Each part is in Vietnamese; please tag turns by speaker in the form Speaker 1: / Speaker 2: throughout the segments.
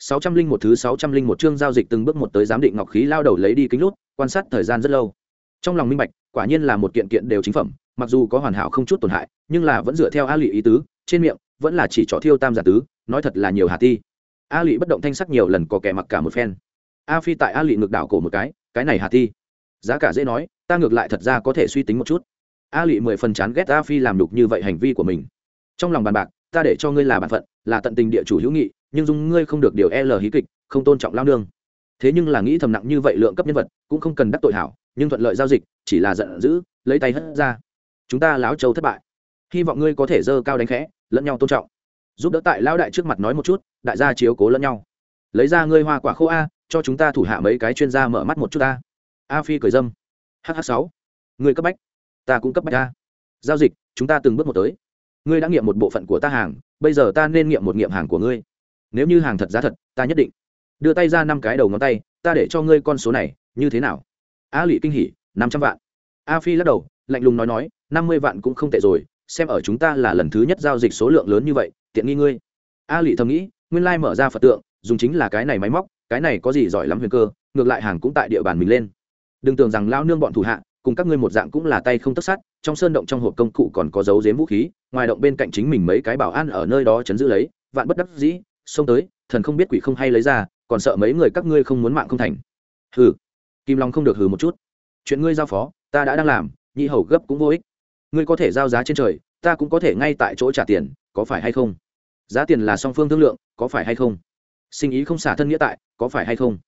Speaker 1: sáu trăm linh một thứ sáu trăm linh một chương giao dịch từng bước một tới giám định ngọc khí lao đầu lấy đi kính lút, quan sát thời gian rất lâu. Trong lòng minh bạch, quả nhiên là một kiện kiện đều chính phẩm, mặc dù có hoàn hảo không chút tổn hại, nhưng là vẫn dựa theo a lụy ý tứ, trên miệng vẫn là chỉ trỏ thiêu tam giả tứ, nói thật là nhiều hà ti. A lụy bất động thanh sắc nhiều lần có kẻ mặc cả một phen. A phi tại a lụy ngược đảo cổ một cái cái này hà ti? Giá cả dễ nói, ta ngược lại thật ra có thể suy tính một chút. A lụy mười phần chán ghét a phi làm đục như vậy hành vi của mình. Trong lòng bàn bạc, ta để cho ngươi là bản phận, là tận tình địa chủ hữu nghị nhưng dung ngươi không được điều l hí kịch, không tôn trọng lao nương. Thế nhưng là nghĩ thầm nặng như vậy lượng cấp nhân vật, cũng không cần đắc tội hảo, nhưng thuận lợi giao dịch, chỉ là giận dữ, lấy tay hất ra. Chúng ta láo châu thất bại. Hy vọng ngươi có thể dơ cao đánh khẽ, lẫn nhau tôn trọng. Giúp đỡ tại lão đại trước mặt nói một chút, đại gia chiếu cố lẫn nhau. Lấy ra ngươi hoa quả khô a, cho chúng ta thủ hạ mấy cái chuyên gia mở mắt một chút a. A phi cười dâm. Hh sáu. Ngươi cấp bách. Ta cũng cấp bách a. Giao dịch, chúng ta từng bước một tới. Ngươi đã nghiệm một bộ phận của ta hàng, bây giờ ta nên nghiệm một nghiệm hàng của ngươi nếu như hàng thật giá thật, ta nhất định đưa tay ra năm cái đầu ngón tay, ta để cho ngươi con số này như thế nào? A lụy kinh hỉ, năm trăm vạn. A phi lắc đầu, lạnh lùng nói nói, năm mươi vạn cũng không tệ rồi, xem ở chúng ta là lần thứ nhất giao dịch số lượng lớn như vậy, tiện nghi ngươi. A lụy thầm nghĩ, nguyên lai mở ra phật tượng, dùng chính là cái này máy móc, cái này có gì giỏi lắm huyền cơ, ngược lại hàng cũng tại địa bàn mình lên. Đừng tưởng rằng lao nương bọn thủ hạ, cùng các ngươi một dạng cũng là tay không tất sát, trong sơn động trong hộp công cụ còn có dấu dếm vũ khí, ngoài động bên cạnh chính mình mấy cái bảo an ở nơi đó chấn giữ lấy, vạn bất đắc dĩ xông tới, thần không biết quỷ không hay lấy ra, còn sợ mấy người các ngươi không muốn mạng không thành. Hừ, kim long không được hừ một chút. Chuyện ngươi giao phó, ta đã đang làm, nhị hầu gấp cũng vô ích. Ngươi có thể giao giá trên trời, ta cũng có thể ngay tại chỗ trả tiền, có phải hay không? Giá tiền là song phương thương lượng, có phải hay không? Sinh ý không xả thân nghĩa tại, có phải hay không?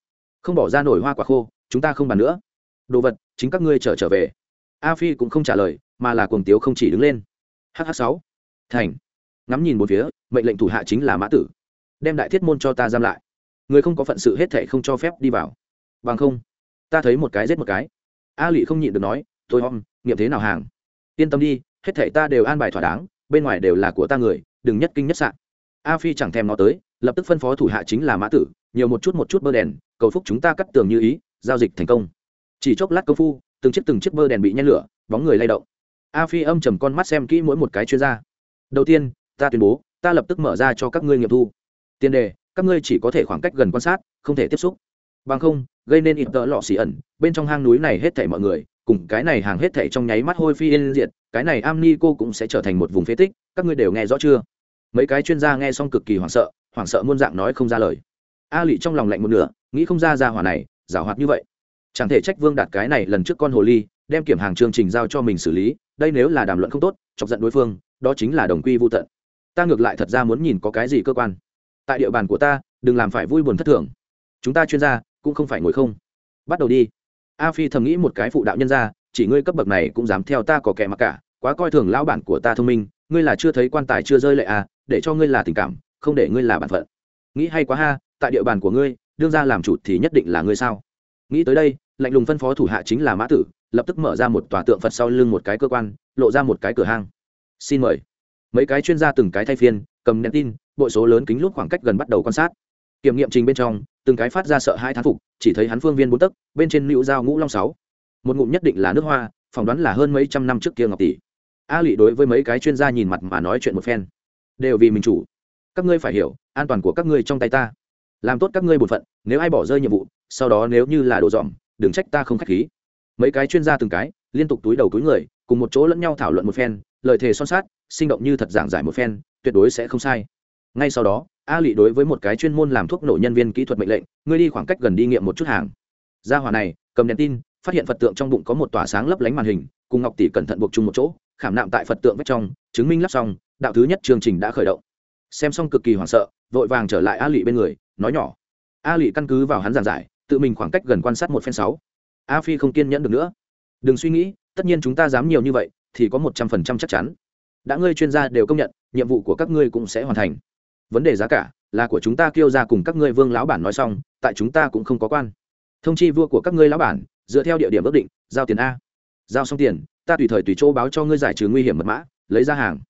Speaker 1: Không bỏ ra nổi hoa quả khô, chúng ta không bàn nữa. Đồ vật, chính các ngươi trở trở về. A phi cũng không trả lời, mà là cuồng tiếu không chỉ đứng lên. Hh sáu. Thành. Ngắm nhìn một phía, mệnh lệnh thủ hạ chính là mã tử đem đại thiết môn cho ta giam lại. Người không có phận sự hết thệ không cho phép đi vào. Bằng không, ta thấy một cái giết một cái. A lị không nhịn được nói tôi om, nghiệm thế nào hàng? Yên tâm đi, hết thệ ta đều an bài thỏa đáng, bên ngoài đều là của ta người, đừng nhất kinh nhất sạn. A phi chẳng thèm nó tới, lập tức phân phó thủ hạ chính là mã tử, nhiều một chút một chút bơ đèn, cầu phúc chúng ta cắt tường như ý, giao dịch thành công. Chỉ chốc lát công phu, từng chiếc từng chiếc bơ đèn bị nhen lửa, bóng người lay động. A phi âm trầm con mắt xem kỹ mỗi một cái chuyên gia. Đầu tiên, ta tuyên bố, ta lập tức mở ra cho các ngươi nghiệm thu tiền đề, các ngươi chỉ có thể khoảng cách gần quan sát, không thể tiếp xúc. Bằng không, gây nên ít tợ lọ xì ẩn, bên trong hang núi này hết thảy mọi người, cùng cái này hàng hết thảy trong nháy mắt hôi phi yên diệt, cái này am ni cô cũng sẽ trở thành một vùng phế tích, các ngươi đều nghe rõ chưa? Mấy cái chuyên gia nghe xong cực kỳ hoảng sợ hoảng sợ muôn dạng nói không ra lời. A lị trong lòng lạnh một nửa, nghĩ không ra ra hỏa này, giảo hoạt như vậy. Chẳng thể trách vương đạt cái này lần trước con hồ ly, đem kiểm hàng chương trình giao cho mình xử lý, đây nếu là đàm luận không tốt, chọc giận đối phương, đó chính là đồng quy vô tận. Ta ngược lại thật ra muốn nhìn có cái gì cơ quan tại địa bàn của ta, đừng làm phải vui buồn thất thường. Chúng ta chuyên gia cũng không phải ngồi không. Bắt đầu đi. A phi thầm nghĩ một cái phụ đạo nhân ra chỉ ngươi cấp bậc này cũng dám theo ta có kẻ mặc cả, quá coi thường lão bản của ta thông minh, ngươi là chưa thấy quan tài chưa rơi lệ à để cho ngươi là tình cảm, không để ngươi là bản phận. Nghĩ hay quá ha, tại địa bàn của ngươi, đương ra làm chủ thì nhất định là ngươi sao? Nghĩ tới đây, lạnh lùng phân phó thủ hạ chính là mã tử, lập tức mở ra một tòa tượng phật sau lưng một cái cơ quan, lộ ra một cái cửa hang. Xin mời. Mấy cái chuyên gia từng cái thay phiên, cầm nén tin bội số lớn kính lúc khoảng cách gần bắt đầu quan sát. Kiểm nghiệm trình bên trong, từng cái phát ra sợ hai thán phục, chỉ thấy hắn phương viên bốn tấc, bên trên nữ dao ngũ long sáu. Một ngụm nhất định là nước hoa, phỏng đoán là hơn mấy trăm năm trước kia ngọc tỷ. A lị đối với mấy cái chuyên gia nhìn mặt mà nói chuyện một phen. Đều vì mình chủ. Các ngươi phải hiểu, an toàn của các ngươi trong tay ta. Làm tốt các ngươi bổn phận, nếu ai bỏ rơi nhiệm vụ, sau đó nếu như là đồ dọn đừng trách ta không khách khí. Mấy cái chuyên gia từng cái, liên tục túi đầu túi người, cùng một chỗ lẫn nhau thảo luận một phen, lời thề son sát sinh động như thật giảng giải một phen, tuyệt đối sẽ không sai ngay sau đó, a lị đối với một cái chuyên môn làm thuốc nổ nhân viên kỹ thuật mệnh lệnh, ngươi đi khoảng cách gần đi nghiệm một chút hàng. Gia hỏa này, cầm đèn tin, phát hiện phật tượng trong bụng có một tỏa sáng lấp lánh màn hình, cùng ngọc tỷ cẩn thận buộc chung một chỗ, khảm nạm tại phật tượng vách trong, chứng minh lắp xong, đạo thứ nhất chương trình đã khởi động. Xem xong cực kỳ hoảng sợ, vội vàng trở lại a lị bên người, nói nhỏ. A lị căn cứ vào hắn giảng giải, tự mình khoảng cách gần quan sát một phen sáu. A phi không kiên nhẫn được nữa. Đừng suy nghĩ, tất nhiên chúng ta dám nhiều như vậy, thì có một trăm phần trăm chắc chắn. Đã ngươi chuyên gia đều công nhận, nhiệm vụ của các ngươi cũng sẽ hoàn thành vấn đề giá cả là của chúng ta kêu ra cùng các ngươi vương lão bản nói xong, tại chúng ta cũng không có quan. Thông chi vua của các ngươi lão bản, dựa theo địa điểm ước định, giao tiền a. Giao xong tiền, ta tùy thời tùy chỗ báo cho ngươi giải trừ nguy hiểm mật mã, lấy ra hàng.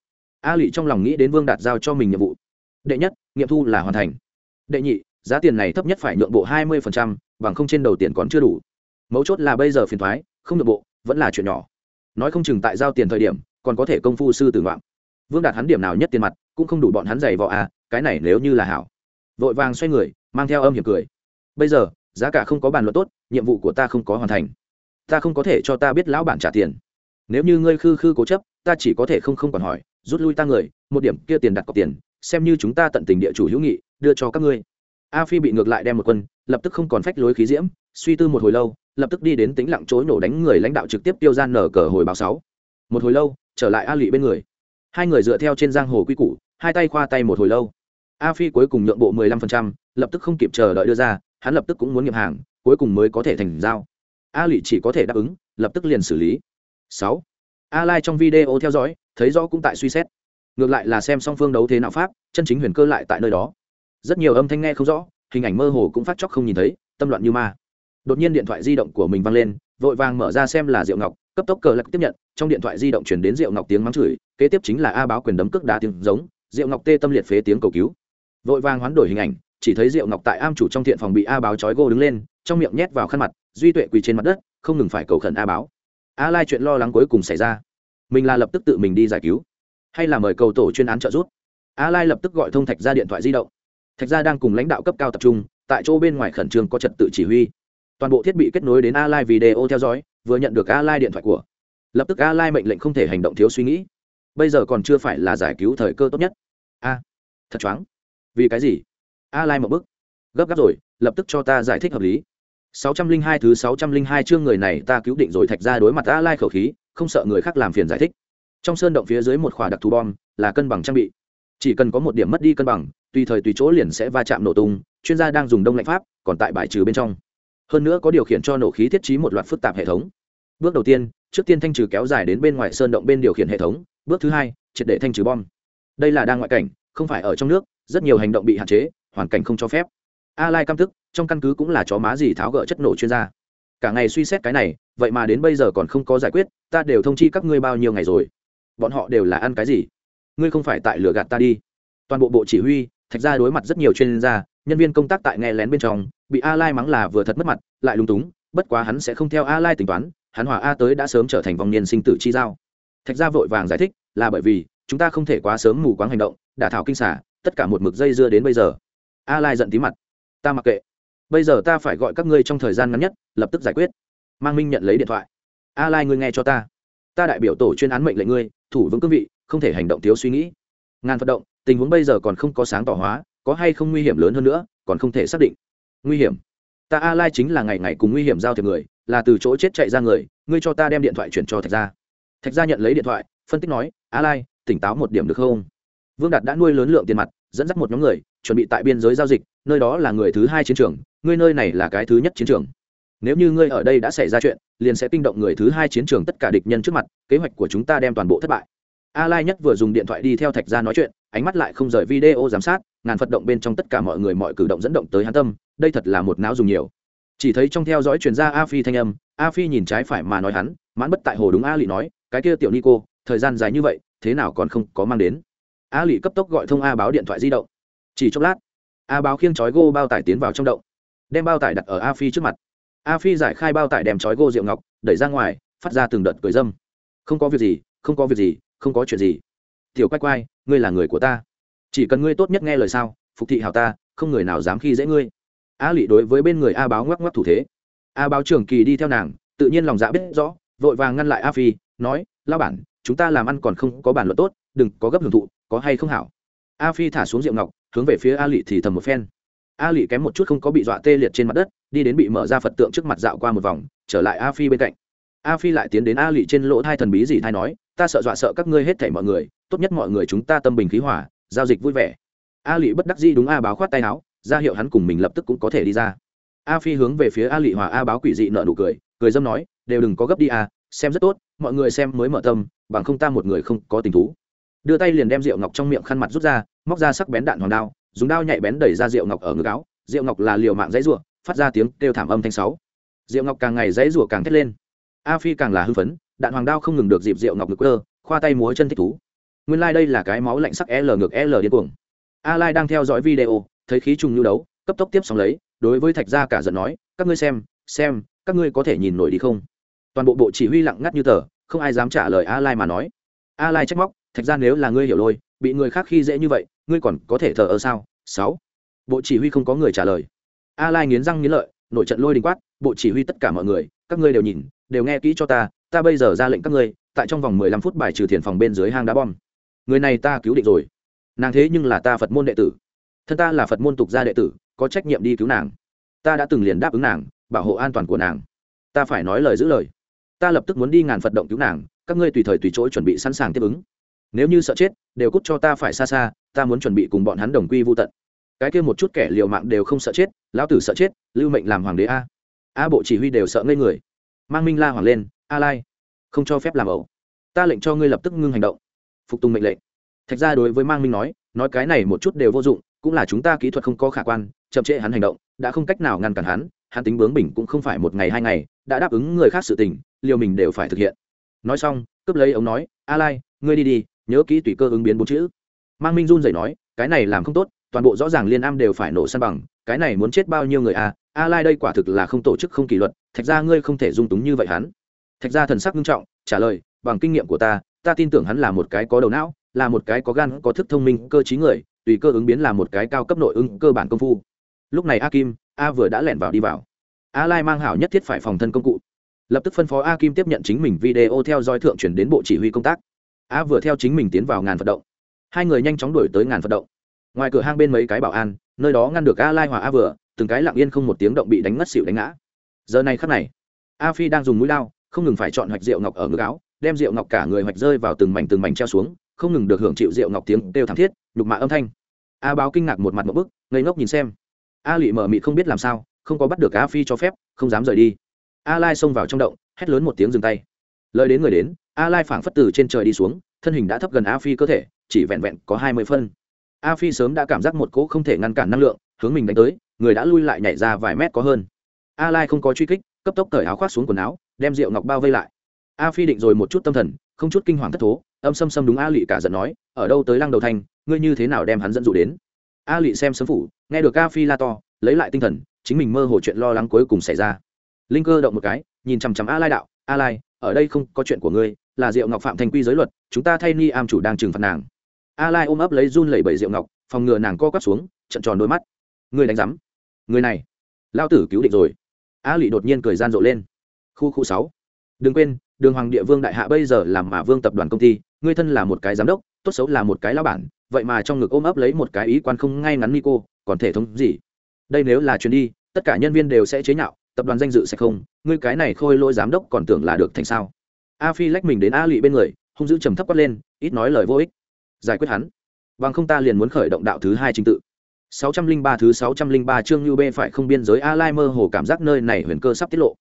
Speaker 1: A lụy trong lòng nghĩ đến vương đạt giao cho mình nhiệm vụ. Đệ nhất, nghiệm thu là hoàn thành. Đệ nhị, giá tiền này thấp nhất phải nhượng bộ hai mươi bằng không trên đầu tiền còn chưa đủ. Mấu chốt là bây giờ phiền thoái, không được bộ, vẫn là chuyện nhỏ. Nói không chừng tại giao tiền thời điểm, còn có thể công phu sư tử ngoạm vương đạt hắn điểm nào nhất tiền mặt, cũng không đủ bọn hắn giày vò à cái này nếu như là hảo. Vội vàng xoay người, mang theo âm hiểm cười. Bây giờ, giá cả không có bàn luận tốt, nhiệm vụ của ta không có hoàn thành. Ta không có thể cho ta biết lão bản trả tiền. Nếu như ngươi khư khư cố chấp, ta chỉ có thể không không còn hỏi, rút lui ta người, một điểm kia tiền đặt cọc tiền, xem như chúng ta tận tình địa chủ hữu nghị, đưa cho các ngươi. A phi bị ngược lại đem một quân, lập tức không còn phách lối khí diễm, suy tư một hồi lâu, lập tức đi đến tính lặng chối nổ đánh người lãnh đạo trực tiếp tiêu gian nở cờ hồi báo sáu. Một hồi lâu, trở lại a lụy bên người. Hai người dựa theo trên giang hồ quy củ, hai tay khoa tay một hồi lâu a phi cuối cùng nhượng bộ mười lăm phần trăm, lập tức không kịp chờ đợi đưa ra hắn lập tức cũng muốn nghiệm hàng cuối cùng mới có thể thành giao. A lụy chỉ có thể đáp ứng lập tức liền xử lý. Sáu. A lai trong video theo dõi thấy rõ cũng tại suy xét. Ngược lại là xem song phương đấu thế nào pháp chân chính huyền cơ lại tại nơi đó. Rất nhiều âm thanh nghe không rõ hình ảnh mơ hồ cũng phát chóc không nhìn thấy tâm loạn như ma. Đột nhiên điện thoại di động của mình văng lên vội vàng mở ra xem là diệu ngọc cấp tốc cờ lạc tiếp nhận trong điện thoại di động chuyển đến diệu ngọc tiếng mắng chửi kế tiếp chính là a báo quyền đấm cước đá tiếng giống diệu ngọc tê tâm liệt phế tiếng cầu cứu vội vàng hoán đổi hình ảnh, chỉ thấy diệu ngọc tại am chủ trong thiện phòng bị a báo trói gô đứng lên, trong miệng nhét vào khăn mặt, duy tuệ quỳ trên mặt đất, không ngừng phải cầu khẩn a báo. A lai chuyện lo lắng cuối cùng xảy ra. Mình là lập tức tự mình đi giải cứu, hay là mời cầu tổ chuyên án trợ giúp? A lai lập tức gọi thông thạch ra điện thoại di động. Thạch gia đang cùng lãnh đạo cấp cao tập trung, tại chỗ bên ngoài khẩn trương có trật tự chỉ huy. Toàn bộ thiết bị kết nối đến a lai video theo dõi, vừa nhận được a lai điện thoại của. Lập tức a lai mệnh lệnh không thể hành động thiếu suy nghĩ. Bây giờ còn chưa phải là giải cứu thời cơ tốt nhất. A, thật choáng vì cái gì? A lai một bức. Gấp gáp rồi, lập tức cho ta giải thích hợp lý. 602 thứ 602 chương người này ta cứu định rồi thạch ra đối mặt a lai khẩu khí, không sợ người khác làm phiền giải thích. Trong sơn động phía dưới một khỏa đặc thù bom, là cân bằng trang bị. Chỉ cần có một điểm mất đi cân bằng, tùy thời tùy chỗ liền sẽ va chạm nổ tung, chuyên gia đang dùng đông lạnh pháp, còn tại bãi trừ bên trong. Hơn nữa có điều khiển cho nổ khí thiết trí một loạt phức tạp hệ thống. Bước đầu tiên, trước tiên thanh trừ kéo dài đến bên ngoài sơn động bên điều khiển hệ thống, bước thứ hai, triệt để thanh trừ bom. Đây là đang ngoại cảnh, không phải ở trong nước rất nhiều hành động bị hạn chế, hoàn cảnh không cho phép. A lai cam tức, trong căn cứ cũng là chó má gì tháo gỡ chất nổ chuyên gia. Cả ngày suy xét cái này, vậy mà đến bây giờ còn không có giải quyết, ta đều thông chi các ngươi bao nhiêu ngày rồi. Bọn họ đều là ăn cái gì? Ngươi không phải tại lửa gạt ta đi. Toàn bộ bộ chỉ huy, thạch ra đối mặt rất nhiều chuyên gia, nhân viên công tác tại nghe lén bên trong, bị a lai mắng là vừa thật mất mặt, lại lung túng, bất quá hắn sẽ không theo a lai tính toán, hắn hòa a tới đã sớm trở thành vòng niên sinh tử chi giao. Thạch gia vội vàng giải thích, là bởi vì, chúng ta không thể quá sớm mù quáng hành động, đả thảo kinh xả tất cả một mực dây dưa đến bây giờ. A lai giận tí mặt. Ta mặc kệ. Bây giờ ta phải gọi các ngươi trong thời gian ngắn nhất, lập tức giải quyết. Mang minh nhận lấy điện thoại. A lai ngươi nghe cho ta. Ta đại biểu tổ chuyên án mệnh lệnh ngươi, thủ vững cương vị, không thể hành động thiếu suy nghĩ. Ngàn vận động, tình huống bây giờ còn không có sáng tỏ hóa, có hay không nguy hiểm lớn hơn nữa, còn không thể xác định. Nguy hiểm? Ta a lai chính là ngày ngày cùng nguy hiểm giao thiệp người, là từ chỗ chết chạy ra người, ngươi cho ta đem điện thoại chuyển cho thạch gia. Thạch gia nhận lấy điện thoại, phân tích nói, a lai, tỉnh táo một điểm được không? Vương đạt đã nuôi lớn lượng tiền mặt, dẫn dắt một nhóm người, chuẩn bị tại biên giới giao dịch, nơi đó là người thứ hai chiến trường, ngươi nơi này là cái thứ nhất chiến trường. Nếu như ngươi ở đây đã xảy ra chuyện, liền sẽ kinh động người thứ hai chiến trường tất cả địch nhân trước mặt, kế hoạch của chúng ta đem toàn bộ thất bại. A lai nhất vừa dùng điện thoại đi theo thạch gia nói chuyện, ánh mắt lại không rời video giám sát, ngàn phật động bên trong tất cả mọi người mọi cử động dẫn động tới hắn tâm, đây thật là một não dùng nhiều. Chỉ thấy trong theo dõi truyền ra a phi thanh âm, a phi nhìn trái phải mà nói hắn, mãn bất tại hồ đúng a lị nói, cái kia tiểu nico, thời gian dài như vậy, thế nào còn không có mang đến? A lụy cấp tốc gọi thông a báo điện thoại di động. Chỉ chốc lát, a báo khiêng chói gô bao tải tiến vào trong động, đem bao tải đặt ở a phi trước mặt. A phi giải khai bao tải đem chói gô rượu ngọc, đẩy ra ngoài, phát ra từng đợt cười dâm. Không có việc gì, không có việc gì, không có chuyện gì. Tiểu quay quay ngươi là người của ta. Chỉ cần ngươi tốt nhất nghe lời sao, phục thị hào ta, không người nào dám khi dễ ngươi. A lụy đối với bên người a báo ngoắc ngoắc thủ thế. A báo trưởng kỳ đi theo nàng, tự nhiên lòng dạ biết rõ, vội vàng ngăn lại a phi, nói lao bản, chúng ta làm ăn còn không có bản luận tốt, đừng có gấp hưởng thụ có hay không hảo? A phi thả xuống rượu ngọc, hướng về phía a lị thì thầm một phen. A lị kém một chút không có bị dọa tê liệt trên mặt đất, đi đến bị mở ra phật tượng trước mặt dạo qua một vòng, trở lại a phi bên cạnh. A phi lại tiến đến a lị trên lỗ thai thần bí gì thai nói, ta sợ dọa sợ các ngươi hết thảy mọi người, tốt nhất mọi người chúng ta tâm bình khí hỏa giao dịch vui vẻ. A lị bất đắc dĩ đúng a báo khoát tay áo, ra hiệu hắn cùng mình lập tức cũng có thể đi ra. A phi hướng về phía a lị hòa a báo quỷ dị nợ nụ cười cười dâm nói, đều đừng có gấp đi a, xem rất tốt, mọi người xem mới mở tâm, bằng không ta một người không có tình thú đưa tay liền đem rượu ngọc trong miệng khăn mặt rút ra, móc ra sắc bén đạn hoàng đao, dùng đao nhạy bén đẩy ra rượu ngọc ở ngực áo. Rượu ngọc là liều mạng dãy rủa, phát ra tiếng kêu thảm âm thanh sáu. Rượu ngọc càng ngày dãy rủa càng thét lên. A phi càng là hưng phấn, đạn hoàng đao không ngừng được dịp rượu ngọc ngực cơ khoa tay múa chân thích thú. Nguyên lai、like、đây là cái máu lạnh sắc l ngược l điên cuồng. A lai đang theo dõi video, thấy khí trùng nhu đấu, cấp tốc tiếp sóng lấy, đối với thạch gia cả giận nói, các ngươi xem xem, các ngươi có thể nhìn nổi đi không? Toàn bộ bộ chỉ huy lặng ngắt như tờ, không ai dám trả lời a lai mà nói. A lai trách móc thạch ra nếu là ngươi hiểu lôi, bị người khác khi dễ như vậy, ngươi còn có thể thờ ơ sao? Sáu. Bộ chỉ huy không có người trả lời. A lai nghiến răng nghiến lợi nội trận lôi đình quát, bộ chỉ huy tất cả mọi người, các ngươi đều nhìn, đều nghe kỹ cho ta ta bây giờ ra lệnh các ngươi, tại trong vòng 15 phút bài trừ thiền phòng bên dưới hang đá bom. Người này ta cứu định rồi. Nàng thế nhưng là ta phật môn đệ tử. Thân ta là phật môn tục gia đệ tử, có trách nhiệm đi cứu nàng. Ta đã từng liền đáp ứng nàng, bảo hộ an toàn của nàng. Ta phải nói lời giữ lời. Ta lập tức muốn đi ngàn phật động cứu nàng, các ngươi tùy thời tùy chỗ chuẩn bị sẵn sàng tiếp ứng nếu như sợ chết, đều cút cho ta phải xa xa, ta muốn chuẩn bị cùng bọn hắn đồng quy vô tận. Cái kia một chút kẻ liều mạng đều không sợ chết, lão tử sợ chết, lưu mệnh làm hoàng đế a. A bộ chỉ huy đều sợ ngây người. Mang minh la hoàng lên, a lai, không cho phép làm ẩu. Ta lệnh cho ngươi lập tức ngưng hành động. Phục tùng mệnh lệnh. Thạch ra đối với mang minh nói nói cái này một chút đều vô dụng, cũng là chúng ta kỹ thuật không có khả quan, chậm trễ hắn hành động, đã không cách nào ngăn cản hắn hắn tính bướng bỉnh cũng không phải một ngày hai ngày, đã đáp ứng người khác sự tình, liều mình đều phải thực hiện. Nói xong, cướp lấy ống nói, a lai, ngươi đi đi nhớ kỹ tùy cơ ứng biến bốn chữ. Mang minh run rẩy nói, cái này làm không tốt, toàn bộ rõ ràng liên am đều phải nổ săn bằng, cái này muốn chết bao nhiêu người à? a a lai đây quả thực là không tổ chức không kỷ luật, thạch ra ngươi không thể dung túng như vậy hắn. Thạch ra thần sắc nghiêm trọng, trả lời, bằng kinh nghiệm của ta ta tin tưởng hắn là một cái có đầu não, là một cái có gan, có thức thông minh, cơ trí người, tùy cơ ứng biến là một cái cao cấp nội ứng, cơ bản công phu. Lúc này a kim a vừa đã lẻn vào đi vào. A lai mang hảo nhất thiết phải phòng thân công cụ. Lập tức phân phó a kim tiếp nhận chính mình video theo dõi thượng chuyển đến bộ chỉ huy công tác a vừa theo chính mình tiến vào ngàn phật động. Hai người nhanh chóng đuổi tới ngàn phật động. Ngoài cửa hang bên mấy cái bảo an, nơi đó ngăn được a lai hòa a vừa, từng cái lặng yên không một tiếng động bị đánh ngất xỉu đánh ngã. Giờ này khắc này, a phi đang dùng mũi lao, không ngừng phải chọn hoạch rượu ngọc ở ngực áo, đem rượu ngọc cả người hoạch rơi vào từng mảnh từng mảnh treo xuống, không ngừng được hưởng chịu rượu ngọc tiếng đều thảm thiết, nhục mạ âm thanh. A báo kinh ngạc một mặt một bức, ngây ngốc nhìn xem. A lụy mở mịt không biết làm sao, không có bắt được a phi cho phép, không dám rời đi. A lai xông vào trong động, hét lớn một tiếng dừng tay. Lời đến người đến a lai phảng phất từ trên trời đi xuống, thân hình đã thấp gần a phi cơ thể, chỉ vẹn vẹn có hai mươi phân. A phi sớm đã cảm giác một cỗ không thể ngăn cản năng lượng, hướng mình đánh tới, người đã lui lại nhảy ra vài mét có hơn. A lai không có truy kích, cấp tốc cởi áo khoác xuống quần áo, đem rượu ngọc bao vây lại. A phi định rồi một chút tâm thần, không chút kinh hoàng thất thố, âm xâm xâm đúng a lị cả giận nói, ở đâu tới lăng đầu thanh ngươi như thế nào đem hắn dẫn dụ đến? A lị xem sớm phủ, nghe được a phi la to, lấy lại tinh thần, chính mình mơ hồ chuyện lo lắng cuối cùng xảy ra. Linh cơ động một cái, nhìn chằm chằm a lai đạo, a lai ở đây không có chuyện của ngươi, là diệu ngọc phạm thành quy giới luật, chúng ta thay ni am chủ đang trừng phạt nàng. A lai ôm ấp lấy run lẩy bẩy diệu ngọc, phòng ngừa nàng co quắp xuống, trận tròn đôi mắt. Ngươi đánh rắm người này, lao tử cứu định rồi. A lị đột nhiên cười gian rộ lên. Khu khu sáu. Đừng quên, đường hoàng địa vương đại hạ bây giờ làm mà vương tập đoàn công ty, ngươi thân là một cái giám đốc, tốt xấu là một cái lao bản, vậy mà trong ngực ôm ấp lấy một cái ý quan không ngay ngắn nico, còn thể thống gì? Đây nếu là chuyến đi, tất cả nhân viên đều sẽ chế nhạo tập đoàn danh dự sẽ không ngươi cái này khôi lỗi giám đốc còn tưởng là được thành sao a phi lách mình đến a lụy bên người hung dữ trầm thấp quát lên ít nói lời vô ích giải quyết hắn bằng không ta liền muốn khởi động đạo thứ hai trình tự 603 thứ 603 chương Như B phải không biên giới A Lai mơ hồ cảm giác nơi này huyền cơ sắp tiết lộ.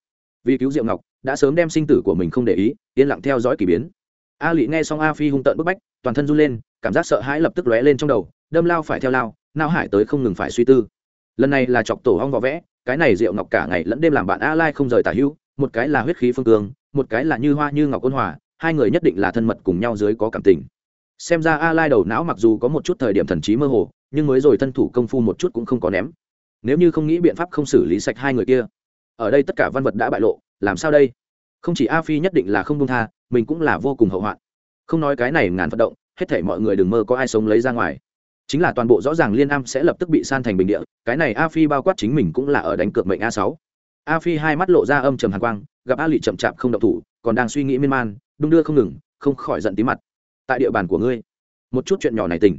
Speaker 1: Vì cứu Diệu Ngọc, đã sớm đem sinh tử của mình không để ý, yên lặng theo dõi kỳ biến. A Lệ nghe xong A Phi hung tợn bức bách, toàn thân run lên, cảm giác sợ hãi lập tức lóe lên trong đầu, đâm lao phải theo lao, nao hải tới không ngừng phải suy tư. Lần này là chọc tổ hong vỏ vẽ, cái này rượu Ngọc cả ngày lẫn đêm làm bạn A Lai không rời tả hữu, một cái là huyết khí phương cương, một cái là như hoa như ngọc ôn hòa, hai người nhất định là thân mật cùng nhau dưới có cảm tình. Xem ra A Lai đầu não mặc dù có một chút thời điểm thần trí mơ hồ, nhưng mới rồi thân thủ công phu một chút cũng không có ném. Nếu như không nghĩ biện pháp không xử lý sạch hai người kia ở đây tất cả văn vật đã bại lộ làm sao đây? Không chỉ a phi nhất định là không buông tha mình cũng là vô cùng hậu hoạn. Không nói cái này ngàn vận động hết thể mọi người đừng mơ có ai sống lấy ra ngoài chính là toàn bộ rõ ràng liên am sẽ lập tức bị san thành bình địa, cái này a phi bao quát chính mình cũng là ở đánh cược mệnh a sáu. A phi hai mắt lộ ra âm trầm hàn quang, gặp a lị chậm chạp không động thủ, còn đang suy nghĩ miên man, đung đưa không ngừng, không khỏi giận tí mặt. Tại địa bàn của ngươi, một chút chuyện nhỏ này tỉnh.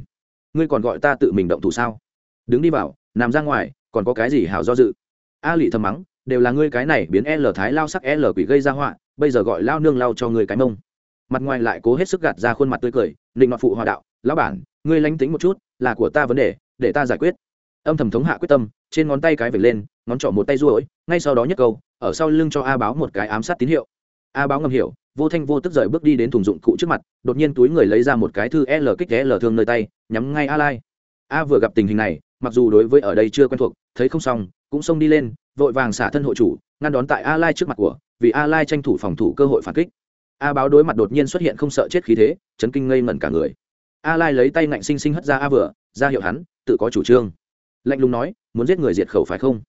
Speaker 1: Ngươi còn gọi ta tự mình động thủ sao? Đứng đi vào, nằm ra ngoài, còn có cái gì hảo do dự? A lị thầm mắng, đều là ngươi cái này biến l thái lao sắc l quỷ gây ra họa, bây giờ gọi lao nương lao cho ngươi cái mông. Mặt ngoài lại cố hết sức gạt ra khuôn mặt tươi cười định mặt phụ hòa đạo, lão bản, ngươi lánh tính một chút là của ta vấn đề, để ta giải quyết. Âm thầm thống hạ quyết tâm, trên ngón tay cái vểnh lên, ngón trỏ một tay ruỗi ngay sau đó nhất câu, ở sau lưng cho a báo một cái ám sát tín hiệu. A báo ngầm hiểu, vô thanh vô tức rời bước đi đến thùng dụng cụ trước mặt, đột nhiên túi người lấy ra một cái thư l kích l thương nơi tay, nhắm ngay a lai. A vừa gặp tình hình này, mặc dù đối với ở đây chưa quen thuộc, thấy không xong, cũng xông đi lên, vội vàng xả thân hộ chủ, ngăn đón tại a lai trước mặt của, vì a lai tranh thủ phòng thủ cơ hội phản kích. A báo đối mặt đột nhiên xuất hiện không sợ chết khí thế, chấn kinh ngây ngẩn cả người a lai lấy tay ngạnh sinh sinh hất ra a vừa, ra hiệu hắn, tự có chủ trương. Lạnh lùng nói, muốn giết người diệt khẩu phải không?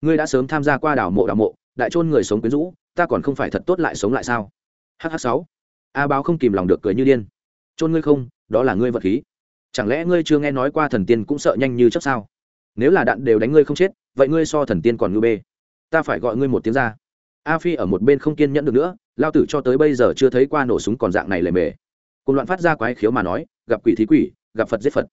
Speaker 1: Ngươi đã sớm tham gia qua đảo mộ đảo mộ, đại chôn người sống quyến rũ, ta còn không phải thật tốt lại sống lại sao? Hh sáu. A báo không kìm lòng được cười như điên. Chôn ngươi không, đó là ngươi vật khí. Chẳng lẽ ngươi chưa nghe nói qua thần tiên cũng sợ nhanh như chấp sao? Nếu là đạn đều đánh ngươi không chết, vậy ngươi so thần tiên còn ngư bê. Ta phải gọi ngươi một tiếng ra. A phi ở một bên không kiên nhẫn được nữa, lao tử cho tới bây giờ chưa thấy qua nổ súng còn dạng này lề mề. Cùng loạn phát ra quái khiếu mà nói gặp quỷ thí quỷ, gặp phật giết phật.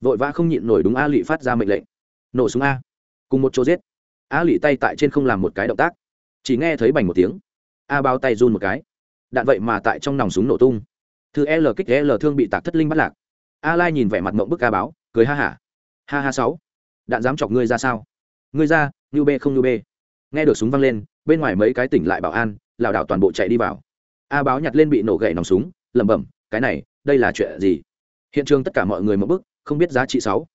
Speaker 1: Vội vã không nhịn nổi đúng a lụy phát ra mệnh lệnh. Nổ súng a. Cùng một chỗ giết. A lụy tay tại trên không làm một cái động tác. Chỉ nghe thấy bành một tiếng. A bao tay run một cái. Đạn vậy mà tại trong nòng súng nổ tung. Thư l kích l thương bị tạc thất linh bắt lạc. A lai nhìn vẻ mặt mộng bức a báo, cười ha hả. Ha ha sáu. Đạn dám chọc ngươi ra sao? Ngươi ra như b không như b nghe được súng văng lên, bên ngoài mấy cái tỉnh lại bảo an, lảo đảo toàn bộ chạy đi vào. A báo nhặt lên bị nổ gậy nòng súng, lẩm bẩm, cái này, đây là chuyện gì? Hiện trường tất cả mọi người một bức, không biết giá trị sáu.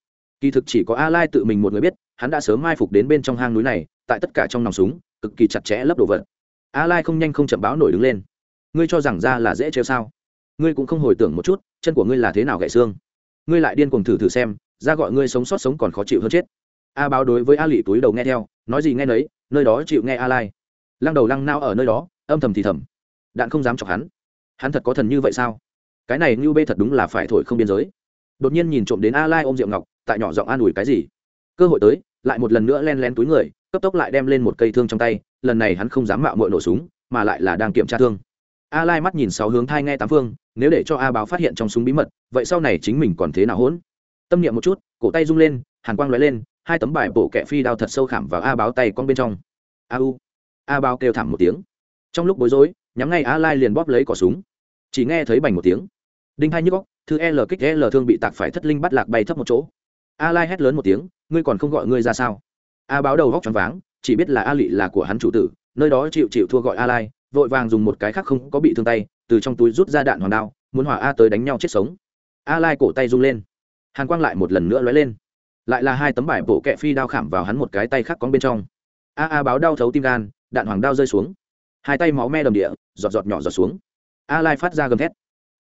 Speaker 1: Kỳ thực chỉ có a lai tự mình một người biết, hắn đã sớm mai phục đến bên trong hang núi này, tại tất cả trong nòng súng, cực kỳ chặt chẽ lấp đồ vật. A lai không nhanh không chậm báo nổi đứng lên. Ngươi cho rằng ra là dễ trêu sao? Ngươi cũng không hồi tưởng một chút, chân của ngươi là thế nào gãy xương? Ngươi lại điên cuồng thử thử xem, ra gọi ngươi sống sót sống còn khó chịu hơn chết. A báo đối với a lị túi đầu nghe theo, nói gì nghe nấy, nơi đó chịu nghe a lai lăng đầu lăng nao ở nơi đó, âm thầm thì thầm. Đạn không dám chọc hắn. Hắn thật có thần như vậy sao? Cái này như bê thật đúng là phải thổi không biên giới. Đột nhiên nhìn trộm đến a lai ôm rượu ngọc, tại nhỏ giọng an ủi cái gì? Cơ hội tới, lại một lần nữa len lén túi người, cấp tốc lại đem lên một cây thương trong tay, lần này hắn không dám mạo mội nổ súng, mà lại là đang kiểm tra thương. A lai mắt nhìn sáu hướng thai nghe tám phương, nếu để cho a báo phát hiện trong súng bí mật, vậy sau này chính mình còn thế nào hỗn? Tâm niệm một chút, cổ tay rung lên, hàn quang lóe lên, hai tấm bài bộ kẹ phi đao thật sâu khảm vào a báo tay con bên trong. A u. A báo kêu thảm một tiếng. Trong lúc bối rối, nhắm ngay a lai liền bóp lấy cỏ súng. Chỉ nghe thấy bành một tiếng đinh hai nhức góc thư l kích l thương bị tạc phải thất linh bắt lạc bay thấp một chỗ. A lai hét lớn một tiếng, ngươi còn không gọi ngươi ra sao? A báo đầu góc tròn váng, chỉ biết là a lị là của hắn chủ tử, nơi đó chịu chịu thua gọi a lai vội vàng dùng một cái khác không có bị thương tay, từ trong túi rút ra đạn hoàng đao, muốn hỏa a tới đánh nhau chết sống. A lai cổ tay rung lên. Hàn quang lại một lần nữa lóe lên. Lại là hai tấm bài bộ kẹ phi đao khảm vào hắn một cái tay khác con bên trong. A a báo đau thấu tim gan, đạn hoàng đao rơi xuống. Hai tay máu me đầm địa, giọt giọt nhỏ giọt xuống. A lai phát ra gầm thét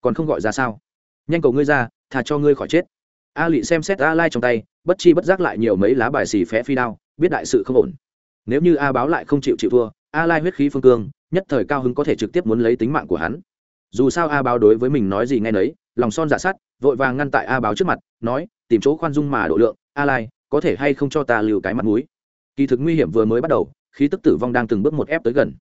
Speaker 1: còn không gọi ra sao? Nhanh cầu ngươi ra, thà cho ngươi khỏi chết. A lị xem xét a lai trong tay, bất chi bất giác lại nhiều mấy lá bài xì phé phi đao, biết đại sự không ổn. Nếu như a báo lại không chịu chịu thua, a lai huyết khí phương cương, nhất thời cao hứng có thể trực tiếp muốn lấy tính mạng của hắn. Dù sao a báo đối với mình nói gì nghe nấy, lòng son giả sắt, vội vàng ngăn tại a báo trước mặt, nói, tìm chỗ khoan dung mà độ lượng, a lai, có thể hay không cho ta lưu cái mặt mũi? Kỳ thực nguy hiểm vừa mới bắt đầu, khí tức tử vong đang từng bước một ép tới gần.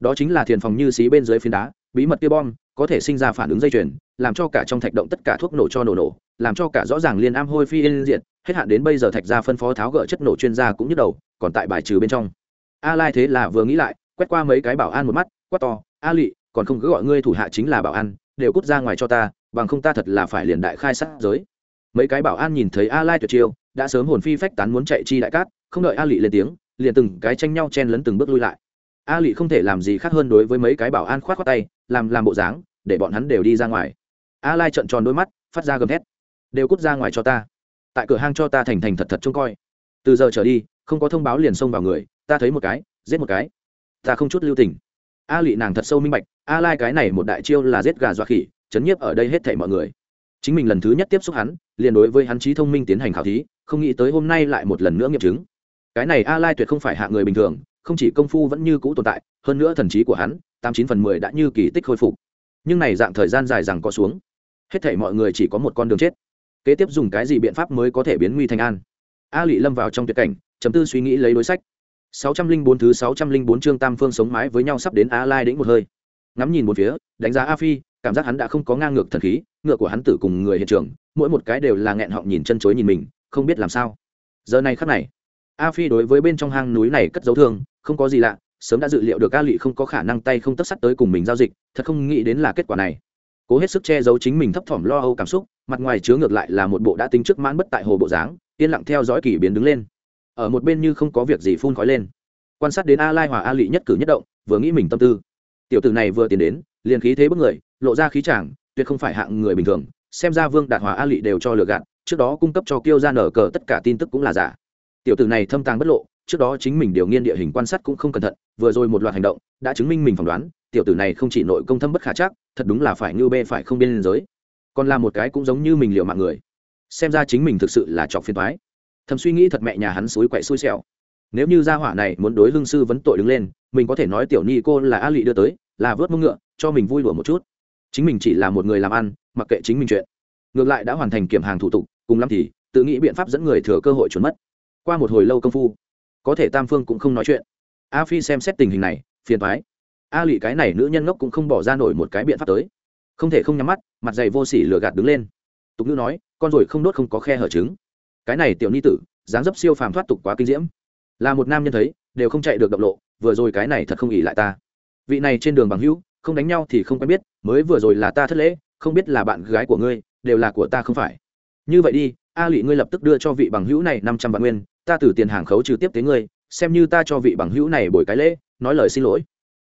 Speaker 1: Đó chính là thiền phòng như xí bên dưới phiến đá bí mật kia bom có thể sinh ra phản ứng dây chuyền, làm cho cả trong thạch động tất cả thuốc nổ cho nổ nổ, làm cho cả rõ ràng liên am hôi phi yên diện hết hạn đến bây giờ thạch ra phân phó tháo gỡ chất nổ chuyên gia cũng nhức đầu, còn tại bài trừ bên trong. A lai thế là vừa nghĩ lại, quét qua mấy cái bảo an một mắt, quát to, a lị, còn không cứ gọi ngươi thủ hạ chính là bảo an, đều cút ra ngoài cho ta, bằng không ta thật là phải liền đại khai sát giới. Mấy cái bảo an nhìn thấy a lai tuyệt chiêu, đã sớm hồn phi phách tán muốn chạy chi đại cát, không đợi a lị lên tiếng, liền từng cái tranh nhau chen lấn từng bước lui lại a lị không thể làm gì khác hơn đối với mấy cái bảo an khoát khoát tay, làm làm bộ dáng, để bọn hắn đều đi ra ngoài. A lai trợn tròn đôi mắt, phát ra gầm thét. Đều cút ra ngoài cho ta. Tại cửa hang cho ta thành thành thật thật trông coi. Từ giờ trở đi, không có thông báo liền xông vào người, ta thấy một cái, giết một cái. Ta không chút lưu tình. A lị nàng thật sâu minh bạch, a lai cái này một đại chiêu là giết gà dọa khỉ, chấn nhiếp ở đây hết thảy mọi người. Chính mình lần thứ nhất tiếp xúc hắn, liền đối với hắn trí thông minh tiến hành khảo thí, không nghĩ tới hôm nay lại một lần nữa nghiệm chứng. Cái này a lai tuyệt không phải hạ người bình thường không chỉ công phu vẫn như cũ tồn tại hơn nữa thần trí của hắn tám chín phần mười đã như kỳ tích khôi phục nhưng này dạng thời gian dài rằng có xuống hết thảy mọi người chỉ có một con đường chết kế tiếp dùng cái gì biện pháp mới có thể biến nguy thành an a lị lâm vào trong tuyệt cảnh chấm tư suy nghĩ lấy đối sách 604 thứ 604 chương Tam Phương sống mái với nhau sắp đến A Lai đĩnh một hơi. Ngắm nhìn một phía, đánh giá A Phi, cảm giác hắn đã không có ngang ngược thần khí, ngựa của hắn tử cùng người hiện trường, mỗi một cái đều là nghẹn họng nhìn chân chối nhìn mình, không biết làm sao. Giờ này khắc này, A Phi đối với bên trong hang núi này cất dấu thương, không có gì lạ, sớm đã dự liệu được A lụy không có khả năng tay không tất sắt tới cùng mình giao dịch, thật không nghĩ đến là kết quả này. Cố hết sức che giấu chính mình thấp thỏm lo âu cảm xúc, mặt ngoài chứa ngược lại là một bộ đã tính trước mãn bất tại hồ bộ dáng, yên lặng theo dõi kỳ biến đứng lên. Ở một bên như không có việc gì phun khói lên. Quan sát đến a lai hòa a lị nhất cử nhất động vừa nghĩ mình tâm tư. Tiểu tử này vừa tiến đến liền khí thế bức người lộ ra khí chàng tuyệt không phải hạng người bình thường xem ra vương đạt hòa a lị đều cho lừa gạt trước đó cung cấp cho kiêu ra nở cờ tất cả tin tức cũng là giả. Tiểu tử này thâm tàng bất lộ trước đó chính mình điều nghiên địa hình quan sát cũng không cẩn thận, vừa rồi một loạt hành động đã chứng minh mình phỏng đoán, tiểu tử này không chỉ nội công thâm bất khả chắc, thật đúng là phải như bê phải không biên giới. Còn là một cái cũng giống như mình liệu mạng người. Xem ra chính mình thực sự là chọc phiền thoái thầm suy nghĩ thật mẹ nhà hắn suối quậy xui xẻo. Nếu như gia hỏa này muốn đối lương sư vấn tội đứng lên, mình có thể nói tiểu ni cô là a lụy đưa tới, là vớt mông ngựa, cho mình vui đùa một chút. Chính mình chỉ là một người làm ăn, mặc kệ chính mình chuyện. Ngược lại đã hoàn thành kiểm hàng thủ tục, cùng lắm thì tự nghĩ biện pháp dẫn người thừa cơ hội trốn mất. Qua một hồi lâu công phu có thể tam phương cũng không nói chuyện. A phi xem xét tình hình này, phiền thoái a lụy cái này nữ nhân ngốc cũng không bỏ ra nổi một cái biện pháp tới. Không thể không nhắm mắt, mặt dày vô sỉ lừa gạt đứng lên. Tục ngữ nói, con rồi không đốt không có khe hở trứng. Cái này tiểu ni tử, dáng dấp siêu phàm thoát tục quá kinh diễm. Là một nam nhân thấy, đều không chạy được động lộ, vừa rồi cái này thật không ỉ lại ta. Vị này trên đường bằng hữu, không đánh nhau thì không quen biết, mới vừa rồi là ta thất lễ, không biết là bạn gái của ngươi, đều là của ta không phải. Như vậy đi, a lụy ngươi lập tức đưa cho vị bằng hữu này năm trăm vạn nguyên ta từ tiền hàng khấu trừ tiếp tế ngươi, xem như ta cho vị bằng hữu này bồi cái lễ, nói lời xin lỗi.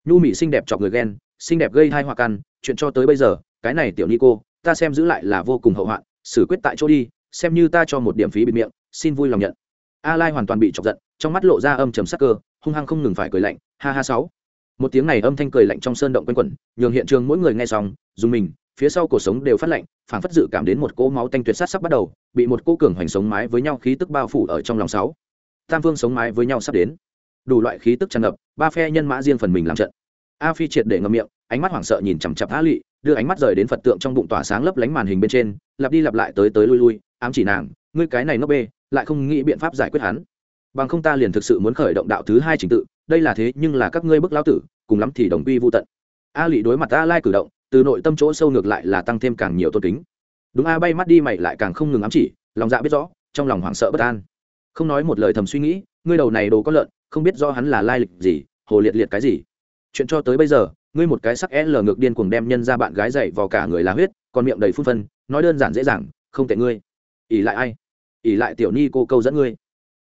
Speaker 1: Nhu mỹ xinh đẹp chọc người ghen, xinh đẹp gây hai hoa căn, chuyện cho tới bây giờ, cái này tiểu ni cô ta xem giữ lại là vô cùng hậu hoạn, xử quyết tại chỗ đi, xem như ta cho một điểm phí bịt miệng, xin vui lòng nhận. A lai hoàn toàn bị chọc giận, trong mắt lộ ra âm trầm sắc cơ, hung hăng không ngừng phải cười lạnh, ha ha sáu. Một tiếng này âm thanh cười lạnh trong sơn động quanh quẩn, nhường hiện trường mỗi người nghe xong, dùng mình phía sau cổ sống đều phát lạnh, phảng phất dự cảm đến một cỗ máu tanh tuyệt sát sắp bắt đầu, bị một cỗ cường hoành sống mái với nhau khí tức bao phủ ở trong lòng sáu. Tam vương sống mái với nhau sắp đến. Đủ loại khí tức tràn ngập, ba phe nhân mã riêng phần mình làm trận. A phi triệt để ngậm miệng, ánh mắt hoảng sợ nhìn chằm chặp a lụy đưa ánh mắt rời đến phật tượng trong bụng tỏa sáng lấp lánh màn hình bên trên, lặp đi lặp lại tới tới lui lui, ám chỉ nàng, ngươi cái này ngốc bê, lại không nghĩ biện pháp giải quyết hắn. Bằng không ta liền thực sự muốn khởi động đạo thứ hai trình tự, đây là thế nhưng là các ngươi bức lão tử, cùng lắm thì đồng quy vô tận. A lụy đối mặt a lai cử động từ nội tâm chỗ sâu ngược lại là tăng thêm càng nhiều tôn kính. Đúng a, bay mắt đi mày lại càng không ngừng ám chỉ, lòng dạ biết rõ, trong lòng hoảng sợ bất an. Không nói một lời thầm suy nghĩ, ngươi đầu này đồ có lợn, không biết do hắn là lai lịch gì, hồ liệt liệt cái gì. Chuyện cho tới bây giờ, ngươi một cái sắc l ngược điên cuồng đem nhân ra bạn gái dậy vào cả người là huyết, còn miệng đầy phun phân, nói đơn giản dễ dàng, không tệ ngươi. Ỉ lại ai? Ỉ lại tiểu ni cô câu dẫn ngươi.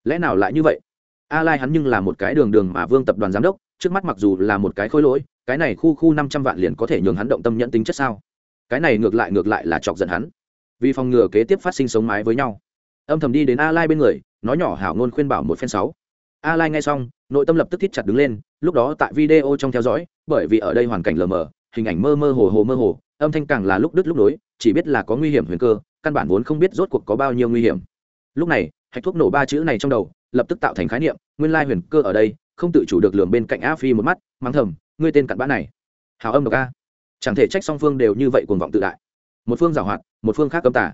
Speaker 1: Lẽ nào lại như vậy? A lai hắn nhưng là một cái đường đường mà vương tập đoàn giám đốc, trước mắt mặc dù là một cái khối lỗi, cái này khu khu năm trăm vạn liền có thể nhường hắn động tâm nhận tính chất sao? Cái này ngược lại ngược lại là chọc giận hắn. Vì phòng ngừa kế tiếp phát sinh sống mái với nhau. Âm thầm đi đến a lai bên người, nói nhỏ hảo ngôn khuyên bảo một phen sáu. A lai nghe xong, nội tâm lập tức thiết chặt đứng lên, lúc đó tại video trong theo dõi, bởi vì ở đây hoàn cảnh lờ mờ, hình ảnh mơ mơ hồ hồ mơ hồ, âm thanh càng là lúc đứt lúc nối, chỉ biết là có nguy hiểm huyền cơ, căn bản vốn không biết rốt cuộc có bao nhiêu nguy hiểm. Lúc này, hạch thuốc nổ ba chữ này trong đầu lập tức tạo thành khái niệm, nguyên lai huyền cơ ở đây, không tự chủ được lường bên cạnh a phi một mắt, mắng thầm, ngươi tên cặn bã này, hào âm độc a. Chẳng thể trách song phương đều như vậy cuồng vọng tự đại. Một phương giảo hoạt, một phương khác cấm tả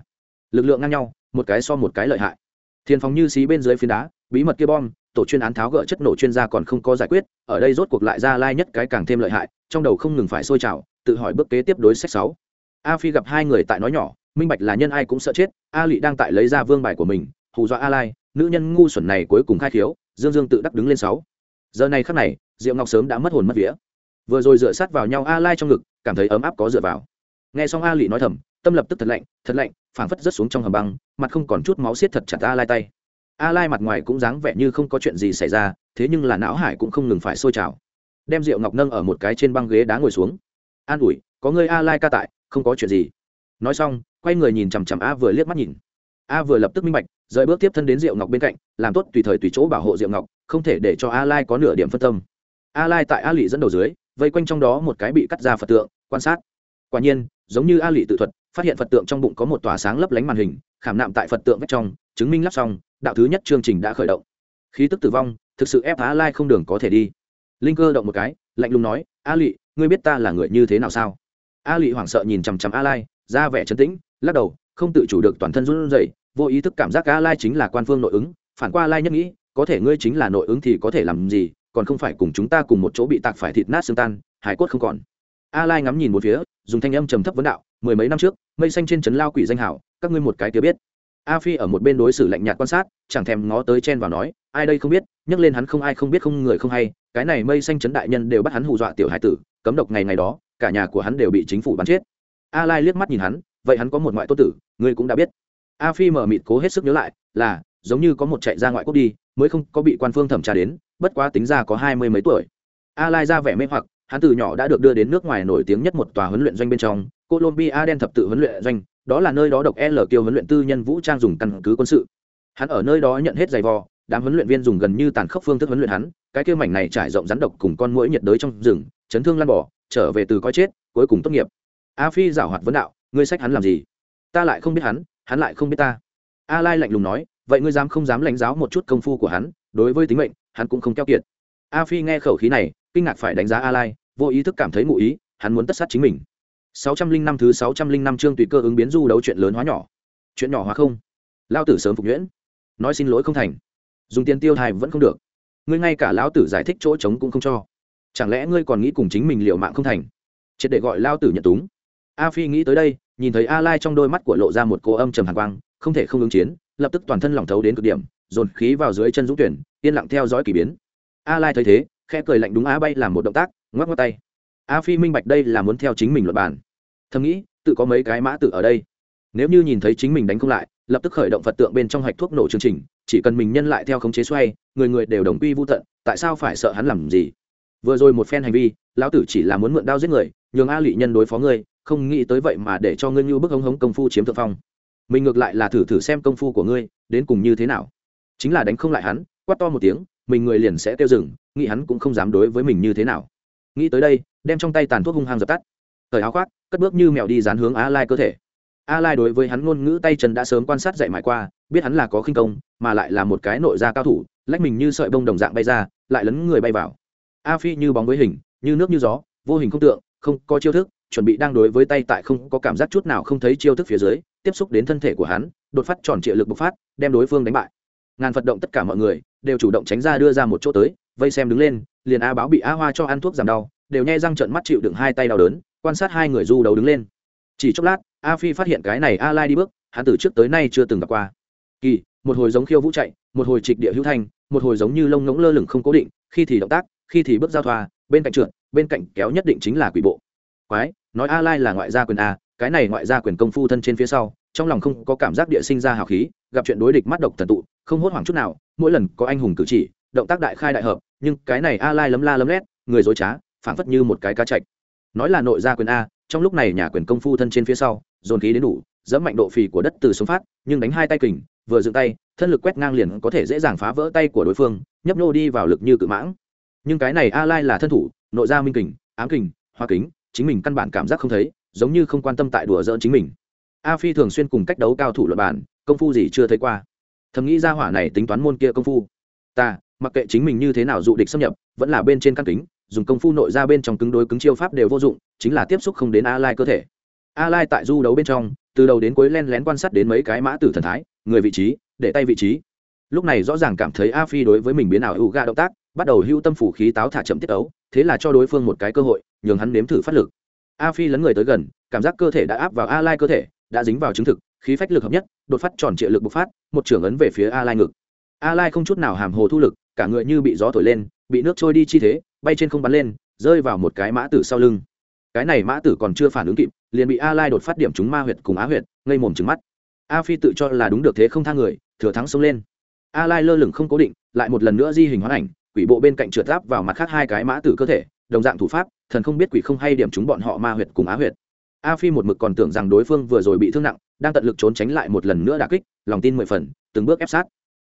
Speaker 1: lực lượng ngang nhau, một cái so một cái lợi hại. Thiên phóng như xí bên dưới phiến đá, bí mật kia bom, tổ chuyên án tháo gỡ chất nổ chuyên gia còn không có giải quyết, ở đây rốt cuộc lại ra lai nhất cái càng thêm lợi hại, trong đầu không ngừng phải sôi trào, tự hỏi bước kế tiếp đối sách sáu. A phi gặp hai người tại nói nhỏ, minh bạch là nhân ai cũng sợ chết, a lị đang tại lấy ra vương bài của mình, hù dọa a lai nữ nhân ngu xuẩn này cuối cùng khai khiếu, dương dương tự đắc đứng lên sáu. Giờ này khắc này, diệu ngọc sớm đã mất hồn mất vía. Vừa rồi dựa sát vào nhau a lai trong ngực, cảm thấy ấm áp có dựa vào. Nghe xong a lị nói thầm, tâm lập tức thật lạnh thật lạnh, phảng phất rớt xuống trong hầm băng, mặt không còn chút máu xiết thật chặt a lai tay. A lai mặt ngoài cũng dáng vẻ như không có chuyện gì xảy ra, thế nhưng là não hải cũng không ngừng phải sôi trào. Đem rượu ngọc nâng ở một cái trên băng ghế đá ngồi xuống. An ủi, có người a lai ca tại, không có chuyện gì. Nói xong, quay người nhìn chằm chằm a vừa liếc mắt nhìn a vừa lập tức minh bạch, rời bước tiếp thân đến diệu ngọc bên cạnh, làm tốt tùy thời tùy chỗ bảo hộ diệu ngọc, không thể để cho a lai có nửa điểm phân tâm. A lai tại a lị dẫn đầu dưới, vây quanh trong đó một cái bị cắt ra phật tượng, quan sát. Quả nhiên, giống như a lị tự thuật, phát hiện phật tượng trong bụng có một tòa sáng lấp lánh màn hình, khảm nạm tại phật tượng vách trong, chứng minh lắp xong, đạo thứ nhất chương trình đã khởi động. Khí tức tử vong, thực sự ép a lai không đường có thể đi. Linh cơ động một cái, lạnh lùng nói, a lị, ngươi biết ta là người như thế nào sao? A lị hoảng sợ nhìn chằm chằm a lai, ra vẻ trấn tĩnh, lắc đầu, không tự chủ được toàn thân run rẩy vô ý thức cảm giác a lai chính là quan phương nội ứng, phản qua lai nhất nghĩ, có thể ngươi chính là nội ứng thì có thể làm gì, còn không phải cùng chúng ta cùng một chỗ bị tạc phải thịt nát xương tan, hải cốt không còn. A lai ngắm nhìn một phía, dùng thanh âm trầm thấp vấn đạo, mười mấy năm trước, mây xanh trên trấn lao quỷ danh hảo, các ngươi một cái tiếng biết. A phi ở một bên đối xử lạnh nhạt quan sát, chẳng thèm ngó tới chen vào nói, ai đây không biết, nhắc lên hắn không ai không biết không người không hay, cái này mây xanh chấn đại nhân đều bắt hắn hù dọa tiểu hải tử, cấm độc ngày ngày đó, cả nhà của hắn đều bị chính phủ bắn chết. A lai liếc mắt nhìn hắn, vậy hắn có một ngoại tốt tử, ngươi cũng đã biết a phi mở mịt cố hết sức nhớ lại, là, giống như có một chạy ra ngoại quốc đi, mới không có bị quan phương thẩm tra đến, bất quá tính ra có hai mươi mấy tuổi. A lai ra vẻ mê hoặc, hắn từ nhỏ đã được đưa đến nước ngoài nổi tiếng nhất một tòa huấn luyện doanh bên trong, colombia đen thập tự huấn luyện doanh, đó là nơi đó độc l kiêu huấn luyện tư nhân vũ trang dùng căn cứ quân sự. Hắn ở nơi đó nhận hết giày vò, đám huấn luyện viên dùng gần như tàn khốc phương thức huấn luyện hắn, cái kêu mảnh này trải rộng rắn độc cùng con mũi nhiệt đới trong rừng, chấn thương lan bỏ trở về từ coi chết, cuối cùng tốt nghiệp. A phi giảo hoạt vấn đạo, ngươi sách hắn làm gì? Ta lại không biết hắn hắn lại không biết ta. A lai lạnh lùng nói, vậy ngươi dám không dám lãnh giáo một chút công phu của hắn, đối với tính mệnh, hắn cũng không keo kiệt. A phi nghe khẩu khí này, kinh ngạc phải đánh giá a lai vô ý thức cảm thấy ngụ ý, hắn muốn tất sát chính mình. 605 thứ 605 chương tùy cơ ứng biến du đấu chuyện lớn hóa nhỏ. Chuyện nhỏ hóa không? Lao tử sớm phục nhuyễn. Nói xin lỗi không thành. Dùng tiền tiêu thai vẫn không được. Ngươi ngay cả lão tử giải thích chỗ trống cũng không cho. Chẳng lẽ ngươi còn nghĩ cùng chính mình liệu mạng không thành? Triệt để gọi lao tử nhận túng. A phi nghĩ tới đây nhìn thấy a lai trong đôi mắt của lộ ra một cô âm trầm hàn quang, không thể không ứng chiến, lập tức toàn thân lỏng thấu đến cực điểm, dồn khí vào dưới chân dũng tuyển, yên lặng theo dõi kỳ biến. A lai thấy thế, khẽ cười lạnh đúng á bay làm một động tác, ngoắc ngoắc tay. A phi minh bạch đây là muốn theo chính mình luật bản thầm nghĩ, tự có mấy cái mã tự ở đây. Nếu như nhìn thấy chính mình đánh không lại, lập tức khởi động phật tượng bên trong hạch thuốc nổ chương trình, chỉ cần mình nhân lại theo khống chế xoay, người người đều đồng quy vô tận, tại sao phải sợ hắn làm gì? Vừa rồi một phen hành vi, lão tử chỉ là muốn mượn đao giết người, nhường a lị nhân đối phó ngươi không nghĩ tới vậy mà để cho ngươi như bức hống hống công phu chiếm thượng phong. Mình ngược lại là thử thử xem công phu của ngươi, đến cùng như thế nào. Chính là đánh không lại hắn, quát to một tiếng, mình người liền sẽ tiêu dừng, nghĩ hắn cũng không dám đối với mình như thế nào. Nghĩ tới đây, đem trong tay tàn thuốc hung hăng dập tắt. Thời áo khoác, cất bước như mèo đi dán hướng a lai cơ thể. A lai đối với hắn ngôn ngữ tay chân đã sớm quan sát dạy mãi qua, biết hắn là có khinh công, mà lại là một cái nội gia cao thủ, lách mình như sợi bông đồng dạng bay ra, lại lấn người bay vào. A phi như bóng với hình, như nước như gió, vô hình không tượng, không có chiêu thức chuẩn bị đang đối với tay tại không có cảm giác chút nào không thấy chiêu thức phía dưới, tiếp xúc đến thân thể của hắn, đột phát tròn trịa lực bộc phát, đem đối phương đánh bại. Ngàn phật động tất cả mọi người đều chủ động tránh ra đưa ra một chỗ tới, vây xem đứng lên, liền a báo bị a hoa cho ăn thuốc giảm đau, đều nhai răng trợn mắt chịu đựng hai tay đau đớn, quan sát hai người du đầu đứng lên. Chỉ chốc lát, a phi phát hiện cái này a lai đi bước, hắn từ trước tới nay chưa từng gặp qua. Kỳ, một hồi giống khiêu vũ chạy, một hồi trịch địa hữu thanh một hồi giống như lông ngỗng lơ lửng không cố định, khi thì động tác, khi thì bước giao thoa, bên cạnh trượt, bên cạnh kéo nhất định chính là quỷ bộ. Quái nói a lai là ngoại gia quyền a, cái này ngoại gia quyền công phu thân trên phía sau, trong lòng không có cảm giác địa sinh ra hào khí, gặp chuyện đối địch mắt độc thần tụ, không hốt hoảng chút nào, mỗi lần có anh hùng cử chỉ, động tác đại khai đại hợp, nhưng cái này a lai lấm la lấm lét, người dối trá, phảng phất như một cái cá chạch. Nói là nội gia quyền a, trong lúc này nhà quyền công phu thân trên phía sau, dồn khí đến đủ, dẫm mạnh độ phì của đất từ sống phát, nhưng đánh hai tay kình, vừa dựng tay, thân lực quét ngang liền có thể dễ dàng phá vỡ tay của đối phương, nhấp nô đi vào lực như cự mãng. Nhưng cái này a lai là thân thủ, nội gia minh kình, ám kình, hoa kính chính mình căn bản cảm giác không thấy, giống như không quan tâm tại đùa dỡn chính mình. A phi thường xuyên cùng cách đấu cao thủ luật bản công phu gì chưa thấy qua. Thầm nghĩ ra hỏa này tính toán môn kia công phu. Ta, mặc kệ chính mình như thế nào dụ địch xâm nhập, vẫn là bên trên căn kính, dùng công phu nội ra bên trong cứng đối cứng chiêu pháp đều vô dụng, chính là tiếp xúc không đến a lai cơ thể. A lai tại du đấu bên trong, từ đầu đến cuối len lén quan sát đến mấy cái mã tử thần thái, người vị trí, để tay vị trí. Lúc này rõ ràng cảm thấy a phi đối với mình biến ảo ưu ga động tác, bắt đầu hưu tâm phủ khí táo thả chậm tiết ấu, thế là cho đối phương một cái cơ hội nhường hắn nếm thử phát lực. A phi lấn người tới gần, cảm giác cơ thể đã áp vào a lai cơ thể, đã dính vào chứng thực, khí phách lực hợp nhất, đột phát tròn trịa lực bộc phát, một trưởng ấn về phía a lai ngực. A lai không chút nào hàm hồ thu lực, cả người như bị gió thổi lên, bị nước trôi đi chi thế, bay trên không bắn lên, rơi vào một cái mã tử sau lưng. Cái này mã tử còn chưa phản ứng kịp, liền bị a lai đột phát điểm trúng ma huyệt cùng á huyệt, ngây mồm trứng mắt. A phi tự cho là đúng được thế không tha người, thừa thắng xông lên. A lai lơ lửng không cố định, lại một lần nữa di hình hóa ảnh, quỷ bộ bên cạnh trượt áp vào mặt khác hai cái mã tử cơ thể đồng dạng thủ pháp, thần không biết quỷ không hay điểm chúng bọn họ ma huyệt cùng á huyệt. A phi một mực còn tưởng rằng đối phương vừa rồi bị thương nặng, đang tận lực trốn tránh lại một lần nữa đà kích, lòng tin mười phần, từng bước ép sát.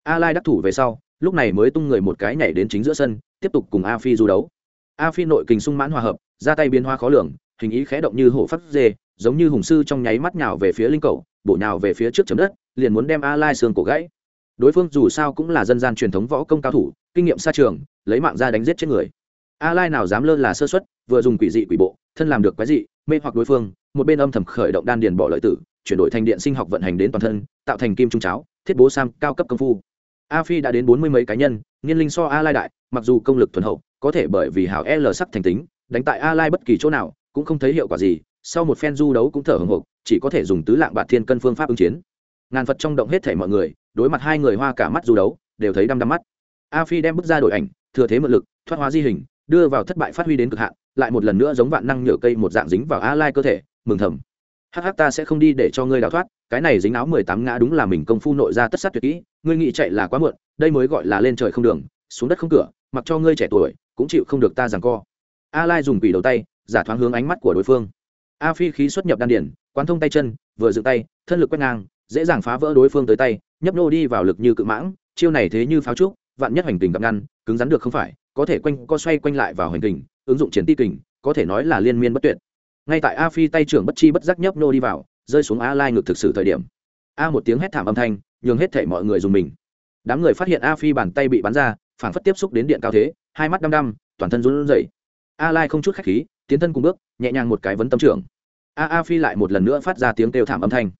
Speaker 1: A lai đắc thủ về sau, lúc này mới tung người một cái nhảy đến chính giữa sân, tiếp tục cùng a phi du đấu. A phi nội kình sung mãn hòa hợp, ra tay biến hoa khó lường, hình ý khẽ động như hổ phát dê, giống như hùng sư trong nháy mắt nhào về phía linh cầu, bổ nhào về phía trước chấm đất, liền muốn đem a lai xương cổ gãy. Đối phương dù sao cũng là dân gian truyền thống võ công cao thủ, kinh nghiệm xa trường, lấy mạng ra đánh giết chết người a lai nào dám lơ là sơ xuất vừa dùng quỷ dị quỷ bộ, thân làm được quái dị, mê hoặc đối phương, một bên âm thầm khởi động đan điền bỏ lợi tử, chuyển đổi thành điện sinh học vận hành đến toàn thân, tạo thành kim trung cháo, thiết bố sam, cao cấp công phu. A phi đã đến bốn mươi mấy cá nhân niên linh so a lai đại, mặc dù công lực thuần hậu, có thể bởi vì hảo l sắc thành tính, đánh tại a lai bất kỳ chỗ nào, cũng không thấy hiệu quả gì, sau một phen du đấu cũng thở hồng hộc, chỉ có thể dùng tứ lạng bạc thiên cân phương pháp ứng chiến. Ngàn phật trong động hết thể mọi người, đối mặt hai người hoa cả mắt du đấu, đều thấy đăm đăm mắt. A phi đem bức ra đổi ảnh, thừa thế mượn lực, thoát hóa di hình đưa vào thất bại phát huy đến cực hạn, lại một lần nữa giống vạn năng nhựa cây một dạng dính vào a lai cơ thể, mừng thầm. Hắc hắc, ta sẽ không đi để cho ngươi đào thoát, cái này dính áo mười tám ngã đúng là mình công phu nội ra tất sát tuyệt kỹ, ngươi nghĩ chạy là quá muộn, đây mới gọi là lên trời không đường, xuống đất không cửa, mặc cho ngươi trẻ tuổi, cũng chịu không được ta rằng co. A lai dùng quỷ đầu tay, giả thoáng hướng ánh mắt của đối phương. A phi khí xuất nhập đan điển quán thông tay chân, vừa dựng tay, thân lực quét ngang, dễ dàng phá vỡ đối phương tới tay, nhấp nô đi vào lực như cự mãng, chiêu này thế như pháo trúc, vạn nhất hành tình gặp ngăn, cứng rắn được không phải có thể quanh co xoay quanh lại vào hành tình ứng dụng chiến ti kình, có thể nói là liên miên bất tuyệt. Ngay tại a phi tay trưởng bất chi bất giác nhấp nô đi vào, rơi xuống a lai ngược thực sự thời điểm. A một tiếng hét thảm âm thanh, nhường hết thể mọi người dùng mình. Đám người phát hiện a phi bàn tay bị bắn ra phản phất tiếp xúc đến điện cao thế, hai mắt đăm đăm, toàn thân run rẩy. A lai không chút khách khí, tiến thân cùng bước, nhẹ nhàng một cái vấn tâm trưởng. A a phi lại một lần nữa phát ra tiếng kêu thảm âm thanh.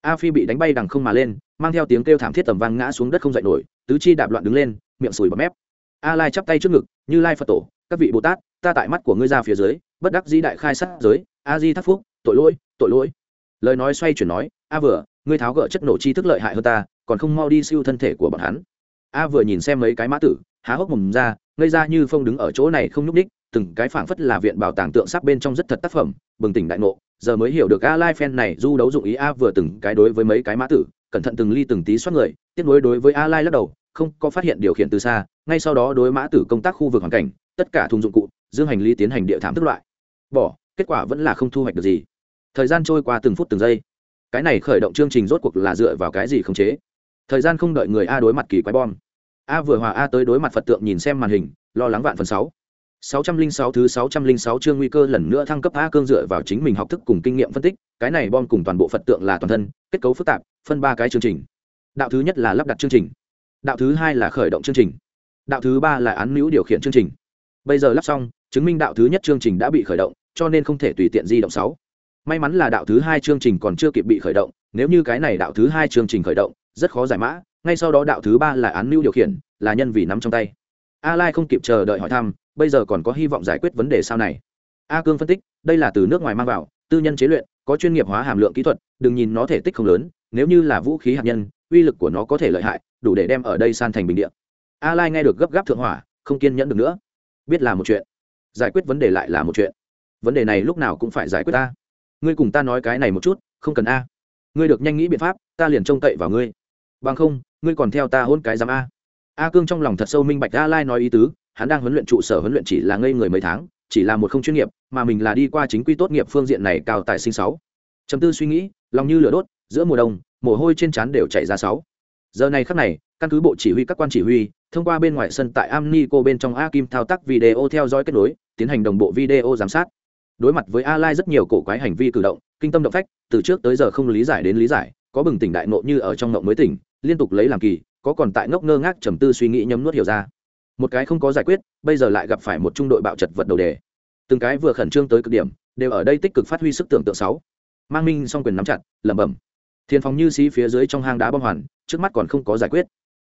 Speaker 1: A phi bị đánh bay đằng không mà lên, mang theo tiếng kêu thảm thiết tầm vang ngã xuống đất không dậy nổi, tứ chi đạp loạn đứng lên, miệng sùi bọt mép a lai chắp tay trước ngực, như lai phật tổ, các vị bồ tát, ta tại mắt của ngươi ra phía dưới, bất đắc dĩ đại khai sát giới, a di thắc phúc, tội lỗi tội lỗi. Lời nói xoay chuyển nói, a vừa, ngươi tháo gỡ chất nổ chi thức lợi hại hơn ta, còn không mau đi siêu thân thể của bọn hắn. A vừa nhìn xem mấy cái mã tử, há hốc mồm ra, ngây ra như phong đứng ở chỗ này không nhúc ních từng cái phảng phất là viện bảo tàng tượng sắc bên trong rất thật tác phẩm, bừng tỉnh đại ngộ, giờ mới hiểu được a lai fan này du đấu dụng ý a vừa từng cái đối với mấy cái mã tử, cẩn thận từng ly từng tí xoát người, tiếp nối đối với a lai lắc đầu không có phát hiện điều khiển từ xa, ngay sau đó đối mã tử công tác khu vực hoàn cảnh, tất cả thùng dụng cụ, dương hành lý tiến hành địa thám tức loại. Bỏ, kết quả vẫn là không thu hoạch được gì. Thời gian trôi qua từng phút từng giây. Cái này khởi động chương trình rốt cuộc là dựa vào cái gì khống chế? Thời gian không đợi người a đối mặt kỳ quái bom. A vừa hòa a tới đối mặt phật tượng nhìn xem màn hình, lo lắng vạn phần sáu. sáu trăm linh sáu thứ sáu trăm linh sáu chương nguy cơ lần nữa thăng cấp a cương dựa vào chính mình học thức cùng kinh nghiệm phân tích, cái này bom cùng toàn bộ phật tượng là toàn thân, kết cấu phức tạp, phân ba cái chương trình. Đạo thứ nhất là lắp đặt chương trình đạo thứ hai là khởi động chương trình. Đạo thứ ba là án mưu điều khiển chương trình. Bây giờ lắp xong, chứng minh đạo thứ nhất chương trình đã bị khởi động, cho nên không thể tùy tiện di động sáu. May mắn là đạo thứ hai chương trình còn chưa kịp bị khởi động, nếu như cái này đạo thứ hai chương trình khởi động, rất khó giải mã, ngay sau đó đạo thứ ba là án mưu điều khiển, là nhân vì nắm trong tay. A lai không kịp chờ đợi hỏi thăm, bây giờ còn có hy vọng giải quyết vấn đề sau này. A cương phân tích, đây là từ nước ngoài mang vào, tư nhân chế luyện, có chuyên nghiệp hóa hàm lượng kỹ thuật, đừng nhìn nó thể tích không lớn, nếu như là vũ khí hạt nhân uy lực của nó có thể lợi hại, đủ để đem ở đây san thành bình địa. A lai nghe được gấp gáp thượng hỏa, không kiên nhẫn được nữa. Biết là một chuyện. Giải quyết vấn đề lại là một chuyện. Vấn đề này lúc nào cũng phải giải quyết ta. Ngươi cùng ta nói cái này một chút, không cần a. Ngươi được nhanh nghĩ biện pháp, ta liền trông cậy vào ngươi. Bằng không, ngươi còn theo ta hôn cái giám a. A cương trong lòng thật sâu minh bạch a lai nói ý tứ, hắn đang huấn luyện trụ sở huấn luyện chỉ là ngây người mấy tháng, chỉ là một không chuyên nghiệp, mà mình là đi qua chính quy tốt nghiệp phương diện này cao tại sinh sáu. Chấm tư suy nghĩ, lòng như lửa đốt, giữa mùa đông mồ hôi trên trán đều chảy ra sáu. Giờ này khắc này, căn cứ bộ chỉ huy các quan chỉ huy, thông qua bên ngoài sân tại amnico bên trong a kim thao tác video theo dõi kết nối, tiến hành đồng bộ video giám sát. Đối mặt với a lai rất nhiều cổ quái hành vi cử động, kinh tâm động phách, từ trước tới giờ không lý giải đến lý giải, có bừng tỉnh đại nộ như ở trong ngộng mới tỉnh, liên tục lấy làm kỳ, có còn tại ngốc ngơ ngác trầm tư suy nghĩ nhấm nuốt hiểu ra. Một cái không có giải quyết, bây giờ lại gặp phải một trung đội bạo chật vật đầu đề. Từng cái vừa khẩn trương tới cực điểm, đều ở đây tích cực phát huy sức tưởng tượng sáu. Mang minh song quyền nắm chặt, lẩm bẩm thiên phòng như xí phía dưới trong hang đá bom hoàn, trước mắt còn không có giải quyết.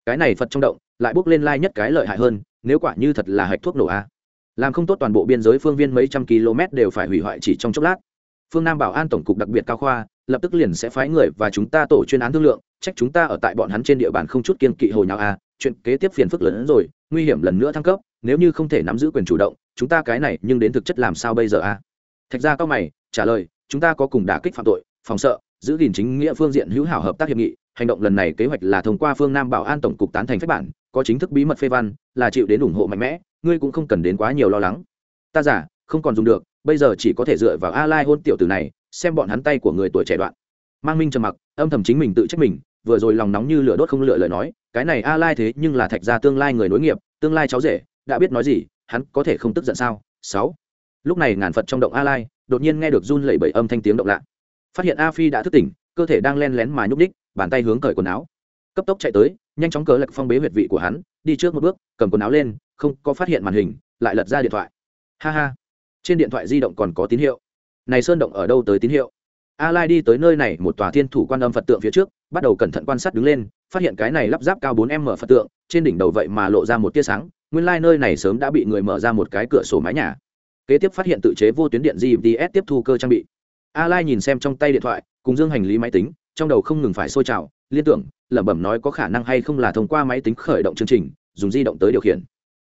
Speaker 1: Cái này phật trong động, lại bước lên lai nhất cái lợi hại hơn, nếu quả như thật là hạch thuốc nổ a. Làm không tốt toàn bộ biên giới phương viên mấy trăm km đều phải hủy hoại chỉ trong chốc lát. Phương nam bảo an tổng cục đặc biệt cao khoa, lập tức liền sẽ phái người và chúng ta tổ chuyên án thương lượng, trách chúng ta ở tại bọn hắn trên địa bàn không chút kiên kỵ hồi nào a. Chuyện kế tiếp phiền phức lớn hơn rồi, nguy hiểm lần nữa thăng cấp, nếu như không thể nắm giữ quyền chủ động, chúng ta cái này nhưng đến thực chất làm sao bây giờ a? Thạch ra cao mày, trả lời, chúng ta có cùng đả kích phạm tội, phòng sợ giữ gìn chính nghĩa phương diện hữu hảo hợp tác hiệp nghị, hành động lần này kế hoạch là thông qua phương nam bảo an tổng cục tán thành phép bản, có chính thức bí mật phê văn, là chịu đến ủng hộ mạnh mẽ, ngươi cũng không cần đến quá nhiều lo lắng. Ta giả không còn dùng được, bây giờ chỉ có thể dựa vào a lai hôn tiểu tử này, xem bọn hắn tay của người tuổi trẻ đoạn. Mang minh trầm mặc, âm thầm chính mình tự trách mình, vừa rồi lòng nóng như lửa đốt không lựa lời nói, cái này a lai thế nhưng là thạch ra tương lai người nối nghiệp, tương lai cháu rể, đã biết nói gì, hắn có thể không tức giận sao? Sáu. Lúc này ngàn phật trong động a lai đột nhiên nghe được run lẩy bẩy âm thanh tiếng động lạ phát hiện a phi đã thức tỉnh, cơ thể đang len lén mà nhúc ních bàn tay hướng cởi quần áo. Cấp tốc chạy tới, nhanh chóng cờ lật phong bế huyệt vị của hắn, đi trước một bước, cầm quần áo lên, không có phát hiện màn hình, lại lật ra điện thoại. Ha ha. Trên điện thoại di động còn có tín hiệu. Này sơn động ở đâu tới tín hiệu? A lai đi tới nơi này, một tòa thiên thủ quan âm phật tượng phía trước, bắt đầu cẩn thận quan sát đứng lên, phát hiện cái này lắp ráp cao 4 m phật tượng, trên đỉnh đầu vậy mà lộ ra một tia sáng, nguyên lai nơi này sớm đã bị người mở ra một cái cửa sổ mái nhà. Kế tiếp phát hiện tự chế vô tuyến điện gps tiếp thu cơ trang bị a lai nhìn xem trong tay điện thoại, cùng dương hành lý máy tính, trong đầu không ngừng phải sôi trào, liên tưởng, lẩm bẩm nói có khả năng hay không là thông qua máy tính khởi động chương trình, dùng di động tới điều khiển.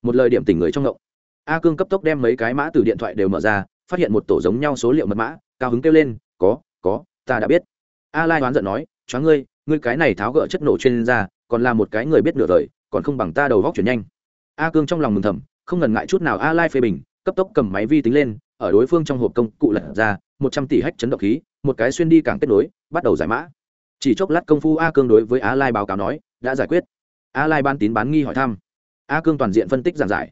Speaker 1: Một lời điểm tỉnh người trong ngộng. A cương cấp tốc đem mấy cái mã từ điện thoại đều mở ra, phát hiện một tổ giống nhau số liệu mật mã, cao hứng kêu lên, có có, ta đã biết. A lai đoán giận nói cho ngươi ngươi cái này tháo gỡ chất nổ chuyên ra còn là một cái người biết nửa đời, còn không bằng ta đầu góc chuyển nhanh. A cương trong lòng mừng thầm, không ngần ngại chút nào a lai phê bình, cấp tốc cầm máy vi tính lên ở đối phương trong hộp công cụ lật ra, một trăm tỷ hách chấn động khí, một cái xuyên đi càng kết nối, bắt đầu giải mã. Chỉ chốc lát công phu a cương đối với a lai báo cáo nói, đã giải quyết. A lai ban tín bán nghi hỏi thăm. A cương toàn diện phân tích giảng giải.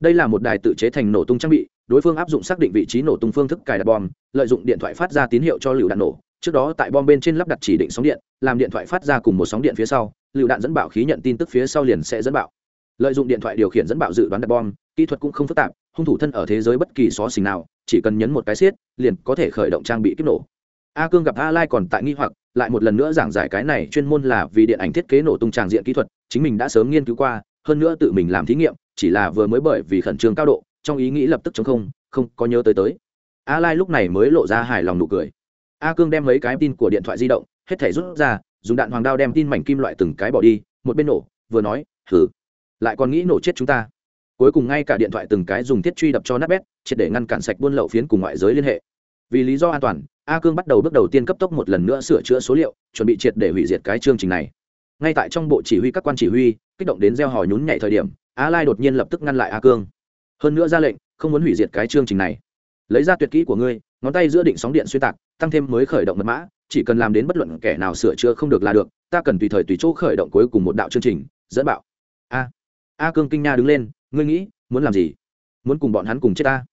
Speaker 1: Đây là một đài tự chế thành nổ tung trang bị, đối phương áp dụng xác định vị trí nổ tung phương thức cài đặt bom, lợi dụng điện thoại phát ra tín hiệu cho lựu đạn nổ. Trước đó tại bom bên trên lắp đặt chỉ định sóng điện, làm điện thoại phát ra cùng một sóng điện phía sau, lựu đạn dẫn bạo khí nhận tin tức phía sau liền sẽ dẫn bạo. Lợi dụng điện thoại điều khiển dẫn bạo dự đoán đặt bom kỹ thuật cũng không phức tạp, hung thủ thân ở thế giới bất kỳ xó xỉnh nào, chỉ cần nhấn một cái xiết, liền có thể khởi động trang bị kích nổ. A cương gặp a lai còn tại nghi hoặc, lại một lần nữa giảng giải cái này chuyên môn là vì điện ảnh thiết kế nổ tung tràng diện kỹ thuật, chính mình đã sớm nghiên cứu qua, hơn nữa tự mình làm thí nghiệm, chỉ là vừa mới bởi vì khẩn trương cao độ, trong ý nghĩ lập tức chống không không có nhớ tới tới. A lai lúc này mới lộ ra hài lòng nụ cười. A cương đem mấy cái tin của điện thoại di động, hết thể rút ra, dùng đạn hoàng đao đem tin mảnh kim loại từng cái bỏ đi, một bên nổ, vừa nói thử lại còn nghĩ nổ chết chúng ta cuối cùng ngay cả điện thoại từng cái dùng thiết truy đập cho nát bét, triệt để ngăn cản sạch buôn lậu phiến cùng ngoại giới liên hệ. Vì lý do an toàn, a cương bắt đầu bước đầu tiên cấp tốc một lần nữa sửa chữa số liệu, chuẩn bị triệt để hủy diệt cái chương trình này. Ngay tại trong bộ chỉ huy các quan chỉ huy, kích động đến gieo hò nhún nhảy thời điểm, a lai đột nhiên lập tức ngăn lại a cương. Hơn nữa ra lệnh, không muốn hủy diệt cái chương trình này. Lấy ra tuyệt kỹ của ngươi, ngón tay giữa định sóng điện xuyên tạc, tăng thêm mới khởi động mật mã, chỉ cần làm đến bất luận kẻ nào sửa chữa không được là được, ta cần tùy thời tùy chỗ khởi động cuối cùng một đạo chương trình, dẫn bạo. A. A cương kinh nha đứng lên ngươi nghĩ, muốn làm gì? Muốn cùng bọn hắn cùng chết ta?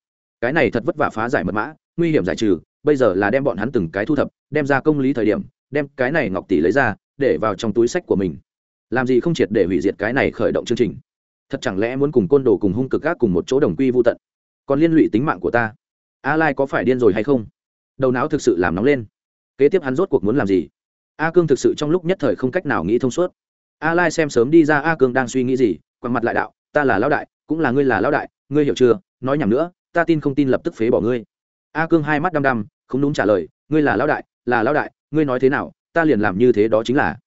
Speaker 1: Cái này thật vất vả phá giải mật mã, nguy hiểm giải trừ, bây giờ là đem bọn hắn từng cái thu thập, đem ra công lý thời điểm, đem cái này ngọc tỷ lấy ra, để vào trong túi sách của mình. Làm gì không triệt để hủy diệt cái này khởi động chương trình? Thật chẳng lẽ muốn cùng côn đồ cùng hung cực gác cùng một chỗ đồng quy vô tận? Còn liên lụy tính mạng của ta? A lai có phải điên rồi hay không? Đầu não thực sự làm nóng lên. Kế tiếp hắn rốt cuộc muốn làm gì? A cương thực sự trong lúc nhất thời không cách nào nghĩ thông suốt. A lai xem sớm đi ra a cương đang suy nghĩ gì quăng mặt lại đạo ta là lão đại, cũng là ngươi là lão đại, ngươi hiểu chưa? Nói nhầm nữa, ta tin không tin lập tức phế bỏ ngươi. A cương hai mắt đăm đăm, không đúng trả lời, ngươi là lão đại, là lão đại, ngươi nói thế nào, ta liền làm như thế đó chính là.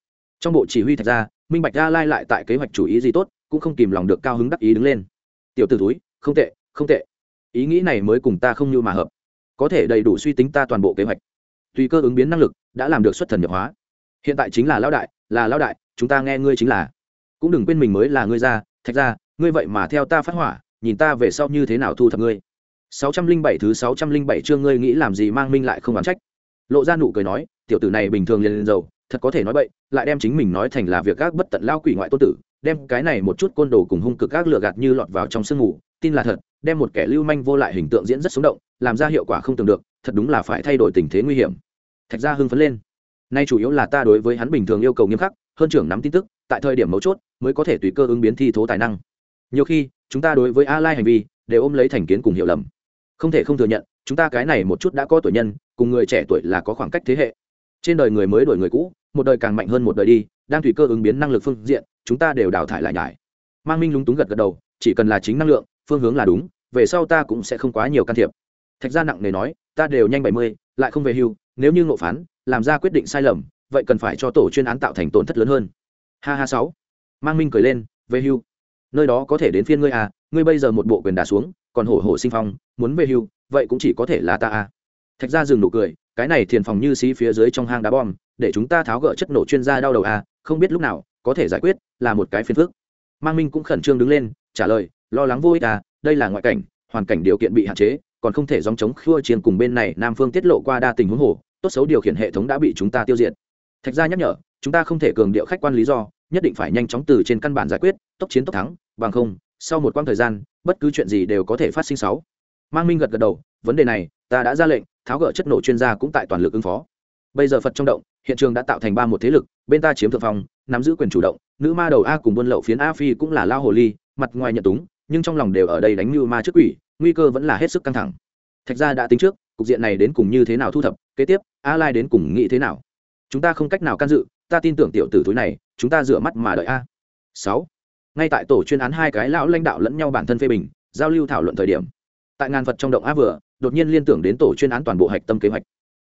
Speaker 1: Trong bộ chỉ huy thạch ra, minh bạch a lai lại tại kế hoạch chủ ý gì tốt, cũng không kìm lòng được cao hứng đắc ý đứng lên. Tiểu t túi không tệ không tệ. Ý nghĩ này mới cùng ta không như mà hợp. Có thể đầy đủ suy tính ta toàn bộ kế hoạch. Tùy cơ ứng biến năng lực, đã làm được xuất thần nhập hóa. Hiện tại chính là lão đại, là lão đại, chúng ta nghe ngươi chính là. Cũng đừng quên mình mới là ngươi ra thạch ra ngươi vậy mà theo ta phát hỏa, nhìn ta về sau như thế nào thu thập ngươi. Sáu trăm linh bảy thứ sáu trăm linh bảy chương ngươi nghĩ làm gì mang minh lại không đoán trách. Lộ ra nụ cười nói, tiểu tử này bình thường liền lên dầu thật có thể nói bậy, lại đem chính mình nói thành là việc các bất tận lao quỷ ngoại tôn tử, đem cái này một chút côn đồ cùng hung cực các lừa gạt như lọt vào trong sương ngủ tin là thật, đem một kẻ lưu manh vô lại hình tượng diễn rất sống động, làm ra hiệu quả không tưởng được, thật đúng là phải thay đổi tình thế nguy hiểm. Thạch gia hưng phấn lên. Nay chủ yếu là ta đối với hắn bình thường yêu cầu nghiêm khắc, hơn trưởng nắm tin tức, tại thời điểm mấu chốt, mới có thể tùy cơ ứng biến thi thố tài năng nhiều khi, chúng ta đối với a lai hành vi đều ôm lấy thành kiến cùng hiểu lầm. Không thể không thừa nhận, chúng ta cái này một chút đã có tuổi nhân, cùng người trẻ tuổi là có khoảng cách thế hệ. Trên đời người mới đổi người cũ, một đời càng mạnh hơn một đời đi, đang tùy cơ ứng biến năng lực phương diện, chúng ta đều đào thải lại nhải. Mang minh lúng túng gật gật đầu, chỉ cần là chính năng lượng, phương hướng là đúng, về sau ta cũng sẽ không quá nhiều can thiệp. Thạch gia nặng nề nói, ta đều nhanh bảy mươi, lại không về hưu, nếu như ngộ phán, làm ra quyết định sai lầm, vậy cần phải cho tổ chuyên án tạo thành tổn thất lớn hơn. Ha ha sáu. Mang minh cười lên, về hưu nơi đó có thể đến phiên ngươi à ngươi bây giờ một bộ quyền đà xuống, còn hổ hổ sinh phong, muốn về hưu, vậy cũng chỉ có thể là ta à. Thạch gia dừng nụ cười, cái này thiền phòng như xí phía dưới trong hang đá bom, để chúng ta tháo gỡ chất nổ chuyên gia đau đầu à không biết lúc nào, có thể giải quyết, là một cái phiền phức. Mang minh cũng khẩn trương đứng lên, trả lời, lo lắng vô ích à đây là ngoại cảnh, hoàn cảnh điều kiện bị hạn chế, còn không thể dòng chống khua chiến cùng bên này nam phương tiết lộ qua đa tình huống hồ, tốt xấu điều khiển hệ thống đã bị chúng ta tiêu diệt. Thạch gia nhắc nhở, chúng ta không thể cường điệu khách quan lý do nhất định phải nhanh chóng từ trên căn bản giải quyết, tốc chiến tốc thắng, bằng không, sau một quãng thời gian, bất cứ chuyện gì đều có thể phát sinh sáu. Mang minh gật gật đầu, vấn đề này, ta đã ra lệnh, tháo gỡ chất nổ chuyên gia cũng tại toàn lực ứng phó. Bây giờ phật trong động, hiện trường đã tạo thành ba một thế lực, bên ta chiếm thượng phong, nắm giữ quyền chủ động, nữ ma đầu a cùng buôn lậu phiến a phi cũng là lao hồ ly, mặt ngoài nhận túng, nhưng trong lòng đều ở đây đánh mưu ma trước quỷ, nguy cơ vẫn là hết sức căng thẳng. Thạch gia đã tính trước, cục diện này đến cùng như thế nào thu thập, kế tiếp, a lai đến cùng nghĩ thế nào? Chúng ta không cách nào can dự ta tin tưởng tiểu tử túi này, chúng ta rửa mắt mà đợi a. Sáu. Ngay tại tổ chuyên án hai cái lão lãnh đạo lẫn nhau bản thân phê bình, giao lưu thảo luận thời điểm, tại ngàn vật trong động a vừa, đột nhiên liên tưởng đến tổ chuyên án toàn bộ hạch tâm kế hoạch.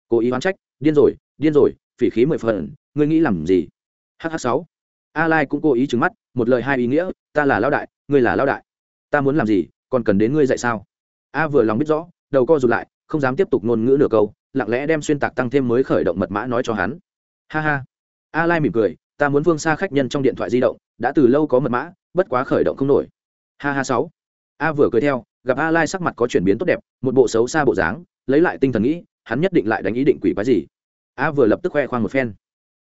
Speaker 1: Cố ý oán trách, điên rồi điên rồi, phỉ khí mười phần, ngươi nghĩ làm gì? Hh sáu. A lai cũng cố ý trừng mắt, một lời hai ý nghĩa, ta là lão đại, ngươi là lão đại. Ta muốn làm gì, còn cần đến ngươi dạy sao? A vừa lòng biết rõ, đầu co rụt lại, không dám tiếp tục ngôn ngữ nửa câu, lặng lẽ đem xuyên tạc tăng thêm mới khởi động mật mã nói cho hắn. Ha ha a lai mỉm cười, ta muốn vương xa khách nhân trong điện thoại di động, đã từ lâu có mật mã, bất quá khởi động không nổi. Ha ha sáu. A vừa cười theo, gặp a lai sắc mặt có chuyển biến tốt đẹp, một bộ xấu xa bộ dáng, lấy lại tinh thần nghĩ, hắn nhất định lại đánh ý định quỷ quái gì. A vừa lập tức khoe khoang một phen.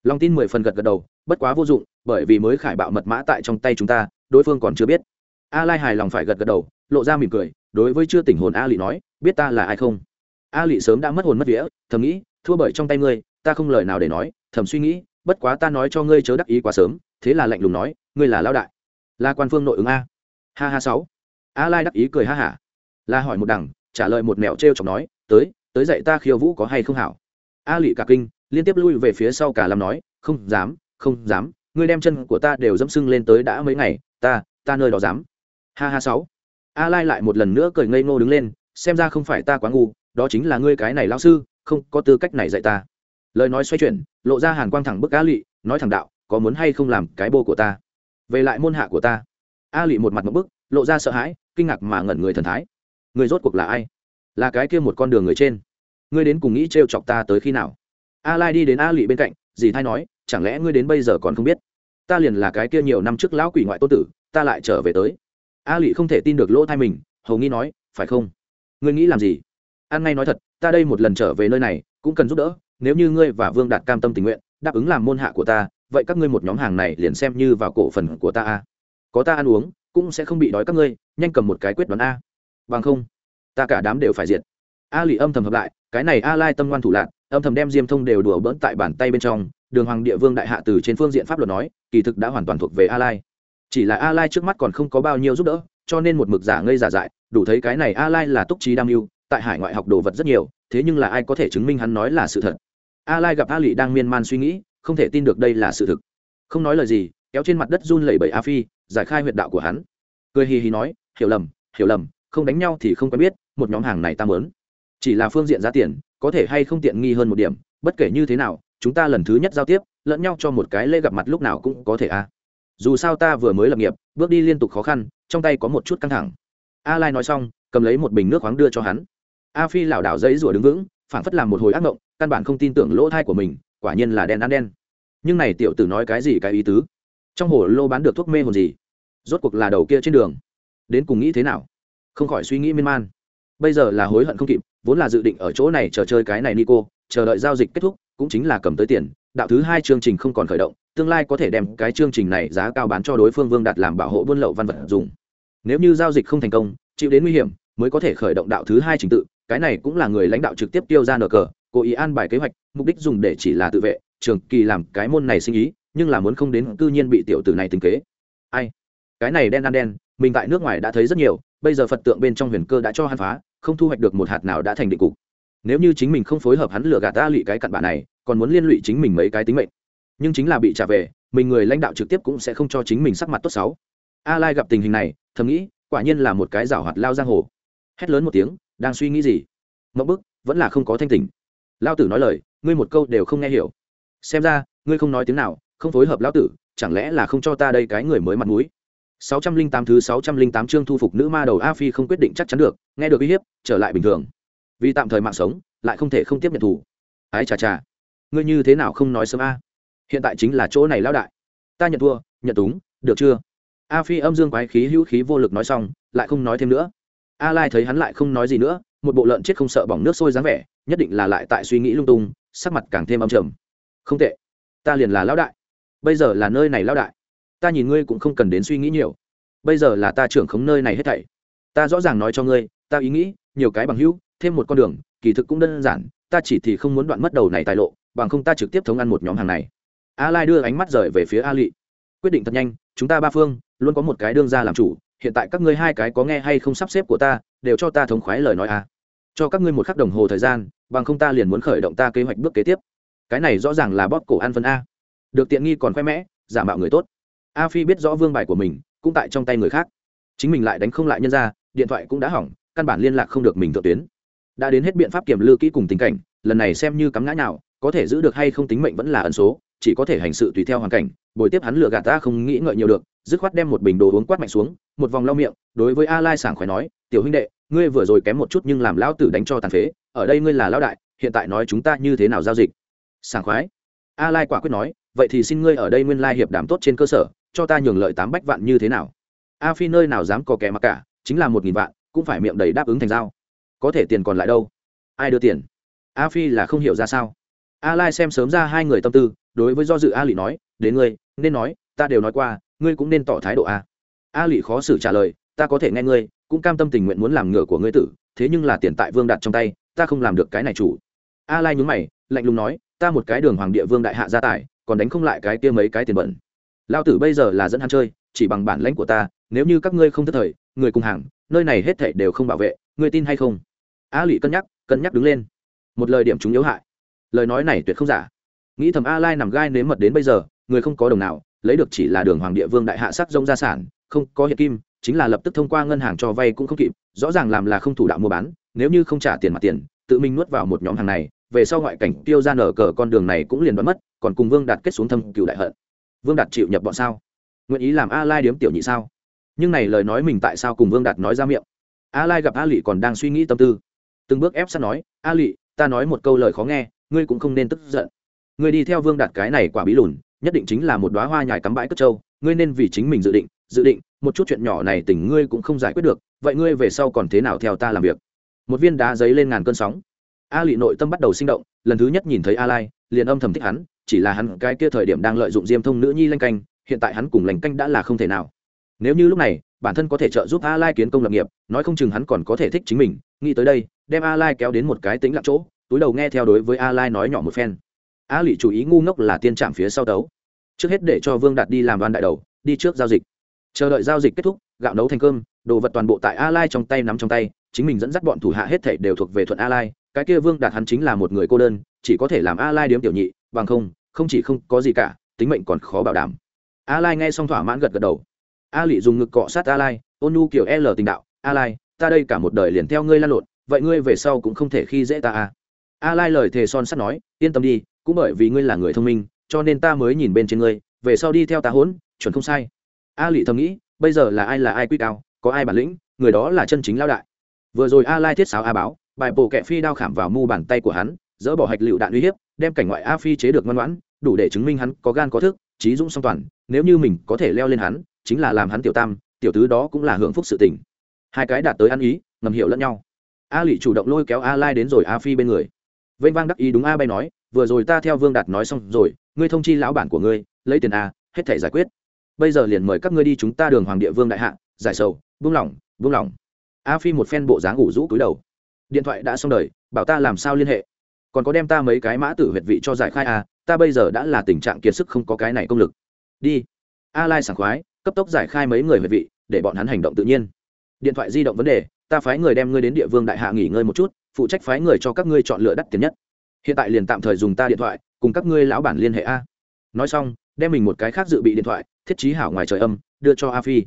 Speaker 1: Long tin mười phần gật gật đầu, bất quá vô dụng, bởi vì mới khải bạo mật mã tại trong tay chúng ta, đối phương còn chưa biết. A lai hài lòng phải gật gật đầu, lộ ra mỉm cười, đối với chưa tỉnh hồn a lị nói, biết ta là ai không? A lị sớm đã mất hồn mất vía, thầm nghĩ, thua bởi trong tay ngươi, ta không lời nào để nói, thầm suy nghĩ bất quá ta nói cho ngươi chớ đắc ý quá sớm, thế là lạnh lùng nói, ngươi là lao đại. Là quan phương nội ứng a. Ha ha sáu. A lai đắc ý cười ha hả. La hỏi một đằng, trả lời một mẹo t r chọc nói, tới tới dạy ta khiêu vũ có hay không hảo. A lị cả kinh, liên tiếp lui về phía sau cả làm nói, không dám không dám, ngươi đem chân của ta đều dẫm sưng lên tới đã mấy ngày, ta ta nơi đó dám. Ha ha sáu. A lai lại một lần nữa cười ngây ngô đứng lên, xem ra không phải ta quá ngu, đó chính là ngươi cái này lão sư, không có tư cách này dạy ta lời nói xoay chuyển, lộ ra hàn quang thẳng bức a Lụy nói thẳng đạo, có muốn hay không làm cái bô của ta? Về lại môn hạ của ta. A Lụy một mặt một bức, lộ ra sợ hãi, kinh ngạc mà ngẩn người thần thái. Người rốt cuộc là ai? Là cái kia một con đường người trên. Ngươi đến cùng nghĩ trêu chọc ta tới khi nào? A lai đi đến a Lụy bên cạnh, dì thay nói, chẳng lẽ ngươi đến bây giờ còn không biết? Ta liền là cái kia nhiều năm trước lão quỷ ngoại tô tử, ta lại trở về tới. A Lụy không thể tin được lỗ thai mình, hầu nghi nói, phải không? Ngươi nghĩ làm gì? An ngay nói thật, ta đây một lần trở về nơi này, cũng cần giúp đỡ nếu như ngươi và vương đạt cam tâm tình nguyện, đáp ứng làm môn hạ của ta, vậy các ngươi một nhóm hàng này liền xem như vào cổ phần của ta a. Có ta ăn uống, cũng sẽ không bị đói các ngươi, nhanh cầm một cái quyết đoán a. Bằng không, ta cả đám đều phải diệt. A lì âm thầm hợp lại, cái này a lai tâm ngoan thủ lạc âm thầm đem diêm thông đều đùa bỡn tại bàn tay bên trong, đường hoàng địa vương đại hạ từ trên phương diện pháp luật nói, kỳ thực đã hoàn toàn thuộc về a lai. Chỉ là a lai trước mắt còn không có bao nhiêu giúp đỡ, cho nên một mực giả ngây giả dại, đủ thấy cái này a lai là túc trí đam mưu tại hải ngoại học đồ vật rất nhiều, thế nhưng là ai có thể chứng minh hắn nói là sự thật? A lai gặp a lị đang miên man suy nghĩ, không thể tin được đây là sự thực. Không nói lời gì, kéo trên mặt đất run lẩy bẩy a phi, giải khai huyệt đạo của hắn. Cười hì hì nói, hiểu lầm hiểu lầm, không đánh nhau thì không quen biết, một nhóm hàng này ta mớn. Chỉ là phương diện giá tiền, có thể hay không tiện nghi hơn một điểm, bất kể như thế nào, chúng ta lần thứ nhất giao tiếp, lẫn nhau cho một cái lễ gặp mặt lúc nào cũng có thể a. Dù sao ta vừa mới lập nghiệp, bước đi liên tục khó khăn, trong tay có một chút căng thẳng. A lai nói xong, cầm lấy một bình nước khoáng đưa cho hắn a phi lảo đảo dãy rủa đứng vững, phảng phất làm một hồi ác ngộng, căn bản không tin tưởng lỗ thai của mình, quả nhiên là đen ăn đen. Nhưng này tiểu tử nói cái gì cái ý tứ? Trong hồ lô bán được thuốc mê hồn gì? Rốt cuộc là đầu kia trên đường. Đến cùng nghĩ thế nào? Không khỏi suy nghĩ miên man. Bây giờ là hối hận không kịp, vốn là dự định ở chỗ này chờ chơi cái này nico, chờ đợi giao dịch kết thúc, cũng chính là cầm tới tiền. Đạo thứ hai chương trình không còn khởi động, tương lai có thể đem cái chương trình này giá cao bán cho đối phương vương đạt làm bảo hộ buôn lậu văn vật dùng. Nếu như giao dịch không thành công, chịu đến nguy hiểm, mới có thể khởi động đạo thứ hai trình tự cái này cũng là người lãnh đạo trực tiếp tiêu ra nở cờ, cố ý an bài kế hoạch, mục đích dùng để chỉ là tự vệ, trường kỳ làm cái môn này sinh ý, nhưng là muốn không đến cư nhiên bị tiểu tử này tính kế. Ai? Cái này đen ăn đen, mình tại nước ngoài đã thấy rất nhiều, bây giờ phật tượng bên trong huyền cơ đã cho hắn phá, không thu hoạch được một hạt nào đã thành định cục. Nếu như chính mình không phối hợp hắn lừa gạt ta lụy cái cặn bạ này, còn muốn liên lụy chính mình mấy cái tính mệnh. Nhưng chính là bị trả về, mình người lãnh đạo trực tiếp cũng sẽ không cho chính mình sắc mặt tốt xấu. A lai gặp tình hình này, thầm nghĩ, quả nhiên là một cái rào hoạt lao giang hồ. Hét lớn một tiếng đang suy nghĩ gì mẫu bức vẫn là không có thanh tỉnh lao tử nói lời ngươi một câu đều không nghe hiểu xem ra ngươi không nói tiếng nào không phối hợp lao tử chẳng lẽ là không cho ta đây cái người mới mặt mũi 608 thứ 608 chương thu phục nữ ma đầu A Phi không quyết định chắc chắn được, nghe được uy hiếp, trở lại bình thường. Vì tạm thời mạng sống, lại không thể không tiếp nhận thủ. Ái chà chà, ngươi như thế nào không nói sớm a? Hiện tại chính là chỗ này lão đại. Ta nhận thua, nhận túng, được chưa? A Phi âm dương quái khí hữu khí vô lực nói xong, lại không nói thêm nữa. A Lai thấy hắn lại không nói gì nữa, một bộ lợn chết không sợ bỏng nước sôi dáng vẻ, nhất định là lại tại suy nghĩ lung tung, sắc mặt càng thêm âm trầm. Không tệ, ta liền là lão đại. Bây giờ là nơi này lão đại. Ta nhìn ngươi cũng không cần đến suy nghĩ nhiều. Bây giờ là ta trưởng khống nơi này hết thảy. Ta rõ ràng nói cho ngươi ta ý nghĩ nhiều cái bằng hữu thêm một con đường kỳ thực cũng đơn giản ta chỉ thì không muốn đoạn mất đầu này tài lộ bằng không ta trực tiếp thống ăn một nhóm hàng này. A lai đưa ánh mắt rời về phía a lị quyết định thật nhanh chúng ta ba phương luôn có một cái đương ra làm chủ hiện tại các ngươi hai cái có nghe hay không sắp xếp của ta, đều cho ta thống khoái lời nói a cho các ngươi một khắc đồng hồ thời gian, bằng không ta liền muốn khởi động ta kế hoạch bước kế tiếp. Cái này rõ ràng là bóp cổ ăn phân a. Được tiện nghi còn khoe mẽ, giả mạo người tốt. A phi biết rõ vương bài của mình, cũng tại trong tay người khác. Chính mình lại đánh không lại nhân ra, điện thoại cũng đã hỏng, căn bản liên lạc không được mình thượng tuyến. Đã đến hết biện pháp kiểm lư kỹ cùng tình cảnh, lần này xem như cắm ngã nào có thể giữ được hay không tính mệnh vẫn là ẩn số chỉ có thể hành sự tùy theo hoàn cảnh bồi tiếp hắn lừa gạt ta không nghĩ ngợi nhiều được, dứt khoát đem một bình đồ uống quát mạnh xuống, một vòng lau miệng, đối với a lai sảng khoái nói, tiểu huynh đệ, ngươi vừa rồi kém một chút nhưng làm lão tử đánh cho tàn phế, ở đây ngươi là lão đại, hiện tại nói chúng ta như thế nào giao dịch? Sảng khoái? A lai quả quyết nói, vậy thì xin ngươi ở đây nguyên lai hiệp đảm tốt trên cơ sở, cho ta nhường lợi tám bách vạn như thế nào? A phi nơi nào dám có kẻ mặc cả, chính là một nghìn vạn, cũng phải miệng đầy đáp ứng thành giao. Có thể tiền còn lại đâu? Ai đưa tiền? A phi là không hiểu ra sao a lai xem sớm ra hai người tâm tư, đối với do dự a lị nói, đến ngươi, nên nói, ta đều nói qua, ngươi cũng nên tỏ thái độ a. A lị khó xử trả lời, ta có thể nghe ngươi, cũng cam tâm tình nguyện muốn làm ngựa của ngươi tử, thế nhưng là tiền tại vương đặt trong tay, ta không làm được cái này chủ. A lai nhún mày, lạnh lùng nói, ta một cái đường hoàng địa vương đại hạ gia tài, còn đánh không lại cái kia mấy cái tiền bẩn. Lao tử bây giờ là dẫn hắn chơi, chỉ bằng bản lãnh của ta, nếu như các ngươi không thất thời, người cùng hàng, nơi này hết thảy đều không bảo vệ, ngươi tin hay không? A lụy cân nhắc cân nhắc đứng lên. Một lời điểm chúng yếu hại lời nói này tuyệt không giả. Nghĩ thầm a lai nằm gai nếm mật đến bây giờ, người không có đồng nào, lấy được chỉ là đường hoàng địa vương đại hạ sắc rông gia sản, không có hiện kim, chính là lập tức thông qua ngân hàng cho vay cũng không kịp, rõ ràng làm là không thủ đạo mua bán, nếu như không trả tiền mặt tiền, tự mình nuốt vào một nhóm hàng này, về sau ngoại cảnh tiêu ra nở cờ con đường này cũng liền đoán mất, còn cùng vương đạt kết xuống thâm cựu đại hận. Vương đạt chịu nhập bọn sao? Nguyện ý làm a lai điếm tiểu nhị sao? Nhưng này lời nói mình tại sao cùng vương đạt nói ra miệng? A lai gặp a lị còn đang suy nghĩ tâm tư. Từng bước ép sát nói, a lị, ta nói một câu lời khó nghe ngươi cũng không nên tức giận. Ngươi đi theo vương đạt cái này quả bí lùn, nhất định chính là một đoá hoa nhài cắm bãi cất trâu, ngươi nên vì chính mình dự định dự định, một chút chuyện nhỏ này tình ngươi cũng không giải quyết được, vậy ngươi về sau còn thế nào theo ta làm việc? Một viên đá giấy lên ngàn cơn sóng. A lị nội tâm bắt đầu sinh động, lần thứ nhất nhìn thấy a lai, liền âm thầm thích hắn, chỉ là hắn cái kia thời điểm đang lợi dụng diêm thông nữ nhi lanh canh, hiện tại hắn cùng lành canh đã là không thể nào. Nếu như lúc này, bản thân có thể trợ giúp a lai kiến công lập nghiệp, nói không chừng hắn còn có thể thích chính mình, nghĩ tới đây, đem a lai kéo đến một cái tính lặng chỗ túi đầu nghe theo đối với a lai nói nhỏ một phen. A lị chủ ý ngu ngốc là tiên trạm phía sau tấu. Trước hết để cho vương đạt đi làm đoàn đại đầu, đi trước giao dịch. Chờ đợi giao dịch kết thúc, gạo nấu thành cơm, đồ vật toàn bộ tại a lai trong tay nắm trong tay, chính mình dẫn dắt bọn thủ hạ hết thảy đều thuộc về thuận a lai, cái kia vương đạt hắn chính là một người cô đơn, chỉ có thể làm a lai điếm tiểu nhị, bằng không không chỉ không có gì cả, tính mệnh còn khó bảo đảm. A lai nghe xong thỏa mãn gật gật đầu. A lị dùng ngực cọ sát a lai, ôn nu kiểu l tình đạo, a lai, ta đây cả một đời liền theo ngươi lan lộn, vậy ngươi về sau cũng không thể khi dễ ta a a lai lời thề son sắt nói, yên tâm đi, cũng bởi vì ngươi là người thông minh, cho nên ta mới nhìn bên trên ngươi, về sau đi theo ta hỗn chuẩn không sai. A lị thầm nghĩ, bây giờ là ai là ai quy cao, có ai bản lĩnh, người đó là chân chính lao đại. Vừa rồi a lai thiết sáo a báo, bài bổ kẹ phi đao khảm vào mu bàn tay của hắn, dỡ bỏ hạch lựu đạn uy hiếp, đem cảnh ngoại a phi chế được ngoan ngoãn, đủ để chứng minh hắn có gan có thức, trí dũng song toàn, nếu như mình có thể leo lên hắn, chính là làm hắn tiểu tam, tiểu tứ đó cũng là hưởng phúc sự tình. Hai cái đạt tới ăn ý, ngầm hiểu lẫn nhau. A lị chủ động lôi kéo a lai đến rồi a phi bên người vênh vang đắc ý đúng a bay nói, vừa rồi ta theo vương đạt nói xong rồi, ngươi thông chi lão bản của ngươi, lấy tiền a, hết thể giải quyết. Bây giờ liền mời các ngươi đi chúng ta đường hoàng địa vương đại hạ, giải sầu, buông lỏng buông lỏng. A phi một phen bộ dáng ủ rũ cúi đầu. Điện thoại đã xong đời, bảo ta làm sao liên hệ? Còn có đem ta mấy cái mã tử huyệt vị cho giải khai a, ta bây giờ đã là tình trạng kiệt sức không có cái này công lực. Đi. A lai sảng khoái, cấp tốc giải khai mấy người huyệt vị, để bọn hắn hành động tự nhiên. Điện thoại di động vấn đề, ta phái người đem ngươi đến địa vương đại hạ nghỉ ngơi một chút phụ trách phái người cho các ngươi chọn lựa đắt tiền nhất. Hiện tại liền tạm thời dùng ta điện thoại, cùng các ngươi lão bản liên hệ a. Nói xong, đem mình một cái khác dự bị điện thoại, thiết trí hảo ngoài trời âm, đưa cho a phi.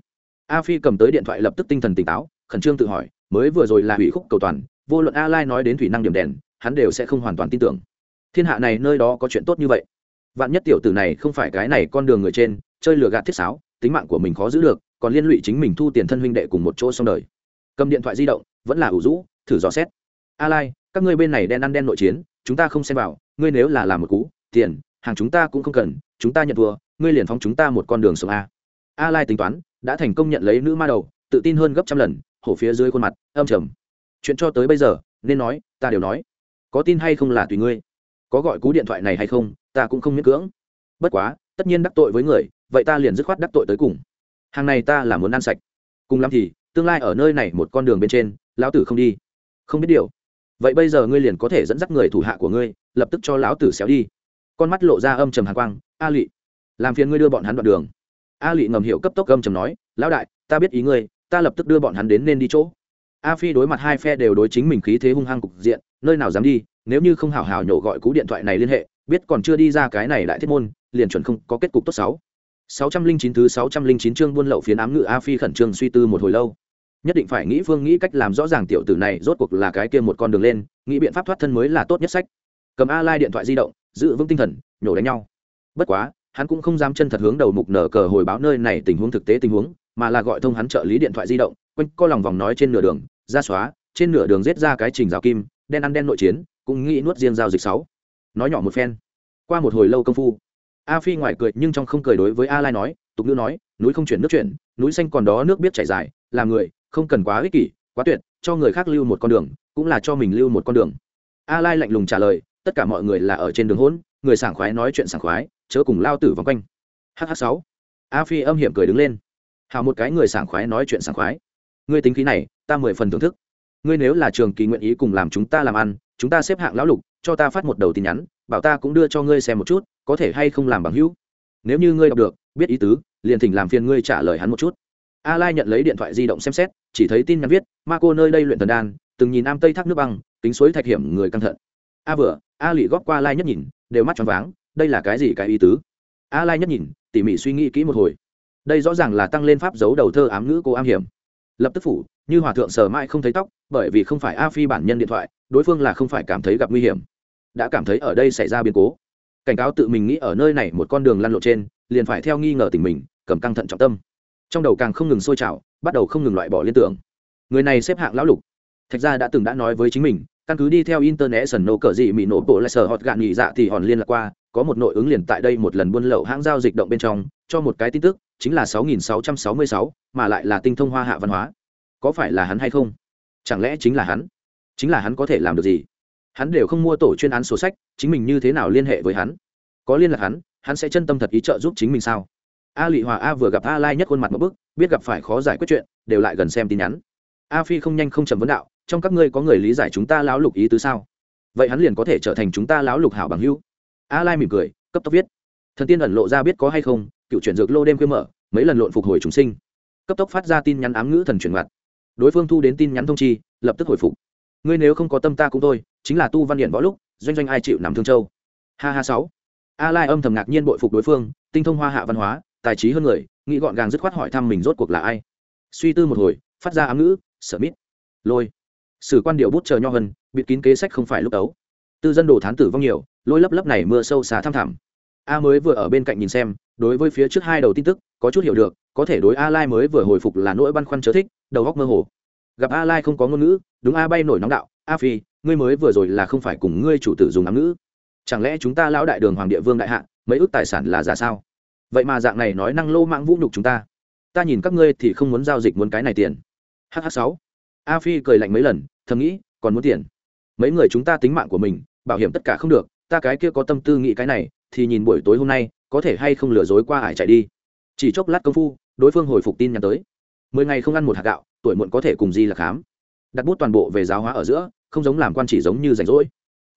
Speaker 1: A phi cầm tới điện thoại lập tức tinh thần tỉnh táo, khẩn trương tự hỏi, mới vừa rồi là hủy khúc cầu toàn, vô luận a lai nói đến thủy năng điểm đèn, hắn đều sẽ không hoàn toàn tin tưởng. Thiên hạ này nơi đó có chuyện tốt như vậy. Vạn nhất tiểu tử này không phải cái này con đường người trên, chơi lừa gạt thiết sáo, tính mạng của mình khó giữ được, còn liên lụy chính mình thu tiền thân huynh đệ cùng một chỗ xong đời. Cầm điện thoại di động, vẫn là ủ rũ, thử dò xét a lai, các ngươi bên này đen ăn đen nội chiến, chúng ta không xem vào, ngươi nếu là làm một cú, tiền, hàng chúng ta cũng không cần, chúng ta nhận thua, ngươi liền phóng chúng ta một con đường sống a. A lai tính toán, đã thành công nhận lấy nữ ma đầu, tự tin hơn gấp trăm lần, hổ phía dưới khuôn mặt, âm trầm. Chuyện cho tới bây giờ, nên nói, ta đều nói. Có tin hay không là tùy ngươi. Có gọi cú điện thoại này hay không, ta cũng không miễn cưỡng. Bất quá, tất nhiên đắc tội với người, vậy ta liền dứt khoát đắc tội tới cùng. Hàng này ta là muốn ăn sạch. Cùng lắm thì, tương lai ở nơi này một con đường bên trên, lão tử không đi. Không biết điều vậy bây giờ ngươi liền có thể dẫn dắt người thủ hạ của ngươi, lập tức cho lão tử xéo đi. Con mắt lộ ra âm trầm hàn quang, a lị, làm phiền ngươi đưa bọn hắn đoạn đường. A lị ngầm hiểu cấp tốc âm trầm nói, lão đại, ta biết ý ngươi, ta lập tức đưa bọn hắn đến nên đi chỗ. A phi đối mặt hai phe đều đối chính mình khí thế hung hăng cục diện, nơi nào dám đi, nếu như không hào hào nhổ gọi cú điện thoại này liên hệ, biết còn chưa đi ra cái này đại thiết môn, liền chuẩn không có kết cục tốt sáu sáu trăm linh chín thứ sáu trăm linh chín chương buôn lậu phiến ám ngự a phi khẩn trương suy tư một hồi lâu nhất định phải nghĩ phương nghĩ cách làm rõ ràng tiểu tử này rốt cuộc là cái kia một con đường lên, nghĩ biện pháp thoát thân mới là tốt nhất sách. Cầm a lai điện thoại di động, giữ vững tinh thần, nhổ đánh nhau. Bất quá, hắn cũng không dám chân thật hướng đầu mục nở cờ hồi báo nơi này tình huống thực tế tình huống, mà là gọi thông hắn trợ lý điện thoại di động, quanh co lòng vòng nói trên nửa đường, ra xóa, trên nửa đường giết ra cái trình rào kim, đen ăn đen nội chiến, cũng nghĩ nuốt riêng giao dịch sáu. Nói nhỏ một phen. Qua một hồi lâu công phu a phi ngoài cười nhưng trong không cười đối với a lai nói, tục ngữ nói, núi không chuyển nước chuyển, núi xanh còn đó nước biết chảy dài, làm người không cần quá ích kỷ, quá tuyệt, cho người khác lưu một con đường, cũng là cho mình lưu một con đường. A lai lạnh lùng trả lời, tất cả mọi người là ở trên đường hỗn, người sảng khoái nói chuyện sảng khoái, chớ cùng lao tử vòng quanh. Hh sáu. A phi âm hiểm cười đứng lên. Hào một cái người sảng khoái nói chuyện sảng khoái. Ngươi tính khí này, ta mười phần thưởng thức. Ngươi nếu là trường kỳ nguyện ý cùng làm chúng ta làm ăn, chúng ta xếp hạng lão lục, cho ta phát một đầu tin nhắn, bảo ta cũng đưa cho ngươi xem một chút, có thể hay không làm bằng hữu. Nếu như ngươi đọc được, biết ý tứ, liền thỉnh làm phiền ngươi trả lời hắn một chút. A lai nhận lấy điện thoại di động xem xét chỉ thấy tin nhắn viết, ma cô nơi đây luyện thần đan, từng nhìn am tây thác nước băng tính suối thạch hiểm người căng thận. A vừa, a lị góp qua lai nhất nhìn, đều mắt tròn váng, đây là cái gì cái ý tứ? A lai nhất nhìn, tỉ mỉ suy nghĩ kỹ một hồi. Đây rõ ràng là tăng lên pháp dấu đầu thơ ám ngữ cô am hiểm. Lập tức phủ, như hòa thượng sờ mãi không thấy tóc, bởi vì không phải a phi bản nhân điện thoại, đối phương là không phải cảm thấy gặp nguy hiểm. Đã cảm thấy ở đây xảy ra biến cố. Cảnh cáo tự mình nghĩ ở nơi này một con đường lăn lộ trên, liền phải theo nghi ngờ tình mình, cầm căng thận trọng tâm. Trong đầu càng không ngừng sôi trào bắt đầu không ngừng loại bỏ liên tưởng. Người này xếp hạng lão lục. Thạch gia đã từng đã nói với chính mình căn cứ đi theo internet nổ cờ gì mỹ nổ bộ lại sở hot gạn nghỉ dạ thì hòn liên lạc qua có một nội ứng liền tại đây một lần buôn lậu hãng giao dịch động bên trong cho một cái tin tức chính là 6666, mà lại là tinh thông hoa hạ văn hóa. Có phải là hắn hay không? Chẳng lẽ chính là hắn? Chính là hắn có thể làm được gì? Hắn đều không mua tổ chuyên án sổ sách chính mình như thế nào liên hệ với hắn? Có liên lạc hắn hắn sẽ chân tâm thật ý trợ giúp chính mình sao? A lị hòa a vừa gặp a lai nhất khuôn mặt một bức, biết gặp phải khó giải quyết chuyện, đều lại gần xem tin nhắn. A phi không nhanh không chậm vấn đạo, trong các ngươi có người lý giải chúng ta lão lục ý tứ sao? Vậy hắn liền có thể trở thành chúng ta lão lục hảo bằng hữu. A lai mỉm cười, cấp tốc viết. Thần tiên ẩn lộ ra biết có hay không, cựu chuyển dược lô đêm khuya mở, mấy lần lộn phục hồi chúng sinh. Cấp tốc phát ra tin nhắn ám ngữ thần chuyển mặt đối phương thu đến tin nhắn thông chi, lập tức hồi phục. Ngươi nếu không có tâm ta cũng thôi, chính là tu văn điện võ lúc, doanh doanh ai chịu nằm thương châu. Ha ha sáu. A lai âm thầm ngạc nhiên bội phục đối phương, tinh thông hoa hạ văn hóa tài trí hơn người, nghĩ gọn gàng dứt khoát hỏi thăm mình rốt cuộc là ai. Suy tư một hồi, phát ra ám ngữ, sở mít. Lôi. Sử quan điệu bút chờ nho hơn bịt kín kế sách không phải lúc đấu tư dân đồ thán tử vong nhiều, lôi lấp lấp này mưa sâu xá thăm thẳm. A mới vừa ở bên cạnh nhìn xem, đối với phía trước hai đầu tin tức, có chút hiểu được, có thể đối a lai mới vừa hồi phục là nỗi băn khoăn chớ thích, đầu góc mơ hồ. Gặp a lai không có ngôn ngữ, đúng a bay nổi nóng đạo, a phi, ngươi mới vừa rồi là không phải cùng ngươi chủ tử dùng ám ngữ. Chẳng lẽ chúng ta lão đại đường hoàng địa vương đại hạ, mấy ước tài sản là giả sao? Vậy mà dạng này nói năng lô mạng vũ nhục chúng ta. Ta nhìn các ngươi thì không muốn giao dịch muốn cái này tiền. Hh sáu. A phi cười lạnh mấy lần, thầm nghĩ, còn muốn tiền. Mấy người chúng ta tính mạng của mình, bảo hiểm tất cả không được, ta cái kia có tâm tư nghĩ cái này, thì nhìn buổi tối hôm nay, có thể hay không lừa dối qua ải chạy đi. Chỉ chốc lát công phu, đối phương hồi phục tin nhắn tới. Mười ngày không ăn một hạt gạo, tuổi muộn có thể cùng di là khám. Đặt bút toàn bộ về giáo hóa ở giữa, không giống làm quan chỉ giống như rảnh rỗi.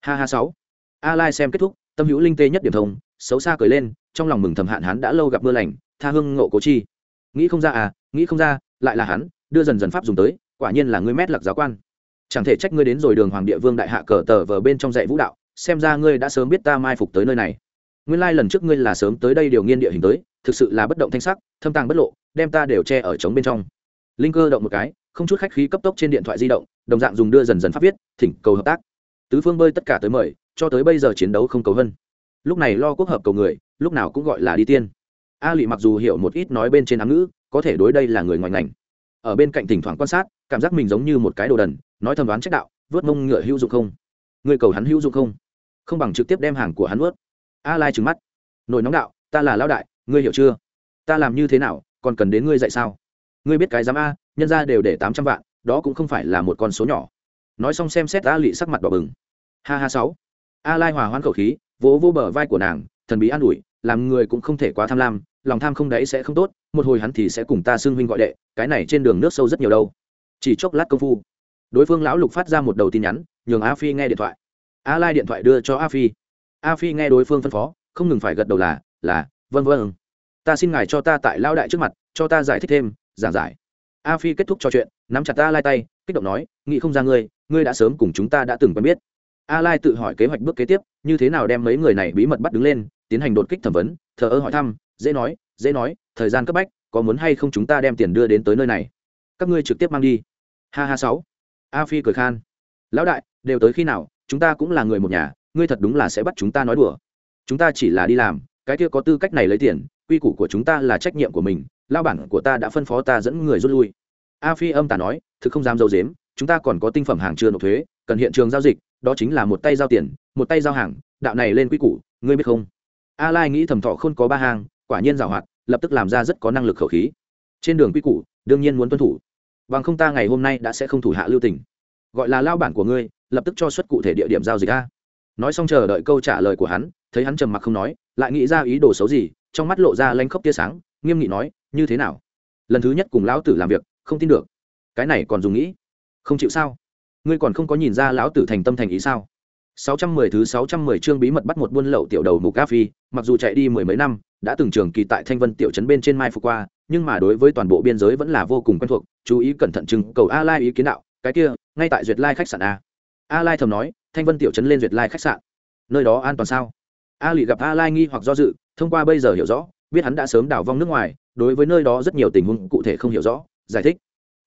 Speaker 1: Ha ha sáu. A lai xem kết thúc, tâm hữu linh tê nhất điểm thông, xấu xa cười lên trong lòng mừng thầm hạn hắn đã lâu gặp mưa lành, tha hương ngộ cố chi. Nghĩ không ra à nghĩ không ra, lại là hắn, đưa dần dần pháp dùng tới, quả nhiên là ngươi mét lạc giáo quan. Chẳng thể trách ngươi đến rồi đường hoàng địa vương đại hạ cờ tờ vờ bên trong dạy vũ đạo, xem ra ngươi đã sớm biết ta mai phục tới nơi này. Nguyên lai lần trước ngươi là sớm tới đây điều nghiên địa hình tới, thực sự là bất động thanh sắc, thâm tàng bất lộ, đem ta đều che ở trống bên trong. Linh cơ động một cái, không chút khách khí cấp tốc trên điện thoại di động, đồng dạng dùng đưa dần dần pháp viết, thỉnh cầu hợp tác. Tứ phương bơi tất cả tới mời, cho tới bây giờ chiến đấu không cầu hơn lúc này lo quốc hợp cầu người, lúc nào cũng gọi là đi tiên. A lị mặc dù hiểu một ít nói bên trên ám ngữ, có thể đối đây là người ngoài ngành. Ở bên cạnh thỉnh thoảng quan sát, cảm giác mình giống như một cái đồ đần, nói thầm đoán trách đạo, vớt mông ngựa hữu dụng không? Người cầu hắn hữu dụng không? Không bằng trực tiếp đem hàng của hắn vớt. A lai trừng mắt. Nổi nóng đạo, ta là lao đại, ngươi hiểu chưa? Ta làm như thế nào, còn cần đến ngươi dạy sao? Ngươi biết cái giám a, nhân ra đều để tám trăm vạn, đó cũng không phải là một con số nhỏ. Nói xong xem xét a lị sắc mặt đỏ bừng. Ha ha sáu. A lai hòa hoãn khẩu khí vỗ vô bờ vai của nàng, thần bí an ủi, làm người cũng không thể quá tham lam, lòng tham không đấy sẽ không tốt, một hồi hắn thì sẽ cùng ta xưng huynh gọi đệ, cái này trên đường nước sâu rất nhiều đâu. Chỉ chốc lát công phu, đối phương lão lục phát ra một đầu tin nhắn, nhường a phi nghe điện thoại. A lai điện thoại đưa cho a phi. A phi nghe đối phương phân phó, không ngừng phải gật đầu là là vân vân ta xin ngài cho ta tại lao đại trước mặt, cho ta giải thích thêm, giảng giải. A phi kết thúc trò chuyện, nắm chặt a lai tay, kích động nói, nghĩ không ra ngươi ngươi đã sớm cùng chúng ta đã từng quen biết a lai tự hỏi kế hoạch bước kế tiếp, như thế nào đem mấy người này bí mật bắt đứng lên, tiến hành đột kích thẩm vấn, thờ ơ hỏi thăm, dễ nói dễ nói, thời gian cấp bách, có muốn hay không chúng ta đem tiền đưa đến tới nơi này? Các ngươi trực tiếp mang đi. Ha ha sáu. A phi cười khan. Lão đại, đều tới khi nào, chúng ta cũng là người một nhà, ngươi thật đúng là sẽ bắt chúng ta nói đùa. Chúng ta chỉ là đi làm, cái kia có tư cách này lấy tiền, quy củ của chúng ta là trách nhiệm của mình lao bản của ta đã phân phó ta dẫn người rút lui. A phi âm tà nói, thực không dám dâu dếm, chúng ta còn có tinh phẩm hàng chưa nộp thuế, cần hiện trường giao dịch đó chính là một tay giao tiền, một tay giao hàng, đạo này lên quy củ, ngươi biết không? A lai nghĩ thầm thọ không có ba hàng quả nhiên giảo hoạt, lập tức làm ra rất có năng lực khẩu khí. Trên đường quy củ, đương nhiên muốn tuân thủ. Bằng không ta ngày hôm nay đã sẽ không thủ hạ lưu tình. Gọi là lao bản của ngươi, lập tức cho xuất cụ thể địa điểm giao dịch a. Nói xong chờ đợi câu trả lời của hắn, thấy hắn trầm mặc không nói, lại nghĩ ra ý đồ xấu gì, trong mắt lộ ra lanh khóc tia sáng, nghiêm nghị nói, như thế nào? Lần thứ nhất cùng lão tử làm việc, không tin được. Cái này còn dùng nghĩ. Không chịu sao? Ngươi còn không có nhìn ra lão tử thành tâm thành ý sao? 610 thứ 610 chương bí mật bắt một buôn lậu tiểu đầu mục cà phi, mặc dù chạy đi mười mấy năm, đã từng trường kỳ tại Thanh Vân tiểu trấn bên trên Mai phục qua, nhưng mà đối với toàn bộ biên giới vẫn là vô cùng quen thuộc, chú ý cẩn thận chừng cầu A Lai ý kiến đạo, cái kia, ngay tại duyệt lai khách sạn a. A Lai thầm nói, thanh vân tiểu trấn lên duyệt lai khách sạn. Nơi đó an toàn sao? A lị gặp a lai nghi hoặc do dự thông qua bây giờ hiểu rõ biết hắn đã sớm đảo vong nước ngoài đối với nơi đó rất nhiều tình huống cụ thể không hiểu rõ giải thích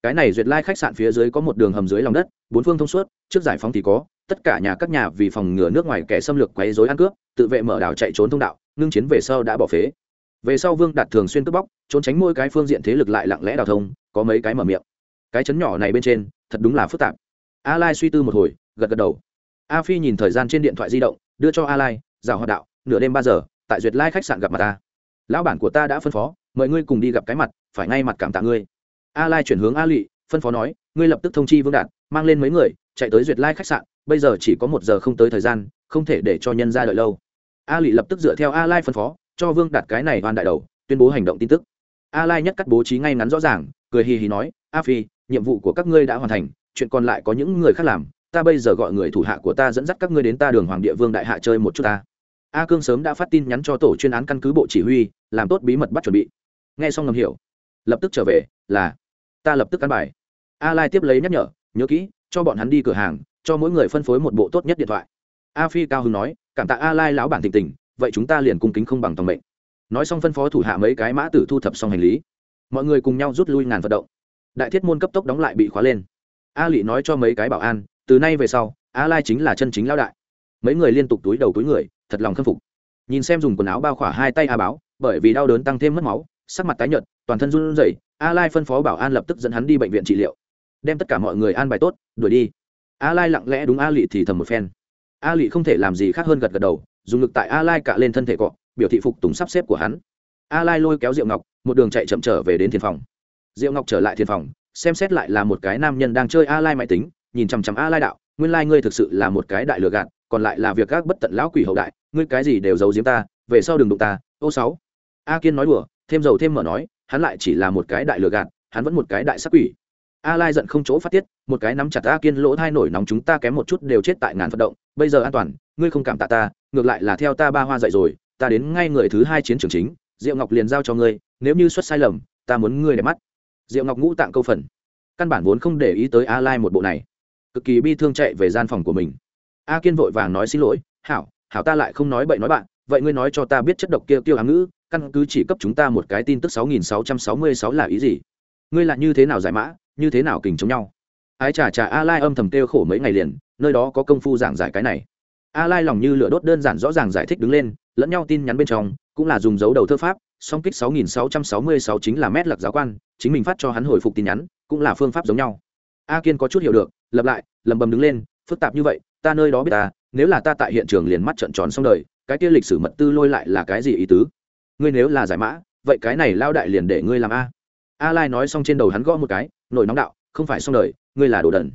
Speaker 1: cái này duyệt lai khách sạn phía dưới có một đường hầm dưới lòng đất, bốn phương thông suốt, trước giải phóng thì có, tất cả nhà các nhà vì phòng ngừa nước ngoài kẻ xâm lược quấy rối ăn cướp, tự vệ mở đảo chạy trốn thông đạo, ngưng chiến về sau đã bỏ phế. Về sau vương đạt thường xuyên cướp bóc, trốn tránh mỗi cái phương diện thế lực lại lặng lẽ đào thông, có mấy cái mở miệng. Cái chấn nhỏ này bên trên, thật đúng là phức tạp. A lai suy tư một hồi, gật gật đầu. A phi nhìn thời gian trên điện thoại di động, đưa cho a lai rào hoạt đạo, nửa đêm ba giờ, tại duyệt lai khách sạn gặp mặt ta. Lão bản của ta đã phân phó, mời ngươi cùng đi gặp cái mặt, phải ngay mặt cảm tạ ngươi a lai chuyển hướng a lị, phân phó nói, ngươi lập tức thông chi vương đạt, mang lên mấy người, chạy tới duyệt lai khách sạn, bây giờ chỉ có một giờ không tới thời gian, không thể để cho nhân ra đợi lâu. A lị lập tức dựa theo a lai phân phó, cho vương đạt cái này oan đại đầu, tuyên bố hành động tin tức. A lai nhất cắt bố trí ngay ngắn rõ ràng, cười hì hì nói, a phi, nhiệm vụ của các ngươi đã hoàn thành, chuyện còn lại có những người khác làm, ta bây giờ gọi người thủ hạ của ta dẫn dắt các ngươi đến ta đường hoàng địa vương đại hạ chơi một chút ta. A cương sớm đã phát tin nhắn cho tổ chuyên án căn cứ bộ chỉ huy, làm tốt bí mật bắt chuẩn bị. Nghe xong ngầm hiểu, lập tức trở về, là ta lập tức căn bài. A lai tiếp lấy nhắc nhở, nhớ kỹ, cho bọn hắn đi cửa hàng, cho mỗi người phân phối một bộ tốt nhất điện thoại. A phi cao hưng nói, cảm tạ a lai lão bản thịnh tình, vậy chúng ta liền cung kính không bằng tòng mệnh. Nói xong phân phó thủ hạ mấy cái mã tử thu thập xong hành lý. Mọi người cùng nhau rút lui ngàn vận động. Đại thiết môn cấp tốc đóng lại bị khóa lên. A lị nói cho mấy cái bảo an, từ nay về sau, a lai chính là chân chính lão đại. Mấy người liên tục túi đầu túi người, thật lòng khâm phục. Nhìn xem dùng quần áo bao khỏa hai tay a báo, bởi vì đau đớn tăng thêm mất máu, sắc mặt tái nhợt toàn thân run rẩy, a lai phân phó bảo an lập tức dẫn hắn đi bệnh viện trị liệu. Đem tất cả mọi người an bài tốt, đuổi đi. A lai lặng lẽ đúng a lị thì thầm một phen. A lị không thể làm gì khác hơn gật gật đầu, dùng lực tại a lai cạ lên thân thể cọ, biểu thị phục tùng sắp xếp của hắn. A lai lôi kéo diệu ngọc, một đường chạy chậm trở về đến thiền phòng. Diệu ngọc trở lại thiền phòng, xem xét lại là một cái nam nhân đang chơi a lai máy tính, nhìn chằm chằm a lai đạo, nguyên lai ngươi thực sự là một cái đại lừa gạt, còn lại là việc các bất tận lão quỷ hậu đại, ngươi cái gì đều giấu giếm ta, về sau đừng đụng ta, ô sáu. A kiên nói đùa, thêm dầu thêm mở nói hắn lại chỉ là một cái đại lừa gạt, hắn vẫn một cái đại sắc quỷ. A lai giận không chỗ phát tiết, một cái nắm chặt a kiên lỗ thai nổi nóng chúng ta kém một chút đều chết tại ngàn vận động, bây giờ an toàn, ngươi không cảm tạ ta, ngược lại là theo ta ba hoa dạy rồi, ta đến ngay người thứ hai chiến trường chính, diệu ngọc liền giao cho ngươi, nếu như xuất sai lầm, ta muốn ngươi để mắt. Diệu ngọc ngũ tạng câu phần. Căn bản vốn không để ý tới a lai một bộ này. Cực kỳ bi thương chạy về gian phòng của mình. A kiên vội vàng nói xin lỗi, hảo hảo ta lại không nói bậy nói bạn, vậy ngươi nói cho ta biết chất độc kia tiêu ám ngữ căn cứ chỉ cấp chúng ta một cái tin tức 6666 là ý gì? Ngươi là như thế nào giải mã, như thế nào kình chống nhau? Ái trà trà a lai âm thầm kêu khổ mấy ngày liền, nơi đó có công phu giảng giải cái này. A lai lòng như lửa đốt đơn giản rõ ràng giải thích đứng lên, lẫn nhau tin nhắn bên trong, cũng là dùng dấu đầu thơ pháp, song kích 6666 chính là mét lặc giáo quan, chính mình phát cho hắn hồi phục tin nhắn, cũng là phương pháp giống nhau. A kiên có chút hiểu được lập lại lầm bầm đứng lên, phức tạp như vậy, ta nơi đó biết ta, nếu là ta tại hiện trường liền mắt trợn tròn xong đời, cái kia lịch sử mật tư lôi lại là cái gì ý tứ? Ngươi nếu là giải mã, vậy cái này lao đại liền để ngươi làm a. A lai nói xong trên đầu hắn gõ một cái, nổi nóng đạo, không phải xong đời, ngươi là đồ đần.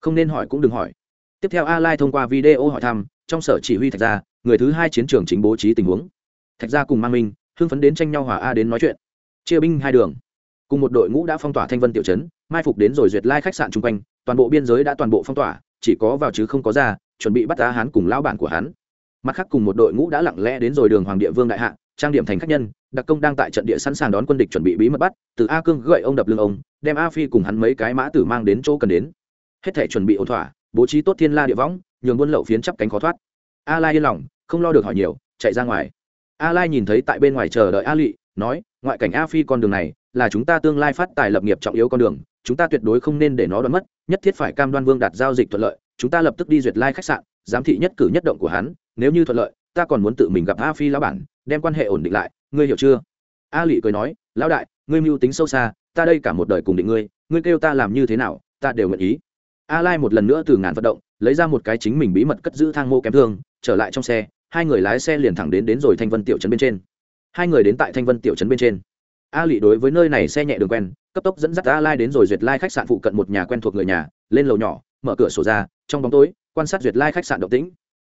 Speaker 1: Không nên hỏi cũng đừng hỏi. Tiếp theo a lai thông qua video hỏi thăm, trong sở chỉ huy thạch gia, người thứ hai chiến trường chính bố trí tình huống. Thạch gia cùng mang minh, hưng phấn đến tranh nhau hòa a đến nói chuyện. Chia binh hai đường. Cùng một đội ngũ đã phong tỏa thanh vân tiểu trấn, mai phục đến rồi duyệt lai khách sạn chung quanh, toàn bộ biên giới đã toàn bộ phong tỏa, chỉ có vào chứ không có ra, chuẩn bị bắt á hắn cùng lão bản của hắn. Mặt khác cùng một đội ngũ đã lặng lẽ đến rồi đường hoàng địa vương đại hạ trang điểm thành khách nhân, đặc công đang tại trận địa sẵn sàng đón quân địch chuẩn bị bí mật bắt, từ a cương gậy ông đập lưng ông, đem a phi cùng hắn mấy cái mã tử mang đến chỗ cần đến. Hết thể chuẩn bị ổn thỏa, bố trí tốt thiên la địa võng, nhường buôn lậu phiến chắp cánh khó thoát. A lai yên lòng, không lo được hỏi nhiều, chạy ra ngoài. A lai nhìn thấy tại bên ngoài chờ đợi a lị, nói, ngoại cảnh a phi con đường này là chúng ta tương lai phát tài lập nghiệp trọng yếu con đường, chúng ta tuyệt đối không nên để nó đoán mất, nhất thiết phải cam đoan vương đạt giao dịch thuận lợi, chúng ta lập tức đi duyệt lai khách sạn, giám thị nhất cử nhất động của hắn, nếu như thuận lợi ta còn muốn tự mình gặp a phi lão bản, đem quan hệ ổn định lại, ngươi hiểu chưa? A lị cười nói, lão đại, ngươi mưu tính sâu xa, ta đây cả một đời cùng định ngươi ngươi kêu ta làm như thế nào, ta đều nguyện ý. A lai một lần nữa từ ngàn vận động, lấy ra một cái chính mình bí mật cất giữ thang mô kém thương, trở lại trong xe, hai người lái xe liền thẳng đến đến rồi thanh vân tiểu trấn bên trên. Hai người đến tại thanh vân tiểu trấn bên trên. A lị đối với nơi này xe nhẹ đường quen, cấp tốc dẫn dắt a lai đến rồi duyệt lai khách sạn phụ cận một nhà quen thuộc người nhà, lên lầu nhỏ, mở cửa sổ ra, trong bóng tối, quan sát duyệt lai khách sạn động tĩnh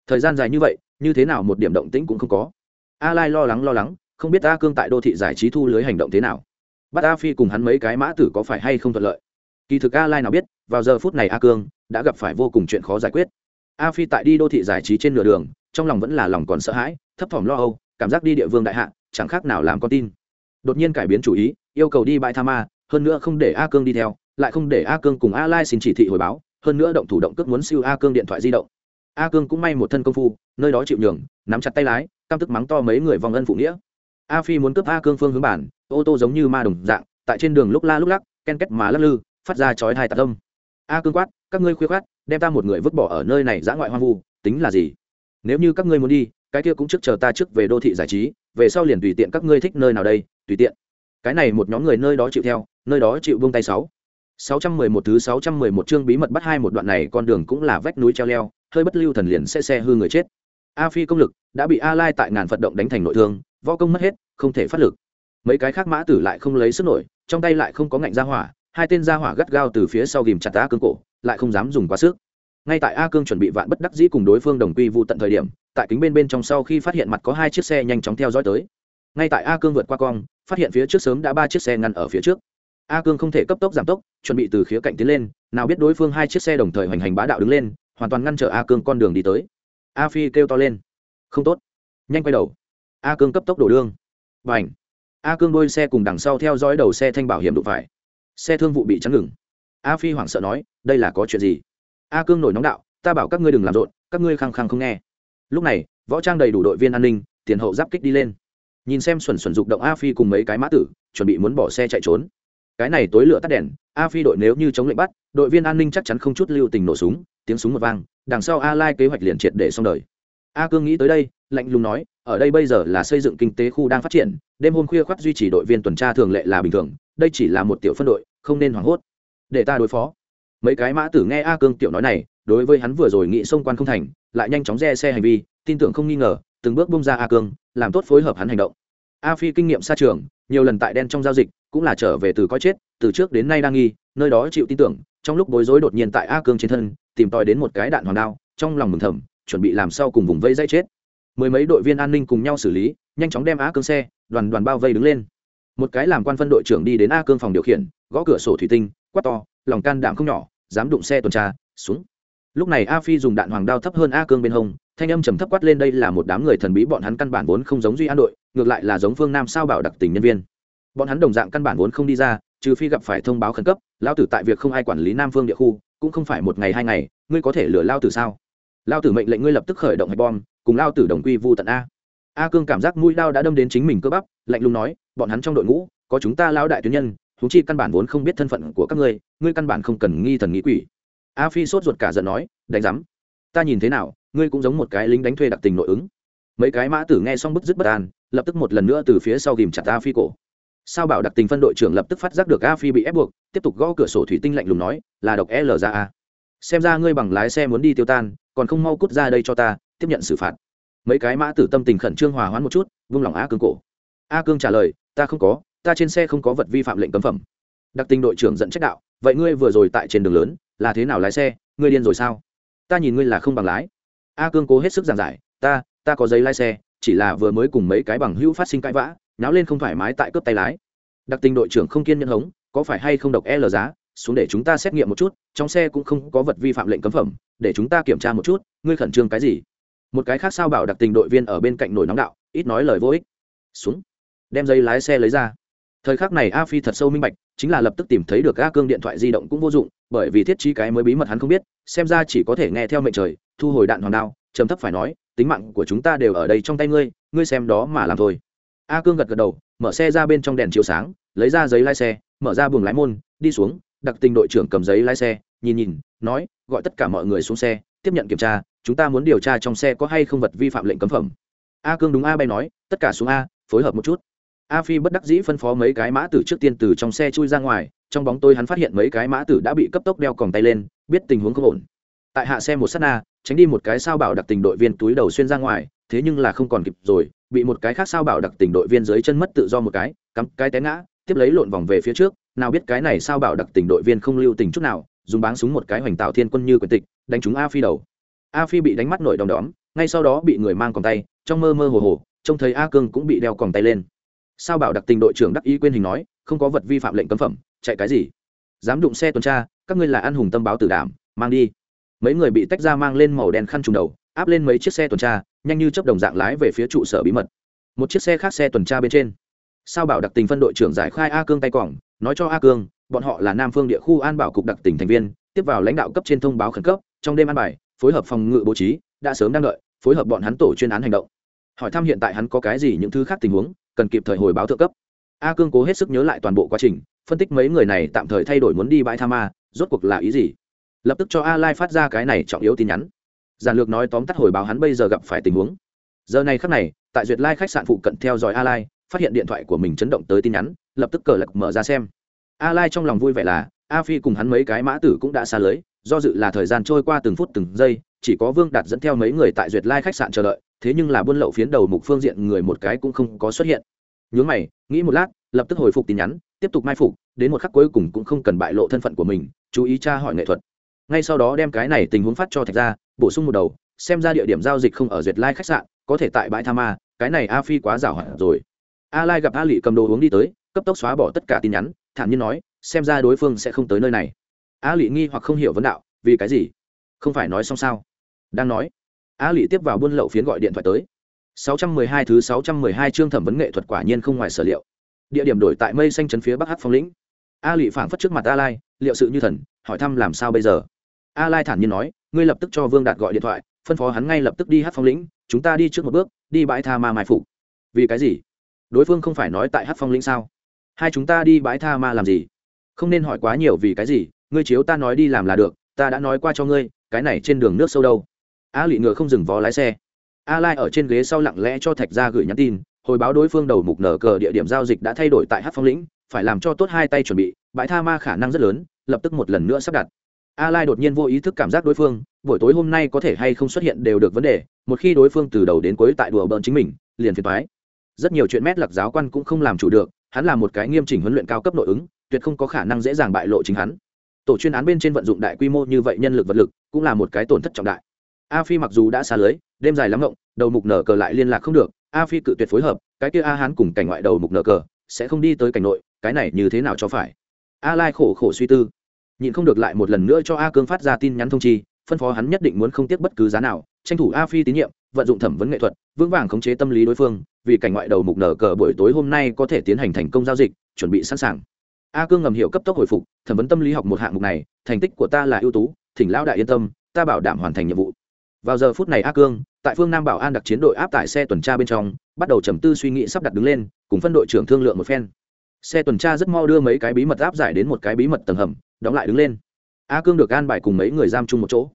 Speaker 1: thời gian dài như vậy, như thế nào một điểm động tĩnh cũng không có. A lai lo lắng lo lắng, không biết a cương tại đô thị giải trí thu lưới hành động thế nào. Bắt a phi cùng hắn mấy cái mã tử có phải hay không thuận lợi? Kỳ thực a lai nào biết, vào giờ phút này a cương đã gặp phải vô cùng chuyện khó giải quyết. A phi tại đi đô thị giải trí trên nửa đường, trong lòng vẫn là lòng còn sợ hãi, thấp thỏm lo âu, cảm giác đi địa vương đại hạ, chẳng khác nào làm con tin. Đột nhiên cải biến chủ ý, yêu cầu đi bãi tha ma, hơn nữa không để a cương đi theo, lại không để a cương cùng a lai xin chỉ thị hồi báo, hơn nữa động thủ động cước muốn siêu a cương điện thoại di động a cương cũng may một thân công phu, nơi đó chịu nhường, nắm chặt tay lái cam tức mắng to mấy người vòng ân phụ nghĩa. A phi muốn cướp a cương phương hướng bản, ô tô giống như ma đồng dạng, tại trên đường lúc la lúc lắc, ken két mà lắc lư, phát ra chói hai tạc tâm a cương quát, các ngươi khuya khoát, đem ta một người vứt bỏ ở nơi này dã ngoại hoang vu, tính là gì? Nếu như các ngươi muốn đi, cái kia cũng trước chờ ta trước về đô thị giải trí, về sau liền tùy tiện các ngươi thích nơi nào đây, tùy tiện. Cái này một nhóm người nơi đó chịu theo, nơi đó chịu buông tay sáu. Sáu trăm mười một thứ sáu trăm mười một chương bí mật bắt hai một đoạn này, con đường cũng là vách núi treo leo hơi bất lưu thần liền sẽ xe hư người chết. A phi công lực đã bị a lai tại ngàn phật động đánh thành nội thương, võ công mất hết, không thể phát lực. Mấy cái khác mã tử lại không lấy sức nổi, trong tay lại không có ngạnh ra hỏa, hai tên ra hỏa gắt gao từ phía sau ghìm chặt a cương cổ, lại không dám dùng quá sức. Ngay tại a cương chuẩn bị vạn bất đắc dĩ cùng đối phương đồng quy vụ tận thời điểm, tại kính bên bên trong sau khi phát hiện mặt có hai chiếc xe nhanh chóng theo dõi tới. Ngay tại a cương vượt qua cong, phát hiện phía trước sớm đã ba chiếc xe ngăn ở phía trước. A cương không thể cấp tốc giảm tốc, chuẩn bị từ khía cạnh tiến lên, nào biết đối phương hai chiếc xe đồng thời hoành hành bá đạo đứng lên hoàn toàn ngăn trở a cương con đường đi tới. A phi kêu to lên. Không tốt. Nhanh quay đầu. A cương cấp tốc đổ đương b à n h a cương đôi xe cùng đằng sau theo dõi đầu xe thanh bảo hiểm đụng phải. Xe thương vụ bị chắn ngừng. A phi hoảng sợ nói, đây là có chuyện gì? A cương nổi nóng đạo, ta bảo các ngươi đừng làm rộn, các ngươi khăng khăng không nghe. Lúc này, võ trang đầy đủ đội viên an ninh, tiền hậu giáp kích đi lên. Nhìn xem xuẩn xuẩn dục động a phi cùng mấy cái mã tử, chuẩn bị muốn bỏ xe chạy trốn. Cái này tối lửa tắt đèn, a phi đội nếu như chống lệnh bắt, đội viên an ninh chắc chắn không chút lưu tình nổ súng tiếng súng một vang, đằng sau a lai kế hoạch liền triệt để xong đời. A cương nghĩ tới đây, lạnh lùng nói, ở đây bây giờ là xây dựng kinh tế khu đang phát triển, đêm hôm khuya khoác duy trì đội viên tuần tra thường lệ là bình thường, đây chỉ là một tiểu phân đội, không nên hoảng hốt. Để ta đối phó. Mấy cái mã tử nghe a cương tiểu nói này, đối với hắn vừa rồi nghĩ xông quan không thành, lại nhanh chóng re xe hành vi, tin tưởng không nghi ngờ, từng bước bung ra a cương, làm tốt phối hợp hắn hành động. A phi kinh nghiệm xa trường, nhiều lần tại đen trong giao dịch, cũng là trở về từ coi chết, từ trước đến nay đang nghi, nơi đó chịu tin tưởng, trong lúc bối rối đột nhiên tại a cương trên thân tìm tòi đến một cái đạn hoàng đao, trong lòng mừng thầm, chuẩn bị làm sao cùng vùng vây dây chết. Mười mấy đội viên an ninh cùng nhau xử lý, nhanh chóng đem a cương xe, đoàn đoàn bao vây đứng lên. Một cái làm quan phân đội trưởng đi đến a cương phòng điều khiển, gõ cửa sổ thủy tinh, quát to, lòng can đảm không nhỏ, dám đụng xe tuần tra, xuống. Lúc này a phi dùng đạn hoàng đao thấp hơn a cương bên hông, thanh âm trầm thấp quát lên đây là một đám người thần bí, bọn hắn căn bản vốn không giống duy an đội, ngược lại là giống phương nam sao bảo đặc tình nhân viên. Bọn hắn đồng dạng căn bản vốn không đi ra trừ phi gặp phải thông báo khẩn cấp lao tử tại việc không ai quản lý nam phương địa khu, cũng không phải một ngày hai ngày, ngươi có thể lừa lao tử sao? Lao tử mệnh lệnh ngươi lập tức khởi động hạch bom, cùng lao tử đồng quy vu tận a. A cương cảm giác mũi đao đã đâm đến chính mình cơ bắp, lạnh lùng nói, bọn hắn trong đội ngũ, có chúng ta lao đại tuyến nhân thú chi căn bản vốn không biết thân phận của các ngươi ngươi căn bản không cần nghi thần nghĩ quỷ. A phi sốt ruột cả giận nói, đánh rắm ta nhìn thế nào, ngươi cũng giống một cái lính đánh thuê đặc tình nội ứng. Mấy cái mã tử nghe xong bức dứt bất an, lập tức một lần nữa từ phía sau ghìm chặt a phi cổ sao bảo đặc tình phân đội trưởng lập tức phát giác được a phi bị ép buộc, tiếp tục gõ cửa sổ thủy tinh lạnh lùng nói, là độc l ra a. Xem ra ngươi bằng lái xe muốn đi tiêu tan, còn không mau cút ra đây cho ta, tiếp nhận xử phạt. Mấy cái mã tử tâm tình khẩn trương hòa hoãn một chút, vung lòng a cương cổ. A cương trả lời, ta không có, ta trên xe không có vật vi phạm lệnh cấm phẩm. Đặc tình đội trưởng dẫn trách đạo, vậy ngươi vừa rồi tại trên đường lớn, là thế nào lái xe, ngươi điên rồi sao? Ta nhìn ngươi là không bằng lái. A cương cố hết sức giảng giải, ta ta có giấy lái xe, chỉ là vừa mới cùng mấy cái bằng hữu phát sinh cãi vã náo lên không thoải mái tại cướp tay lái. Đặc tình đội trưởng không kiên nhẫn hống, có phải hay không độc l giá, xuống để chúng ta xét nghiệm một chút, trong xe cũng không có vật vi phạm lệnh cấm phẩm, để chúng ta kiểm tra một chút, ngươi khẩn trương cái gì? Một cái khác sao bảo đặc tình đội viên ở bên cạnh nổi nóng đạo, ít nói lời vô ích. Xuống, đem giấy lái xe lấy ra. Thời khắc này a phi thật sâu minh bạch, chính là lập tức tìm thấy được a cương điện thoại di động cũng vô dụng, bởi vì thiết trí cái mới bí mật hắn không biết, xem ra chỉ có thể nghe theo mệnh trời, thu hồi đạn hoàng đao, trầm thấp phải nói, tính mạng của chúng ta đều ở đây trong tay ngươi ngươi xem đó mà làm thôi a cương gật gật đầu, mở xe ra bên trong đèn chiếu sáng, lấy ra giấy lái xe, mở ra buồng lái môn, đi xuống, đặc tình đội trưởng cầm giấy lái xe, nhìn nhìn, nói, gọi tất cả mọi người xuống xe, tiếp nhận kiểm tra, chúng ta muốn điều tra trong xe có hay không vật vi phạm lệnh cấm phẩm. A cương đúng a bay nói, tất cả xuống a, phối hợp một chút. A phi bất đắc dĩ phân phó mấy cái mã tử trước tiên từ trong xe chui ra ngoài, trong bóng tôi hắn phát hiện mấy cái mã tử đã bị cấp tốc đeo còng tay lên, biết tình huống không ổn. Tại hạ xe một s á t na, tránh đi một cái sao bảo đặc tình đội viên túi đầu xuyên ra ngoài, thế nhưng là không còn kịp rồi bị một cái khác sao bảo đặc tình đội viên dưới chân mất tự do một cái, cắm cái té ngã, tiếp lấy lộn vòng về phía trước, nào biết cái này sao bảo đặc tình đội viên không lưu tình chút nào, dùng báng súng một cái hoành tạo thiên quân như quyền tịch, đánh trúng a phi đầu. A phi bị đánh mắt nổi đom đóm, ngay sau đó bị người mang còng tay, trong mơ mơ hồ hồ, trông thấy a cương cũng bị đeo còng tay lên. Sao bảo đặc tình đội trưởng đắc ý quên hình nói, không có vật vi phạm lệnh cấm phẩm, chạy cái gì? Dám đụng xe tuần tra, các ngươi là ăn hùng tâm báo tử đảm, mang đi. Mấy người bị tách ra mang lên màu đen khăn trùng đầu, áp lên mấy chiếc xe tuần tra nhanh như chấp đồng dạng lái về phía trụ sở bí mật. Một chiếc xe khác xe tuần tra bên trên. Sao bảo đặc tình phân đội trưởng giải khai a cương tay cỏng, nói cho a cương, bọn họ là nam phương địa khu an bảo cục đặc tình thành viên, tiếp vào lãnh đạo cấp trên thông báo khẩn cấp, trong đêm an bài, phối hợp phòng ngự bố trí, đã sớm đang đợi, phối hợp bọn hắn tổ chuyên án hành động. Hỏi thăm hiện tại hắn có cái gì những thứ khác tình huống, cần kịp thời hồi báo thượng cấp. A cương cố hết sức nhớ lại toàn bộ quá trình, phân tích mấy người này tạm thời thay đổi muốn đi bãi tha ma, rốt cuộc là ý gì? Lập tức cho a lai phát ra cái này trọng yếu tin nhắn giản lược nói tóm tắt hồi báo hắn bây giờ gặp phải tình huống. Giờ này khắc này, tại duyệt lai khách sạn phụ cận theo dõi a lai phát hiện điện thoại của mình chấn động tới tin nhắn, lập tức cờ lật mở ra xem. A lai trong lòng vui vẻ là, a phi cùng hắn mấy cái mã tử cũng đã xa lưới, do dự là thời gian trôi qua từng phút từng giây, chỉ có vương đạt dẫn theo mấy người tại duyệt lai khách sạn chờ đợi, thế nhưng là buôn lậu phiến đầu mục phương diện người một cái cũng không có xuất hiện. Nhướng mày, nghĩ một lát, lập tức hồi phục tin nhắn, tiếp tục mai phục, đến một khắc cuối cùng cũng không cần bại lộ thân phận của mình, chú ý tra hỏi nghệ thuật. Ngay sau đó đem cái này tình huống phát cho thạch ra bổ sung một đầu, xem ra địa điểm giao dịch không ở duyệt lai khách sạn, có thể tại bãi tha ma, cái này a phi quá giảo hoạt rồi. A lai gặp a lị cầm đồ uống đi tới, cấp tốc xóa bỏ tất cả tin nhắn, thản nhiên nói, xem ra đối phương sẽ không tới nơi này. A lị nghi hoặc không hiểu vấn đạo, vì cái gì? Không phải nói xong sao? Đang nói, a lị tiếp vào buôn lậu phiến gọi điện thoại tới. 612 thứ 612 chương thẩm vấn nghệ thuật quả nhiên không ngoài sở liệu. Địa điểm đổi tại mây xanh trấn phía bắc hát phong lĩnh. A lị phảng phất trước mặt a lai, liệu sự như thần, hỏi thăm làm sao bây giờ? A lai thản nhiên nói ngươi lập tức cho vương đạt gọi điện thoại, phân phó hắn ngay lập tức đi hát phong lĩnh, chúng ta đi trước một bước, đi bãi tha ma mai phục vì cái gì? Đối phương không phải nói tại hát phong lĩnh sao? Hai chúng ta đi bãi tha ma làm gì? Không nên hỏi quá nhiều vì cái gì, ngươi chiếu ta nói đi làm là được, ta đã nói qua cho ngươi, cái này trên đường nước sâu đâu. A lị ngựa không dừng vó lái xe. A lai ở trên ghế sau lặng lẽ cho thạch ra gửi nhắn tin, hồi báo đối phương đầu mục nở cờ địa điểm giao dịch đã thay đổi tại hát phong lĩnh, phải làm cho tốt hai tay chuẩn bị, bãi tha ma khả năng rất lớn, lập tức một lần nữa sắp đặt a lai đột nhiên vô ý thức cảm giác đối phương, buổi tối hôm nay có thể hay không xuất hiện đều được vấn đề, một khi đối phương từ đầu đến cuối tại đùa bỡn chính mình, liền phiền toái. Rất nhiều chuyện mét lặc giáo quan cũng không làm chủ được, hắn là một cái nghiêm chỉnh huấn luyện cao cấp nội ứng, tuyệt không có khả năng dễ dàng bại lộ chính hắn. Tổ chuyên án bên trên vận dụng đại quy mô như vậy nhân lực vật lực, cũng là một cái tổn thất trọng đại. A phi mặc dù đã xa lưới, đêm dài lắm ngộng, đầu mục nở cờ lại liên lạc không được, a phi cự tuyệt phối hợp, cái kia a hán cùng cảnh ngoại đầu mục nở cờ, sẽ không đi tới cảnh nội, cái này như thế nào cho phải? A lai khổ khổ suy tư nhịn không được lại một lần nữa cho a cương phát ra tin nhắn thông chi, phân phó hắn nhất định muốn không tiếc bất cứ giá nào, tranh thủ a phi tín nhiệm, vận dụng thẩm vấn nghệ thuật, vững vàng khống chế tâm lý đối phương, vì cảnh ngoại đầu mục nở cờ buổi tối hôm nay có thể tiến hành thành công giao dịch, chuẩn bị sẵn sàng. A cương ngầm hiểu cấp tốc hồi phục, thẩm vấn tâm lý học một hạng mục này, thành tích của ta là ưu tú, thỉnh lão đại yên tâm, ta bảo đảm hoàn thành nhiệm vụ. Vào giờ phút này a cương, tại phương nam bảo an đặc chiến đội áp tải xe tuần tra bên trong, bắt đầu trầm tư suy nghĩ sắp đặt đứng lên, cùng phân đội trưởng thương lượng một phen. Xe tuần tra rất mau đưa mấy cái bí mật áp giải đến một cái bí mật tầng hầm đóng lại đứng lên. A cương được an bài cùng mấy người giam chung một chỗ.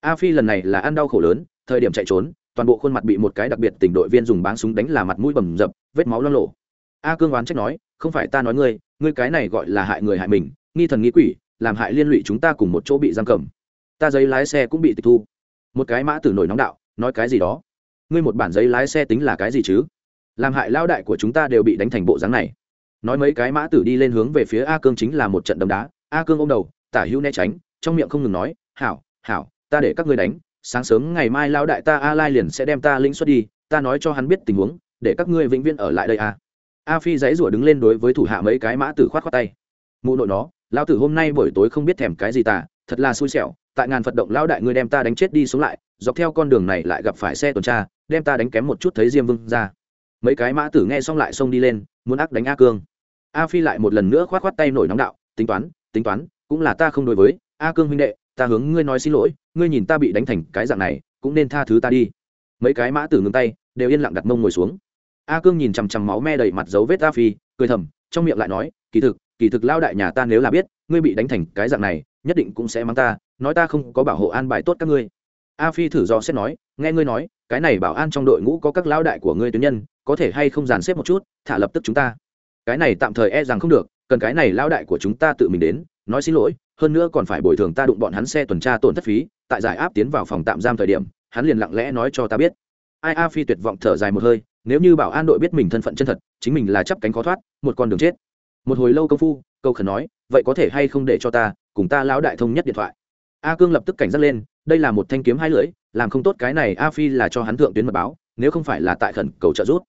Speaker 1: A phi lần này là ăn đau khổ lớn, thời điểm chạy trốn, toàn bộ khuôn mặt bị một cái đặc biệt tỉnh đội viên dùng báng súng đánh là mặt mũi bầm dập, vết máu lo lộ a cương oán trách nói, không phải ta nói ngươi ngươi cái này gọi là hại người hại mình, nghi thần nghi quỷ, làm hại liên lụy chúng ta cùng một chỗ bị giam cầm. Ta giấy lái xe cũng bị tịch thu. Một cái mã tử nổi nóng đạo, nói cái gì đó? Ngươi một bản giấy lái xe tính là cái gì chứ? Làm hại lao đại của chúng ta đều bị đánh thành bộ dáng này. Nói mấy cái mã tử đi lên hướng về phía a cương chính là một trận đấm đá a cương ôm đầu, tả hữu né tránh, trong miệng không ngừng nói, hảo hảo, ta để các ngươi đánh, sáng sớm ngày mai lao đại ta a lai liền sẽ đem ta lĩnh xuất đi, ta nói cho hắn biết tình huống, để các ngươi vĩnh viễn ở lại đây a. A phi dãy rủa đứng lên đối với thủ hạ mấy cái mã tử khoát khoát tay. Mụ nội nó lao tử hôm nay buổi tối không biết thèm cái gì ta, thật là xui xẻo, tại ngàn phật động lao đại ngươi đem ta đánh chết đi xuống lại, dọc theo con đường này lại gặp phải xe tuần tra, đem ta đánh kém một chút thấy diêm vương ra. Mấy cái mã tử nghe xong lại xông đi lên, muốn ác đánh a cương. A phi lại một lần nữa khoát khoát tay nổi nóng đạo, tính toán tính toán, cũng là ta không đối với. A cương huynh đệ, ta hướng ngươi nói xin lỗi, ngươi nhìn ta bị đánh thành cái dạng này, cũng nên tha thứ ta đi. Mấy cái mã tử ngừng tay, đều yên lặng đặt mông ngồi xuống. A cương nhìn chằm chằm máu me đầy mặt dấu vết a phi, cười thầm, trong miệng lại nói, kỳ thực kỳ thực lao đại nhà ta nếu là biết, ngươi bị đánh thành cái dạng này, nhất định cũng sẽ mắng ta, nói ta không có bảo hộ an bài tốt các ngươi. A phi thử do xét nói, nghe ngươi nói, cái này bảo an trong đội ngũ có các lao đại của ngươi tuyến nhân, có thể hay không dàn xếp một chút, thả lập tức chúng ta. Cái này tạm thời e rằng không được cần cái này lao đại của chúng ta tự mình đến nói xin lỗi hơn nữa còn phải bồi thường ta đụng bọn hắn xe tuần tra tổn thất phí tại giải áp tiến vào phòng tạm giam thời điểm hắn liền lặng lẽ nói cho ta biết. Ai a phi tuyệt vọng thở dài một hơi nếu như bảo an đội biết mình thân phận chân thật chính mình là chấp cánh khó thoát một con đường chết. Một hồi lâu công phu câu khẩn nói vậy có thể hay không để cho ta cùng ta lão đại thông nhất điện thoại. A cương lập tức cảnh giác lên đây là một thanh kiếm hai lưỡi làm không tốt cái này a phi là cho hắn thượng tuyến mật báo nếu không phải là tại khẩn cầu trợ rút,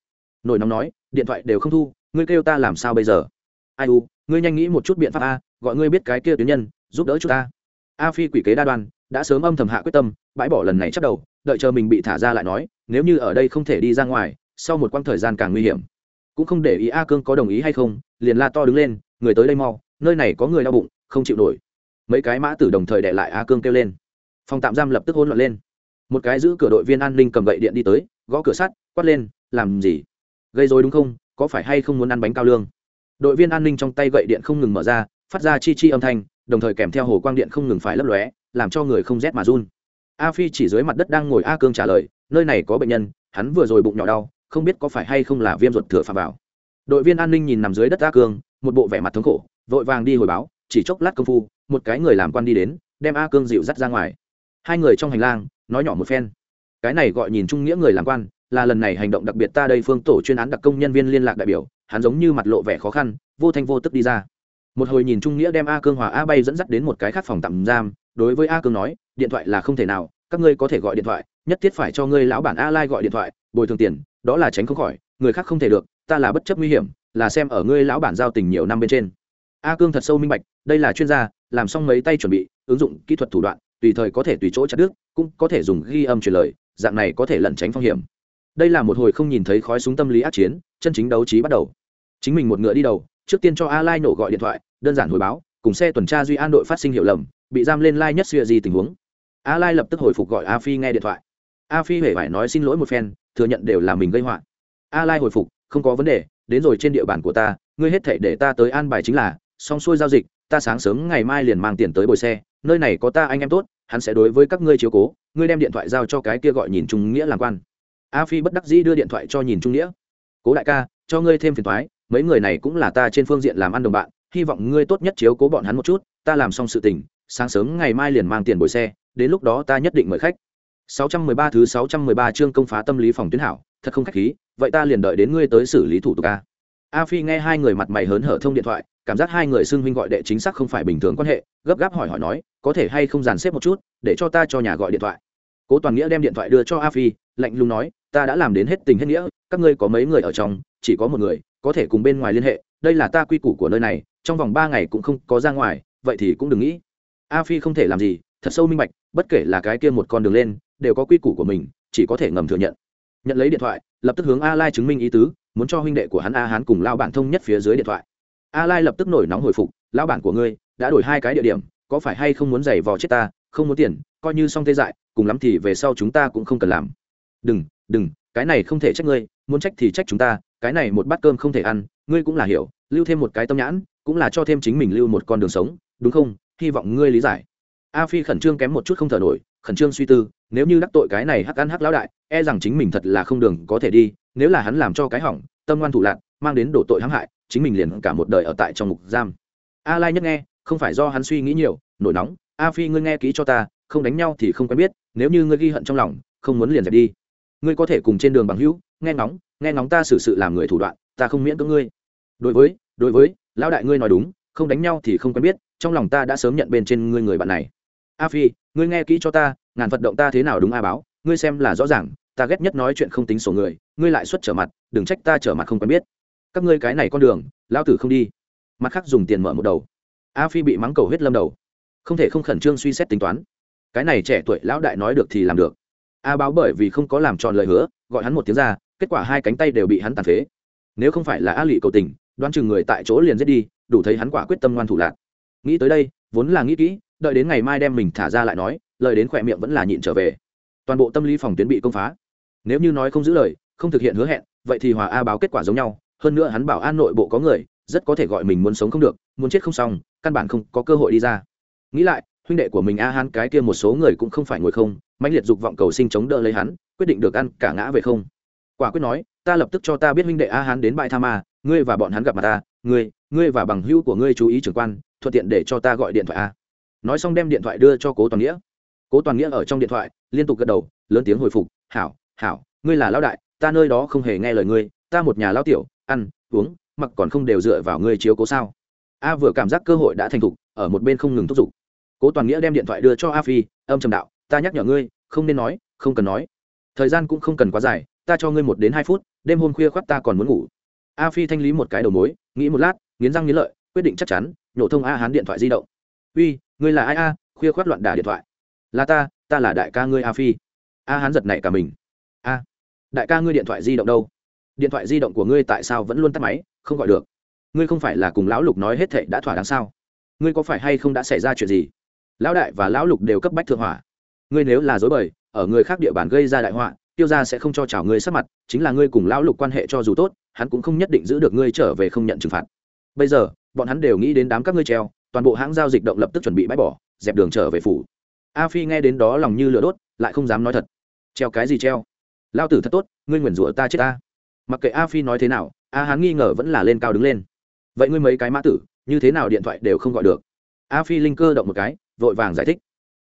Speaker 1: nổi nóng nói điện thoại đều không thu ngươi kêu ta làm sao bây giờ? Ai u, ngươi nhanh nghĩ một chút biện pháp a, gọi ngươi biết cái kia tuyến nhân, giúp đỡ chúng ta. A phi quỷ kế đa đoan, đã sớm âm thầm hạ quyết tâm, bãi bỏ lần này chắc đầu, đợi chờ mình bị thả ra lại nói, nếu như ở đây không thể đi ra ngoài, sau một quãng thời gian càng nguy hiểm. Cũng không để ý a cương có đồng ý hay không, liền la to đứng lên, người tới đây mau, nơi này có người đau bụng, không chịu nổi. Mấy cái mã tử đồng thời đệ lại a cương kêu lên. Phòng tạm giam lập tức hỗn loạn lên. Một cái giữ cửa đội viên an ninh cầm gậy điện đi tới, gõ cửa sắt, quát lên, làm gì? Gây dối đúng không? Có phải hay không muốn ăn bánh cao lương? Đội viên an ninh trong tay gậy điện không ngừng mở ra, phát ra chi chi âm thanh, đồng thời kèm theo hồ quang điện không ngừng phải lấp lóe, làm cho người không rét mà run. A phi chỉ dưới mặt đất đang ngồi a cương trả lời, nơi này có bệnh nhân, hắn vừa rồi bụng nhỏ đau, không biết có phải hay không là viêm ruột thừa phạm vào. Đội viên an ninh nhìn nằm dưới đất a cương, một bộ vẻ mặt thống khổ, vội vàng đi hồi báo, chỉ chốc lát công phu, một cái người làm quan đi đến, đem a cương dịu dắt ra ngoài. Hai người trong hành lang, nói nhỏ một phen. Cái này gọi nhìn trung nghĩa người làm quan là lần này hành động đặc biệt ta đây phương tổ chuyên án đặc công nhân viên liên lạc đại biểu, hắn giống như mặt lộ vẻ khó khăn, vô thanh vô tức đi ra. Một hồi nhìn trung nghĩa đem a cương hòa a bay dẫn dắt đến một cái khác phòng tạm giam, đối với a cương nói, điện thoại là không thể nào, các ngươi có thể gọi điện thoại, nhất thiết phải cho ngươi lão bản a lai gọi điện thoại, bồi thường tiền, đó là tránh không khỏi, người khác không thể được, ta là bất chấp nguy hiểm, là xem ở ngươi lão bản giao tình nhiều năm bên trên. A cương thật sâu minh bạch, đây là chuyên gia, làm xong mấy tay chuẩn bị, ứng dụng kỹ thuật thủ đoạn, tùy thời có thể tùy chỗ chặt đứt, cũng có thể dùng ghi âm truyền lời, dạng này có thể lẩn tránh phong hiểm đây là một hồi không nhìn thấy khói súng tâm lý ác chiến, chân chính đấu trí bắt đầu. Chính mình một ngựa đi đầu, trước tiên cho a lai nổ gọi điện thoại, đơn giản hồi báo, cùng xe tuần tra duy an đội phát sinh hiệu lầm, bị giam lên lai nhất xuya gì tình huống. A lai lập tức hồi phục gọi a phi nghe điện thoại. A phi hề phải nói xin lỗi một phen, thừa nhận đều là mình gây họa. A lai hồi phục, không có vấn đề, đến rồi trên địa bàn của ta, ngươi hết thể để ta tới an bài chính là, xong xuôi giao dịch, ta sáng sớm ngày mai liền mang tiền tới bồi xe, nơi này có ta anh em tốt, hắn sẽ đối với các ngươi chiếu cố, ngươi đem điện thoại giao cho cái kia gọi nhìn trung nghĩa làm quan a phi bất đắc dĩ đưa điện thoại cho nhìn trung nghĩa. Cố đại ca, cho ngươi thêm phiền thoái mấy người này cũng là ta trên phương diện làm ăn đồng bạn, hy vọng ngươi tốt nhất chiếu cố bọn hắn một chút, ta làm xong sự tình, sáng sớm ngày mai liền mang tiền bồi xe, đến lúc đó ta nhất định mời khách. 613 thứ 613 chương công phá tâm lý phòng tuyến hảo, thật không khách khí, vậy ta liền đợi đến ngươi tới xử lý thủ tục a. A phi nghe hai người mặt mày hớn hở thông điện thoại, cảm giác hai người xưng huynh gọi đệ chính xác không phải bình thường quan hệ, gấp gáp hỏi hỏi nói, có thể hay không dàn xếp một chút, để cho ta cho nhà gọi điện thoại? Cố toàn nghĩa đem điện thoại đưa cho a phi, lạnh lùng nói, ta đã làm đến hết tình hết nghĩa, các ngươi có mấy người ở trong, chỉ có một người, có thể cùng bên ngoài liên hệ, đây là ta quy củ của nơi này, trong vòng ba ngày cũng không có ra ngoài, vậy thì cũng đừng nghĩ. A phi không thể làm gì, thật sâu minh bạch, bất kể là cái kia một con đường lên, đều có quy củ của mình, chỉ có thể ngầm thừa nhận. Nhận lấy điện thoại, lập tức hướng a lai chứng minh ý tứ, muốn cho huynh đệ của hắn a hán cùng lao bản thông nhất phía dưới điện thoại. A lai lập tức nổi nóng hồi phục lao bản của ngươi, đã đổi hai cái địa điểm, có phải hay không muốn giày vò chết ta không muốn tiền, coi như xong tê dại, cùng lắm thì về sau chúng ta cũng không cần làm. Đừng đừng, cái này không thể trách ngươi, muốn trách thì trách chúng ta, cái này một bát cơm không thể ăn, ngươi cũng là hiểu, lưu thêm một cái tâm nhãn, cũng là cho thêm chính mình lưu một con đường sống, đúng không? Hy vọng ngươi lý giải. A phi khẩn trương kém một chút không thở nổi, khẩn trương suy tư, nếu như đắc tội cái này hắc ăn hắc lão đại e rằng chính mình thật là không đường có thể đi, nếu là hắn làm cho cái hỏng, tâm ngoan thủ lạc mang đến đổ tội hãm hại, chính mình liền cả một đời ở tại trong ngục giam. A lai nhất nghe, không phải do hắn suy nghĩ nhiều, nổi nóng a phi, ngươi nghe kỹ cho ta, không đánh nhau thì không quen biết, nếu như ngươi ghi hận trong lòng, không muốn liền dẹp đi. Ngươi có thể cùng trên đường bằng hữu, nghe ngóng nghe ngóng ta xử sự làm người thủ đoạn, ta không miễn cưỡng ngươi. Đối với đối với, lão đại ngươi nói đúng, không đánh nhau thì không quen biết, trong lòng ta đã sớm nhận bên trên ngươi người bạn này. A phi, ngươi nghe kỹ cho ta, ngàn vận động ta thế nào đúng a báo, ngươi xem là rõ ràng, ta ghét nhất nói chuyện không tính sổ người, ngươi lại xuất trở mặt, đừng trách ta trở mặt không quen biết. Các ngươi cái này con đường, lão tử không đi. Mặt khác dùng tiền mở một đầu. A phi bị mắng cầu huyết lâm đầu không thể không khẩn trương suy xét tính toán. Cái này trẻ tuổi lão đại nói được thì làm được. A báo bởi vì không có làm tròn lời hứa, gọi hắn một tiếng ra, kết quả hai cánh tay đều bị hắn tàn phế. Nếu không phải là a lụy cầu tình, đoán chừng người tại chỗ liền giết đi, đủ thấy hắn quả quyết tâm ngoan thủ lạc. Nghĩ tới đây, vốn là nghĩ kỹ, đợi đến ngày mai đem mình thả ra lại nói, lời đến khỏe miệng vẫn là nhịn trở về. Toàn bộ tâm lý phòng tuyến bị công phá. Nếu như nói không giữ lời, không thực hiện hứa hẹn, vậy thì hòa a báo kết quả giống nhau, hơn nữa hắn bảo an nội bộ có người, rất có thể gọi mình muốn sống không được, muốn chết không xong, căn bản không có cơ hội đi ra nghĩ lại, huynh đệ của mình a hắn cái kia một số người cũng không phải ngồi không mạnh liệt dục vọng cầu sinh chống đỡ lấy hắn, quyết định được ăn cả ngã về không. Quả quyết nói, ta lập tức cho ta biết huynh đệ a hắn đến bãi tha ma, ngươi và bọn hắn gặp mặt ta, ngươi ngươi và bằng hữu của ngươi chú ý trưởng quan, thuận tiện để cho ta gọi điện thoại a. Nói xong đem điện thoại đưa cho cố toàn nghĩa. Cố toàn nghĩa ở trong điện thoại, liên tục gật đầu, lớn tiếng hồi phục, hảo hảo, ngươi là lão đại, ta nơi đó không hề nghe lời ngươi, ta một nhà lão tiểu, ăn, uống, mặc còn không đều dựa vào ngươi chiếu cố sao? A vừa cảm giác cơ hội đã thành thục, ở một bên không ngừng thúc giục cố toàn nghĩa đem điện thoại đưa cho a phi, âm trầm đạo, ta nhắc nhở ngươi, không nên nói, không cần nói. Thời gian cũng không cần quá dài, ta cho ngươi một đến hai phút, đêm hôm khuya khoác ta còn muốn ngủ. A phi thanh lý một cái đầu mối, nghĩ một lát, nghiến răng nghiến lợi, quyết định chắc chắn, nhổ thông a hán điện thoại di động. Uy, ngươi là ai a? Khuya khoác loạn đả điện thoại. Là ta ta là đại ca ngươi a phi. A hán giật nảy cả mình. A, đại ca ngươi điện thoại di động đâu? Điện thoại di động của ngươi tại sao vẫn luôn tắt máy, không gọi được? Ngươi không phải là cùng lão lục nói hết thệ đã thỏa đáng sao? Ngươi có phải hay không đã xảy ra chuyện gì? Lão đại và lão lục đều cấp bách thượng hỏa. Ngươi nếu là dối bời, ở người khác địa bàn gây ra đại họa, tiêu gia sẽ không cho chào ngươi sát mặt, chính là ngươi cùng lão lục quan hệ cho dù tốt, hắn cũng không nhất định giữ được ngươi trở về không nhận trừng phạt. Bây giờ, bọn hắn đều nghĩ đến đám các ngươi treo, toàn bộ hãng giao dịch động lập tức chuẩn bị bãi bỏ, dẹp đường trở về phủ. A phi nghe đến đó lòng như lửa đốt, lại không dám nói thật. Treo cái gì treo? Lao tử thật tốt, ngươi nguyền rủa ta chết ta. Mặc kệ a phi nói thế nào, a hắn nghi ngờ vẫn là lên cao đứng lên. Vậy ngươi mấy cái mã tử, như thế nào điện thoại đều không gọi được? A phi linh cơ động một cái vội vàng giải thích.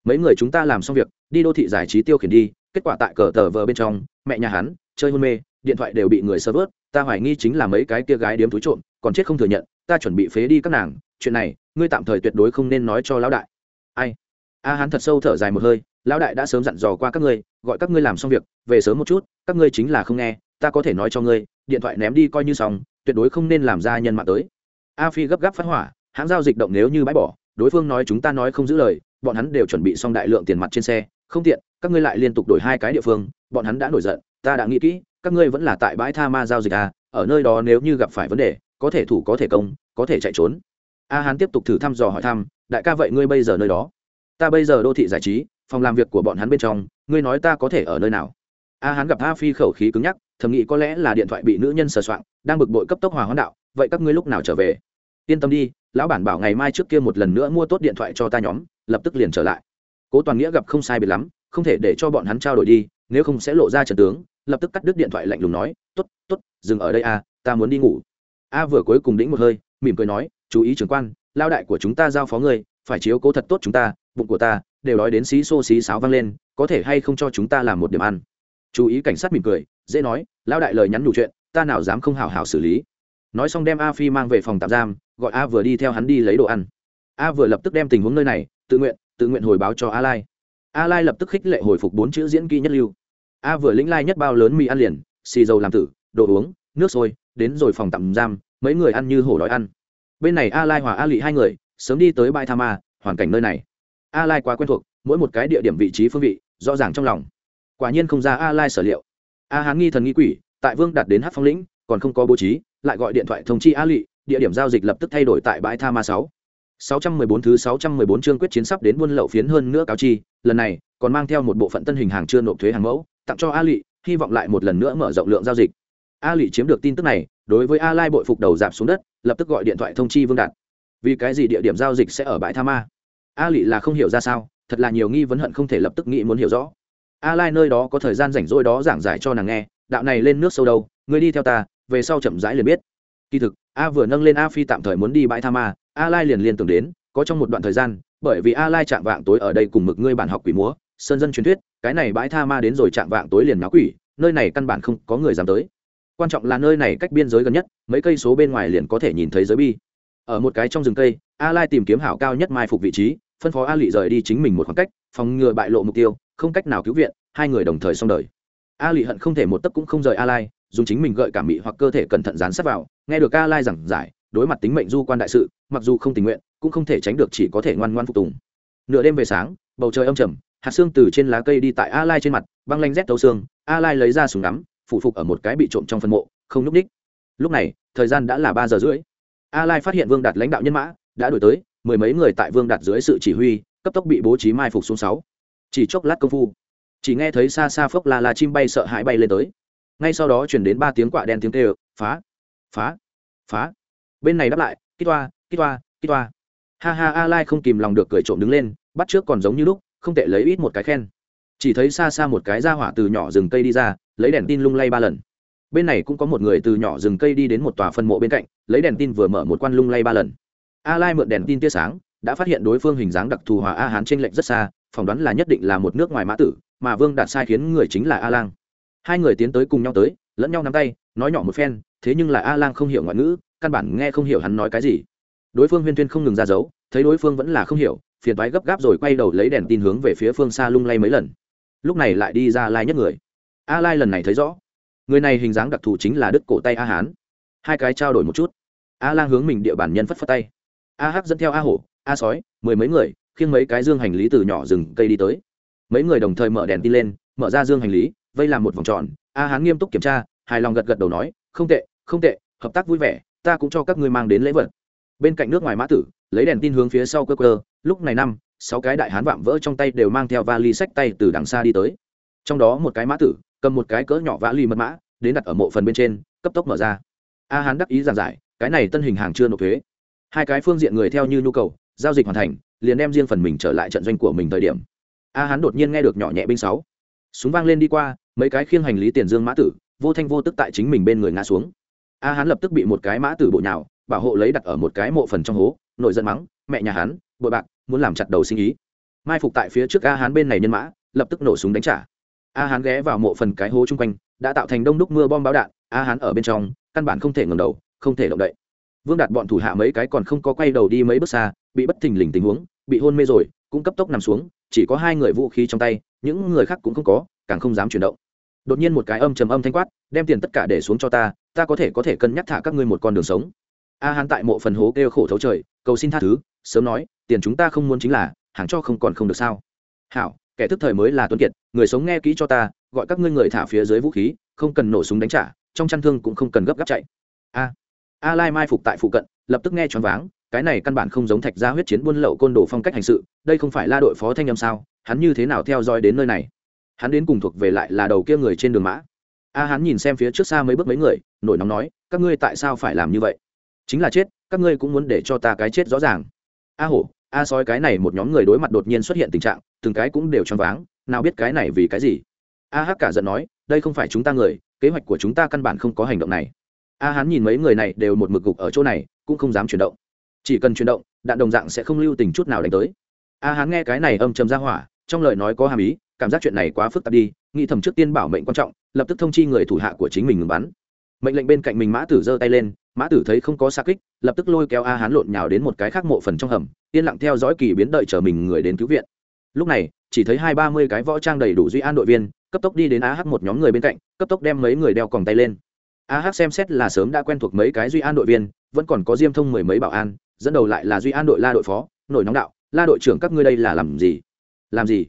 Speaker 1: Mấy người chúng ta làm xong việc, đi đô thị giải trí tiêu khiển đi, kết quả tại cờ tờ vờ bên trong, mẹ nhà hắn, chơi hôn mê, điện thoại đều bị người sơ vớt, ta hoài nghi chính là mấy cái kia gái điếm túi trộm, còn chết không thừa nhận, ta chuẩn bị phế đi các nàng, chuyện này, ngươi tạm thời tuyệt đối không nên nói cho lão đại. Ai? A hắn thật sâu thở dài một hơi, lão đại đã sớm dặn dò qua các ngươi, gọi các ngươi làm xong việc, về sớm một chút, các ngươi chính là không nghe, ta có thể nói cho ngươi, điện thoại ném đi coi như xong, tuyệt đối không nên làm ra nhân mạng tới. A phi gấp gáp phát hỏa, hãng giao dịch động nếu như bãi bỏ đối phương nói chúng ta nói không giữ lời, bọn hắn đều chuẩn bị xong đại lượng tiền mặt trên xe, không tiện, các ngươi lại liên tục đổi hai cái địa phương, bọn hắn đã nổi giận, ta đã nghĩ kỹ, các ngươi vẫn là tại bãi tha ma giao dịch à ở nơi đó nếu như gặp phải vấn đề, có thể thủ có thể công, có thể chạy trốn. A hán tiếp tục thử thăm dò hỏi thăm, đại ca vậy ngươi bây giờ nơi đó? Ta bây giờ đô thị giải trí, phòng làm việc của bọn hắn bên trong, ngươi nói ta có thể ở nơi nào? A hán gặp a phi khẩu khí cứng nhắc, thầm nghĩ có lẽ là điện thoại bị nữ nhân sờ soạng, đang bực bội cấp tốc hòa hoãn đạo, vậy các ngươi lúc nào trở về? Yên tâm đi, lão bản bảo ngày mai trước kia một lần nữa mua tốt điện thoại cho ta nhóm, lập tức liền trở lại. Cố toàn nghĩa gặp không sai biệt lắm, không thể để cho bọn hắn trao đổi đi, nếu không sẽ lộ ra trần tướng, lập tức cắt đứt điện thoại lạnh lùng nói t ố t t ố t dừng ở đây a ta muốn đi ngủ. A vừa cuối cùng đĩnh một hơi, mỉm cười nói, chú ý trưởng quan lao đại của chúng ta giao phó ngươi, phải chiếu cố thật tốt chúng ta, bụng của ta đều nói đến xí xô xí sáo vang lên, có thể hay không cho chúng ta làm một điểm ăn? Chú ý cảnh sát mỉm cười, dễ nói lao đại lời nhắn đủ chuyện, ta nào dám không hào hào xử lý nói xong đem a phi mang về phòng tạm giam, gọi a vừa đi theo hắn đi lấy đồ ăn. A vừa lập tức đem tình huống nơi này, tự nguyện tự nguyện hồi báo cho a lai. A lai lập tức khích lệ hồi phục bốn chữ diễn kỹ nhất lưu. A vừa lĩnh lai nhất bao lớn mì ăn liền, xì dầu làm tử, đồ uống, nước sôi, đến rồi phòng tạm giam, mấy người ăn như hổ đói ăn. Bên này a lai hòa a lị hai người, sớm đi tới bãi tha ma, hoàn cảnh nơi này. A lai quá quen thuộc, mỗi một cái địa điểm vị trí phương vị, rõ ràng trong lòng. Quả nhiên không ra a lai sở liệu. A hán nghi thần nghi quỷ, tại vương đạt đến hát phong lĩnh còn không có bố trí lại gọi điện thoại thông chi a lị địa điểm giao dịch lập tức thay đổi tại bãi tha ma sáu 614 thứ 614 chương quyết chiến sắp đến buôn lậu phiến hơn nữa cáo chi, lần này còn mang theo một bộ phận tân hình hàng chưa nộp thuế hàng mẫu, tặng cho A Lệ, hy vọng lại một lần nữa mở rộng lượng giao dịch. A Lệ chiếm được tin tức này, đối với A Lai bội phục đầu dạp xuống đất, lập tức gọi điện thoại thông chi Vương Đạt. Vì cái gì địa điểm giao dịch sẽ ở bãi Tha Ma? A Lệ là không hiểu ra sao, thật là nhiều nghi vấn hận không thể lập tức nghĩ muốn hiểu rõ. A Lai nơi đó có thời gian rảnh rỗi đó giảng giải cho nàng nghe, đạo này lên nước sâu đâu, ngươi đi theo ta, về sau chậm rãi liền biết. Kỳ thực, A vừa nâng lên A Phi tạm thời muốn đi bãi Tha Ma, a lai liền liên tưởng đến có trong một đoạn thời gian bởi vì a lai chạm vạng tối ở đây cùng mực ngươi bản học quỷ múa sơn dân truyền thuyết cái này bãi tha ma đến rồi chạm vạng tối liền náo quỷ nơi này căn bản không có người dám tới. Quan trọng là nơi này cách biên giới gần nhất mấy cây số bên ngoài liền có thể nhìn thấy giới bi. Ở một cái trong rừng cây a lai tìm kiếm hảo cao nhất mai phục vị trí phân phó a lị rời đi chính mình một khoảng cách phòng ngừa bại lộ mục tiêu không cách nào cứu viện hai người đồng thời xong đời. A lị hận không thể một tấc cũng không rời a lai dùng chính mình gợi cảm mị hoặc cơ thể cẩn thận dán sát vào, nghe được a lai giảng giải, đối mặt tính mệnh du quan đại sự, mặc dù không tình nguyện, cũng không thể tránh được chỉ có thể ngoan ngoan phục tùng. Nửa đêm về sáng, bầu trời âm trầm, hạt xương từ trên lá cây đi tại a lai trên mặt, băng lanh rét tấu xương a lai lấy ra súng ngắm phụ phục ở một cái bị trộm trong phân mộ, không núp ních lúc này, thời gian đã là ba giờ rưỡi. A lai phát hiện vương đạt lãnh đạo nhân mã, đã đổi tới, mười mấy người tại vương đạt dưới sự chỉ huy, cấp tốc bị bố trí mai phục xuống sáu. Chỉ chốc lát công phu, chỉ nghe thấy xa xa phốc là là chim bay sợ hãi bay lên tới ngay sau đó chuyển đến ba tiếng quạ đen tiếng kêu, phá phá phá. Bên này đáp lại, kít toa kít toa kít toa ha ha a lai không kìm lòng được cười trộm đứng lên, bắt trước còn giống như lúc, không tệ lấy ít một cái khen. Chỉ thấy xa xa một cái ra hỏa từ nhỏ rừng cây đi ra, lấy đèn tin lung lay ba lần. Bên này cũng có một người từ nhỏ rừng cây đi đến một tòa phân mộ bên cạnh, lấy đèn tin vừa mở một quan lung lay ba lần. A lai mượn đèn tin tia sáng, đã phát hiện đối phương hình dáng đặc thù hòa a hán trên lệnh rất xa, phỏng đoán là nhất định là một nước ngoài mã tử, mà vương đạt sai khiến người chính là a lang hai người tiến tới cùng nhau tới, lẫn nhau nắm tay, nói nhỏ một phen, thế nhưng là a lang không hiểu ngoại ngữ, căn bản nghe không hiểu hắn nói cái gì. Đối phương huyên tuyên không ngừng ra dấu, thấy đối phương vẫn là không hiểu, phiền toái gấp gáp rồi quay đầu lấy đèn tin hướng về phía phương xa lung lay mấy lần. Lúc này lại đi ra lai nhất người. A lai lần này thấy rõ, người này hình dáng đặc thù chính là đức cổ tay a hán. Hai cái trao đổi một chút. A lang hướng mình địa bàn nhân phất phất tay. A hắc dẫn theo a hổ, a sói, mười mấy người, khiêng mấy cái dương hành lý từ nhỏ rừng cây đi tới. Mấy người đồng thời mở đèn tin lên, mở ra dương hành lý vây làm một vòng tròn. A hán nghiêm túc kiểm tra, hài lòng gật gật đầu nói, không tệ không tệ, hợp tác vui vẻ, ta cũng cho các ngươi mang đến lễ vật. Bên cạnh nước ngoài mã tử, lấy đèn tin hướng phía sau cơ cơ lúc này năm, sáu cái đại hán vạm vỡ trong tay đều mang theo vali sách tay từ đằng xa đi tới. Trong đó một cái mã tử, cầm một cái cỡ nhỏ vã ly mật mã, đến đặt ở mộ phần bên trên, cấp tốc mở ra. A hán đắc ý giảng giải, cái này tân hình hàng chưa nộp thuế. Hai cái phương diện người theo như nhu cầu, giao dịch hoàn thành, liền đem riêng phần mình trở lại trận doanh của mình thời điểm. A hán đột nhiên nghe được nhỏ nhẹ binh sáu. Súng vang lên đi qua mấy cái khiêng hành lý tiền dương mã tử, vô thanh vô tức tại chính mình bên người ngã xuống. A hán lập tức bị một cái mã tử bộ nhào, bảo hộ lấy đặt ở một cái mộ phần trong hố nội dân mắng, mẹ nhà hán, bội bạc, muốn làm chặt đầu sinh ý. Mai phục tại phía trước a hán bên này nhân mã, lập tức nổ súng đánh trả. A hán ghé vào mộ phần cái hố chung quanh, đã tạo thành đông đúc mưa bom báo đạn, a hán ở bên trong, căn bản không thể ngầm đầu, không thể động đậy. Vương đạt bọn thủ hạ mấy cái còn không có quay đầu đi mấy bước xa, bị bất thình lình tình huống, bị hôn mê rồi, cũng cấp tốc nằm xuống, chỉ có hai người vũ khí trong tay, những người khác cũng không có càng không dám chuyển động. Đột nhiên một cái âm trầm âm thanh quát, đem tiền tất cả để xuống cho ta ta có thể có thể cân nhắc thả các ngươi một con đường sống. A hán tại mộ phần hố kêu khổ thấu trời, cầu xin tha thứ, sớm nói, tiền chúng ta không muốn chính là, hàng cho không còn không được sao? Hảo, kẻ thức thời mới là tuân kiệt, người sống nghe kỹ cho ta, gọi các ngươi người thả phía dưới vũ khí, không cần nổ súng đánh trả, trong chăn thương cũng không cần gấp gáp chạy. A a lai mai phục tại phụ cận, lập tức nghe choáng váng, cái này căn bản không giống thạch gia huyết chiến buôn lậu côn đồ phong cách hành sự, đây không phải la đội phó thanh âm sao, hắn như thế nào theo dõi đến nơi này? Hắn đến cùng thuộc về lại là đầu kia người trên đường mã. A hắn nhìn xem phía trước xa mấy bước mấy người, nổi nóng nói, các ngươi tại sao phải làm như vậy? Chính là chết, các ngươi cũng muốn để cho ta cái chết rõ ràng. A hổ, a sói cái này một nhóm người đối mặt đột nhiên xuất hiện tình trạng, từng cái cũng đều choáng váng, nào biết cái này vì cái gì? A hắc cả giận nói, đây không phải chúng ta người, kế hoạch của chúng ta căn bản không có hành động này. A hắn nhìn mấy người này đều một mực gục ở chỗ này, cũng không dám chuyển động. Chỉ cần chuyển động, đạn đồng dạng sẽ không lưu tình chút nào đánh tới. A hắn nghe cái này âm trầm ra hỏa trong lời nói có hàm ý, cảm giác chuyện này quá phức tạp đi, nghĩ thầm trước tiên bảo mệnh quan trọng, lập tức thông chi người thủ hạ của chính mình ngừng bắn. Mệnh lệnh bên cạnh mình mã tử giơ tay lên, mã tử thấy không có xa kích, lập tức lôi kéo a hán lộn nhào đến một cái khác mộ phần trong hầm, yên lặng theo dõi kỳ biến đợi chờ mình người đến cứu viện. Lúc này, chỉ thấy hai ba mươi cái võ trang đầy đủ duy an đội viên, cấp tốc đi đến a h một nhóm người bên cạnh, cấp tốc đem mấy người đeo còng tay lên. A h xem xét là sớm đã quen thuộc mấy cái duy an đội viên, vẫn còn có diêm thông mười mấy bảo an, dẫn đầu lại là duy an đội la đội phó, nổi nóng đạo, la đội trưởng, các ngươi đây là làm gì? Làm gì?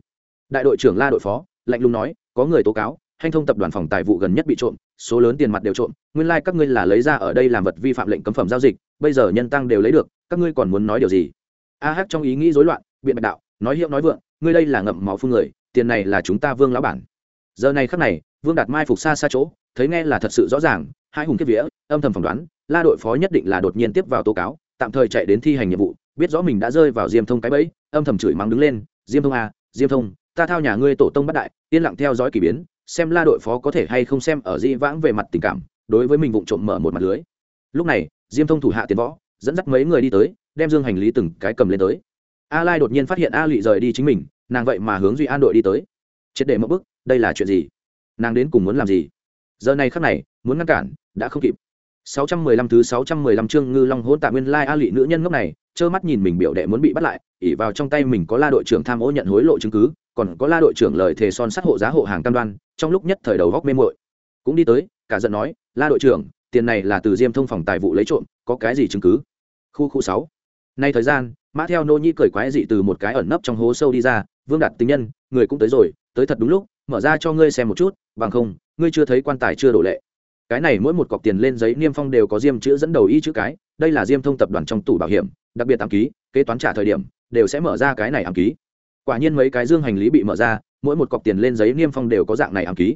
Speaker 1: Đại đội trưởng la đội phó, lạnh lùng nói, có người tố cáo hành thông tập đoàn phòng tài vụ gần nhất bị trộm, số lớn tiền mặt đều trộm, nguyên lai、like、các ngươi là lấy ra ở đây làm vật vi phạm lệnh cấm phẩm giao dịch, bây giờ nhân tăng đều lấy được, các ngươi còn muốn nói điều gì? A h trong ý nghĩ rối loạn, biện bạch đạo, nói hiệu nói vượng, ngươi đây là ngậm máu phương người, tiền này là chúng ta vương lão bản. Giờ này khắc này, vương đạt mai phục xa xa chỗ, thấy nghe là thật sự rõ ràng, hai hùng kiếp vía, âm thầm phỏng đoán, la đội phó nhất định là đột nhiên tiếp vào tố cáo, tạm thời chạy đến thi hành nhiệm vụ, biết rõ mình đã rơi vào diêm thông cái bẫy, âm thầm chửi mắng đứng lên diêm thông à diêm thông, ta thao nhà ngươi tổ tông bắt đại, yên lặng theo dõi k ỳ biến, xem la đội phó có thể hay không xem ở di vãng về mặt tình cảm, đối với mình vụ trộm mở một mặt lưới. Lúc này, diêm thông thủ hạ tiền võ, dẫn dắt mấy người đi tới, đem dương hành lý từng cái cầm lên tới. A lai đột nhiên phát hiện a lụy rời đi chính mình, nàng vậy mà hướng duy an đội đi tới. Triệt để mất bức, đây là chuyện gì? Nàng đến cùng muốn làm gì? Giờ này khắc này, muốn ngăn cản, đã không kịp. 615 thứ 615 chương ngư long hỗn tạ nguyên lai a lị nữ nhân ngốc này trơ mắt nhìn mình biểu đệ muốn bị bắt lại ỉ vào trong tay mình có la đội trưởng tham ô nhận hối lộ chứng cứ, còn có la đội trưởng lời thề son sắt hộ giá hộ hàng cam đoan, trong lúc nhất thời đầu góc mê muội. Cũng đi tới, cả giận nói, la đội trưởng, tiền này là từ diêm thông phòng tài vụ lấy trộm, có cái gì chứng cứ? Khu khu sáu. Nay thời gian, mã theo nô nhi cởi quái dị từ một cái ẩn nấp trong hố sâu đi ra, vương đạt tính nhân, người cũng tới rồi, tới thật đúng lúc, mở ra cho ngươi xem một chút, bằng không, ngươi chưa thấy quan tài chưa đổ lệ. Cái này mỗi một cọc tiền lên giấy niêm phong đều có diêm chữ dẫn đầu y chữ cái, đây là diêm thông tập đoàn trong tủ bảo hiểm đặc biệt ám ký, kế toán trả thời điểm, đều sẽ mở ra cái này ám ký. Quả nhiên mấy cái dương hành lý bị mở ra, mỗi một cọc tiền lên giấy niêm phong đều có dạng này ám ký.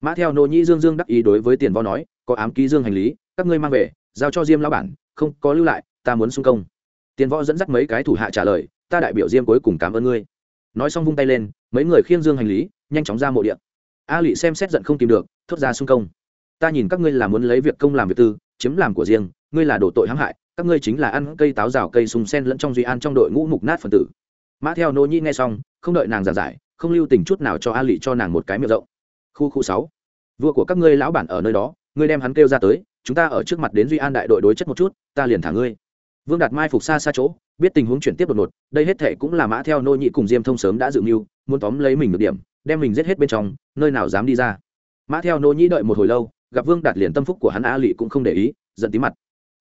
Speaker 1: Mã theo nô nhĩ dương dương đắc ý đối với tiền vo nói, có ám ký dương hành lý, các ngươi mang về, giao cho diêm lão bản, không có lưu lại, ta muốn xung công. Tiền võ dẫn dắt mấy cái thủ hạ trả lời, ta đại biểu diêm cuối cùng cảm ơn ngươi. Nói xong vung tay lên, mấy người khiêng dương hành lý, nhanh chóng ra mộ điện a lị xem xét giận không tìm được, thốt ra xung công. Ta nhìn các ngươi là muốn lấy việc công làm việc tư, chiếm làm của riêng, ngươi là đổ tội hãm hại các ngươi chính là ăn cây táo rào cây sùng sen lẫn trong duy an trong đội ngũ mục nát phần tử. Mã theo nô nhi nghe xong, không đợi nàng giảng giải, không lưu tình chút nào cho a lị cho nàng một cái miệng rộng. Khu khu sáu, vua của các ngươi lão bản ở nơi đó, ngươi đem hắn kêu ra tới, chúng ta ở trước mặt đến duy an đại đội đối chất một chút, ta liền thả ngươi. Vương đạt mai phục xa xa chỗ, biết tình huống chuyển tiếp đột ngột, đây hết thệ cũng là mã theo nô nhị cùng diêm thông sớm đã dự mưu, muốn tóm lấy mình được điểm, đem mình giết hết bên trong, nơi nào dám đi ra. Mã theo nô nhị đợi một hồi lâu, gặp vương đạt liền tâm phúc của hắn a lị cũng không để ý, giận tí mặt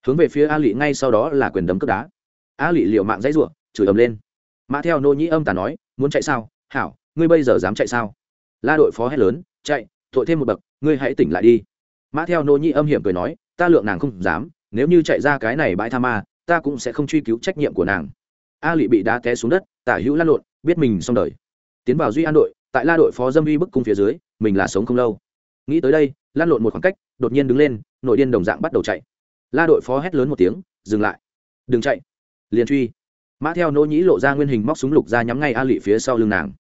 Speaker 1: hướng về phía a lị ngay sau đó là quyền đấm cướp đá. A lị liều mạng dãy ruộng chửi ầm lên. Mã theo nô nhị âm tà nói, muốn chạy sao? Hảo, ngươi bây giờ dám chạy sao? La đội phó hét lớn, chạy, tội thêm một bậc, ngươi hãy tỉnh lại đi. Mã theo nô nhị âm hiểm cười nói, ta lượng nàng không dám, nếu như chạy ra cái này bãi tha ma, ta cũng sẽ không truy cứu trách nhiệm của nàng. A lị bị đá té xuống đất, tả hữu lăn lộn, biết mình xong đời. Tiến vào duy an đội, tại la đội phó dâm uy bức cung phía dưới, mình là sống không lâu. Nghĩ tới đây lan lộn một khoảng cách, đột nhiên đứng lên, nội điên đồng dạng bắt đầu chạy la đội phó hét lớn một tiếng, dừng lại, đừng chạy, liền truy. Mã theo nỗ nhĩ lộ ra nguyên hình móc súng lục ra nhắm ngay a lụy phía sau lưng nàng.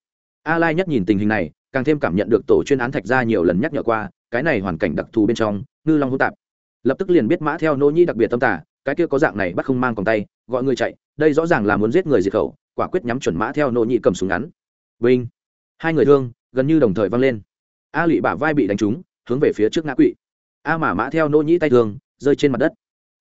Speaker 1: A lai nhất nhìn tình hình này, càng thêm cảm nhận được tổ chuyên án thạch ra nhiều lần nhắc nhở qua, cái này hoàn cảnh đặc thù bên trong, ngư long hỗn tạp. Lập tức liền biết mã theo nỗ nhĩ đặc biệt tâm tả cái kia có dạng này bắt không mang còn tay, gọi người chạy, đây rõ ràng là muốn giết người diệt khẩu, quả quyết nhắm chuẩn mã theo nỗ nhĩ cầm súng ngắn. Vinh! Hai người thương, gần như đồng thời văng lên. A lụy bả vai bị đánh trúng, hướng về phía trước ngã quỵ. A mà mã theo nỗ nhĩ tay thương rơi trên mặt đất.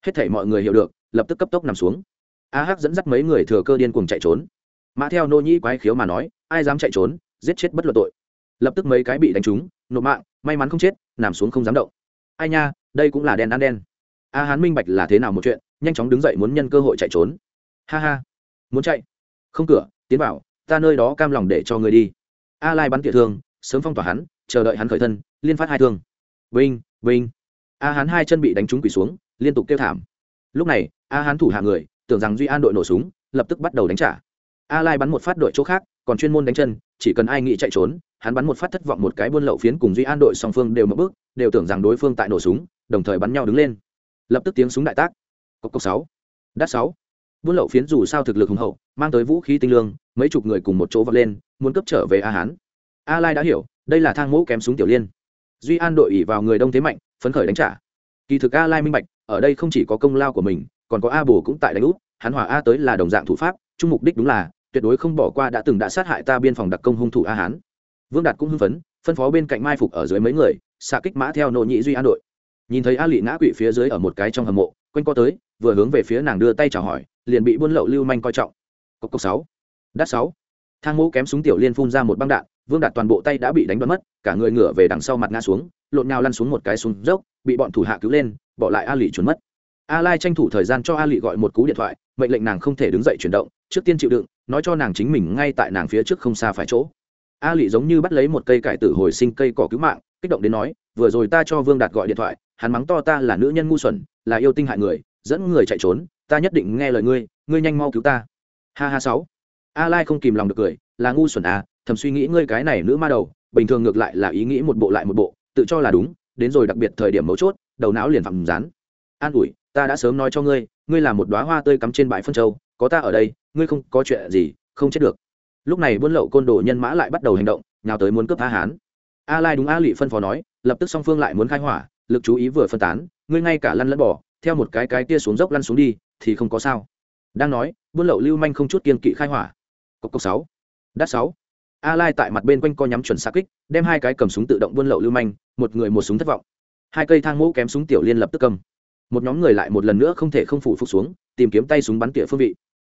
Speaker 1: Hết thảy mọi người hiểu được, lập tức cấp tốc nằm xuống. A hắc dẫn dắt mấy người thừa cơ điên cuồng chạy trốn. Mã theo Nô nhĩ quái khiếu mà nói, ai dám chạy trốn, giết chết bất luận tội. Lập tức mấy cái bị đánh trúng, nộp mạng, may mắn không chết, nằm xuống không dám động. Ai nha, đây cũng là đen ăn đen. A hán minh bạch là thế nào một chuyện, nhanh chóng đứng dậy muốn nhân cơ hội chạy trốn. Ha ha, muốn chạy? Không cửa, tiến vào, ta nơi đó cam lòng để cho người đi. A lai bắn tỉa thương, sớm phong tỏa hắn, chờ đợi hắn khởi thân, liên phát hai thương. Vinh vinh a hán hai chân bị đánh trúng quỳ xuống, liên tục kêu thảm. Lúc này, a hán thủ hạ người, tưởng rằng duy an đội nổ súng, lập tức bắt đầu đánh trả. A lai bắn một phát đội chỗ khác, còn chuyên môn đánh chân, chỉ cần ai nghĩ chạy trốn, hắn bắn một phát thất vọng một cái buôn lậu phiến cùng duy an đội song phương đều mất bước, đều tưởng rằng đối phương tại nổ súng, đồng thời bắn nhau đứng lên. Lập tức tiếng súng đại tác. Cốc cốc sáu. Đắt sáu. Buôn lậu phiến dù sao thực lực hùng hậu, mang tới vũ khí tinh lương, mấy chục người cùng một chỗ vọt lên, muốn cấp trở về a hán. A lai đã hiểu, đây là thang mẫu kém súng tiểu liên. Duy an đội ỉ vào người đông thế mạnh phấn khởi đánh trả. Kỳ thực a lai minh bạch, ở đây không chỉ có công lao của mình, còn có a bồ cũng tại đánh úp, hắn hòa a tới là đồng dạng thủ pháp, chung mục đích đúng là, tuyệt đối không bỏ qua đã từng đã sát hại ta biên phòng đặc công hung thủ a hán. Vương đạt cũng hưng phấn, phân phó bên cạnh mai phục ở dưới mấy người, xạ kích mã theo nội nhị duy an đội. Nhìn thấy a lị ngã quỵ phía dưới ở một cái trong hầm mộ, quanh co tới, vừa hướng về phía nàng đưa tay chào hỏi, liền bị buôn lậu lưu manh coi trọng. Cốc cốc sáu, đắt sáu. Thang mũ kém súng tiểu liên phun ra một băng đạn, vương đạt toàn bộ tay đã bị đánh bắn mất, cả người ngửa về đằng sau mặt ngã xuống lộn nhào lăn xuống một cái xuống dốc, bị bọn thủ hạ cứu lên, bỏ lại a lị trốn mất. A lai tranh thủ thời gian cho a lị gọi một cú điện thoại, mệnh lệnh nàng không thể đứng dậy chuyển động, trước tiên chịu đựng, nói cho nàng chính mình ngay tại nàng phía trước không xa phải chỗ. A lị giống như bắt lấy một cây cải tử hồi sinh cây cỏ cứu mạng, kích động đến nói, vừa rồi ta cho vương đạt gọi điện thoại, hắn mắng to ta là nữ nhân ngu xuẩn, là yêu tinh hại người, dẫn người chạy trốn, ta nhất định nghe lời ngươi ngươi nhanh mau cứu ta. Ha ha sáu. A lai không kìm lòng được cười, là ngu xuẩn à thầm suy nghĩ ngươi cái này nữ ma đầu, bình thường ngược lại là ý nghĩ một bộ lại một bộ tự cho là đúng, đến rồi đặc biệt thời điểm mấu chốt, đầu não liền phạm rán an ủi, ta đã sớm nói cho ngươi ngươi là một đoá hoa tươi cắm trên bãi phân châu, có ta ở đây, ngươi không có chuyện gì, không chết được. Lúc này buôn lậu côn đồ nhân mã lại bắt đầu hành động, nhào tới muốn cướp a hán. A lai đúng a lị phân phó nói, lập tức song phương lại muốn khai hỏa, lực chú ý vừa phân tán, ngươi ngay cả lăn lẫn bỏ theo một cái cái kia xuống dốc lăn xuống đi, thì không có sao. Đang nói, buôn lậu lưu manh không chút kiên kỵ khai hỏa. Cốc cốc sáu. Đắt sáu a lai tại mặt bên quanh co nhắm chuẩn xa kích, đem hai cái cầm súng tự động buôn lậu lưu manh, một người một súng thất vọng. Hai cây thang mũ kém súng tiểu liên lập tức cầm. Một nhóm người lại một lần nữa không thể không phủ phục xuống, tìm kiếm tay súng bắn tỉa phương vị.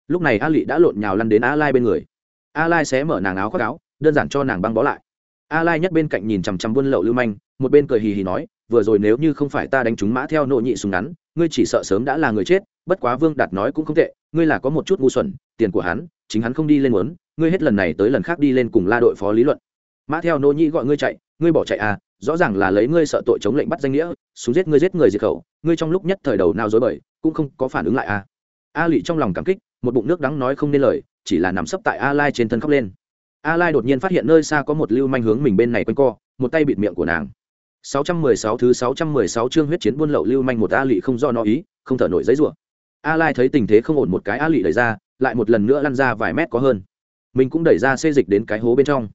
Speaker 1: Lúc này a lị đã lộn nhào lăn đến a lai bên người. A lai xé mở nàng áo khoác áo, đơn giản cho nàng băng bó lại. A lai nhất bên cạnh nhìn chằm chằm buôn lậu lưu manh, một bên cười hì hì nói, vừa rồi nếu như không phải ta đánh trúng mã theo nội nhị súng ngắn, ngươi chỉ sợ sớm đã là người chết, bất quá vương đạt nói cũng không tệ, ngươi là có một chút ngu xuẩn, tiền của hắn, chính hắn không đi lên muốn ngươi hết lần này tới lần khác đi lên cùng la đội phó lý luận. Mã theo nô nhĩ gọi ngươi chạy, ngươi bỏ chạy à rõ ràng là lấy ngươi sợ tội chống lệnh bắt danh nghĩa súng giết ngươi giết người diệt khẩu, ngươi trong lúc nhất thời đầu nào dối bời, cũng không có phản ứng lại à. A lụy trong lòng cảm kích, một bụng nước đắng nói không nên lời, chỉ là nằm sấp tại a lai trên thân khóc lên. A lai đột nhiên phát hiện nơi xa có một lưu manh hướng mình bên này quanh co, một tay bịt miệng của nàng. 616 thứ 616 chương huyết chiến buôn lậu lưu manh một a lụy không do nó ý, không thở nổi giấy rủa. A lai thấy tình thế không ổn một cái a lụy đẩy ra, lại một lần nữa lăn ra vài mét có hơn mình cũng đẩy ra xê dịch đến cái hố bên trong.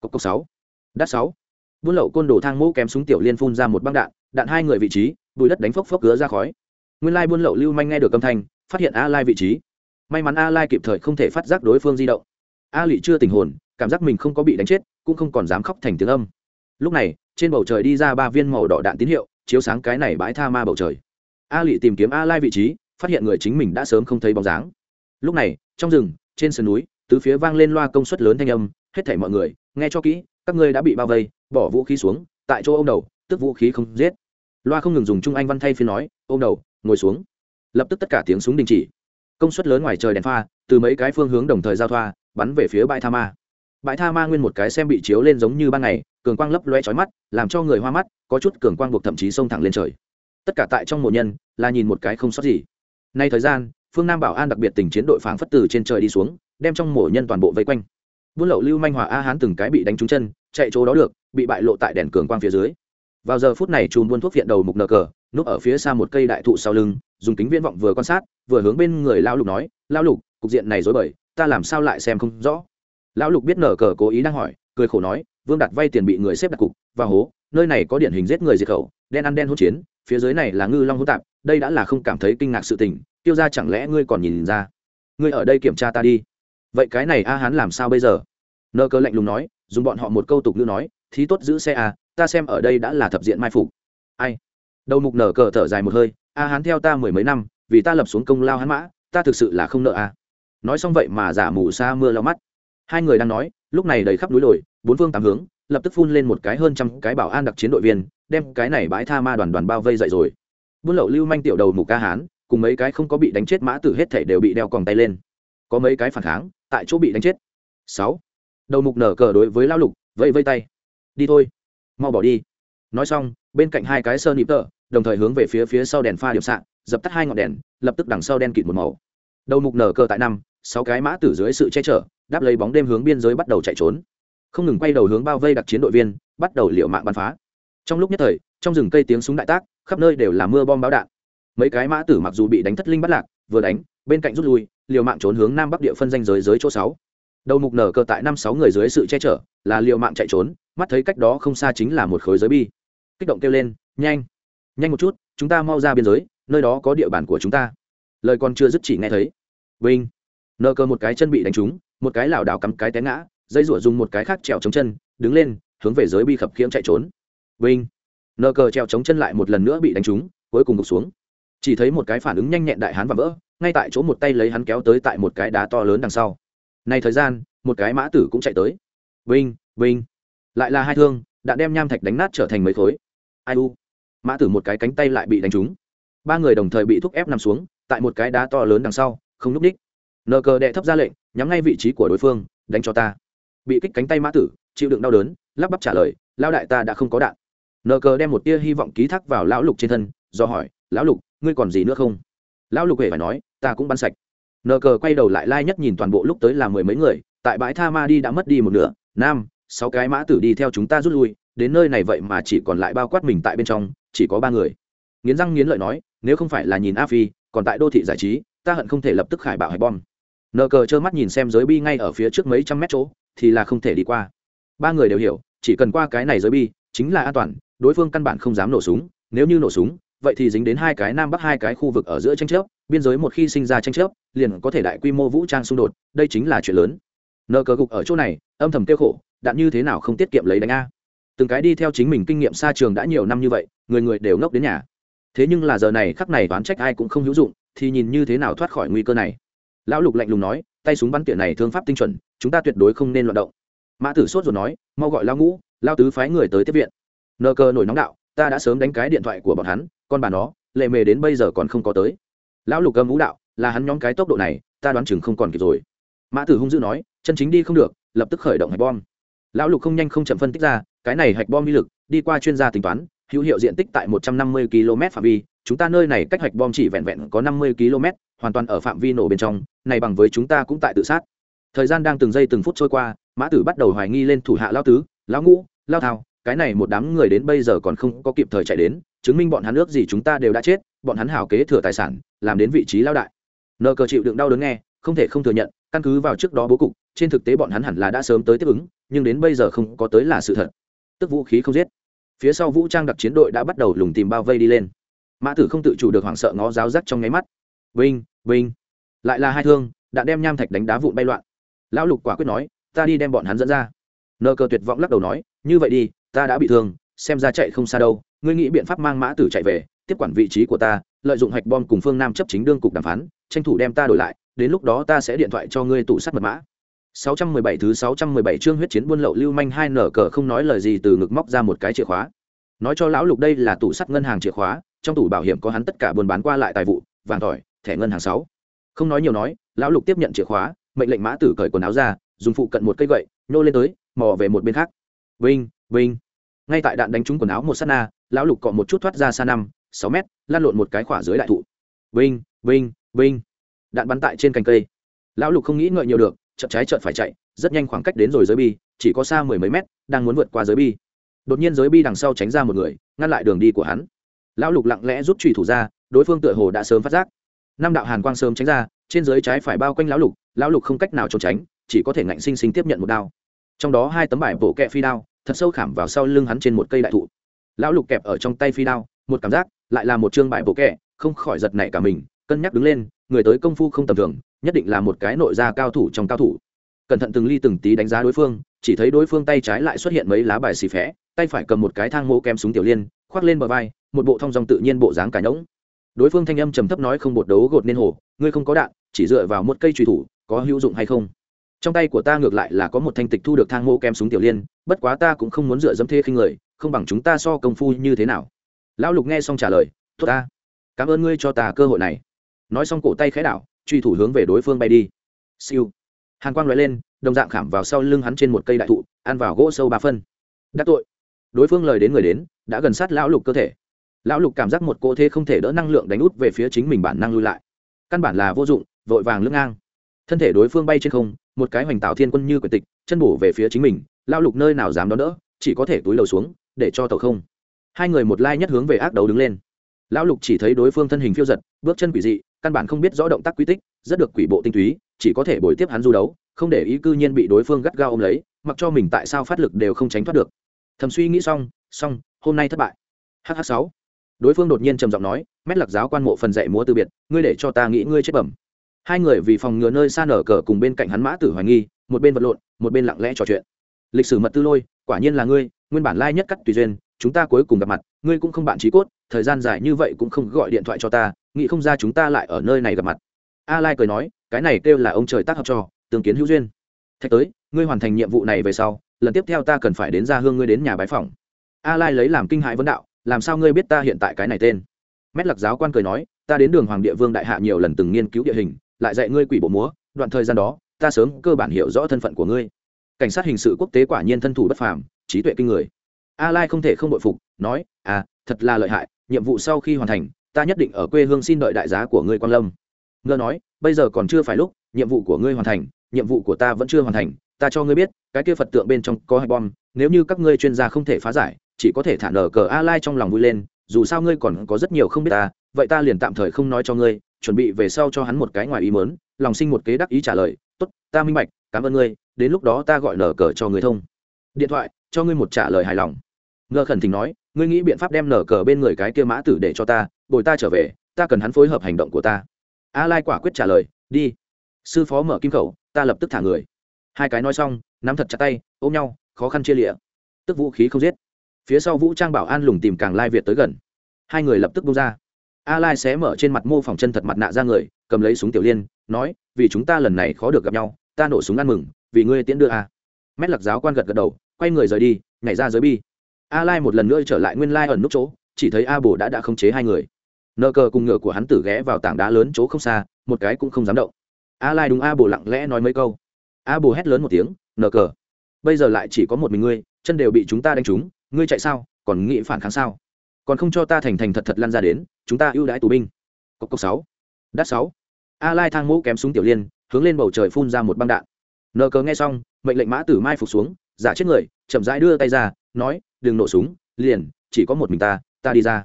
Speaker 1: Cốc cốc sáu. Đắt sáu. Buôn lậu côn đồ thang mũ kém súng tiểu liên phun ra một băng đạn đạn hai người vị trí, bùi đất đánh phốc phốc gứa ra khói. Nguyên lai buôn lậu lưu manh nghe được âm thanh, phát hiện a lai vị trí. May mắn a lai kịp thời không thể phát giác đối phương di động. A lị chưa tình hồn, cảm giác mình không có bị đánh chết, cũng không còn dám khóc thành tiếng âm. Lúc này, trên bầu trời đi ra ba viên màu đỏ đạn tín hiệu, chiếu sáng cái này bãi tha ma bầu trời. A lị tìm kiếm a lai vị trí, phát hiện người chính mình đã sớm không thấy bóng dáng. Lúc này, trong rừng, trên sườn núi tứ phía vang lên loa công suất lớn thanh âm, hết thảy mọi người, nghe cho kỹ, các ngươi đã bị bao vây, bỏ vũ khí xuống, tại chỗ ô m đầu, tức vũ khí không giết. Loa không ngừng dùng trung anh văn thay phiên nói ô m đầu, ngồi xuống. Lập tức tất cả tiếng súng đình chỉ. Công suất lớn ngoài trời đèn pha, từ mấy cái phương hướng đồng thời giao thoa, bắn về phía bãi tha ma. Bãi tha ma nguyên một cái xem bị chiếu lên giống như ban ngày, cường quang lấp loe trói mắt, làm cho người hoa mắt, có chút cường quang buộc thậm chí xông thẳng lên trời. Tất cả tại trong mộ nhân, là nhìn một cái không sót gì. Nay thời gian, phương nam bảo an đặc biệt tình chiến đội phảng phất từ trên trời đi xuống đem trong mổ nhân toàn bộ vây quanh. Buôn lậu lưu manh hòa a hán từng cái bị đánh trúng chân, chạy chỗ đó được, bị bại lộ tại đèn cường quang phía dưới. Vào giờ phút này chùm buôn thuốc viện đầu mục nờ cờ, núp ở phía xa một cây đại thụ sau lưng, dùng kính viễn vọng vừa quan sát, vừa hướng bên người lao lục nói lao lục, cục diện này dối bời, ta làm sao lại xem không rõ? Lão lục biết nở cờ cố ý đang hỏi, cười khổ nói, vương đặt vay tiền bị người xếp đặt cục, và hố, nơi này có điển hình giết người diệt khẩu, đen ăn đen hỗn chiến, phía dưới này là ngư long hỗn tạp, đây đã là không cảm thấy kinh ngạc sự tình, tiêu ra chẳng lẽ ngươi còn nhìn ra? Ngươi ở đây kiểm tra ta đi vậy cái này a hán làm sao bây giờ? Nơ cơ lạnh lùng nói, dùng bọn họ một câu tục ngữ nói, thí tốt giữ xe à ta xem ở đây đã là thập diện mai phục. Ai? Đầu mục nở cờ thở dài một hơi, a hán theo ta mười mấy năm, vì ta lập xuống công lao hắn mã, ta thực sự là không nợ a. Nói xong vậy mà giả mù xa mưa lau mắt. Hai người đang nói, lúc này đầy khắp núi đồi, bốn phương tám hướng, lập tức phun lên một cái hơn trăm cái bảo an đặc chiến đội viên, đem cái này bãi tha ma đoàn đoàn bao vây dậy rồi. Buôn lậu lưu manh tiểu đầu mục ca hán, cùng mấy cái không có bị đánh chết mã tử hết thể đều bị đeo còng tay lên có mấy cái phản kháng, tại chỗ bị đánh chết. Sáu. Đầu mục nở cờ đối với lao lục, vẫy vây tay. Đi thôi. Mau bỏ đi. Nói xong, bên cạnh hai cái sơn nhịp tợ đồng thời hướng về phía phía sau đèn pha điệp sạn dập tắt hai ngọn đèn, lập tức đằng sau đen kịt một màu. Đầu mục nở cờ tại năm, sáu cái mã tử dưới sự che chở, đáp lấy bóng đêm hướng biên giới bắt đầu chạy trốn. Không ngừng quay đầu hướng bao vây đặc chiến đội viên, bắt đầu liệu mạng bắn phá. Trong lúc nhất thời, trong rừng cây tiếng súng đại tác, khắp nơi đều là mưa bom báo đạn. Mấy cái mã tử mặc dù bị đánh thất linh bắt lạc, vừa đánh, bên cạnh rút lui liều mạng trốn hướng nam bắc địa phân danh giới giới chỗ sáu. Đầu mục nở cờ tại năm sáu người dưới sự che chở là liều mạng chạy trốn, mắt thấy cách đó không xa chính là một khối giới bi. Kích động kêu lên, nhanh nhanh một chút, chúng ta mau ra biên giới, nơi đó có địa bàn của chúng ta. Lời còn chưa dứt chỉ nghe thấy. Vinh. Nở cờ một cái chân bị đánh trúng, một cái lảo đảo cắm cái té ngã, dây rủa dùng một cái khác trèo chống chân, đứng lên, hướng về giới bi khập khiễng chạy trốn. Vinh. Nở cờ trèo chống chân lại một lần nữa bị đánh trúng, cuối cùng gục xuống. Chỉ thấy một cái phản ứng nhanh nhẹn đại hán và vỡ ngay tại chỗ một tay lấy hắn kéo tới tại một cái đá to lớn đằng sau. Này thời gian, một cái mã tử cũng chạy tới. Vinh vinh. Lại là hai thương đạn đem nham thạch đánh nát trở thành mấy khối. Ai u. Mã tử một cái cánh tay lại bị đánh trúng. Ba người đồng thời bị thúc ép nằm xuống, tại một cái đá to lớn đằng sau, không núp đích. Nờ cờ đệ thấp ra lệnh, nhắm ngay vị trí của đối phương, đánh cho ta. Bị kích cánh tay mã tử, chịu đựng đau đớn, lắp bắp trả lời lao đại ta đã không có đạn. Nờ cờ đem một tia hy vọng ký thác vào lão lục trên thân, do hỏi, lão lục, ngươi còn gì nữa không? Lão lục hề phải nói, ta cũng bắn sạch. Nờ cờ quay đầu lại lai nhất nhìn toàn bộ lúc tới là mười mấy người, tại bãi tha ma đi đã mất đi một nửa, nam, sáu cái mã tử đi theo chúng ta rút lui, đến nơi này vậy mà chỉ còn lại bao quát mình tại bên trong, chỉ có ba người. Nghiến răng nghiến lợi nói, nếu không phải là nhìn a phi, còn tại đô thị giải trí, ta hận không thể lập tức khải bạo hải bom. Nờ cờ trơ mắt nhìn xem giới bi ngay ở phía trước mấy trăm mét chỗ, thì là không thể đi qua. Ba người đều hiểu, chỉ cần qua cái này giới bi, chính là an toàn, đối phương căn bản không dám nổ súng, nếu như nổ súng vậy thì dính đến hai cái nam bắc hai cái khu vực ở giữa tranh chấp, biên giới một khi sinh ra tranh chấp, liền có thể đại quy mô vũ trang xung đột, đây chính là chuyện lớn. Nờ cờ gục ở chỗ này, âm thầm kêu khổ, đạn như thế nào không tiết kiệm lấy đánh a. Từng cái đi theo chính mình kinh nghiệm xa trường đã nhiều năm như vậy, người người đều ngốc đến nhà. Thế nhưng là giờ này khắc này đoán trách ai cũng không hữu dụng, thì nhìn như thế nào thoát khỏi nguy cơ này. Lão lục lạnh lùng nói, tay súng bắn tiện này thương pháp tinh chuẩn, chúng ta tuyệt đối không nên loạt động. Mã tử sốt rồi nói, mau gọi lao ngũ lao tứ phái người tới tiếp viện. Nờ cơ nổi nóng đạo, ta đã sớm đánh cái điện thoại của bọn hắn con bà nó, lệ mề đến bây giờ còn không có tới. Lão lục cầm vũ đạo, là hắn nhóm cái tốc độ này, ta đoán chừng không còn kịp rồi. Mã tử hung dữ nói, chân chính đi không được, lập tức khởi động hạch bom. Lão lục không nhanh không chậm phân tích ra, cái này hạch bom uy lực, đi qua chuyên gia tính toán, hữu hiệu diện tích tại một trăm năm mươi km phạm vi, chúng ta nơi này cách hạch bom chỉ vẹn vẹn có năm mươi km, hoàn toàn ở phạm vi nổ bên trong, này bằng với chúng ta cũng tại tự sát. Thời gian đang từng giây từng phút trôi qua, mã tử bắt đầu hoài nghi lên thủ hạ lao tứ, lão ngũ lao thao cái này một đám người đến bây giờ còn không có kịp thời chạy đến, chứng minh bọn hắn ước gì chúng ta đều đã chết, bọn hắn hảo kế thừa tài sản, làm đến vị trí lao đại. Nờ cờ chịu đựng đau đớn nghe, không thể không thừa nhận, căn cứ vào trước đó bố cục, trên thực tế bọn hắn hẳn là đã sớm tới tiếp ứng, nhưng đến bây giờ không có tới là sự thật. Tức vũ khí không giết. Phía sau vũ trang đặc chiến đội đã bắt đầu lùng tìm bao vây đi lên. Mã tử không tự chủ được hoảng sợ ngó giáo rắc trong nháy mắt. Vinh vinh. Lại là hai thương, đã đem nham thạch đánh đá vụn bay loạn. Lão lục quả quyết nói, ta đi đem bọn hắn dẫn ra. Nơ cơ tuyệt vọng lắc đầu nói, như vậy đi ta đã bị thương, xem ra chạy không xa đâu. Ngươi nghĩ biện pháp mang mã tử chạy về, tiếp quản vị trí của ta, lợi dụng hạch bom cùng phương nam chấp chính đương cục đàm phán, tranh thủ đem ta đổi lại, đến lúc đó ta sẽ điện thoại cho ngươi tủ sắt mật mã. 617 thứ 617 chương huyết chiến buôn lậu lưu manh hai nở cờ không nói lời gì từ ngực móc ra một cái chìa khóa. Nói cho lão lục đây là tủ sắt ngân hàng chìa khóa, trong tủ bảo hiểm có hắn tất cả buôn bán qua lại tài vụ, vàng tỏi thẻ ngân hàng sáu. Không nói nhiều nói, lão lục tiếp nhận chìa khóa, mệnh lệnh mã tử cởi quần áo ra, dùng phụ cận một cây gậy, nhô lên tới, mò về một bên khác. Vinh vinh. Ngay tại đạn đánh trúng quần áo một sát na, lão lục cọ một chút thoát ra xa năm, sáu mét lan lộn một cái khỏa dưới đại thụ. Vinh vinh vinh. Đạn bắn tại trên cành cây. Lão lục không nghĩ ngợi nhiều được, chợt trái chợt phải chạy, rất nhanh khoảng cách đến rồi giới bi, chỉ có xa mười mấy mét, đang muốn vượt qua giới bi. Đột nhiên giới bi đằng sau tránh ra một người, ngăn lại đường đi của hắn. Lão lục lặng lẽ rút trùy thủ ra, đối phương tựa hồ đã sớm phát giác. Năm đạo hàn quang sớm tránh ra, trên dưới trái phải bao quanh lão lục lão lục không cách nào trốn tránh, chỉ có thể ngạnh sinh sinh tiếp nhận một đao. Trong đó hai tấm bài bổ kẹ phi đao thật sâu khảm vào sau lưng hắn trên một cây đại thụ. Lão lục kẹp ở trong tay phi đao, một cảm giác, lại là một chương bại bộ kẹ, không khỏi giật nảy cả mình, cân nhắc đứng lên, người tới công phu không tầm thường, nhất định là một cái nội gia cao thủ trong cao thủ. Cẩn thận từng ly từng tí đánh giá đối phương, chỉ thấy đối phương tay trái lại xuất hiện mấy lá bài xì phé, tay phải cầm một cái thang mô kem súng tiểu liên, khoác lên bờ vai, một bộ thong dong tự nhiên bộ dáng cả nhỗng đối phương thanh âm trầm thấp nói không bột đấu gột nên hồ, ngươi không có đạn, chỉ dựa vào một cây truy thủ, có hữu dụng hay không? Trong tay của ta ngược lại là có một thanh tịch thu được thang mô kem súng tiểu liên, bất quá ta cũng không muốn dựa dẫm thê khinh người, không bằng chúng ta so công phu như thế nào. Lão lục nghe xong trả lời, tốt ta, cảm ơn ngươi cho ta cơ hội này. Nói xong cổ tay khẽ đảo, truy thủ hướng về đối phương bay đi. Siêu. Hàn quang loại lên, đồng dạng khảm vào sau lưng hắn trên một cây đại thụ, ăn vào gỗ sâu ba phân. Đắc tội. Đối phương lời đến người đến, đã gần sát lão lục cơ thể. Lão lục cảm giác một cỗ thế không thể đỡ năng lượng đánh út về phía chính mình bản năng lui lại. Căn bản là vô dụng, vội vàng lưng ngang. Thân thể đối phương bay trên không một cái hoành tạo thiên quân như quyền tịch, chân bổ về phía chính mình, lão lục nơi nào dám đón đỡ, chỉ có thể túi lầu xuống, để cho tàu không. Hai người một lai nhất hướng về ác đấu đứng lên. Lão lục chỉ thấy đối phương thân hình phiêu giật, bước chân quỷ dị, căn bản không biết rõ động tác quy tích, rất được quỷ bộ tinh túy, chỉ có thể bồi tiếp hắn du đấu, không để ý cư nhiên bị đối phương gắt gao ôm lấy, mặc cho mình tại sao phát lực đều không tránh thoát được. Thầm suy nghĩ xong xong, hôm nay thất bại. Hh sáu. Đối phương đột nhiên trầm giọng nói, mét lạc giáo quan mộ phần dạy múa từ biệt, ngươi để cho ta nghĩ ngươi chết bẩm hai người vì phòng ngừa nơi xa nở cờ cùng bên cạnh hắn mã tử hoài nghi, một bên vật lộn, một bên lặng lẽ trò chuyện. Lịch sử mật tư lôi, quả nhiên là ngươi, nguyên bản lai nhất cắt tùy duyên, chúng ta cuối cùng gặp mặt, ngươi cũng không bạn trí cốt, thời gian dài như vậy cũng không gọi điện thoại cho ta, nghĩ không ra chúng ta lại ở nơi này gặp mặt. A lai cười nói, cái này kêu là ông trời tác hợp cho, tương kiến hữu duyên. Thạch tới, ngươi hoàn thành nhiệm vụ này về sau, lần tiếp theo ta cần phải đến ra hương ngươi đến nhà bái phòng a lai lấy làm kinh hại vấn đạo, làm sao ngươi biết ta hiện tại cái này tên? Mét lạc giáo quan cười nói, ta đến đường hoàng địa vương đại hạ nhiều lần từng nghiên cứu địa hình lại dạy ngươi quỷ bộ múa, đoạn thời gian đó, ta sớm cơ bản hiểu rõ thân phận của ngươi. Cảnh sát hình sự quốc tế quả nhiên thân thủ bất phàm, trí tuệ kinh người. A lai không thể không bội phục, nói à thật là lợi hại, nhiệm vụ sau khi hoàn thành, ta nhất định ở quê hương xin đợi đại giá của ngươi quan lâm. Ngơ nói, bây giờ còn chưa phải lúc, nhiệm vụ của ngươi hoàn thành, nhiệm vụ của ta vẫn chưa hoàn thành, ta cho ngươi biết, cái kia phật tượng bên trong có hai bom, nếu như các ngươi chuyên gia không thể phá giải, chỉ có thể thả nở cờ a lai trong lòng vui lên, dù sao ngươi còn có rất nhiều không biết ta, vậy ta liền tạm thời không nói cho ngươi chuẩn bị về sau cho hắn một cái ngoài ý mớn lòng sinh một kế đắc ý trả lời, tốt, ta minh bạch, cảm ơn ngươi, đến lúc đó ta gọi nở cờ cho người thông. Điện thoại, cho ngươi một trả lời hài lòng. Ngờ khẩn thỉnh nói, ngươi nghĩ biện pháp đem nở cờ bên người cái kia mã tử để cho ta, bồi ta trở về, ta cần hắn phối hợp hành động của ta. A lai quả quyết trả lời, đi. Sư phó mở kim khẩu, ta lập tức thả người. Hai cái nói xong, nắm thật chặt tay, ôm nhau, khó khăn chia lịa. Tức vũ khí không giết. Phía sau vũ trang bảo an lùng tìm càng lai việt tới gần. Hai người lập tức bông ra a lai xé mở trên mặt mô phỏng chân thật mặt nạ ra người, cầm lấy súng tiểu liên, nói, vì chúng ta lần này khó được gặp nhau, ta nổ súng ăn mừng, vì ngươi tiễn đưa a. Mét lạc giáo quan gật gật đầu, quay người rời đi, nhảy ra giới bi. A lai một lần nữa trở lại nguyên lai ẩn nút chỗ, chỉ thấy a bồ đã đã khống chế hai người. Nợ cờ cùng ngựa của hắn tử ghé vào tảng đá lớn chỗ không xa, một cái cũng không dám động. A lai đúng, a bồ lặng lẽ nói mấy câu. A bồ hét lớn một tiếng nợ cờ, bây giờ lại chỉ có một mình ngươi, chân đều bị chúng ta đánh trúng, ngươi chạy sao, còn nghĩ phản kháng sao? Còn không cho ta thành thành thật thật lăn ra đến, chúng ta ưu đãi tù binh. Cốc cốc sáu. Đắt sáu. A lai thang mũ kém súng tiểu liên, hướng lên bầu trời phun ra một băng đạn. Nờ cờ nghe xong, mệnh lệnh mã tử mai phục xuống, giả chết người, chậm rãi đưa tay ra, nói, đừng nổ súng, liền, chỉ có một mình ta ta đi ra.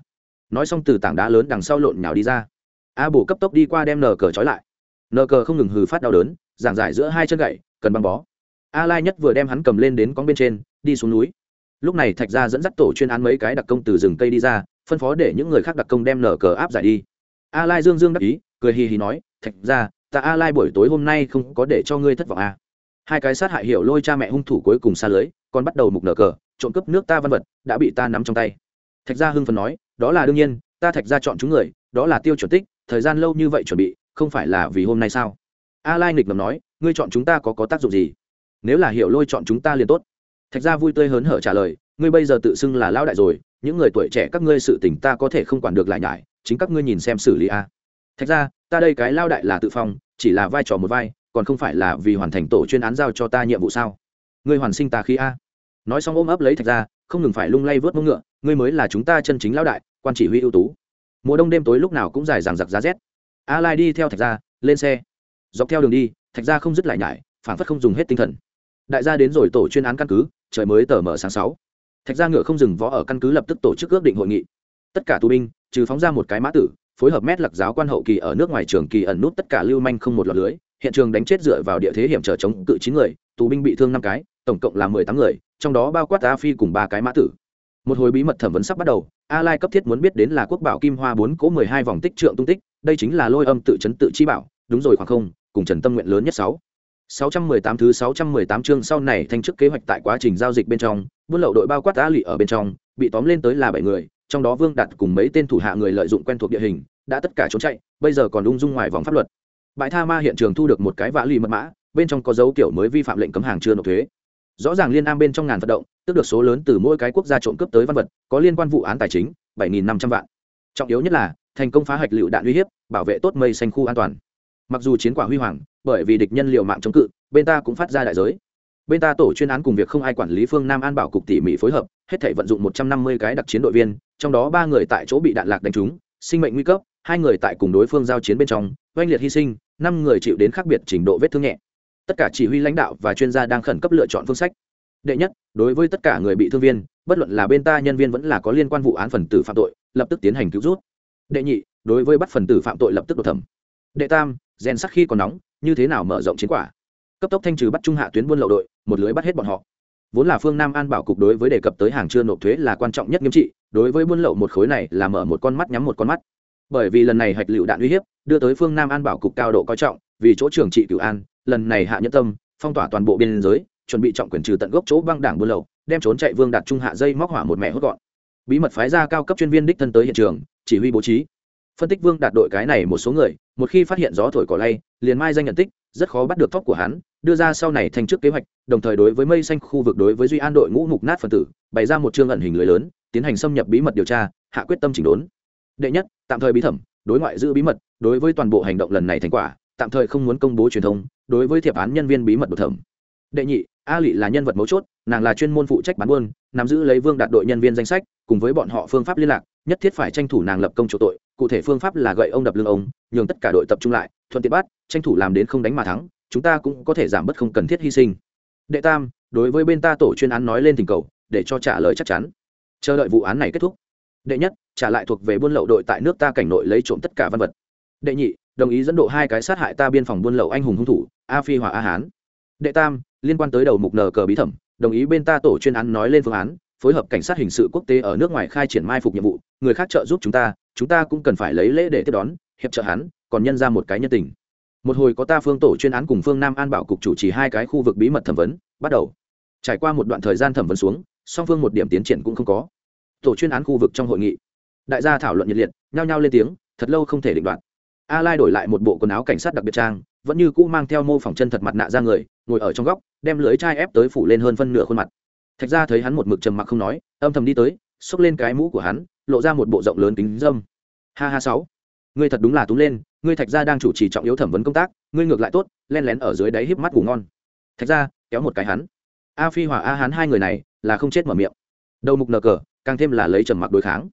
Speaker 1: Nói xong từ tảng đá lớn đằng sau lộn nhào đi ra. A bổ cấp tốc đi qua đem nờ cờ trói lại. Nờ cờ không ngừng hừ phát đau đớn, giảng giải giữa hai chân gậy, cần băng bó. A lai nhất vừa đem hắn cầm lên đến con bên trên, đi xuống núi lúc này thạch gia dẫn dắt tổ chuyên án mấy cái đặc công từ rừng cây đi ra, phân phó để những người khác đặc công đem nở cờ áp giải đi. A lai dương dương đắc ý, cười hì hì nói, thạch gia, ta a lai buổi tối hôm nay không có để cho ngươi thất vọng à. hai cái sát hại hiểu lôi cha mẹ hung thủ cuối cùng xa lưới, còn bắt đầu mục nở cờ, trộm cướp nước ta văn vật, đã bị ta nắm trong tay. Thạch gia hưng phần nói, đó là đương nhiên, ta thạch gia chọn chúng người, đó là tiêu chuẩn tích, thời gian lâu như vậy chuẩn bị, không phải là vì hôm nay sao? A lai nghịch ngầm nói, ngươi chọn chúng ta có có tác dụng gì? Nếu là hiểu lôi chọn chúng ta liền tốt thạch gia vui tươi hớn hở trả lời, ngươi bây giờ tự xưng là lão đại rồi, những người tuổi trẻ các ngươi sự tình ta có thể không quản được lại nhải, chính các ngươi nhìn xem xử lý a. Thạch gia, ta đây cái lao đại là tự phong, chỉ là vai trò một vai, còn không phải là vì hoàn thành tổ chuyên án giao cho ta nhiệm vụ sao? Ngươi hoàn sinh ta khí a. Nói xong ôm ấp lấy thạch gia, không ngừng phải lung lay vớt mông ngựa, ngươi mới là chúng ta chân chính lão đại, quan chỉ huy ưu tú. Mùa đông đêm tối lúc nào cũng dài dằng giặc giá rét. A lai đi theo thạch gia, lên xe. Dọc theo đường đi, thạch gia không dứt lại nhải phản phất không dùng hết tinh thần. Đại gia đến rồi tổ chuyên án căn cứ trời mới tờ mở sáng sáu. Thạch gia ngựa không dừng võ ở căn cứ lập tức tổ chức ước định hội nghị. Tất cả tù binh, trừ phóng ra một cái mã tử, phối hợp mét lạc giáo quan hậu kỳ ở nước ngoài trường kỳ ẩn nút tất cả lưu manh không một lọt lưới, hiện trường đánh chết dựa vào địa thế hiểm trở chống cự chín người, tù binh bị thương năm cái, tổng cộng là mười tám người, trong đó bao quát a phi cùng ba cái mã tử. Một hồi bí mật thẩm vấn sắp bắt đầu, a lai cấp thiết muốn biết đến là quốc bảo kim hoa bốn cỗ mười hai vòng tích trượng tung tích, đây chính là lôi âm tự chấn tự chi bảo, đúng rồi khoảng không, cùng trần tâm nguyện lớn nhất sáu. 618 thứ 618 chương sau này thành chức kế hoạch tại quá trình giao dịch bên trong, buôn lậu đội bao quát A lị ở bên trong, bị tóm lên tới là 7 người, trong đó Vương Đạt cùng mấy tên thủ hạ người lợi dụng quen thuộc địa hình, đã tất cả trốn chạy, bây giờ còn ung dung ngoài vòng pháp luật. Bãi tha ma hiện trường thu được một cái vã lì mật mã, bên trong có dấu kiểu mới vi phạm lệnh cấm hàng chưa nộp thuế. Rõ ràng liên am bên trong ngàn vận động, tức được số lớn từ mỗi cái quốc gia trộm cướp tới văn vật, có liên quan vụ án tài chính, 7500 vạn. Trọng yếu nhất là, thành công phá hoạch lựu đạn uy hiếp, bảo vệ tốt mây xanh khu an toàn. Mặc dù chiến quả huy hoàng, bởi vì địch nhân liệu mạng chống cự, bên ta cũng phát ra đại giới. Bên ta tổ chuyên án cùng việc không ai quản lý phương nam an bảo cục tỉ mỉ phối hợp hết thể vận dụng một trăm năm mươi cái đặc chiến đội viên trong đó ba người tại chỗ bị đạn lạc đánh trúng sinh mệnh nguy cấp hai người tại cùng đối phương giao chiến bên trong oanh liệt hy sinh năm người chịu đến khác biệt trình độ vết thương nhẹ. Tất cả chỉ huy lãnh đạo và chuyên gia đang khẩn cấp lựa chọn phương sách. Đệ nhất đối với tất cả người bị thương viên bất luận là bên ta nhân viên vẫn là có liên quan vụ án phần tử phạm tội lập tức tiến hành cứu rút. Đệ nhị đối với bắt phần tử phạm tội lập tức đột thẩm. Đệ tam rèn sắc khi còn nóng, như thế nào mở rộng chiến quả? Cấp tốc thanh trừ bắt trung hạ tuyến buôn lậu đội, một lưới bắt hết bọn họ. Vốn là phương nam an bảo cục đối với đề cập tới hàng chưa nộp thuế là quan trọng nhất nghiêm trị, đối với buôn lậu một khối này là mở một con mắt nhắm một con mắt. Bởi vì lần này hạch lựu đạn uy hiếp, đưa tới phương nam an bảo cục cao độ coi trọng, vì chỗ trưởng trị cửu an, lần này hạ nhân tâm, phong tỏa toàn bộ biên giới, chuẩn bị trọng quyền trừ tận gốc chỗ băng đảng buôn lậu, đem trốn chạy vương đạt trung hạ dây móc hỏa một mẹ hốt gọn. Bí mật phái ra cao cấp chuyên viên đích thân tới hiện trường, chỉ huy bố trí phân tích vương đạt đội cái này một số người, một khi phát hiện gió thổi cỏ lay, liền mai danh nhận tích, rất khó bắt được tóc của hắn, đưa ra sau này thành trước kế hoạch, đồng thời đối với mây xanh khu vực đối với duy an đội ngũ mục nát phần tử, bày ra một chương ẩn hình lưới lớn, tiến hành xâm nhập bí mật điều tra, hạ quyết tâm chỉnh đốn. Đệ nhất, tạm thời bí thẩm, đối ngoại giữ bí mật, đối với toàn bộ hành động lần này thành quả, tạm thời không muốn công bố truyền thông, đối với thiệp án nhân viên bí mật đột thẩm. Đệ nhị, a lị là nhân vật mấu chốt, nàng là chuyên môn phụ trách bán buôn, nắm giữ lấy vương đạt đội nhân viên danh sách, cùng với bọn họ phương pháp liên lạc, nhất thiết phải tranh thủ nàng lập công chủ tội cụ thể phương pháp là gậy ông đập lưng ông, nhường tất cả đội tập trung lại, thuận tiện bắt, tranh thủ làm đến không đánh mà thắng, chúng ta cũng có thể giảm bớt không cần thiết hy sinh. Đệ tam, đối với bên ta tổ chuyên án nói lên tình cầu, để cho trả lời chắc chắn. Chờ đợi vụ án này kết thúc. Đệ nhất, trả lại thuộc về buôn lậu đội tại nước ta cảnh nội lấy trộm tất cả văn vật. Đệ nhị, đồng ý dẫn độ hai cái sát hại ta biên phòng buôn lậu anh hùng hung thủ, a phi hòa a hán. Đệ tam, liên quan tới đầu mục nờ cờ bí thẩm, đồng ý bên ta tổ chuyên án nói lên phương án phối hợp cảnh sát hình sự quốc tế ở nước ngoài khai triển mai phục nhiệm vụ, người khác trợ giúp chúng ta chúng ta cũng cần phải lấy lễ để tiếp đón, hiệp trợ hắn, còn nhân ra một cái nhân tình. Một hồi có ta phương tổ chuyên án cùng phương nam an bảo cục chủ trì hai cái khu vực bí mật thẩm vấn, bắt đầu. Trải qua một đoạn thời gian thẩm vấn xuống, song phương một điểm tiến triển cũng không có. Tổ chuyên án khu vực trong hội nghị. Đại gia thảo luận nhiệt liệt, nhao nhao lên tiếng, thật lâu không thể định đoạt. A lai đổi lại một bộ quần áo cảnh sát đặc biệt trang, vẫn như cũ mang theo mô phỏng chân thật mặt nạ ra người, ngồi ở trong góc, đem lưới chai ép tới phủ lên hơn phân nửa khuôn mặt thạch ra thấy hắn một mực trầm mặc không nói, âm thầm đi tới, xốc lên cái mũ của hắn, lộ ra một bộ rộng lớn kính dâm. Ha ha sáu. Ngươi thật đúng là tú lên, ngươi thạch gia đang chủ trì trọng yếu thẩm vấn công tác, ngươi ngược lại tốt len lén ở dưới đáy híp mắt ngủ ngon. Thạch gia, kéo một cái hắn. A phi hòa a hán hai người này, là không chết mở miệng. Đầu mục nờ cờ, càng thêm là lấy trầm mặc đối kháng.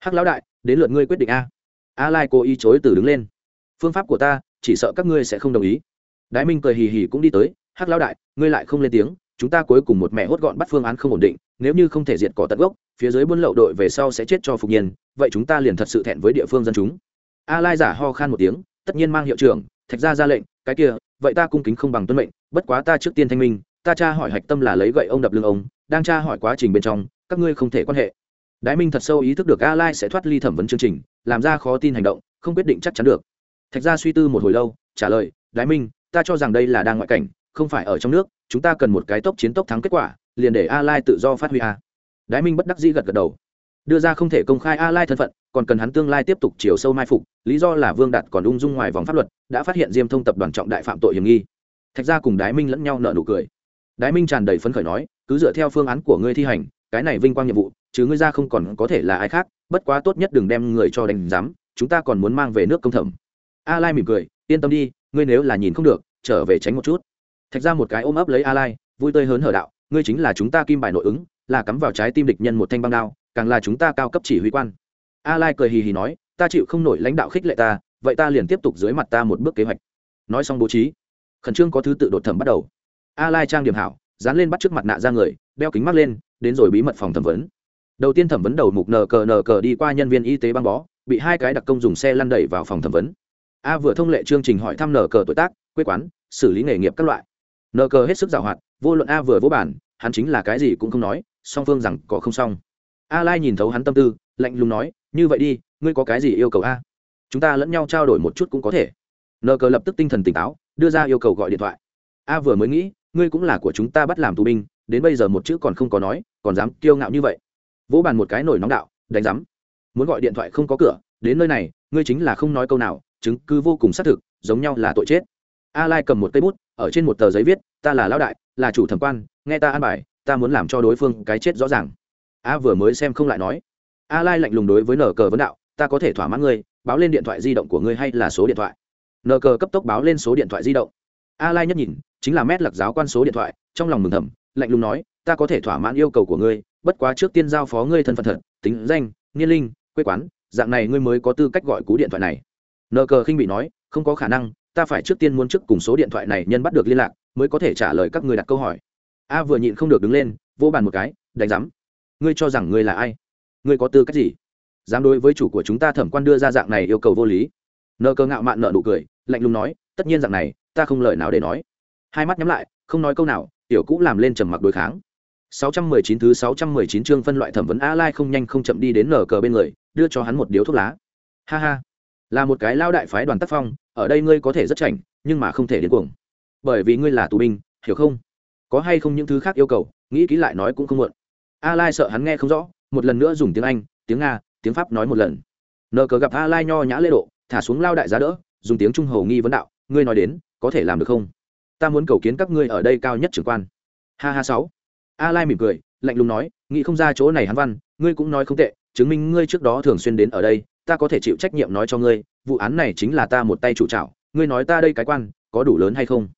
Speaker 1: Hắc lão đại, đến lượt ngươi quyết định a. A lai cố ý chối từ đứng lên. Phương pháp của ta, chỉ sợ các ngươi sẽ không đồng ý. Đái minh cười hì hì cũng đi tới, hắc lão đại, ngươi lại không lên tiếng chúng ta cuối cùng một mẹ hốt gọn bắt phương án không ổn định, nếu như không thể diệt cỏ tận gốc, phía dưới buôn lậu đội về sau sẽ chết cho phục nhiên, vậy chúng ta liền thật sự thẹn với địa phương dân chúng. A lai giả ho khan một tiếng, tất nhiên mang hiệu trưởng, thạch ra ra lệnh, cái kia, vậy ta cung kính không bằng tuân mệnh, bất quá ta trước tiên thanh minh, ta tra hỏi hạch tâm là lấy gậy ông đập lưng ông, đang tra hỏi quá trình bên trong, các ngươi không thể quan hệ. Đái minh thật sâu ý thức được a lai sẽ thoát ly thẩm vấn chương trình, làm ra khó tin hành động, không quyết định chắc chắn được. Thạch ra suy tư một hồi lâu, trả lời, đái minh, ta cho rằng đây là đang ngoại cảnh không phải ở trong nước, chúng ta cần một cái tốc chiến tốc thắng kết quả, liền để a lai tự do phát huy a. Đái minh bất đắc dĩ gật gật đầu. Đưa ra không thể công khai a lai thân phận, còn cần hắn tương lai tiếp tục chiều sâu mai phục, lý do là vương đạt còn ung dung ngoài vòng pháp luật, đã phát hiện diêm thông tập đoàn trọng đại phạm tội hiểm nghi. Thạch ra cùng đái minh lẫn nhau nợ nụ cười. Đái minh tràn đầy phấn khởi nói, cứ dựa theo phương án của ngươi thi hành, cái này vinh quang nhiệm vụ, chứ ngươi ra không còn có thể là ai khác, bất quá tốt nhất đừng đem người cho đánh giám, chúng ta còn muốn mang về nước công thẩm. A lai mỉm cười, yên tâm đi, ngươi nếu là nhìn không được, trở về tránh một chút thạch ra một cái ôm ấp lấy a lai vui tươi hớn hở đạo, ngươi chính là chúng ta kim bài nội ứng, là cắm vào trái tim địch nhân một thanh băng đao, càng là chúng ta cao cấp chỉ huy quan. A lai cười hì hì nói, ta chịu không nổi lãnh đạo khích lệ ta, vậy ta liền tiếp tục dưới mặt ta một bước kế hoạch. Nói xong bố trí, khẩn trương có thứ tự đột thẩm bắt đầu. A lai trang điểm hảo, dán lên bắt trước mặt nạ ra người, đeo kính mắt lên, đến rồi bí mật phòng thẩm vấn. Đầu tiên thẩm vấn đầu mục nờ cờ nờ cờ đi qua nhân viên y tế băng bó, bị hai cái đặc công dùng xe lăn đẩy vào phòng thẩm vấn. A vừa thông lệ chương trình hỏi thăm nờ cờ tuổi tác, quê quán, xử lý nghề nghiệp các loại nờ cờ hết sức giàu hoạt, vô luận a vừa vỗ bản, hắn chính là cái gì cũng không nói, song phương rằng có không xong. A lai nhìn thấu hắn tâm tư, lạnh lùng nói, như vậy đi, ngươi có cái gì yêu cầu a? Chúng ta lẫn nhau trao đổi một chút cũng có thể. Nờ cờ lập tức tinh thần tỉnh táo, đưa ra yêu cầu gọi điện thoại. A vừa mới nghĩ, ngươi cũng là của chúng ta bắt làm tù binh, đến bây giờ một chữ còn không có nói, còn dám kiêu ngạo như vậy. Vỗ bàn một cái nổi nóng đạo, đánh rắm muốn gọi điện thoại không có cửa, đến nơi này, ngươi chính là không nói câu nào, chứng cứ vô cùng xác thực, giống nhau là tội chết. A lai cầm một cây bút ở trên một tờ giấy viết, ta là lão đại, là chủ thẩm quan, nghe ta an bài, ta muốn làm cho đối phương cái chết rõ ràng. A vừa mới xem không lại nói. A lai lạnh lùng đối với nờ cờ vấn đạo, ta có thể thỏa mãn ngươi, báo lên điện thoại di động của ngươi hay là số điện thoại? Nờ cờ cấp tốc báo lên số điện thoại di động. A lai nhất nhìn, chính là mét lạc giáo quan số điện thoại, trong lòng mừng thầm, lạnh lùng nói, ta có thể thỏa mãn yêu cầu của ngươi, bất quá trước tiên giao phó ngươi thân phận thật, tính danh, niên linh, quê quán, dạng này ngươi mới có tư cách gọi cú điện thoại này. Nờ cờ khinh bị nói, không có khả năng ta phải trước tiên muốn trước cùng số điện thoại này nhân bắt được liên lạc mới có thể trả lời các ngươi đặt câu hỏi. A vừa nhịn không được đứng lên vô bàn một cái đánh giám. Ngươi cho rằng ngươi là ai? Ngươi có tư cách gì? Dám đối với chủ của chúng ta thẩm quan đưa ra dạng này yêu cầu vô lý. Nợ cơ ngạo mạn nợ nụ cười lạnh lùng nói tất nhiên dạng này ta không lời nào để nói. Hai mắt nhắm lại không nói câu nào tiểu cũ làm lên trầm mặc đối kháng. 619 thứ 619 chương phân loại thẩm vấn A Lai không nhanh không chậm đi đến nở cờ bên người, đưa cho hắn một điếu thuốc lá. Ha ha, là một cái lao đại phái đoàn tác phong, ở đây ngươi có thể rất chảnh, nhưng mà không thể đến cuồng. Bởi vì ngươi là tù binh, hiểu không? Có hay không những thứ khác yêu cầu, nghĩ kỹ lại nói cũng không muộn. A Lai sợ hắn nghe không rõ, một lần nữa dùng tiếng Anh, tiếng Nga, tiếng Pháp nói một lần. nờ cờ gặp A Lai nho nhã lễ độ, thả xuống lao đại giá đỡ, dùng tiếng Trung hầu nghi vấn đạo, ngươi nói đến, có thể làm được không? Ta muốn cầu kiến các ngươi ở đây cao nhất trưởng quan. Ha ha sáu a lai mỉm cười lạnh lùng nói nghĩ không ra chỗ này hắn văn ngươi cũng nói không tệ chứng minh ngươi trước đó thường xuyên đến ở đây ta có thể chịu trách nhiệm nói cho ngươi, vụ án này chính là ta một tay chủ trảo, ngươi nói ta đây cái quan, có đủ lớn hay không?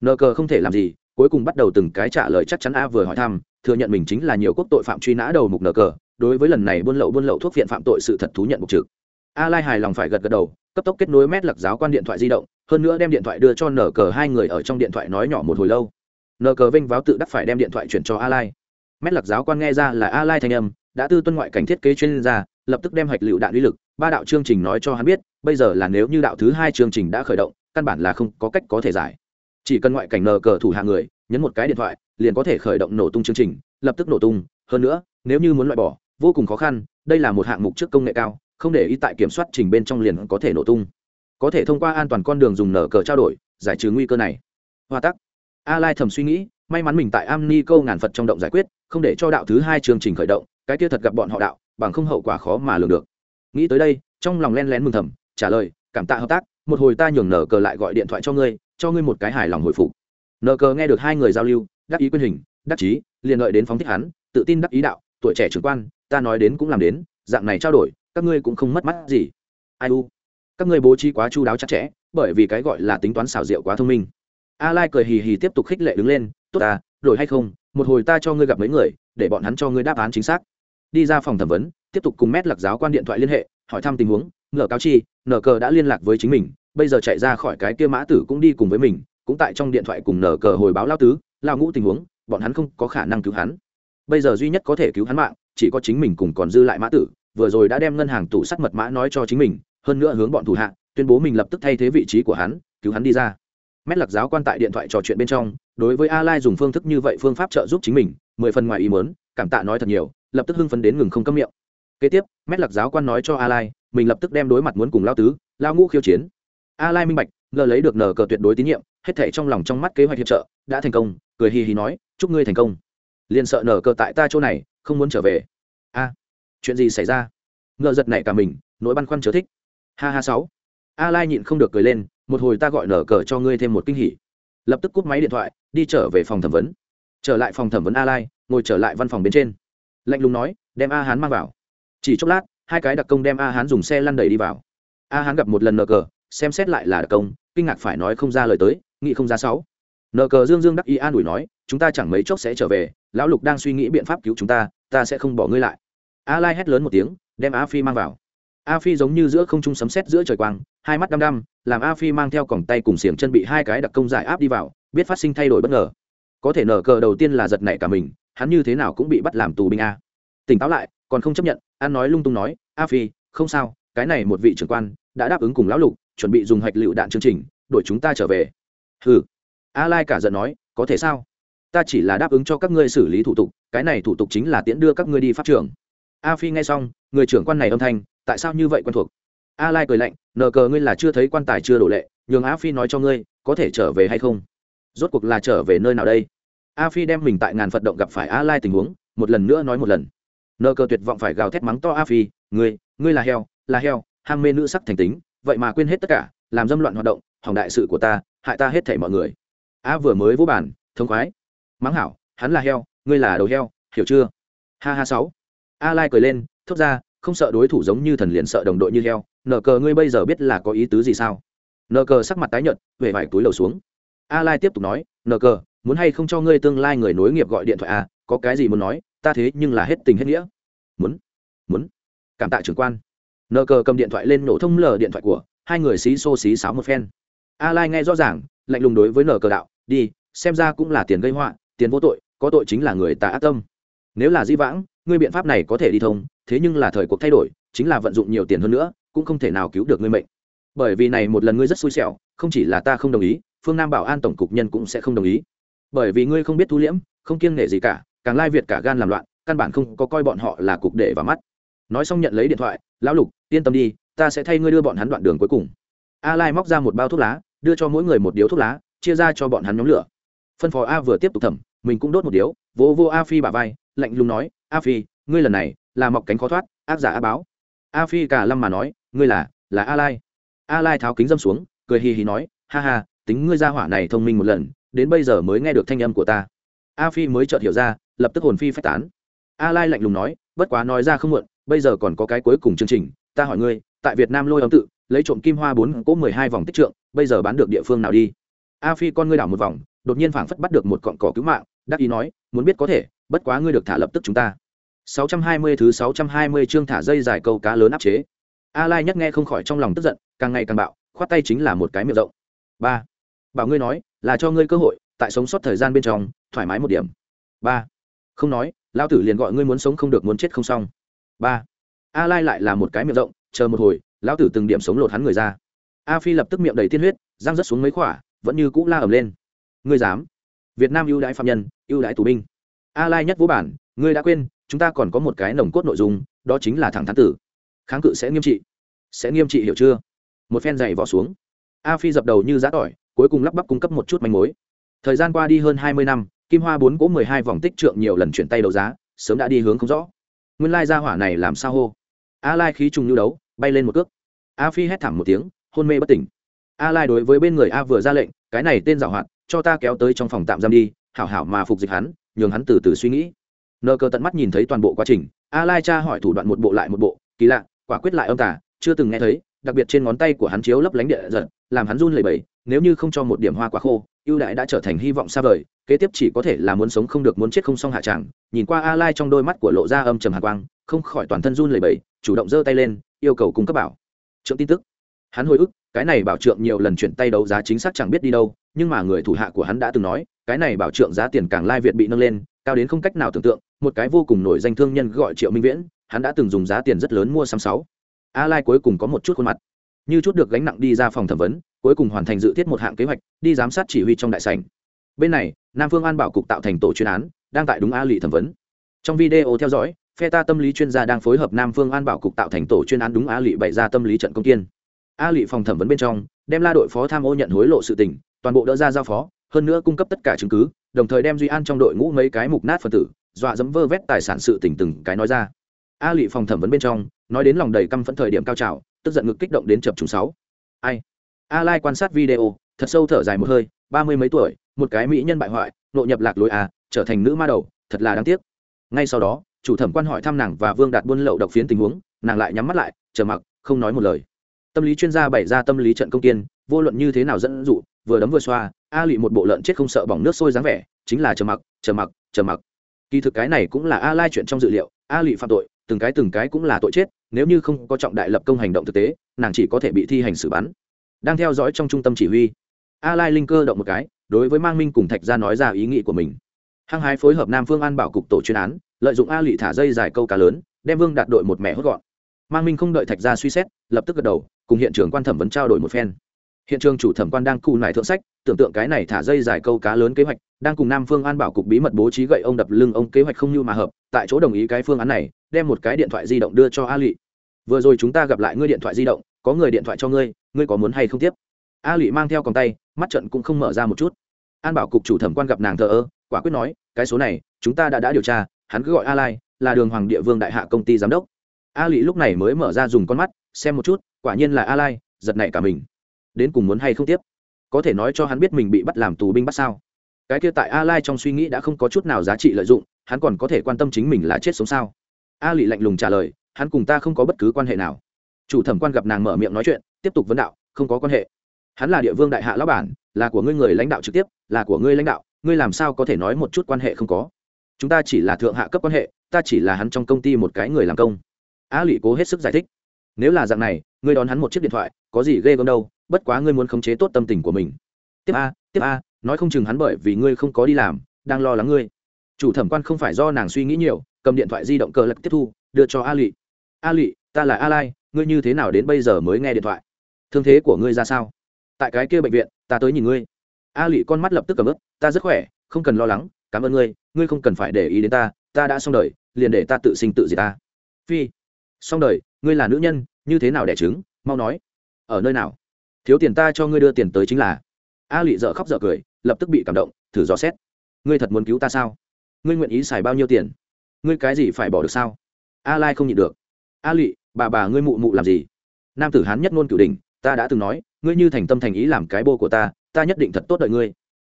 Speaker 1: Nờ cờ không thể làm gì, cuối cùng bắt đầu từng cái trả lời chắc chắn a vừa hỏi thăm, thừa nhận mình chính là nhiều quốc tội phạm truy nã đầu mục nờ cờ, đối với lần này buôn lậu buôn lậu thuốc viện phạm tội sự thật thú nhận mục trực. A lai hài lòng phải gật gật đầu, cấp tốc kết nối mét lặc giáo quan điện thoại di động, hơn nữa đem điện thoại đưa cho nờ cờ hai người ở trong điện thoại nói nhỏ một hồi lâu. Nờ cờ vinh váo tự đắc phải đem điện thoại chuyển cho a lai. Mét lạc giáo quan nghe ra là a lai thanh âm đã tư tuân ngoại cảnh thiết kế chuyên gia, lập tức đem hạch lựu đạn uy lực, ba đạo chương trình nói cho hắn biết, bây giờ là nếu như đạo thứ hai chương trình đã khởi động, căn bản là không có cách có thể giải. Chỉ cần ngoại cảnh nờ cờ thủ hạ người, nhấn một cái điện thoại, liền có thể khởi động nổ tung chương trình, lập tức nổ tung. Hơn nữa, nếu như muốn loại bỏ, vô cùng khó khăn, đây là một hạng mục trước công nghệ cao, không để ý tại kiểm soát trình bên trong liền có thể nổ tung. Có thể thông qua an toàn con đường dùng nở cờ trao đổi, giải trừ nguy cơ này. Hoa tắc. A lai thầm suy nghĩ, may mắn mình tại am ni câu ngàn phật trong động giải quyết, không để cho đạo thứ hai chương trình khởi động cái kia thật gặp bọn họ đạo, bằng không hậu quả khó mà lường được. Nghĩ tới đây, trong lòng len lén mừng thầm, trả lời, cảm tạ hợp tác, một hồi ta nhường nở cờ lại gọi điện thoại cho ngươi cho ngươi một cái hài lòng hồi phục. Nở cờ nghe được hai người giao lưu, đắc ý quyên hình, đắc chí, liền lợi đến phóng thích hắn, tự tin đắc ý đạo, tuổi trẻ trưởng quan, ta nói đến cũng làm đến, dạng này trao đổi, các ngươi cũng không mất mắt gì. Ai u? Các ngươi bố trí quá chu đáo chặt chẽ, bởi vì cái gọi là tính toán xảo diệu quá thông minh. A lai cười hì hì tiếp tục khích lệ đứng lên, tốt à đổi hay không, một hồi ta cho ngươi gặp mấy người, để bọn hắn cho ngươi đáp án chính xác đi ra phòng thẩm vấn, tiếp tục cùng mét lạc giáo quan điện thoại liên hệ, hỏi thăm tình huống, ngờ cáo chi nờ cờ đã liên lạc với chính mình, bây giờ chạy ra khỏi cái kia mã tử cũng đi cùng với mình, cũng tại trong điện thoại cùng nờ cờ hồi báo lao tứ, lao ngũ tình huống, bọn hắn không có khả năng cứu hắn. Bây giờ duy nhất có thể cứu hắn mạng, chỉ có chính mình cùng còn dư lại mã tử, vừa rồi đã đem ngân hàng tủ sắt mật mã nói cho chính mình, hơn nữa hướng bọn thủ hạ, tuyên bố mình lập tức thay thế vị trí của hắn, cứu hắn đi ra. Mét lạc giáo quan tại điện thoại trò chuyện bên trong, đối với a lai dùng phương thức như vậy phương pháp trợ giúp chính mình, mười phần ngoài ý muốn, cảm tạ nói thật nhiều lập tức hưng phấn đến ngừng không cấm miệng. Kế tiếp, mét lạc giáo quan nói cho a lai, mình lập tức đem đối mặt muốn cùng lao tứ, lao ngũ khiêu chiến. A lai minh bạch, ngờ lấy được nở cờ tuyệt đối tín nhiệm, hết thảy trong lòng trong mắt kế hoạch hiệp trợ, đã thành công, cười hì hì nói, chúc ngươi thành công. Liền sợ nở cờ tại ta chỗ này, không muốn trở về. A, chuyện gì xảy ra? Ngờ giật này cả mình, nỗi băn khoăn chớ thích. Ha ha sáu. A lai nhịn không được cười lên, một hồi ta gọi nở cờ cho ngươi thêm một kinh hỉ. Lập tức cúp máy điện thoại, đi trở về phòng thẩm vấn. Trở lại phòng thẩm vấn a lai, ngồi trở lại văn phòng bên trên lạnh lùng nói, đem a hán mang vào. Chỉ chốc lát, hai cái đặc công đem a hán dùng xe lăn đẩy đi vào. A hán gặp một lần nờ cờ xem xét lại là đặc công, kinh ngạc phải nói không ra lời tới, nghĩ không ra sáu. Nờ cờ dương dương đắc ý an ủi nói, chúng ta chẳng mấy chốc sẽ trở về, lão lục đang suy nghĩ biện pháp cứu chúng ta ta sẽ không bỏ ngươi lại. A lai hét lớn một tiếng, đem a phi mang vào. A phi giống như giữa không trung sấm sét giữa trời quang, hai mắt đăm đăm, làm a phi mang theo còng tay cùng xiềng chân bị hai cái đặc công giải áp đi vào, biết phát sinh thay đổi bất ngờ. Có thể nở cờ đầu tiên là giật nảy cả mình hắn như thế nào cũng bị bắt làm tù binh a. Tỉnh táo lại, còn không chấp nhận an nói lung tung nói, a phi, không sao, cái này một vị trưởng quan đã đáp ứng cùng lão lục, chuẩn bị dùng hạch lựu đạn chương trình đổi chúng ta trở về. Ừ a lai cả giận nói, có thể sao? Ta chỉ là đáp ứng cho các ngươi xử lý thủ tục, cái này thủ tục chính là tiễn đưa các ngươi đi pháp trường. A phi nghe xong, người trưởng quan này âm thanh, tại sao như vậy quen thuộc? A lai cười lạnh, nờ cờ ngươi là chưa thấy quan tài chưa đổ lệ, nhường a phi nói cho ngươi, có thể trở về hay không? Rốt cuộc là trở về nơi nào đây? A phi đem mình tại ngàn phật động gặp phải a lai tình huống, một lần nữa nói một lần. Nờ cờ tuyệt vọng phải gào thét mắng to a phi, ngươi ngươi là heo là heo, ham mê nữ sắc thành tính, vậy mà quên hết tất cả, làm dâm loạn hoạt động, hỏng đại sự của ta, hại ta hết thảy mọi người. A vừa mới vô bản thông khoái. Mắng hảo, hắn là heo, ngươi là đầu heo, hiểu chưa? Ha ha sáu. A lai cười lên, thốt ra, không sợ đối thủ giống như thần liền sợ đồng đội như heo, nờ cờ ngươi bây giờ biết là có ý tứ gì sao? Nờ cờ sắc mặt tái nhợt về vải túi lầu xuống. A lai tiếp tục nói, nờ cờ muốn hay không cho ngươi tương lai người nối nghiệp gọi điện thoại à có cái gì muốn nói, ta thế nhưng là hết tình hết nghĩa. Muốn muốn. Cảm tạ trưởng quan. Nờ cờ cầm điện thoại lên nổ thông lờ điện thoại của hai người xí xô xí sáo một phen. A lai nghe rõ ràng, lạnh lùng đối với nờ cờ đạo, đi, xem ra cũng là tiền gây họa, tiền vô tội, có tội chính là người ta ác tâm. Nếu là di vãng, ngươi biện pháp này có thể đi thông, thế nhưng là thời cuộc thay đổi, chính là vận dụng nhiều tiền hơn nữa, cũng không thể nào cứu được ngươi mệnh. Bởi vì này một lần ngươi rất xui xẻo, không chỉ là ta không đồng ý, phương nam bảo an tổng cục nhân cũng sẽ không đồng ý bởi vì ngươi không biết thu liễm, không kiêng nể gì cả, càng lai việt cả gan làm loạn, căn bản không có coi bọn họ là cục để vào mắt. Nói xong nhận lấy điện thoại, lão lục, yên tâm đi, ta sẽ thay ngươi đưa bọn hắn đoạn đường cuối cùng. A lai móc ra một bao thuốc lá, đưa cho mỗi người một điếu thuốc lá, chia ra cho bọn hắn nhóm lửa. Phân phó a vừa tiếp tục thẩm, mình cũng đốt một điếu vô vô a phi bà vai, lạnh lùng nói, a phi, ngươi lần này là mọc cánh khó thoát, ác giả a báo. A phi cả lâm mà nói, ngươi là là a lai. A lai tháo kính dâm xuống, cười hì hì nói, ha ha, tính ngươi ra hỏa này thông minh một lần đến bây giờ mới nghe được thanh âm của ta. A phi mới chợt hiểu ra, lập tức hồn phi phách tán. A lai lạnh lùng nói, bất quá nói ra không muộn, bây giờ còn có cái cuối cùng chương trình, ta hỏi ngươi, tại việt nam lôi âm tự, lấy trộm kim hoa bốn cỗ mười hai vòng tích trượng, bây giờ bán được địa phương nào đi? A phi con ngươi đảo một vòng, đột nhiên phảng phất bắt được một cọn cỏ cứu mạng, đắc ý nói, muốn biết có thể, bất quá ngươi được thả lập tức chúng ta. 620 thứ 620 chương thả dây dài câu cá lớn áp chế. A lai nhắc nghe không khỏi trong lòng tức giận, càng ngày càng bạo, khoát tay chính là một cái miệng rộng. Ba. Bảo ngươi nói là cho ngươi cơ hội, tại sống sót thời gian bên trong, thoải mái một điểm. Ba. Không nói lao tử liền gọi ngươi muốn sống không được muốn chết không xong. Ba. A lai lại là một cái miệng rộng, chờ một hồi, lão tử từng điểm sống lột hắn người ra. A phi lập tức miệng đầy tiên huyết, răng rất xuống mấy khỏa, vẫn như cũ la ầm lên. Ngươi dám? Việt nam ưu đãi phạm nhân, ưu đãi tù binh. A lai nhất vũ bản, ngươi đã quên, chúng ta còn có một cái nồng cốt nội dung, đó chính là thẳng thắn tử. Kháng cự sẽ nghiêm trị. Sẽ nghiêm trị hiểu chưa? Một phen dày vỏ xuống. A phi dập đầu như giá tỏi cuối cùng lắp bắp cung cấp một chút manh mối. Thời gian qua đi hơn hai mươi năm, kim hoa bốn cỗ mười hai vòng tích trượng nhiều lần chuyển tay đấu giá, sớm đã đi hướng không rõ. Nguyên lai gia hỏa này làm sao hô? A lai khí trùng nhu đấu, bay lên một cước. A phi hét thảm một tiếng, hôn mê bất tỉnh. A lai đối với bên người a vừa ra lệnh, cái này tên giảo hoạt, cho ta kéo tới trong phòng tạm giam đi, hảo hảo mà phục dịch hắn, nhường hắn từ từ suy nghĩ. Nơ cơ tận mắt nhìn thấy toàn bộ quá trình a lai cha hỏi thủ đoạn một bộ lại một bộ, kỳ lạ, quả quyết lại âm tả chưa từng nghe thấy, đặc biệt trên ngón tay của hắn chiếu lấp lánh địa giật, làm hắn run lẩy bẩy nếu như không cho một điểm hoa quả khô, ưu đại đã trở thành hy vọng xa vời, kế tiếp chỉ có thể là muốn sống không được muốn chết không xong hạ tràng. Nhìn qua a lai trong đôi mắt của lộ ra âm trầm hạ quang, không khỏi toàn thân run lẩy bẩy, chủ động giơ tay lên, yêu cầu cung cấp bảo. Trượng tin tức. Hắn hồi ức, cái này bảo trượng nhiều lần chuyển tay đấu giá chính xác chẳng biết đi đâu, nhưng mà người thủ hạ của hắn đã từng nói, cái này bảo trượng giá tiền càng lai việt bị nâng lên, cao đến không cách nào tưởng tượng, một cái vô cùng nổi danh thương nhân gọi triệu minh viễn, hắn đã từng dùng giá tiền rất lớn mua xăm sáu. A lai cuối cùng có một chút khuôn mặt, như chút được gánh nặng đi ra phòng thẩm vấn cuối cùng hoàn thành dự thiết một hạng kế hoạch, đi giám sát chỉ huy trong đại sảnh. Bên này, nam phương an bảo cục tạo thành tổ chuyên án, đang tại đúng a lì thẩm vấn. Trong video theo dõi, phe ta tâm lý chuyên gia đang phối hợp nam phương an bảo cục tạo thành tổ chuyên án đúng a lì bày ra tâm lý trận công tiên a lì phòng thẩm vấn bên trong, đem la đội phó tham ô nhận hối lộ sự tình, toàn bộ đỡ ra giao phó, hơn nữa cung cấp tất cả chứng cứ, đồng thời đem duy an trong đội ngũ mấy cái mục nát phần tử, dọa dẫm vơ vét tài sản sự tình từng cái nói ra. A lụy phòng thẩm vấn bên trong, nói đến lòng đầy căm phẫn thời điểm cao trào, tức giận ngực kích động đến chập trùng sáu. Ai? A lai quan sát video, thật sâu thở dài một hơi, ba mươi mấy tuổi, một cái mỹ nhân bại hoại nộ nhập lạc lối a trở thành nữ ma đầu, thật là đáng tiếc. Ngay sau đó, chủ thẩm quan hỏi thăm nàng và vương đạt buôn lậu độc phiến tình huống, nàng lại nhắm mắt lại chờ mặc, không nói một lời. Tâm lý chuyên gia bày ra tâm lý trận công tiên vô luận như thế nào dẫn dụ, vừa đấm vừa xoa, a lị một bộ lợn chết không sợ bỏng nước sôi dáng vẻ, chính là chờ mặc chờ mặc chờ mặc. Kỳ thực cái này cũng là a lai chuyện trong dự liệu, a lị phạm tội, từng cái từng cái cũng là tội chết, nếu như không có trọng đại lập công hành động thực tế, nàng chỉ có thể bị thi hành xử bắn đang theo dõi trong trung tâm chỉ huy. A lai linh cơ động một cái, đối với mang minh cùng thạch gia nói ra ý nghĩ của mình. Hăng hái phối hợp nam phương an bảo cục tổ chuyên án, lợi dụng a lị thả dây dài câu cá lớn, đem vương đạt đội một mẹ hốt gọn. Mang minh không đợi thạch gia suy xét, lập tức gật đầu, cùng hiện trường quan thẩm vấn trao đổi một phen. Hiện trường chủ thẩm quan đang cù nải thượng sách, tưởng tượng cái này thả dây dài câu cá lớn kế hoạch, đang cùng nam phương an bảo cục bí mật bố trí gậy ông đập lưng ông kế hoạch không như mà hợp, tại chỗ đồng ý cái phương án này, đem một cái điện thoại di động đưa cho a lị. Vừa rồi chúng ta gặp lại ngươi điện thoại di động có người điện thoại cho ngươi ngươi có muốn hay không tiếp? A Lụy mang theo còng tay, mắt trận cũng không mở ra một chút. An bảo cục chủ thẩm quan gặp nàng thờ ơ, quả quyết nói, cái số này, chúng ta đã đã điều tra, hắn cứ gọi a lai là đường hoàng địa vương đại hạ công ty giám đốc. A Lụy lúc này mới mở ra dùng con mắt, xem một chút, quả nhiên là a lai giật nảy cả mình. Đến cùng muốn hay không tiếp? Có thể nói cho hắn biết mình bị bắt làm tù binh bắt sao? Cái kia tại a lai trong suy nghĩ đã không có chút nào giá trị lợi dụng, hắn còn có thể quan tâm chính mình là chết sống sao? A Lụy lạnh lùng trả lời, hắn cùng ta không có bất cứ quan hệ nào chủ thẩm quan gặp nàng mở miệng nói chuyện tiếp tục vấn đạo không có quan hệ. Hắn là địa vương đại hạ lão bản là của ngươi người lãnh đạo trực tiếp là của ngươi lãnh đạo ngươi làm sao có thể nói một chút quan hệ không có? Chúng ta chỉ là thượng hạ cấp quan hệ ta chỉ là hắn trong công ty một cái người làm công. A Lụy cố hết sức giải thích. Nếu là dạng này ngươi đón hắn một chiếc điện thoại có gì ghê gớm đâu bất quá ngươi muốn khống chế tốt tâm tình của mình. Tiếp a tiếp a nói không chừng hắn bởi vì ngươi không có đi làm đang lo lắng ngươi. Chủ thẩm quan không phải do nàng suy nghĩ nhiều cầm điện thoại di động cờ lật tiếp thu đưa cho a Lụy. a Lụy, ta là a lai ngươi như thế nào đến bây giờ mới nghe điện thoại? Thương thế của ngươi ra sao? Tại cái kia bệnh viện, ta tới nhìn ngươi. A lị con mắt lập tức cầm ướp ta rất khỏe, không cần lo lắng, cảm ơn ngươi ngươi không cần phải để ý đến ta ta đã xong đời, liền để ta tự sinh tự diệt ta. Phi. Xong đời, ngươi là nữ nhân, như thế nào đẻ trứng, mau nói. Ở nơi nào? Thiếu tiền ta cho ngươi đưa tiền tới chính là. A lị dợ khóc dợ cười, lập tức bị cảm động, thử dò xét. Ngươi thật muốn cứu ta sao? Ngươi nguyện ý xài bao nhiêu tiền? Ngươi cái gì phải bỏ được sao? A lai không nhịn được. A lị bà bà ngươi mụ mụ làm gì? Nam tử hán nhất ngôn cửu đình ta đã từng nói, ngươi như thành tâm thành ý làm cái bô của ta ta nhất định thật tốt đợi ngươi.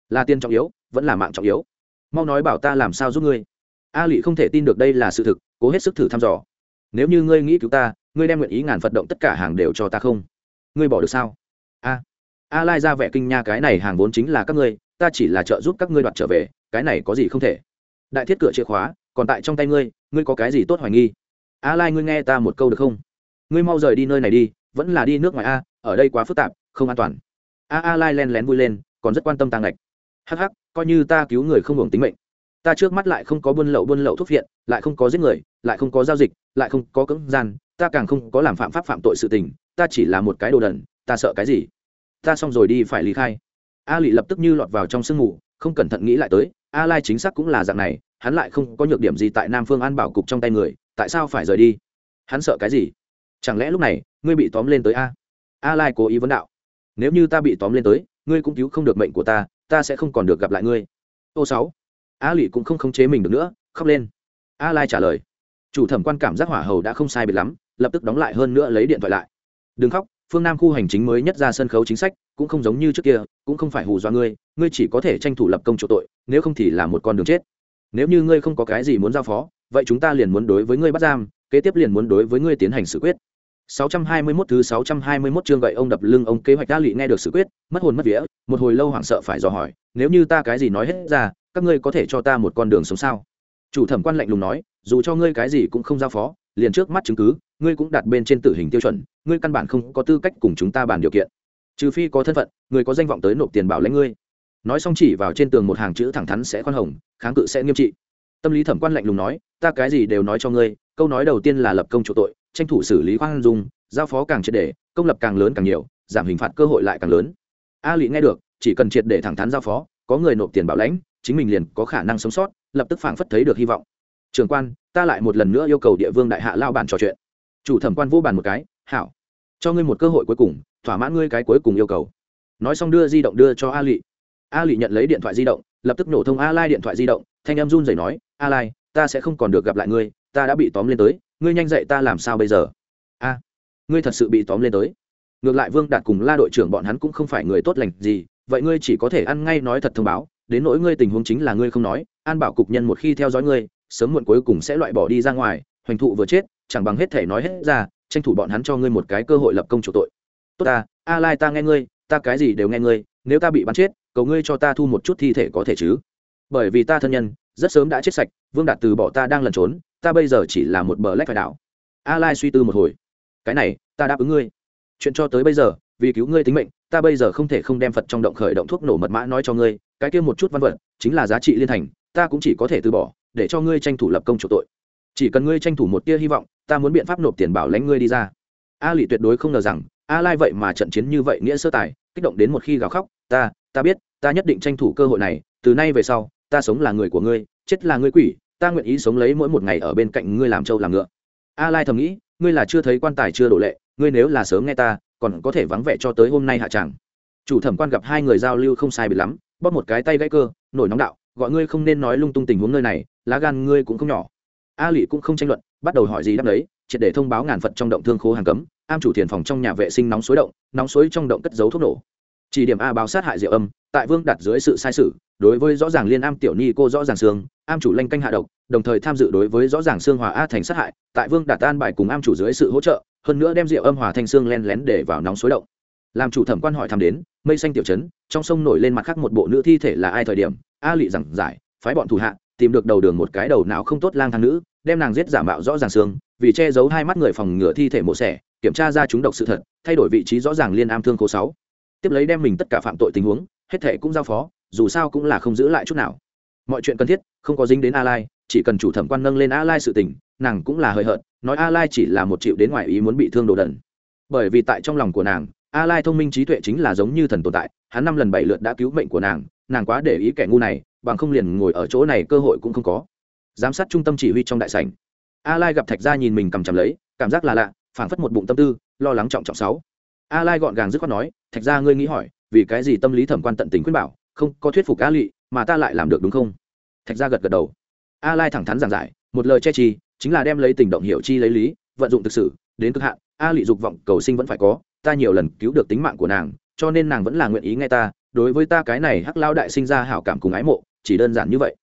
Speaker 1: Là tiền trọng yếu, vẫn là mạng trọng yếu. Mau nói bảo ta làm sao giúp ngươi. A lị không thể tin được đây là sự thực, cố hết sức thử thăm dò. Nếu như ngươi nghĩ cứu ta, ngươi đem nguyện ý ngàn phật động tất cả hàng đều cho ta không? Ngươi bỏ được sao? A a lai ra vẻ kinh nha, cái này hàng vốn chính là các ngươi, ta chỉ là trợ giúp các ngươi đoạt trở về, cái này có gì không thể? Đại thiết cửa chìa khóa, còn tại trong tay ngươi ngươi có cái gì tốt hoài nghi? A lai ngươi nghe ta một câu được không? Ngươi mau rời đi nơi này đi, vẫn là đi nước ngoài a, ở đây quá phức tạp, không an toàn. A a lai len lén vui lên, còn rất quan tâm tăng ngạch hắc hắc, coi như ta cứu người không hưởng tính mệnh. Ta trước mắt lại không có buôn lậu buôn lậu thuốc viện, lại không có giết người, lại không có giao dịch, lại không có cưỡng gian, ta càng không có làm phạm pháp phạm tội sự tình, ta chỉ là một cái đồ đần, ta sợ cái gì? Ta xong rồi đi phải lý khai. A lị lập tức như lọt vào trong sương mù, không cẩn thận nghĩ lại tới, a lai chính xác cũng là dạng này, hắn lại không có nhược điểm gì tại nam phương an bảo cục trong tay người tại sao phải rời đi? Hắn sợ cái gì? Chẳng lẽ lúc này, ngươi bị tóm lên tới a? A lai cố ý vấn đạo. Nếu như ta bị tóm lên tới, ngươi cũng cứu không được mệnh của ta ta sẽ không còn được gặp lại ngươi. Ô sáu. A lị cũng không khống chế mình được nữa, khóc lên. A lai trả lời. Chủ thẩm quan cảm giác hỏa hầu đã không sai biệt lắm, lập tức đóng lại hơn nữa lấy điện thoại lại. Đừng khóc, phương nam khu hành chính mới nhất ra sân khấu chính sách, cũng không giống như trước kia, cũng không phải hù dọa ngươi ngươi chỉ có thể tranh thủ lập công chỗ tội, nếu không thì là một con đường chết. Nếu như ngươi không có cái gì muốn giao phó vậy chúng ta liền muốn đối với ngươi bắt giam kế tiếp liền muốn đối với ngươi tiến hành xử quyết 621 thứ 621 chương gậy ông đập lưng ông kế hoạch đã lị nghe được sự quyết, mất hồn mất vía, một hồi lâu hoảng sợ phải dò hỏi, nếu như ta cái gì nói hết ra, các ngươi có thể cho ta một con đường sống sao? Chủ thẩm quan lạnh lùng nói, dù cho ngươi cái gì cũng không giao phó, liền trước mắt chứng cứ, ngươi cũng đặt bên trên tử hình tiêu chuẩn, ngươi căn bản không có tư cách cùng chúng ta bàn điều kiện. Trừ phi có thân phận, người có danh vọng tới nộp tiền bảo lãnh ngươi. Nói xong chỉ vào trên tường một hàng chữ thẳng thắn sẽ khoan hồng, kháng cự sẽ nghiêm trị. Tâm lý thẩm quan lạnh lùng nói, ta cái gì đều nói cho ngươi, câu nói đầu tiên là lập công chủ tội, tranh thủ xử lý khoan dung giao phó càng triệt để công lập càng lớn càng nhiều giảm hình phạt cơ hội lại càng lớn. A lị nghe được chỉ cần triệt để thẳng thắn giao phó có người nộp tiền bảo lãnh chính mình liền có khả năng sống sót lập tức phảng phất thấy được hy vọng. Trường quan ta lại một lần nữa yêu cầu địa vương đại hạ lao bản trò chuyện. Chủ thẩm quan vô bàn một cái hảo. Cho ngươi một cơ hội cuối cùng thỏa mãn ngươi cái cuối cùng yêu cầu. Nói xong đưa di động đưa cho a lị. A lị nhận lấy điện thoại di động lập tức nổ thông a lai điện thoại di động thanh em run rẩy nói a lai ta sẽ không còn được gặp lại ngươi, ta đã bị tóm lên tới, ngươi nhanh dậy ta làm sao bây giờ? A, ngươi thật sự bị tóm lên tới. Ngược lại vương đạt cùng la đội trưởng bọn hắn cũng không phải người tốt lành gì, vậy ngươi chỉ có thể ăn ngay nói thật thông báo, đến nỗi ngươi tình huống chính là ngươi không nói, an bảo cục nhân một khi theo dõi ngươi, sớm muộn cuối cùng sẽ loại bỏ đi ra ngoài, hoành thụ vừa chết, chẳng bằng hết thể nói hết ra, tranh thủ bọn hắn cho ngươi một cái cơ hội lập công chủ tội. Tốt ta, a lai ta nghe ngươi, ta cái gì đều nghe ngươi, nếu ta bị bắn chết, cầu ngươi cho ta thu một chút thi thể có thể chứ? Bởi vì ta thân nhân rất sớm đã chết sạch, vương đạt từ bỏ ta đang lẩn trốn, ta bây giờ chỉ là một bờ lách phải đảo. A lai suy tư một hồi. Cái này, ta đáp ứng ngươi. Chuyện cho tới bây giờ, vì cứu ngươi tính mệnh, ta bây giờ không thể không đem phật trong động khởi động thuốc nổ mật mã nói cho ngươi, cái kia một chút văn vật, chính là giá trị liên thành, ta cũng chỉ có thể từ bỏ, để cho ngươi tranh thủ lập công chủ tội. Chỉ cần ngươi tranh thủ một tia hy vọng, ta muốn biện pháp nộp tiền bảo lãnh ngươi đi ra. A lị tuyệt đối không ngờ rằng, a lai vậy mà trận chiến như vậy nghĩa sơ tài, kích động đến một khi gào khóc, ta ta biết, ta nhất định tranh thủ cơ hội này, từ nay về sau ta sống là người của ngươi, chết là ngươi quỷ, ta nguyện ý sống lấy mỗi một ngày ở bên cạnh ngươi làm trâu làm ngựa. A lai thầm nghĩ, ngươi là chưa thấy quan tài chưa đổ lệ, ngươi nếu là sớm nghe ta, còn có thể vắng vẻ cho tới hôm nay hạ chẳng. chủ thẩm quan gặp hai người giao lưu không sai biệt lắm, bóp một cái tay gãy cơ, nổi nóng đạo, gọi ngươi không nên nói lung tung tình huống nơi này, lá gan ngươi cũng không nhỏ. A lị cũng không tranh luận, bắt đầu hỏi gì đáp đấy, triệt để thông báo ngàn phật trong động thương khố hàng cấm, am chủ thiền phòng trong nhà vệ sinh nóng suối động, nóng suối trong động cất giấu thuốc nổ. Chỉ điểm a báo sát hại diệu âm, tại vương đặt dưới sự sai sự đối với rõ ràng liên am tiểu ni cô rõ ràng xương, am chủ lanh canh hạ độc, đồng thời tham dự đối với rõ ràng xương hòa a thành sát hại, tại vương đạt an bài cùng am chủ dưới sự hỗ trợ, hơn nữa đem rượu âm hòa thanh xương len lén để vào nóng suối động. Làm chủ thẩm quan hỏi thăm đến, mây xanh tiểu trấn, trong sông nổi lên mặt khác một bộ nữ thi thể là ai thời điểm, a lị giảng giải, phái bọn thủ hạ, tìm được đầu đường một cái đầu não không tốt lang thang nữ, đem nàng giết giả mạo rõ ràng xương, vì che giấu hai mắt người phòng ngừa thi thể mổ xẻ, kiểm tra ra chúng độc sự thật, thay đổi vị trí rõ ràng liên am thương cố sáu. Tiếp lấy đem mình tất cả phạm tội tình huống, hết thể cũng giao phó dù sao cũng là không giữ lại chút nào. Mọi chuyện cần thiết, không có dính đến a lai, chỉ cần chủ thẩm quan nâng lên a lai sự tình, nàng cũng là hơi hợt, nói a lai chỉ là một triệu đến ngoài ý muốn bị thương đồ đần. Bởi vì tại trong lòng của nàng, a lai thông minh trí tuệ chính là giống như thần tồn tại, hắn năm lần bảy lượt đã cứu mệnh của nàng nàng quá để ý kẻ ngu này, bằng không liền ngồi ở chỗ này cơ hội cũng không có. Giám sát trung tâm chỉ huy trong đại sảnh. A lai gặp thạch gia nhìn mình cầm chầm lấy, cảm giác là lạ, phảng phất một bụng tâm tư, lo lắng trọng trọng sáu. A lai gọn gàng dứt khoát nói, thạch gia, ngươi nghĩ hỏi, vì cái gì tâm lý thẩm quan tận tình khuyên bảo không có thuyết phục a lụy, mà ta lại làm được đúng không? Thạch gia gật gật đầu. A lai thẳng thắn giảng giải, một lời che chi, chính là đem lấy tình động hiểu chi lấy lý, vận dụng thực sự, đến cực hạn, a lụy dục vọng cầu sinh vẫn phải có, ta nhiều lần cứu được tính mạng của nàng, cho nên nàng vẫn là nguyện ý nghe ta, đối với ta cái này hắc lao đại sinh ra hảo cảm cùng ái mộ, chỉ đơn giản như vậy.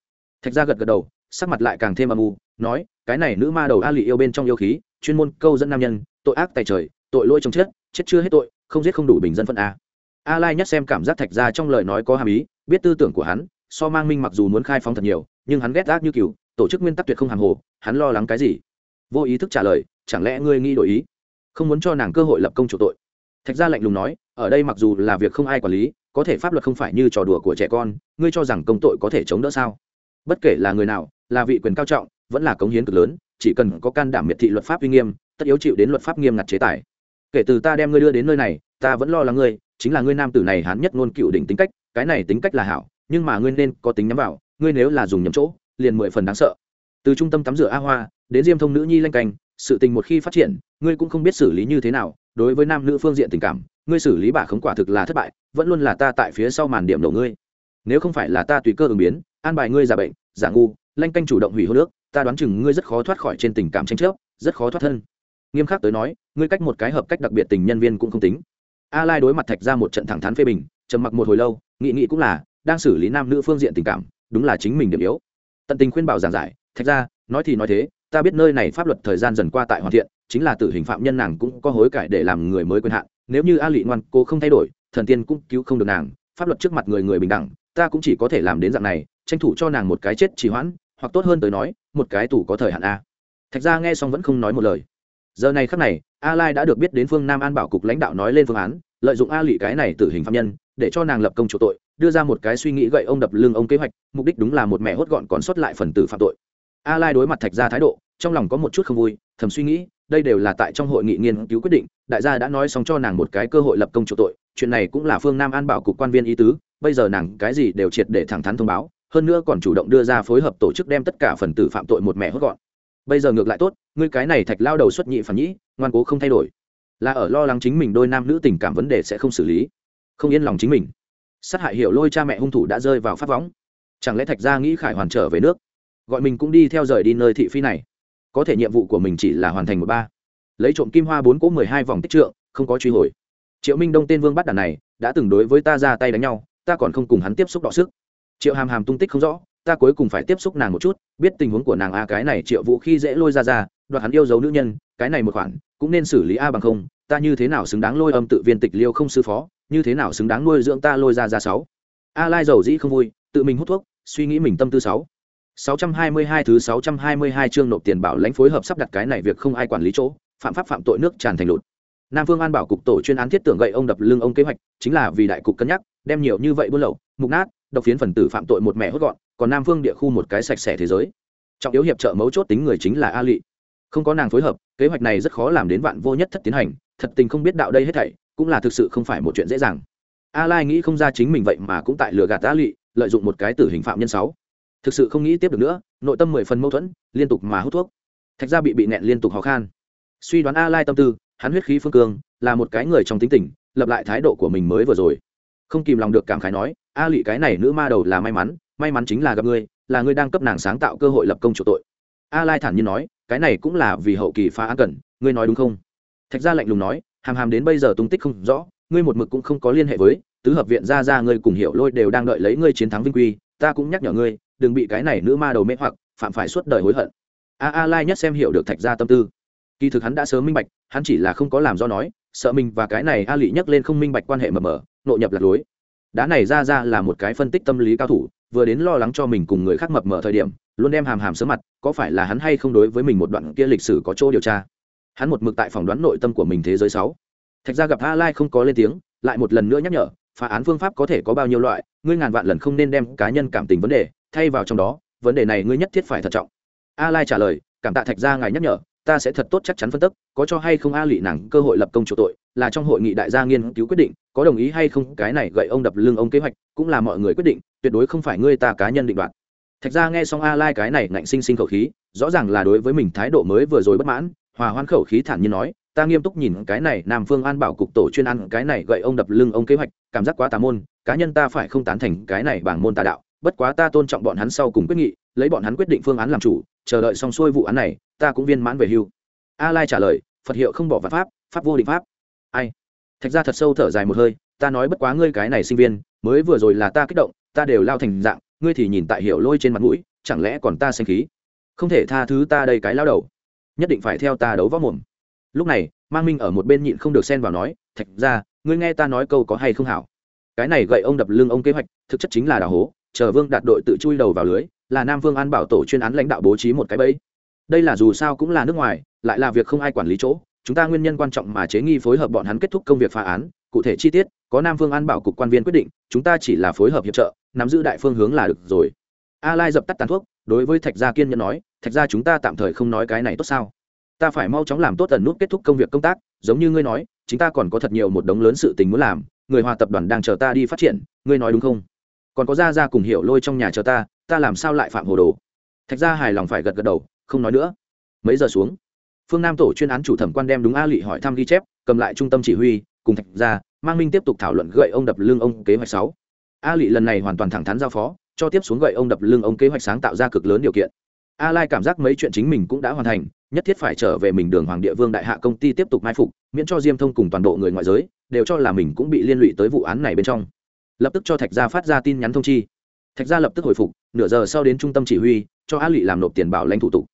Speaker 1: Thạch gia gật gật đầu, sắc mặt lại càng thêm âm u, nói, cái này nữ ma đầu a lụy yêu bên trong yêu khí, chuyên môn câu dẫn nam nhân, tội ác tài trời, tội lỗi trong chết chết chưa hết tội, không giết không đủ bình dân phận a a lai nhất xem cảm giác thạch ra trong lời nói có hàm ý, biết tư tưởng của hắn, so mang minh mặc dù muốn khai phóng thật nhiều, nhưng hắn ghét gác như cừu, tổ chức nguyên tắc tuyệt không hàng hồ, hắn lo lắng cái gì? Vô ý thức trả lời, chẳng lẽ ngươi nghĩ đổi ý? Không muốn cho nàng cơ hội lập công chủ tội. Thạch gia lạnh lùng nói, ở đây mặc dù là việc không ai quản lý, có thể pháp luật không phải như trò đùa của trẻ con, ngươi cho rằng công tội có thể chống đỡ sao? Bất kể là người nào, là vị quyền cao trọng, vẫn là cống hiến cực lớn, chỉ cần có can đảm miệt thị luật pháp uy nghiêm, tất yếu chịu đến luật pháp nghiêm ngặt chế tài. Kể từ ta đem ngươi đưa đến nơi này, ta vẫn lo lắng ngươi chính là ngươi nam tử này hắn nhất ngôn cựu đỉnh tính cách, cái này tính cách là hảo, nhưng mà ngươi nên có tính nhắm vào, ngươi nếu là dùng nhầm chỗ, liền mười phần đáng sợ. Từ trung tâm tắm rửa a hoa, đến diêm thông nữ nhi lanh canh, sự tình một khi phát triển, ngươi cũng không biết xử lý như thế nào, đối với nam nữ phương diện tình cảm, ngươi xử lý bà khống quả thực là thất bại, vẫn luôn là ta tại phía sau màn điểm đầu ngươi. Nếu không phải là ta tùy cơ ứng biến, an bài ngươi giả bệnh, giả ngu, lanh canh chủ động hủy hô nước ta đoán chừng ngươi rất khó thoát khỏi trên tình cảm tranh chấp, rất khó thoát thân. Nghiêm khắc tới nói, ngươi cách một cái hợp cách đặc biệt tình nhân viên cũng không tính a lai đối mặt thạch ra một trận thẳng thắn phê bình, trầm mặc một hồi lâu nghị nghị cũng là, đang xử lý nam nữ phương diện tình cảm, đúng là chính mình điểm yếu. Tận tình khuyên bảo giảng giải, thạch ra nói thì nói thế, ta biết nơi này pháp luật thời gian dần qua tại hoàn thiện, chính là tử hình phạm nhân nàng cũng có hối cải để làm người mới quyền hạn, nếu như a lị ngoan cô không thay đổi, thần tiên cũng cứu không được nàng, pháp luật trước mặt người người bình đẳng, ta cũng chỉ có thể làm đến dạng này, tranh thủ cho nàng một cái chết trì hoãn, hoặc tốt hơn tới nói, một cái tù có thời hạn a. Thạch ra nghe xong vẫn không nói một lời giờ này khắc này, a lai đã được biết đến phương nam an bảo cục lãnh đạo nói lên phương án, lợi dụng a lị cái này tử hình phạm nhân, để cho nàng lập công chủ tội, đưa ra một cái suy nghĩ gậy ông đập lưng ông kế hoạch, mục đích đúng là một mẹ hốt gọn còn sót lại phần tử phạm tội. A lai đối mặt thạch ra thái độ, trong lòng có một chút không vui, thầm suy nghĩ, đây đều là tại trong hội nghị nghiên cứu quyết định, đại gia đã nói xong cho nàng một cái cơ hội lập công chủ tội, chuyện này cũng là phương nam an bảo cục quan viên ý tứ, bây giờ nàng cái gì đều triệt để thẳng thắn thông báo, hơn nữa còn chủ động đưa ra phối hợp tổ chức đem tất cả phần tử phạm tội một mẹ hốt gọn bây giờ ngược lại tốt, ngươi cái này thạch lao đầu xuất nhị phản nhĩ, ngoan cố không thay đổi. Là ở lo lắng chính mình đôi nam nữ tình cảm vấn đề sẽ không xử lý. Không yên lòng chính mình. Sát hại hiểu lôi cha mẹ hung thủ đã rơi vào phát võng. Chẳng lẽ thạch gia nghĩ khải hoàn trở về nước? Gọi mình cũng đi theo rời đi nơi thị phi này. Có thể nhiệm vụ của mình chỉ là hoàn thành một ba. Lấy trộm kim hoa bốn cỗ mười hai vòng tích trượng, không có truy hồi. Triệu minh đông tên vương bắt đàn này, đã từng đối với ta ra tay đánh nhau, ta còn không cùng hắn tiếp xúc đọ sức. Triệu hàm hàm tung tích không rõ ta cuối cùng phải tiếp xúc nàng một chút biết tình huống của nàng a cái này triệu vũ khi dễ lôi ra ra đoạt hắn yêu dấu nữ nhân cái này một khoản cũng nên xử lý a bằng không ta như thế nào xứng đáng lôi âm tự viên tịch liêu không sư phó như thế nào xứng đáng nuôi dưỡng ta lôi ra ra sáu a lai dầu dĩ không vui tự mình hút thuốc suy nghĩ mình tâm tư sáu 622 thứ 622 chương nộp tiền bảo lãnh phối hợp sắp đặt cái này việc không ai quản lý chỗ, phạm pháp phạm tội nước tràn thành lụt. nam phương an bảo cục tổ chuyên án thiết tưởng gậy ông đập lưng ông kế hoạch chính là vì đại cục cân nhắc đem nhiều như vậy buôn lậu mục nát độc phiến phần tử phạm tội một mẹ hốt gọn, còn nam phương địa khu một cái sạch sẽ thế giới. Trọng yếu hiệp trợ mấu chốt tính người chính là a lị không có nàng phối hợp, kế hoạch này rất khó làm đến vạn vô nhất thất tiến hành, thật tình không biết đạo đây hết thảy, cũng là thực sự không phải một chuyện dễ dàng. A lai nghĩ không ra chính mình vậy mà cũng tại lừa gạt a lị lợi dụng một cái tử hình phạm nhân sáu. Thực sự không nghĩ tiếp được nữa, nội tâm mười phần mâu thuẫn, liên tục mà hút thuốc. Thạch gia bị bị nẹn liên tục khó khăn suy đoán a lai tâm tư, hắn huyết khí phương cương, là một cái người trong tính tình, lập lại thái độ của mình mới vừa rồi. Không kìm lòng được cảm khái nói a lị cái này nữ ma đầu là may mắn may mắn chính là gặp ngươi, là ngươi đang cấp nàng sáng tạo cơ hội lập công chủ tội. A lai thản nhiên nói, cái này cũng là vì hậu kỳ phá án cần, ngươi nói đúng không? Thạch gia lạnh lùng nói, hàm hàm đến bây giờ tung tích không rõ, ngươi một mực cũng không có liên hệ với, tứ hợp viện ra ra ngươi cùng hiểu lôi đều đang đợi lấy ngươi chiến thắng vinh quy, ta cũng nhắc nhở ngươi, đừng bị cái này nữ ma đầu mê hoặc, phạm phải suốt đời hối hận. A a lai nhất xem hiểu được thạch gia tâm tư. Kỳ thực hắn đã sớm minh bạch, hắn chỉ là không có làm do nói, sợ mình và cái này a lị nhắc lên không minh bạch quan hệ mờ mờ, nội nhập lạc lối đá này ra ra là một cái phân tích tâm lý cao thủ, vừa đến lo lắng cho mình cùng người khác mập mờ thời điểm, luôn đem hàm hàm sớm mặt, có phải là hắn hay không đối với mình một đoạn kia lịch sử có chỗ điều tra. Hắn một mực tại phỏng đoán nội tâm của mình thế giới sáu. Thạch ra gặp a lai không có lên tiếng, lại một lần nữa nhắc nhở, phá án phương pháp có thể có bao nhiêu loại, ngươi ngàn vạn lần không nên đem cá nhân cảm tình vấn đề thay vào trong đó, vấn đề này ngươi nhất thiết phải thận trọng. A lai trả lời, cảm tạ thạch ra ngài nhắc nhở, ta sẽ thật tốt chắc chắn phân tích, có cho hay không a lị nàng cơ hội lập công chủ tội, là trong hội nghị đại gia nghiên cứu quyết định có đồng ý hay không, cái này gậy ông đập lưng ông kế hoạch, cũng là mọi người quyết định, tuyệt đối không phải ngươi ta cá nhân định đoạt. Thạch ra nghe xong a lai cái này ngạnh sinh sinh khẩu khí, rõ ràng là đối với mình thái độ mới vừa rồi bất mãn, hòa hoan khẩu khí thản nhiên nói, ta nghiêm túc nhìn cái này nam phương an bảo cục tổ chuyên ăn cái này gậy ông đập lưng ông kế hoạch, cảm giác quá tà môn, cá nhân ta phải không tán thành cái này bảng môn tà đạo, bất quá ta tôn trọng bọn hắn sau cùng quyết nghị, lấy bọn hắn quyết định phương án làm chủ, chờ đợi xong xuôi vụ án này, ta cũng viên mãn về hưu. A lai trả lời, phật hiệu không bỏ văn pháp pháp vô định pháp. Ai? Thạch ra thật sâu thở dài một hơi, ta nói bất quá ngươi cái này sinh viên, mới vừa rồi là ta kích động, ta đều lao thành dạng, ngươi thì nhìn tại hiểu lôi trên mặt mũi, chẳng lẽ còn ta xanh khí? Không thể tha thứ ta đây cái lao đầu. Nhất định phải theo ta đấu võ mồm. Lúc này, mang minh ở một bên nhịn không được xen vào nói, thạch ra ngươi nghe ta nói câu có hay không hảo? Cái này gậy ông đập lưng ông kế hoạch, thực chất chính là đào hố, chờ vương đạt đội tự chui đầu vào lưới, là nam vương an bảo tổ chuyên án lãnh đạo bố trí một cái bẫy. Đây là dù sao cũng là nước ngoài, lại là việc không ai quản lý chỗ chúng ta nguyên nhân quan trọng mà chế nghi phối hợp bọn hắn kết thúc công việc phá án. Cụ thể chi tiết, có nam vương an bảo cục quan viên quyết định, chúng ta chỉ là phối hợp hiệp trợ, nắm giữ đại phương hướng là được rồi. A lai dập tắt tàn thuốc, đối với thạch gia kiên nhẫn nói, thạch gia chúng ta tạm thời không nói cái này tốt sao? Ta phải mau chóng làm tốt tần nút kết thúc công việc công tác, giống như ngươi nói, chúng ta còn có thật nhiều một đống lớn sự tình muốn làm, người hòa tập đoàn đang chờ ta đi phát triển, ngươi nói đúng không? Còn có gia gia cùng hiểu lôi trong nhà chờ ta ta làm sao lại phạm hồ đồ? Thạch gia hài lòng phải gật gật đầu, không nói nữa. Mấy giờ xuống? Phương nam tổ chuyên án chủ thẩm quan đem đúng a lụy hỏi thăm ghi chép, cầm lại trung tâm chỉ huy, cùng thạch gia, mang minh tiếp tục thảo luận gậy ông đập lưng ông kế hoạch sáu. A lụy lần này hoàn toàn thẳng thắn giao phó, cho tiếp xuống gậy ông đập lưng ông kế hoạch sáng tạo ra cực lớn điều kiện. A lai cảm giác mấy chuyện chính mình cũng đã hoàn thành, nhất thiết phải trở về mình đường hoàng địa vương đại hạ công ty tiếp tục mai phục, miễn cho diêm thông cùng toàn bộ người ngoại giới, đều cho là mình cũng bị liên lụy tới vụ án này bên trong. Lập tức cho thạch gia phát ra tin nhắn thông chi. Thạch gia lập tức hồi phục, nửa giờ sau đến trung tâm chỉ huy, cho a lụy làm nộp tiền bảo lãnh thủ tục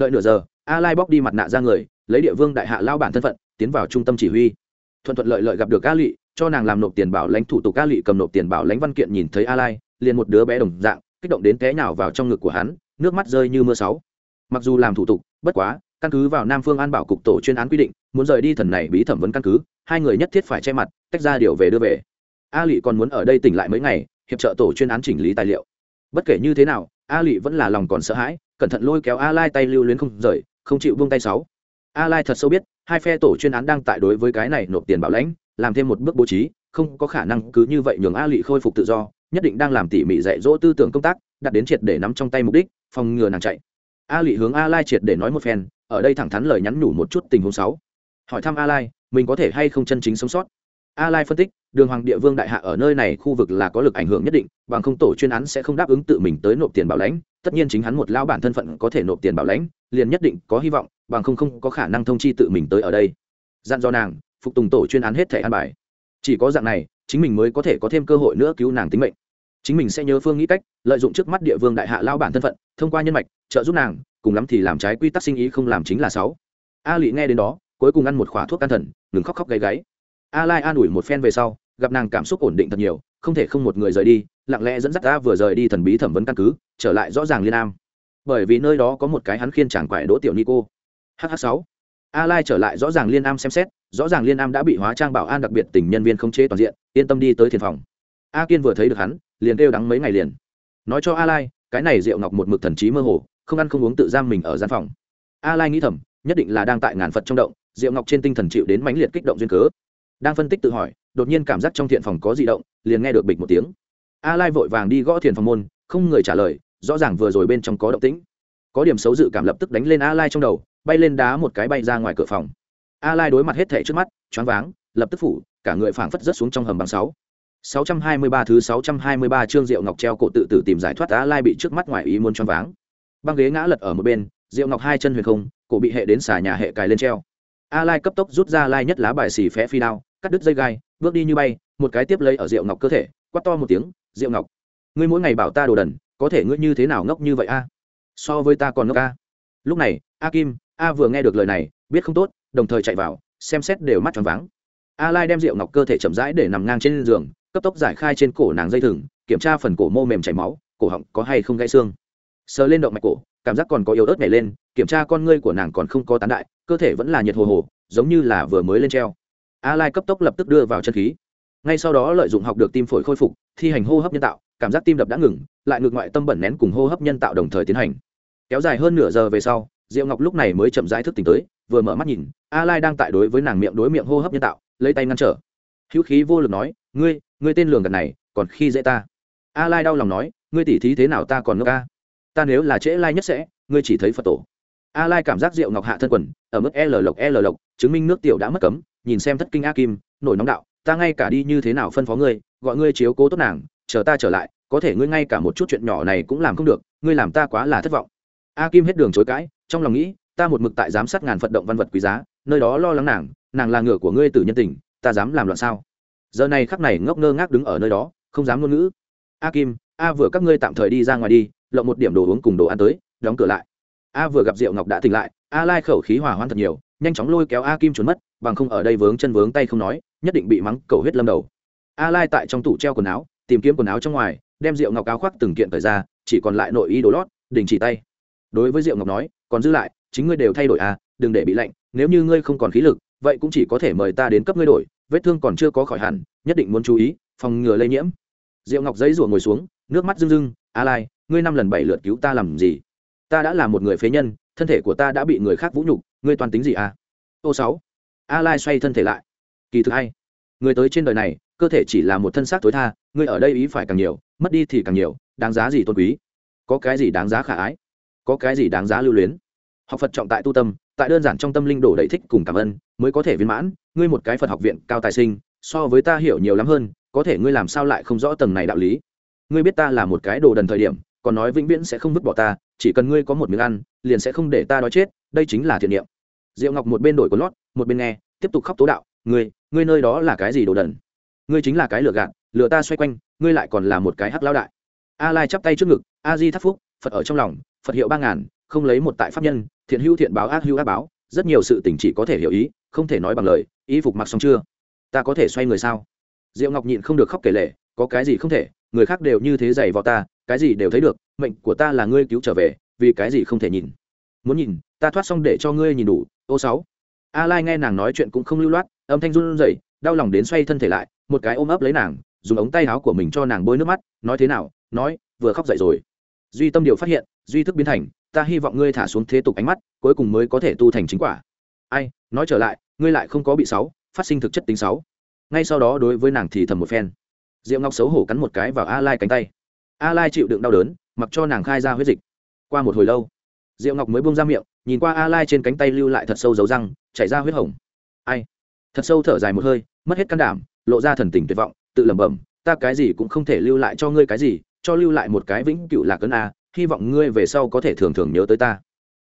Speaker 1: đợi nửa giờ, a lai bóc đi mặt nạ ra người, lấy địa vương đại hạ lao bản thân phận, tiến vào trung tâm chỉ huy. Thuận thuận lợi lợi gặp được a lị, cho nàng làm nộp tiền bảo lãnh thủ tục. A lị cầm nộp tiền bảo lãnh văn kiện nhìn thấy a lai, liền một đứa bé đồng dạng, kích động đến té nhào vào trong ngực của hắn, nước mắt rơi như mưa sáu. Mặc dù làm thủ tục, bất quá, căn cứ vào nam phương an bảo cục tổ chuyên án quy định, muốn rời đi thần này bí thẩm vấn căn cứ, hai người nhất thiết phải che mặt, tách ra điều về đưa về. A lị còn muốn ở đây tỉnh lại mấy ngày, hiệp trợ tổ chuyên án chỉnh lý tài liệu. Bất kể như thế nào, a lị vẫn là lòng còn sợ hãi cẩn thận lôi kéo a lai tay lưu luyến không rời, không chịu buông tay sáu. A lai thật sâu biết, hai phe tổ chuyên án đang tại đối với cái này nộp tiền bảo lãnh, làm thêm một bước bố trí, không có khả năng cứ như vậy nhường a lị khôi phục tự do, nhất định đang làm tỉ mỉ dạy dỗ tư tưởng công tác, đặt đến triệt để nắm trong tay mục đích, phòng ngừa nàng chạy. A lị hướng a lai triệt để nói một phen, ở đây thẳng thắn lời nhắn nhủ một chút tình huống sáu. Hỏi thăm a lai, mình có thể hay không chân chính sống sót? A lai phân tích, đường hoàng địa vương đại hạ ở nơi này khu vực là có lực ảnh hưởng nhất định, bằng không tổ chuyên án sẽ không đáp ứng tự mình tới nộp tiền bảo lãnh, tất nhiên chính hắn một lao bản thân phận có thể nộp tiền bảo lãnh, liền nhất định có hy vọng, bằng không không có khả năng thông chi tự mình tới ở đây. Dặn do nàng, phục tùng tổ chuyên án hết thể an bài. Chỉ có dạng này, chính mình mới có thể có thêm cơ hội nữa cứu nàng tính mệnh. Chính mình sẽ nhớ phương nghĩ cách, lợi dụng trước mắt địa vương đại hạ lao bản thân phận, thông qua nhân mạch, trợ giúp nàng, cùng lắm thì làm trái quy tắc sinh ý không làm chính là sáu a lị nghe đến đó, cuối cùng ăn một khỏa thuốc an thần, ngừng khóc khóc gáy gáy a lai an ủi một phen về sau, gặp nàng cảm xúc ổn định thật nhiều, không thể không một người rời đi, lặng lẽ dẫn dắt ta vừa rời đi thần bí thẩm vấn căn cứ, trở lại rõ ràng liên am. Bởi vì nơi đó có một cái hắn khiên chàng quải đỗ tiểu nico. Hh sáu. A lai trở lại rõ ràng liên am xem xét, rõ ràng liên am đã bị hóa trang bảo an đặc biệt tình nhân viên khống chế toàn diện, yên tâm đi tới thiền phòng. A kiên vừa thấy được hắn, liền kêu đắng mấy ngày liền. Nói cho a lai, cái này diệu ngọc một mực thần trí mơ hồ, không ăn không uống tự giam mình ở gian phòng. A lai nghĩ thầm, nhất định là đang tại ngàn phật trong động diệu ngọc trên tinh thần chịu đến mãnh liệt kích động duyên cớ đang phân tích tự hỏi đột nhiên cảm giác trong thiện phòng có di động liền nghe được bịch một tiếng a lai vội vàng đi gõ thiền phòng môn không người trả lời rõ ràng vừa rồi bên trong có động tĩnh có điểm xấu dự cảm lập tức đánh lên a lai trong đầu bay lên đá một cái bay ra ngoài cửa phòng a lai đối mặt hết thẻ trước mắt choáng váng lập tức phủ cả người phảng phất rớt xuống trong hầm bằng sáu 623 thứ 623 chương Diệu Ngọc treo cổ tự tử tìm giải thoát A Lai bị trước mắt ngoài ý muốn choáng váng. Băng ghế ngã lật ở một bên, Diệu Ngọc hai chân huyền không, cổ bị hệ đến xà nhà hệ cài lên treo. A Lai cấp tốc rút ra lai nhất lá bài xì phé phi đao, cắt đứt dây gai, bước đi như bay, một cái tiếp lấy ở Diệu Ngọc cơ thể, quát to một tiếng, "Diệu Ngọc, ngươi mỗi ngày bảo ta đồ đần, có thể ngươi như thế nào ngốc như vậy a?" So với ta còn ngốc a. Lúc này, A Kim, A vừa nghe được lời này, biết không tốt, đồng thời chạy vào, xem xét đều mắt tròn váng. A Lai đem Diệu Ngọc cơ thể chậm rãi để nằm ngang trên giường, cấp tốc giải khai trên cổ nàng dây thừng kiểm tra phần cổ mô mềm chảy máu cổ họng có hay không gãy xương sờ lên động mạch cổ cảm giác còn có yếu ớt nhảy lên kiểm tra con ngươi của nàng còn không có tán đại cơ thể vẫn là nhiệt hồ hồ giống như là vừa mới lên treo a lai cấp tốc lập tức đưa vào chân khí. Ngay sau đó lợi dụng học được tim phổi khôi phục, thi hành hô hấp nhân tạo, cảm giác tim đập đã ngừng, lại ngược ngoại tâm bẩn nén cùng hô hấp nhân tạo đồng thời tiến hành. Kéo dài hơn nửa giờ về sau, diệu ngọc lúc này mới chậm rãi thức tỉnh tới, vừa mở mắt nhìn, a lai đang tại đối với nàng miệng đối miệng hô hấp nhân tạo, lấy tay ngăn trở. Hữu khí vô lực nói, ngươi ngươi tên lường gạt này, còn khi dễ ta. A lai đau lòng nói, ngươi tỉ thí thế nào ta còn ngốc ca? Ta nếu là trễ lai nhất sẽ, ngươi chỉ thấy phật tổ. A lai cảm giác rượu ngọc hạ thân quần, ở mức l lộc l lộc, chứng minh nước tiểu đã mất cấm nhìn xem thất kinh a kim, nổi nóng đạo, ta ngay cả đi như thế nào phân phó ngươi, gọi ngươi chiếu cố tốt nàng, chờ ta trở lại, có thể ngươi ngay cả một chút chuyện nhỏ này cũng làm không được, ngươi làm ta quá là thất vọng. A kim hết đường chối cãi, trong lòng nghĩ, ta một mực tại giám sát ngàn vận động văn vật quý giá, nơi đó lo lắng nàng nàng là ngựa của ngươi tử nhân tình, ta dám làm loạn sao? Giờ này khắc này ngốc ngơ ngác đứng ở nơi đó, không dám ngôn ngữ. A kim, a vừa các ngươi tạm thời đi ra ngoài đi, lộng một điểm đồ uống cùng đồ ăn tới, đóng cửa lại. A vừa gặp diệu ngọc đã tỉnh lại a lai khẩu khí hỏa hoạn thật nhiều, nhanh chóng lôi kéo a kim trốn mất, bằng không ở đây vướng chân vướng tay không nói, nhất định bị mắng cầu huyết lâm đầu. A lai tại trong tủ treo quần áo, tìm kiếm quần áo trong ngoài, đem rượu ngọc áo khoác từng kiện thời ra, chỉ còn lại nội y đồ lót, đình chỉ tay. Đối với rượu ngọc nói, còn giữ lại, chính ngươi đều thay đổi à đừng để bị lạnh, nếu như ngươi không còn khí lực, vậy cũng chỉ có thể mời ta đến cấp ngươi đổi, vết thương còn chưa có khỏi hẳn, nhất định muốn chú ý, phòng ngừa lây nhiễm. Diệu ngọc giấy rủa ngồi xuống, nước mắt rưng rưng, a lai, ngươi năm lần bảy lượt cứu ta làm gì? Ta đã là một người phế nhân thân thể của ta đã bị người khác vũ nhục, ngươi toàn tính gì à? Ô sáu. A lai xoay thân thể lại. Kỳ thực hay. Người tới trên đời này, cơ thể chỉ là một thân xác tối tha, ngươi ở đây ý phải càng nhiều, mất đi thì càng nhiều, đáng giá gì tôn quý? Có cái gì đáng giá khả ái? Có cái gì đáng giá lưu luyến? Học phật trọng tại tu tâm, tại đơn giản trong tâm linh đổ đầy thích cùng cảm ơn, mới có thể viên mãn, ngươi một cái phật học viện cao tài sinh, so với ta hiểu nhiều lắm hơn, có thể ngươi làm sao lại không rõ tầng này đạo lý? Ngươi biết ta là một cái đồ đần thời điểm còn nói vĩnh viễn sẽ không vứt bỏ ta, chỉ cần ngươi có một miếng ăn, liền sẽ không để ta đói chết, đây chính là thiện niệm. Diệu ngọc một bên đổi của lót, một bên nghe, tiếp tục khóc tố đạo, ngươi ngươi nơi đó là cái gì đồ đần? Ngươi chính là cái lừa gạt, lừa ta xoay quanh, ngươi lại còn là một cái hắc lao đại. A lai chắp tay trước ngực, a di thắc phúc, phật ở trong lòng, phật hiệu ba ngàn, không lấy một tại pháp nhân, thiện hữu thiện báo ác hữu ác báo, rất nhiều sự tình chỉ có thể hiểu ý, không thể nói bằng lời ý phục mặc xong chưa? Ta có thể xoay người sao? Diệu ngọc nhịn không được khóc kể lệ có cái gì không thể, người khác đều như thế dày vào ta cái gì đều thấy được, mệnh của ta là ngươi cứu trở về, vì cái gì không thể nhìn. Muốn nhìn, ta thoát xong để cho ngươi nhìn đủ, ô sáu. A lai nghe nàng nói chuyện cũng không lưu loát, âm thanh run rẩy, đau lòng đến xoay thân thể lại, một cái ôm ấp lấy nàng, dùng ống tay áo của mình cho nàng bôi nước mắt, nói thế nào, nói, vừa khóc dậy rồi. Duy tâm điều phát hiện, duy thức biến thành, ta hy vọng ngươi thả xuống thế tục ánh mắt, cuối cùng mới có thể tu thành chính quả. Ai, nói trở lại, ngươi lại không có bị sáu, phát sinh thực chất tính sáu. Ngay sau đó đối với nàng thì thầm một phen. Diệu ngọc xấu hổ cắn một cái vào a lai cánh tay a lai chịu đựng đau đớn, mặc cho nàng khai ra huyết dịch. Qua một hồi lâu, diệu ngọc mới buông ra miệng, nhìn qua a lai trên cánh tay lưu lại thật sâu dấu răng, chảy ra huyết hồng. Ai? Thật sâu thở dài một hơi, mất hết can đảm, lộ ra thần tình tuyệt vọng, tự lẩm bẩm, ta cái gì cũng không thể lưu lại cho ngươi cái gì, cho lưu lại một cái vĩnh cựu lạc ấn a, hy vọng ngươi về sau có thể thường thường nhớ tới ta.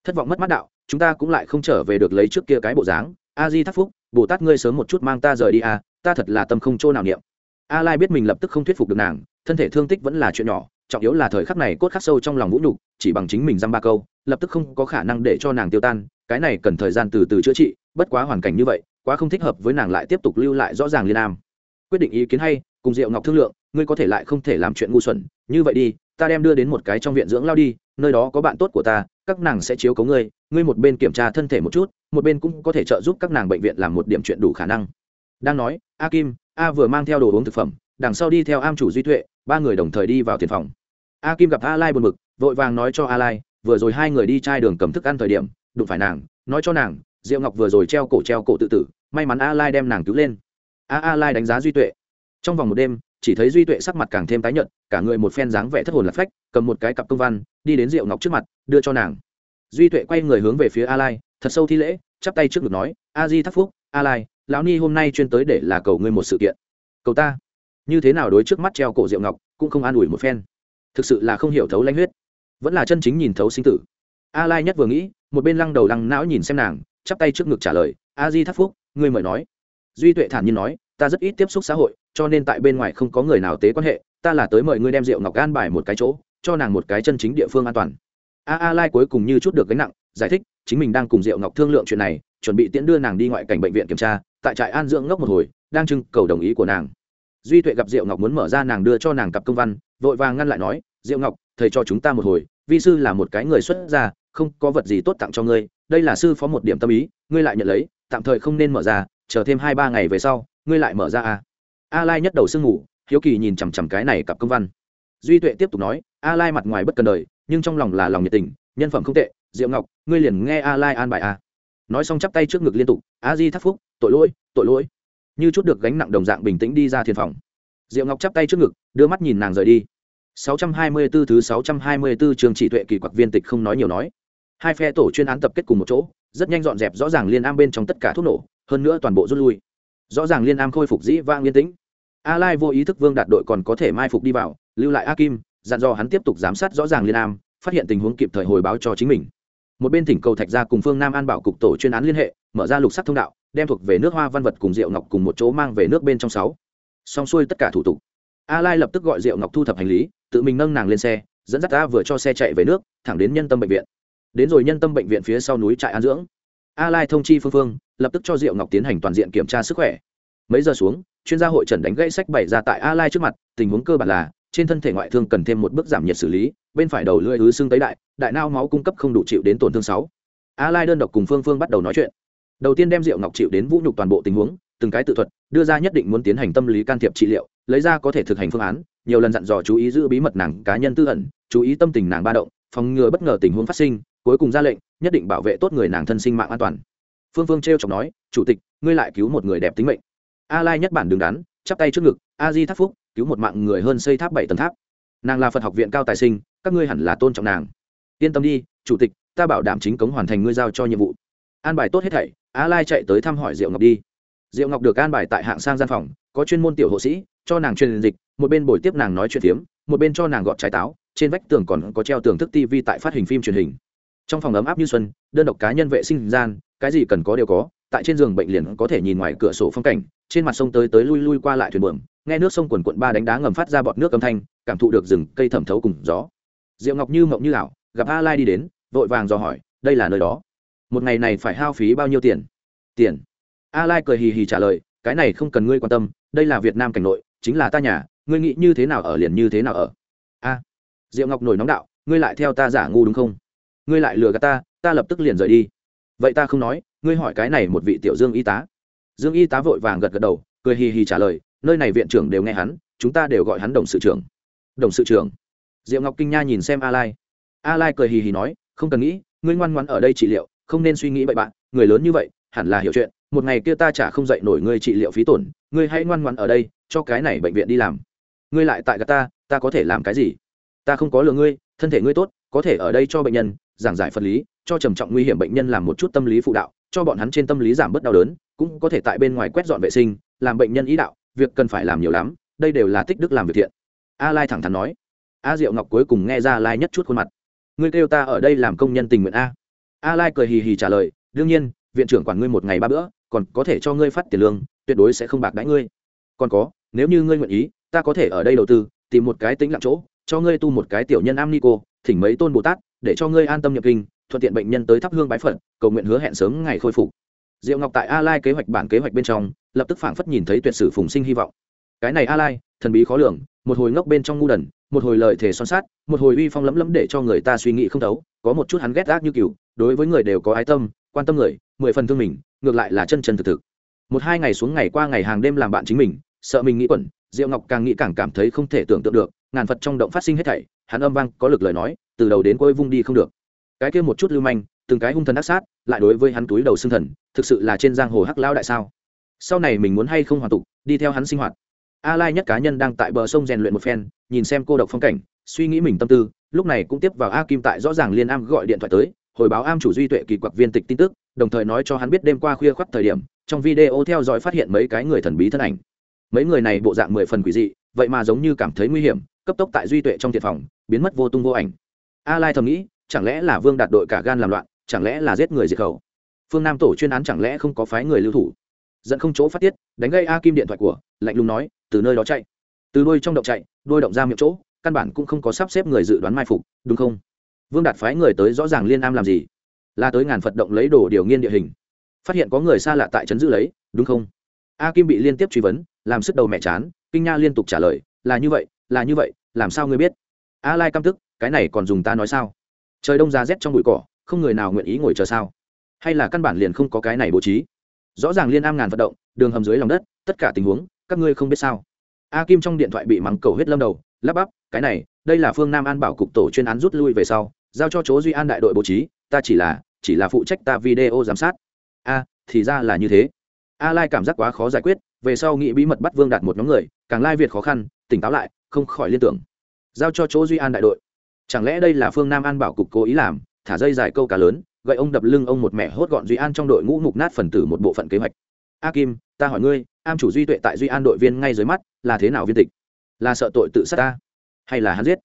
Speaker 1: Thất vọng mất mắt đạo, chúng ta cũng lại không trở về được lấy trước kia cái bộ dáng. A di thắc phúc, bồ tát ngươi sớm một chút mang ta rời đi a, ta thật là tâm không chỗ nào niệm. A lai biết mình lập tức không thuyết phục được nàng thân thể thương tích vẫn là chuyện nhỏ, trọng yếu là thời khắc này cốt khắc sâu trong lòng vũ nhục, chỉ bằng chính mình dăm ba câu, lập tức không có khả năng để cho nàng tiêu tan, cái này cần thời gian từ từ chữa trị, bất quá hoàn cảnh như vậy, quá không thích hợp với nàng lại tiếp tục lưu lại rõ ràng liên am. Quyết định ý kiến hay, cùng diệu ngọc thương lượng, ngươi có thể lại không thể làm chuyện ngu xuẩn, như vậy đi, ta đem đưa đến một cái trong viện dưỡng lao đi, nơi đó có bạn tốt của ta, các nàng sẽ chiếu cấu ngươi ngươi một bên kiểm tra thân thể một chút, một bên cũng có thể trợ giúp các nàng bệnh viện làm một điểm chuyện đủ khả năng. Đang nói, a kim, a vừa mang theo đồ uống thực phẩm, đằng sau đi theo am chủ duy tuệ ba người đồng thời đi vào tiền phòng. A kim gặp a lai buồn bực, vội vàng nói cho a lai, vừa rồi hai người đi chai đường cầm thức ăn thời điểm, đụng phải nàng, nói cho nàng, diệu ngọc vừa rồi treo cổ treo cổ tự tử, may mắn a lai đem nàng cứu lên. A a lai đánh giá duy tuệ. Trong vòng một đêm, chỉ thấy duy tuệ sắc mặt càng thêm tái nhợt, cả người một phen dáng vẻ thất hồn lạc phách, cầm một cái cặp công văn, đi đến diệu ngọc trước mặt, đưa cho nàng. Duy tuệ quay người hướng về phía a lai, thật sâu thi lễ, chắp tay trước ngực nói, a di thắc phúc, a lai, lão ni hôm nay chuyên tới để là cầu ngươi một sự kiện. Cầu ta như thế nào đối trước mắt treo cổ diệu ngọc cũng không an ủi một phen. Thực sự là không hiểu thấu lãnh huyết. Vẫn là chân chính nhìn thấu sinh tử. A lai nhất vừa nghĩ, một bên lăng đầu lăng não nhìn xem nàng, chắp tay trước ngực trả lời, a di thắc phúc, ngươi mời nói. Duy tuệ thản nhiên nói, ta rất ít tiếp xúc xã hội, cho nên tại bên ngoài không có người nào tế quan hệ, ta là tới mời ngươi đem rượu ngọc gan bài một cái chỗ, cho nàng một cái chân chính địa phương an toàn. A a lai cuối cùng như chút được gánh nặng, giải thích, chính mình đang cùng rượu ngọc thương lượng chuyện này, chuẩn bị tiễn đưa nàng đi ngoại cảnh bệnh viện kiểm tra, tại trại an dưỡng ngốc một hồi, đang trưng cầu đồng ý của nàng duy tuệ gặp diệu ngọc muốn mở ra nàng đưa cho nàng cặp công văn, vội vàng ngăn lại nói, diệu ngọc, thầy cho chúng ta một hồi, vi sư là một cái người xuất gia, không có vật gì tốt tặng cho ngươi, đây là sư phó một điểm tâm ý, ngươi lại nhận lấy, tạm thời không nên mở ra, chờ thêm hai ba ngày về sau, ngươi lại mở ra à. a lai nhất đầu sương ngủ, hiếu kỳ nhìn chằm chằm cái này cặp công văn duy tuệ tiếp tục nói, a lai mặt ngoài bất cần đời, nhưng trong lòng là lòng nhiệt tình, nhân phẩm không tệ, diệu ngọc, ngươi liền nghe a lai an bài a à. nói xong chắp tay trước ngực liên tục, a di thắc phúc, tội lỗi tội lỗi như chút được gánh nặng đồng dạng bình tĩnh đi ra thiên phòng. Diệu ngọc chắp tay trước ngực, đưa mắt nhìn nàng rời đi. 624 thứ 624 trường chỉ tuệ kỳ quặc viên tịch không nói nhiều nói. Hai phe tổ chuyên án tập kết cùng một chỗ, rất nhanh dọn dẹp rõ ràng liên am bên trong tất cả thuốc nổ, hơn nữa toàn bộ rút lui. Rõ ràng liên am khôi phục dĩ vang yên tĩnh. A lai vô ý thức vương đạt đội còn có thể mai phục đi vào, lưu lại a kim dặn dò hắn tiếp tục giám sát rõ ràng liên am, phát hiện tình huống kịp thời hồi báo cho chính mình. Một bên thỉnh cầu thạch gia cùng phương nam an bảo cục tổ chuyên án liên hệ, mở ra lục sắc thông đạo đem thuộc về nước hoa văn vật cùng rượu ngọc cùng một chỗ mang về nước bên trong sáu. Xong xuôi tất cả thủ tục. A lai lập tức gọi rượu ngọc thu thập hành lý, tự mình nâng nàng lên xe, dẫn dắt ta vừa cho xe chạy về nước, thẳng đến nhân tâm bệnh viện. Đến rồi nhân tâm bệnh viện phía sau núi trại an dưỡng. A lai thông chi phương phương, lập tức cho diệu ngọc tiến hành toàn diện kiểm tra sức khỏe. Mấy giờ xuống, chuyên gia hội trần đánh gãy sách bày ra tại a lai trước mặt, tình huống cơ bản là, trên thân thể ngoại thương cần thêm một bước giảm nhiệt xử lý, bên phải đầu lưỡi ứ xương tấy đại đại nao máu cung cấp không đủ chịu đến tổn thương sáu. A lai đơn độc cùng phương phương bắt đầu nói chuyện đầu tiên đem diệu ngọc chịu đến vũ nhục toàn bộ tình huống, từng cái tự thuật, đưa ra nhất định muốn tiến hành tâm lý can thiệp trị liệu, lấy ra có thể thực hành phương án, nhiều lần dặn dò chú ý giữ bí mật nàng cá nhân tư ẩn, chú ý tâm tình nàng ba động, phòng ngừa bất ngờ tình huống phát sinh, cuối cùng ra lệnh, nhất định bảo vệ tốt người nàng thân sinh mạng an toàn. Phương phương t r chọc nói, chủ tịch, ngươi lại cứu một người đẹp tính mệnh. A lai nhất bản đứng đắn, chắp tay trước ngực, a di tháp phúc, cứu một mạng người hơn xây tháp bảy tầng tháp. Nàng là phật học viện cao tài sinh, các ngươi hẳn là tôn trọng nàng. Yên tâm đi, chủ tịch, ta bảo đảm chính cống hoàn thành ngươi giao cho nhiệm vụ an bài tốt hết thảy, a lai chạy tới thăm hỏi diệu ngọc đi. Diệu ngọc được an bài tại hạng sang gian phòng, có chuyên môn tiểu hộ sĩ, cho nàng truyền dịch, một bên buổi tiếp nàng nói chuyện phiếm, một bên cho nàng gọt trái táo, trên vách tường còn có treo tường thức tv tại phát hình phim truyền hình. Trong phòng ấm áp như xuân, đơn độc cá nhân vệ sinh gian, cái gì cần có đều có, tại trên giường bệnh liền có thể nhìn ngoài cửa sổ phong cảnh, trên mặt sông tới tới lui lui qua lại thuyền buồm, nghe nước sông quần quận ba đánh đá ngầm phát ra bọt nước âm thanh, cảm thụ được rừng cây thẩm thấu cùng gió. Diệu ngọc như mộng như ảo, gặp a lai đi đến, vội vàng dò hỏi, đây là nơi đó một ngày này phải hao phí bao nhiêu tiền? Tiền. A lai cười hì hì trả lời, cái này không cần ngươi quan tâm, đây là việt nam cảnh nội, chính là ta nhà, ngươi nghĩ như thế nào ở liền như thế nào ở. A. Diệu ngọc nổi nóng đạo, ngươi lại theo ta giả ngu đúng không? Ngươi lại lừa gạt ta ta lập tức liền rời đi. Vậy ta không nói, ngươi hỏi cái này một vị tiểu dương y tá. Dương y tá vội vàng gật gật đầu, cười hì hì trả lời, nơi này viện trưởng đều nghe hắn, chúng ta đều gọi hắn đồng sự trưởng. Đồng sự trưởng. Diệu ngọc kinh nha nhìn xem a lai a lai cười hì hì nói, không cần nghĩ, ngươi ngoan ngoan ở đây trị liệu không nên suy nghĩ bậy bạn, người lớn như vậy, hẳn là hiểu chuyện, một ngày kia ta chả không dậy nổi ngươi trị liệu phí tổn, ngươi hãy ngoan ngoan ở đây, cho cái này bệnh viện đi làm. Ngươi lại tại gà ta ta có thể làm cái gì? Ta không có lừa ngươi, thân thể ngươi tốt, có thể ở đây cho bệnh nhân, giảng giải vật lý, cho trầm trọng nguy hiểm bệnh nhân làm một chút tâm lý phụ đạo, cho bọn hắn trên tâm lý giảm bớt đau đớn, cũng có thể tại bên ngoài quét dọn vệ sinh, làm bệnh nhân ý đạo, việc cần phải làm nhiều lắm, đây đều là tích đức làm việc thiện. A lai thẳng thắn nói. A diệu ngọc cuối cùng nghe ra lai nhất chút khuôn mặt. Ngươi kêu ta ở đây làm công nhân tình nguyện a a lai cười hì hì trả lời, đương nhiên, viện trưởng quản ngươi một ngày ba bữa, còn có thể cho ngươi phát tiền lương, tuyệt đối sẽ không bạc đãi ngươi. Còn có, nếu như ngươi nguyện ý, ta có thể ở đây đầu tư, tìm một cái tính lặng chỗ, cho ngươi tu một cái tiểu nhân am ni cô, thỉnh mấy tôn bồ tát, để cho ngươi an tâm nhập kinh, thuận tiện bệnh nhân tới thắp hương bái phật, cầu nguyện hứa hẹn sớm ngày khôi phục. Diệu ngọc tại a lai kế hoạch bản kế hoạch bên trong, lập tức phảng phất nhìn thấy tuyệt sử phùng sinh hy vọng. Cái này a lai, thần bí khó lường, một hồi ngốc bên trong ngu đần, một hồi lời thể son sát một hồi uy phong lẫm lẫm để cho người ta suy nghĩ không thấu, có một chút hắn ghét ác như cừu đối với người đều có ái tâm, quan tâm người, mười phần thương mình, ngược lại là chân chân thực thực. Một hai ngày xuống ngày qua ngày hàng đêm làm bạn chính mình, sợ mình nghĩ quẩn, diệu ngọc càng nghĩ càng cảm thấy không thể tưởng tượng được, ngàn phật trong động phát sinh hết thảy, hắn âm vang, có lực lời nói, từ đầu đến cuối vung đi không được. Cái kia một chút lưu manh, từng cái hung thần ác sát, lại đối với hắn túi đầu xương thần, thực sự là trên giang hồ hắc lao đại sao? Sau này mình muốn hay không hoàn tục, đi theo hắn sinh hoạt. A lai nhất cá nhân đang tại bờ sông rèn luyện một phen, nhìn xem cô độc phong cảnh, suy nghĩ mình tâm tư, lúc này cũng tiếp vào a kim tại rõ ràng liên am gọi điện thoại tới hồi báo am chủ duy tuệ kỳ quặc viên tịch tin tức, đồng thời nói cho hắn biết đêm qua khuya khoắt thời điểm, trong video theo dõi phát hiện mấy cái người thần bí thân ảnh. Mấy người này bộ dạng mười phần quỷ dị, vậy mà giống như cảm thấy nguy hiểm, cấp tốc tại duy tuệ trong thiệt phòng, biến mất vô tung vô ảnh. A lai thầm nghĩ, chẳng lẽ là vương đạt đội cả gan làm loạn, chẳng lẽ là giết người diệt khẩu? Phương nam tổ chuyên án chẳng lẽ không có phái người lưu thủ? Dẫn không chỗ phát tiết, đánh gây a kim điện thoại của, lạnh lùng nói, từ nơi đó chạy. Từ đôi trong động chạy đôi động ra miệng chỗ, căn bản cũng không có sắp xếp người dự đoán mai phục, đúng không? Vương đạt phái người tới rõ ràng liên am làm gì? Là tới ngàn phật động lấy đồ điều nghiên địa hình. Phát hiện có người xa lạ tại trấn giữ lấy, đúng không? A kim bị liên tiếp truy vấn, làm sức đầu mẹ chán, kinh nha liên tục trả lời, là như vậy, là như vậy, làm sao ngươi biết? A lai căm tức, cái này còn dùng ta nói sao? Trời đông giá rét trong bụi cỏ, không người nào nguyện ý ngồi chờ sao? Hay là căn bản liền không có cái này bố trí? Rõ ràng liên am ngàn vận động, đường hầm dưới lòng đất, tất cả tình huống, các ngươi không biết sao? A kim trong điện thoại bị mắng cầu huyết lâm đầu lắp bắp, cái này, đây là phương nam an bảo cục tổ chuyên án rút lui về sau, giao cho chỗ duy an đại đội bố trí, ta chỉ là chỉ là phụ trách ta video giám sát. A, thì ra là như thế. A lai cảm giác quá khó giải quyết, về sau nghĩ bí mật bắt vương đạt một nhóm người, càng lai việt khó khăn, tỉnh táo lại, không khỏi liên tưởng. Giao cho chỗ duy an đại đội. Chẳng lẽ đây là phương nam an bảo cục cố ý làm, thả dây dài câu cá lớn, gậy ông đập lưng ông một mẹ hốt gọn duy an trong đội ngũ mục nát phần tử một bộ phận kế hoạch. A kim, ta hỏi ngươi, am chủ duy tuệ tại duy an đội viên ngay dưới mắt, là thế nào viên tịch? Là sợ tội tự sát ta? Hay là hắn giết?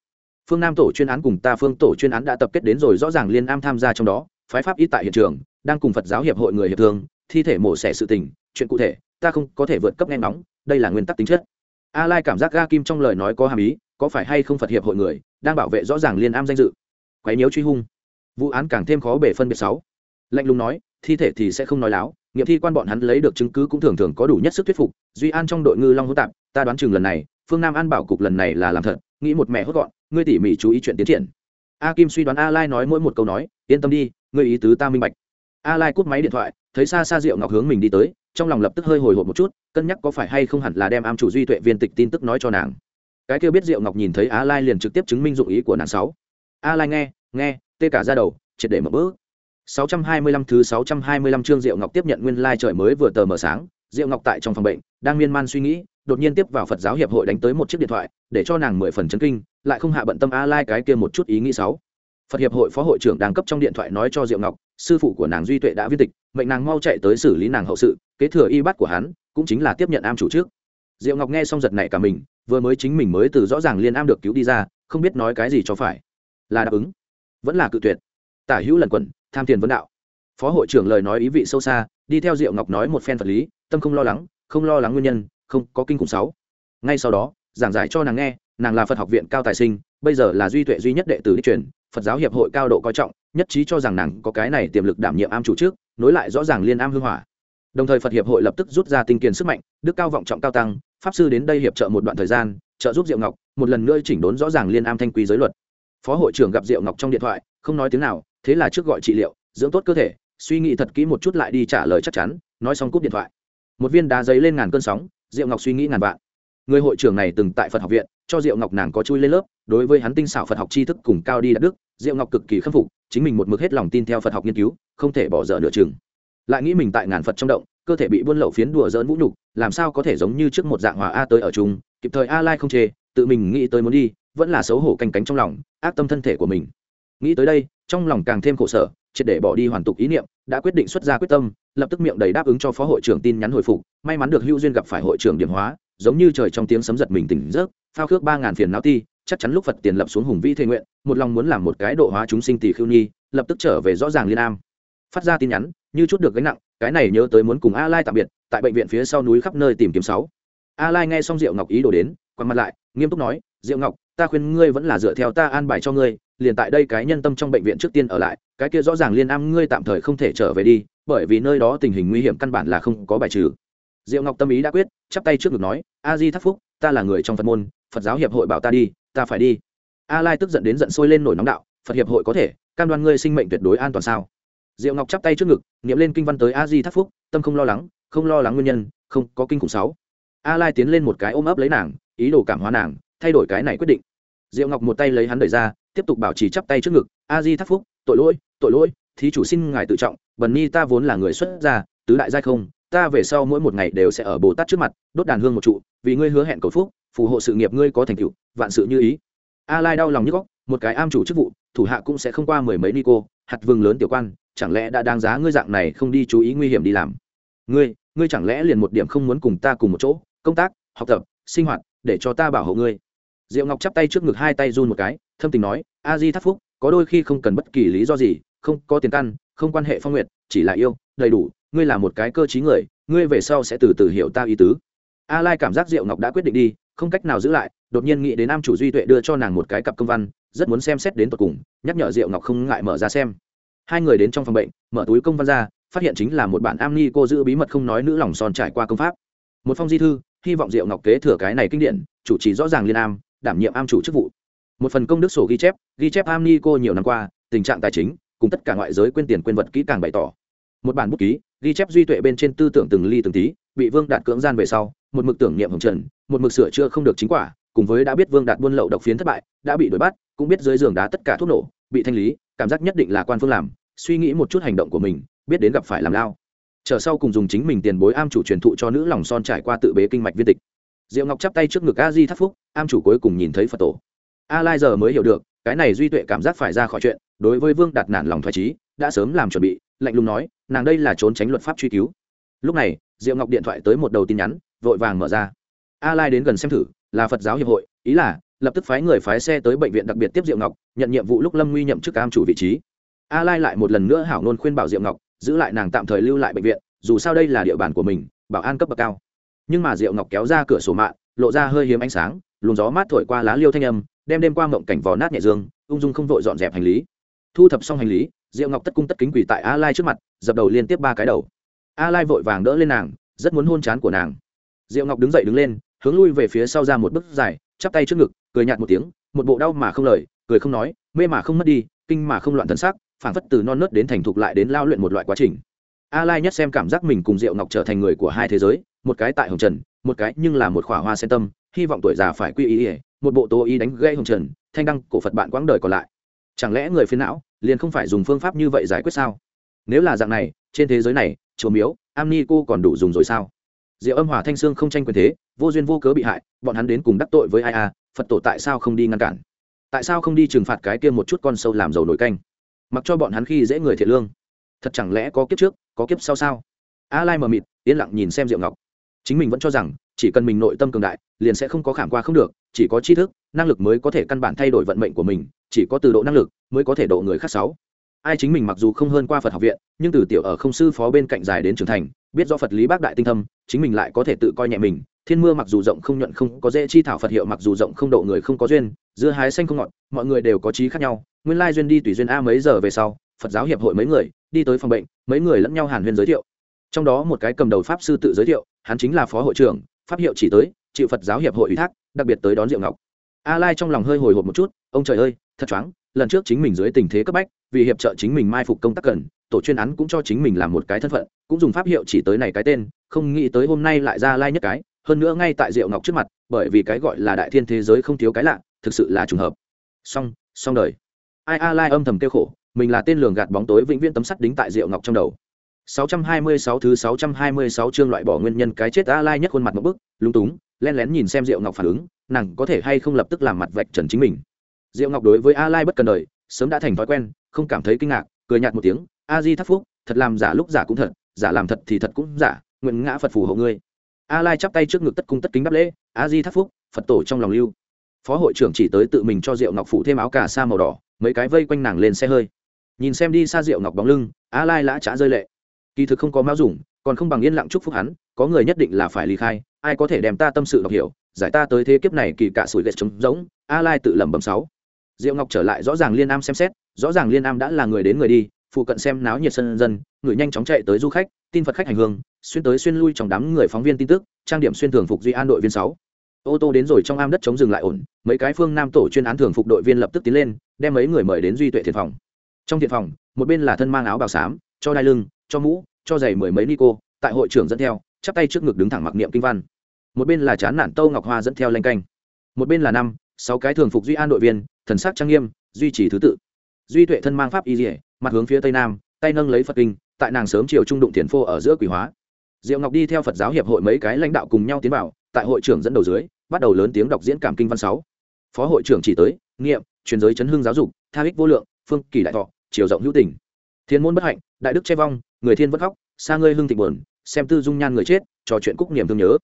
Speaker 1: Phương nam tổ chuyên án cùng ta phương tổ chuyên án đã tập kết đến rồi, rõ ràng liên am tham gia trong đó, phái pháp y tại hiện trường, đang cùng phật giáo hiệp hội người hiệp thương, thi thể mổ xẻ sự tình, chuyện cụ thể, ta không có thể vượt cấp nghe ngóng, đây là nguyên tắc tính chất. A lai cảm giác ga kim trong lời nói có hàm ý, có phải hay không phật hiệp hội người, đang bảo vệ rõ ràng liên am danh dự? Quấy nhiễu truy hung. Vụ án càng thêm khó bể phân biệt sáu. Lạnh lùng nói, thi thể thì sẽ không nói láo, nghiệm thi quan bọn hắn lấy được chứng cứ cũng thường thường có đủ nhất sức thuyết phục, duy an trong đội ngư long hữu tạp, ta đoán chừng lần này phương nam an bảo cục lần này là làm thật nghĩ một mẹ hốt gọn ngươi tỉ mỉ chú ý chuyện tiến triển. A kim suy đoán a lai nói mỗi một câu nói yên tâm đi ngươi ý tứ ta minh bạch. A lai cúp máy điện thoại thấy xa xa diệu ngọc hướng mình đi tới trong lòng lập tức hơi hồi hộp một chút cân nhắc có phải hay không hẳn là đem am chủ duy tuệ viên tịch tin tức nói cho nàng. Cái kia biết diệu ngọc nhìn thấy a lai liền trực tiếp chứng minh dụng ý của nàng sáu. A lai nghe nghe tê cả ra đầu triệt để mở bước. 625 thứ 625 chương Diệu Ngọc tiếp nhận nguyên lai trời mới vừa tờ mờ sáng, Diệu Ngọc tại trong phòng bệnh, đang miên man suy nghĩ, đột nhiên tiếp vào Phật giáo hiệp hội đánh tới một chiếc điện thoại, để cho nàng mười phần chấn kinh, lại không hạ bận tâm A Lai cái kia một chút ý nghĩ xấu. Phật hiệp hội phó hội trưởng đang cấp trong điện thoại nói cho Diệu Ngọc, sư phụ của nàng Duy Tuệ đã viên tịch, mệnh nàng mau chạy tới xử lý nàng hậu sự, kế thừa y bát của hắn, cũng chính là tiếp nhận am chủ trước. Diệu Ngọc nghe xong giật nảy cả mình, vừa mới chính mình mới từ rõ ràng liên am được cứu đi ra, không biết nói cái gì cho phải. Là đáp ứng, vẫn là cự tuyệt. Tả hữu lần quẩn, tham tiền vấn đạo phó hội trưởng lời nói ý vị sâu xa đi theo diệu ngọc nói một phen vật lý tâm không lo lắng không lo lắng nguyên nhân không có kinh khủng sáu. Ngay sau đó, giảng giải cho nàng nghe, nàng là phật học viện cao tài sinh, bây giờ là duy tuệ duy nhất đệ tử đi truyền, phật giáo hiệp hội cao độ coi trọng, nhất trí cho rằng nàng có cái này tiềm lực đảm nhiệm am chủ trước, nối lại rõ ràng liên am hưng hỏa. Đồng thời phật hiệp hội lập tức rút ra tinh kiền sức mạnh, đức cao vọng trọng cao tăng, pháp sư đến đây hiệp trợ một đoạn thời gian, trợ giúp diệu ngọc, một lần nữa chỉnh đốn rõ ràng liên am thanh quý giới luật. Phó hội trưởng gặp diệu ngọc trong điện thoại, không nói tiếng nào, thế là trước gọi trị liệu, dưỡng tốt cơ thể, suy nghĩ thật kỹ một chút lại đi trả lời chắc chắn, nói xong cúp điện thoại. Một viên đá giấy lên ngàn cơn sóng diệu ngọc suy nghĩ ngàn vạn. Người hội trưởng này từng tại phật học viện, cho diệu ngọc nàng có chui lên lớp, đối với hắn tinh xảo phật học tri thức cùng cao đi đạt đức, diệu ngọc cực kỳ khâm phục, chính mình một mực hết lòng tin theo phật học nghiên cứu, không thể bỏ dở nửa chừng. Lại nghĩ mình tại ngàn phật trong động, cơ thể bị buôn lậu phiến đùa dỡn vũ nhục, làm sao có thể giống như trước một dạng hòa a tới ở chung, kịp thời a lai không chê, tự mình nghĩ tới muốn đi, vẫn là xấu hổ canh cánh trong lòng, ác tâm thân thể của mình. Nghĩ tới đây, trong lòng càng thêm khổ sở, triệt để bỏ đi hoàn tục ý niệm đã quyết định xuất ra quyết tâm, lập tức miệng đầy đáp ứng cho phó hội trưởng tin nhắn hồi phục. May mắn được hữu duyên gặp phải hội trưởng điểm hóa, giống như trời trong tiếng sấm giật mình tỉnh giấc, phao khước ba ngàn phiền não ti, chắc chắn lúc phật tiền lập xuống hùng vĩ thề nguyện, một lòng muốn làm một cái độ hóa chúng sinh tỷ khưu nhi, lập tức trở về rõ ràng liên am. Phát ra tin nhắn, như chút được gánh nặng, cái này nhớ tới muốn cùng a lai tạm biệt, tại bệnh viện phía sau núi khắp nơi tìm kiếm sáu. A lai nghe xong diệu ngọc ý đồ đến, quằn mặt lại, nghiêm túc nói, diệu ngọc, ta khuyên ngươi vẫn là dựa theo ta an bài cho ngươi liền tại đây cái nhân tâm trong bệnh viện trước tiên ở lại, cái kia rõ ràng liên am ngươi tạm thời không thể trở về đi, bởi vì nơi đó tình hình nguy hiểm căn bản là không có bài trừ. Diệu ngọc tâm ý đã quyết, chắp tay trước ngực nói, a di thắc phúc, ta là người trong phật môn, phật giáo hiệp hội bảo ta đi, ta phải đi. A lai tức giận đến giận sôi lên nổi nóng đạo, phật hiệp hội có thể, cam đoan ngươi sinh mệnh tuyệt đối an toàn sao? Diệu ngọc chắp tay trước ngực, niệm lên kinh văn tới a di thắc phúc, tâm không lo lắng, không lo lắng nguyên nhân, không có kinh khủng sáu. A lai tiến lên một cái ôm ấp lấy nàng, ý đồ cảm hóa nàng, thay đổi cái này quyết định. Diệu ngọc một tay lấy hắn đẩy ra tiếp tục bảo trì chắp tay trước ngực, a di thắc phúc, tội lỗi tội lỗi, thí chủ xin ngài tự trọng, bần ni ta vốn là người xuất gia, tứ đại giai không, ta về sau mỗi một ngày đều sẽ ở bồ tát trước mặt, đốt đàn hương một trụ, vì ngươi hứa hẹn cầu phúc, phù hộ sự nghiệp ngươi có thành tựu, vạn sự như ý. A lai đau lòng như góc, một cái am chủ chức vụ, thủ hạ cũng sẽ không qua mười mấy ni cô, hạt vừng lớn tiểu quan, chẳng lẽ đã đáng giá ngươi dạng này không đi chú ý nguy hiểm đi làm? Ngươi ngươi chẳng lẽ liền một điểm không muốn cùng ta cùng một chỗ, công tác, học tập, sinh hoạt, để cho ta bảo hộ ngươi? Diệu ngọc chắp tay trước ngực hai tay run một cái thâm tình nói a di thắc phúc có đôi khi không cần bất kỳ lý do gì không có tiền căn không quan hệ phong nguyện, chỉ là yêu đầy đủ ngươi là một cái cơ t người ngươi về sau sẽ từ từ hiểu ta ý tứ. A lai cảm giác diệu ngọc đã quyết định đi không cách nào giữ lại đột nhiên nghĩ đến nam chủ duy tuệ đưa cho nàng một cái cặp công văn rất muốn xem xét đến tột cùng nhắc nhở diệu ngọc không ngại mở ra xem. Hai người đến trong phòng bệnh mở túi công văn ra phát hiện chính là một bản am ni cô giữ bí mật không nói nữ lòng son trải qua công pháp. Một phong di thư hy vọng diệu ngọc kế thừa cái này kinh điển chủ trì rõ ràng liên am đảm nhiệm am chủ chức vụ một phần công đức sổ ghi chép ghi chép am ni cô nhiều năm qua, tình trạng tài chính, cùng tất cả ngoại giới quên tiền quên vật kỹ càng bày tỏ. Một bản bút ký, ghi chép duy tuệ bên trên tư tưởng từng ly từng tí, bị vương đạt cưỡng gian về sau, một mực tưởng niệm hồng trần, một mực sửa chữa không được chính quả, cùng với đã biết vương đạt buôn lậu độc phiến thất bại, đã bị đuổi bắt, cũng biết dưới giường đá tất cả thuốc nổ, bị thanh lý, cảm giác nhất định là quan phương làm, suy nghĩ một chút hành động của mình, biết đến gặp phải làm lao. Trở sau cùng dùng chính mình tiền bối am chủ truyền thụ cho nữ lòng son trải qua tự bế kinh mạch viên tịch. Diệu ngọc chắp tay trước ngực a di thắt phúc, am chủ cuối cùng nhìn thấy phật tổ a lai giờ mới hiểu được, cái này duy tuệ cảm giác phải ra khỏi chuyện, đối với vương đạt nản lòng thoải trí, đã sớm làm chuẩn bị, lạnh lùng nói, nàng đây là trốn tránh luật pháp truy cứu. Lúc này, diệu ngọc điện thoại tới một đầu tin nhắn, vội vàng mở ra. A lai đến gần xem thử, là phật giáo hiệp hội, ý là, lập tức phái người phái xe tới bệnh viện đặc biệt tiếp diệu ngọc, nhận nhiệm vụ lúc lâm nguy nhậm chức cam chủ vị trí. A lai lại một lần nữa hảo nôn khuyên bảo diệu ngọc, giữ lại nàng tạm thời lưu lại bệnh viện, dù sao đây là địa bàn của mình, bảo an cấp bậc cao. Nhưng mà diệu ngọc kéo ra cửa sổ mạng, lộ ra hơi hiếm ánh sáng, luồng gió mát thổi qua lá liêu thanh âm đem đêm qua mộng cảnh vò nát nhẹ dương, ung dung không vội dọn dẹp hành lý. Thu thập xong hành lý, diệu ngọc tất cung tất kính quỳ tại a lai trước mặt, dập đầu liên tiếp ba cái đầu. A lai vội vàng đỡ lên nàng, rất muốn hôn chán của nàng. Diệu ngọc đứng dậy đứng lên, hướng lui về phía sau ra một bước dài, chắp tay trước ngực, cười nhạt một tiếng, một bộ đau mà không lời, cười không nói, mê mà không mất đi, kinh mà không loạn thân xác phản phất từ non nớt đến thành thục lại đến lao luyện một loại quá trình. A lai nhất xem cảm giác mình cùng diệu ngọc trở thành người của hai thế giới, một cái tại hồng trần, một cái nhưng là một khỏa hoa sen tâm, hy vọng tuổi già phải quy ý ỉa một bộ tố ý đánh gây hồng trần, thanh đăng cổ phật bạn quãng đời còn lại. Chẳng lẽ người phiến não liền không phải dùng phương pháp như vậy giải quyết sao? Nếu là dạng này, trên thế giới này, chùa miếu, am ni cô còn đủ dùng rồi sao? Diệu âm hòa thanh sương không tranh quyền thế, vô duyên vô cớ bị hại, bọn hắn đến cùng đắc tội với ai a phật tổ tại sao không đi ngăn cản? Tại sao không đi trừng phạt cái kia một chút con sâu làm dầu nổi canh? Mặc cho bọn hắn khi dễ người thiệt lương. Thật chẳng lẽ có kiếp trước, có kiếp sau sao? A lai mờ mịt, yên lặng nhìn xem diệu ngọc chính mình vẫn cho rằng, chỉ cần mình nội tâm cường đại, liền sẽ không có khảm qua không được, chỉ có tri thức, năng lực mới có thể căn bản thay đổi vận mệnh của mình, chỉ có từ độ năng lực mới có thể độ người khác sáu. Ai chính mình mặc dù không hơn qua phật học viện, nhưng từ tiểu ở không sư phó bên cạnh dài đến trưởng thành, biết do phật lý bác đại tinh thâm, chính mình lại có thể tự coi nhẹ mình. Thiên mưa mặc dù rộng không nhuận không, có dễ chi thảo phật hiệu mặc dù rộng không độ người không có duyên, dưa hái xanh không ngọt, mọi người đều có trí khác nhau. Nguyên lai duyên đi tùy duyên a mấy giờ về sau, phật giáo hiệp hội mấy người, đi tới phòng bệnh, mấy người lẫn nhau hàn huyên giới thiệu trong đó một cái cầm đầu pháp sư tự giới thiệu, hắn chính là phó hội trưởng, pháp hiệu chỉ tới, chịu phật giáo hiệp hội ủy thác, đặc biệt tới đón diệu ngọc. A lai trong lòng hơi hồi hộp một chút, ông trời ơi, thật choáng, lần trước chính mình dưới tình thế cấp bách, vì hiệp trợ chính mình mai phục công tác cần, tổ chuyên án cũng cho chính mình làm một cái thân phận, cũng dùng pháp hiệu chỉ tới này cái tên, không nghĩ tới hôm nay lại ra lai nhất cái, hơn nữa ngay tại diệu ngọc trước mặt, bởi vì cái gọi là đại thiên thế giới không thiếu cái lạ, thực sự là trùng hợp. Song song đời. Ai a lai âm thầm kêu khổ, mình là tên lường gạt bóng tối vĩnh viễn tấm sắt đính tại diệu ngọc trong đầu. 626 thứ 626 chương loại bỏ nguyên nhân cái chết a lai nhất khuôn mặt một bức, lúng túng, len lén nhìn xem diệu ngọc phản ứng, nàng có thể hay không lập tức làm mặt vạch trần chính mình. Diệu ngọc đối với a lai bất cần đời, sớm đã thành thói quen, không cảm thấy kinh ngạc, cười nhạt một tiếng, a di thắc phúc, thật làm giả lúc giả cũng thật, giả làm thật thì thật cũng giả, nguyện ngã phật phù hộ ngươi. A lai chắp tay trước ngực tất cung tất kính đáp lễ, a di thắc phúc, phật tổ trong lòng lưu. Phó hội trưởng chỉ tới tự mình cho diệu ngọc phủ thêm áo cà sa màu đỏ, mấy cái vây quanh nàng lên xe hơi. Nhìn xem đi xa diệu ngọc bóng lưng, a lai lã chả rơi lệ kỳ thực không có mão dùng, còn không bằng yên lặng chúc phúc hắn, có người nhất định là phải ly khai, ai có thể đem ta tâm sự đọc hiểu, giải ta tới thế kiếp này kỳ cả sủi lệ trống giống a lai tự lẩm bẩm sáu. Diệu ngọc trở lại rõ ràng liên am xem xét, rõ ràng liên am đã là người đến người đi, phụ cận xem náo nhiệt sân dân, người nhanh chóng chạy tới du khách, tin phật khách hành hương, xuyên tới xuyên lui trong đám người phóng viên tin tức, trang điểm xuyên thường phục duy an đội viên sáu. Ô tô đến rồi trong am đất chống dừng lại ổn, mấy cái phương nam tổ chuyên án thường phục đội viên lập tức tiến lên, đem mấy người mời đến duy tuệ thiện phòng. Trong thiện phòng, một bên là thân mang áo bào xám, cho đai lưng cho mũ, cho giày mười mấy nico, tại hội trưởng dẫn theo, chắp tay trước ngực đứng thẳng mặc niệm kinh văn. Một bên là chán nản tâu ngọc hoa dẫn theo lanh canh. Một bên là năm, sáu cái thường phục duy an đội viên, thần sắc trang nghiêm, duy trì thứ tự. Duy tuệ thân mang pháp y dỉa mặt hướng phía tây nam, tay nâng lấy phật kinh, tại nàng sớm chiều trung đụng tiền phô ở giữa quỷ hóa. Diệu ngọc đi theo phật giáo hiệp hội mấy cái lãnh đạo cùng nhau tiến vào, tại hội trưởng dẫn đầu dưới, bắt đầu lớn tiếng đọc diễn cảm kinh văn sáu. Phó hội trưởng chỉ tới, nghiệm, truyền giới chấn hương giáo dục, tha ích vô lượng, phương kỳ đại thọ, chiều rộng hữu tình. Thiên môn bất hạnh, đại đức che vong người thiên vẫn khóc, xa ngươi hương thịnh buồn, xem tư dung nhan người chết, trò chuyện cúc niềm thương nhớ.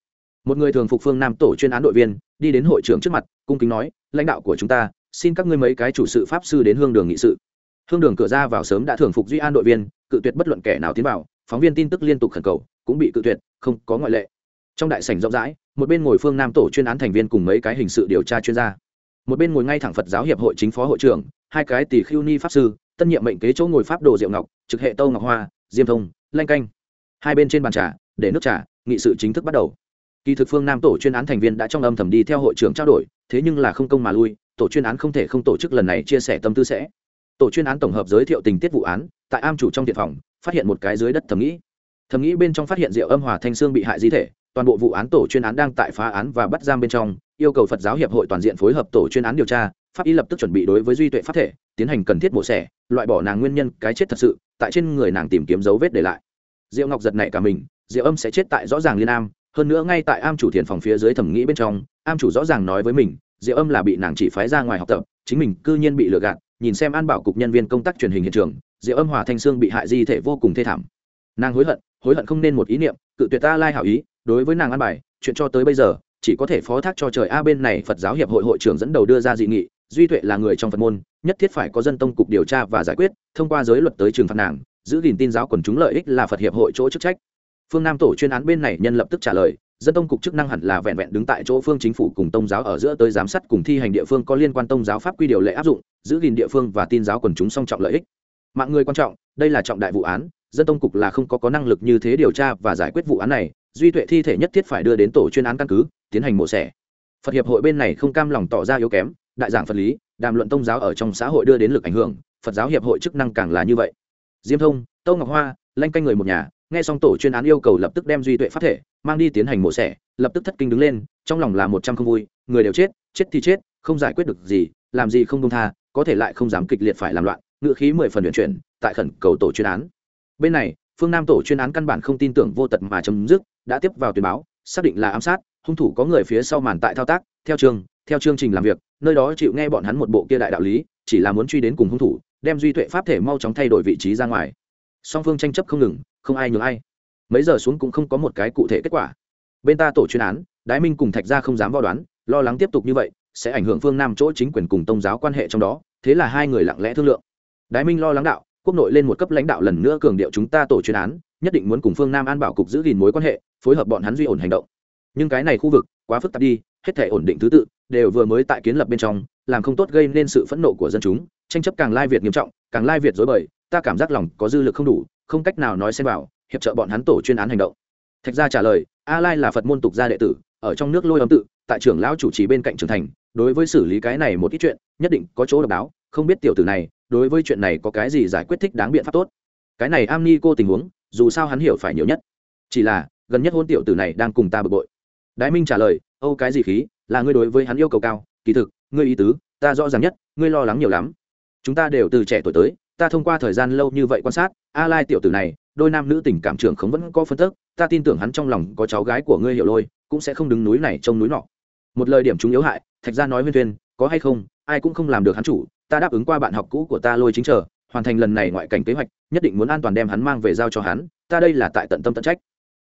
Speaker 1: Một người thường phục phương nam tổ chuyên án đội viên, đi đến hội trưởng trước mặt, cung kính nói, lãnh đạo của chúng ta, xin các ngươi mấy cái chủ sự pháp sư đến hương đường nghị sự. Hương đường cửa ra vào sớm đã thường phục duy an đội viên, cự tuyệt bất luận kẻ nào tiến vào, phóng viên tin tức liên tục khẩn cầu, cũng bị cự tuyệt, không có ngoại lệ. Trong đại sảnh rộng rãi, một bên ngồi phương nam tổ chuyên án thành viên cùng mấy cái hình sự điều tra chuyên gia. Một bên ngồi ngay thẳng phật giáo hiệp hội chính phó hội trưởng, hai cái tỷ khiêu ni pháp sư, tân nhiệm mệnh kế chỗ ngồi pháp đồ diệu ngọc, trực hệ tâu ngọc hoa diêm thông, lanh canh. Hai bên trên bàn trà, để nước trà, nghị sự chính thức bắt đầu. Kỳ thực phương nam tổ chuyên án thành viên đã trong âm thầm đi theo hội trưởng trao đổi, thế nhưng là không công mà lui, tổ chuyên án không thể không tổ chức lần này chia sẻ tâm tư sẽ. Tổ chuyên án tổng hợp giới thiệu tình tiết vụ án, tại am chủ trong điện phòng, phát hiện một cái dưới đất thầm nghĩ. Thầm nghĩ bên trong phát hiện rượu âm hòa thanh xương bị hại di thể, toàn bộ vụ án tổ chuyên án đang tại phá án và bắt giam bên trong, yêu cầu phật giáo hiệp hội toàn diện phối hợp tổ chuyên án điều tra, pháp y lập tức chuẩn bị đối với duy tuệ pháp thể, tiến hành cần thiết mổ xẻ, loại bỏ nàng nguyên nhân cái chết thật sự tại trên người nàng tìm kiếm dấu vết để lại. Diệu ngọc giật này cả mình, diệu âm sẽ chết tại rõ ràng liên am, hơn nữa ngay tại am chủ thiền phòng phía dưới thẩm nghĩ bên trong, am chủ rõ ràng nói với mình, diệu âm là bị nàng chỉ phái ra ngoài học tập, chính mình cư nhiên bị lừa gạt, nhìn xem an bảo cục nhân viên công tác truyền hình hiện trường, diệu âm hòa thanh sương bị hại di thể vô cùng thê thảm. Nàng hối hận hối hận không nên một ý niệm, cự tuyệt ta lai hảo ý, đối với nàng an bài, chuyện cho tới bây giờ, chỉ có thể phó thác cho trời a bên này phật giáo hiệp hội hội trưởng dẫn đầu đưa ra dị nghị duy tuệ là người trong phật môn, nhất thiết phải có dân tông cục điều tra và giải quyết, thông qua giới luật tới trường phạt nàng, giữ gìn tin giáo quần chúng lợi ích là phật hiệp hội chỗ chức trách. Phương nam tổ chuyên án bên này nhân lập tức trả lời, dân tông cục chức năng hẳn là vẹn vẹn đứng tại chỗ phương chính phủ cùng tông giáo ở giữa tới giám sát cùng thi hành địa phương có liên quan tông giáo pháp quy điều lệ áp dụng, giữ gìn địa phương và tin giáo quần chúng song trọng lợi ích. Mạng người quan trọng, đây là trọng đại vụ án, dân tông cục là không có có năng lực như thế điều tra và giải quyết vụ án này, duy tuệ thi thể nhất thiết phải đưa đến tổ chuyên án căn cứ, tiến hành mổ xẻ. Phật hiệp hội bên này không cam lòng tỏ ra yếu kém đại giảng phật lý, đàm luận tôn giáo ở trong xã hội đưa đến lực ảnh hưởng, phật giáo hiệp hội chức năng càng là như vậy. Diêm thông, tâu ngọc hoa, lanh canh người một nhà, nghe xong tổ chuyên án yêu cầu lập tức đem duy tuệ phát thể, mang đi tiến hành mổ xẻ, lập tức thất kinh đứng lên, trong lòng là một trăm không vui, người đều chết chết thì chết, không giải quyết được gì, làm gì không công tha, có thể lại không dám kịch liệt phải làm loạn, ngựa khí mười phần luyện chuyển, tại khẩn cầu tổ chuyên án. Bên này, phương nam tổ chuyên án căn bản không tin tưởng vô tật mà chấm dứt, đã tiếp vào tuyên báo, xác định là ám sát, hung thủ có người phía sau màn tại thao tác, theo trường theo chương trình làm việc nơi đó chịu nghe bọn hắn một bộ kia đại đạo lý, chỉ là muốn truy đến cùng hung thủ, đem duy tuệ pháp thể mau chóng thay đổi vị trí ra ngoài. Song phương tranh chấp không ngừng, không ai nhường ai. Mấy giờ xuống cũng không có một cái cụ thể kết quả. Bên ta tổ chuyên án, đái minh cùng thạch gia không dám vào đoán, lo lắng tiếp tục như vậy, sẽ ảnh hưởng phương nam chỗ chính quyền cùng tôn giáo quan hệ trong đó, thế là hai người lặng lẽ thương lượng. Đái minh lo lắng đạo, quốc nội lên một cấp lãnh đạo lần nữa cường điệu chúng ta tổ chuyên án, nhất định muốn cùng phương nam an bảo cục giữ gìn mối quan hệ, phối hợp bọn hắn duy ổn hành động. Nhưng cái này khu vực quá phức tạp đi, hết thể ổn định thứ tự, đều vừa mới tại kiến lập bên trong, làm không tốt gây nên sự phẫn nộ của dân chúng, tranh chấp càng lai việt nghiêm trọng, càng lai việt dối bời, ta cảm giác lòng có dư lực không đủ, không cách nào nói xem vào, hiệp trợ bọn hắn tổ chuyên án hành động. Thạch gia trả lời, a lai là phật môn tục gia đệ tử, ở trong nước lôi âm tự, tại trưởng lão chủ trì bên cạnh trưởng thành, đối với xử lý cái này một ít chuyện, nhất định có chỗ độc đáo, không biết tiểu tử này, đối với chuyện này có cái gì giải quyết thích đáng biện pháp tốt. Cái này am ni cô tình huống, dù sao hắn hiểu phải nhiều nhất. Chỉ là, gần nhất hôn tiểu tử này đang cùng ta bực bội đái minh trả lời âu cái gì khí? Là ngươi đối với hắn yêu cầu cao. Kỳ thực ngươi ý tứ ta rõ ràng nhất ngươi lo lắng nhiều lắm. Chúng ta đều từ trẻ tuổi tới ta thông qua thời gian lâu như vậy quan sát a lai tiểu tử này đôi nam nữ tình cảm trưởng không vẫn có phân tức. Ta tin tưởng hắn trong lòng có cháu gái của ngươi hiểu lôi cũng sẽ không đứng núi này trông núi nọ. Một lời điểm chúng yếu hại thạch gia nói Nguyên Tuyên, có hay không? Ai cũng không làm được hắn chủ. Ta đáp ứng qua bạn học cũ của ta lôi chính trở, hoàn thành lần này ngoại cảnh kế hoạch nhất định muốn an toàn đem hắn mang về giao cho hắn. Ta đây là tại tận tâm tận trách.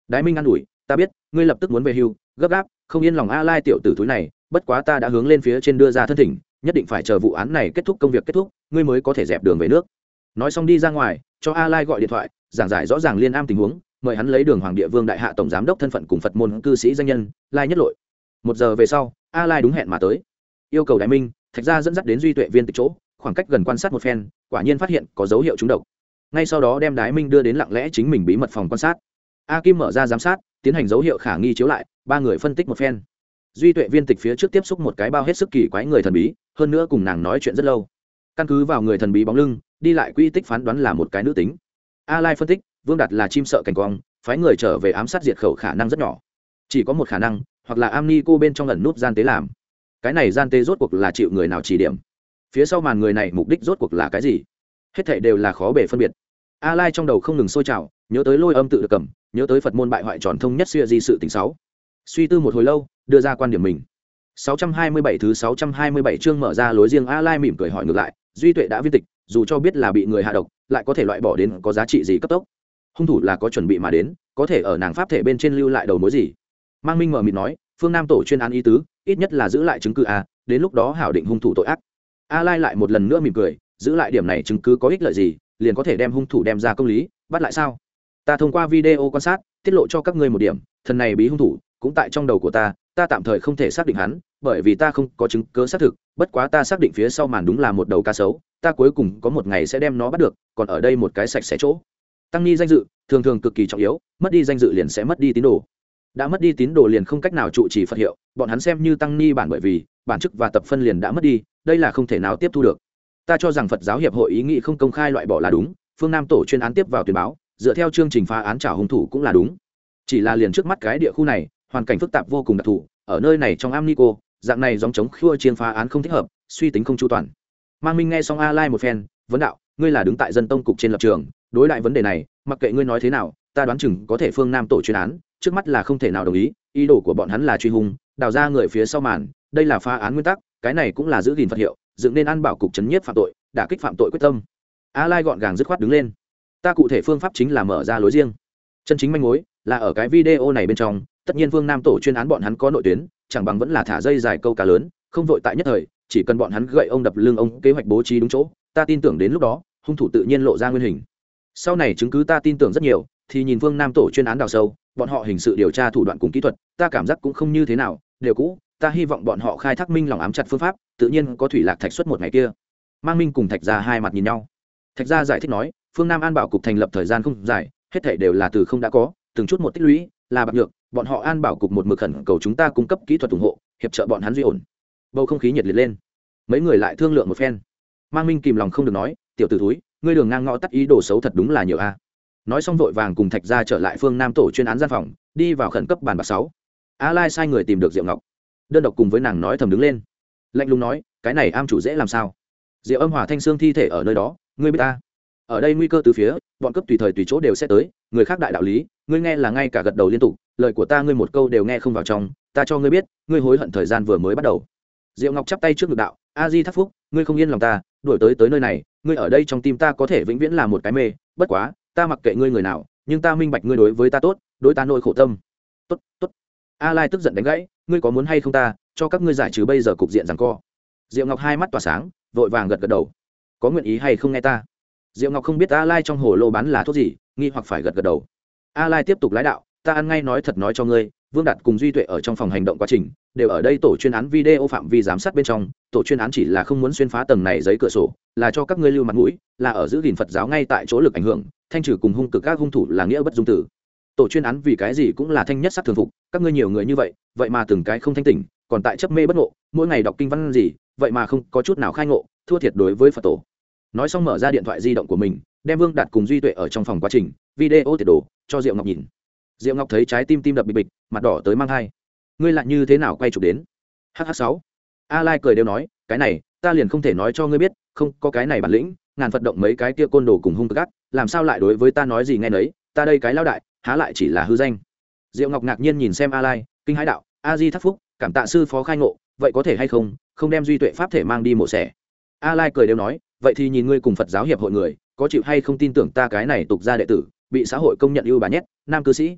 Speaker 1: Đái minh an ủi ta biết ngươi lập tức muốn về hưu gấp gáp, không yên lòng a lai tiểu tử túi này, bất quá ta đã hướng lên phía trên đưa ra thân thỉnh, nhất định phải chờ vụ án này kết thúc công việc kết thúc, ngươi mới có thể dẹp đường về nước. Nói xong đi ra ngoài, cho a lai gọi điện thoại, giảng giải rõ ràng liên am tình huống, mời hắn lấy đường hoàng địa vương đại hạ tổng giám đốc thân phận cùng phật môn cư sĩ danh nhân, lai nhất lội. Một giờ về sau, a lai đúng hẹn mà tới. Yêu cầu đại minh, thạch gia dẫn dắt đến duy tuệ viên tịch chỗ, khoảng cách gần quan sát một phen, quả nhiên phát hiện có dấu hiệu trúng độc. Ngay sau đó đem đái minh đưa đến lặng lẽ chính mình bí mật phòng quan sát. A kim mở ra giám sát, tiến hành dấu hiệu khả nghi chiếu lại ba người phân tích một phen. Duy tuệ viên tịch phía trước tiếp xúc một cái bao hết sức kỳ quái người thần bí, hơn nữa cùng nàng nói chuyện rất lâu. Căn cứ vào người thần bí bóng lưng, đi lại quy tích phán đoán là một cái nữ tính. A lai phân tích, vương đạt là chim sợ cảnh quang, phái người trở về ám sát diệt khẩu khả năng rất nhỏ. Chỉ có một khả năng, hoặc là am ni cô bên trong ẩn nút gian tế làm. Cái này gian tế rốt cuộc là chịu người nào chỉ điểm? Phía sau màn người này mục đích rốt cuộc là cái gì? Hết thảy đều là khó bể phân biệt. A lai trong đầu không ngừng sôi trào, nhớ tới lôi âm tự được cầm, nhớ tới phật môn bại hoại tròn thông nhất xuya di sự tình sáu suy tư một hồi lâu, đưa ra quan điểm mình. 627 thứ 627 chương mở ra lối riêng a lai mỉm cười hỏi ngược lại, duy tuệ đã viên tịch, dù cho biết là bị người hạ độc, lại có thể loại bỏ đến có giá trị gì cấp tốc? Hung thủ là có chuẩn bị mà đến, có thể ở nàng pháp thể bên trên lưu lại đầu mối gì? Mang minh mở mịt nói, phương nam tổ chuyên án ý tứ, ít nhất là giữ lại chứng cứ a, đến lúc đó hảo định hung thủ tội ác. A lai lại một lần nữa mỉm cười, giữ lại điểm này chứng cứ có ích lợi gì, liền có thể đem hung thủ đem ra công lý, bắt lại sao? Ta thông qua video quan sát, tiết lộ cho các ngươi một điểm, thần này bí hung thủ cũng tại trong đầu của ta ta tạm thời không thể xác định hắn, bởi vì ta không có chứng cứ xác thực, bất quá ta xác định phía sau màn đúng là một đầu cá sấu, ta cuối cùng có một ngày sẽ đem nó bắt được, còn ở đây một cái sạch sẽ chỗ. Tăng ni danh dự, thường thường cực kỳ trọng yếu, mất đi danh dự liền sẽ mất đi tín đồ. Đã mất đi tín đồ liền không cách nào trụ trì phật hiệu, bọn hắn xem như tăng ni bản bởi vì, bản chức và tập phân liền đã mất đi, đây là không thể nào tiếp thu được. Ta cho rằng phật giáo hiệp hội ý nghĩ không công khai loại bỏ là đúng, phương nam tổ chuyên án tiếp vào tuyên báo, dựa theo chương trình phá án trả hung thủ cũng là đúng. Chỉ là liền trước mắt cái địa khu này hoàn cảnh phức tạp vô cùng đặc thù, ở nơi này trong am nico dạng này dòng chống khua chiên phá án không thích hợp, suy tính không chu toàn. Mang minh nghe xong a lai một phen, vấn đạo, ngươi là đứng tại dân tông cục trên lập trường, đối đại vấn đề này, mặc kệ ngươi nói thế nào, ta đoán chừng có thể phương nam tổ chuyên án, trước mắt là không thể nào đồng ý ý đồ của bọn hắn là truy hung, đào ra người phía sau màn, đây là phá án nguyên tắc, cái này cũng là giữ gìn phật hiệu, dựng nên ăn bảo cục chấn nhiếp phạm tội, đả kích phạm tội quyết tâm. A lai gọn gàng dứt khoát đứng lên. Ta cụ thể phương pháp chính là mở ra lối riêng. Chân chính manh mối là ở cái video này bên trong tất nhiên vương nam tổ chuyên án bọn hắn có nội tuyến, chẳng bằng vẫn là thả dây dài câu cá lớn, không vội tại nhất thời, chỉ cần bọn hắn gậy ông đập lưng ông, kế hoạch bố trí đúng chỗ, ta tin tưởng đến lúc đó, hung thủ tự nhiên lộ ra nguyên hình. Sau này chứng cứ ta tin tưởng rất nhiều, thì nhìn vương nam tổ chuyên án đào sâu, bọn họ hình sự điều tra thủ đoạn cùng kỹ thuật, ta cảm giác cũng không như thế nào, đều cũ, ta hy vọng bọn họ khai thác minh lòng ám chặt phương pháp, tự nhiên có thủy lạc thạch xuất một ngày kia. Mang minh cùng thạch ra hai mặt nhìn nhau. Thạch gia giải thích nói, phương nam an bảo cục thành lập thời gian không dài, hết thể đều là từ không đã có, từng chút một tích lũy, là bạc nhược bọn họ an bảo cục một mực khẩn cầu chúng ta cung cấp kỹ thuật ủng hộ, hiệp trợ bọn hắn duy ổn. Bầu không khí nhiệt liệt lên. Mấy người lại thương lượng một phen. Mang minh kìm lòng không được nói, tiểu t ử túi ngươi đường ngang ngõ tắt ý đồ xấu thật đúng là nhiều a. Nói xong vội vàng cùng thạch ra trở lại phương nam tổ chuyên án gian phòng, đi vào khẩn cấp bàn bạc sáu. A lai sai người tìm được diệu ngọc. Đơn độc cùng với nàng nói thầm đứng lên. Lạnh lùng nói, cái này am chủ dễ làm sao? Diệu âm hòa thanh xương thi thể ở nơi đó, ngươi biết ta? Ở đây nguy cơ từ phía, bọn cấp tùy thời tùy chỗ đều sẽ tới, người khác đại đạo lý, ngươi nghe là ngay cả gật đầu liên tục, lời của ta ngươi một câu đều nghe không vào trong, ta cho ngươi biết, ngươi hối hận thời gian vừa mới bắt đầu. Diệu ngọc chắp tay trước ngực đạo, a di thắc phúc, ngươi không yên lòng ta, đuổi tới tới nơi này, ngươi ở đây trong tim ta có thể vĩnh viễn là một cái mê, bất quá, ta mặc kệ ngươi người nào, nhưng ta minh bạch ngươi đối với ta tốt, đối ta nỗi khổ tâm. Tốt tốt. A lai tức giận đánh gãy, ngươi có muốn hay không ta, cho các ngươi giải trừ bây giờ cục diện rằng co? Diệu ngọc hai mắt tỏa sáng, vội vàng gật gật đầu. Có nguyện ý hay không nghe ta? Diệu ngọc không biết a lai trong hồ lô bán là thuốc gì, nghi hoặc phải gật gật đầu. A lai tiếp tục lái đạo, ta ăn ngay nói thật nói cho ngươi, vương đạt cùng duy tuệ ở trong phòng hành động quá trình, đều ở đây tổ chuyên án video phạm vi giám sát bên trong, tổ chuyên án chỉ là không muốn xuyên phá tầng này giấy cửa sổ, là cho các ngươi lưu mặt mũi, là ở giữ gìn phật giáo ngay tại chỗ lực ảnh hưởng, thanh trừ cùng hung cực các hung thủ là nghĩa bất dung tử. Tổ chuyên án vì cái gì cũng là thanh nhất sắc thường phục, các ngươi nhiều người như vậy vậy mà từng cái không thanh tỉnh, còn tại chấp mê bất ngộ, mỗi ngày đọc kinh văn gì, vậy mà không có chút nào khai ngộ, thua thiệt đối với phật tổ nói xong mở ra điện thoại di động của mình, đem vương đạt cùng duy tuệ ở trong phòng quá trình, video tiệt đồ, cho diệu ngọc nhìn. Diệu ngọc thấy trái tim tim đập bịch bịch, mặt đỏ tới mang thai. Ngươi lại như thế nào quay chụp đến? Hh sáu. A lai cười đều nói, cái này, ta liền không thể nói cho ngươi biết, không, có cái này bản lĩnh, ngàn vận động mấy cái kia côn đồ cùng hung gắt làm sao lại đối với ta nói gì nghe nấy, ta đây cái lao đại, há lại chỉ là hư danh. Diệu ngọc ngạc nhiên nhìn xem a lai, kinh hãi đạo, a di thắc phúc, cảm tạ sư phó khai ngộ, vậy có thể hay không không đem duy tuệ pháp thể mang đi mổ xẻ. A lai cười đều nói vậy thì nhìn ngươi cùng phật giáo hiệp hội người, có chịu hay không tin tưởng ta cái này tục ra đệ tử, bị xã hội công nhận ưu bà nhét, nam cư sĩ?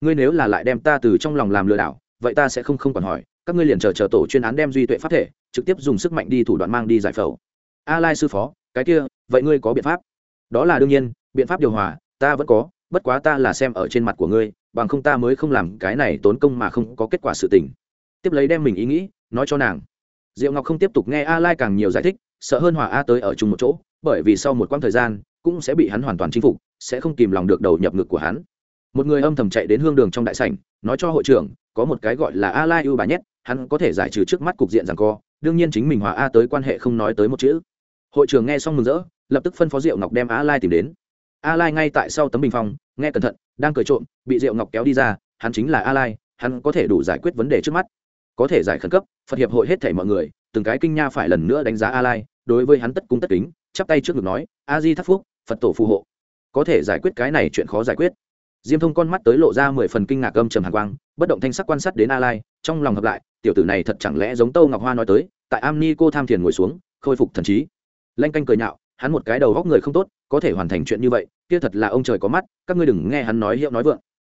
Speaker 1: Ngươi nếu là lại đem ta từ trong lòng làm lừa đảo, vậy ta sẽ không không còn hỏi, các ngươi liền chờ chờ tổ chuyên án đem duy tuệ pháp thể, trực tiếp dùng sức mạnh đi thủ đoạn mang đi giải phẫu. A lai sư phó, cái kia, vậy ngươi có biện pháp? Đó là đương nhiên, biện pháp điều hòa, ta vẫn có, bất quá ta là xem ở trên mặt của ngươi, bằng không ta mới không làm cái này tốn công mà không có kết quả sự tình. Tiếp lấy đem mình ý nghĩ, nói cho nàng. Diệu ngọc không tiếp tục nghe a lai càng nhiều giải thích sợ hơn hòa a tới ở chung một chỗ, bởi vì sau một quãng thời gian, cũng sẽ bị hắn hoàn toàn chinh phục, sẽ không kìm lòng được đầu nhập ngực của hắn. Một người âm thầm chạy đến hương đường trong đại sảnh, nói cho hội trưởng, có một cái gọi là a lai ưu bà nhét hắn có thể giải trừ trước mắt cục diện rằng co, đương nhiên chính mình hòa a tới quan hệ không nói tới một chữ. Hội trưởng nghe xong mừng rỡ, lập tức phân phó diệu ngọc đem a lai tìm đến. A lai ngay tại sau tấm bình phong, nghe cẩn thận, đang cười trộm, bị diệu ngọc kéo đi ra, hắn chính là a lai, hắn có thể đủ giải quyết vấn đề trước mắt. Có thể giải khẩn cấp, phật hiệp hội hết thảy mọi người từng cái kinh nha phải lần nữa đánh giá a lai đối với hắn tất cung tất kính, chắp tay trước ngực nói a di thắc phúc, phật tổ phù hộ. Có thể giải quyết cái này chuyện khó giải quyết. Diêm thông con mắt tới lộ ra mười phần kinh ngạc âm trầm hàn quang, bất động thanh sắc quan sát đến a lai trong lòng hợp lại, tiểu tử này thật chẳng lẽ giống tâu ngọc hoa nói tới, tại am ni cô tham thiền ngồi xuống, khôi phục thần trí. Lanh canh cười nhạo, hắn một cái đầu góc người không tốt, có thể hoàn thành chuyện như vậy, kia thật là ông trời có mắt, các ngươi đừng nghe hắn nói hiệu nói vượng.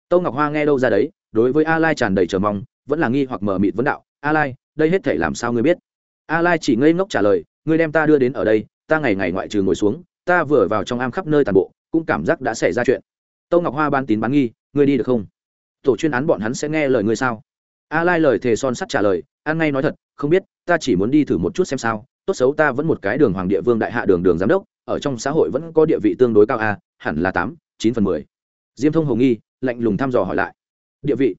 Speaker 1: Tâu ngọc hoa nghe đâu ra đấy, đối với a lai tràn đầy chờ mong, vẫn là nghi hoặc mờ mịt vấn đạo a lai đây hết thể làm sao ngươi biết? A lai chỉ ngây ngốc trả lời, ngươi đem ta đưa đến ở đây, ta ngày ngày ngoại trừ ngồi xuống, ta vừa vào trong am khắp nơi toàn bộ, cũng cảm giác đã xảy ra chuyện. Tâu ngọc hoa ban tín bán nghi, ngươi đi được không? Tổ chuyên án bọn hắn sẽ nghe lời ngươi sao? A lai lời thề son sắt trả lời an ngay nói thật, không biết, ta chỉ muốn đi thử một chút xem sao, tốt xấu ta vẫn một cái đường hoàng địa vương đại hạ đường đường giám đốc, ở trong xã hội vẫn có địa vị tương đối cao a, hẳn là tám, chín phần mười. Diêm thông hồng nghi, lạnh lùng thăm dò hỏi lại, địa vị?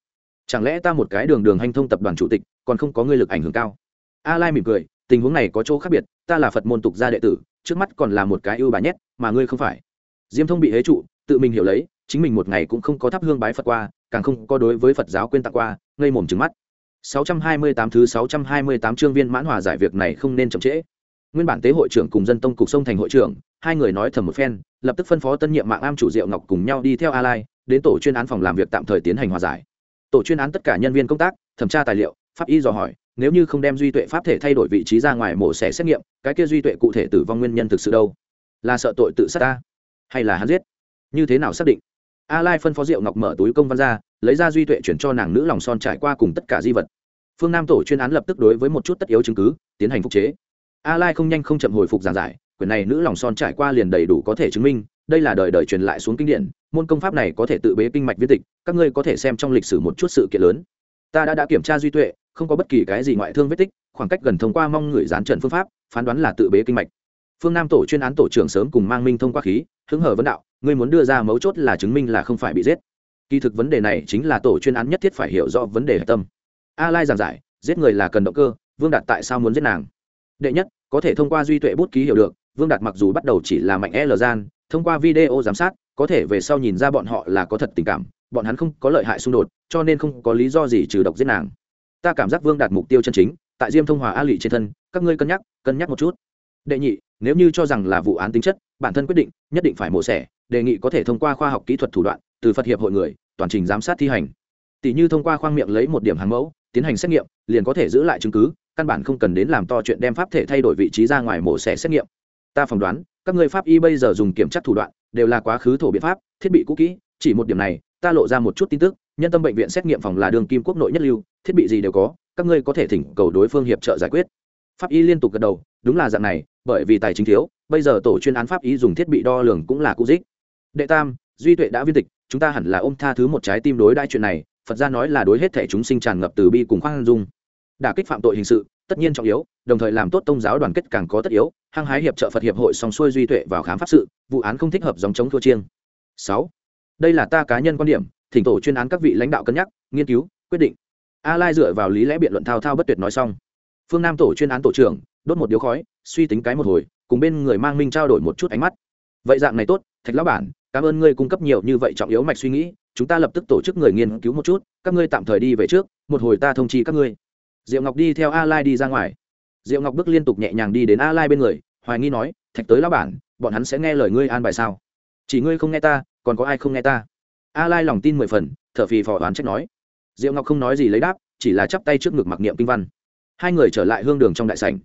Speaker 1: Chẳng lẽ ta một cái đường đường hành thông tập đoàn chủ tịch, còn không có ngươi lực ảnh hưởng cao? A lai mỉm cười, tình huống này có chỗ khác biệt, ta là phật môn tục gia đệ tử, trước mắt còn là một cái ưu bà nhét, mà ngươi không phải. Diêm thông bị hế trụ, tự mình hiểu lấy, chính mình một ngày cũng không có thắp hương bái phật qua, càng không có đối với phật giáo quên tặng qua, ngây mồm trứng mắt. 628 thứ 628 chương viên mãn hòa giải việc này không nên chậm trễ. Nguyên bản tế hội trưởng cùng dân tông cục sông thành hội trưởng, hai người nói thầm một phen, lập tức phân phó tân nhiệm mạng am chủ diệu ngọc cùng nhau đi theo a lai, đến tổ chuyên án phòng làm việc tạm thời tiến hành hòa giải. Tổ chuyên án tất cả nhân viên công tác, thẩm tra tài liệu, pháp y dò hỏi nếu như không đem duy tuệ pháp thể thay đổi vị trí ra ngoài mổ xẻ xét nghiệm, cái kia duy tuệ cụ thể tử vong nguyên nhân thực sự đâu? Là sợ tội tự sát ta? Hay là hắn giết? Như thế nào xác định? A lai phân phó diệu ngọc mở túi công văn ra, lấy ra duy tuệ chuyển cho nàng nữ lòng son trải qua cùng tất cả di vật. Phương nam tổ chuyên án lập tức đối với một chút tất yếu chứng cứ, tiến hành phục chế. A lai không nhanh không chậm hồi phục giảng giải, quyển này nữ lòng son trải qua liền đầy đủ có thể chứng minh, đây là đời đời truyền lại xuống kinh điển, môn công pháp này có thể tự bế kinh mạch viết tịch, các ngươi có thể xem trong lịch sử một chút sự kiện lớn ta đã đã kiểm tra duy tuệ, không có bất kỳ cái gì ngoại thương vết tích, khoảng cách gần thông qua mong người dán trần phương pháp, phán đoán là tự bế kinh mạch. Phương nam tổ chuyên án tổ trưởng sớm cùng mang minh thông qua khí, hứng hở vấn đạo, ngươi muốn đưa ra mấu chốt là chứng minh là không phải bị giết. Kỳ thực vấn đề này chính là tổ chuyên án nhất thiết phải hiểu rõ vấn đề hạch tâm. A lai giảng giải, giết người là cần động cơ, vương đạt tại sao muốn giết nàng? Đệ nhất, có thể thông qua duy tuệ bút ký hiểu được, vương đạt mặc dù bắt đầu chỉ là mạnh l gian, thông qua video giám sát, có thể về sau nhìn ra bọn họ là có thật tình cảm bọn hắn không có lợi hại xung đột, cho nên không có lý do gì trừ độc giết nàng. Ta cảm giác vương đạt mục tiêu chân chính, tại diêm thông hòa a lụy trên thân, các ngươi cân nhắc cân nhắc một chút. Đệ nhị, nếu như cho rằng là vụ án tính chất, bản thân quyết định, nhất định phải mổ xẻ, đề nghị có thể thông qua khoa học kỹ thuật thủ đoạn, từ phật hiệp hội người, toàn trình giám sát thi hành. Tỷ như thông qua khoang miệng lấy một điểm hàng mẫu, tiến hành xét nghiệm, liền có thể giữ lại chứng cứ, căn bản không cần đến làm to chuyện đem pháp thể thay đổi vị trí ra ngoài mổ xẻ xét nghiệm. Ta phỏng đoán, các người pháp y bây giờ dùng kiểm tra thủ đoạn, đều là quá khứ thổ biện pháp, thiết bị cũ kỹ, chỉ một điểm này ta lộ ra một chút tin tức, nhân tâm bệnh viện xét nghiệm phòng là đường kim quốc nội nhất lưu, thiết bị gì đều có, các ngươi có thể thỉnh cầu đối phương hiệp trợ giải quyết. Pháp y liên tục gật đầu, đúng là dạng này, bởi vì tài chính thiếu, bây giờ tổ chuyên án pháp y dùng thiết bị đo lường cũng là cũ dích. Đệ tam, duy tuệ đã viên tịch, chúng ta hẳn là ôm tha thứ một trái tim đối đai chuyện này, phật gia nói là đối hết thể chúng sinh tràn ngập từ bi cùng khoan dung. Đả kích phạm tội hình sự, tất nhiên trọng yếu, đồng thời làm tốt tôn giáo đoàn kết càng có tất yếu, hăng hái hiệp trợ phật hiệp hội song xuôi duy tuệ vào khám pháp sự, vụ án không thích hợp dòng chống thua chiêng. Sáu đây là ta cá nhân quan điểm, thỉnh tổ chuyên án các vị lãnh đạo cân nhắc, nghiên cứu, quyết định. A lai dựa vào lý lẽ biện luận thao thao bất tuyệt nói xong. Phương nam tổ chuyên án tổ trưởng, đốt một điếu khói, suy tính cái một hồi, cùng bên người mang minh trao đổi một chút ánh mắt. Vậy dạng này tốt, thạch lão bản, cảm ơn ngươi cung cấp nhiều như vậy trọng yếu mạch suy nghĩ, chúng ta lập tức tổ chức người nghiên cứu một chút, các ngươi tạm thời đi về trước, một hồi ta thông chi các ngươi. Diệu ngọc đi theo a lai đi ra ngoài. Diệu ngọc bước liên tục nhẹ nhàng đi đến a lai bên người, hoài nghi nói, thạch tới lão bản, bọn hắn sẽ nghe lời ngươi an bài sao? Chỉ ngươi không nghe ta còn có ai không nghe ta? A lai lòng tin mười phần, thở phì phò đoán trách nói. Diệu ngọc không nói gì lấy đáp, chỉ là chắp tay trước ngực mặc niệm kinh văn. Hai người trở lại hương đường trong đại sảnh.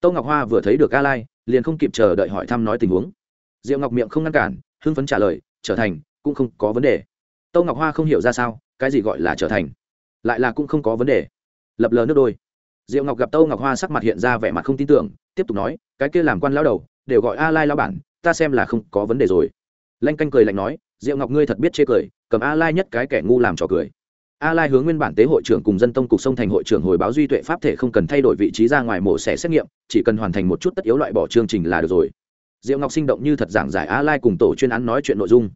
Speaker 1: Tô ngọc hoa vừa thấy được a lai, liền không kịp chờ đợi hỏi thăm nói tình huống. Diệu ngọc miệng không ngăn cản, hưng phấn trả lời, trở thành, cũng không có vấn đề. Tô ngọc hoa không hiểu ra sao, cái gì gọi là trở thành? Lại là cũng không có vấn đề. Lập lờ nước đôi. Diệu ngọc gặp Tô ngọc hoa sắc mặt hiện ra vẻ mặt không tin tưởng, tiếp tục nói, cái kia làm quan lao đầu, đều gọi a lai lao bản, ta xem là không có vấn đề rồi lanh canh cười lạnh nói, diệu ngọc ngươi thật biết chê cười, cầm a lai nhất cái kẻ ngu làm trò cười. A lai hướng nguyên bản tế hội trưởng cùng dân tông cục sông thành hội trưởng hồi báo duy tuệ pháp thể không cần thay đổi vị trí ra ngoài mổ xẻ xét nghiệm, chỉ cần hoàn thành một chút tất yếu loại bỏ chương trình là được rồi. Diệu ngọc sinh động như thật giảng giải a lai cùng tổ chuyên án nói chuyện nội dung.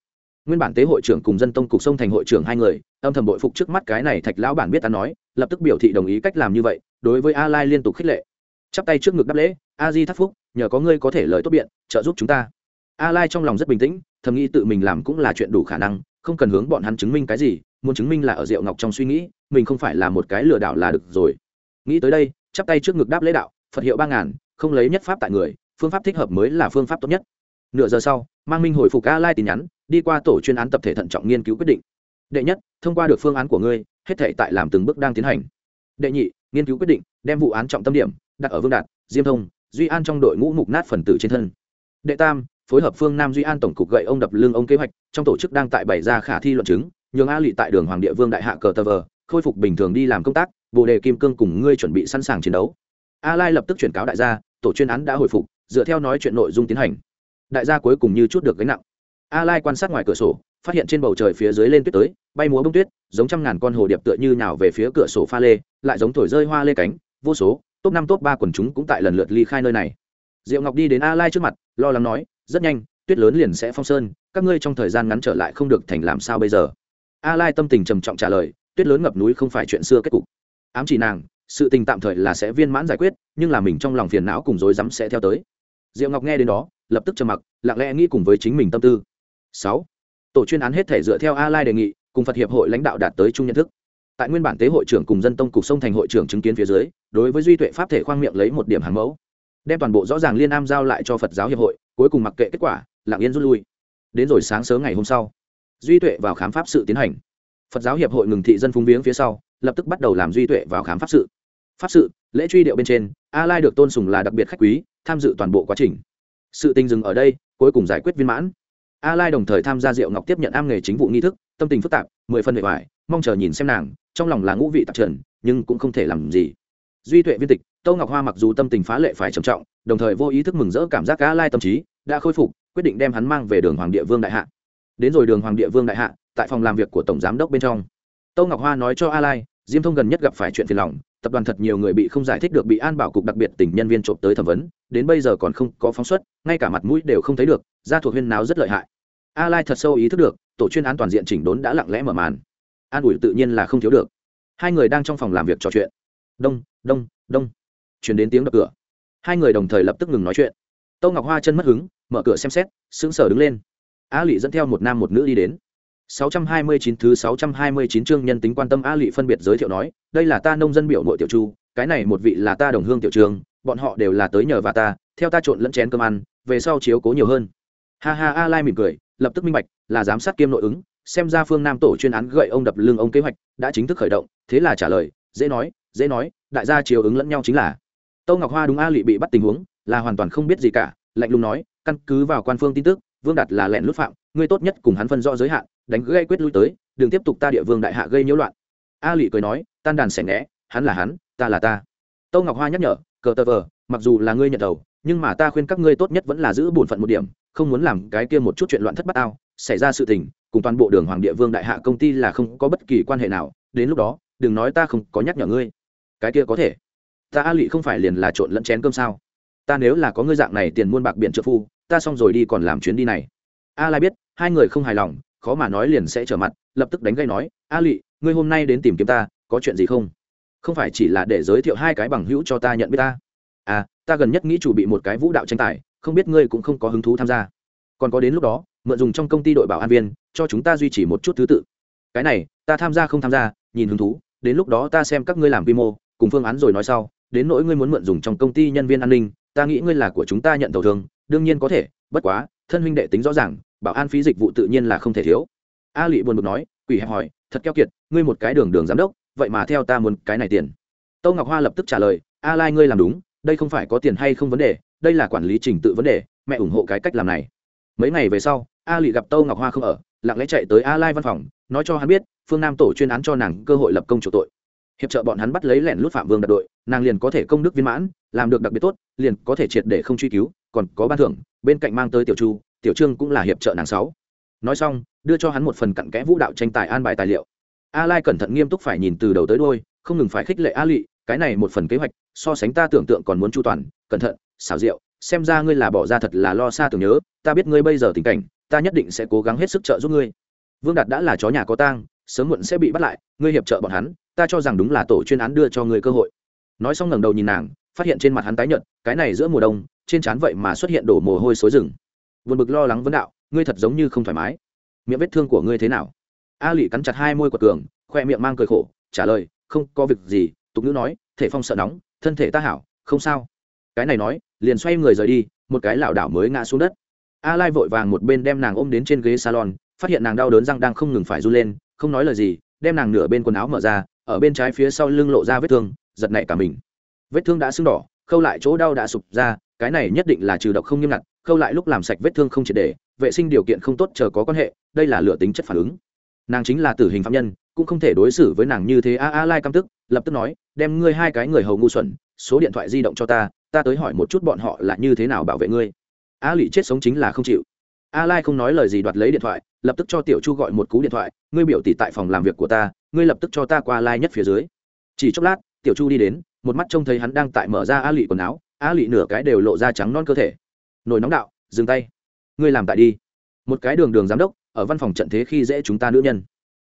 Speaker 1: Nguyên bản tế hội trưởng cùng dân tông cục sông thành hội trưởng hai người, âm thầm bội phục trước mắt cái này thạch lão bản biết ta nói, lập tức biểu thị đồng ý cách làm như vậy, đối với a lai liên tục khích lệ. Chắp tay trước ngực đáp lễ, a di thắc phúc, nhờ có ngươi có thể lời tốt biện, trợ giúp chúng ta. A lai trong lòng rất bình tĩnh thầm nghĩ tự mình làm cũng là chuyện đủ khả năng, không cần hướng bọn hắn chứng minh cái gì, muốn chứng minh là ở diệu ngọc trong suy nghĩ, mình không phải là một cái lừa đảo là được rồi. Nghĩ tới đây, chắp tay trước ngực đáp lễ đạo, phật hiệu ba ngàn, không lấy nhất pháp tại người, phương pháp thích hợp mới là phương pháp tốt nhất. Nửa giờ sau, mang minh hồi phục a lai tin nhắn, đi qua tổ chuyên án tập thể thận trọng nghiên cứu quyết định. Đệ nhất, thông qua được phương án của ngươi, hết thể tại làm từng bước đang tiến hành. Đệ nhị, nghiên cứu quyết định, đem vụ án trọng tâm điểm, đặt ở vương đạt, diêm thông, duy an trong đội ngũ mục nát phần tử trên thân. Đệ tam phối hợp phương nam duy an tổng cục gậy ông đập lưng ông kế hoạch, trong tổ chức đang tại bày ra khả thi luận chứng, nhường a lị tại đường hoàng địa vương đại hạ cờ tờ vờ, khôi phục bình thường đi làm công tác, bồ đề kim cương cùng ngươi chuẩn bị sẵn sàng chiến đấu. A lai lập tức chuyển cáo đại gia, tổ chuyên án đã hồi phục, dựa theo nói chuyện nội dung tiến hành. Đại gia cuối cùng như chút được gánh nặng. A lai quan sát ngoài cửa sổ, phát hiện trên bầu trời phía dưới lên tuyết tới, bay múa bông tuyết, giống trăm ngàn con hồ điệp tựa như nào về phía cửa sổ pha lê, lại giống thổi rơi hoa lê cánh, vô số, top năm, top ba quần chúng cũng tại lần lượt ly khai nơi này. Diệu ngọc đi đến a lai trước mặt, lo lắng nói rất nhanh, tuyết lớn liền sẽ phong sơn, các ngươi trong thời gian ngắn trở lại không được thành làm sao bây giờ? A lai tâm tình trầm trọng trả lời, tuyết lớn ngập núi không phải chuyện xưa kết cục. Ám chỉ nàng, sự tình tạm thời là sẽ viên mãn giải quyết, nhưng là mình trong lòng phiền não cùng rối rắm sẽ theo tới. Diệu ngọc nghe đến đó, lập tức trầm mặc, lặng lẽ nghĩ cùng với chính mình tâm tư. Sáu, tổ chuyên án hết thể dựa theo a lai đề nghị, cùng phật hiệp hội lãnh đạo đạt tới chung nhận thức. Tại nguyên bản tế hội trưởng cùng dân tông cục sông thành hội trưởng chứng kiến phía dưới, đối với duy tuệ pháp thể khoang miệng lấy một điểm hàng mẫu, đem toàn bộ rõ ràng liên am giao lại cho phật giáo hiệp hội cuối cùng mặc kệ kết quả, lặng yên rút lui. Đến rồi sáng sớm ngày hôm sau, duy tuệ vào khám pháp sự tiến hành. Phật giáo hiệp hội ngừng thị dân phúng viếng phía sau, lập tức bắt đầu làm duy tuệ vào khám pháp sự. Pháp sự, lễ truy điệu bên trên, a lai được tôn sùng là đặc biệt khách quý, tham dự toàn bộ quá trình. Sự tình dừng ở đây, cuối cùng giải quyết viên mãn. A lai đồng thời tham gia diệu ngọc tiếp nhận am nghề chính vụ nghi thức, tâm tình phức tạp, mười phân vệ hoài mong chờ nhìn xem nàng, trong lòng là ngũ vị tạp trần, nhưng cũng không thể làm gì. Duy tuệ viên tịch tô ngọc hoa mặc dù tâm tình phá lệ phải trầm trọng, đồng thời vô ý thức mừng rỡ cảm giác a lai tâm trí, đã khôi phục, quyết định đem hắn mang về đường hoàng địa vương đại hạ. Đến rồi đường hoàng địa vương đại hạ, tại phòng làm việc của tổng giám đốc bên trong. Tô ngọc hoa nói cho a lai, diêm thông gần nhất gặp phải chuyện phiền lòng, tập đoàn thật nhiều người bị không giải thích được bị an bảo cục đặc biệt tỉnh nhân viên trộm tới thẩm vấn, đến bây giờ còn không có phóng xuất, ngay cả mặt mũi đều không thấy được ra thuộc huyên náo rất lợi hại. A lai thật sâu ý thức được, tổ chuyên án toàn diện chỉnh đốn đã lặng lẽ mở màn. An ủi tự nhiên là không thiếu được. Hai người đang trong phòng làm việc trò chuyện. Đông đông đông chuyển đến tiếng đập cửa hai người đồng thời lập tức ngừng nói chuyện tâu ngọc hoa chân mất hứng mở cửa xem xét sững sờ đứng lên a lị dẫn theo một nam một nữ đi đến 629 thứ 629 chương nhân tính quan tâm A Lị phân biệt giới thiệu nói, đây là ta nông dân biểu nội tiểu chu, cái này một vị là ta đồng hương tiểu trường, bọn họ đều là tới nhờ và ta, theo ta trộn lẫn chén cơm ăn, về sau chiếu cố nhiều hơn. Ha ha A Lai mỉm cười, lập tức minh bạch, là giám sát kiêm nội ứng, xem ra phương Nam tổ chuyên án gậy ông đập lưng ông kế hoạch đã chính thức khởi động, thế là trả lời, dễ nói, dễ nói, đại gia chiều ứng lẫn nhau chính là. Tâu Ngọc Hoa đúng A Lụy bị bắt tình huống, là hoàn toàn không biết gì cả, lạnh lùng nói, căn cứ vào quan phương tin tức, Vương Đạt là lẻn lút phạm, ngươi tốt nhất cùng hắn phân rõ giới hạn, đánh gây quyết lui tới đừng tiếp tục ta địa vương đại hạ gây nhiễu loạn. A Lụy cười nói tan đàn sẻ ngẽ hắn là hắn ta là ta. Tâu ngọc hoa nhắc nhở cờ tờ vờ mặc dù là ngươi nhận đầu nhưng mà ta khuyên các ngươi tốt nhất vẫn là giữ bổn phận một điểm không muốn làm cái kia một chút chuyện loạn thất bát ao xảy ra sự tình cùng toàn bộ đường hoàng địa vương đại hạ công ty là không có bất kỳ quan hệ nào đến lúc đó đừng nói ta không có nhắc nhở ngươi. Cái kia có thể ta a lị không phải liền là trộn lẫn chén cơm sao? Ta nếu là có ngươi dạng này tiền muôn bạc biển trợ phu, ta xong rồi đi còn làm chuyến đi này. A lai biết, hai người không hài lòng, khó mà nói liền sẽ trở mặt, lập tức đánh gây nói, a lị, ngươi hôm nay đến tìm kiếm ta, có chuyện gì không? Không phải chỉ là để giới thiệu hai cái bằng hữu cho ta nhận biết ta. À ta gần nhất nghĩ chủ bị một cái vũ đạo tranh tài, không biết ngươi cũng không có hứng thú tham gia. Còn có đến lúc đó, mượn dùng trong công ty đội bảo an viên, cho chúng ta duy trì một chút thứ tự. Cái này, ta tham gia không tham gia, nhìn hứng thú, đến lúc đó ta xem các ngươi làm quy mô, cùng phương án rồi nói sau đến nỗi ngươi muốn mượn dùng trong công ty nhân viên an ninh, ta nghĩ ngươi là của chúng ta nhận tàu thường, đương nhiên có thể, bất quá, thân huynh đệ tính rõ ràng, bảo an phí dịch vụ tự nhiên là không thể thiếu. A lị buồn bực nói, quỷ hẹp hỏi, thật keo kiệt, ngươi một cái đường đường giám đốc, vậy mà theo ta muốn cái này tiền. Tâu ngọc hoa lập tức trả lời, a lai ngươi làm đúng, đây không phải có tiền hay không vấn đề, đây là quản lý trình tự vấn đề, mẹ ủng hộ cái cách làm này. Mấy ngày về sau, a lị gặp tâu ngọc hoa không ở, lặng lẽ chạy tới a lai văn phòng, nói cho hắn biết, phương nam tổ chuyên án cho nàng cơ hội lập công chủ tội hiệp trợ bọn hắn bắt lấy lẻn lút phạm vương đặt đội, nàng liền có thể công đức viên mãn, làm được đặc biệt tốt, liền có thể triệt để không truy cứu, còn có ban thưởng, bên cạnh mang tới tiểu chu, tiểu trương cũng là hiệp trợ nàng sáu. Nói xong, đưa cho hắn một phần cặn kẽ vũ đạo tranh tài an bài tài liệu. A lai cẩn thận nghiêm túc phải nhìn từ đầu tới đôi không ngừng phải khích lệ a lụy cái này một phần kế hoạch, so sánh ta tưởng tượng còn muốn chu toàn, cẩn thận, xảo diệu, xem ra ngươi là bỏ ra thật là lo xa tưởng nhớ, ta biết ngươi bây giờ tình cảnh, ta nhất định sẽ cố gắng hết sức trợ giúp ngươi. Vương đạt đã là chó nhà có tang, sớm muộn sẽ bị bắt lại, ngươi hiệp trợ bọn hắn ta cho rằng đúng là tổ chuyên án đưa cho ngươi cơ hội. Nói xong ngẩng đầu nhìn nàng, phát hiện trên mặt hắn tái nhợt, cái này giữa mùa đông, trên trán vậy mà xuất hiện đổ mồ hôi xối rừng. Vượt bực lo lắng vấn đạo, ngươi thật giống như không thoải mái. Miệng vết thương của ngươi thế nào? A lị cắn chặt hai môi của cường, khoe miệng mang cười khổ, trả lời, không có việc gì, tục ngữ nói, thể phong sợ nóng, thân thể ta hảo, không sao. Cái này nói, liền xoay người rời đi, một cái lảo đảo mới ngã xuống đất. A lai vội vàng một bên đem nàng ôm đến trên ghế salon, phát hiện nàng đau đớn răng đang không ngừng phải run lên, không nói lời gì, đem nàng nửa bên quần áo mở ra ở bên trái phía sau lưng lộ ra vết thương, giật nảy cả mình. Vết thương đã sưng đỏ, khâu lại chỗ đau đã sụp ra, cái này nhất định là trừ độc không nghiêm ngặt, khâu lại lúc làm sạch vết thương không triệt để, vệ sinh điều kiện không tốt chờ có quan hệ, đây là lựa tính chất phản ứng. Nàng chính là tử hình phạm nhân, cũng không thể đối xử với nàng như thế. A a lai căm tức, lập tức nói, đem ngươi hai cái người hầu ngu xuẩn, số điện thoại di động cho ta ta tới hỏi một chút bọn họ là như thế nào bảo vệ ngươi. A lụy chết sống chính là không chịu. A lai không nói lời gì đoạt lấy điện thoại, lập tức cho tiểu chu gọi một cú điện thoại, ngươi biểu tỷ tại phòng làm việc của ta ngươi lập tức cho ta qua lai nhất phía dưới. Chỉ chốc lát, tiểu chu đi đến, một mắt trông thấy hắn đang tại mở ra a lụy quần áo, a lụy nửa cái đều lộ ra trắng non cơ thể. Nổi nóng đạo, dừng tay. Ngươi làm tại đi. Một cái đường đường giám đốc, ở văn phòng trận thế khi dễ chúng ta nữ nhân.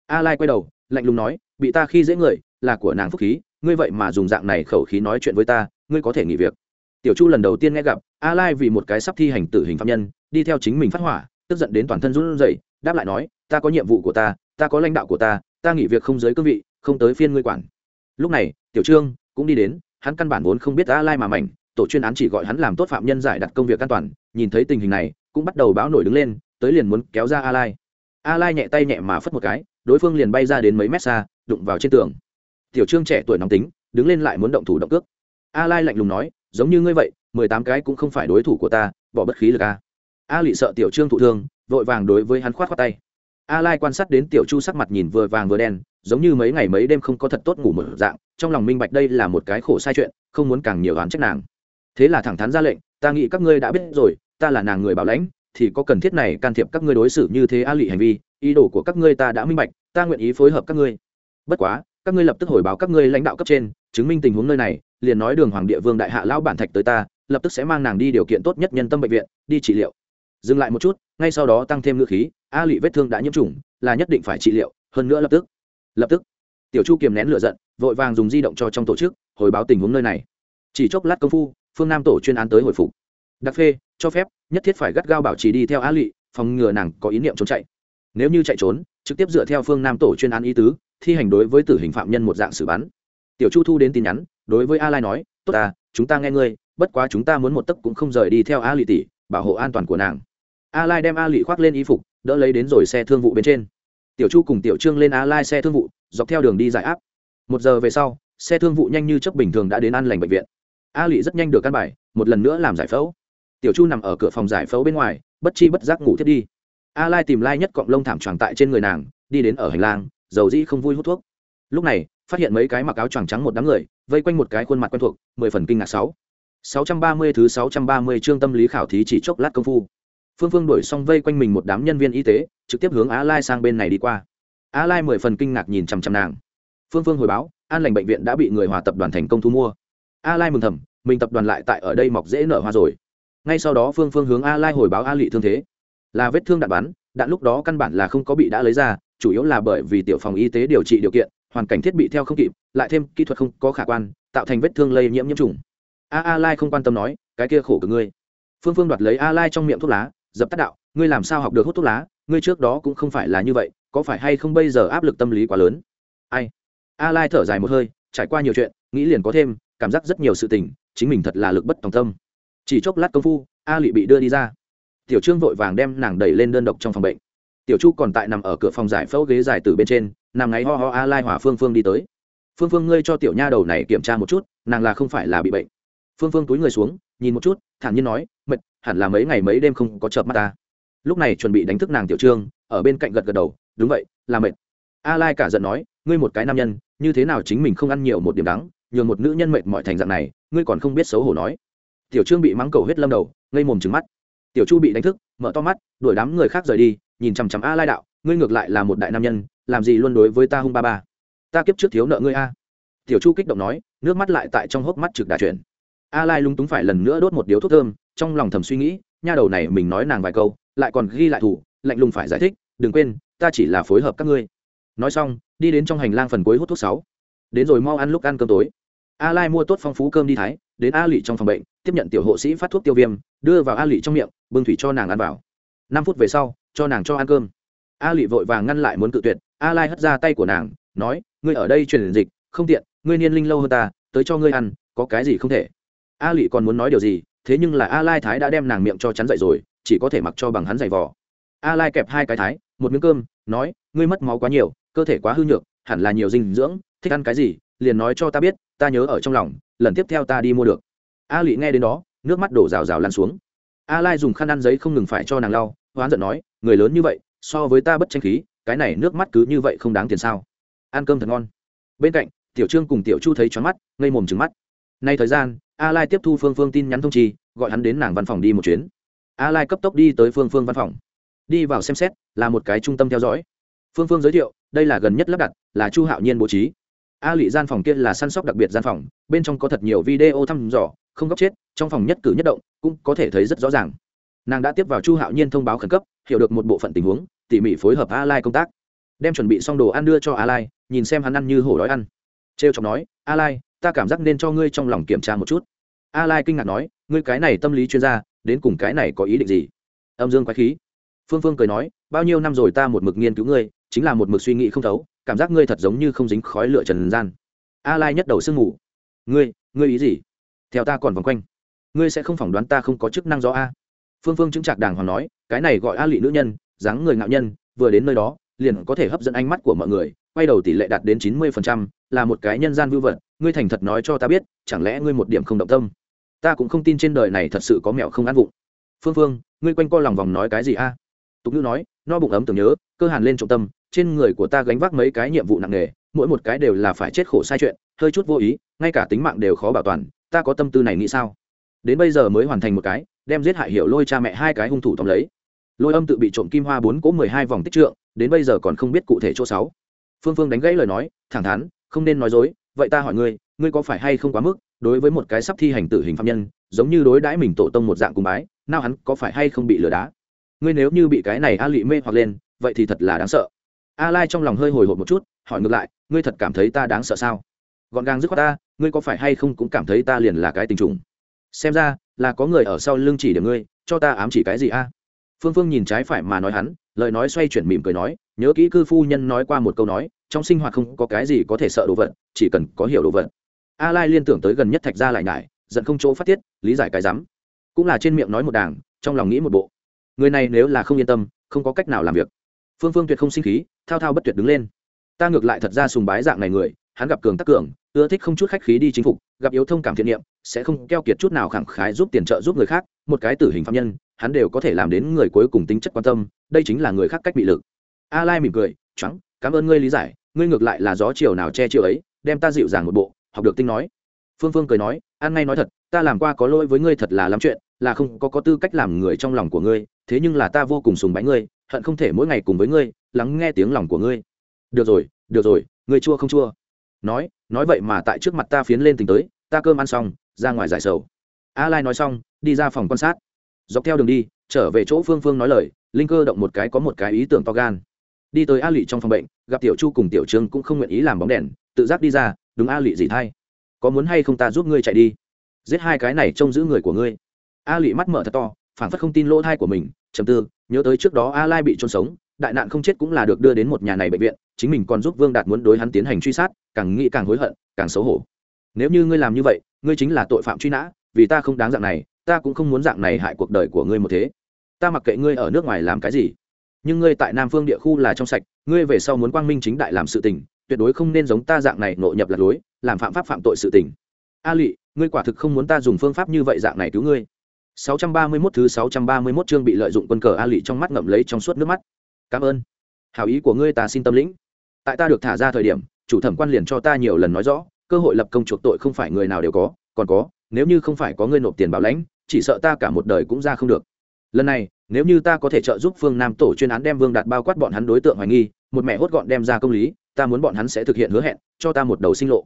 Speaker 1: A lai quay đầu, lạnh lùng nói, bị ta khi dễ người, là của nàng phúc khí, ngươi vậy mà dùng dạng này khẩu khí nói chuyện với ta, ngươi có thể nghỉ việc. Tiểu chu lần đầu tiên nghe gặp, a lai vì một cái sắp thi hành tử hình phạm nhân, đi theo chính mình phát hỏa, tức giận đến toàn thân run rẩy, đáp lại nói, ta có nhiệm vụ của ta ta có lãnh đạo của ta ta nghỉ việc không giới cương vị, không tới phiên ngươi quản. Lúc này, tiểu trương cũng đi đến, hắn căn bản vốn không biết a lai mà mảnh, tổ chuyên án chỉ gọi hắn làm tốt phạm nhân giải đặt công việc an toàn, nhìn thấy tình hình này, cũng bắt đầu báo nổi đứng lên, tới liền muốn kéo ra a lai. A lai nhẹ tay nhẹ mà phất một cái, đối phương liền bay ra đến mấy mét xa, đụng vào trên tường. Tiểu trương trẻ tuổi nóng tính, đứng lên lại muốn động thủ động cước. A lai lạnh lùng nói, giống như ngươi vậy, mười tám cái cũng không phải đối thủ của ta, bỏ bất khí lực a. A lị sợ tiểu trương thụ thương, vội vàng đối với hắn khoát khoát tay a lai quan sát đến tiểu chu sắc mặt nhìn vừa vàng vừa đen, giống như mấy ngày mấy đêm không có thật tốt ngủ một dạng, trong lòng minh bạch đây là một cái khổ sai chuyện, không muốn càng nhiều oán trách nàng. Thế là thẳng thắn ra lệnh, ta nghĩ các ngươi đã biết rồi, ta là nàng người bảo lãnh, thì có cần thiết này can thiệp các ngươi đối xử như thế a lị hành vi, ý đồ của các ngươi ta đã minh bạch, ta nguyện ý phối hợp các ngươi. Bất quá, các ngươi lập tức hồi báo các ngươi lãnh đạo cấp trên, chứng minh tình huống nơi này, liền nói đường hoàng địa vương đại hạ lão bản thạch tới ta, lập tức sẽ mang nàng đi điều kiện tốt nhất nhân tâm bệnh viện, đi trị liệu. Dừng lại một chút, ngay sau đó tăng thêm ngữ khí a lụy vết thương đã nhiễm trùng, là nhất định phải trị liệu, hơn nữa lập tức. Lập tức. Tiểu chu kiềm nén lửa giận, vội vàng dùng di động cho trong tổ chức, hồi báo tình huống nơi này. Chỉ chốc lát công phu, phương nam tổ chuyên án tới hồi phục. Đặc phê, cho phép, nhất thiết phải gắt gao bảo trì đi theo a lụy phòng ngừa nàng có ý niệm trốn chạy. Nếu như chạy trốn, trực tiếp dựa theo phương nam tổ chuyên án ý tứ, thi hành đối với tử hình phạm nhân một dạng xử bắn. Tiểu chu thu đến tin nhắn, đối với a lai nói, tốt ta, chúng ta nghe ngươi, bất quá chúng ta muốn một tấc cũng không rời đi theo a lị tỷ, bảo hộ an toàn của nàng. A lai đem a lị khoác lên y phục đỡ lấy đến rồi xe thương vụ bên trên. Tiểu chu cùng tiểu trương lên á lai xe thương vụ, dọc theo đường đi giải áp. Một giờ về sau, xe thương vụ nhanh như chấp bình thường đã đến an lành bệnh viện. A lị rất nhanh được căn bài, một lần nữa làm giải phẫu. Tiểu chu nằm ở cửa phòng giải phẫu bên ngoài, bất chi bất giác ngủ thiết đi. A lai tìm lai nhất cọng lông thảm tròn tại trên người nàng, đi đến ở hành lang, dầu dĩ không vui hút thuốc. Lúc này, phát hiện mấy cái mặc áo choàng trắng một đám người, vây quanh một cái khuôn mặt quen thuộc, mười phần kinh ngạc sáu. Sáu trăm ba mươi thứ sáu trăm ba mươi chương tâm lý khảo thí chỉ chốc lát công phu phương phương đổi xong vây quanh mình một đám nhân viên y tế, trực tiếp hướng á lai sang bên này đi qua. Á lai mười phần kinh ngạc nhìn chằm chằm nàng. Phương phương hồi báo, an lành bệnh viện đã bị người hòa tập đoàn thành công thu mua. A lai mừng thầm, mình tập đoàn lại tại ở đây mọc dễ nở hoa rồi. Ngay sau đó phương phương hướng a lai hồi báo a lị thương thế. Là vết thương đạn bắn, đạn lúc đó căn bản là không có bị đã lấy ra, chủ yếu là bởi vì tiểu phòng y tế điều trị điều kiện, hoàn cảnh thiết bị theo không kịp, lại thêm kỹ thuật không có khả quan, tạo thành vết thương lây nhiễm nhiễm trùng. A a lai không quan tâm nói, cái kia khổ cực ngươi. Phương phương đoạt lấy a lai trong miệng thuốc lá dập tắt đạo, ngươi làm sao học được hút thuốc lá? Ngươi trước đó cũng không phải là như vậy, có phải hay không bây giờ áp lực tâm lý quá lớn? Ai? A lai thở dài một hơi, trải qua nhiều chuyện, nghĩ liền có thêm, cảm giác rất nhiều sự tình, chính mình thật là lực bất tòng tâm. Chỉ chốc lát công phu, a lị bị đưa đi ra. Tiểu trương vội vàng đem nàng đẩy lên đơn độc trong phòng bệnh. Tiểu chu còn tại nằm ở cửa phòng giải phẫu ghế dài từ bên trên, nằm ngáy ho ho a lai hỏa phương phương đi tới. Phương phương ngươi cho tiểu nha đầu này kiểm tra một chút, nàng là không phải là bị bệnh. Phương phương túi người xuống, nhìn một chút, thản nhiên nói hẳn là mấy ngày mấy đêm không có chợp mắt ta. Lúc này chuẩn bị đánh thức nàng tiểu trương, ở bên cạnh gật gật đầu, đúng vậy, là mệt. A lai cả giận nói, ngươi một cái nam nhân, như thế nào chính mình không ăn nhiều một điểm đắng, nhường một nữ nhân mệt mọi thành dạng này, ngươi còn không biết xấu hổ nói. Tiểu trương bị mắng cầu hết lâm đầu, ngây mồm trừng mắt. Tiểu chu bị đánh thức, mở to mắt, đuổi đám người khác rời đi, nhìn chằm chằm a lai đạo, ngươi ngược lại là một đại nam nhân, làm gì luôn đối với ta hung ba ba? Ta kiếp trước thiếu nợ ngươi a. Tiểu chu kích động nói, nước mắt lại tại trong hốc mắt trực đà chuyển. A lai lúng túng phải lần nữa đốt một điếu thuốc thơm trong lòng thầm suy nghĩ, nha đầu này mình nói nàng vài câu, lại còn ghi lại thủ, lạnh lùng phải giải thích, đừng quên, ta chỉ là phối hợp các ngươi. Nói xong, đi đến trong hành lang phần cuối hút thuốc sáu. Đến rồi mau ăn lúc ăn cơm tối. A lai mua tốt phong phú cơm đi thái, đến a lụy trong phòng bệnh, tiếp nhận tiểu hộ sĩ phát thuốc tiêu viêm, đưa vào a lụy trong miệng, bưng thủy cho nàng ăn vào. Năm phút về sau, cho nàng cho ăn cơm. A lụy vội vàng ngăn lại muốn cự tuyệt, a lai hất ra tay của nàng, nói, ngươi ở đây truyền dịch, không tiện, ngươi niên linh lâu hơn ta, tới cho ngươi ăn, có cái gì không thể? A lụy còn muốn nói điều gì thế nhưng là a lai thái đã đem nàng miệng cho chắn dậy rồi, chỉ có thể mặc cho bằng hắn giày vò. A lai kẹp hai cái thái, một miếng cơm, nói, ngươi mất máu quá nhiều, cơ thể quá hư nhược, hẳn là nhiều dinh dưỡng, thích ăn cái gì, liền nói cho ta biết, ta nhớ ở trong lòng, lần tiếp theo ta đi mua được. A lị nghe đến đó, nước mắt đổ rào rào lăn xuống. A lai dùng khăn ăn giấy không ngừng phải cho nàng lau, hoán giận nói, người lớn như vậy, so với ta bất tranh khí, cái này nước mắt cứ như vậy không đáng tiền sao? Ăn cơm thật ngon. Bên cạnh, tiểu trương cùng tiểu chu thấy choáng mắt, ngây mồm trừng mắt nay thời gian a lai tiếp thu phương phương tin nhắn thông trì, gọi hắn đến nàng văn phòng đi một chuyến. A lai cấp tốc đi tới phương phương văn phòng. Đi vào xem xét là một cái trung tâm theo dõi. Phương phương giới thiệu đây là gần nhất lắp đặt là chu hạo nhiên bố trí. A lụy gian phòng kia là săn sóc đặc biệt gian phòng bên trong có thật nhiều video thăm dò không góc chết trong phòng nhất cử nhất động cũng có thể thấy rất rõ ràng. Nàng đã tiếp vào chu hạo nhiên thông báo khẩn cấp hiểu được một bộ phận tình huống tỉ mỉ phối hợp a lai công tác. Đem chuẩn bị xong đồ ăn đưa cho a lai nhìn xem hắn ăn như hổ đói ăn. Trêu chọc nói a lai ta cảm giác nên cho ngươi trong lòng kiểm tra một chút. A lai kinh ngạc nói ngươi cái này tâm lý chuyên gia đến cùng cái này có ý định gì? Âm dương quái khí. Phương phương cười nói bao nhiêu năm rồi ta một mực nghiên cứu ngươi chính là một mực suy nghĩ không thấu cảm giác ngươi thật giống như không dính khói lửa trần gian. A lai nhất đầu sương ngủ ngươi ngươi ý gì? Theo ta còn vòng quanh. Ngươi sẽ không phỏng đoán ta không có chức năng do a. Phương phương chứng trạc đàng hoàng nói cái này gọi a lị nữ nhân dáng người ngạo nhân vừa đến nơi đó liền có thể hấp dẫn ánh mắt của mọi người quay đầu tỷ lệ đạt đến chín mươi phần trăm, là một cái nhân gian vưu vật ngươi thành thật nói cho ta biết, chẳng lẽ ngươi một điểm không động tâm? Ta cũng không tin trên đời này thật sự có mẹo không ăn vụng. Phương phương, ngươi quanh co lòng vòng nói cái gì a? Tục ngữ nói, no bụng ấm tưởng nhớ, cơ hàn lên trọng tâm, trên người của ta gánh vác mấy cái nhiệm vụ nặng nề, mỗi một cái đều là phải chết khổ sai chuyện, hơi chút vô ý, ngay cả tính mạng đều khó bảo toàn, ta có tâm tư này nghĩ sao? Đến bây giờ mới hoàn thành một cái, đem giết hại hiểu lôi cha mẹ hai cái hung thủ tóm lấy. Lôi âm tự bị trộm kim hoa bốn cỗ mười hai vòng tích trượng, đến bây giờ còn không biết cụ thể chỗ sáu. Phương phương đánh gãy lời nói, thẳng thắn, không nên nói dối vậy ta hỏi ngươi ngươi có phải hay không quá mức, đối với một cái sắp thi hành tử hình phạm nhân, giống như đối đãi mình tổ tông một dạng cùng bái, nào hắn có phải hay không bị lừa đá? Ngươi nếu như bị cái này a lị mê hoặc lên, vậy thì thật là đáng sợ. A lai trong lòng hơi hồi hộp một chút, hỏi ngược lại, ngươi thật cảm thấy ta đáng sợ sao? Gọn gàng dứt khoát ta, ngươi có phải hay không cũng cảm thấy ta liền là cái tình trùng? Xem ra, là có người ở sau lưng chỉ được ngươi, cho ta ám chỉ cái gì a? Phương phương nhìn trái phải mà nói hắn, lời nói xoay chuyển mỉm cười nói, nhớ kỹ cư phu nhân nói qua một câu nói trong sinh hoạt không có cái gì có thể sợ đồ vật, chỉ cần có hiểu đồ vật. A lai liên tưởng tới gần nhất thạch ra lại nhải, giận không chỗ phát tiết, lý giải cái rắm. Cũng là trên miệng nói một đảng trong lòng nghĩ một bộ. Người này nếu là không yên tâm, không có cách nào làm việc. Phương phương tuyệt không sinh khí, thao thao bất tuyệt đứng lên. Ta ngược lại thật ra sùng bái dạng này người, hắn gặp cường tắc cường, ưa thích không chút khách khí đi chính phục, gặp yếu thông cảm thiện niệm, sẽ không keo kiệt chút nào khẳng khái giúp tiền trợ giúp người khác, một cái tử hình phạm nhân, hắn đều có thể làm đến người cuối cùng tính chất quan tâm, đây chính là người khác cách bị lực. A lai mỉm cười trắng cảm ơn ngươi lý giải, ngươi ngược lại là gió chiều nào che chiều ấy, đem ta dịu dàng một bộ, học được tinh nói. Phương phương cười nói an ngay nói thật, ta làm qua có lỗi với ngươi thật là lắm chuyện, là không có có tư cách làm người trong lòng của ngươi, thế nhưng là ta vô cùng sùng bái ngươi, hận không thể mỗi ngày cùng với ngươi, lắng nghe tiếng lòng của ngươi. Được rồi được rồi, ngươi chua không chua? Nói nói vậy mà tại trước mặt ta phiến lên tình tới, ta cơm ăn xong, ra ngoài giải sầu. A lai nói xong, đi ra phòng quan sát. Dọc theo đường đi, trở về chỗ phương phương nói lời, linh cơ động một cái có một cái ý tưởng to gan đi tới a lụy trong phòng bệnh, gặp tiểu chu cùng tiểu trương cũng không nguyện ý làm bóng đèn, tự giác đi ra, đúng a lụy gì thay. Có muốn hay không ta giúp ngươi chạy đi? Giết hai cái này trông giữ người của ngươi. A lụy mắt mở thật to phản phất không tin lỗ thai của mình chầm tư, nhớ tới trước đó a lai bị trôn sống, đại nạn không chết cũng là được đưa đến một nhà này bệnh viện, chính mình còn giúp vương đạt muốn đối hắn tiến hành truy sát, càng nghĩ càng hối hận, càng xấu hổ. Nếu như ngươi làm như vậy, ngươi chính là tội phạm truy nã, vì ta không đáng dạng này, ta cũng không muốn dạng này hại cuộc đời của ngươi một thế. Ta mặc kệ ngươi ở nước ngoài làm cái gì nhưng ngươi tại nam phương địa khu là trong sạch, ngươi về sau muốn quang minh chính đại làm sự tình, tuyệt đối không nên giống ta dạng này nội nhập lạc lối, làm phạm pháp phạm tội sự tình. A lụy ngươi quả thực không muốn ta dùng phương pháp như vậy dạng này cứu ngươi. 631 thứ 631 chương bị lợi dụng quân cờ a lụy trong mắt ngậm lấy trong suốt nước mắt. Cảm ơn. Hảo ý của ngươi ta xin tâm lĩnh. Tại ta được thả ra thời điểm, chủ thẩm quan liền cho ta nhiều lần nói rõ, cơ hội lập công chuộc tội không phải người nào đều có, còn có, nếu như không phải có ngươi nộp tiền bảo lãnh, chỉ sợ ta cả một đời cũng ra không được. Lần này nếu như ta có thể trợ giúp phương nam tổ chuyên án đem vương đạt bao quát bọn hắn đối tượng hoài nghi, một mẹ hốt gọn đem ra công lý, ta muốn bọn hắn sẽ thực hiện hứa hẹn, cho ta một đầu sinh lộ.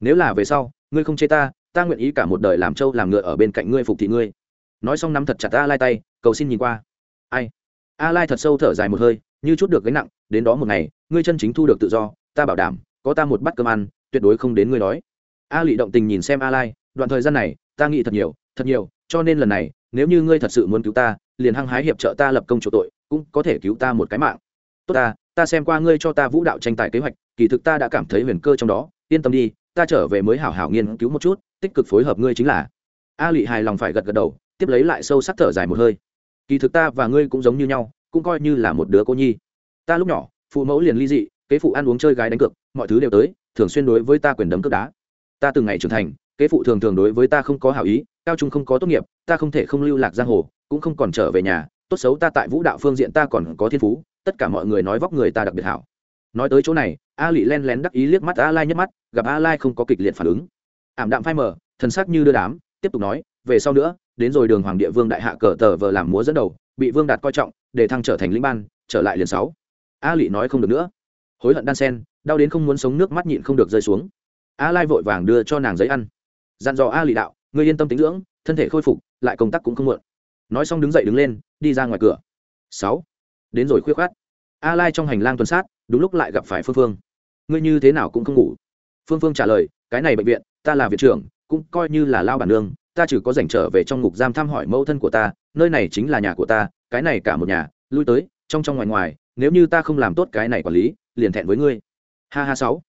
Speaker 1: Nếu là về sau, ngươi không chê ta ta nguyện ý cả một đời làm trâu làm ngựa ở bên cạnh ngươi phục thị ngươi. Nói xong nắm thật chặt ta lai tay, cầu xin nhìn qua. Ai? A lai thật sâu thở dài một hơi, như chút được gánh nặng, đến đó một ngày, ngươi chân chính thu được tự do, ta bảo đảm, có ta một bát cơm ăn, tuyệt đối không đến ngươi đói. A lị động tình nhìn xem a lai, đoạn thời gian này, ta nghĩ thật nhiều thật nhiều, cho nên lần này nếu như ngươi thật sự muốn cứu ta, liền hăng hái hiệp trợ ta lập công chỗ tội, cũng có thể cứu ta một cái mạng. Tốt ta ta xem qua ngươi cho ta vũ đạo tranh tài kế hoạch, kỳ thực ta đã cảm thấy huyền cơ trong đó, yên tâm đi, ta trở về mới hảo hảo nghiên cứu một chút, tích cực phối hợp ngươi chính là. A lụy hài lòng phải gật gật đầu, tiếp lấy lại sâu sắc thở dài một hơi. Kỳ thực ta và ngươi cũng giống như nhau, cũng coi như là một đứa cô nhi. Ta lúc nhỏ, phụ mẫu liền ly dị, kế phụ ăn uống chơi gái đánh cược, mọi thứ đều tới, thường xuyên đối với ta quyền đấm cướp đá. Ta từng ngày trưởng thành kế phụ thường thường đối với ta không có hảo ý, cao trung không có tốt nghiệp, ta không thể không lưu lạc giang hồ, cũng không còn trở về nhà. Tốt xấu ta tại vũ đạo phương diện ta còn có thiên phú, tất cả mọi người nói vóc người ta đặc biệt hảo. Nói tới chỗ này, a lị len lén đắc ý liếc mắt a lai nhấc mắt, gặp a lai không có kịch liệt phản ứng. Ảm đạm phai mờ, thần sắc như đưa đám, tiếp tục nói, về sau nữa, đến rồi đường hoàng địa vương đại hạ cờ tờ vờ làm múa dẫn đầu, bị vương đạt coi trọng, để thăng trở thành lĩnh ban, trở lại liền sáu. A lị nói không được nữa. Hối hận đan sen, đau đến không muốn sống nước mắt nhịn không được rơi xuống. A lai vội vàng đưa cho nàng giấy ăn dặn dò a lì đạo, ngươi yên tâm tính dưỡng, thân thể khôi phục, lại công tác cũng không muộn. Nói xong đứng dậy đứng lên, đi ra ngoài cửa. Sáu. Đến rồi khuya khoát. A lai trong hành lang tuần sát, đúng lúc lại gặp phải phương phương. Ngươi như thế nào cũng không ngủ. Phương phương trả lời, cái này bệnh viện, ta là viện trưởng, cũng coi như là lao bản nương, ta chỉ có dành trở về trong ngục giam thăm hỏi mẫu thân của ta, nơi này chính là nhà của ta, cái này cả một nhà, lui tới, trong trong ngoài ngoài, nếu như ta không làm tốt cái này quản lý, liền thẹn với ngươi. Ha ha, sáu.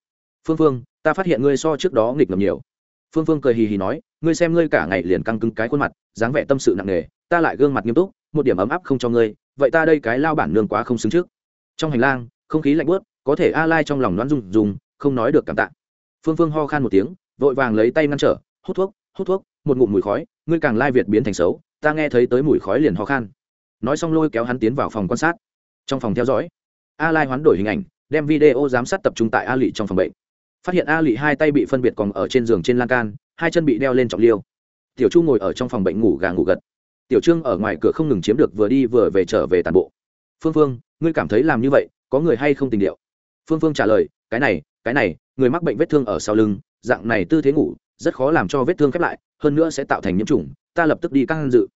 Speaker 1: Phương phương, ta phát hiện ngươi so trước đó nghịch ngầm nhiều phương phương cười hì hì nói, ngươi xem ngươi cả ngày liền căng cứng cái khuôn mặt, dáng vẻ tâm sự nặng nề, ta lại gương mặt nghiêm túc, một điểm ấm áp không cho ngươi, vậy ta đây cái lao bản nương quá không xứng trước. Trong hành lang, không khí lạnh bớt có thể a lai trong lòng loan rung rung, không nói được cảm tạ. Phương phương ho khan một tiếng, vội vàng lấy tay ngăn trở, hút thuốc hút thuốc, một ngụm mùi khói, ngươi càng lai việt biến thành xấu, ta nghe thấy tới mùi khói liền ho khan. Nói xong lôi kéo hắn tiến vào phòng quan sát. Trong phòng theo dõi, a lai hoán đổi hình ảnh, đem video giám sát tập trung tại a lị trong phòng bệnh phát hiện a lị hai tay bị phân biệt còn ở trên giường trên lan can, hai chân bị đeo lên trọng liêu. Tiểu chu ngồi ở trong phòng bệnh ngủ gà ngủ gật. Tiểu trương ở ngoài cửa không ngừng chiếm được vừa đi vừa về trở về tàn bộ. Phương phương, ngươi cảm thấy làm như vậy, có người hay không tình điệu? Phương phương trả lời, cái này cái này, người mắc bệnh vết thương ở sau lưng, dạng này tư thế ngủ, rất khó làm cho vết thương khép lại, hơn nữa sẽ tạo thành nhiễm trùng, ta lập tức đi căng dự.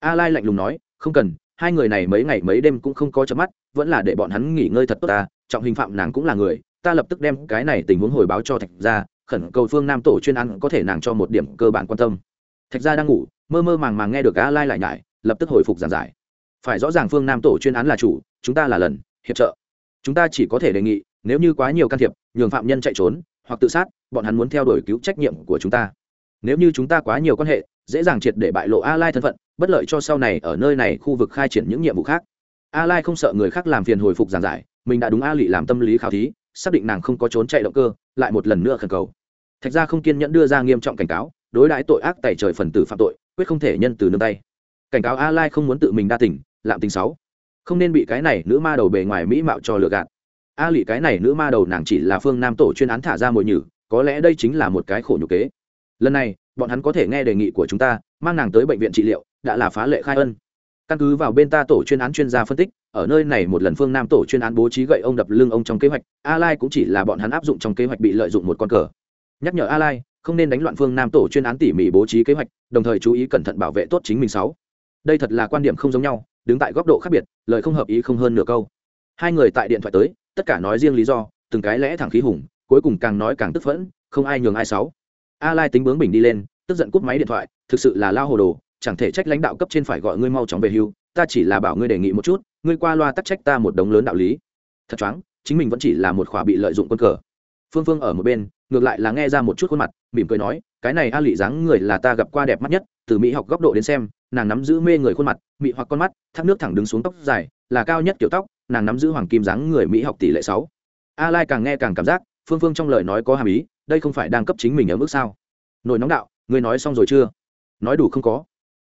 Speaker 1: A lai lạnh lùng nói, không cần, hai người này mấy ngày mấy đêm cũng không có chớp mắt, vẫn là để bọn hắn nghỉ ngơi thật tốt ta, trọng hình phạm nàng cũng là người ta lập tức đem cái này tình huống hồi báo cho thạch gia, khẩn cầu phương nam tổ chuyên ăn có thể nàng cho một điểm cơ bản quan tâm. Thạch gia đang ngủ, mơ mơ màng màng nghe được a lai lại nhải, lập tức hồi phục giảng giải. Phải rõ ràng phương nam tổ chuyên án là chủ, chúng ta là lần, hiệp trợ. Chúng ta chỉ có thể đề nghị, nếu như quá nhiều can thiệp, nhường phạm nhân chạy trốn, hoặc tự sát, bọn hắn muốn theo đuổi cứu trách nhiệm của chúng ta. Nếu như chúng ta quá nhiều quan hệ, dễ dàng triệt để bại lộ a lai thân phận, bất lợi cho sau này ở nơi này khu vực khai triển những nhiệm vụ khác. A lai không sợ người khác làm phiền hồi phục giảng giải, mình đã đúng a lị làm tâm lý khảo thí xác định nàng không có trốn chạy động cơ, lại một lần nữa khẩn cầu. Thạch Gia không kiên nhẫn đưa ra nghiêm trọng cảnh cáo, đối đãi tội ác tại trời phần tử phạm tội, quyết không thể nhân từ nương tay. Cảnh cáo a lai không muốn tự mình đa tình, lạm tình sáu. Không nên bị cái này nữ ma đầu bề ngoài mỹ mạo cho lừa gạt. A lị cái này nữ ma đầu nàng chỉ là phương nam tổ chuyên án thả ra mồi nhử, có lẽ đây chính là một cái khổ nhục kế. Lần này, bọn hắn có thể nghe đề nghị của chúng ta, mang nàng tới bệnh viện trị liệu, đã là phá lệ khai ân. Căn cứ vào bên ta tổ chuyên án chuyên gia phân tích ở nơi này một lần phương nam tổ chuyên án bố trí gậy ông đập lưng ông trong kế hoạch a lai cũng chỉ là bọn hắn áp dụng trong kế hoạch bị lợi dụng một con cờ. Nhắc nhở a lai không nên đánh loạn phương nam tổ chuyên án tỉ mỉ bố trí kế hoạch, đồng thời chú ý cẩn thận bảo vệ tốt chính mình sáu. Đây thật là quan điểm không giống nhau, đứng tại góc độ khác biệt, lời không hợp ý không hơn nửa câu. Hai người tại điện thoại tới, tất cả nói riêng lý do, từng cái lẽ thẳng khí hùng, cuối cùng càng nói càng tức phẫn, không ai nhường ai sáu. A lai tính bướng bình đi lên, tức giận cúp máy điện thoại, thực sự là lao hồ đồ, chẳng thể trách lãnh đạo cấp trên phải gọi ngươi mau chóng về hưu, ta chỉ là bảo ngươi đề nghị một chút ngươi qua loa tắc trách ta một đống lớn đạo lý. Thật choáng, chính mình vẫn chỉ là một khỏa bị lợi dụng quân cờ. Phương phương ở một bên, ngược lại là nghe ra một chút khuôn mặt, mỉm cười nói, cái này a lị dáng người là ta gặp qua đẹp mắt nhất, từ mỹ học góc độ đến xem, nàng nắm giữ mê người khuôn mặt mỹ hoặc con mắt, thác nước thẳng đứng xuống tóc dài, là cao nhất kiểu tóc, nàng nắm giữ hoàng kim dáng người mỹ học tỷ lệ sáu. A lai càng nghe càng cảm giác, phương phương trong lời nói có hàm ý, đây không phải đang cấp chính mình ở mức sao. Nổi nóng đạo, ngươi nói xong rồi chưa? Nói đủ không có.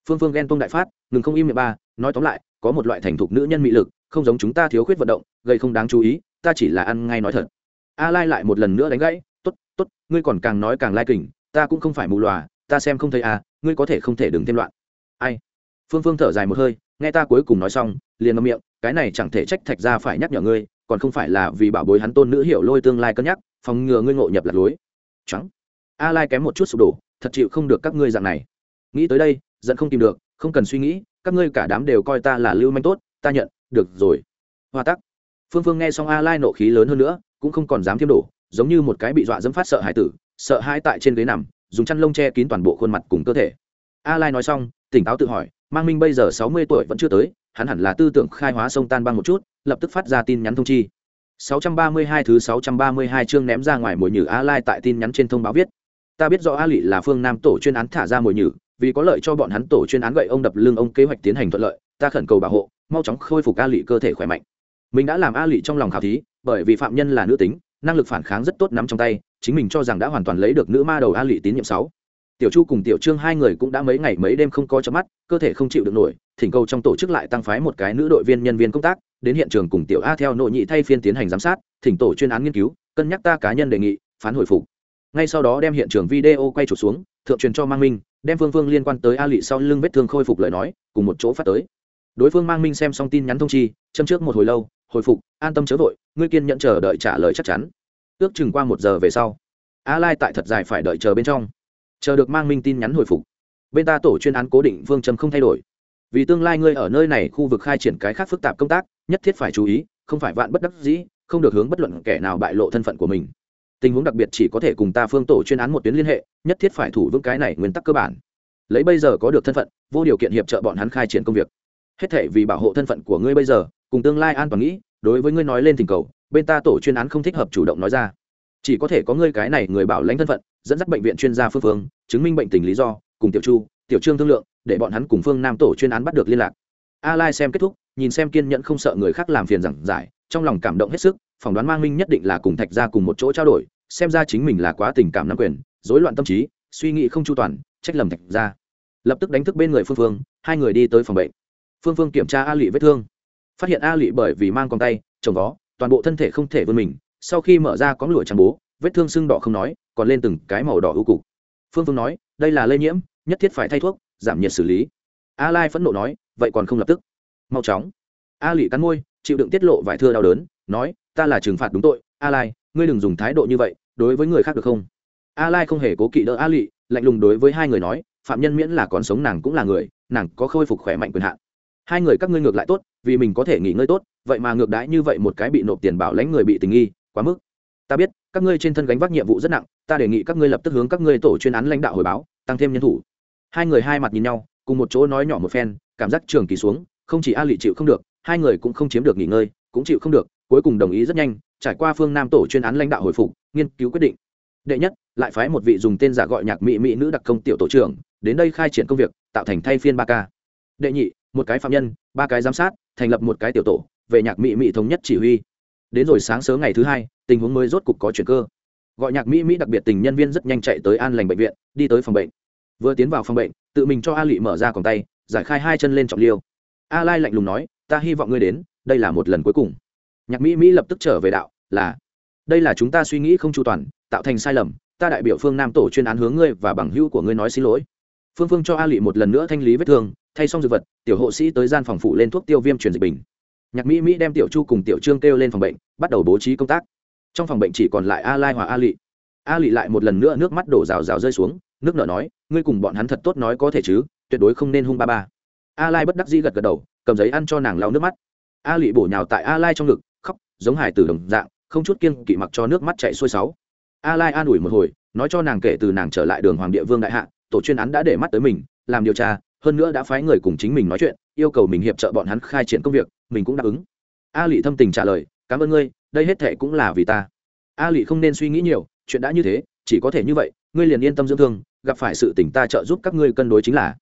Speaker 1: Phương phương ghen tuông đại phát, ngừng không im miệng ba, nói tóm lại có một loại thành thục nữ nhân mỹ lực, không giống chúng ta thiếu khuyết vận động, gây không đáng chú ý, ta chỉ là ăn ngay nói thật. A lai lại một lần nữa đánh gãy, tốt tốt, ngươi còn càng nói càng lai kình, ta cũng không phải mù lòa, ta xem không thấy à ngươi có thể không thể đừng thêm loạn. Ai? Phương phương thở dài một hơi, nghe ta cuối cùng nói xong, liền ngâm miệng, cái này chẳng thể trách thạch ra phải nhắc nhở ngươi, còn không phải là vì bảo bối hắn tôn nữ hiểu lôi tương lai cân nhắc, phòng ngừa ngươi ngộ nhập lạc lối. Trắng a lai kém một chút sụp đổ, thật chịu không được các ngươi dạng này. Nghĩ tới đây, giận không tìm được không cần suy nghĩ, các ngươi cả đám đều coi ta là lưu manh tốt, ta nhận, được rồi. Hoa tắc. Phương phương nghe xong a lai nộ khí lớn hơn nữa, cũng không còn dám thiêm đổ, giống như một cái bị dọa dẫm phát sợ hải tử, sợ hãi tại trên ghế nằm, dùng chăn lông che kín toàn bộ khuôn mặt cùng cơ thể. A lai nói xong, tỉnh táo tự hỏi, mang minh bây giờ 60 tuổi vẫn chưa tới, hắn hẳn là tư tưởng khai hóa sông tan băng một chút, lập tức phát ra tin nhắn thông chi. 632 thứ 632 chương ném ra ngoài mồi nhử a lai tại tin nhắn trên thông báo viết, ta biết rõ a lị là phương nam tổ chuyên án thả ra mồi nhử vì có lợi cho bọn hắn tổ chuyên án gậy ông đập lưng ông kế hoạch tiến hành thuận lợi, ta khẩn cầu bảo hộ, mau chóng khôi phục a lị cơ thể khỏe mạnh. Mình đã làm a lị trong lòng khảo thí, bởi vì phạm nhân là nữ tính, năng lực phản kháng rất tốt nắm trong tay, chính mình cho rằng đã hoàn toàn lấy được nữ ma đầu a lị tín nhiệm sáu. Tiểu chu cùng tiểu trương hai người cũng đã mấy ngày mấy đêm không có chớp mắt, cơ thể không chịu được nổi, thỉnh cầu trong tổ chức lại tăng phái một cái nữ đội viên nhân viên công tác, đến hiện trường cùng tiểu a theo nội nhị thay phiên tiến hành giám sát, thỉnh tổ chuyên án nghiên cứu, cân nhắc ta cá nhân đề nghị, phán hồi phục. Ngay sau đó đem hiện trường video quay chụp xuống, thượng truyền cho mang minh đem phương phương liên quan tới a lị sau lưng vết thương khôi phục lời nói, cùng một chỗ phát tới. Đối phương mang minh xem xong tin nhắn thông chi, châm trước một hồi lâu, hồi phục, an tâm chớ vội, ngươi kiên nhận chờ đợi trả lời chắc chắn. Ước chừng qua một giờ về sau, a lai tại thật dài phải đợi chờ bên trong, chờ được mang minh tin nhắn hồi phục. Bên ta tổ chuyên án cố định phương châm không thay đổi. Vì tương lai ngươi ở nơi này khu vực khai triển cái khác phức tạp công tác, nhất thiết phải chú ý, không phải vạn bất đắc dĩ, không được hướng bất luận kẻ nào bại lộ thân phận của mình tình huống đặc biệt chỉ có thể cùng ta phương tổ chuyên án một tuyến liên hệ, nhất thiết phải thủ vững cái này nguyên tắc cơ bản. Lấy bây giờ có được thân phận, vô điều kiện hiệp trợ bọn hắn khai triển công việc. Hết thể vì bảo hộ thân phận của ngươi bây giờ, cùng tương lai an toàn nghĩ, đối với ngươi nói lên tình cầu, bên ta tổ chuyên án không thích hợp chủ động nói ra. Chỉ có thể có ngươi cái này người bảo lãnh thân phận, dẫn dắt bệnh viện chuyên gia phương phương, chứng minh bệnh tình lý do, cùng tiểu chu, tiểu trương thương lượng, để bọn hắn cùng phương nam tổ chuyên án bắt được liên lạc. A lai xem kết thúc, nhìn xem kiên nhẫn không sợ người khác làm phiền giảng giải, trong lòng cảm động hết sức phỏng đoán mang minh nhất định là cùng thạch ra cùng một chỗ trao đổi, xem ra chính mình là quá tình cảm nắm quyền, rối loạn tâm trí, suy nghĩ không chu toàn, trách lầm thạch ra lập tức đánh thức bên người phương phương, hai người đi tới phòng bệnh. Phương phương kiểm tra a lụy vết thương. Phát hiện a lụy bởi vì mang con tay, chồng vó, toàn bộ thân thể không thể vươn mình, sau khi mở ra có lụa trắng bố, vết thương sưng đỏ không nói, còn lên từng cái màu đỏ ưu cục. Phương phương nói, đây là lây nhiễm, nhất thiết phải thay thuốc, giảm nhiệt xử lý. A lai phẫn nộ nói, vậy còn không lập tức. Mau chóng. A lụy cắn môi, chịu đựng tiết lộ vải thưa đau đớn, nói ta là trừng phạt đúng tội a lai ngươi đừng dùng thái độ như vậy, đối với người khác được không? A lai không hề cố kỵ đỡ a lị lạnh lùng đối với hai người nói, phạm nhân miễn là còn sống nàng cũng là người, nàng có khôi phục khỏe mạnh quyền hạn. Hai người các ngươi ngược lại tốt, vì mình có thể nghỉ ngơi tốt, vậy mà ngược đãi như vậy một cái bị nộp tiền bảo lãnh người bị tình nghi, quá mức. Ta biết, các ngươi trên thân gánh vác nhiệm vụ rất nặng, ta đề nghị các ngươi lập tức hướng các ngươi tổ chuyên án lãnh đạo hồi báo, tăng thêm nhân thủ. Hai người hai mặt nhìn nhau, cùng một chỗ nói nhỏ một phen, cảm giác trường kỳ xuống, không chỉ a lị chịu không được, hai người cũng không chiếm được nghỉ ngơi, cũng chịu không được cuối cùng đồng ý rất nhanh, trải qua phương nam tổ chuyên án lãnh đạo hồi phục, nghiên cứu quyết định. Đệ nhất, lại phái một vị dùng tên giả gọi nhạc mỹ mỹ nữ đặc công tiểu tổ trưởng, đến đây khai triển công việc, tạo thành thay phiên ba k đệ nhị, một cái phạm nhân, ba cái giám sát, thành lập một cái tiểu tổ, về nhạc mỹ mỹ thống nhất chỉ huy. Đến rồi sáng sớm ngày thứ hai, tình huống mới rốt cục có chuyện cơ. Gọi nhạc mỹ mỹ đặc biệt tình nhân viên rất nhanh chạy tới an lành bệnh viện, đi tới phòng bệnh. Vừa tiến vào phòng bệnh, tự mình cho a lị mở ra còng tay, giải khai hai chân lên trọng liêu. A lai lạnh lùng nói, ta hy vọng ngươi đến, đây là một lần cuối cùng nhạc mỹ mỹ lập tức trở về đạo, là, đây là chúng ta suy nghĩ không chu toàn, tạo thành sai lầm, ta đại biểu phương nam tổ chuyên án hướng ngươi và bằng hữu của ngươi nói xin lỗi. Phương phương cho a lị một lần nữa thanh lý vết thương, thay xong dược vật, tiểu hộ sĩ tới gian phòng phụ lên thuốc tiêu viêm truyền dịch bình. Nhạc mỹ mỹ đem tiểu chu cùng tiểu trương kêu lên phòng bệnh, bắt đầu bố trí công tác. Trong phòng bệnh chỉ còn lại a lai hòa a lị. A lị lại một lần nữa nước mắt đổ rào rào rơi xuống, nước nở nói, ngươi cùng bọn hắn thật tốt nói có thể chứ, tuyệt đối không nên hung ba ba. A lai bất đắc dĩ gật gật đầu, cầm giấy ăn cho nàng lau nước mắt. A lị bổ nhào tại a lai trong ngực giống hải tử đồng dạng, không chút kiêng kỵ mặc cho nước mắt chạy xuôi sáu. A lai an ủi một hồi, nói cho nàng kể từ nàng trở lại đường hoàng địa vương đại hạ, tổ chuyên án đã để mắt tới mình, làm điều tra, hơn nữa đã phái người cùng chính mình nói chuyện, yêu cầu mình hiệp trợ bọn hắn khai triển công việc, mình cũng đáp ứng. A lị thâm tình trả lời, cảm ơn ngươi, đây hết thệ cũng là vì ta. A lị không nên suy nghĩ nhiều, chuyện đã như thế, chỉ có thể như vậy, ngươi liền yên tâm dưỡng thương, gặp phải sự tỉnh ta trợ giúp các ngươi cân đối chính là.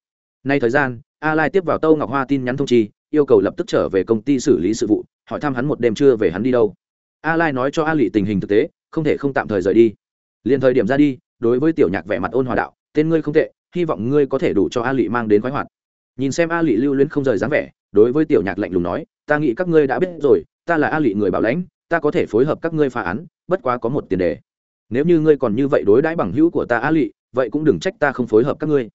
Speaker 1: Nay thời gian, a lai tiếp vào tâu ngọc hoa tin nhắn thông chi yêu cầu lập tức trở về công ty xử lý sự vụ, hỏi thăm hắn một đêm trưa về hắn đi đâu. A lai nói cho a lị tình hình thực tế, không thể không tạm thời rời đi. Liền thời điểm ra đi, đối với tiểu nhạc vẻ mặt ôn hòa đạo, tên ngươi không tệ, hy vọng ngươi có thể đủ cho a lị mang đến khoái hoạt. Nhìn xem a lị lưu luyến không rời dáng vẻ, đối với tiểu nhạc lạnh lùng nói, ta nghĩ các ngươi đã biết rồi, ta là a lị người bảo lãnh, ta có thể phối hợp các ngươi phá án, bất quá có một tiền đề. Nếu như ngươi còn như vậy đối đãi bằng hữu của ta a lị vậy cũng đừng trách ta không phối hợp các ngươi.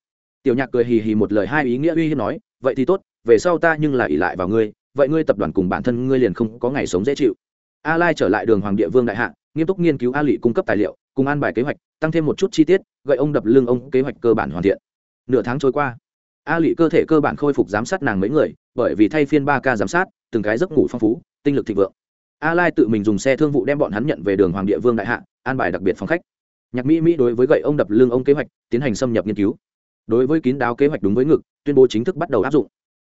Speaker 1: Tiểu nhạc cười hì hì một lời hai ý nghĩa uy hiếp nói, vậy thì tốt về sau ta nhưng là ỷ lại vào ngươi, vậy ngươi tập đoàn cùng bản thân ngươi liền không có ngày sống dễ chịu. A lai trở lại đường hoàng địa vương đại hạ, nghiêm túc nghiên cứu a lị cung cấp tài liệu, cùng an bài kế hoạch, tăng thêm một chút chi tiết gậy ông đập lưng ông kế hoạch cơ bản hoàn thiện. Nửa tháng trôi qua a lị cơ thể cơ bản khôi phục giám sát nàng mấy người, bởi vì thay phiên ba ca giám sát, từng cái giấc ngủ phong phú, tinh lực thịnh vượng. A lai tự mình dùng xe thương vụ đem bọn hắn nhận về đường hoàng địa vương đại hạ, an bài đặc biệt phòng khách. Nhạc mỹ mỹ đối với gậy ông đập lưng ông kế hoạch tiến hành xâm nhập nghiên cứu. Đối với kín đáo kế hoạch đúng với ngực, tuyên bố chính thức bắt đầu áp dụng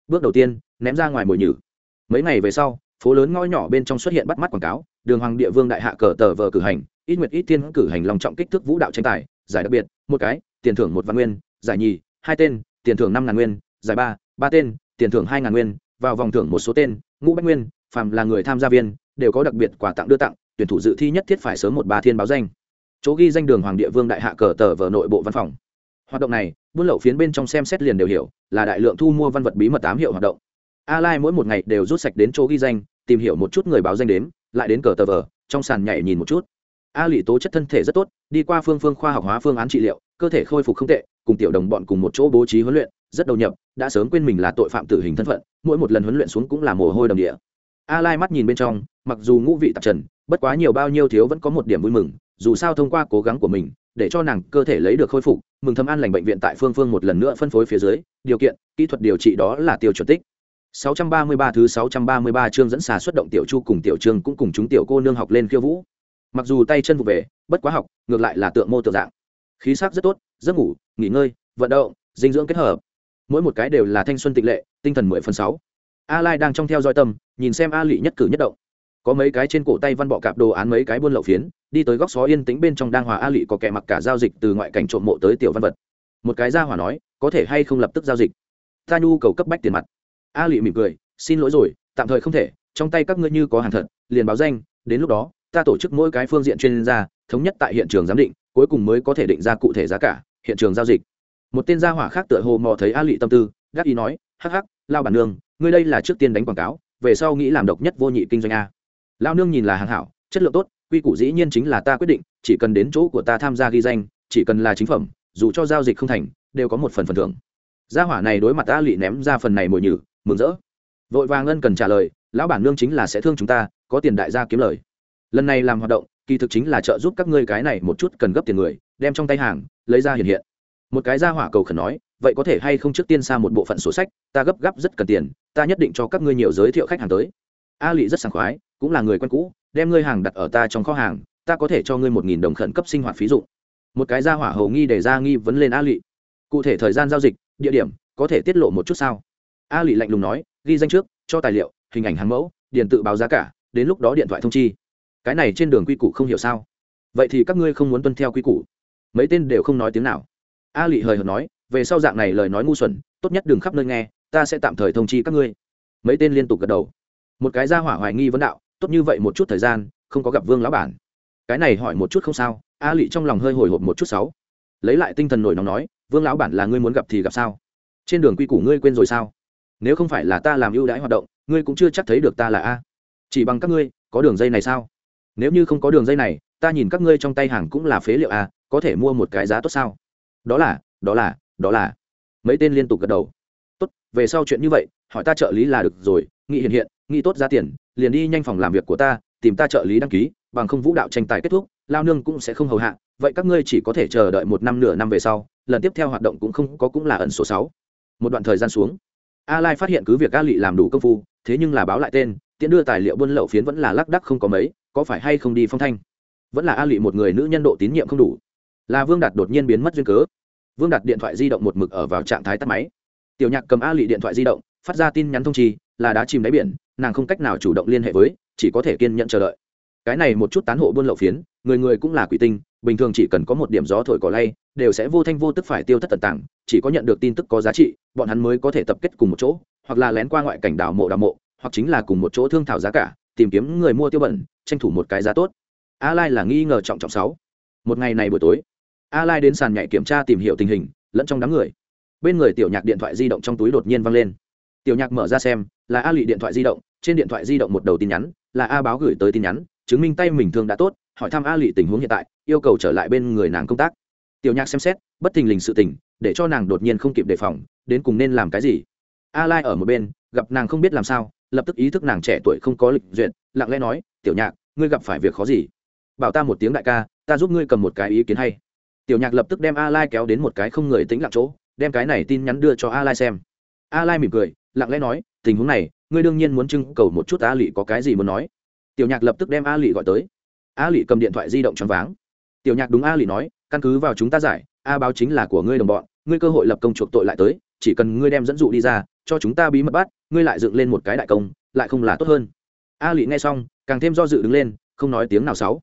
Speaker 1: bước đầu tiên, ném ra ngoài mồi nhử. Mấy ngày về sau, phố lớn ngõ nhỏ bên trong xuất hiện bắt mắt quảng cáo, đường hoàng địa vương đại hạ cờ tờ vờ cử hành, ít nguyệt ít tiên cử hành lòng trọng kích thước vũ đạo tranh tài, giải đặc biệt, một cái, tiền thưởng một văn nguyên, giải nhì, hai tên, tiền thưởng năm ngàn nguyên, giải ba ba tên, tiền thưởng hai ngàn nguyên, vào vòng thưởng một số tên, ngũ bách nguyên, phàm là người tham gia viên, đều có đặc biệt quà tặng đưa tặng, tuyển thủ dự thi nhất thiết phải sớm một ba thiên báo danh. Chỗ ghi danh đường hoàng địa vương đại hạ cờ tờ vờ nội bộ văn phòng. Hoạt động này buôn lậu phiến bên trong xem xét liền đều hiểu, là đại lượng thu mua văn vật bí mật tám hiệu hoạt động. A lai mỗi một ngày đều rút sạch đến chỗ ghi danh, tìm hiểu một chút người báo danh đến lại đến cờ tờ vờ, trong sàn nhảy nhìn một chút. A lị tố chất thân thể rất tốt, đi qua phương phương khoa học hóa phương án trị liệu, cơ thể khôi phục không tệ, cùng tiểu đồng bọn cùng một chỗ bố trí huấn luyện, rất đầu nhập, đã sớm quên mình là tội phạm tử hình thân phận, mỗi một lần huấn luyện xuống cũng là mồ hôi đầm địa. A lai mắt nhìn bên trong, mặc dù ngũ vị tạp trần, bất quá nhiều bao nhiêu thiếu vẫn có một điểm vui mừng, dù sao thông qua cố gắng của mình để cho nàng cơ thể lấy được khôi phục, mừng thầm an lành bệnh viện tại phương phương một lần nữa phân phối phía dưới, điều kiện, kỹ thuật điều trị đó là tiêu chuẩn tích. 633 thứ 633 chương dẫn xà xuất động tiểu chu cùng tiểu trương cũng cùng chúng tiểu cô nương học lên khiêu vũ. Mặc dù tay chân vụ về, bất quá học, ngược lại là tượng mô tượng dạng. Khí sắc rất tốt, giấc ngủ, nghỉ ngơi, vận động, dinh dưỡng kết hợp. Mỗi một cái đều là thanh xuân tịch lệ, tinh thần mười phần sáu. A lai đang trong theo dõi tâm, nhìn xem a lị nhất cử nhất động. Có mấy cái trên cổ tay văn bọ cạp đồ án mấy cái buôn lậu phiến đi tới góc xó yên tĩnh bên trong đang hòa a lị có kẻ mặc cả giao dịch từ ngoại cảnh trộm mộ tới tiểu văn vật. Một cái ra hỏa nói, có thể hay không lập tức giao dịch? Ta nhu cầu cấp bách tiền mặt. A lị mỉm cười, xin lỗi rồi, tạm thời không thể, trong tay các ngươi như có hàng thật, liền báo danh, đến lúc đó, ta tổ chức mỗi cái phương diện chuyên gia, thống nhất tại hiện trường giám định, cuối cùng mới có thể định ra cụ thể giá cả, hiện trường giao dịch. Một tên gia hỏa khác tựa hồ mò thấy a lị tâm tư, gác ý nói, hắc hắc, lao bản nương, ngươi đây là trước tiên đánh quảng cáo, về sau nghĩ làm độc nhất vô nhị kinh doanh a. Lao nương nhìn là hàng hảo, chất lượng tốt quy củ dĩ nhiên chính là ta quyết định, chỉ cần đến chỗ của ta tham gia ghi danh, chỉ cần là chính phẩm, dù cho giao dịch không thành, đều có một phần phần thưởng. Gia hỏa này đối mặt ta lị ném ra phần này mồi nhử, mừng rỡ. Vội vàng ngân cần trả lời, lão bản nương chính là sẽ thương chúng ta, có tiền đại gia kiếm lời. Lần này làm hoạt động, kỳ thực chính là trợ giúp các ngươi cái này một chút cần gấp tiền người, đem trong tay hàng, lấy ra hiện hiện. Một cái gia hỏa cầu khẩn nói, vậy có thể hay không trước tiên xa một bộ phận sổ sách, ta gấp gáp rất cần tiền, ta nhất định cho các ngươi nhiều giới thiệu khách hàng tới. A lị rất sảng khoái, cũng là người quen cũ đem ngươi hàng đặt ở ta trong kho hàng, ta có thể cho ngươi một nghìn đồng khẩn cấp sinh hoạt phí dụ một cái ra hỏa hầu nghi để ra nghi vấn lên a lị. Cụ thể thời gian giao dịch, địa điểm, có thể tiết lộ một chút sao? A lị lạnh lùng nói, ghi danh trước, cho tài liệu, hình ảnh hàng mẫu điện tự báo giá cả, đến lúc đó điện thoại thông chi. Cái này trên đường quy củ không hiểu sao? Vậy thì các ngươi không muốn tuân theo quy củ. Mấy tên đều không nói tiếng nào. A lị hời hợt nói, về sau dạng này lời nói ngu xuẩn, tốt nhất đừng khắp nơi nghe, ta sẽ tạm thời thông chi các ngươi. Mấy tên liên tục gật đầu. Một cái ra hỏa hoài nghi vấn đạo tốt như vậy một chút thời gian, không có gặp vương lão bản. Cái này hỏi một chút không sao, a lị trong lòng hơi hồi hộp một chút sáu. Lấy lại tinh thần nổi nóng nói, vương lão bản là ngươi muốn gặp thì gặp sao? Trên đường quy củ ngươi quên rồi sao? Nếu không phải là ta làm ưu đãi hoạt động, ngươi cũng chưa chắc thấy được ta là a. Chỉ bằng các ngươi, có đường dây này sao? Nếu như không có đường dây này, ta nhìn các ngươi trong tay hàng cũng là phế liệu a, có thể mua một cái giá tốt sao? Đó là đó là đó là. Mấy tên liên tục gật đầu. Tốt, về sau chuyện như vậy, hỏi ta trợ lý là được rồi nghị hiện hiện nghị tốt giá tiền liền đi nhanh phòng làm việc của ta, tìm ta trợ lý đăng ký, bằng không vũ đạo tranh tài kết thúc, lao nương cũng sẽ không hầu hạ. Vậy các ngươi chỉ có thể chờ đợi một năm nửa năm về sau, lần tiếp theo hoạt động cũng không có cũng là ẩn số sáu. Một đoạn thời gian xuống a lai phát hiện cứ việc a lị làm đủ công phu, thế nhưng là báo lại tên tiễn đưa tài liệu buôn lậu phiến vẫn là lác đắc không có mấy, có phải hay không đi phong thanh? Vẫn là a lị một người nữ nhân độ tín nhiệm không đủ. Là vương đạt đột nhiên biến mất duyên cớ. Vương đạt điện thoại di động một mực ở vào trạng thái tắt máy. Tiểu nhạc cầm a lị điện thoại di động, phát ra tin nhắn thông trì là đá chìm đáy biển, nàng không cách nào chủ động liên hệ với, chỉ có thể kiên nhận chờ đợi. Cái này một chút tán hộ buôn lậu phiến, người người cũng là quỷ tinh, bình thường chỉ cần có một điểm gió thổi cỏ lay, đều sẽ vô thanh vô tức phải tiêu thất tận tảng, chỉ có nhận được tin tức có giá trị, bọn hắn mới có thể tập kết cùng một chỗ, hoặc là lén qua ngoại cảnh đảo mộ đảo mộ, hoặc chính là cùng một chỗ thương thảo giá cả, tìm kiếm người mua tiêu bẩn, tranh thủ một cái giá tốt. A lai là nghi ngờ trọng trọng sáu. Một ngày này buổi tối a lai đến sàn nhảy kiểm tra tìm hiểu tình hình, lẫn trong đám người. Bên người tiểu nhạc điện thoại di động trong túi đột nhiên văng lên. Tiểu nhạc mở ra xem là a lụy điện thoại di động, trên điện thoại di động một đầu tin nhắn, là a báo gửi tới tin nhắn, chứng minh tay mình thương đã tốt, hỏi thăm a lụy tình huống hiện tại, yêu cầu trở lại bên người nàng công tác. Tiểu nhạc xem xét, bất thình lình sự tình, để cho nàng đột nhiên không kịp đề phòng, đến cùng nên làm cái gì? A lai ở một bên, gặp nàng không biết làm sao, lập tức ý thức nàng trẻ tuổi không có lịch duyệt, lặng lẽ nói, tiểu nhạc, ngươi gặp phải việc khó gì? Bảo ta một tiếng đại ca, ta giúp ngươi cầm một cái ý kiến hay. Tiểu nhạc lập tức đem a lai kéo đến một cái không người tĩnh lặng chỗ, đem cái này tin nhắn đưa cho a lai xem. A lai mỉm cười lặng lẽ nói, tình huống này, ngươi đương nhiên muốn trưng cầu một chút a lị có cái gì muốn nói. Tiểu nhạc lập tức đem a lị gọi tới. A lị cầm điện thoại di động choáng váng. Tiểu nhạc đúng a lị nói, căn cứ vào chúng ta giải, a báo chính là của ngươi đồng bọn, ngươi cơ hội lập công chuộc tội lại tới, chỉ cần ngươi đem dẫn dụ đi ra, cho chúng ta bí mật bắt, ngươi lại dựng lên một cái đại công, lại không là tốt hơn. A lị nghe xong, càng thêm do dự đứng lên, không nói tiếng nào sáu.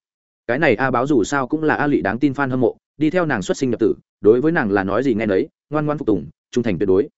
Speaker 1: Cái này a báo dù sao cũng là a lị đáng tin f a n hâm mộ, đi theo nàng xuất sinh nhập tử, đối với nàng là nói gì nghe nấy, ngoan ngoan phục tùng, trung thành tuyệt đối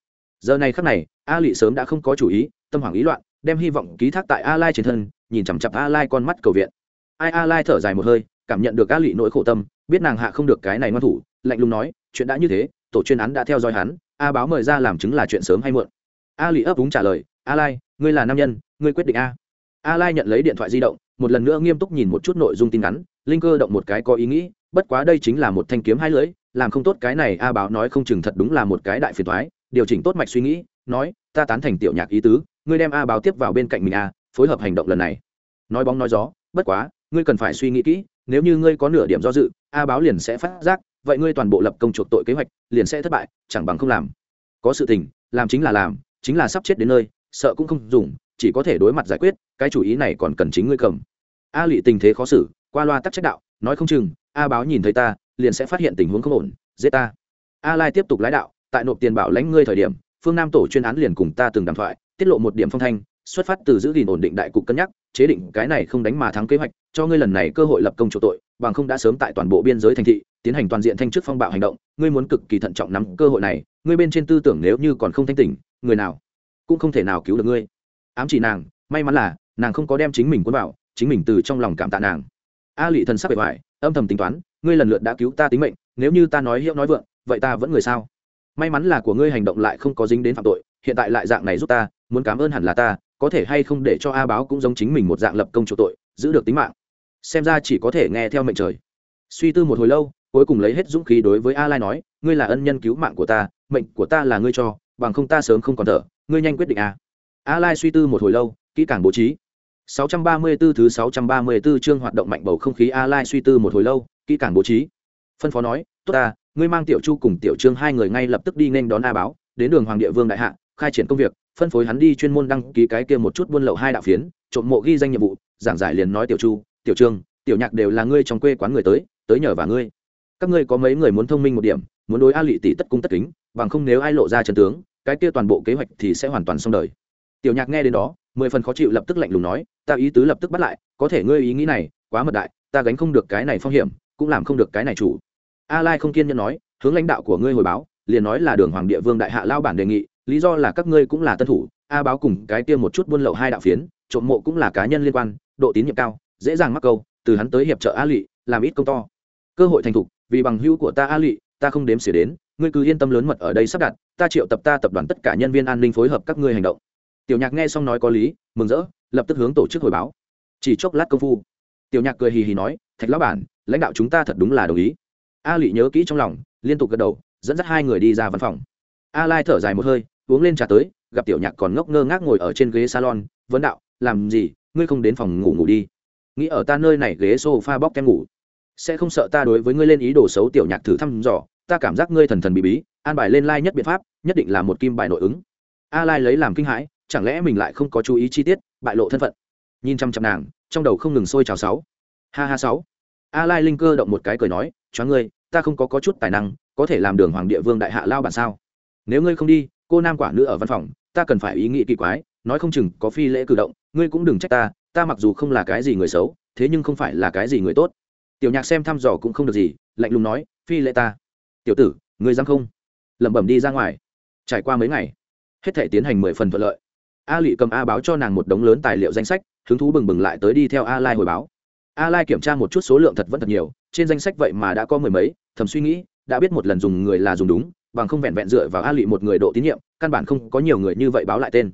Speaker 1: giờ này khắc này, a lị sớm đã không có chủ ý, tâm hoảng ý loạn, đem hy vọng ký thác tại a lai trên thân, nhìn chằm chặp a lai con mắt cầu viện. Ai a lai thở dài một hơi, cảm nhận được a lị nỗi khổ tâm, biết nàng hạ không được cái này ngoan thủ, lạnh lùng nói, chuyện đã như thế, tổ chuyên án đã theo dõi hắn, a báo mời ra làm chứng là chuyện sớm hay muộn. A lị ấp úng trả lời, a lai, ngươi là nam nhân, ngươi quyết định a. A lai nhận lấy điện thoại di động, một lần nữa nghiêm túc nhìn một chút nội dung tin ngắn, linh cơ động một cái có ý nghĩ, bất quá đây chính là một thanh kiếm hai lưỡi, làm không tốt cái này a báo nói không chừng thật đúng là một cái đại phiền thoái điều chỉnh tốt mạch suy nghĩ, nói, ta tán thành tiểu nhạc ý tứ, ngươi đem a báo tiếp vào bên cạnh mình a phối hợp hành động lần này. Nói bóng nói gió, bất quá, ngươi cần phải suy nghĩ kỹ, nếu như ngươi có nửa điểm do dự, a báo liền sẽ phát giác, vậy ngươi toàn bộ lập công chuộc tội kế hoạch, liền sẽ thất bại, chẳng bằng không làm. Có sự tình, làm chính là làm, chính là sắp chết đến nơi, sợ cũng không dùng, chỉ có thể đối mặt giải quyết, cái chủ ý này còn cần chính ngươi cầm. A lụy tình thế khó xử, qua loa tắc trách đạo, nói không chừng, a báo nhìn thấy ta, liền sẽ phát hiện tình huống không ổn, giết ta. A lai tiếp tục lái đạo tại nộp tiền bảo lãnh ngươi thời điểm, phương nam tổ chuyên án liền cùng ta từng đàm thoại, tiết lộ một điểm phong thanh, xuất phát từ giữ gìn ổn định đại cục cân nhắc, chế định cái này không đánh mà thắng kế hoạch, cho ngươi lần này cơ hội lập công chủ tội, bằng không đã sớm tại toàn bộ biên giới thành thị, tiến hành toàn diện thanh chức phong bạo hành động, ngươi muốn cực kỳ thận trọng nắm cơ hội này, ngươi bên trên tư tưởng nếu như còn không thanh tỉnh, người nào cũng không thể nào cứu được ngươi. Ám chỉ nàng, may mắn là, nàng không có đem chính mình cuốn vào, chính mình từ trong lòng cảm tạ nàng. A lị thần sắc bề ngoài, âm thầm tính toán, ngươi lần lượt đã cứu ta tính mệnh, nếu như ta nói hiệu nói vượng, vậy ta vẫn người sao? May mắn là của ngươi hành động lại không có dính đến phạm tội, hiện tại lại dạng này giúp ta, muốn cảm ơn hẳn là ta, có thể hay không để cho a báo cũng giống chính mình một dạng lập công chỗ tội, giữ được tính mạng. Xem ra chỉ có thể nghe theo mệnh trời. Suy tư một hồi lâu, cuối cùng lấy hết dũng khí đối với a lai nói, ngươi là ân nhân cứu mạng của ta, mệnh của ta là ngươi cho, bằng không ta sớm không còn thở, ngươi nhanh quyết định a. A lai suy tư một hồi lâu, kỹ càng bố trí. 634 thứ 634 chương hoạt động mạnh bầu không khí a lai suy tư một hồi lâu, kỹ càng bố trí. Phân phó nói, tốt ta ngươi mang tiểu chu cùng tiểu trương hai người ngay lập tức đi nên đón a báo, đến đường hoàng địa vương đại hạ, khai triển công việc, phân phối hắn đi chuyên môn đăng ký cái kia một chút buôn lậu hai đạo phiến, trộm mộ ghi danh nhiệm vụ, giảng giải liền nói tiểu chu, tiểu trương, tiểu nhạc đều là ngươi trong quê quán người tới tới nhờ và ngươi. Các ngươi có mấy người muốn thông minh một điểm, muốn đối a lị tỷ tất cung tất kính, bằng không nếu ai lộ ra chân tướng, cái kia toàn bộ kế hoạch thì sẽ hoàn toàn xong đời. Tiểu nhạc nghe đến đó, mười phần khó chịu lập tức lạnh lùng nói, ta ý tứ lập tức bắt lại, có thể ngươi ý nghĩ này, quá mật đại, ta gánh không được cái này phong hiểm, cũng làm không được cái này chủ a lai không kiên nhẫn nói, hướng lãnh đạo của ngươi hồi báo, liền nói là đường hoàng địa vương đại hạ lao bản đề nghị, lý do là các ngươi cũng là tân thủ, a báo cùng cái tiêm một chút buôn lậu hai đạo phiến, trộm mộ cũng là cá nhân liên quan, độ tín nhiệm cao, dễ dàng mắc câu, từ hắn tới hiệp trợ a lụy làm ít công to. Cơ hội thành thục, vì bằng hữu của ta a lụy ta không đếm xỉa đến, ngươi cứ yên tâm lớn mật ở đây sắp đặt, ta triệu tập ta tập đoàn tất cả nhân viên an ninh phối hợp các ngươi hành động. Tiểu nhạc nghe xong nói có lý, mừng rỡ, lập tức hướng tổ chức hồi báo. Chỉ chốc lát công phu, tiểu nhạc cười hì hì nói, thạch lão bản, lãnh đạo chúng ta thật đúng là đồng ý a lị nhớ kỹ trong lòng, liên tục gật đầu, dẫn dắt hai người đi ra văn phòng. A lai thở dài một hơi, uống lên trà tới, gặp tiểu nhạc còn ngốc ngơ ngác ngồi ở trên ghế salon, vấn đạo, làm gì? Ngươi không đến phòng ngủ ngủ đi. Nghĩ ở ta nơi này ghế sofa bóc kem ngủ. Sẽ không sợ ta đối với ngươi lên ý đồ xấu tiểu nhạc thử thăm dò. Ta cảm giác ngươi thần thần bí bí, an bài lên lai nhất biện pháp, nhất định là một kim bài nội ứng. A lai lấy làm kinh hãi, chẳng lẽ mình lại không có chú ý chi tiết, bại lộ thân phận. Nhìn chăm chăm nàng, trong đầu không ngừng sôi trào sáu. Ha ha sáu. A lai linh cơ động một cái cười nói cho ngươi, ta không có có chút tài năng, có thể làm đường hoàng địa vương đại hạ lao bản sao? Nếu ngươi không đi, cô nam quả nữ ở văn phòng, ta cần phải ý nghĩ kỳ quái, nói không chừng có phi lễ cử động, ngươi cũng đừng trách ta ta mặc dù không là cái gì người xấu, thế nhưng không phải là cái gì người tốt. Tiểu nhạc xem thăm dò cũng không được gì, lạnh lùng nói, phi lễ ta. Tiểu tử, ngươi dám không? Lẩm bẩm đi ra ngoài. Trải qua mấy ngày, hết thể tiến hành mười phần thuận lợi. A lụy cầm a báo cho nàng một đống lớn tài liệu danh sách, hứng thú bừng bừng lại tới đi theo a lai hồi báo a lai kiểm tra một chút số lượng thật vẫn thật nhiều, trên danh sách vậy mà đã có mười mấy, thầm suy nghĩ, đã biết một lần dùng người là dùng đúng, bằng không vẹn vẹn dựa vào a lị một người độ tín nhiệm, căn bản không có nhiều người như vậy báo lại tên.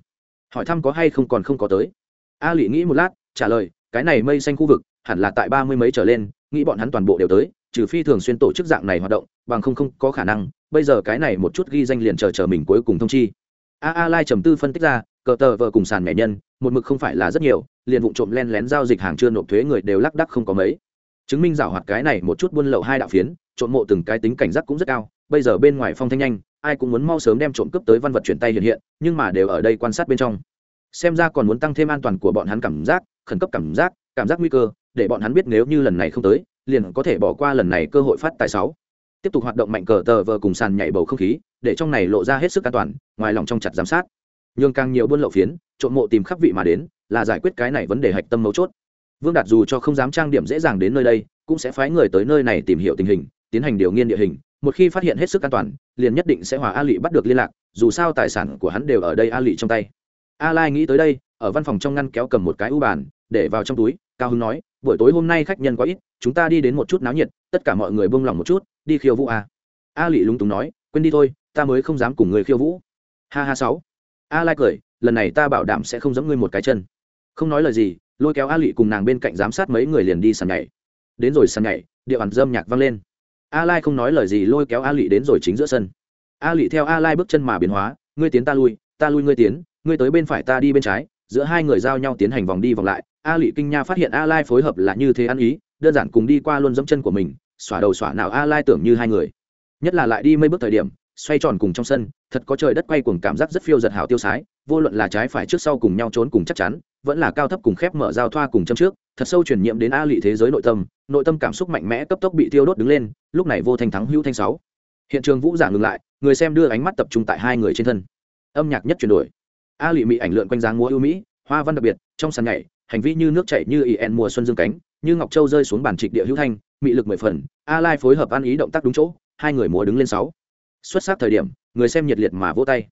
Speaker 1: Hỏi thăm có hay không còn không có tới. A lị nghĩ một lát, trả lời, cái này mây xanh khu vực, hẳn là tại ba mươi mấy trở lên, nghĩ bọn hắn toàn bộ đều tới, trừ phi thường xuyên tổ chức dạng này hoạt động, bằng không không có khả năng, bây giờ cái này một chút ghi danh liền chờ chờ mình cuối cùng thông chi. A a lai trầm tư phân tích ra cờ tờ vợ cùng sàn mẹ nhân, một mực không phải là rất nhiều, liền vụ trộm len lén giao dịch hàng chưa nộp thuế người đều lắc đắc không có mấy. Chứng minh giảo hoạt cái này một chút buôn lậu hai đạo phiến, trộm mộ từng cái tính cảnh giác cũng rất cao, bây giờ bên ngoài phong thanh nhanh, ai cũng muốn mau sớm đem trộm cướp tới văn vật chuyển tay hiện hiện, nhưng mà đều ở đây quan sát bên trong. Xem ra còn muốn tăng thêm an toàn của bọn hắn cảm giác, khẩn cấp cảm giác cảm giác nguy cơ, để bọn hắn biết nếu như lần này không tới, liền có thể bỏ qua lần này cơ hội phát tài sáu. Tiếp tục hoạt động mạnh cờ tờ vờ cùng sàn nhảy bầu không khí, để trong này lộ ra hết sức an toàn, ngoài lòng trong chặt giám sát nhưng càng nhiều buôn lậu phiến, trộm mộ tìm khắp vị mà đến, là giải quyết cái này vấn đề hạch tâm mấu chốt. Vương đạt dù cho không dám trang điểm dễ dàng đến nơi đây, cũng sẽ phái người tới nơi này tìm hiểu tình hình, tiến hành điều nghiên địa hình, một khi phát hiện hết sức an toàn, liền nhất định sẽ hòa a lụy bắt được liên lạc, dù sao tài sản của hắn đều ở đây a lụy trong tay. A lai nghĩ tới đây, ở văn phòng trong ngăn kéo cầm một cái u bàn, để vào trong túi, cao hưng nói, buổi tối hôm nay khách nhân quá ít, chúng ta đi đến một chút náo nhiệt, tất cả mọi người buông lỏng một chút, đi khiêu vũ a. A lụy lúng túng nói, quên đi thôi, ta mới không dám cùng người khiêu vũ. Ha ha sáu a lai cười, lần này ta bảo đảm sẽ không giẫm ngươi một cái chân. Không nói lời gì, lôi kéo a lị cùng nàng bên cạnh giám sát mấy người liền đi sàn nhảy. Đến rồi sàn nhảy địa bàn dâm nhạc vang lên. A lai không nói lời gì, lôi kéo a lị đến rồi chính giữa sân. A lị theo a lai bước chân mà biến hóa, ngươi tiến ta lui ta lui ngươi tiến, ngươi tới bên phải ta đi bên trái. Giữa hai người giao nhau tiến hành vòng đi vòng lại, a lị kinh nha phát hiện a lai phối hợp là như thế ăn ý, đơn giản cùng đi qua luôn dẫm chân của mình, xỏa đầu xỏa nào a lai tưởng như hai người. Nhất là lại đi mấy bước thời điểm xoay tròn cùng trong sân, thật có trời đất quay cùng cảm giác rất phiêu giật hảo tiêu sái, vô luận là trái phải trước sau cùng nhau trốn cùng chắc chắn, vẫn là cao thấp cùng khép mở giao thoa cùng châm trước, thật sâu truyền nhiễm đến a lị thế giới nội tâm nội tâm cảm xúc mạnh mẽ cấp tốc bị tiêu đốt đứng lên, lúc này vô thanh thắng hữu thanh sáu. Hiện trường vũ giả ngừng lại, người xem đưa ánh mắt tập trung tại hai người trên thân. Âm nhạc nhất chuyển đổi. A lị mỹ ảnh lượn quanh dáng múa ưu mỹ, hoa văn đặc biệt, trong sàn nhảy, hành vi như nước chảy như yen mùa xuân dương cánh, như ngọc châu rơi xuống bàn trịch địa hữu thanh, mị lực mười phần, a lai phối hợp ăn ý động tác đúng chỗ, hai người múa đứng lên sáu xuất sắc thời điểm, người xem nhiệt liệt mà vỗ tay.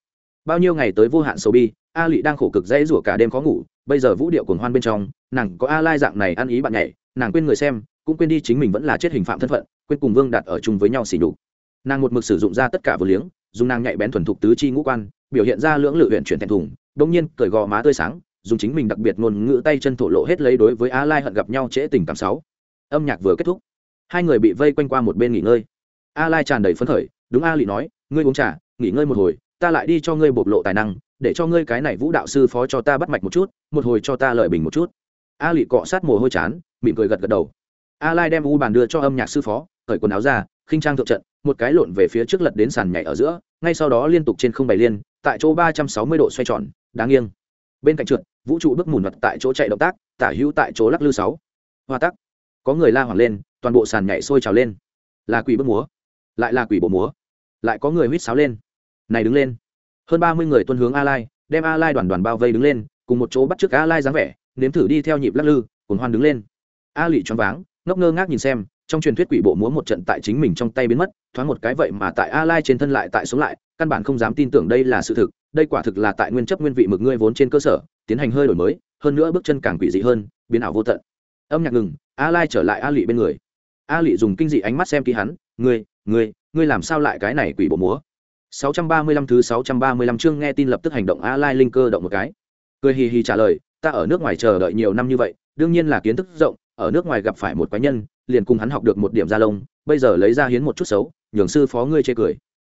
Speaker 1: Bao nhiêu ngày tới vô hạn sầu bi, a lị đang khổ cực dãy rủa cả đêm khó ngủ, bây giờ vũ điệu cuồng hoan bên trong, nàng có a lai dạng này ăn ý bạn nhảy, nàng quên người xem, cũng quên đi chính mình vẫn là chết hình phạm thân phận, quên cùng vương đặt ở chung với nhau xỉ nhục. Nàng một mực sử dụng ra tất cả vừa liếng, dùng nàng nhạy bén thuần thục tứ chi ngũ quan, biểu hiện ra lưỡng lự huyện chuyển thẹn thùng đông nhiên cởi gò má tươi sáng, dùng chính mình đặc biệt ngôn ngữ tay chân thổ lộ hết lấy đối với a lai hận gặp nhau trễ tình cảm sáu. Âm nhạc vừa kết thúc, hai người bị vây quanh qua một bên nghỉ ngơi. A lai tràn đầy phấn khởi đúng a lị nói, ngươi uống trà, nghỉ ngơi một hồi, ta lại đi cho ngươi bộc lộ tài năng, để cho ngươi cái này vũ đạo sư phó cho ta bắt mạch một chút, một hồi cho ta lợi bình một chút. A lị cọ sát mồ hôi chán, mỉm cười gật gật đầu. A lai đem u bàn đưa cho âm nhạc sư phó, cởi quần áo ra, khinh trang thượng trận, một cái lộn về phía trước lật đến sàn nhảy ở giữa, ngay sau đó liên tục trên không bày liên, tại chỗ ba trăm sáu mươi độ xoay tròn, đáng nghiêng. Bên cạnh trượt, vũ trụ bước mùn mặt tại chỗ chạy động tác, tả hữu tại chỗ lắc lư sáu. Hoa tắc. Có người la hoảng lên, toàn bộ sàn nhảy sôi trào lên. Là quỷ bước múa lại là quỷ bộ múa. Lại có người huýt sáo lên. Này đứng lên. Hơn ba mươi người tuân hướng a lai đem a lai đoàn đoàn bao vây đứng lên, cùng một chỗ bắt chước a lai dáng vẻ, nếm thử đi theo nhịp lắc lư cùng hoan đứng lên. A Lụy choáng váng, ngốc ngơ ngác nhìn xem, trong truyền thuyết quỷ bộ múa một trận tại chính mình trong tay biến mất, thoáng một cái vậy mà tại a lai trên thân lại tại sống lại, căn bản không dám tin tưởng đây là sự thực, đây quả thực là tại nguyên chấp nguyên vị mực ngươi vốn trên cơ sở, tiến hành hơi đổi mới, hơn nữa bước chân càng quỷ dị hơn, biến ảo vô tận. Âm nhạc ngừng a lai trở lại a Lụy bên người. A Lụy dùng kinh dị ánh mắt xem kỹ hắn, ngươi ngươi ngươi làm sao lại cái này quỷ bộ múa? 635 thứ 635 chương nghe tin lập tức hành động a lai linh cơ động một cái. Cười hì hì trả lời, ta ở nước ngoài chờ đợi nhiều năm như vậy, đương nhiên là kiến thức rộng, ở nước ngoài gặp phải một quái nhân, liền cùng hắn học được một điểm gia lông, bây giờ lấy ra hiến một chút xấu, nhường sư phó ngươi chê cười.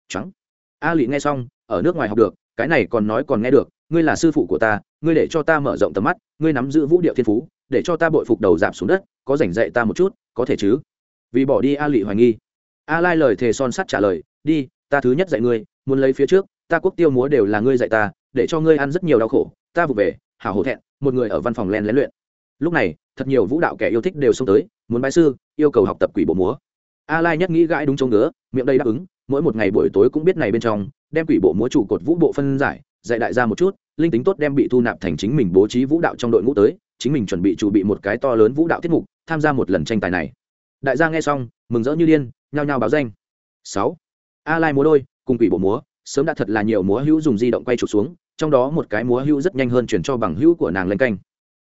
Speaker 1: Trắng. A lị nghe xong, ở nước ngoài học được, cái này còn nói còn nghe được, ngươi là sư phụ của ta, ngươi để cho ta mở rộng tầm mắt, ngươi nắm giữ vũ điệu thiên phú, để cho ta bội phục đầu giảm xuống đất, có rảnh dạy ta một chút, có thể chứ? Vì bỏ đi a lị hoài nghi a lai lời thề son sắt trả lời, đi, ta thứ nhất dạy ngươi, muốn lấy phía trước, ta quốc tiêu múa đều là ngươi dạy ta, để cho ngươi ăn rất nhiều đau khổ, ta vụ về, hảo hổ thẹn, một người ở văn phòng len lén luyện. Lúc này, thật nhiều vũ đạo kẻ yêu thích đều xông tới, muốn bái sư, yêu cầu học tập quỷ bộ múa. A lai nhất nghĩ gãi đúng chỗ ngứa, miệng đây đáp ứng, mỗi một ngày buổi tối cũng biết này bên trong, đem quỷ bộ múa trụ cột vũ bộ phân giải, dạy đại gia một chút, linh tính tốt đem bị thu nạp thành chính mình bố trí vũ đạo trong đội ngũ tới, chính mình chuẩn bị chủ bị một cái to lớn vũ đạo tiết mục, tham gia một lần tranh tài này. Đại gia nghe xong, mừng rỡ như điên nhao nhao báo danh. Sáu. A lai múa đôi, cùng quỷ bộ múa, sớm đã thật là nhiều múa hữu dùng di động quay chụp xuống, trong đó một cái múa hữu rất nhanh hơn chuyển cho bằng hữu của nàng lanh canh.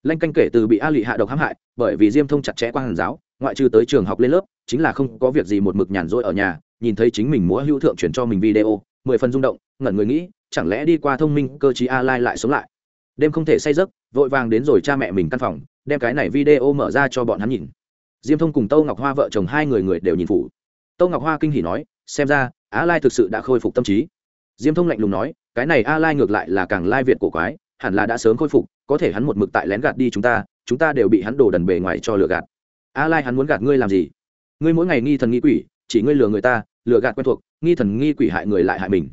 Speaker 1: Lanh canh kể từ bị a lị hạ độc hãm hại, bởi vì diêm thông chặt chẽ qua hàn giáo, ngoại trừ tới trường học lên lớp, chính là không có việc gì một mực nhàn rỗi ở nhà, nhìn thấy chính mình múa hữu thượng chuyển cho mình video, mười phần rung động, ngẩn người nghĩ, chẳng lẽ đi qua thông minh cơ chí a lai lại sống lại. Đêm không thể say giấc, vội vàng đến rồi cha mẹ mình căn phòng, đem cái này video mở ra cho bọn hắn nhìn. Diêm thông cùng tâu ngọc hoa vợ chồng hai người người đều nhìn phủ tâu ngọc hoa kinh hỉ nói, xem ra, a lai thực sự đã khôi phục tâm trí. Diêm thông lạnh lùng nói, cái này a lai ngược lại là càng lai việt cổ quái, hẳn là đã sớm khôi phục, có thể hắn một mực tại lén gạt đi chúng ta chúng ta đều bị hắn đổ đần bề ngoài cho lừa gạt. A lai hắn muốn gạt ngươi làm gì? Ngươi mỗi ngày nghi thần nghi quỷ, chỉ ngươi lừa người ta, lừa gạt quen thuộc, nghi thần nghi quỷ hại người lại hại mình.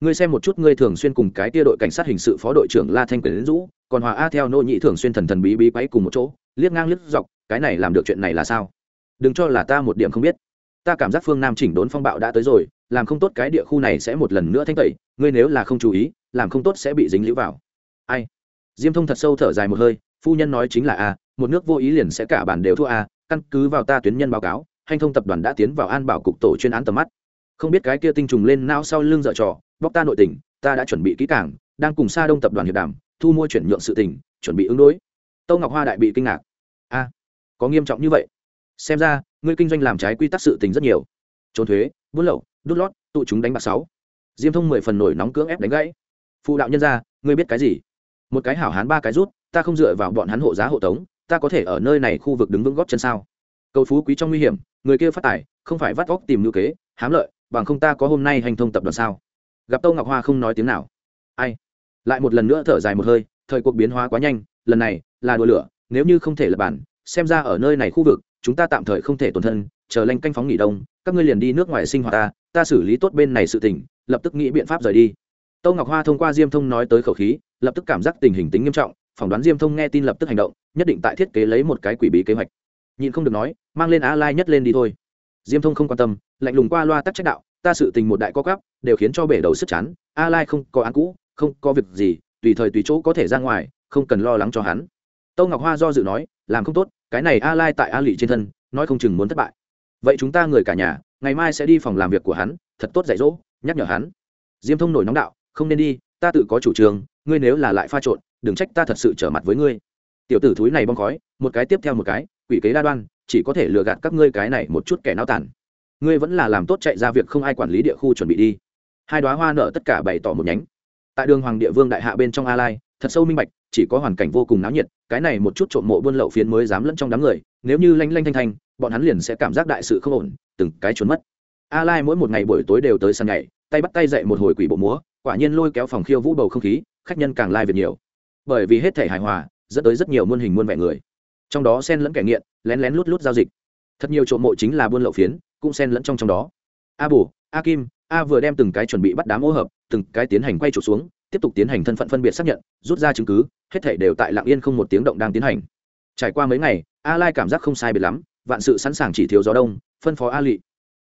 Speaker 1: Ngươi xem một chút ngươi thường xuyên cùng cái tia đội cảnh sát hình sự phó đội trưởng la thanh quyền đến rũ, còn hòa a theo nô nhị thường xuyên thần thần bí bí quấy cùng một chỗ, liếc ngang liếc dọc, cái này làm được chuyện này là sao? Đừng cho là ta một điểm không biết ta cảm giác phương nam chỉnh đốn phong bạo đã tới rồi, làm không tốt cái địa khu này sẽ một lần nữa thanh tẩy, ngươi nếu là không chú ý, làm không tốt sẽ bị dính lũ vào. Ai? Diêm thông thật sâu thở dài một hơi, phu nhân nói chính là a, một nước vô ý liền sẽ cả bản đều thua a, căn cứ vào ta tuyến nhân báo cáo, hành thông tập đoàn đã tiến vào an bảo cục tổ chuyên án tầm mắt. Không biết cái kia tinh trùng lên não sau lưng dở trò, bóc ta nội tình, ta đã chuẩn bị kỹ càng, đang cùng xa đông tập đoàn hiệp đàm, thu mua chuyển nhượng sự tình, chuẩn bị ứng đối. Tâu ngọc hoa đại bị kinh ngạc. A, có nghiêm trọng như vậy? Xem ra, ngươi kinh doanh làm trái quy tắc sự tình rất nhiều. Trốn thuế, buôn lậu, đút lót, tụ chúng đánh bạc sáu. Diêm thông mười phần nổi nóng cưỡng ép đánh gãy. Phụ đạo nhân ra, ngươi biết cái gì? Một cái hảo hán ba cái rút, ta không dựa vào bọn hắn hộ giá hộ tống, ta có thể ở nơi này khu vực đứng vững góp chân sao? Cầu phú quý trong nguy hiểm, người kia phát tài, không phải vắt óc tìm ngữ kế, hám lợi, bằng không ta có hôm nay hành thông tập đoàn sao? Gặp tâu ngọc hoa không nói tiếng nào. Ai? Lại một lần nữa thở dài một hơi, thời cuộc biến hóa quá nhanh, lần này là đùa lửa, nếu như không thể lập bản, xem ra ở nơi này khu vực chúng ta tạm thời không thể tổn thân, chờ lanh canh phóng nghỉ đông, các ngươi liền đi nước ngoài sinh hoạt ta ta xử lý tốt bên này sự tình, lập tức nghĩ biện pháp rời đi. Tâu ngọc hoa thông qua diêm thông nói tới khẩu khí, lập tức cảm giác tình hình tính nghiêm trọng, phỏng đoán diêm thông nghe tin lập tức hành động, nhất định tại thiết kế lấy một cái quỷ bí kế hoạch. Nhìn không được nói, mang lên a lai nhất lên đi thôi. Diêm thông không quan tâm, lạnh lùng qua loa tắc trách đạo, ta sự tình một đại co cắp đều khiến cho bể đầu sức chán a lai không có án cũ, không có việc gì, tùy thời tùy chỗ có thể ra ngoài, không cần lo lắng cho hắn. Tâu ngọc hoa do dự nói, làm không tốt cái này a lai tại a lị trên thân, nói không chừng muốn thất bại. Vậy chúng ta người cả nhà, ngày mai sẽ đi phòng làm việc của hắn, thật tốt dạy dỗ, nhắc nhở hắn. Diêm thông nổi nóng đạo, không nên đi, ta tự có chủ trương, ngươi nếu là lại pha trộn, đừng trách ta thật sự trở mặt với ngươi. Tiểu tử thúi này bong khói, một cái tiếp theo một cái, quỷ kế đa đoan, chỉ có thể lừa gạt các ngươi cái này một chút kẻ nao tản ngươi vẫn là làm tốt chạy ra việc không ai quản lý địa khu chuẩn bị đi. Hai đoá hoa nợ tất cả bày tỏ một nhánh. Tại đường hoàng địa vương đại hạ bên trong a lai, thật sâu minh bạch chỉ có hoàn cảnh vô cùng náo nhiệt, cái này một chút trộm mộ buôn lậu phiến mới dám lẫn trong đám người, nếu như lanh lanh thanh thanh, bọn hắn liền sẽ cảm giác đại sự không ổn, từng cái trốn mất. A lai mỗi một ngày buổi tối đều tới sân ngày tay bắt tay dậy một hồi quỷ bộ múa, quả nhiên lôi kéo phòng khiêu vũ bầu không khí, khách nhân càng lai việc nhiều. Bởi vì hết thể hài hòa, dẫn tới rất nhiều muôn hình muôn vẻ người. Trong đó xen lẫn kẻ nghiện, lén lén lút lút giao dịch. Thật nhiều trộm mộ chính là buôn lậu phiến, cũng xen lẫn trong trong đó. A bù, a kim, a vừa đem từng cái chuẩn bị bắt đám ô hợp, từng cái tiến hành quay trục xuống, tiếp tục tiến hành thân phận phân biệt xác nhận, rút ra chứng cứ hết thảy đều tại lặng yên không một tiếng động đang tiến hành. Trải qua mấy ngày, a lai cảm giác không sai biệt lắm, vạn sự sẵn sàng chỉ thiếu gió đông, phân phó a lị.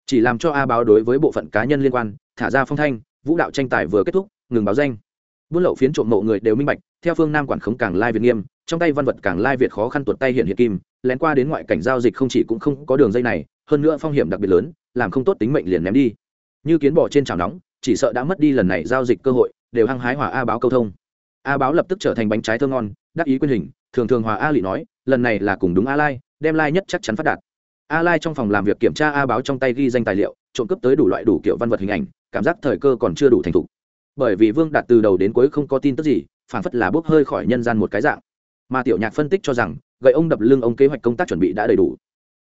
Speaker 1: Chỉ làm cho a báo đối với bộ phận cá nhân liên quan, thả ra phong thanh, vũ đạo tranh tài vừa kết thúc, ngừng báo danh. Buôn lậu phiến trộm mộ người đều minh bạch, theo phương nam quản khống càng lai việt nghiêm, trong tay văn vật càng lai việt khó khăn tuột tay hiện hiện kim, lén qua đến ngoại cảnh giao dịch không chỉ cũng không có đường dây này, hơn nữa phong hiểm đặc biệt lớn, làm không tốt tính mệnh liền ném đi. Như kiến bỏ trên chảo nóng, chỉ sợ đã mất đi lần này giao dịch cơ hội, đều hăng hái hòa a báo câu thông a báo lập tức trở thành bánh trái thơ ngon, đắc ý quyên hình, thường thường hòa a lị nói, lần này là cùng đúng a lai, đem lai nhất chắc chắn phát đạt. A lai trong phòng làm việc kiểm tra a báo trong tay ghi danh tài liệu, trộm cướp tới đủ loại đủ kiểu văn vật hình ảnh, cảm giác thời cơ còn chưa đủ thành thục. Bởi vì vương đạt từ đầu đến cuối không có tin tức gì phản phất là bốc hơi khỏi nhân gian một cái dạng. Mà tiểu nhạc phân tích cho rằng, gậy ông đập lưng ông kế hoạch công tác chuẩn bị đã đầy đủ.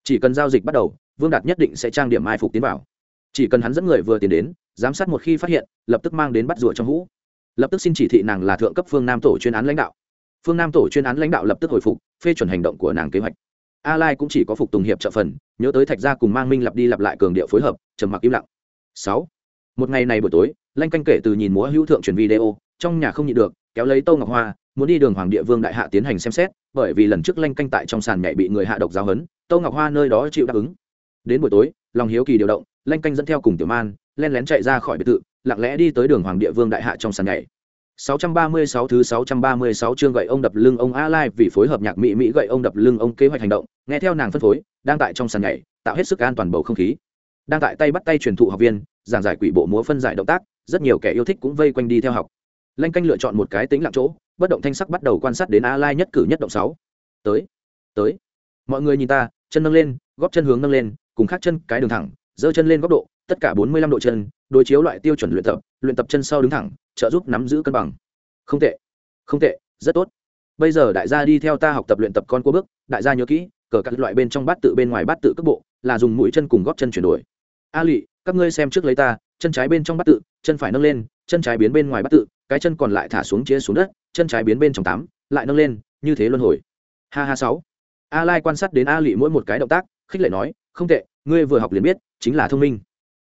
Speaker 1: Chỉ cần giao dịch bắt đầu, vương đạt nhất định sẽ trang điểm mai phục tiến vào. Chỉ cần hắn dẫn người vừa tiến đến, giám sát một khi phát hiện, lập tức mang đến bắt rùa trong hũ lập tức xin chỉ thị nàng là thượng cấp phương nam tổ chuyên án lãnh đạo. Phương nam tổ chuyên án lãnh đạo lập tức hồi phục, phê chuẩn hành động của nàng kế hoạch. A lai cũng chỉ có phục tùng hiệp trợ phần, nhớ tới thạch gia cùng mang minh lặp đi lặp lại cường điệu phối hợp, trầm mặc im lặng. Sáu. Một ngày này buổi tối, lanh canh kể từ nhìn múa hữu thượng truyền video, trong nhà không nhịn được, kéo lấy tô ngọc hoa, muốn đi đường hoàng địa vương đại hạ tiến hành xem xét, bởi vì lần trước lanh canh tại trong sàn nhảy bị người hạ độc giáo hấn tô ngọc hoa nơi đó chịu đáp ứng. Đến buổi tối, lòng hiếu kỳ điều động, lanh canh dẫn theo cùng tiểu man, len lén chạy ra khỏi biệt thự lặng lẽ đi tới đường hoàng địa vương đại hạ trong sàn nhảy 636 thứ 636 chương gậy ông đập lưng ông A Lai vì phối hợp nhạc mỹ mỹ gậy ông đập lưng ông kế hoạch hành động, nghe theo nàng phân phối, đang tại trong sàn nhảy, tạo hết sức an toàn bầu không khí. Đang tại tay bắt tay truyền thụ học viên, giảng giải quỷ bộ múa phân giải động tác, rất nhiều kẻ yêu thích cũng vây quanh đi theo học. Lanh canh lựa chọn một cái tính lặng chỗ, bất động thanh sắc bắt đầu quan sát đến A Lai nhất cử nhất động 6. Tới, tới. Mọi người nhìn ta, chân nâng lên, gót chân hướng nâng lên, cùng khác chân cái đường thẳng, giơ chân lên góc độ, tất cả 45 độ chân, đối chiếu loại tiêu chuẩn luyện tập, luyện tập chân sau đứng thẳng, trợ giúp nắm giữ cân bằng. Không tệ không tệ rất tốt. Bây giờ đại gia đi theo ta học tập luyện tập con cua bước đại gia nhớ kỹ cờ các loại bên trong bát tự bên ngoài bát tự cước bộ là dùng mũi chân cùng góp chân chuyển đổi. A lụy, các ngươi xem trước lấy ta chân trái bên trong bát tự chân phải nâng lên chân trái biến bên ngoài bát tự cái chân còn lại thả xuống chia xuống đất chân trái biến bên trong tám lại nâng lên như thế luân hồi. Ha ha sáu. A lai quan sát đến a lụy mỗi một cái động tác khích lệ nói không tệ ngươi vừa học liền biết chính là thông minh.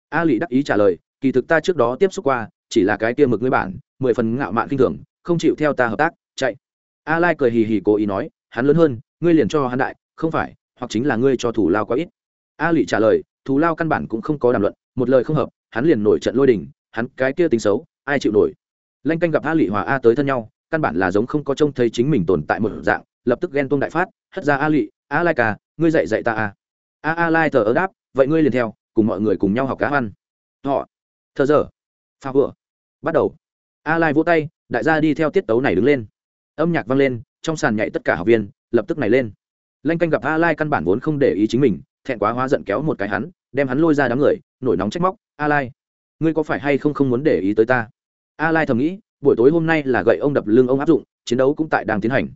Speaker 1: A lụy đắc ý trả lời kỳ thực ta trước đó tiếp xúc qua, chỉ là cái kia mực ngươi bản, mười phần ngạo mạn kinh thường, không chịu theo ta hợp tác, chạy. A lai cười hì hì cố ý nói, hắn lớn hơn, ngươi liền cho hắn đại, không phải, hoặc chính là ngươi cho thủ lao quá ít. A lị trả lời, thủ lao căn bản cũng không có đàm luận, một lời không hợp, hắn liền nổi trận lôi đình, hắn cái kia tính xấu, ai chịu nổi. Lanh canh gặp a lị hòa a tới thân nhau, căn bản là giống không có trông thấy chính mình tồn tại một dạng, lập tức ghen tuông đại phát, hất ra a lị, a lai ca, ngươi dạy dạy ta a a a lai thờ ớ đáp, vậy ngươi liền theo, cùng mọi người cùng nhau học cá ăn họ thờ giờ. Pha vừa bắt đầu. A lai vỗ tay, đại gia đi theo tiết tấu này đứng lên. Âm nhạc vang lên, trong sàn nhảy tất cả học viên, lập tức này lên. Lanh canh gặp a lai căn bản vốn không để ý chính mình, thẹn quá hóa giận kéo một cái hắn, đem hắn lôi ra đám người, nổi nóng trách móc. A lai, ngươi có phải hay không không muốn để ý tới ta? A lai thầm nghĩ, buổi tối hôm nay là gậy ông đập lưng ông áp dụng, chiến đấu cũng tại đang tiến hành.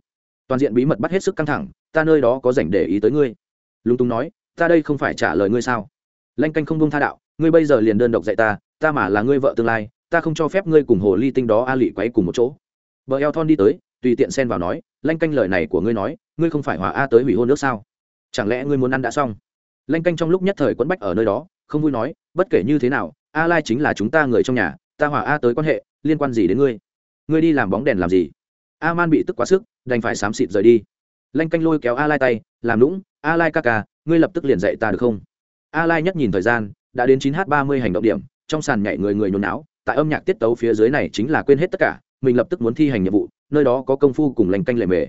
Speaker 1: Toàn diện bí mật bắt hết sức căng thẳng, ta nơi đó có dành để ý tới ngươi. Lúng túng nói, ta đây không phải trả lời ngươi sao? Lanh canh không bông tha đạo, ngươi bây giờ liền đơn độc dạy ta ta mà là ngươi vợ tương lai, ta không cho phép ngươi cùng hồ ly tinh đó a lị quấy cùng một chỗ. Bờ eo thon đi tới, tùy tiện xen vào nói, lanh canh lời này của ngươi nói, ngươi không phải hòa a tới hủy hôn nước sao? Chẳng lẽ ngươi muốn ăn đã xong? Lanh canh trong lúc nhất thời quẫn bách ở nơi đó, không vui nói, bất kể như thế nào, a lai chính là chúng ta người trong nhà, ta hòa a tới quan hệ, liên quan gì đến ngươi? Ngươi đi làm bóng đèn làm gì? A man bị tức quá sức, đành phải xám xịt rời đi. Lanh canh lôi kéo a lai tay, làm lũng a lai ca ca, ngươi lập tức liền dạy ta được không? A lai nhất nhìn thời gian, đã đến 9 h 30 hành động điểm trong sàn nhảy người người nhốn náo, tại âm nhạc tiết tấu phía dưới này chính là quên hết tất cả, mình lập tức muốn thi hành nhiệm vụ, nơi đó có công phu cùng lanh canh lệ mề.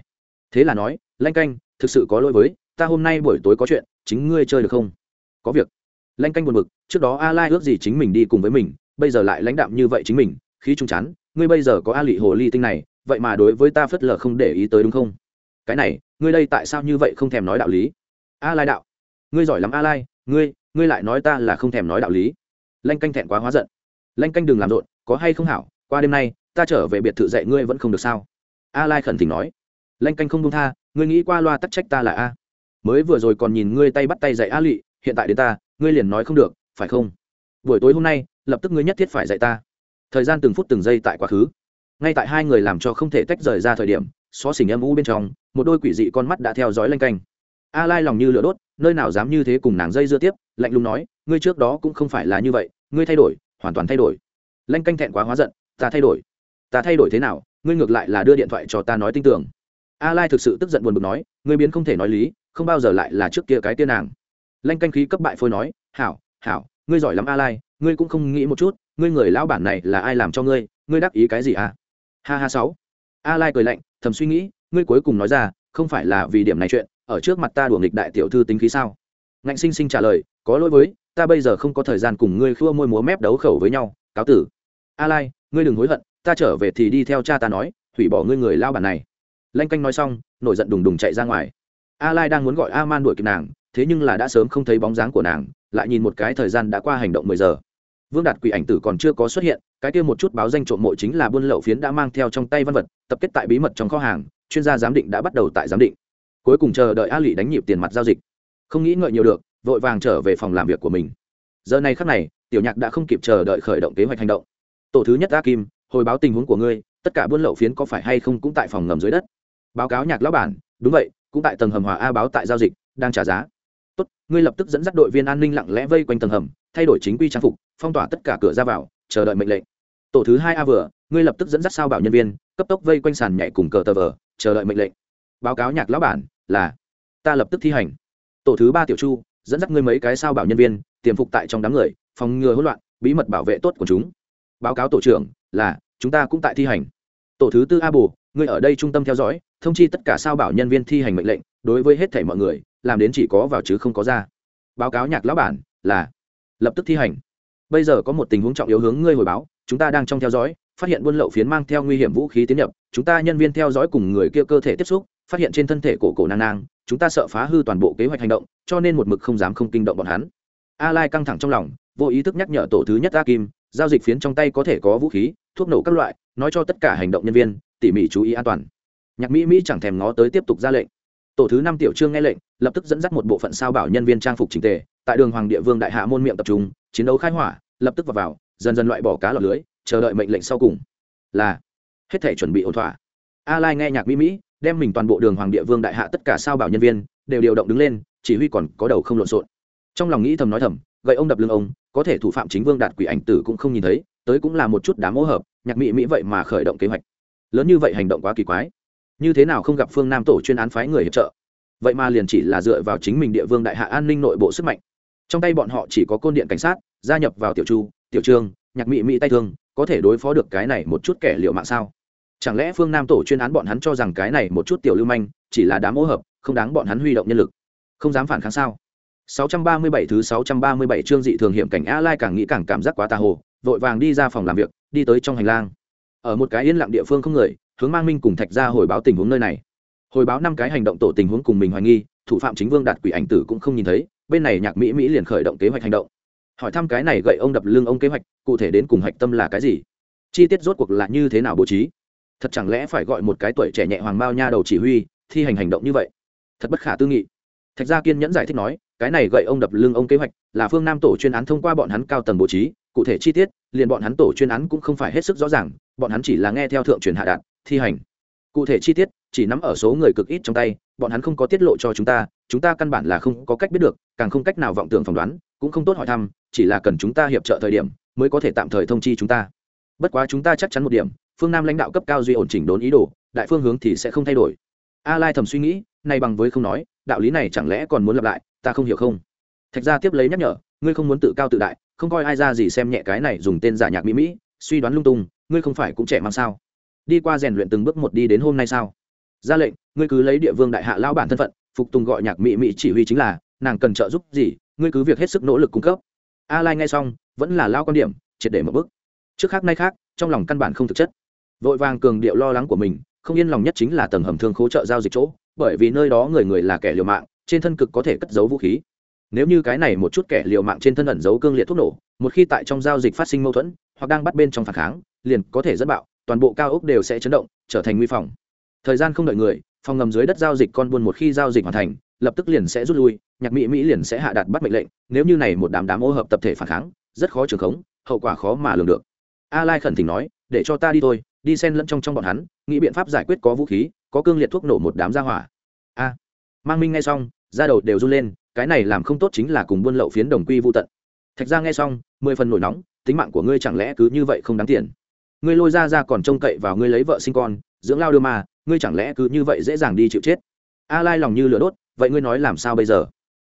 Speaker 1: Thế là nói, lanh canh, thực sự có lỗi với, ta hôm nay buổi tối có chuyện, chính ngươi chơi được không? Có việc. Lanh canh buồn bực, trước đó a lai ước gì chính mình đi cùng với mình, bây giờ lại lãnh đạm như vậy chính mình khi trung chắn ngươi bây giờ có a lị hồ ly tinh này, vậy mà đối với ta phất lờ không để ý tới đúng không? Cái này, ngươi đây tại sao như vậy không thèm nói đạo lý? A lai đạo, ngươi giỏi lắm a lai, ngươi ngươi lại nói ta là không thèm nói đạo lý lanh canh thẹn quá hóa giận. Lanh canh đừng làm rộn, có hay không hảo, qua đêm nay, ta trở về biệt thự dạy ngươi vẫn không được sao? A lai khẩn thỉnh nói. Lanh canh không công tha, ngươi nghĩ qua loa tắc trách ta là a. Mới vừa rồi còn nhìn ngươi tay bắt tay dạy a lị, hiện tại đến ta, ngươi liền nói không được, phải không? Buổi tối hôm nay, lập tức ngươi nhất thiết phải dạy ta. Thời gian từng phút từng giây tại quá khứ. Ngay tại hai người làm cho không thể tách rời ra thời điểm, xó xỉnh âm u bên trong, một đôi quỷ dị con mắt đã theo dõi lanh canh. A lai lòng như lửa đốt, nơi nào dám như thế cùng nàng dây dưa tiếp, lạnh lùng nói, ngươi trước đó cũng không phải là như vậy ngươi thay đổi, hoàn toàn thay đổi. Lanh canh thẹn quá hóa giận, ta thay đổi. Ta thay đổi thế nào, ngươi ngược lại là đưa điện thoại cho ta nói tin tưởng. A lai thực sự tức giận buồn bực nói, ngươi biến không thể nói lý, không bao giờ lại là trước kia cái tiên nàng. Lanh canh khí cấp bại phôi nói, hảo hảo, ngươi giỏi lắm a lai, ngươi cũng không nghĩ một chút, ngươi người lão bản này là ai làm cho ngươi ngươi đắc ý cái gì à? Ha ha sáu. A lai cười lạnh, thầm suy nghĩ, ngươi cuối cùng nói ra, không phải là vì điểm này chuyện, ở trước mặt ta đùa nghịch đại tiểu thư tính khí sao? Ngạnh sinh sinh trả lời, có lỗi với ta bây giờ không có thời gian cùng ngươi khua môi múa mép đấu khẩu với nhau, cáo tử. A lai, ngươi đừng hối hận, ta trở về thì đi theo cha ta nói, hủy bỏ ngươi người lao bản này. Lanh canh nói xong, nổi giận đùng đùng chạy ra ngoài. A lai đang muốn gọi a man đuổi kịp nàng, thế nhưng là đã sớm không thấy bóng dáng của nàng, lại nhìn một cái thời gian đã qua hành động mười giờ. Vương đạt quỷ ảnh tử còn chưa có xuất hiện, cái kia một chút báo danh trộm mộ chính là buôn lậu phiến đã mang theo trong tay văn vật, tập kết tại bí mật trong kho hàng, chuyên gia giám định đã bắt đầu tại giám định. Cuối cùng chờ đợi a lị đánh nhịp tiền mặt giao dịch. Không nghĩ ngợi nhiều được vội vàng trở về phòng làm việc của mình. Giờ này khắc này, tiểu nhạc đã không kịp chờ đợi khởi động kế hoạch hành động. Tổ thứ nhất a kim, hồi báo tình huống của ngươi, tất cả buôn lậu phiến có phải hay không cũng tại phòng ngầm dưới đất? Báo cáo nhạc lão bản, đúng vậy, cũng tại tầng hầm hòa a báo tại giao dịch, đang trả giá. Tốt, ngươi lập tức dẫn dắt đội viên an ninh lặng lẽ vây quanh tầng hầm, thay đổi chính quy trang phục, phong tỏa tất cả cửa ra vào, chờ đợi mệnh lệnh. Tổ thứ hai a vừa, ngươi lập tức dẫn dắt sao bảo nhân viên, cấp tốc vây quanh sàn nhảy cùng cờ tờ vờ, chờ đợi mệnh lệnh. Báo cáo nhạc lão bản, là, ta lập tức thi hành. Tổ thứ ba tiểu chu dẫn dắt ngươi mấy cái sao bảo nhân viên, tiềm phục tại trong đám người, phòng ngừa hỗn loạn, bí mật bảo vệ tốt của chúng. Báo cáo tổ trưởng, là, chúng ta cũng tại thi hành. Tổ thứ tư a bù, ngươi ở đây trung tâm theo dõi, thông chi tất cả sao bảo nhân viên thi hành mệnh lệnh, đối với hết thảy mọi người, làm đến chỉ có vào chứ không có ra. Báo cáo nhạc lão bản, là, lập tức thi hành. Bây giờ có một tình huống trọng yếu hướng ngươi hồi báo, chúng ta đang trong theo dõi, phát hiện buôn lậu phiến mang theo nguy hiểm vũ khí tiến nhập, chúng ta nhân viên theo dõi cùng người kia cơ thể tiếp xúc, phát hiện trên thân thể cổ cổ nang nang chúng ta sợ phá hư toàn bộ kế hoạch hành động cho nên một mực không dám không kinh động bọn hắn. A lai căng thẳng trong lòng vô ý thức nhắc nhở tổ thứ nhất a kim giao dịch phiến trong tay có thể có vũ khí thuốc nổ các loại nói cho tất cả hành động nhân viên tỉ mỉ chú ý an toàn. Nhạc mỹ mỹ chẳng thèm ngó tới tiếp tục ra lệnh. Tổ thứ năm tiểu trương nghe lệnh lập tức dẫn dắt một bộ phận sao bảo nhân viên trang phục trình tề tại đường hoàng địa vương đại hạ môn miệng tập trung chiến đấu khai hỏa lập tức vào, vào dần dần loại bỏ cá lọt lưới chờ đợi mệnh lệnh sau cùng. Là hết thể chuẩn bị ổn thỏa. A lai nghe nhạc mỹ mỹ đem mình toàn bộ đường hoàng địa vương đại hạ tất cả sao bảo nhân viên đều điều động đứng lên, chỉ huy còn có đầu không lộn xộn. Trong lòng nghĩ thầm nói thầm, gậy ông đập lưng ông, có thể thủ phạm chính vương đạt quỷ ảnh tử cũng không nhìn thấy, tới cũng là một chút đám hỗ hợp, nhạc mỹ mỹ vậy mà khởi động kế hoạch. Lớn như vậy hành động quá kỳ quái. Như thế nào không gặp phương nam tổ chuyên án phái người hiệp trợ? Vậy mà liền chỉ là dựa vào chính mình địa vương đại hạ an ninh nội bộ sức mạnh. Trong tay bọn họ chỉ có côn điện cảnh sát, gia nhập vào tiểu chu, tiểu trương, nhạc mỹ mỹ tay thương, có thể đối phó được cái này một chút kẻ liệu mạng sao? Chẳng lẽ phương nam tổ chuyên án bọn hắn cho rằng cái này một chút tiểu lưu manh chỉ là đám ô hợp không đáng bọn hắn huy động nhân lực không dám phản kháng sao 637 thứ 637 chương dị thường hiểm cảnh A Lai càng nghĩ càng cảm giác quá tà hồ, vội vàng đi ra phòng làm việc, đi tới trong hành lang. Ở một cái yên lặng địa phương không người, hướng Mang Minh cùng Thạch gia hồi báo tình huống nơi này. Hồi báo năm cái hành động tổ tình huống cùng mình hoài nghi, thủ phạm chính Vương đạt quỷ ảnh tử cũng không nhìn thấy, bên này Nhạc Mỹ Mỹ liền khởi động kế hoạch hành động. Hỏi thăm cái này gậy ông đập lưng ông kế hoạch, cụ thể đến cùng hạch tâm là cái gì? Chi tiết rốt cuộc là như thế nào bố trí? Thật chẳng lẽ phải gọi một cái tuổi trẻ nhẹ hoàng mao nha đầu chỉ huy, thi hành hành động như vậy? Thật bất khả tư nghị. Thạch gia kiên nhẫn giải thích nói, cái này gậy ông đập lưng ông kế hoạch là phương nam tổ chuyên án thông qua bọn hắn cao tầng bố trí cụ thể chi tiết liền bọn hắn tổ chuyên án cũng không phải hết sức rõ ràng bọn hắn chỉ là nghe theo thượng truyền hạ đạt thi hành cụ thể chi tiết chỉ nắm ở số người cực ít trong tay bọn hắn không có tiết lộ cho chúng ta chúng ta căn bản là không có cách biết được càng không cách nào vọng tưởng phỏng đoán cũng không tốt hỏi thăm chỉ là cần chúng ta hiệp trợ thời điểm mới có thể tạm thời thông chi chúng ta bất quá chúng ta chắc chắn một điểm phương nam lãnh đạo cấp cao duy ổn chỉnh đốn ý đồ, đại phương hướng thì sẽ không thay đổi. A lai thầm suy nghĩ nay bằng với không nói, đạo lý này chẳng lẽ còn muốn lặp lại, ta không hiểu không? Thạch gia tiếp lấy nhắc nhở, ngươi không muốn tự cao tự đại, không coi ai ra gì xem nhẹ cái này dùng tên giả nhạc mỹ mỹ, suy đoán lung tung, ngươi không phải cũng trẻ mang sao? Đi qua rèn luyện từng bước một đi đến hôm nay sao? Ra lệnh, ngươi cứ lấy địa vương đại hạ lao bản thân phận, phục tùng gọi nhạc mỹ mỹ chỉ huy chính là, nàng cần trợ giúp gì, ngươi cứ việc hết sức nỗ lực cung cấp. A lai nghe xong, vẫn là lao quan điểm, triệt để một bước. Trước khác nay khác, trong lòng căn bản không thực chất vội vàng cường điệu lo lắng của mình, không yên lòng nhất chính là tầng hầm thương khố trợ giao dịch chỗ, bởi vì nơi đó người người là kẻ liều mạng, trên thân cực có thể cất giấu vũ khí. Nếu như cái này một chút kẻ liều mạng trên thân ẩn giấu cương liệt thuốc nổ, một khi tại trong giao dịch phát sinh mâu thuẫn, hoặc đang bắt bên trong phản kháng, liền có thể dẫn bạo, toàn bộ cao ốc đều sẽ chấn động, trở thành nguy phòng. Thời gian không đợi người, phòng ngầm dưới đất giao dịch con buôn một khi giao dịch hoàn thành, lập tức liền sẽ rút lui, nhạc mỹ mỹ liền sẽ hạ đạt bắt mệnh lệnh, nếu như này một đám đám ô hợp tập thể phản kháng, rất khó trường khống, hậu quả khó mà lường được. A lai khẩn thỉnh nói, để cho ta đi thôi đi xen lẫn trong trong bọn hắn, nghĩ biện pháp giải quyết có vũ khí, có cương liệt thuốc nổ một đám ra hỏa. A, mang minh ngay xong ra đầu đều run lên, cái này làm không tốt chính là cùng buôn lậu phiến đồng quy vô tận. Thạch ra nghe xong, mười phần nổi nóng, tính mạng của ngươi chẳng lẽ cứ như vậy không đáng tiền? Ngươi lôi ra ra còn trông cậy vào ngươi lấy vợ sinh con, dưỡng lao đưa mà, ngươi chẳng lẽ cứ như vậy dễ dàng đi chịu chết? A lai lòng như lửa đốt, vậy ngươi nói làm sao bây giờ?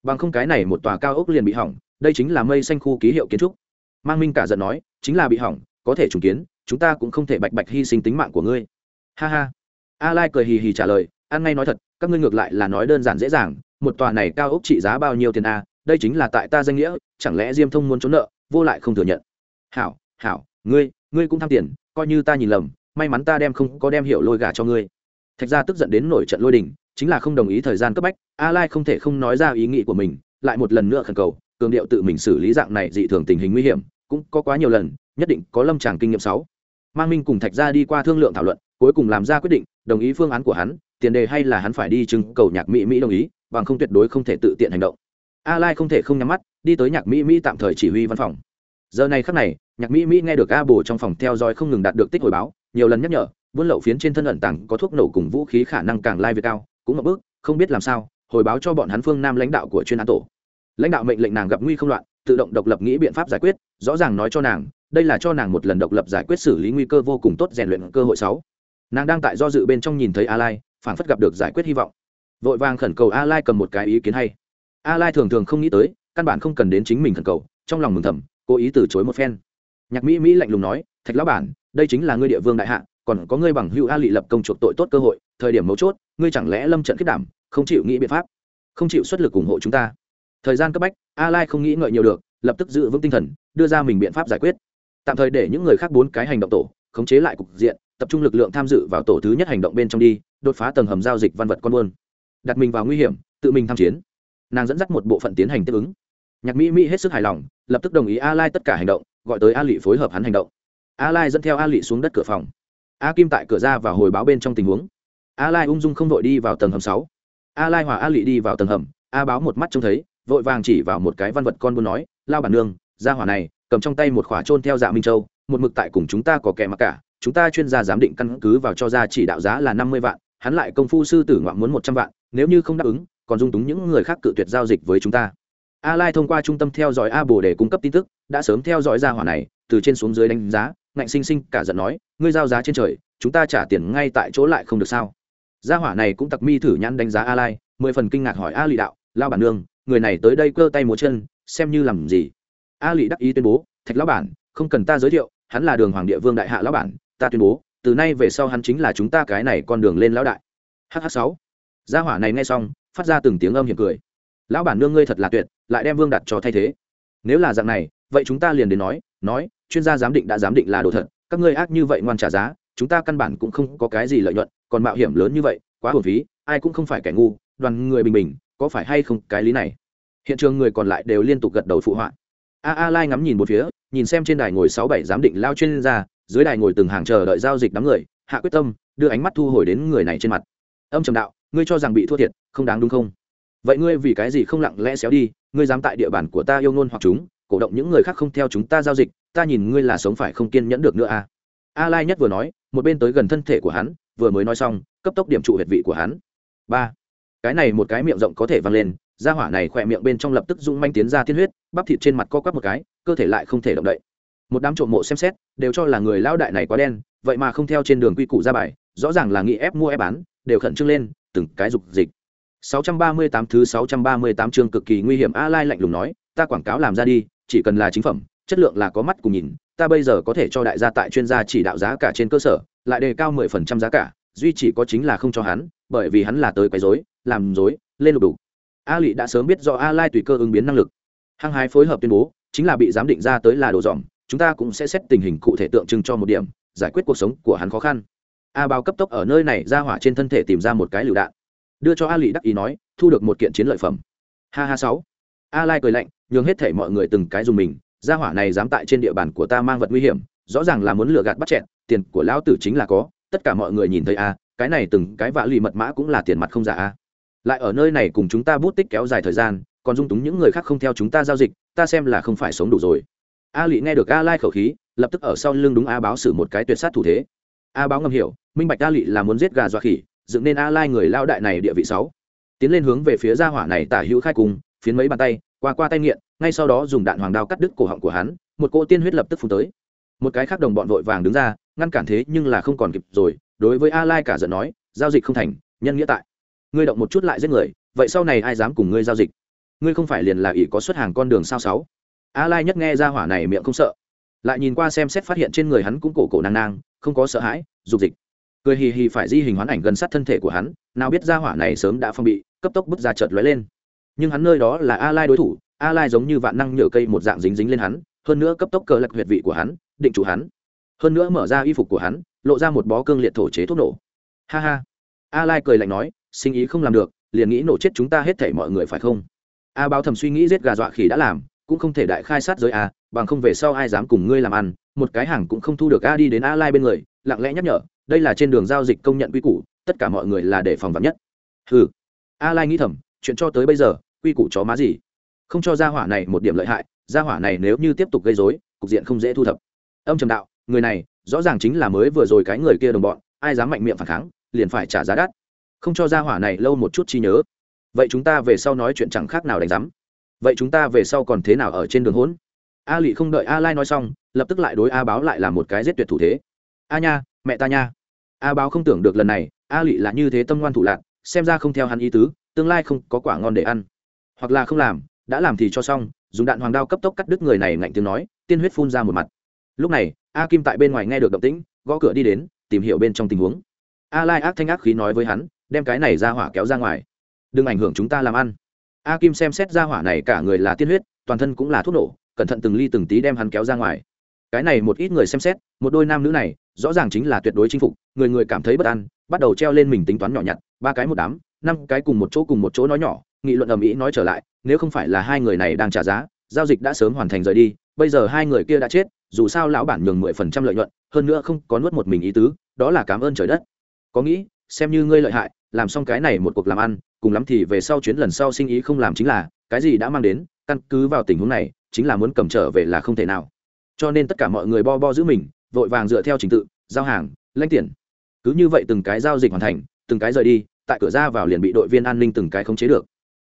Speaker 1: Bằng không cái này một tòa cao ốc liền bị hỏng, đây chính là mây xanh khu ký hiệu kiến trúc. Mang minh cả giận nói, chính là bị hỏng, có thể trùng kiến chúng ta cũng không thể bạch bạch hy sinh tính mạng của ngươi. Ha ha. A lai cười hì hì trả lời, ăn ngay nói thật, các ngươi ngược lại là nói đơn giản dễ dàng, một tòa này cao ốc trị giá bao nhiêu tiền a, đây chính là tại ta danh nghĩa, chẳng lẽ diêm thông muốn trốn nợ, vô lại không thừa nhận. Hảo hảo, ngươi ngươi cũng tham tiền, coi như ta nhìn lầm, may mắn ta đem không có đem hiểu lôi gà cho ngươi. Thạch gia tức giận đến nổi trận lôi đình, chính là không đồng ý thời gian cấp bách a lai không thể không nói ra ý nghĩ của mình, lại một lần nữa khẩn cầu, cường điệu tự mình xử lý dạng này dị thường tình hình nguy hiểm, cũng có quá nhiều lần, nhất định có lâm tràng kinh nghiệm sáu mang minh cùng thạch ra đi qua thương lượng thảo luận, cuối cùng làm ra quyết định, đồng ý phương án của hắn, tiền đề hay là hắn phải đi chứng cầu nhạc mỹ mỹ đồng ý, bằng không tuyệt đối không thể tự tiện hành động. A lai không thể không nhắm mắt, đi tới nhạc mỹ mỹ tạm thời chỉ huy văn phòng. Giờ này khắc này, nhạc mỹ mỹ nghe được a bồ trong phòng theo dõi không ngừng đạt được tích hồi báo, nhiều lần nhắc nhở, buôn lậu phiến trên thân ẩn tàng có thuốc nổ cùng vũ khí khả năng càng lai việt cao, cũng một bước không biết làm sao, hồi báo cho bọn hắn phương nam lãnh đạo của chuyên án tổ. Lãnh đạo mệnh lệnh nàng gặp nguy không loạn, tự động độc lập nghĩ biện pháp giải quyết, rõ ràng nói cho nàng đây là cho nàng một lần độc lập giải quyết xử lý nguy cơ vô cùng tốt rèn luyện cơ hội sáu. Nàng đang tại do dự bên trong nhìn thấy a lai phảng phất gặp được giải quyết hy vọng. Vội vàng khẩn cầu a lai cầm một cái ý kiến hay. A lai thường thường không nghĩ tới, căn bản không cần đến chính mình khẩn cầu, trong lòng mừng thầm, cố ý từ chối một phen. Nhạc mỹ mỹ lạnh lùng nói, thạch lão bản, đây chính là ngươi địa vương đại hạ, còn có ngươi bằng hữu a lị lập công chuộc tội tốt cơ hội, thời điểm mấu chốt, ngươi chẳng lẽ lâm trận kết đảm, không chịu nghĩ biện pháp, không chịu xuất lực ủng hộ chúng ta? Thời gian cấp bách a lai không nghĩ ngợi nhiều được, lập tức giữ vững tinh thần, đưa ra mình biện pháp giải quyết tạm thời để những người khác bốn cái hành động tổ, khống chế lại cục diện, tập trung lực lượng tham dự vào tổ thứ nhất hành động bên trong đi, đột phá tầng hầm giao dịch văn vật con buôn. Đặt mình vào nguy hiểm, tự mình tham chiến. Nàng dẫn dắt một bộ phận tiến hành tiếp ứng. Nhạc mỹ mỹ hết sức hài lòng, lập tức đồng ý a lai tất cả hành động, gọi tới a lị phối hợp hắn hành động. A lai dẫn theo a lị xuống đất cửa phòng. A kim tại cửa ra và hồi báo bên trong tình huống. A lai ung dung không đội đi vào tầng hầm sáu. A lai hòa a lị đi vào tầng hầm, a báo một mắt trông thấy, vội vàng chỉ vào một cái văn vật con buôn nói, lao bản nương, ra hỏa này cầm trong tay một khỏa trôn theo dạ minh châu, một mực tại cùng chúng ta có kẻ mặc cả, chúng ta chuyên gia giám định căn cứ vào cho ra chỉ đạo giá là năm mươi vạn, hắn lại công phu sư tử ngoạn muốn một trăm vạn, nếu như không đáp ứng, còn dung túng những người khác cự tuyệt giao dịch với chúng ta. A lai thông qua trung tâm theo dõi a bồ để cung cấp tin tức, đã sớm theo dõi ra hỏa này, từ trên xuống dưới đánh giá, ngạnh sinh sinh cả giận nói, ngươi giao giá trên trời, chúng ta trả tiền ngay tại chỗ lại không được sao? Gia hỏa này cũng tặc mi thử nhãn đánh giá a lai, mười phần kinh ngạc hỏi a lị đạo lao bản nương, người này tới đây cơ tay múa chân, xem như làm gì? A lị đắc ý tuyên bố, thạch lão bản, không cần ta giới thiệu, hắn là đường hoàng địa vương đại hạ lão bản, ta tuyên bố, từ nay về sau hắn chính là chúng ta cái này con đường lên lão đại. Hh sáu. Gia hỏa này nghe xong, phát ra từng tiếng âm hiểm cười. Lão bản nương ngươi thật là tuyệt, lại đem vương đặt cho thay thế. Nếu là dạng này, vậy chúng ta liền đến nói nói, chuyên gia giám định đã giám định là đồ thật, các ngươi ác như vậy ngoan trả giá, chúng ta căn bản cũng không có cái gì lợi nhuận, còn mạo hiểm lớn như vậy, quá hồn phí, ai cũng không phải kẻ ngu, đoàn người bình bình, có phải hay không cái lý này? Hiện trường người còn lại đều liên tục gật đầu phụ họa a a lai ngắm nhìn một phía, nhìn xem trên đài ngồi sáu bảy giám định lao chuyên gia, dưới đài ngồi từng hàng chờ đợi giao dịch đám người, hạ quyết tâm, đưa ánh mắt thu hồi đến người này trên mặt. Âm trầm đạo, ngươi cho rằng bị thua thiệt, không đáng đúng không? Vậy ngươi vì cái gì không lặng lẽ xéo đi, ngươi dám tại địa bàn của ta yêu ngôn hoặc chúng, cổ động những người khác không theo chúng ta giao dịch, ta nhìn ngươi là sống phải không kiên nhẫn được nữa a à? a lai nhất vừa nói, một bên tới gần thân thể của hắn, vừa mới nói xong, cấp tốc điểm trụ huyệt vị của hắn. Ba. Cái này một cái miệng rộng có thể văng lên da hỏa này khỏe miệng bên trong lập tức rung manh tiến ra tiên huyết bắp thịt trên mặt co quắp một cái cơ thể lại không thể động đậy một đám trộm mộ xem xét đều cho là người lão đại này quá đen vậy mà không theo trên đường quy củ ra bài rõ ràng là nghĩ ép mua ép bán đều khẩn trương lên từng cái dục dịch 638 thứ 638 chương cực kỳ nguy hiểm A Lai lạnh lùng nói, ta quảng cáo làm ra đi, chỉ cần là chính phẩm, chất lượng là có mắt cùng nhìn, ta bây giờ có thể cho đại gia tại chuyên gia chỉ đạo giá cả trên cơ sở, lại đề cao 10% giá cả, duy chỉ có chính là không cho hắn, bởi vì hắn là tới quấy rối, làm rối, lên lục đủ. A Lị đã sớm biết do A Lai tùy cơ ứng biến năng lực. Hăng hái phối hợp tuyên bố, chính là bị giám định ra tới là đồ dỏm, chúng ta cũng sẽ xét tình hình cụ thể tượng trưng cho một điểm, giải quyết cuộc sống của hắn khó khăn. A Bao cấp tốc ở nơi này ra hỏa trên thân thể tìm ra một cái lựu đạn đưa cho a lị đắc ý nói thu được một kiện chiến lợi phẩm ha ha sáu a lai cười lạnh nhường hết thể mọi người từng cái dùng mình Ra hỏa này dám tại trên địa bàn của ta mang vật nguy hiểm rõ ràng là muốn lừa gạt bắt chẹn tiền của lão tử chính là có tất cả mọi người nhìn thấy a cái này từng cái vạ lì mật mã cũng là tiền mặt không giả a lại ở nơi này cùng chúng ta bút tích kéo dài thời gian, còn dung túng những người khác không theo chúng ta giao dịch, ta xem là không phải sống đủ rồi. A lị nghe được a lai khẩu khí, lập tức ở sau lưng đúng a báo xử một cái tuyệt sát thủ thế. A báo ngầm hiểu, minh bạch a lị là muốn giết gà dọa khỉ, dựng nên a lai người lao đại này địa vị sáu. Tiến lên hướng về phía gia hỏa này tả hữu khai cùng, phiến mấy bàn tay, qua qua tay nghiện, ngay sau đó dùng đạn hoàng đao cắt đứt cổ họng của hắn, một cỗ tiên huyết lập tức phun tới. Một cái khác đồng bọn vội vàng đứng ra, ngăn cản thế nhưng là không còn kịp rồi, đối với a lai cả giận nói, giao dịch không thành, nhân nghĩa tại ngươi động một chút lại giết người, vậy sau này ai dám cùng ngươi giao dịch? Ngươi không phải liền là ỷ có xuất hàng con đường sao sáu? A lai nhất nghe ra hỏa này miệng không sợ, lại nhìn qua xem xét phát hiện trên người hắn cũng cổ cổ nang nang, không có sợ hãi, dục dịch. Cười hì hì phải di hình hoán ảnh gần sát thân thể của hắn, nào biết ra hỏa này sớm đã phong bị, cấp tốc bước ra chợt lóe lên. Nhưng hắn nơi đó là a lai đối thủ, a lai giống như vạn năng nhựa cây một dạng dính dính lên hắn, hơn nữa cấp tốc cờ lật huyệt vị của hắn, định chủ hắn. Hơn nữa mở ra y phục của hắn, lộ ra một bó cương liệt thổ chế thuốc nổ. Ha ha. A lai cười lạnh nói sinh ý không làm được, liền nghĩ nổ chết chúng ta hết thảy mọi người phải không? A báo thầm suy nghĩ giết gà dọa khỉ đã làm, cũng không thể đại khai sát giới a, bằng không về sau ai dám cùng ngươi làm ăn, một cái hàng cũng không thu được a đi đến a lai bên người, lặng lẽ nhắc nhở, đây là trên đường giao dịch công nhận quy củ, tất cả mọi người là để phòng vắn nhất. Ừ a lai nghĩ thầm, chuyện cho tới bây giờ, quy củ chó má gì? Không cho gia hỏa này một điểm lợi hại, gia hỏa này nếu như tiếp tục gây rối, cục diện không dễ thu thập. Âm trầm đạo, người này, rõ ràng chính là mới vừa rồi cái người kia đồng bọn, ai dám mạnh miệng phản kháng, liền phải trả giá đắt không cho ra hỏa này lâu một chút chi nhớ. Vậy chúng ta về sau nói chuyện chẳng khác nào đánh giám. Vậy chúng ta về sau còn thế nào ở trên đường hỗn? A lị không đợi a lai nói xong, lập tức lại đối a báo lại là một cái giết tuyệt thủ thế. A nha, mẹ ta nha. A báo không tưởng được lần này, a lị là như thế tâm ngoan thủ lạc xem ra không theo hắn ý tứ, tương lai không có quả ngon để ăn. Hoặc là không làm, đã làm thì cho xong, dùng đạn hoàng đao cấp tốc cắt đứt người này ngạnh tiếng nói, tiên huyết phun ra một mặt. Lúc này, a kim tại bên ngoài nghe được động tĩnh, gõ cửa đi đến, tìm hiểu bên trong tình huống. A lai ác thanh ác khí nói với hắn đem cái này ra hỏa kéo ra ngoài. Đừng ảnh hưởng chúng ta làm ăn. A kim xem xét ra hỏa này cả người là tiên huyết, toàn thân cũng là thuốc nổ, cẩn thận từng ly từng tí đem hắn kéo ra ngoài. Cái này một ít người xem xét, một đôi nam nữ này, rõ ràng chính là tuyệt đối chinh phục, người người cảm thấy bất an, bắt đầu treo lên mình tính toán nhỏ nhặt, ba cái một đám, năm cái cùng một chỗ cùng một chỗ nói nhỏ, nghị luận ầm ĩ nói trở lại, nếu không phải là hai người này đang trả giá, giao dịch đã sớm hoàn thành rời đi, bây giờ hai người kia đã chết, dù sao lão bản nhường mười phần trăm lợi nhuận, hơn nữa không có nuốt một mình ý tứ, đó là cảm ơn trời đất. Có nghĩ xem như ngươi lợi hại, làm xong cái này một cuộc làm ăn, cùng lắm thì về sau chuyến lần sau sinh ý không làm chính là, cái gì đã mang đến, căn cứ vào tình huống này, chính là muốn cầm trở về là không thể nào. Cho nên tất cả mọi người bo bo giữ mình, vội vàng dựa theo trình tự, giao hàng, lãnh tiền. Cứ như vậy từng cái giao dịch hoàn thành, từng cái rời đi, tại cửa ra vào liền bị đội viên an ninh từng cái khống chế được.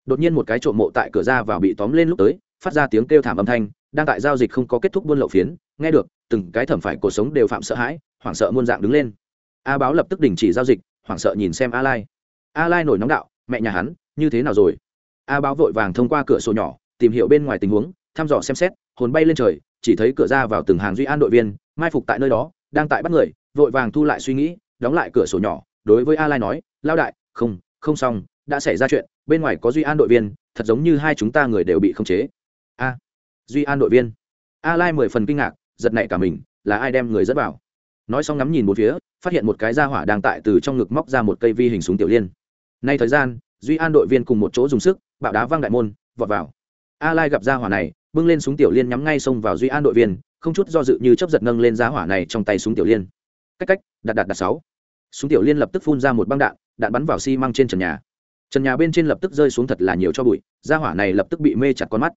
Speaker 1: Đột nhiên một cái trộm mộ tại cửa ra vào bị tóm lên lúc tới, phát ra tiếng kêu thảm âm thanh, đang tại giao dịch không có kết thúc buôn lậu phiến, nghe được, từng cái thẩm phải cuộc sống đều phạm sợ hãi, hoảng sợ muôn dạng đứng lên. A báo lập tức đình chỉ giao dịch hoảng sợ nhìn xem a lai. A lai nổi nóng đạo, mẹ nhà hắn, như thế nào rồi? A báo vội vàng thông qua cửa sổ nhỏ, tìm hiểu bên ngoài tình huống, thăm dò xem xét, hồn bay lên trời, chỉ thấy cửa ra vào từng hàng duy an đội viên, mai phục tại nơi đó, đang tại bắt người, vội vàng thu lại suy nghĩ, đóng lại cửa sổ nhỏ, đối với a lai nói, lao đại, không không xong, đã xảy ra chuyện, bên ngoài có duy an đội viên, thật giống như hai chúng ta người đều bị khống chế. A, duy an đội viên. A lai mười phần kinh ngạc, giật nảy cả mình, là ai đem người dẫn vào? Nói xong ngắm nhìn một phía, phát hiện một cái gia hỏa đang tại từ trong ngực móc ra một cây vi hình súng tiểu liên. Nay thời gian, duy an đội viên cùng một chỗ dùng sức, bạo đá văng đại môn, vọt vào. A lai gặp gia hỏa này, bưng lên súng tiểu liên nhắm ngay xông vào duy an đội viên, không chút do dự như chấp giật nâng lên gia hỏa này trong tay súng tiểu liên. Cách cách, đặt đặt đặt sáu. Súng tiểu liên lập tức phun ra một băng đạn đạn bắn vào xi măng trên trần nhà. Trần nhà bên trên lập tức rơi xuống thật là nhiều cho bụi gia hỏa này lập tức bị mê chặt con mắt.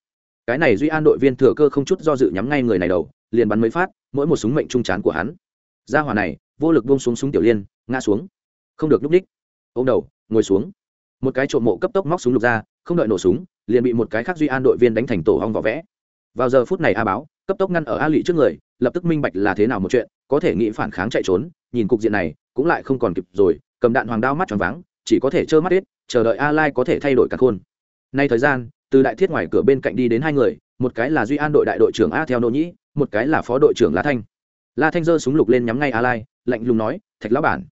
Speaker 1: Cái này duy an đội viên thừa cơ không chút do dự nhắm ngay người này đầu, liền bắn mấy phát, mỗi một súng mệnh trung chán của hắn gia hỏa này, vô lực buông xuống súng tiểu liên, ngã xuống. Không được núp đích. Ô đầu, ngồi xuống. Một cái trộm mộ cấp tốc móc súng lục ra, không đợi nổ súng, liền bị một cái khác duy an đội viên đánh thành tổ hong vỏ vẽ. Vào giờ phút này a báo, cấp tốc ngăn ở a lụy trước người, lập tức minh bạch là thế nào một chuyện, có thể nghĩ phản kháng chạy trốn, nhìn cục diện này, cũng lại không còn kịp rồi, cầm đạn hoàng đao mắt tròn váng, chỉ có thể trơ mắt hết, chờ đợi a lai có thể thay đổi cả khôn. Nay thời gian, từ đại thiết ngoài cửa bên cạnh đi đến hai người, một cái là duy an đội đại đội trưởng a theo nô nhĩ, một cái là phó đội trưởng lá thanh la thanh giơ súng lục lên nhắm ngay a lai lạnh lùng nói, thạch lão bản,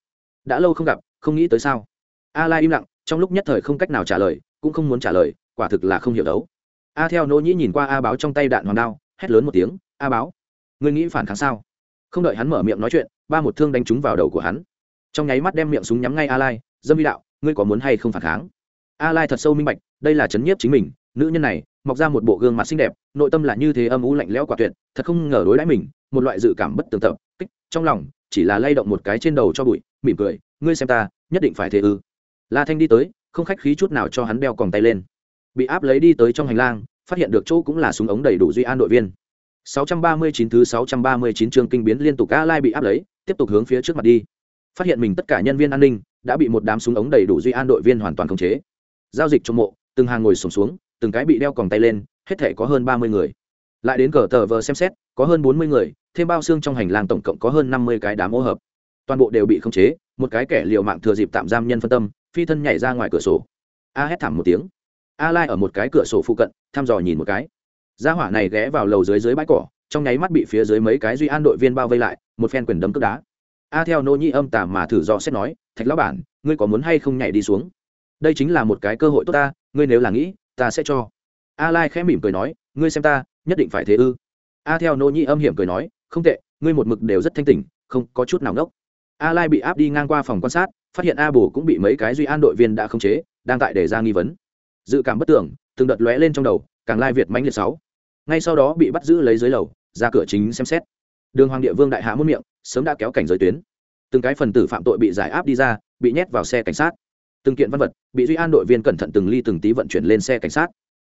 Speaker 1: đã lâu không gặp, không nghĩ tới sao? A lai im lặng, trong lúc nhất thời không cách nào trả lời, cũng không muốn trả lời, quả thực là không hiểu đấu. A theo nô nhĩ nhìn qua a báo trong tay đạn hoàng đao, hét lớn một tiếng, a báo, ngươi nghĩ phản kháng sao? Không đợi hắn mở miệng nói chuyện, ba một thương đánh trúng vào đầu của hắn. Trong nháy mắt đem miệng súng nhắm ngay a lai dâm vi đạo, ngươi có muốn hay không phản kháng? A lai thật sâu minh bạch, đây là chấn nhiếp chính mình, nữ nhân này mọc ra một bộ gương mặt xinh đẹp nội tâm là như thế âm u lạnh lẽo quả tuyệt thật không ngờ đối đãi mình một loại dự cảm bất tường tập kích trong lòng chỉ là lay động một cái trên đầu cho bụi mỉm cười ngươi xem ta nhất định phải thế ư la thanh đi tới không khách khí chút nào cho hắn đeo còng tay lên bị áp lấy đi tới trong hành lang phát hiện được chỗ cũng là súng ống đầy đủ duy an đội viên 639 thứ 639 chương kinh biến liên tục A Lai bị áp lấy, tiếp tục hướng phía trước mặt đi. Phát hiện mình tất cả nhân viên an ninh đã bị một đám súng ống đầy đủ duy an đội viên hoàn toàn khống chế. Giao dịch trong mộ, từng hàng ngồi xổm xuống, xuống, từng cái bị đeo còng tay lên, hết thể có hơn 30 người. Lại đến cờ tờ vờ xem xét, có hơn 40 người, thêm bao xương trong hành lang tổng cộng có hơn 50 cái đám ô hợp. Toàn bộ đều bị khống chế, một cái kẻ liều mạng thừa dịp tạm giam nhân phân tâm, phi thân nhảy ra ngoài cửa sổ. A hét thảm một tiếng. A Lai ở một cái cửa sổ phụ cận, thăm dò nhìn một cái gia hỏa này ghé vào lầu dưới dưới bãi cỏ trong nháy mắt bị phía dưới mấy cái duy an đội viên bao vây lại một phen quyền đấm cướp đá a theo nô nhi âm tà mà thử dò xét nói thạch lão bản ngươi có muốn hay không nhảy đi xuống đây chính là một cái cơ hội tốt ta ngươi nếu là nghĩ ta sẽ cho. A lai khẽ mỉm cười nói, ngươi xem ta, nhất định phải thế ư. A theo nô nhĩ âm hiểm cười nói, không tệ, ngươi một mực đều rất thanh tỉnh, không có chút nào ngốc. A lai bị áp đi ngang qua phòng quan sát, phát hiện a bồ cũng bị mấy cái duy an đội viên đã khống chế, đang tại để ra nghi vấn. Dự cảm bất tưởng, từng đợt lóe lên trong đầu, càng lai việt mãnh liệt sáu. Ngay sau đó bị bắt giữ lấy dưới lầu, ra cửa chính xem xét. Đường hoàng địa vương đại hạ muôn miệng, sớm đã kéo cảnh giới tuyến. Từng cái phần tử phạm tội bị giải áp đi ra, bị nhét vào xe cảnh sát từng kiện văn vật bị duy an đội viên cẩn thận từng ly từng tí vận chuyển lên xe cảnh sát.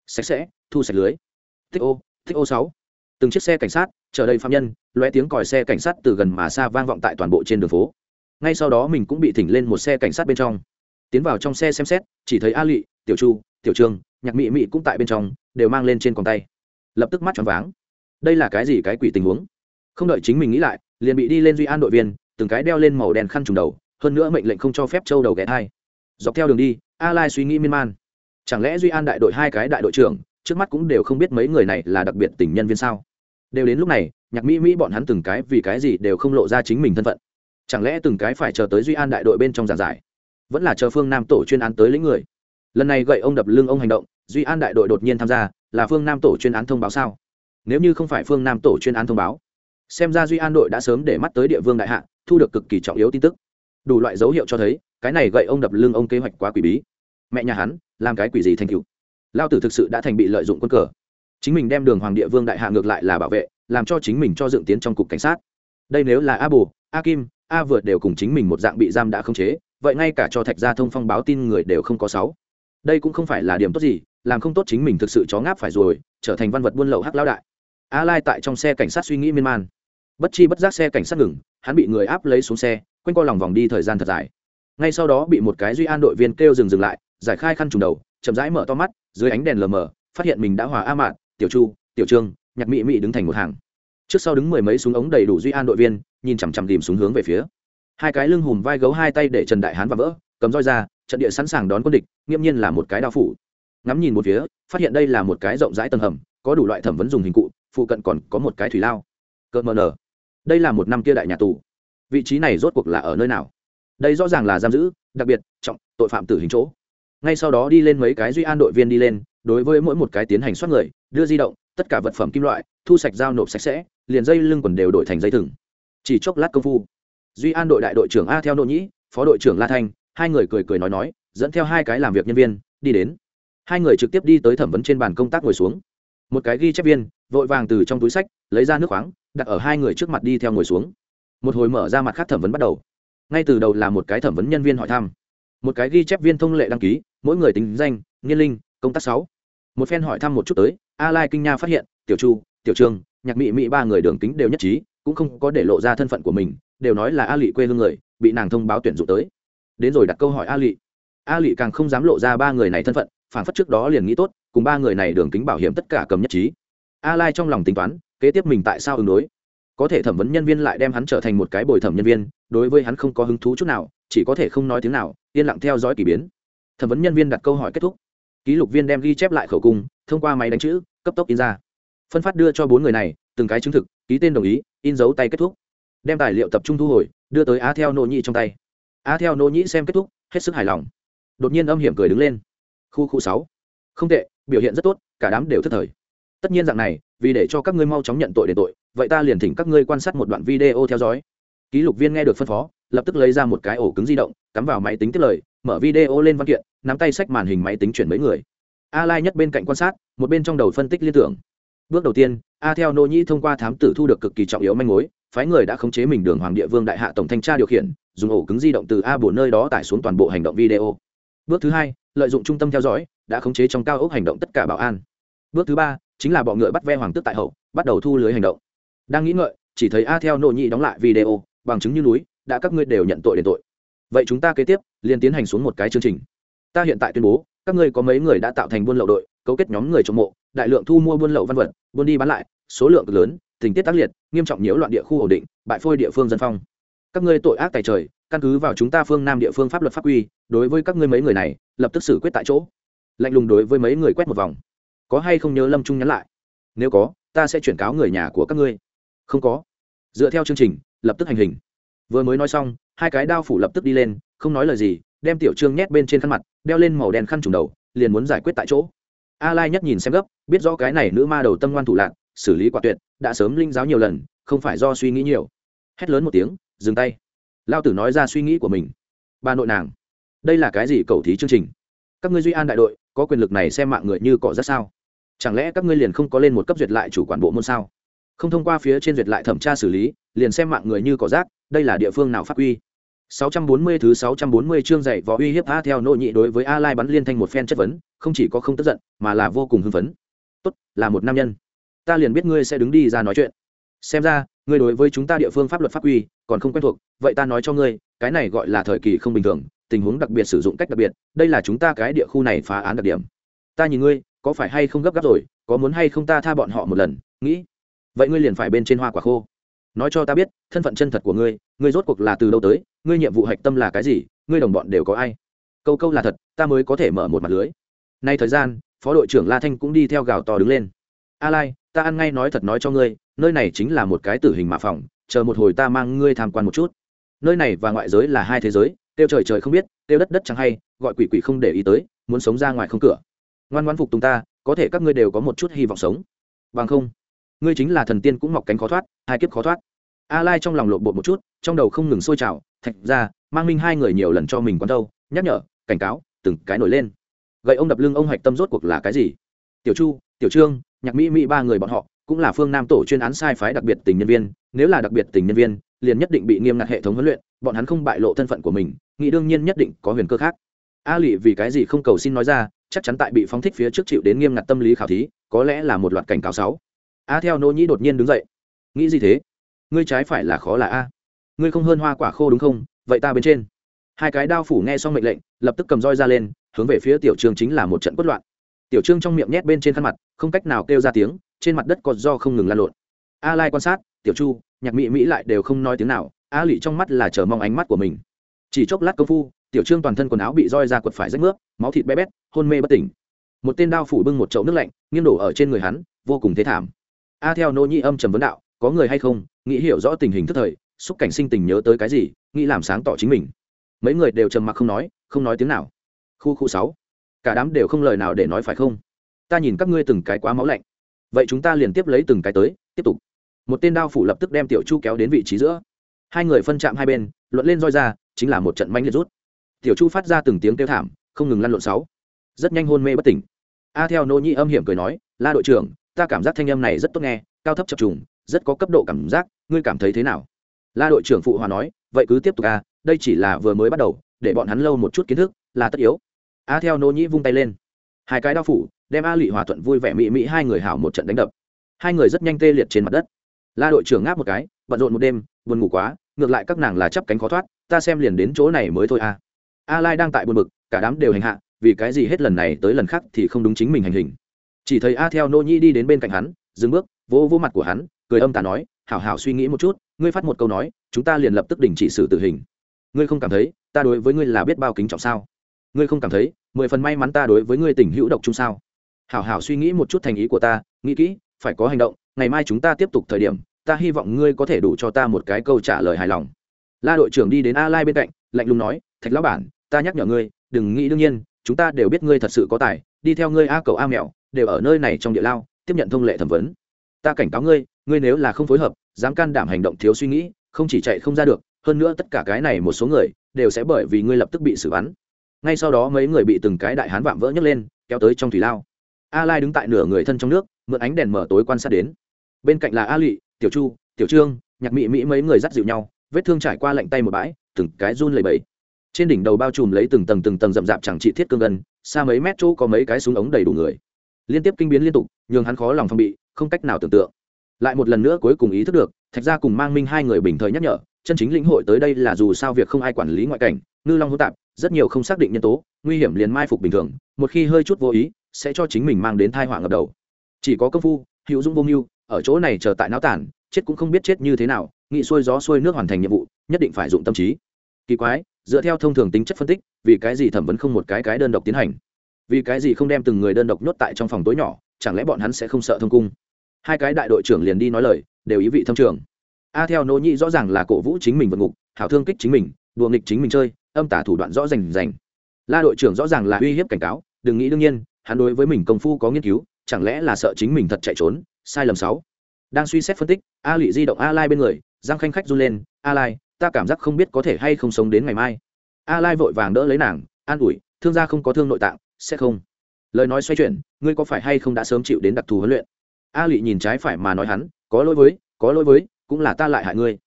Speaker 1: Sạch sẽ, thu sạch lưới. Tích ô tích ô sáu. Từng chiếc xe cảnh sát, chờ đầy phạm nhân loe tiếng còi xe cảnh sát từ gần mà xa vang vọng tại toàn bộ trên đường phố. Ngay sau đó mình cũng bị thỉnh lên một xe cảnh sát bên trong. Tiến vào trong xe xem xét, chỉ thấy a lụy tiểu chu, tiểu trương nhạc mị mị cũng tại bên trong, đều mang lên trên còng tay. Lập tức mắt choáng váng. Đây là cái gì cái quỷ tình huống? Không đợi chính mình nghĩ lại, liền bị đi lên duy an đội viên, từng cái đeo lên màu đèn khăn trùng đầu, hơn nữa mệnh lệnh không cho phép châu đầu ghé thai dọc theo đường đi, a lai suy nghĩ miên man. Chẳng lẽ duy an đại đội hai cái đại đội trưởng, trước mắt cũng đều không biết mấy người này là đặc biệt tình nhân viên sao? Đều đến lúc này, nhạc mỹ mỹ bọn hắn từng cái vì cái gì đều không lộ ra chính mình thân phận. Chẳng lẽ từng cái phải chờ tới duy an đại đội bên trong giảng giải? Vẫn là chờ phương nam tổ chuyên án tới lĩnh người. Lần này gậy ông đập lưng ông hành động, duy an đại đội đột nhiên tham gia, là phương nam tổ chuyên án thông báo sao? Nếu như không phải phương nam tổ chuyên án thông báo, xem ra duy an đội đã sớm để mắt tới địa vương đại hạ, thu được cực kỳ trọng yếu tin tức. Đủ loại dấu hiệu cho thấy cái này gậy ông đập lưng ông kế hoạch quá quỷ bí. Mẹ nhà hắn, làm cái quỷ gì thành cựu lao tử thực sự đã thành bị lợi dụng quân cờ. Chính mình đem đường hoàng địa vương đại hạ ngược lại là bảo vệ, làm cho chính mình cho dựng tiến trong cục cảnh sát. Đây nếu là a bù a kim, a vượt đều cùng chính mình một dạng bị giam đã không chế, vậy ngay cả cho thạch gia thông phong báo tin người đều không có sáu. Đây cũng không phải là điểm tốt gì, làm không tốt chính mình thực sự chó ngáp phải rồi, trở thành văn vật buôn lậu hắc lao đại. A lai tại trong xe cảnh sát suy nghĩ miên man. Bất chi bất giác xe cảnh sát ngừng, hắn bị người áp lấy xuống xe, quanh co lòng vòng đi thời gian thật dài ngay sau đó bị một cái duy an đội viên kêu dừng dừng lại, giải khai khăn trùng đầu, chậm rãi mở to mắt, dưới ánh đèn lờ mờ, phát hiện mình đã hòa a mạn, tiểu chu, tiểu trương, nhạc mỹ mỹ đứng thành một hàng. Trước sau đứng mười mấy súng ống đầy đủ duy an đội viên, nhìn chằm chằm tìm súng hướng về phía. Hai cái lưng hùm vai gấu hai tay để trần đại hán và vỡ, cầm roi ra, trận địa sẵn sàng đón quân địch nghiêm nhiên là một cái đao phủ. Ngắm nhìn một phía, phát hiện đây là một cái rộng rãi tầng hầm, có đủ loại thẩm vấn dùng hình cụ, phụ cận còn có một cái thủy lao. Cợt mờ nở. Đây là một năm kia đại nhà tù. Vị trí này rốt cuộc là ở nơi nào? Đây rõ ràng là giam giữ, đặc biệt, trọng, tội phạm tử hình chỗ. Ngay sau đó đi lên mấy cái duy an đội viên đi lên, đối với mỗi một cái tiến hành soát người, đưa di động, tất cả vật phẩm kim loại, thu sạch dao nộp sạch sẽ, liền dây lưng quần đều đổi thành dây thừng. Chỉ chốc lát công phu, duy an đội đại đội trưởng a theo nội nhĩ, phó đội trưởng la thanh, hai người cười cười nói nói, dẫn theo hai cái làm việc nhân viên, đi đến. Hai người trực tiếp đi tới thẩm vấn trên bàn công tác ngồi xuống. Một cái ghi chép viên, vội vàng từ trong túi sách, lấy ra nước khoáng, đặt ở hai người trước mặt đi theo ngồi xuống. Một hồi mở ra mặt khác thẩm vấn bắt đầu ngay từ đầu là một cái thẩm vấn nhân viên hỏi thăm. Một cái ghi chép viên thông lệ đăng ký, mỗi người tính danh nghiên linh, công tác sáu. Một phen hỏi thăm một chút tới, a lai kinh nha phát hiện, tiểu chu, tiểu trương, nhạc mỹ mỹ ba người đường kính đều nhất trí, cũng không có để lộ ra thân phận của mình, đều nói là a lị quê hương người, bị nàng thông báo tuyển dụng tới. Đến rồi đặt câu hỏi a lị. A lị càng không dám lộ ra ba người này thân phận phản phất trước đó liền nghĩ tốt, cùng ba người này đường kính bảo hiểm tất cả cầm nhất trí. A lai trong lòng tính toán, kế tiếp mình tại sao ứng đối? Có thể thẩm vấn nhân viên lại đem hắn trở thành một cái bồi thẩm nhân viên, đối với hắn không có hứng thú chút nào, chỉ có thể không nói tiếng nào, yên lặng theo dõi k ỳ biến. Thẩm vấn nhân viên đặt câu hỏi kết thúc. Ký lục viên đem ghi chép lại khẩu cung, thông qua máy đánh chữ, cấp tốc in ra. Phân phát đưa cho bốn người này, từng cái chứng thực, ký tên đồng ý, in dấu tay kết thúc. Đem tài liệu tập trung thu hồi, đưa tới á theo nô nhị trong tay. Á theo nô nhị xem kết thúc, hết sức hài lòng. Đột nhiên âm hiểm cười đứng lên. Khu khu sáu. Không tệ, biểu hiện rất tốt, cả đám đều thất thời tất nhiên dạng này, vì để cho các ngươi mau chóng nhận tội để tội, vậy ta liền thỉnh các ngươi quan sát một đoạn video theo dõi. Ký lục viên nghe được phân phó, lập tức lấy ra một cái ổ cứng di động, cắm vào máy tính tiếp lời, mở video lên văn kiện, nắm tay sách màn hình máy tính chuyển mấy người. A lai nhất bên cạnh quan sát, một bên trong đầu phân tích liên tưởng. Bước đầu tiên, a theo nô nhĩ thông qua thám tử thu được cực kỳ trọng yếu manh mối, phái người đã khống chế mình đường hoàng địa vương đại hạ tổng thanh tra điều khiển, dùng ổ cứng di động từ a bổ nơi đó tải xuống toàn bộ hành động video. Bước thứ hai, lợi dụng trung tâm theo dõi, đã khống chế trong cao ốc hành động tất cả bảo an. Bước thứ ba chính là bọ ngựa bắt ve hoàng tước tại hậu, bắt đầu thu lưới hành động. Đang nghĩ ngợi, chỉ thấy a theo nội nhị đóng lại video, bằng chứng như núi, đã các ngươi đều nhận tội đền tội. Vậy chúng ta kế tiếp, liền tiến hành xuống một cái chương trình. Ta hiện tại tuyên bố, các ngươi có mấy người đã tạo thành buôn lậu đội, cấu kết nhóm người trong mộ, đại lượng thu mua buôn lậu văn vật, buôn đi bán lại, số lượng cực lớn, tình tiết tác liệt, nghiêm trọng nhiễu loạn địa khu ổn định, bại phôi địa phương dân phong. Các ngươi tội ác tài trời, căn cứ vào chúng ta phương nam địa phương pháp luật pháp quy, đối với các ngươi mấy người này, lập tức xử quyết tại chỗ. Lạnh lùng đối với mấy người quét một vòng có hay không nhớ lâm trung nhắn lại? Nếu có, ta sẽ chuyển cáo người nhà của các ngươi. Không có. Dựa theo chương trình, lập tức hành hình. Vừa mới nói xong, hai cái đao phủ lập tức đi lên, không nói lời gì, đem tiểu trương nhét bên trên khăn mặt, đeo lên màu đen khăn trùng đầu, liền muốn giải quyết tại chỗ. A lai nhất nhìn xem gấp, biết rõ cái này nữ ma đầu tâm ngoan thủ lạc xử lý quả tuyệt, đã sớm linh giáo nhiều lần, không phải do suy nghĩ nhiều. Hét lớn một tiếng, dừng tay. Lao tử nói ra suy nghĩ của mình. Bà nội nàng, đây là cái gì cầu thí chương trình? Các ngươi duy an đại đội, có quyền lực này xem mạng người như cỏ rất sao? Chẳng lẽ các ngươi liền không có lên một cấp duyệt lại chủ quản bộ môn sao không thông qua phía trên duyệt lại thẩm tra xử lý liền xem mạng người như cỏ rác đây là địa phương nào pháp quy 640 thứ 640 chương dạy võ uy hiếp A theo nội nhị đối với A Lai bắn liên thanh một phen chất vấn, không chỉ có không tức giận, mà là vô cùng hưng phấn. Tốt, là một nam nhân. Ta liền biết ngươi sẽ đứng đi ra nói chuyện. Xem ra, ngươi đối với chúng ta địa phương pháp luật pháp quy còn không quen thuộc, vậy ta nói cho ngươi, cái này gọi là thời kỳ không bình thường, tình huống đặc biệt sử dụng cách đặc biệt, đây là chúng ta cái địa khu này phá án đặc điểm. Ta nhìn ngươi, có phải hay không gấp gáp rồi, có muốn hay không ta tha bọn họ một lần, nghĩ. Vậy ngươi liền phải bên trên hoa quả khô. Nói cho ta biết thân phận chân thật của ngươi ngươi rốt cuộc là từ đâu tới ngươi nhiệm vụ hạch tâm là cái gì ngươi đồng bọn đều có ai? Câu câu là thật ta mới có thể mở một mặt lưới. Nay thời gian phó đội trưởng la thanh cũng đi theo gào to đứng lên. A lai ta ăn ngay nói thật nói cho ngươi nơi này chính là một cái tử hình mà phòng chờ một hồi ta mang ngươi tham quan một chút. Nơi này và ngoại giới là hai thế giới tiêu trời trời không biết tiêu đất đất chẳng hay gọi quỷ quỷ không để ý tới muốn sống ra ngoài không cửa ngoan ngoan phục tùng ta, có thể các ngươi đều có một chút hy vọng sống. Bằng không, ngươi chính là thần tiên cũng mọc cánh khó thoát, hai kiếp khó thoát. A lai trong lòng lộn bột một chút, trong đầu không ngừng sôi trào, thạch ra, mang minh hai người nhiều lần cho mình quán đâu, nhắc nhở, cảnh cáo, từng cái nổi lên. Gậy ông đập lưng ông hạch tâm rốt cuộc là cái gì? Tiểu chu, tiểu trương, nhạc mỹ mỹ ba người bọn họ, cũng là phương nam tổ chuyên án sai phái đặc biệt tình nhân viên, nếu là đặc biệt tình nhân viên, liền nhất định bị nghiêm ngặt hệ thống huấn luyện, bọn hắn không bại lộ thân phận của mình, nghĩ đương nhiên nhất định có huyền cơ khác. A lị vì cái gì không cầu xin nói ra chắc chắn tại bị phóng thích phía trước chịu đến nghiêm ngặt tâm lý khảo thí, có lẽ là một loạt cảnh cáo sáu. A theo nô nhĩ đột nhiên đứng dậy. Nghĩ gì thế? Ngươi trái phải là khó là a. Ngươi không hơn hoa quả khô đúng không? Vậy ta bên trên. Hai cái đao phủ nghe xong mệnh lệnh, lập tức cầm roi ra lên, hướng về phía tiểu trương chính là một trận quất loạn. Tiểu trương trong miệng nhét bên trên khăn mặt, không cách nào kêu ra tiếng, trên mặt đất còn do không ngừng lan lộn. A lai quan sát, tiểu chu, nhạc mỹ mỹ lại đều không nói tiếng nào, a lụy trong mắt là chờ mong ánh mắt của mình. Chỉ chốc lát công phu tiểu trương toàn thân quần áo bị roi ra quật phải rách nước, máu thịt bé bét, hôn mê bất tỉnh. Một tên đao phủ bưng một chậu nước lạnh, nghiêng đổ ở trên người hắn, vô cùng thế thảm. A theo nô nhĩ âm trầm vấn đạo, có người hay không, nghĩ hiểu rõ tình hình thức thời, xúc cảnh sinh tình nhớ tới cái gì, nghĩ làm sáng tỏ chính mình. Mấy người đều trầm mặc không nói không nói tiếng nào. Khu khu sáu, cả đám đều không lời nào để nói phải không? Ta nhìn các ngươi từng cái quá máu lạnh. Vậy chúng ta liền tiếp lấy từng cái tới, tiếp tục. Một tên đao phủ lập tức đem tiểu chu kéo đến vị trí giữa. Hai người phân chạm hai bên, luận lên roi ra, chính là một trận manh liệt rút tiểu chu phát ra từng tiếng kêu thảm, không ngừng lăn lộn sáu. Rất nhanh hôn mê bất tỉnh. A theo nô nhi âm hiểm cười nói, la đội trưởng, ta cảm giác thanh âm này rất tốt nghe, cao thấp chập trùng, rất có cấp độ cảm giác, ngươi cảm thấy thế nào? La đội trưởng phụ hòa nói, vậy cứ tiếp tục a, đây chỉ là vừa mới bắt đầu, để bọn hắn lâu một chút kiến thức, là tất yếu. A theo nô nhĩ vung tay lên. Hai cái đao phủ, đem a lụy hòa thuận vui vẻ mỹ mỹ hai người hảo một trận đánh đập. Hai người rất nhanh tê liệt trên mặt đất. La đội trưởng ngáp một cái, bận rộn một đêm, buồn ngủ quá, ngược lại các nàng là chắp cánh khó thoát, ta xem liền đến chỗ này mới thôi a a lai đang tại buồn bực, cả đám đều hành hạ, vì cái gì hết lần này tới lần khác thì không đúng chính mình hành hình. Chỉ thấy a theo nô nhi đi đến bên cạnh hắn, dừng bước, vỗ vỗ mặt của hắn, cười âm tà nói, hảo hảo suy nghĩ một chút, ngươi phát một câu nói, chúng ta liền lập tức đình chỉ xử tử hình. Ngươi không cảm thấy, ta đối với ngươi là biết bao kính trọng sao? Ngươi không cảm thấy, mười phần may mắn ta đối với ngươi tình hữu độc chung sao? Hảo hảo suy nghĩ một chút thành ý của ta, nghĩ kỹ, phải có hành động, ngày mai chúng ta tiếp tục thời điểm, ta hy vọng ngươi có thể đủ cho ta một cái câu trả lời hài lòng. La đội trưởng đi đến a lai bên cạnh, lạnh lùng nói, thạch lão bản ta nhắc nhở ngươi, đừng nghĩ đương nhiên, chúng ta đều biết ngươi thật sự có tài, đi theo ngươi a cầu a mèo đều ở nơi này trong địa lao, tiếp nhận thông lệ thẩm vấn. Ta cảnh cáo ngươi ngươi nếu là không phối hợp, dám can đảm hành động thiếu suy nghĩ, không chỉ chạy không ra được, hơn nữa tất cả cái này một số người, đều sẽ bởi vì ngươi lập tức bị xử bắn. Ngay sau đó mấy người bị từng cái đại hán vạm vỡ nhấc lên, kéo tới trong thủy lao. A lai đứng tại nửa người thân trong nước, mượn ánh đèn mở tối quan sát đến. Bên cạnh là a lụy tiểu chu, tiểu trương, nhạc mỹ mỹ mấy người dắt dịu nhau, vết thương trải qua lạnh tay một bãi, từng cái run lầy bẫy trên đỉnh đầu bao trùm lấy từng tầng từng tầng rậm rạp chẳng trị thiết cương gần xa mấy mét chỗ có mấy cái súng ống đầy đủ người. Liên tiếp kinh biến liên tục, nhường hắn khó lòng phong bị, không cách nào tưởng tượng. Lại một lần nữa cuối cùng ý thức được, thạch ra cùng mang minh hai người bình thời nhắc nhở, chân chính lĩnh hội tới đây là dù sao việc không ai quản lý ngoại cảnh, ngư long hô tạp, rất nhiều không xác định nhân tố, nguy hiểm liền mai phục bình thường, một khi hơi chút vô ý, sẽ cho chính mình mang đến thai họa ngập đầu. Chỉ có công phu, hữu dung vô mưu, ở chỗ này chờ tại não tản, chết cũng không biết chết như thế nào, nghị xuôi gió xuôi nước hoàn thành nhiệm vụ, nhất định phải dụng tâm trí. Kỳ quái dựa theo thông thường tính chất phân tích, vì cái gì thẩm vấn không một cái cái đơn độc tiến hành? Vì cái gì không đem từng người đơn độc nhốt tại trong phòng tối nhỏ, chẳng lẽ bọn hắn sẽ không sợ thông cung? Hai cái đại đội trưởng liền đi nói lời, đều ý vị thâm trường. A theo nỗ nhị rõ ràng là cổ vũ chính mình vượt ngục, hảo thương kích chính mình, đùa nghịch chính mình chơi, âm tả thủ đoạn rõ rành rành. La đội trưởng rõ ràng là uy hiếp cảnh cáo, đừng nghĩ đương nhiên, hắn đối với mình công phu có nghiên cứu, chẳng lẽ là sợ chính mình thật chạy trốn? Sai lầm sáu. Đang suy xét phân tích, a lụy di động a lai bên người giang khanh khách run lên, a lai ta cảm giác không biết có thể hay không sống đến ngày mai. A lai vội vàng đỡ lấy nàng, an ủi, thương gia không có thương nội tạng, sẽ không. Lời nói xoay chuyển, ngươi có phải hay không đã sớm chịu đến đặc thù huấn luyện? A lụy nhìn trái phải mà nói hắn, có lỗi với, có lỗi với, cũng là ta lại hại ngươi.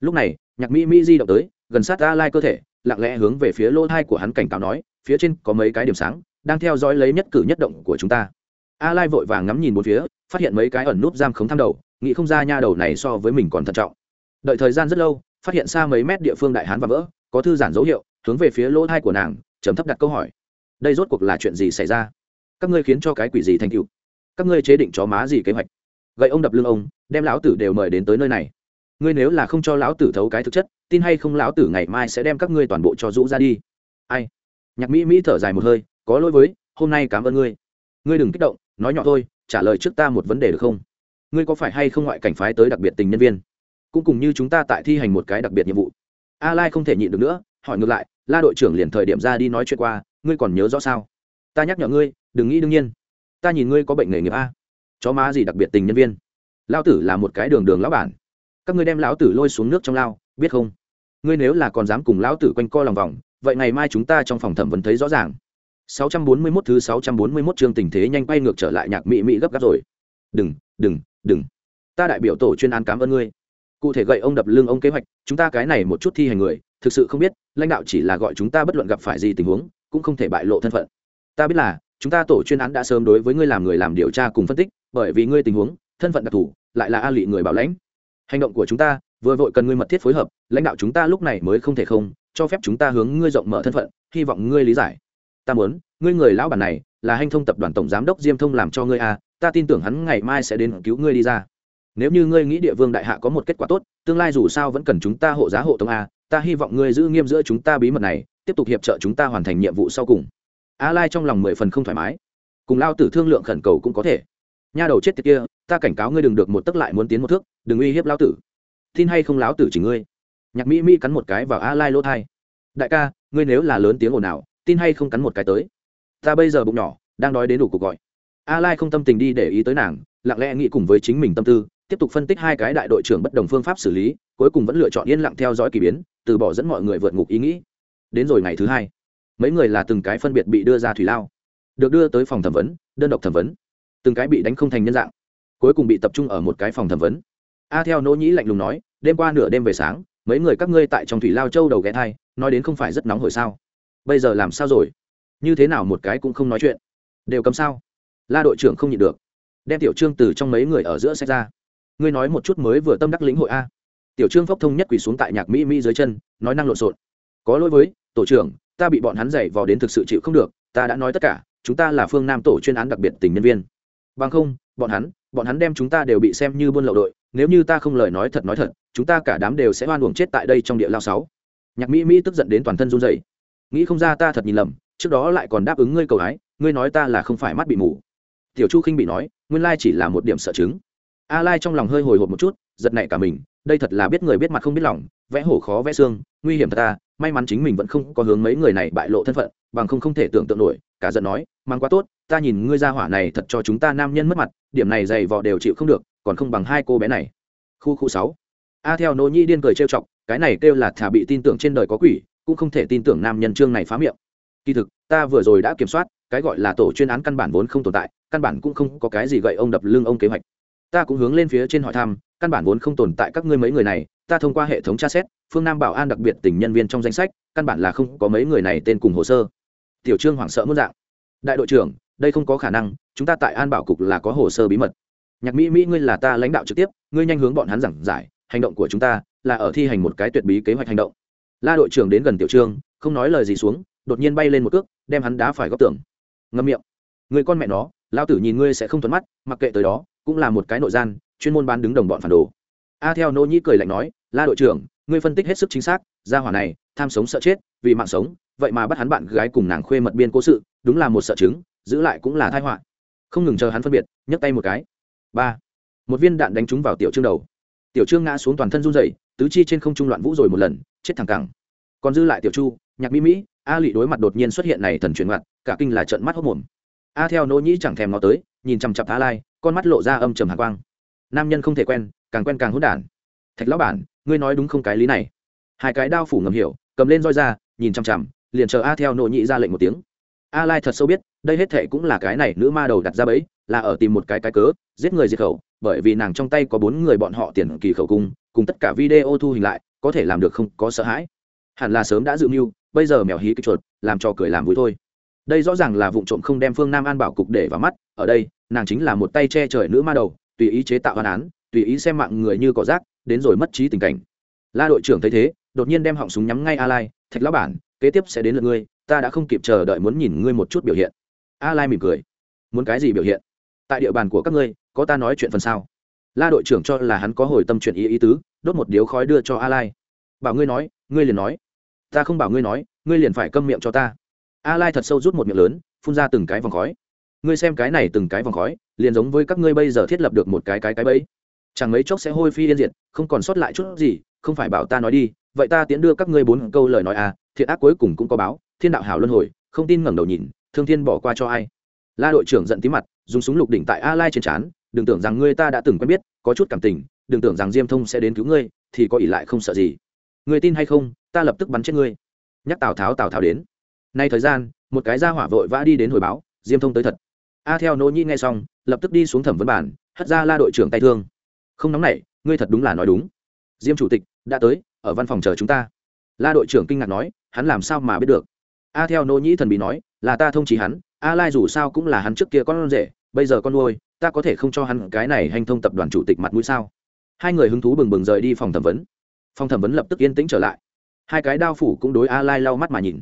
Speaker 1: Lúc này, nhạc mỹ mỹ di động tới, gần sát a lai cơ thể, lặng lẽ hướng về phía lỗ thai của hắn cảnh cáo nói, phía trên có mấy cái điểm sáng, đang theo dõi lấy nhất cử nhất động của chúng ta. A lai vội vàng ngắm nhìn một phía, phát hiện mấy cái ẩn núp giam khống tham đầu, nghĩ không ra nha đầu này so với mình còn thận trọng. Đợi thời gian rất lâu phát hiện xa mấy mét địa phương đại hán và vỡ, có thư giản dấu hiệu, hướng về phía lỗ thai của nàng chấm thấp đặt câu hỏi. Đây rốt cuộc là chuyện gì xảy ra? Các ngươi khiến cho cái quỷ gì thành cựu các ngươi chế định chó má gì kế hoạch? Gậy ông đập lưng ông, đem lão tử đều mời đến tới nơi này. Ngươi nếu là không cho lão tử thấu cái thực chất, tin hay không lão tử ngày mai sẽ đem các ngươi toàn bộ cho rũ ra đi. Ai? Nhạc mỹ mỹ thở dài một hơi, có lỗi với, hôm nay cảm ơn ngươi. Ngươi đừng kích động, nói nhỏ thôi, trả lời trước ta một vấn đề được không? Ngươi có phải hay không ngoại cảnh phái tới đặc biệt tình nhân viên? Cũng cùng như chúng ta tại thi hành một cái đặc biệt nhiệm vụ. A lai không thể nhịn được nữa, hỏi ngược lại, la đội trưởng liền thời điểm ra đi nói chuyện qua, ngươi còn nhớ rõ sao? Ta nhắc nhở ngươi, đừng nghĩ đương nhiên. Ta nhìn ngươi có bệnh nghề nghiệp a. Chó má gì đặc biệt tình nhân viên. Lao tử là một cái đường đường lão bản. Các ngươi đem lão tử lôi xuống nước trong lao, biết không? Ngươi nếu là còn dám cùng lão tử quanh co lòng vòng, vậy ngày mai chúng ta trong phòng thẩm vấn thấy rõ ràng. 641 thứ 641 chương tình thế nhanh quay ngược trở lại nhạc mỹ mỹ gấp gáp rồi. Đừng đừng đừng. Ta đại biểu tổ chuyên án cảm ơn ngươi cụ thể gậy ông đập lưng ông kế hoạch, chúng ta cái này một chút thi hành người, thực sự không biết, lãnh đạo chỉ là gọi chúng ta bất luận gặp phải gì tình huống, cũng không thể bại lộ thân phận. Ta biết là, chúng ta tổ chuyên án đã sớm đối với ngươi làm người làm điều tra cùng phân tích, bởi vì ngươi tình huống, thân phận đặc thù, lại là a lụy người bảo lãnh. Hành động của chúng ta, vừa vội cần ngươi mật thiết phối hợp, lãnh đạo chúng ta lúc này mới không thể không, cho phép chúng ta hướng ngươi rộng mở thân phận, hy vọng ngươi lý giải. Ta muốn, ngươi người lão bản này, là hành thông tập đoàn tổng giám đốc diêm thông làm cho ngươi a, ta tin tưởng hắn ngày mai sẽ đến cứu ngươi đi ra nếu như ngươi nghĩ địa vương đại hạ có một kết quả tốt, tương lai dù sao vẫn cần chúng ta hộ giá hộ tống a, ta hy vọng ngươi giữ nghiêm giữa chúng ta bí mật này, tiếp tục hiệp trợ chúng ta hoàn thành nhiệm vụ sau cùng. A lai trong lòng mười phần không thoải mái. Cùng lao tử thương lượng khẩn cầu cũng có thể. Nha đầu chết tiệt kia, ta cảnh cáo ngươi đừng được một tấc lại muốn tiến một thước, đừng uy hiếp lao tử. Tin hay không láo tử chỉ ngươi. Nhạc mỹ mỹ cắn một cái vào a lai lỗ thai. Đại ca, ngươi nếu là lớn tiếng ồn nào tin hay không cắn một cái tới. Ta bây giờ bụng nhỏ, đang đói đến đủ cuộc gọi. A lai không tâm tình đi để ý tới nàng, lặng lẽ nghĩ cùng với chính mình tâm tư tiếp tục phân tích hai cái đại đội trưởng bất đồng phương pháp xử lý, cuối cùng vẫn lựa chọn yên lặng theo dõi kỳ biến, từ bỏ dẫn mọi người vượt ngục ý nghĩ. Đến rồi ngày thứ hai, mấy người là từng cái phân biệt bị đưa ra thủy lao, được đưa tới phòng thẩm vấn, đơn độc thẩm vấn. Từng cái bị đánh không thành nhân dạng, cuối cùng bị tập trung ở một cái phòng thẩm vấn. A theo nỗ nhĩ lạnh lùng nói, đêm qua nửa đêm về sáng, mấy người các ngươi tại trong thủy lao châu đầu ghé thai, nói đến không phải rất nóng hồi sao? Bây giờ làm sao rồi? Như thế nào một cái cũng không nói chuyện. Đều cấm sao? La đội trưởng không nhịn được, đem tiểu trương từ trong mấy người ở giữa sách ra ngươi nói một chút mới vừa tâm đắc lĩnh hội a. Tiểu trương phốc thông nhất quỳ xuống tại nhạc mỹ mỹ dưới chân, nói năng lộn xộn. Có lỗi với, tổ trưởng, ta bị bọn hắn dày vò đến thực sự chịu không được, ta đã nói tất cả, chúng ta là phương nam tổ chuyên án đặc biệt tình nhân viên. Bằng không, bọn hắn bọn hắn đem chúng ta đều bị xem như buôn lậu đội, nếu như ta không lời nói thật nói thật, chúng ta cả đám đều sẽ oan uổng chết tại đây trong địa lao sáu. Nhạc mỹ mỹ tức giận đến toàn thân run rẩy. Nghĩ không ra ta thật nhìn lầm, trước đó lại còn đáp ứng ngươi cầu hái, ngươi nói ta là không phải mắt bị mù. Tiểu chu khinh bị nói, nguyên lai chỉ là một điểm sợ chứng a lai trong lòng hơi hồi hộp một chút, giật nảy cả mình, đây thật là biết người biết mặt không biết lòng, vẽ hổ khó vẽ xương, nguy hiểm thật ta, may mắn chính mình vẫn không có hướng mấy người này bại lộ thân phận, bằng không không thể tưởng tượng nổi, cả giận nói, mang quá tốt, ta nhìn ngươi ra hỏa này thật cho chúng ta nam nhân mất mặt, điểm này dày vò đều chịu không được, còn không bằng hai cô bé này. Khu khu sáu. A theo nô nhi điên cười trêu chọc, cái này kêu là thả bị tin tưởng trên đời có quỷ, cũng không thể tin tưởng nam nhân trương này phá miệng. Kỳ thực, ta vừa rồi đã kiểm soát, cái gọi là tổ chuyên án căn bản vốn không tồn tại, căn bản cũng không có cái gì gậy ông đập lưng ông kế hoạch ta cũng hướng lên phía trên hỏi thăm, căn bản vốn không tồn tại các ngươi mấy người này, ta thông qua hệ thống tra xét, phương nam bảo an đặc biệt tình nhân viên trong danh sách, căn bản là không có mấy người này tên cùng hồ sơ. Tiểu trương hoảng sợ muốn dạng. Đại đội trưởng, đây không có khả năng, chúng ta tại an bảo cục là có hồ sơ bí mật. Nhạc mỹ mỹ, ngươi là ta lãnh đạo trực tiếp, ngươi nhanh hướng bọn hắn giảng giải, hành động của chúng ta là ở thi hành một cái tuyệt bí kế hoạch hành động. La đội trưởng đến gần tiểu trương, không nói lời gì xuống, đột nhiên bay lên một cước, đem hắn đá phải góc tường. Ngâm miệng. Người con mẹ nó lao tử nhìn ngươi sẽ không thuận mắt, mặc kệ tới đó cũng là một cái nội gian, chuyên môn bán đứng đồng bọn phản đồ. A theo nỗ nhĩ cười lạnh nói, la đội trưởng, ngươi phân tích hết sức chính xác, gia hỏa này, tham sống sợ chết, vì mạng sống, vậy mà bắt hắn bạn gái cùng nàng khuê mật biên cố sự, đúng là một sợ chứng, giữ lại cũng là thai họa. Không ngừng chờ hắn phân biệt, nhấc tay một cái. Ba. Một viên đạn đánh trúng vào tiểu trương đầu. Tiểu trương ngã xuống toàn thân run rẩy, tứ chi trên không trung loạn vũ rồi một lần, chết thẳng cẳng. Còn dư lại tiểu chu, nhạc mỹ mỹ, a lị đối mặt đột nhiên xuất hiện này thần chuyển mặt cả kinh là trận mắt hốc mồm. A theo nỗ nhĩ chẳng thèm nó tới nhìn chằm chặp thá lai, con mắt lộ ra âm trầm hạ quang. Nam nhân không thể quen, càng quen càng hỗn đản. Thạch lão bản, ngươi nói đúng không cái lý này? Hai cái đao phủ ngầm hiểu, cầm lên roi ra, nhìn chằm chằm, liền chờ a theo nội nhị ra lệnh một tiếng. A lai thật sâu biết, đây hết thệ cũng là cái này nữ ma đầu đặt ra bẫy, là ở tìm một cái cái cớ, giết người diệt khẩu, bởi vì nàng trong tay có bốn người bọn họ tiền kỳ khẩu cung, cùng tất cả video thu hình lại, có thể làm được không có sợ hãi. Hẳn là sớm đã dự mưu, bây giờ mèo hí cái chuột, làm cho cười làm vui thôi đây rõ ràng là vụ trộm không đem phương nam an bảo cục để vào mắt, ở đây, nàng chính là một tay che trời nữ ma đầu, tùy ý chế tạo hoàn án, tùy ý xem mạng người như cỏ rác, đến rồi mất trí tình cảnh. La đội trưởng thấy thế, đột nhiên đem họng súng nhắm ngay a lai, thạch lão bản, kế tiếp sẽ đến lượt ngươi, ta đã không kịp chờ đợi muốn nhìn ngươi một chút biểu hiện. A lai mỉm cười, muốn cái gì biểu hiện? Tại địa bàn của các ngươi, có ta nói chuyện phần sau. La đội trưởng cho là hắn có hồi tâm chuyện ý ý tứ, đốt một điếu khói đưa cho a lai. Bảo ngươi nói, ngươi liền nói. Ta không bảo ngươi nói, ngươi liền phải câm miệng cho ta a lai thật sâu rút một miệng lớn, phun ra từng cái vòng khói. Ngươi xem cái này từng cái vòng khói, liền giống với các ngươi bây giờ thiết lập được một cái cái cái bẫy. Chẳng mấy chốc sẽ hôi phi yên diệt, không còn sót lại chút gì, không phải bảo ta nói đi, vậy ta tiến đưa các ngươi bốn câu lời nói à thiện ác cuối cùng cũng có báo, thiên đạo hảo luân hồi, không tin ngẩng đầu nhìn, thương thiên bỏ qua cho ai. La đội trưởng giận tí mặt, dùng súng lục đỉnh tại a lai trên trán, đừng tưởng rằng ngươi ta đã từng quen biết, có chút cảm tình, đừng tưởng rằng diêm thông sẽ đến cứu ngươi, thì có ỷ lại không sợ gì. Người tin hay không, ta lập tức bắn chết ngươi. Nhắc tào tháo tào tháo đến nay thời gian, một cái ra hỏa vội vã đi đến hồi báo, diêm thông tới thật. A theo nỗ nhi nghe xong, lập tức đi xuống thẩm vấn bản hất ra la đội trưởng tay thương. Không nóng nảy, ngươi thật đúng là nói đúng. Diêm chủ tịch, đã tới, ở văn phòng chờ chúng ta. La đội trưởng kinh ngạc nói, hắn làm sao mà biết được? A theo nỗ nhĩ thần bí nói, là ta thông chỉ hắn, a lai dù sao cũng là hắn trước kia con rể, bây giờ con nuôi, ta có thể không cho hắn cái này hành thông tập đoàn chủ tịch mặt mũi sao? Hai người hứng thú bừng bừng rời đi phòng thẩm vấn. Phòng thẩm vấn lập tức yên tĩnh trở lại. Hai cái đao phủ cũng đối a lai lau mắt mà nhìn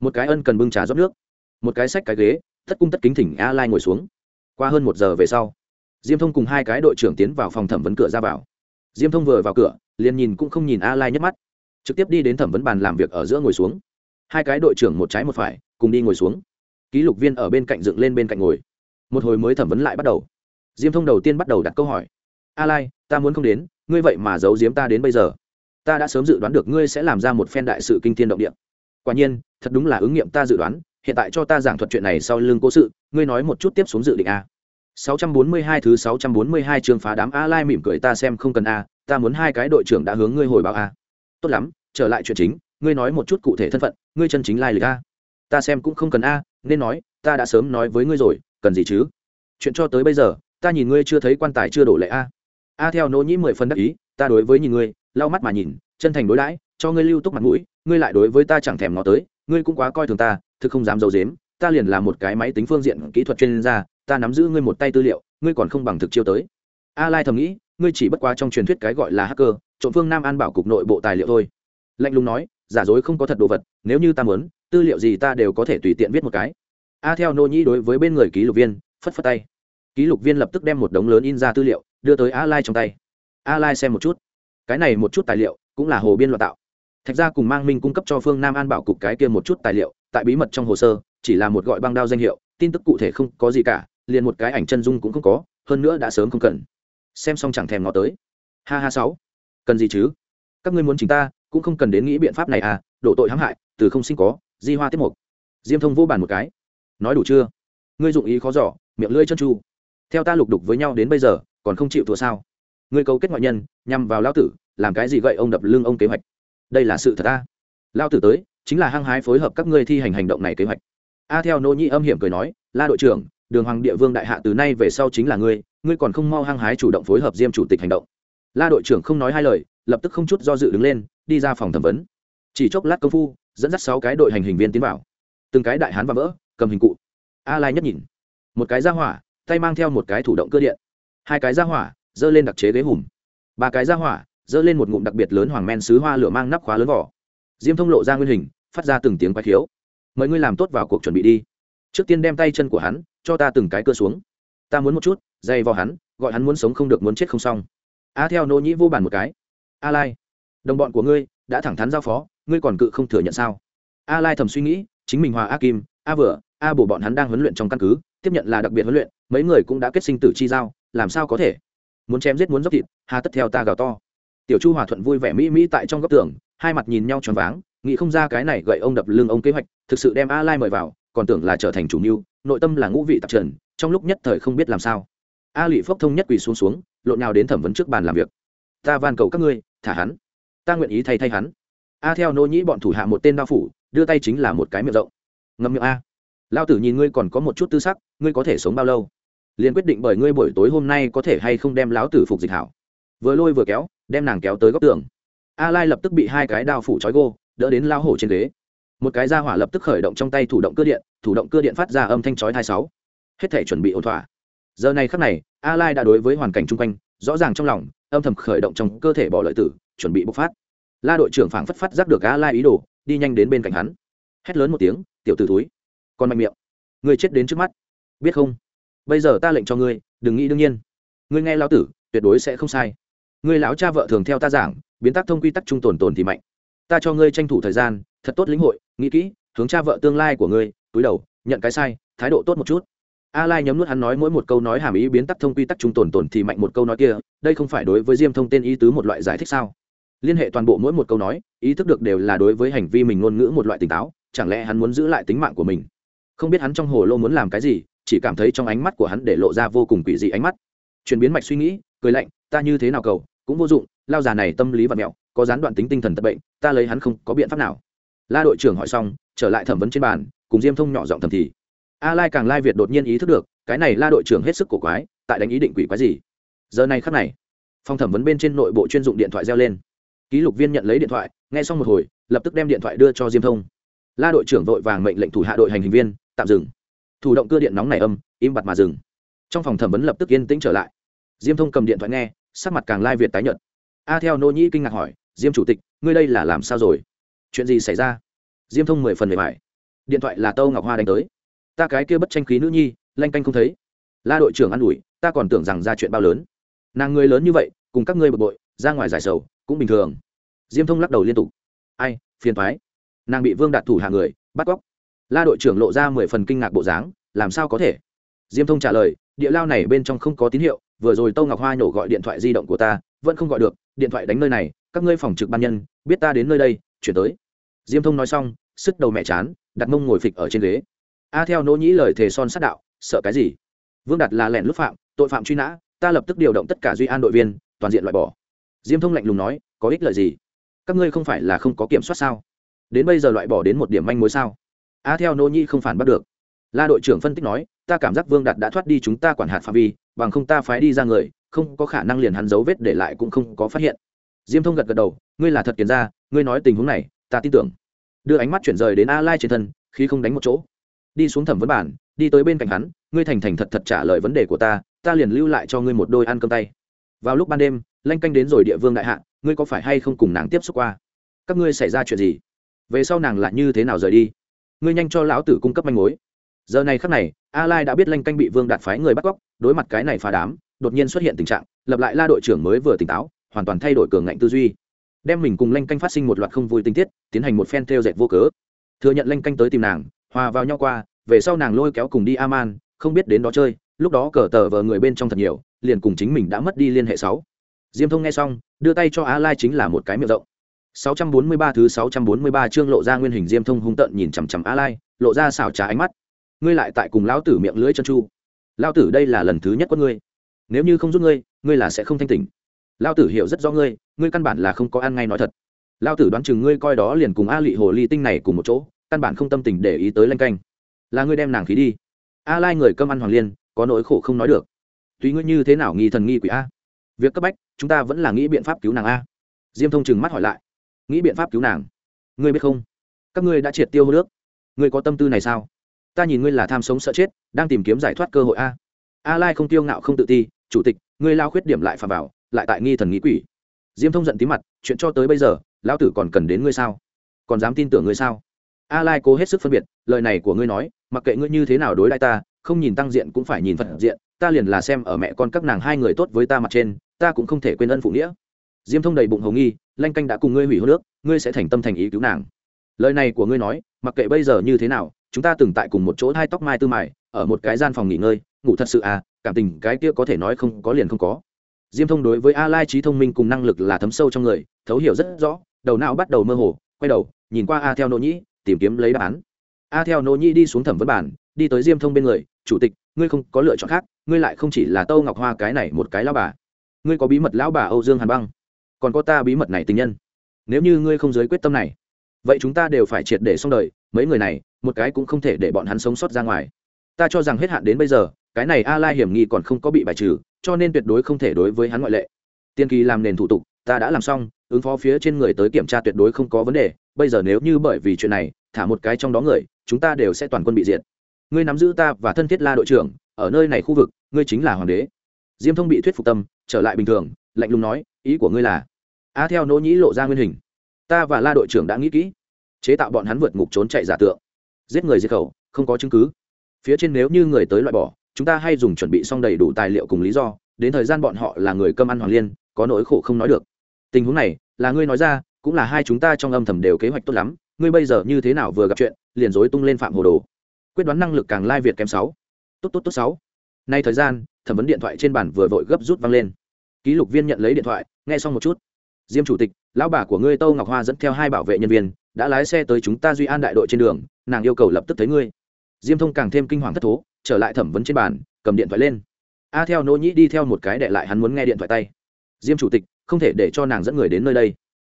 Speaker 1: một cái ân cần bưng trà rót nước, một cái sách cái ghế, tất cung tất kính thỉnh a lai ngồi xuống. Qua hơn một giờ về sau, diêm thông cùng hai cái đội trưởng tiến vào phòng thẩm vấn cửa ra vào. Diêm thông vừa vào cửa, liền nhìn cũng không nhìn a lai nhấc mắt, trực tiếp đi đến thẩm vấn bàn làm việc ở giữa ngồi xuống. Hai cái đội trưởng một trái một phải, cùng đi ngồi xuống. Ký lục viên ở bên cạnh dựng lên bên cạnh ngồi. Một hồi mới thẩm vấn lại bắt đầu. Diêm thông đầu tiên bắt đầu đặt câu hỏi. A lai, ta muốn không đến, ngươi vậy mà giấu giếm ta đến bây giờ. Ta đã sớm dự đoán được ngươi sẽ làm ra một phen đại sự kinh thiên động địa quả nhiên, thật đúng là ứng nghiệm ta dự đoán, hiện tại cho ta giảng thuật chuyện này sau lưng cố sự, ngươi nói một chút tiếp xuống dự định a. 642 thứ 642 chương phá đám a lai mỉm cười ta xem không cần a, ta muốn hai cái đội trưởng đã hướng ngươi hồi báo a. Tốt lắm, trở lại chuyện chính, ngươi nói một chút cụ thể thân phận, ngươi chân chính lai lịch a. Ta xem cũng không cần a, nên nói, ta đã sớm nói với ngươi rồi, cần gì chứ? Chuyện cho tới bây giờ, ta nhìn ngươi chưa thấy quan tài chưa đổ lệ a. A theo nỗ nhĩ mười phần đắc ý, ta đối với nhìn ngươi, lau mắt mà nhìn, chân thành đối đãi cho ngươi lưu túc mặt mũi, ngươi lại đối với ta chẳng thèm ngó tới, ngươi cũng quá coi thường ta, thực không dám d i ấ u dếm ta liền là một cái máy tính phương diện kỹ thuật chuyên gia, ta nắm giữ ngươi một tay tư liệu, ngươi còn không bằng thực chiêu tới. A lai thầm nghĩ, ngươi chỉ bất quá trong truyền thuyết cái gọi là hacker, trộm phương nam an bảo cục nội bộ tài liệu thôi. Lạnh lùng nói, giả dối không có thật đồ vật, nếu như ta muốn, tư liệu gì ta đều có thể tùy tiện viết một cái. A theo nô nhĩ đối với bên người ký lục viên, phất phất tay. Ký lục viên lập tức đem một đống lớn in ra tư liệu, đưa tới a lai trong tay. A lai xem một chút. Cái này một chút tài liệu cũng là hồ biên loạn tạo thạch gia cùng mang minh cung cấp cho phương nam an bảo cục cái kia một chút tài liệu, tại bí mật trong hồ sơ, chỉ là một gọi băng đao danh hiệu, tin tức cụ thể không có gì cả, liền một cái ảnh chân dung cũng không có, hơn nữa đã sớm không cần. Xem xong chẳng thèm ngó tới. Ha ha sáu. Cần gì chứ? Các ngươi muốn chính ta, cũng không cần đến nghĩ biện pháp này à đổ tội hãm hại, từ không sinh có, di hoa tiếp mục. Diêm thông vô bàn một cái. Nói đủ chưa? Ngươi dụng ý khó giỏ miệng lưỡi chân chu theo ta lục đục với nhau đến bây giờ, còn không chịu thua sao? Ngươi cấu kết ngoại nhân, nhằm vào lao tử, làm cái gì gậy ông đập lưng ông kế hoạch đây là sự thật ta. Lao tử tới, chính là hăng hái phối hợp các ngươi thi hành hành động này kế hoạch. A theo nô nhĩ âm hiểm cười nói, la đội trưởng, đường hoàng địa vương đại hạ từ nay về sau chính là ngươi ngươi còn không mau hăng hái chủ động phối hợp diêm chủ tịch hành động. La đội trưởng không nói hai lời, lập tức không chút do dự đứng lên, đi ra phòng thẩm vấn. Chỉ chốc lát công phu, dẫn dắt sáu cái đội hành hình viên tiến vào. Từng cái đại hán và vỡ, cầm hình cụ. A lai nhất nhìn. Một cái ra hỏa, tay mang theo một cái thủ động cơ điện. Hai cái ra hỏa, giơ lên đặc chế ghế hùm. Ba cái ra hỏa dơ lên một ngụm đặc biệt lớn hoàng men sứ hoa lửa mang nắp khóa lớn vỏ. Diêm thông lộ ra nguyên hình, phát ra từng tiếng quái khiếu. Mời ngươi làm tốt vào cuộc chuẩn bị đi. Trước tiên đem tay chân của hắn, cho ta từng cái cơ xuống. Ta muốn một chút, dày vào hắn, gọi hắn muốn sống không được muốn chết không xong. A theo nô nhĩ vô bàn một cái. A lai, đồng bọn của ngươi đã thẳng thắn giao phó, ngươi còn cự không thừa nhận sao? A lai thầm suy nghĩ, chính mình hòa a kim, a vừa, a bổ bọn hắn đang huấn luyện trong căn cứ, tiếp nhận là đặc biệt huấn luyện, mấy người cũng đã kết sinh tử chi giao, làm sao có thể? Muốn chém giết muốn dốc thịt, hà tất theo ta gào to tiểu chu hòa thuận vui vẻ mỹ mỹ tại trong góc tường, hai mặt nhìn nhau tròn váng, nghĩ không ra cái này gậy ông đập lưng ông kế hoạch, thực sự đem a lai mời vào, còn tưởng là trở thành chủ mưu, nội tâm là ngũ vị tạp trần, trong lúc nhất thời không biết làm sao. A lụy phốc thông nhất quỳ xuống xuống, lộn nhào đến thẩm vấn trước bàn làm việc. Ta van cầu các ngươi, thả hắn. Ta nguyện ý thay thay hắn. A theo nô nhĩ bọn thủ hạ một tên đao phủ, đưa tay chính là một cái miệng rộng. Ngâm miệng a. Lao tử nhìn ngươi còn có một chút tư sắc, ngươi có thể sống bao lâu? Liền quyết định bởi ngươi buổi tối hôm nay có thể hay không đem lão tử phục dịch hảo vừa lôi vừa kéo, đem nàng kéo tới góc tường. A lai lập tức bị hai cái đao phủ trói gô, đỡ đến lao hổ trên ghế. Một cái ra hỏa lập tức khởi động trong tay thủ động cơ điện, thủ động cơ điện phát ra âm thanh chói hai sáu. Hết thể chuẩn bị ổn thỏa. Giờ này khắc này, a lai đã đối với hoàn cảnh chung quanh, rõ ràng trong lòng, âm thầm khởi động trong cơ thể bỏ lợi tử, chuẩn bị bộc phát. La đội trưởng phảng phất phát giác được a lai ý đồ, đi nhanh đến bên cạnh hắn. Hét lớn một tiếng, tiểu tử túi còn mạnh miệng. Người chết đến trước mắt. Biết không? Bây giờ ta lệnh cho ngươi, đừng nghĩ đương nhiên. Ngươi nghe lao tử, tuyệt đối sẽ không sai ngươi lão cha vợ thường theo ta giảng, biến tác thông quy tắc trung tồn tồn thì mạnh. Ta cho ngươi tranh thủ thời gian, thật tốt lĩnh hội, nghĩ kỹ, hướng cha vợ tương lai của ngươi, túi đầu, nhận cái sai, thái độ tốt một chút. A lai nhấm nuốt hắn nói mỗi một câu nói hàm ý biến tắc thông quy tắc trung tồn tồn thì mạnh một câu nói kia, đây không phải đối với diêm thông tên ý tứ một loại giải thích sao? Liên hệ toàn bộ mỗi một câu nói, ý thức được đều là đối với hành vi mình ngôn ngữ một loại tỉnh táo, chẳng lẽ hắn muốn giữ lại tính mạng của mình? Không biết hắn trong hồ lô muốn làm cái gì, chỉ cảm thấy trong ánh mắt của hắn để lộ ra vô cùng quỷ dị ánh mắt. Chuyển biến mạch suy nghĩ, cười lạnh ta như thế nào cầu, cũng vô dụng, lao già này tâm lý và mẹo, có gián đoạn tính tinh thần tật bệnh, ta lấy hắn không có biện pháp nào. La đội trưởng hỏi xong, trở lại thẩm vấn trên bàn, cùng diêm thông nhỏ giọng thầm thì. A lai càng lai việt đột nhiên ý thức được, cái này la đội trưởng hết sức cổ quái, tại đánh ý định quỷ quái gì? Giờ này khắc này, phòng thẩm vấn bên trên nội bộ chuyên dụng điện thoại reo lên. Ký lục viên nhận lấy điện thoại, nghe xong một hồi, lập tức đem điện thoại đưa cho diêm thông. La đội trưởng vội vàng mệnh lệnh thủ hạ đội hành hình viên, tạm dừng. Thủ động cơ điện nóng này âm, im bặt mà dừng. Trong phòng thẩm vấn lập tức yên tĩnh trở lại diêm thông cầm điện thoại nghe, sắc mặt càng lai việt tái nhợt. A theo nô nhĩ kinh ngạc hỏi, diêm chủ tịch, ngươi đây là làm sao rồi? Chuyện gì xảy ra? Diêm thông mười phần mười bài điện thoại là tâu ngọc hoa đánh tới. Ta cái kia bất tranh khí nữ nhi, lanh canh không thấy. La đội trưởng an ủi, ta còn tưởng rằng ra chuyện bao lớn. Nàng người lớn như vậy, cùng các ngươi bực bội, ra ngoài giải sầu, cũng bình thường. Diêm thông lắc đầu liên tục. Ai, phiền thoái nàng bị vương đạt thủ hạ người, bắt cóc. La đội trưởng lộ ra mười phần kinh ngạc bộ dáng, làm sao có thể? Diêm thông trả lời, địa lao này bên trong không có tín hiệu vừa rồi tâu ngọc hoa nhổ gọi điện thoại di động của ta, vẫn không gọi được, điện thoại đánh nơi này, các ngươi phòng trực ban nhân, biết ta đến nơi đây, chuyển tới. Diêm thông nói xong sức đầu mẹ chán, đặt mông ngồi phịch ở trên ghế. A theo nỗ nhĩ lời thề son sát đạo, sợ cái gì? Vương đặt là lẻn lúc phạm, tội phạm truy nã, ta lập tức điều động tất cả duy an đội viên, toàn diện loại bỏ. Diêm thông lạnh lùng nói, có ích lợi gì? Các ngươi không phải là không có kiểm soát sao? Đến bây giờ loại bỏ đến một điểm manh mối sao? A theo nỗ nhĩ không phản bắt được. La đội trưởng phân tích nói, ta cảm giác vương đạt đã thoát đi chúng ta quản hạt phạm vi bằng không ta phái đi ra người, không có khả năng liền hắn dấu vết để lại cũng không có phát hiện. Diêm thông gật gật đầu, ngươi là thật kiến ra ngươi nói tình huống này, ta tin tưởng. Đưa ánh mắt chuyển rời đến a lai trên thân khi không đánh một chỗ. Đi xuống thẩm vấn bản, đi tới bên cạnh hắn, ngươi thành thành thật thật trả lời vấn đề của ta ta liền lưu lại cho ngươi một đôi ăn cơm tay. Vào lúc ban đêm, lanh canh đến rồi địa vương đại hạ, ngươi có phải hay không cùng nàng tiếp xúc qua? Các ngươi xảy ra chuyện gì? Về sau nàng lại như thế nào rời đi? Ngươi nhanh cho lão tử cung cấp manh mối giờ này khắc này a lai đã biết lanh canh bị vương đạt phái người bắt cóc, đối mặt cái này phá đám, đột nhiên xuất hiện tình trạng, lập lại la đội trưởng mới vừa tỉnh táo, hoàn toàn thay đổi cường ngạnh tư duy. Đem mình cùng lanh canh phát sinh một loạt không vui tình tiết, tiến hành một phen theo dệt vô cớ. Thừa nhận lanh canh tới tìm nàng, hòa vào nhau qua, về sau nàng lôi kéo cùng đi aman, không biết đến đó chơi, lúc đó cờ tờ vờ người bên trong thật nhiều, liền cùng chính mình đã mất đi liên hệ sáu. Diêm thông nghe xong, đưa tay cho a lai chính là một cái miệng rộng. 643 thứ 643 chương lộ ra nguyên hình diêm thông hung tợn nhìn chằm chằm a lai lộ ra xảo trá ánh mắt ngươi lại tại cùng lão tử miệng lưỡi chân chu. Lão tử đây là lần thứ nhất của ngươi. Nếu như không giúp ngươi ngươi là sẽ không thanh tỉnh. Lão tử hiểu rất rõ ngươi ngươi căn bản là không có ăn ngay nói thật. Lão tử đoán chừng ngươi coi đó liền cùng a lị hồ ly tinh này cùng một chỗ, căn bản không tâm tình để ý tới lanh canh. Là ngươi đem nàng khí đi. A lai người cơm ăn hoàng liên, có nỗi khổ không nói được. Tùy ngươi như thế nào nghi thần nghi quỷ a? Việc cấp bách, chúng ta vẫn là nghĩ biện pháp cứu nàng a. Diêm thông chừng mắt hỏi lại. Nghĩ biện pháp cứu nàng? Ngươi biết không? Các ngươi đã triệt tiêu hô nước. Ngươi có tâm tư này sao? Ta nhìn ngươi là tham sống sợ chết, đang tìm kiếm giải thoát cơ hội a. A lai không tiêu ngạo không tự ti, chủ tịch, ngươi lao khuyết điểm lại phà vào, lại tại nghi thần nghĩ quỷ. Diêm thông giận tí mặt, chuyện cho tới bây giờ, lão tử còn cần đến ngươi sao? Còn dám tin tưởng ngươi sao? A lai cố hết sức phân biệt, lời này của ngươi nói, mặc kệ ngươi như thế nào đối đãi ta, không nhìn tăng diện cũng phải nhìn phật diện, ta liền là xem ở mẹ con các nàng hai người tốt với ta mặt trên, ta cũng không thể quên ân phụ nghĩa. Diêm thông đầy bụng hồng nghi, lanh canh đã cùng ngươi hủy hô nước ngươi sẽ thành tâm thành ý cứu nàng. Lời này của ngươi nói, mặc kệ bây giờ như thế nào chúng ta từng tại cùng một chỗ hai tóc mai tư mài, ở một cái gian phòng nghỉ ngơi, ngủ thật sự à cảm tình cái kia có thể nói không có liền không có. Diêm thông đối với a lai trí thông minh cùng năng lực là thấm sâu trong người, thấu hiểu rất rõ, đầu não bắt đầu mơ hồ, quay đầu, nhìn qua a theo nỗ nhĩ, tìm kiếm lấy đáp án. A theo nỗ nhĩ đi xuống thẩm vấn bản đi tới diêm thông bên người, chủ tịch, ngươi không có lựa chọn khác, ngươi lại không chỉ là tâu ngọc hoa cái này một cái lão bà. Ngươi có bí mật lão bà âu dương hàn băng, còn có ta bí mật này tình nhân. Nếu như ngươi không giới quyết tâm này, vậy chúng ta đều phải triệt để xong đời, mấy người này một cái cũng không thể để bọn hắn sống sót ra ngoài. Ta cho rằng hết hạn đến bây giờ, cái này a lai hiểm nghi còn không có bị bài trừ, cho nên tuyệt đối không thể đối với hắn ngoại lệ. Tiên kỳ làm nền thủ tục, ta đã làm xong, ứng phó phía trên người tới kiểm tra tuyệt đối không có vấn đề, bây giờ nếu như bởi vì chuyện này, thả một cái trong đó người, chúng ta đều sẽ toàn quân bị diệt. Ngươi nắm giữ ta và thân thiết la đội trưởng, ở nơi này khu vực, ngươi chính là hoàng đế. Diêm thông bị thuyết phục tâm, trở lại bình thường, lạnh lùng nói, ý của ngươi là, a theo nỗ nhĩ lộ ra nguyên hình. Ta và la đội trưởng đã nghĩ kỹ, chế tạo bọn hắn vượt ngục trốn chạy giả tượng giết người diệt khẩu, không có chứng cứ. Phía trên nếu như người tới loại bỏ, chúng ta hay dùng chuẩn bị xong đầy đủ tài liệu cùng lý do, đến thời gian bọn họ là người cơm ăn hoàng liên, có nỗi khổ không nói được. Tình huống này, là ngươi nói ra, cũng là hai chúng ta trong âm thầm đều kế hoạch tốt lắm, ngươi bây giờ như thế nào vừa gặp chuyện, liền dối tung lên phạm hồ đồ. Quyết đoán năng lực càng lai việt kém sáu. Tốt tốt tốt sáu. Nay thời gian, thẩm vấn điện thoại trên bàn vừa vội gấp rút văng lên. Ký lục viên nhận lấy điện thoại, nghe xong một chút. Diêm chủ tịch, lão bà của ngươi tâu ngọc hoa dẫn theo hai bảo vệ nhân viên, đã lái xe tới chúng ta duy an đại đội trên đường nàng yêu cầu lập tức thấy ngươi. Diêm thông càng thêm kinh hoàng thất thố, trở lại thẩm vấn trên bàn, cầm điện thoại lên. A theo nỗ nhĩ đi theo một cái đệ lại hắn muốn nghe điện thoại tay. Diêm chủ tịch, không thể để cho nàng dẫn người đến nơi đây.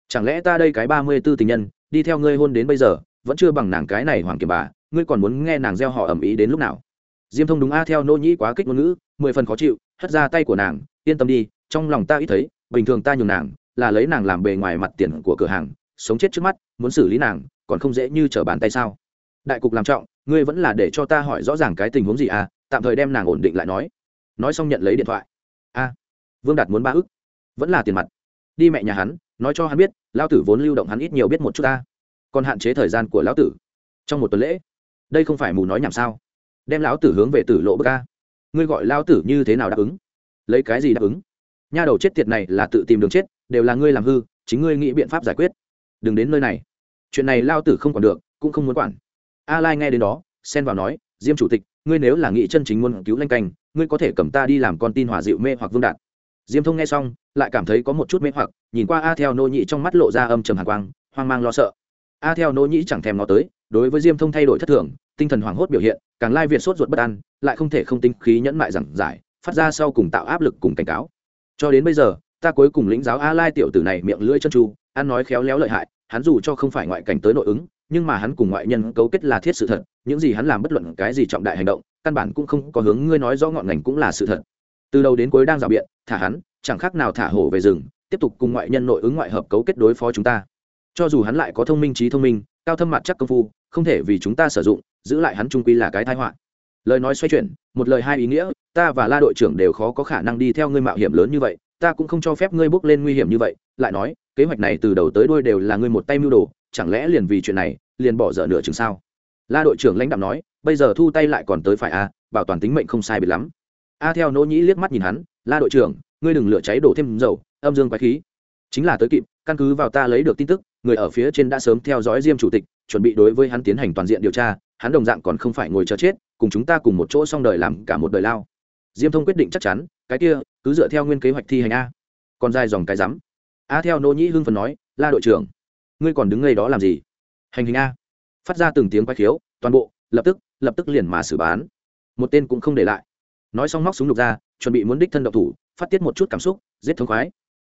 Speaker 1: Chẳng lẽ ta đây cái ba mươi b ố tình nhân, đi theo ngươi hôn đến bây giờ, vẫn chưa bằng nàng cái này hoàng kiểm bà, ngươi còn muốn nghe nàng gieo họ ẩm ý đến lúc nào? Diêm thông đúng a theo nỗ nhĩ quá kích ngôn ngữ, mười phần khó chịu, hất ra tay của nàng, yên tâm đi, trong lòng ta ít thấy, bình thường ta nhường nàng, là lấy nàng làm bề ngoài mặt tiền của cửa hàng, sống chết trước mắt, muốn xử lý nàng, còn không dễ như trở bàn tay sao? Đại cục làm trọng, ngươi vẫn là để cho ta hỏi rõ ràng cái tình huống gì à? Tạm thời đem nàng ổn định lại nói. Nói xong nhận lấy điện thoại. A, vương đạt muốn ba ức, vẫn là tiền mặt. Đi mẹ nhà hắn, nói cho hắn biết, lão tử vốn lưu động hắn ít nhiều biết một chút ta. Còn hạn chế thời gian của lão tử. Trong một tuần lễ, đây không phải mù nói nhảm sao? Đem lão tử hướng về tử lộ bờ ca ngươi gọi lao tử như thế nào đáp ứng? Lấy cái gì đáp ứng? Nha đầu chết tiệt này là tự tìm đường chết, đều là ngươi làm hư, chính ngươi nghĩ biện pháp giải quyết. Đừng đến nơi này. Chuyện này lao tử không còn được, cũng không muốn quản a lai nghe đến đó, xen vào nói, diêm chủ tịch, ngươi nếu là nghị chân chính muốn cứu lanh canh, ngươi có thể cầm ta đi làm con tin hòa dịu mê hoặc vương đạt diêm thông nghe xong, lại cảm thấy có một chút mê hoặc, nhìn qua a theo nô nhị trong mắt lộ ra âm trầm hàn quang, hoang mang lo sợ. A theo nô nhị chẳng thèm nó tới, đối với diêm thông thay đổi thất thường, tinh thần hoảng hốt biểu hiện, càng lai việt sốt ruột bất an, lại không thể không tinh khí nhẫn mại giảng giải, phát ra sau cùng tạo áp lực cùng cảnh cáo. Cho đến bây giờ, ta cuối cùng lĩnh giáo a lai tiểu tử này miệng lưỡi chân tru, ăn nói khéo léo lợi hại, hắn dù cho không phải ngoại cảnh tới nội ứng nhưng mà hắn cùng ngoại nhân cấu kết là thiết sự thật, những gì hắn làm bất luận cái gì trọng đại hành động, căn bản cũng không có hướng ngươi nói rõ ngọn ngành cũng là sự thật. Từ đầu đến cuối đang rào biện, thả hắn, chẳng khác nào thả hổ về rừng, tiếp tục cùng ngoại nhân nội ứng ngoại hợp cấu kết đối phó chúng ta. Cho dù hắn lại có thông minh trí thông minh, cao thâm mặt chắc công phu, không thể vì chúng ta sử dụng, giữ lại hắn trung quy là cái thái họa. Lời nói xoay chuyển, một lời hai ý nghĩa, ta và la đội trưởng đều khó có khả năng đi theo ngươi mạo hiểm lớn như vậy, ta cũng không cho phép ngươi bước lên nguy hiểm như vậy, lại nói, kế hoạch này từ đầu tới đuôi đều là ngươi một tay mưu đồ, chẳng lẽ liền vì chuyện này liền bỏ dở nửa chừng sao? La đội trưởng lãnh đạo nói bây giờ thu tay lại còn tới phải a à, bảo toàn tính mệnh không sai biệt lắm. A theo nỗ nhĩ liếc mắt nhìn hắn la đội trưởng ngươi đừng lửa cháy đổ thêm dầu âm dương quái khí. Chính là tới kịp căn cứ vào ta lấy được tin tức người ở phía trên đã sớm theo dõi diêm chủ tịch chuẩn bị đối với hắn tiến hành toàn diện điều tra hắn đồng dạng còn không phải ngồi chờ chết cùng chúng ta cùng một chỗ xong đời làm cả một đời lao. Diêm thông quyết định chắc chắn cái kia cứ dựa theo nguyên kế hoạch thi hành a. Còn dài dòng cái rắm. A theo nỗ nhĩ hưng phần nói la đội trưởng ngươi còn đứng ngay đó làm gì? Hành hình a. Phát ra từng tiếng quay khiếu, toàn bộ, lập tức lập tức liền mà xử bán. Một tên cũng không để lại. Nói xong móc súng lục ra, chuẩn bị muốn đích thân độc thủ, phát tiết một chút cảm xúc, giết thống khoái.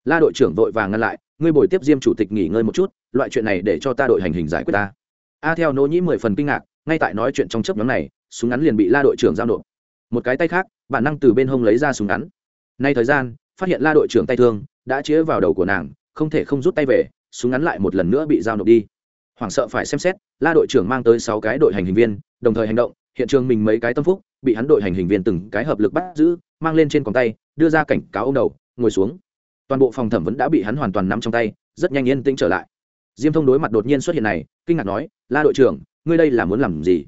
Speaker 1: La đội trưởng vội vàng ngăn lại, ngươi bồi tiếp diêm chủ tịch nghỉ ngơi một chút, loại chuyện này để cho ta đội hành hình giải quyết ta. A theo nỗ nhĩ mười phần kinh ngạc, ngay tại nói chuyện trong chấp nhóm này, súng ngắn liền bị la đội trưởng giao nộp. Một cái tay khác, bản năng từ bên hông lấy ra súng ngắn. Nay thời gian, phát hiện la đội trưởng tay thương, đã chĩa vào đầu của nàng, không thể không rút tay về, súng ngắn lại một lần nữa bị giao nộp đi hoảng sợ phải xem xét, la đội trưởng mang tới sáu cái đội hành hình viên, đồng thời hành động, hiện trường mình mấy cái tâm phúc, bị hắn đội hành hình viên từng cái hợp lực bắt giữ, mang lên trên còng tay, đưa ra cảnh cáo ông đầu, ngồi xuống. Toàn bộ phòng thẩm vẫn đã bị hắn hoàn toàn nắm trong tay, rất nhanh yên tĩnh trở lại. Diêm thông đối mặt đột nhiên xuất hiện này, kinh ngạc nói, la đội trưởng, ngươi đây là muốn làm gì?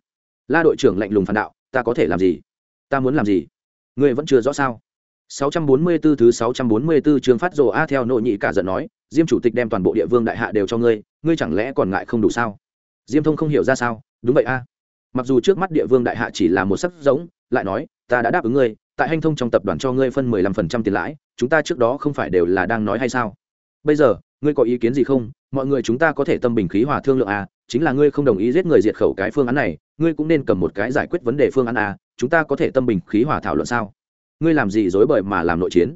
Speaker 1: La đội trưởng lạnh lùng phản đạo, ta có thể làm gì? Ta muốn làm gì? Ngươi vẫn chưa rõ sao? 644 thứ 644 trường phát rồ a theo nội nhị cả giận nói, diêm chủ tịch đem toàn bộ địa vương đại hạ đều cho ngươi ngươi chẳng lẽ còn ngại không đủ sao? Diêm thông không hiểu ra sao, đúng vậy a. Mặc dù trước mắt địa vương đại hạ chỉ là một sắc giống, lại nói, ta đã đáp ứng ngươi, tại hành thông trong tập đoàn cho ngươi phân mười lăm phần trăm tiền lãi, chúng ta trước đó không phải đều là đang nói hay sao? Bây giờ, ngươi có ý kiến gì không? Mọi người chúng ta có thể tâm bình khí hòa thương lượng à chính là ngươi không đồng ý giết người diệt khẩu cái phương án này, ngươi cũng nên cầm một cái giải quyết vấn đề phương án à chúng ta có thể tâm bình khí hòa thảo luận sao? Ngươi làm gì dối bời mà làm nội chiến?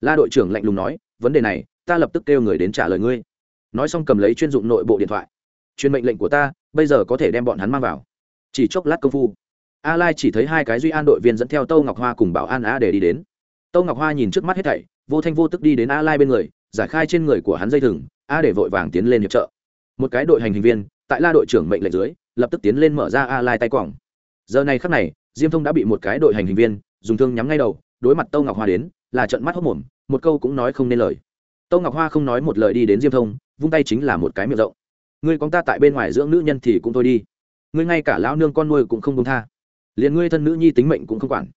Speaker 1: La đội trưởng lạnh lùng nói, vấn đề này, ta lập tức kêu người đến trả lời ngươi. Nói xong cầm lấy chuyên dụng nội bộ điện thoại. Chuyên mệnh lệnh của ta, bây giờ có thể đem bọn hắn mang vào. Chỉ chốc lát công phu a lai chỉ thấy hai cái duy an đội viên dẫn theo tâu ngọc hoa cùng bảo an a để đi đến. Tâu ngọc hoa nhìn trước mắt hết thảy, vô thanh vô tức đi đến a lai bên người, giải khai trên người của hắn dây thừng, a để vội vàng tiến lên hiệp trợ. Một cái đội hành hình viên, tại la đội trưởng mệnh lệnh dưới, lập tức tiến lên mở ra a lai tay quòng giờ này khắc này, diêm thông đã bị một cái đội hành hình viên dùng thương nhắm ngay đầu, đối mặt tâu ngọc hoa đến, là trận mắt hốc mồm, một câu cũng nói không nên lời. Tâu ngọc hoa không nói một lời đi đến diêm thông, vung tay chính là một cái miệng rộng. Ngươi con ta tại bên ngoài dưỡng nữ nhân thì cũng thôi đi. Ngươi ngay cả lão nương con nuôi cũng không công tha. Liền ngươi thân nữ nhi tính mệnh cũng không quản.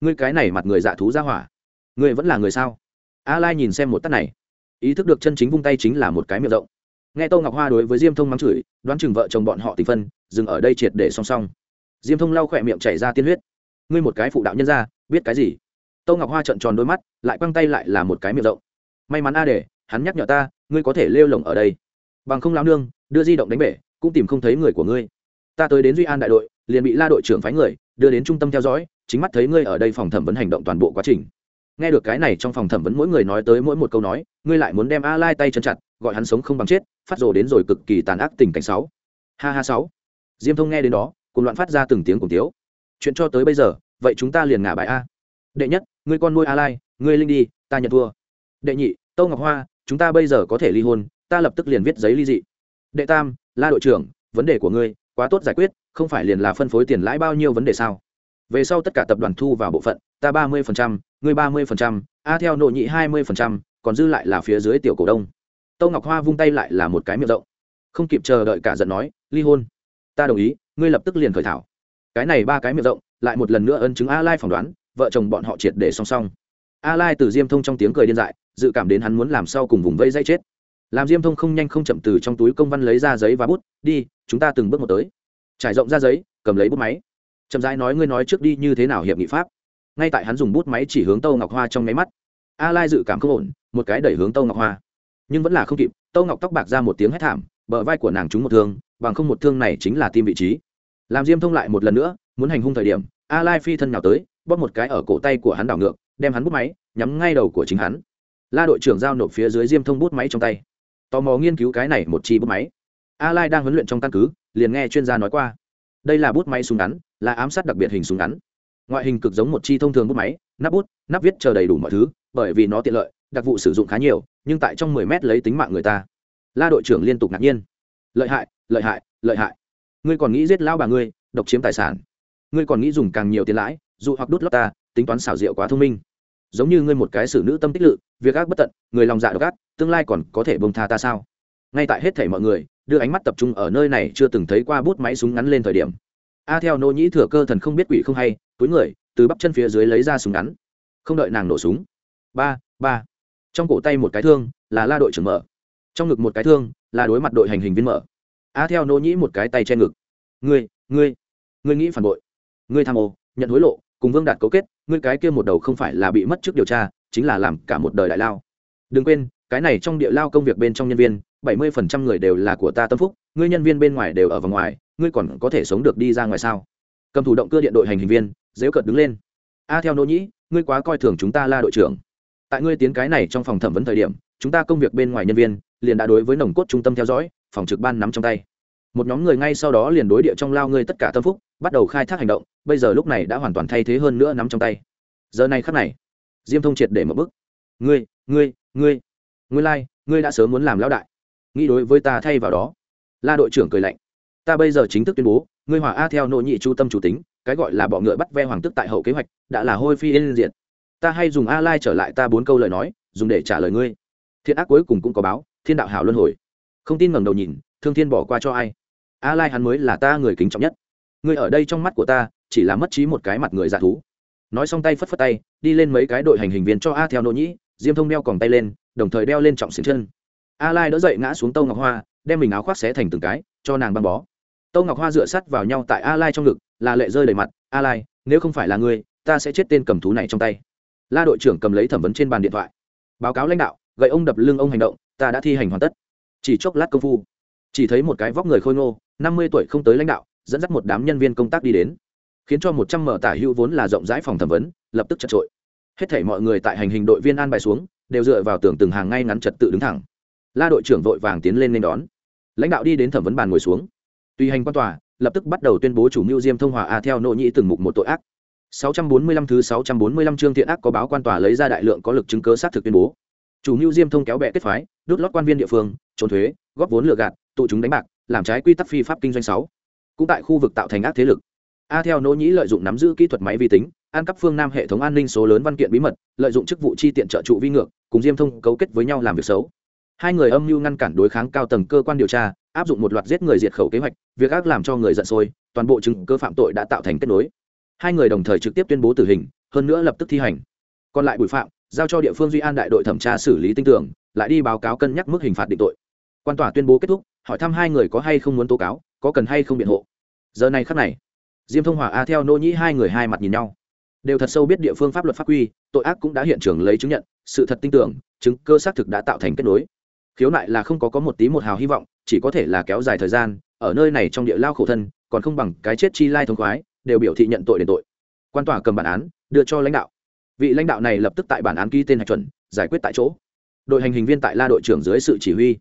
Speaker 1: Ngươi cái này mặt người dạ thú ra hỏa. Ngươi vẫn là người sao? A lai nhìn xem một tắt này. Ý thức được chân chính vung tay chính là một cái miệng rộng. Nghe tô ngọc hoa đối với diêm thông mắng chửi, đoán chừng vợ chồng bọn họ tình phân, dừng ở đây triệt để song song. Diêm thông lau khỏe miệng chảy ra tiên huyết. Ngươi một cái phụ đạo nhân ra biết cái gì? Tô ngọc hoa trợn tròn đôi mắt, lại quăng tay lại là một cái miệng rộng. May mắn a để hắn nhắc nhở ta, ngươi có thể lêu lồng ở đây. Bằng không lao nương, đưa di động đánh bể, cũng tìm không thấy người của ngươi. Ta tới đến duy an đại đội, liền bị la đội trưởng phái người, đưa đến trung tâm theo dõi, chính mắt thấy ngươi ở đây phòng thẩm vấn hành động toàn bộ quá trình. Nghe được cái này trong phòng thẩm vấn mỗi người nói tới mỗi một câu nói, ngươi lại muốn đem a lai tay chân chặt, gọi hắn sống không bằng chết, phát rồ đến rồi cực kỳ tàn ác tình cảnh sáu. Ha ha sáu. Diêm thông nghe đến đó cùng loạn phát ra từng tiếng cùng tiếu. Chuyện cho tới bây giờ vậy chúng ta liền ngả bài a. Đệ nhất, ngươi con nuôi a lai ngươi linh đi, ta nhận thua. Đệ nhị, tâu ngọc hoa, chúng ta bây giờ có thể ly hôn, ta lập tức liền viết giấy ly dị. Đệ tam, la đội trưởng, vấn đề của ngươi, quá tốt giải quyết, không phải liền là phân phối tiền lãi bao nhiêu vấn đề sao? Về sau tất cả tập đoàn thu vào bộ phận, ta ba mươi phần trăm, ngươi ba mươi phần trăm, a theo nội nhị hai mươi phần trăm, còn dư lại là phía dưới tiểu cổ đông. Tâu ngọc hoa vung tay lại là một cái miệng rộng. Không kịp chờ đợi cả giận nói, ly hôn. Ta đồng ý, ngươi lập tức liền khởi thảo. Cái này ba cái miệng rộng lại một lần nữa ân chứng a lai phỏng đoán, vợ chồng bọn họ triệt để song song. A lai từ diêm thông trong tiếng cười điên dại, dự cảm đến hắn muốn làm sao cùng vùng vây dây chết. Làm diêm thông không nhanh không chậm từ trong túi công văn lấy ra giấy và bút, đi, chúng ta từng bước một tới. Trải rộng ra giấy, cầm lấy bút máy. Chậm rãi nói ngươi nói trước đi, như thế nào hiệp nghị pháp? Ngay tại hắn dùng bút máy chỉ hướng tâu ngọc hoa trong máy mắt, a lai dự cảm không ổn, một cái đẩy hướng tâu ngọc hoa. Nhưng vẫn là không kịp, tâu ngọc tóc bạc ra một tiếng hét thảm, bờ vai của nàng trúng một thương, bằng không một thương này chính là tim vị trí làm diêm thông lại một lần nữa, muốn hành hung thời điểm, a lai phi thân nào tới, bóp một cái ở cổ tay của hắn đảo ngược, đem hắn bút máy, nhắm ngay đầu của chính hắn. La đội trưởng giao nộp phía dưới diêm thông bút máy trong tay. Tò mò nghiên cứu cái này một chi bút máy. A lai đang huấn luyện trong căn cứ, liền nghe chuyên gia nói qua. Đây là bút máy súng ngắn, là ám sát đặc biệt hình súng ngắn. Ngoại hình cực giống một chi thông thường bút máy, nắp bút, nắp viết chờ đầy đủ mọi thứ, bởi vì nó tiện lợi, đặc vụ sử dụng khá nhiều, nhưng tại trong 10 mét lấy tính mạng người ta. La đội trưởng liên tục ngạc nhiên. Lợi hại lợi hại lợi hại ngươi còn nghĩ giết lão bà ngươi, độc chiếm tài sản. Ngươi còn nghĩ dùng càng nhiều tiền lãi, dụ hoặc đút lót ta, tính toán xảo diệu quá thông minh. Giống như ngươi một cái xử nữ tâm tích lự, việc ác bất tận, người lòng dạ độc ác, tương lai còn có thể bông tha ta sao? Ngay tại hết thể mọi người, đưa ánh mắt tập trung ở nơi này chưa từng thấy qua bút máy súng ngắn lên thời điểm. A theo nô nhĩ thừa cơ thần không biết quỷ không hay, túi người, từ bắp chân phía dưới lấy ra súng ngắn. Không đợi nàng nổ súng. Ba ba. Trong cổ tay một cái thương, là la đội trưởng mở. Trong ngực một cái thương, là đối mặt đội hành hình viên mở a theo nô nhĩ một cái tay che ngực. Ngươi ngươi ngươi nghĩ phản bội. Ngươi tham ô, nhận hối lộ, cùng vương đạt cấu kết, ngươi cái kia một đầu không phải là bị mất trước điều tra, chính là làm cả một đời đại lao. Đừng quên, cái này trong địa lao công việc bên trong nhân viên, bảy mươi phần trăm người đều là của ta tâm phúc, ngươi nhân viên bên ngoài đều ở vào ngoài, ngươi còn có thể sống được đi ra ngoài sao? Cầm thủ động cơ điện đội hành hình viên, dễu cợt đứng lên. A theo nỗ nhĩ, ngươi quá coi thường chúng ta la đội trưởng. Tại ngươi tiến cái này trong phòng thẩm vấn thời điểm, chúng ta công việc bên ngoài nhân viên, liền đã đối với nồng cốt trung tâm theo dõi phòng trực ban nắm trong tay. Một nhóm người ngay sau đó liền đối địa trong lao ngươi tất cả tâm phúc bắt đầu khai thác hành động bây giờ lúc này đã hoàn toàn thay thế hơn nữa nắm trong tay. Giờ này khắc này diêm thông triệt để một bức ngươi ngươi ngươi ngươi lai、like, ngươi đã sớm muốn làm lão đại. Nghĩ đối với ta thay vào đó. La đội trưởng cười lạnh. Ta bây giờ chính thức tuyên bố ngươi hòa a theo nội nhị chu tâm chủ tính cái gọi là bọ ngựa bắt ve hoàng tức tại hậu kế hoạch đã là hôi phi yên diện ta hay dùng a lai trở lại ta bốn câu lời nói dùng để trả lời ngươi. Thiện ác cuối cùng cũng có báo thiên đạo hảo luân hồi không tin ngẩng đầu nhìn, thương thiên bỏ qua cho ai? A lai hắn mới là ta người kính trọng nhất. Ngươi ở đây trong mắt của ta, chỉ là mất trí một cái mặt người giả thú. Nói xong tay phất phất tay, đi lên mấy cái đội hành hình viên cho a theo nội nhĩ, diêm thông đeo còng tay lên, đồng thời đeo lên trọng xiềng chân. A lai đỡ dậy ngã xuống tâu ngọc hoa, đem mình áo khoác xé thành từng cái, cho nàng băng bó. Tâu ngọc hoa dựa sắt vào nhau tại a lai trong ngực, là lệ rơi đầy mặt, a lai, nếu không phải là ngươi, ta sẽ chết tên cầm thú này trong tay. La đội trưởng cầm lấy thẩm vấn trên bàn điện thoại. Báo cáo lãnh đạo, gậy ông đập lưng ông hành động, ta đã thi hành hoàn tất chỉ chốc lát công phu. Chỉ thấy một cái vóc người khôi ngô, năm mươi tuổi không tới lãnh đạo, dẫn dắt một đám nhân viên công tác đi đến. Khiến cho một trăm mở tả hữu vốn là rộng rãi phòng thẩm vấn, lập tức chật trội. Hết thảy mọi người tại hành hình đội viên an bài xuống, đều dựa vào tưởng từng hàng ngay ngắn trật tự đứng thẳng. La đội trưởng vội vàng tiến lên nên đón. Lãnh đạo đi đến thẩm vấn bàn ngồi xuống. Tùy hành quan tòa, lập tức bắt đầu tuyên bố chủ mưu diêm thông hòa a theo nội nhị từng mục một tội ác. 645 thứ 645 chương thiện ác có báo quan tòa lấy ra đại lượng có lực chứng cứ xác thực tuyên bố. Chủ mưu diêm thông kéo bè kết phái đốt lót quan viên địa phương trốn thuế, góp vốn lừa gạt, tụ chúng đánh bạc, làm trái quy tắc phi pháp kinh doanh sáu. Cũng tại khu vực tạo thành ác thế lực. A theo nỗ nhĩ lợi dụng nắm giữ kỹ thuật máy vi tính, an cấp phương nam hệ thống an ninh số lớn văn kiện bí mật, lợi dụng chức vụ chi tiện trợ trụ vi ngược, cùng diêm thông cấu kết với nhau làm việc xấu. Hai người âm mưu ngăn cản đối kháng cao tầng cơ quan điều tra, áp dụng một loạt giết người diệt khẩu kế hoạch, việc ác làm cho người giận sôi, toàn bộ chứng cơ phạm tội đã tạo thành kết nối. Hai người đồng thời trực tiếp tuyên bố tử hình, hơn nữa lập tức thi hành. Còn lại bùi phạm, giao cho địa phương duy an đại đội thẩm tra xử lý tinh tưởng, lại đi báo cáo cân nhắc mức hình phạt định tội quan tòa tuyên bố kết thúc, hỏi thăm hai người có hay không muốn tố cáo, có cần hay không biện hộ. Giờ này khắc này, diêm thông hòa a theo nô nhĩ hai người hai mặt nhìn nhau. Đều thật sâu biết địa phương pháp luật pháp quy, tội ác cũng đã hiện trường lấy chứng nhận, sự thật tin tưởng, chứng cơ xác thực đã tạo thành kết nối. Khiếu nại là không có có một tí một hào hy vọng, chỉ có thể là kéo dài thời gian, ở nơi này trong địa lao khổ thân, còn không bằng cái chết chi lai thông khoái, đều biểu thị nhận tội đền tội. Quan tòa cầm bản án, đưa cho lãnh đạo. Vị lãnh đạo này lập tức tại bản án ký tên hạch chuẩn, giải quyết tại chỗ. Đội hành hình viên tại la đội trưởng dưới sự chỉ huy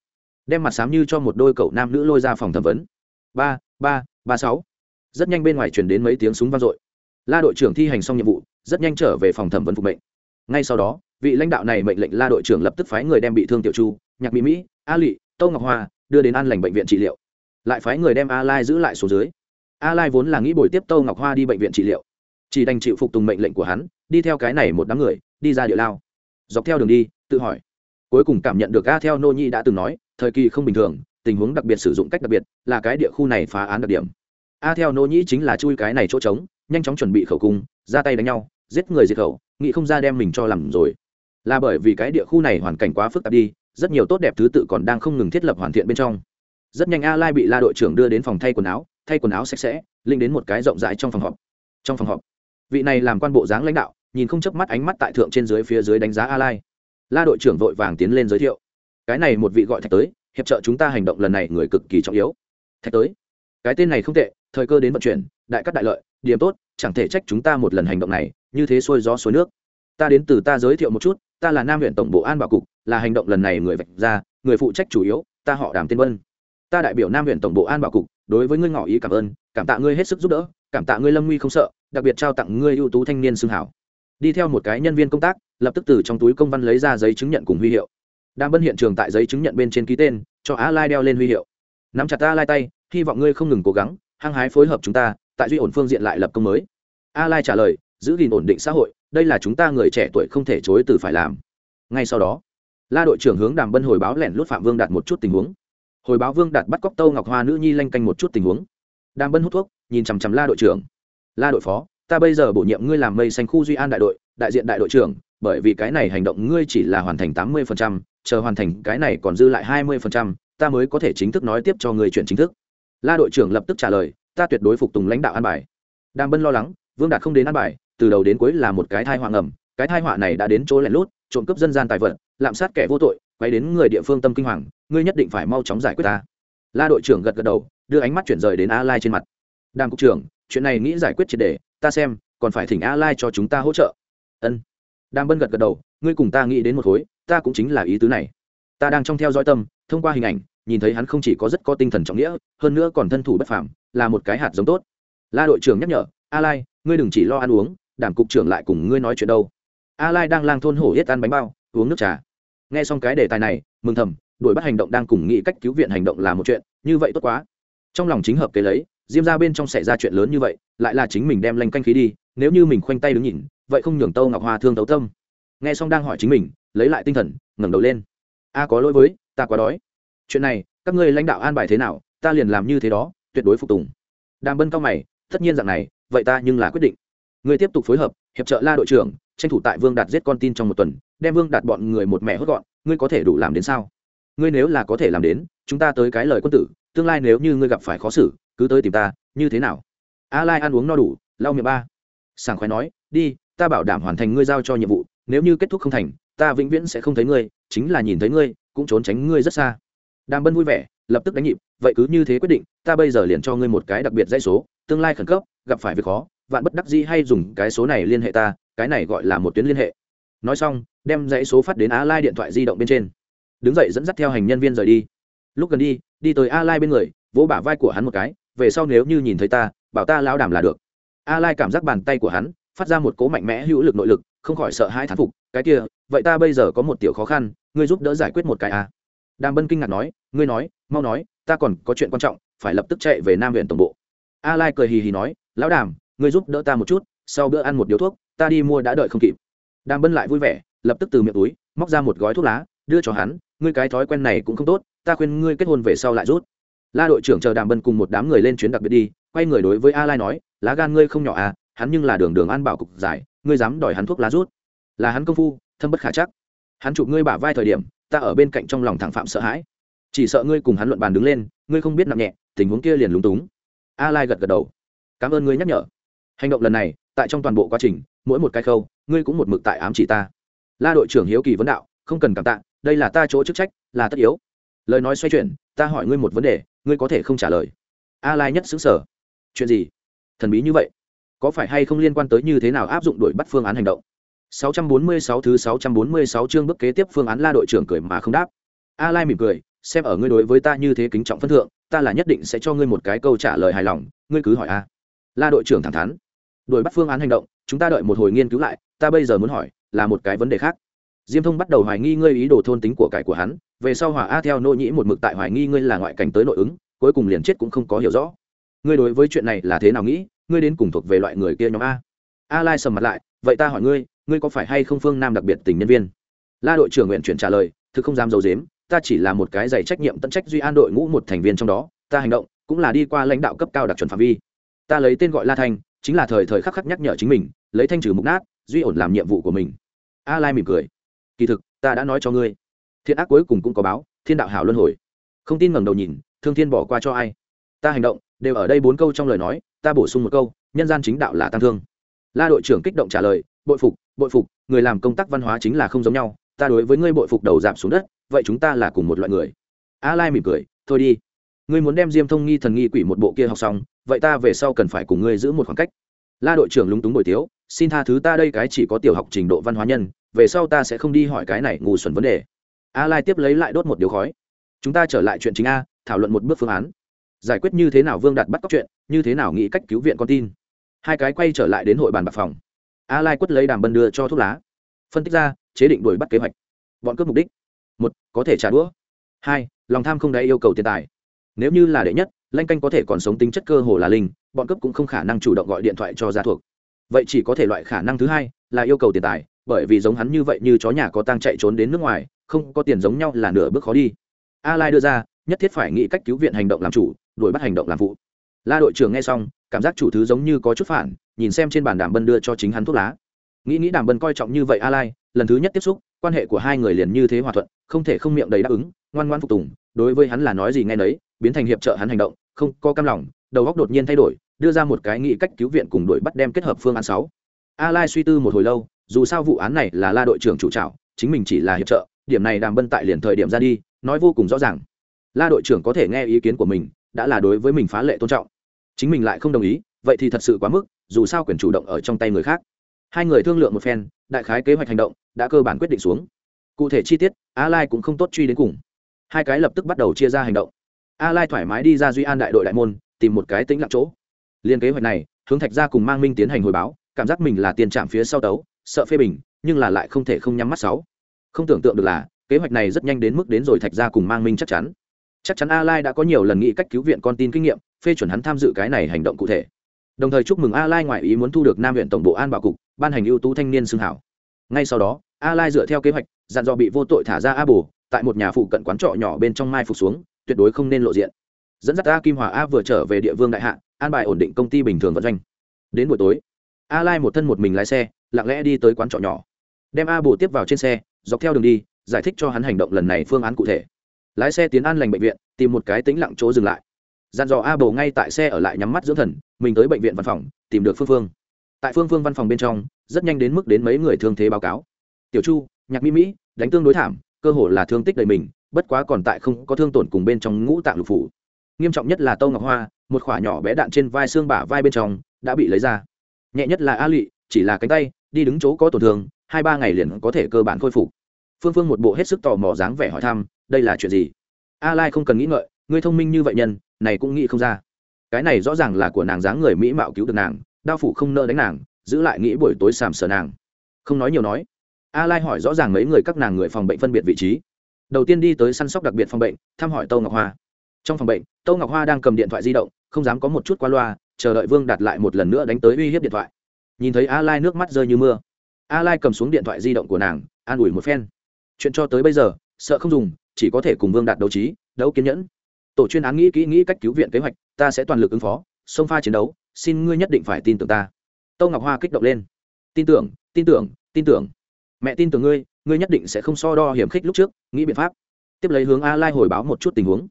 Speaker 1: đem mặt sám như cho một đôi cậu nam nữ lôi ra phòng thẩm vấn. Ba ba ba sáu. Rất nhanh bên ngoài chuyển đến mấy tiếng súng vang dội. La đội trưởng thi hành xong nhiệm vụ, rất nhanh trở về phòng thẩm vấn phục mệnh. Ngay sau đó, vị lãnh đạo này mệnh lệnh la đội trưởng lập tức phái người đem bị thương tiểu chu, nhạc mỹ mỹ, a lị tâu ngọc hoa đưa đến an lành bệnh viện trị liệu. Lại phái người đem a lai giữ lại số dưới. A lai vốn là nghĩ buổi tiếp tâu ngọc hoa đi bệnh viện trị liệu. Chỉ đành chịu phục tùng mệnh lệnh của hắn, đi theo cái này một đám người, đi ra địa lao. Dọc theo đường đi, tự hỏi cuối cùng cảm nhận được a theo nô nhi đã từng nói, thời kỳ không bình thường, tình huống đặc biệt sử dụng cách đặc biệt, là cái địa khu này phá án đặc điểm. A theo nô nhĩ chính là chui cái này chỗ trống, nhanh chóng chuẩn bị khẩu cung, ra tay đánh nhau, giết người diệt khẩu, nghĩ không ra đem mình cho làm rồi. Là bởi vì cái địa khu này hoàn cảnh quá phức tạp đi, rất nhiều tốt đẹp thứ tự còn đang không ngừng thiết lập hoàn thiện bên trong. Rất nhanh a lai bị la đội trưởng đưa đến phòng thay quần áo, thay quần áo sạch sẽ linh đến một cái rộng rãi trong phòng họp. Trong phòng họp, vị này làm quan bộ dáng lãnh đạo, nhìn không chớp mắt ánh mắt tại thượng trên dưới phía dưới đánh giá a lai la đội trưởng vội vàng tiến lên giới thiệu. Cái này một vị gọi thạch tới, hiệp trợ chúng ta hành động lần này người cực kỳ trọng yếu. Thạch tới, cái tên này không tệ, thời cơ đến vận chuyển, đại cắt đại lợi, điểm tốt, chẳng thể trách chúng ta một lần hành động này, như thế xuôi gió suối nước. Ta đến từ ta giới thiệu một chút, ta là nam huyện tổng bộ an bảo cục, là hành động lần này người vạch ra, người phụ trách chủ yếu, ta họ đàm tiên vân. Ta đại biểu nam huyện tổng bộ an bảo cục, đối với ngươi ngỏ ý cảm ơn, cảm tạ ngươi hết sức giúp đỡ, cảm tạ ngươi lâm nguy không sợ, đặc biệt trao tặng ngươi ưu tú thanh niên xưng hảo. Đi theo một cái nhân viên công tác lập tức từ trong túi công văn lấy ra giấy chứng nhận cùng huy hiệu. Đàm bân hiện trường tại giấy chứng nhận bên trên ký tên, cho a lai đeo lên huy hiệu. Nắm chặt a lai tay, hy vọng ngươi không ngừng cố gắng, hăng hái phối hợp chúng ta, tại duy ổn phương diện lại lập công mới. A lai trả lời, giữ gìn ổn định xã hội, đây là chúng ta người trẻ tuổi không thể chối từ phải làm. Ngay sau đó, la đội trưởng hướng đàm bân hồi báo lẻn lút phạm vương đạt một chút tình huống. Hồi báo vương đạt bắt cóc tâu ngọc hoa nữ nhi lanh canh một chút tình huống. Đàm bân hút thuốc, nhìn chằm chằm la đội trưởng. La đội phó, ta bây giờ bổ nhiệm ngươi làm mây xanh khu duy an đại đội, đại diện đại đội trưởng bởi vì cái này hành động ngươi chỉ là hoàn thành tám mươi chờ hoàn thành cái này còn dư lại hai mươi ta mới có thể chính thức nói tiếp cho người chuyển chính thức. La đội trưởng lập tức trả lời ta tuyệt đối phục tùng lãnh đạo an bài. Đàm bân lo lắng vương đạt không đến an bài từ đầu đến cuối là một cái thai họa ngầm cái thai họa này đã đến chỗ lẻn lút trộm cướp dân gian tài vật lạm sát kẻ vô tội quay đến người địa phương tâm kinh hoàng ngươi nhất định phải mau chóng giải quyết ta. La đội trưởng gật gật đầu đưa ánh mắt chuyển rời đến a lai trên mặt. Đàm cục trưởng chuyện này nghĩ giải quyết triệt để, ta xem còn phải thỉnh a lai cho chúng ta hỗ trợ. Ân đàm bân gật gật đầu, ngươi cùng ta nghĩ đến một khối, ta cũng chính là ý tứ này. Ta đang trong theo dõi tâm, thông qua hình ảnh, nhìn thấy hắn không chỉ có rất có tinh thần trọng nghĩa, hơn nữa còn thân thủ bất phàm, là một cái hạt giống tốt. La đội trưởng nhắc nhở, a lai, ngươi đừng chỉ lo ăn uống đảng cục trưởng lại cùng ngươi nói chuyện đâu. A lai đang lang thôn hổ yết ăn bánh bao, uống nước trà. Nghe xong cái đề tài này, mừng thầm, đuổi bắt hành động đang cùng nghĩ cách cứu viện hành động là một chuyện, như vậy tốt quá. Trong lòng chính hợp kế lấy, diêm ra bên trong xảy ra chuyện lớn như vậy, lại là chính mình đem lanh canh khí đi, nếu như mình khoanh tay đứng nhìn vậy không nhường tâu ngọc hoa thương tấu tâm. Nghe xong đang hỏi chính mình, lấy lại tinh thần, ngẩng đầu lên. A, có lỗi với, ta quá đói. Chuyện này, các ngươi lãnh đạo an bài thế nào, ta liền làm như thế đó, tuyệt đối phục tùng. Đàm bân cao mày, tất nhiên dạng này, vậy ta nhưng là quyết định. Người tiếp tục phối hợp, hiệp trợ la đội trưởng, tranh thủ tại vương đạt giết con tin trong một tuần, đem vương đạt bọn người một mẹ hốt gọn, ngươi có thể đủ làm đến sao? Ngươi nếu là có thể làm đến, chúng ta tới cái lời quân tử, tương lai nếu như ngươi gặp phải khó xử, cứ tới tìm ta, như thế nào? A lai ăn uống no đủ, lau miệng ba. Sảng khoái nói, đi ta bảo đảm hoàn thành ngươi giao cho nhiệm vụ, nếu như kết thúc không thành, ta vĩnh viễn sẽ không thấy ngươi, chính là nhìn thấy ngươi, cũng trốn tránh ngươi rất xa. Đàm bân vui vẻ, lập tức đánh nhịp, vậy cứ như thế quyết định, ta bây giờ liền cho ngươi một cái đặc biệt dãy số, tương lai khẩn cấp, gặp phải việc khó, vạn bất đắc dĩ hay dùng cái số này liên hệ ta, cái này gọi là một tuyến liên hệ. Nói xong, đem dãy số phát đến a lai điện thoại di động bên trên. Đứng dậy dẫn dắt theo hành nhân viên rời đi. Lúc gần đi đi tới a lai bên người, vỗ bả vai của hắn một cái, về sau nếu như nhìn thấy ta, bảo ta lao đảm là được. A lai cảm giác bàn tay của hắn phát ra một cố mạnh mẽ hữu lực nội lực, không khỏi sợ hai thán phục, cái kia, vậy ta bây giờ có một tiểu khó khăn, ngươi giúp đỡ giải quyết một cái à? đàm bân kinh ngạc nói, ngươi nói, mau nói, ta còn có chuyện quan trọng, phải lập tức chạy về nam huyện tổng bộ. A lai cười hì hì nói, lão đàm, ngươi giúp đỡ ta một chút, sau bữa ăn một điếu thuốc, ta đi mua đã đợi không kịp. Đàm bân lại vui vẻ, lập tức từ miệng túi, móc ra một gói thuốc lá, đưa cho hắn, ngươi cái thói quen này cũng không tốt, ta khuyên ngươi kết hôn về sau lại rút. La đội trưởng chờ đàm bân cùng một đám người lên chuyến đặc biệt đi, quay người đối với a lai nói, lá gan ngươi không nhỏ à hắn nhưng là đường đường an bảo cục giải, ngươi dám đòi hắn thuốc lá rút. Là hắn công phu, thâm bất khả chắc. Hắn chụp ngươi bả vai thời điểm, ta ở bên cạnh trong lòng thẳng phạm sợ hãi. Chỉ sợ ngươi cùng hắn luận bàn đứng lên, ngươi không biết nặng nhẹ, tình huống kia liền lúng túng. A lai gật gật đầu. Cảm ơn ngươi nhắc nhở. Hành động lần này, tại trong toàn bộ quá trình, mỗi một cái khâu, ngươi cũng một mực tại ám chỉ ta. La đội trưởng hiếu kỳ vấn đạo, không cần cảm tạ, đây là ta chỗ chức trách, là tất yếu. Lời nói xoay chuyển, ta hỏi ngươi một vấn đề, ngươi có thể không trả lời. A lai nhất xứng sở chuyện gì? Thần bí như vậy có phải hay không liên quan tới như thế nào áp dụng đổi bắt phương án hành động? 646 thứ 646 chương bước kế tiếp phương án la đội trưởng cười mà không đáp. A lai mỉm cười, xem ở ngươi đối với ta như thế kính trọng phân thượng, ta là nhất định sẽ cho ngươi một cái câu trả lời hài lòng, ngươi cứ hỏi a. La đội trưởng thẳng thắn. Đổi bắt phương án hành động, chúng ta đợi một hồi nghiên cứu lại, ta bây giờ muốn hỏi, là một cái vấn đề khác. Diêm thông bắt đầu hoài nghi ngươi ý đồ thôn tính của cải của hắn, về sau hỏa a theo nô nhĩ một mực tại hoài nghi ngươi là ngoại cảnh tới nội ứng, cuối cùng liền chết cũng không có hiểu rõ ngươi đối với chuyện này là thế nào nghĩ? Ngươi đến cùng thuộc về loại người kia nhóm a. A lai sầm mặt lại, vậy ta hỏi ngươi ngươi có phải hay không phương nam đặc biệt tình nhân viên? La đội trưởng nguyện chuyển trả lời, thực không dám dầu dếm ta chỉ là một cái giày trách nhiệm tận trách duy an đội ngũ một thành viên trong đó, ta hành động cũng là đi qua lãnh đạo cấp cao đặc chuẩn phạm vi. Ta lấy tên gọi la thanh, chính là thời thời khắc khắc nhắc nhở chính mình, lấy thanh trừ mục nát, duy ổn làm nhiệm vụ của mình. A lai mỉm cười, kỳ thực, ta đã nói cho ngươi, thiện ác cuối cùng cũng có báo, thiên đạo hảo luân hồi. Không tin ngẩng đầu nhìn, thương thiên bỏ qua cho ai? Ta hành động đều ở đây bốn câu trong lời nói, ta bổ sung một câu, nhân gian chính đạo là tăng thương. La đội trưởng kích động trả lời, bội phục bội phục, người làm công tác văn hóa chính là không giống nhau, ta đối với ngươi bội phục đầu giảm xuống đất, vậy chúng ta là cùng một loại người. A lai mỉm cười, thôi đi, ngươi muốn đem diêm thông nghi thần nghi quỷ một bộ kia học xong, vậy ta về sau cần phải cùng ngươi giữ một khoảng cách. La đội trưởng lúng túng bồi tiếu, xin tha thứ ta đây cái chỉ có tiểu học trình độ văn hóa nhân, về sau ta sẽ không đi hỏi cái này ngu xuẩn vấn đề. A lai tiếp lấy lại đốt một điếu khói, chúng ta trở lại chuyện chính a, thảo luận một bước phương án giải quyết như thế nào vương đạt bắt cóc chuyện, như thế nào nghĩ cách cứu viện con tin. Hai cái quay trở lại đến hội bàn bạc phòng. A lai quất lấy đàm bân đưa cho thuốc lá. Phân tích ra, chế định đuổi bắt kế hoạch. Bọn cướp mục đích. Một, có thể trả đũa. Hai, lòng tham không đáy yêu cầu tiền tài. Nếu như là đệ nhất, lanh canh có thể còn sống tính chất cơ hồ là linh, bọn cướp cũng không khả năng chủ động gọi điện thoại cho gia thuộc. Vậy chỉ có thể loại khả năng thứ hai, là yêu cầu tiền tài, bởi vì giống hắn như vậy như chó nhà có tang chạy trốn đến nước ngoài, không có tiền giống nhau là nửa bước khó đi. A lai đưa ra, nhất thiết phải nghĩ cách cứu viện hành động làm chủ đuổi bắt hành động làm vụ. la đội trưởng nghe xong, cảm giác chủ thứ giống như có chút phản, nhìn xem trên bàn đàm bân đưa cho chính hắn thuốc lá. Nghĩ nghĩ đàm bân coi trọng như vậy a lai, lần thứ nhất tiếp xúc, quan hệ của hai người liền như thế hòa thuận, không thể không miệng đầy đáp ứng, ngoan ngoan phục tùng, đối với hắn là nói gì nghe nấy, biến thành hiệp trợ hắn hành động, không có cam lòng, đầu góc đột nhiên thay đổi, đưa ra một cái nghị cách cứu viện cùng đuổi bắt đem kết hợp phương án sáu. A lai suy tư một hồi lâu, dù sao vụ án này là la đội trưởng chủ trào chính mình chỉ là hiệp trợ, điểm này đàm bân tại liền thời điểm ra đi, nói vô cùng rõ ràng. La đội trưởng có thể nghe ý kiến của mình đã là đối với mình phá lệ tôn trọng. Chính mình lại không đồng ý, vậy thì thật sự quá mức, dù sao quyền chủ động ở trong tay người khác. Hai người thương lượng một phen, đại khái kế hoạch hành động, đã cơ bản quyết định xuống. Cụ thể chi tiết a lai cũng không tốt truy đến cùng. Hai cái lập tức bắt đầu chia ra hành động. A lai thoải mái đi ra duy an đại đội đại môn, tìm một cái tĩnh lặng chỗ. Liên kế hoạch này, hướng thạch ra cùng mang minh tiến hành hồi báo, cảm giác mình là tiền trạm phía sau tấu, sợ phê bình, nhưng là lại không thể không nhắm mắt sáu. Không tưởng tượng được là, kế hoạch này rất nhanh đến mức đến rồi thạch ra cùng mang minh chắc chắn chắc chắn a lai đã có nhiều lần nghĩ cách cứu viện con tin kinh nghiệm, phê chuẩn hắn tham dự cái này hành động cụ thể. Đồng thời chúc mừng a lai ngoại ý muốn thu được nam huyện tổng bộ an bảo cục, ban hành ưu tú thanh niên xưng hảo. Ngay sau đó a lai dựa theo kế hoạch, dặn dò bị vô tội thả ra a bù tại một nhà phụ cận quán trọ nhỏ bên trong mai phục xuống, tuyệt đối không nên lộ diện. Dẫn dắt a kim hòa a vừa trở về địa vương đại hạ, an bài ổn định công ty bình thường vận doanh. Đến buổi tối a lai một thân một mình lái xe, lặng lẽ đi tới quán trọ nhỏ. Đem a bù tiếp vào trên xe, dọc theo đường đi, giải thích cho hắn hành động lần này phương án cụ thể lái xe tiến an lành bệnh viện, tìm một cái tĩnh lặng chỗ dừng lại. Dàn dò a bầu ngay tại xe ở lại nhắm mắt dưỡng thần, mình tới bệnh viện văn phòng, tìm được phương phương. Tại phương phương văn phòng bên trong, rất nhanh đến mức đến mấy người thương thế báo cáo. Tiểu chu, nhạc mỹ mỹ, đánh tương đối thảm, cơ hồ là thương tích đầy mình, bất quá còn tại không có thương tổn cùng bên trong ngũ tạng lục phủ. Nghiêm trọng nhất là tâu ngọc hoa, một khỏa nhỏ bé đạn trên vai xương bả vai bên trong, đã bị lấy ra. Nhẹ nhất là a lụy chỉ là cánh tay, đi đứng chỗ có tổn thương, hai ba ngày liền có thể cơ bản khôi phục. Phương phương một bộ hết sức tò mò dáng vẻ hỏi thăm đây là chuyện gì? A lai không cần nghĩ ngợi, ngươi thông minh như vậy nhân, này cũng nghĩ không ra. Cái này rõ ràng là của nàng dáng người mỹ mạo cứu được nàng, đao phủ không nỡ đánh nàng, giữ lại nghĩ buổi tối sàm sờ nàng. Không nói nhiều nói. A lai hỏi rõ ràng mấy người các nàng người phòng bệnh phân biệt vị trí. Đầu tiên đi tới săn sóc đặc biệt phòng bệnh, thăm hỏi tâu ngọc hoa. Trong phòng bệnh tâu ngọc hoa đang cầm điện thoại di động, không dám có một chút qua loa, chờ đợi vương đặt lại một lần nữa đánh tới uy hiếp điện thoại. Nhìn thấy a lai nước mắt rơi như mưa. A lai cầm xuống điện thoại di động của nàng, an ủi một phen. Chuyện cho tới bây giờ, sợ không dùng chỉ có thể cùng vương đạt đấu trí, đấu kiên nhẫn. Tổ chuyên án nghĩ kỹ nghĩ cách cứu viện kế hoạch, ta sẽ toàn lực ứng phó, xông pha chiến đấu, xin ngươi nhất định phải tin tưởng ta. Tâu ngọc hoa kích động lên. Tin tưởng tin tưởng tin tưởng. Mẹ tin tưởng ngươi ngươi nhất định sẽ không so đo hiểm khích lúc trước, nghĩ biện pháp. Tiếp lấy hướng a lai hồi báo một chút tình huống.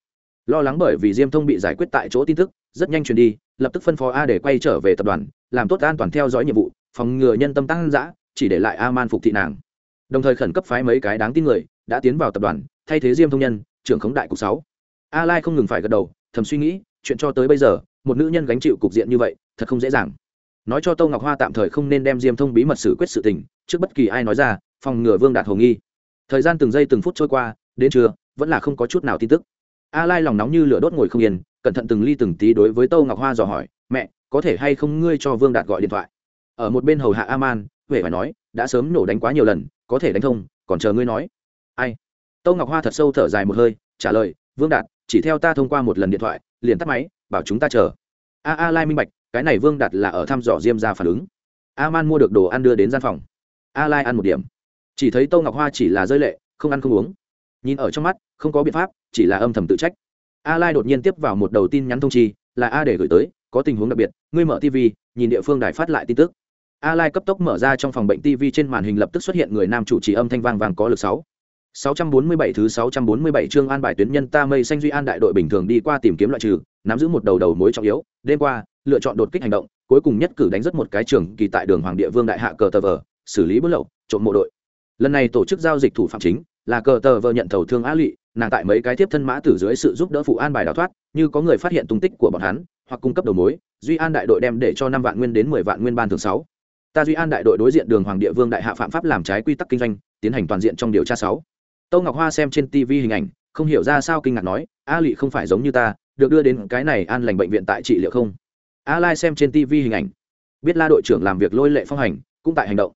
Speaker 1: Lo lắng bởi vì diêm thông bị giải quyết tại chỗ tin tức, rất nhanh truyền đi, lập tức phân phó a để quay trở về tập đoàn, làm tốt an toàn theo dõi nhiệm vụ, phòng ngừa nhân tâm tăng giã chỉ để lại a man phục thị nàng. Đồng thời khẩn cấp phái mấy cái đáng tin người, đã tiến vào tập đoàn thay thế diêm thông nhân, trưởng khống đại cục sáu. A lai không ngừng phải gật đầu, thầm suy nghĩ, chuyện cho tới bây giờ, một nữ nhân gánh chịu cục diện như vậy, thật không dễ dàng. Nói cho Tô ngọc hoa tạm thời không nên đem diêm thông bí mật xử quyết sự tình, trước bất kỳ ai nói ra, phòng ngừa vương đạt hồ nghi. Thời gian từng giây từng phút trôi qua, đến trưa, vẫn là không có chút nào tin tức. A lai lòng nóng như lửa đốt ngồi không yên, cẩn thận từng ly từng tí đối với Tô ngọc hoa dò hỏi, mẹ, có thể hay không ngươi cho vương đạt gọi điện thoại? Ở một bên hầu hạ a man huệ phải nói, đã sớm nổ đánh quá nhiều lần, có thể đánh thông, còn chờ ngươi nói. Ai? Tâu ngọc hoa thật sâu thở dài một hơi, trả lời, vương đạt, chỉ theo ta thông qua một lần điện thoại, liền tắt máy, bảo chúng ta chờ. A a lai minh bạch, cái này vương đạt là ở thăm dò diêm ra phản ứng. A man mua được đồ ăn đưa đến gian phòng. A lai ăn một điểm. Chỉ thấy tâu ngọc hoa chỉ là rơi lệ, không ăn không uống. Nhìn ở trong mắt, không có biện pháp, chỉ là âm thầm tự trách. A lai đột nhiên tiếp vào một đầu tin nhắn thông chi, là a để gửi tới, có tình huống đặc biệt, ngươi mở tv nhìn địa phương đài phát lại tin tức. A lai cấp tốc mở ra trong phòng bệnh tv trên màn hình lập tức xuất hiện người nam chủ trì âm thanh vang vang có lực sáu. 647 thứ 647 chương an bài tuyến nhân ta mây xanh duy an đại đội bình thường đi qua tìm kiếm loại trừ, nắm giữ một đầu đầu mối trọng yếu, đêm qua, lựa chọn đột kích hành động, cuối cùng nhất cử đánh rất một cái trường kỳ tại đường Hoàng Địa Vương đại hạ cờ tờ vờ, xử lý buôn lậu, trộm mộ đội. Lần này tổ chức giao dịch thủ phạm chính là cờ tờ vờ nhận thầu thương á lị, nàng tại mấy cái tiếp thân mã tử dưới sự giúp đỡ phụ an bài đào thoát, như có người phát hiện tung tích của bọn hắn, hoặc cung cấp đầu mối, duy an đại đội đem để cho 5 vạn nguyên đến 10 vạn nguyên ban thường 6. Ta duy an đại đội đối diện đường Hoàng Địa Vương đại hạ phạm pháp làm trái quy tắc kinh doanh, tiến hành toàn diện trong điều tra 6 Tô Ngọc Hoa xem trên TV hình ảnh, không hiểu ra sao kinh ngạc nói, A Lệ không phải giống như ta, được đưa đến cái này an lành bệnh viện tại trị liệu không? A Lai xem trên TV hình ảnh, biết La đội trưởng làm việc lôi lệ phong hành, cũng tại hành động.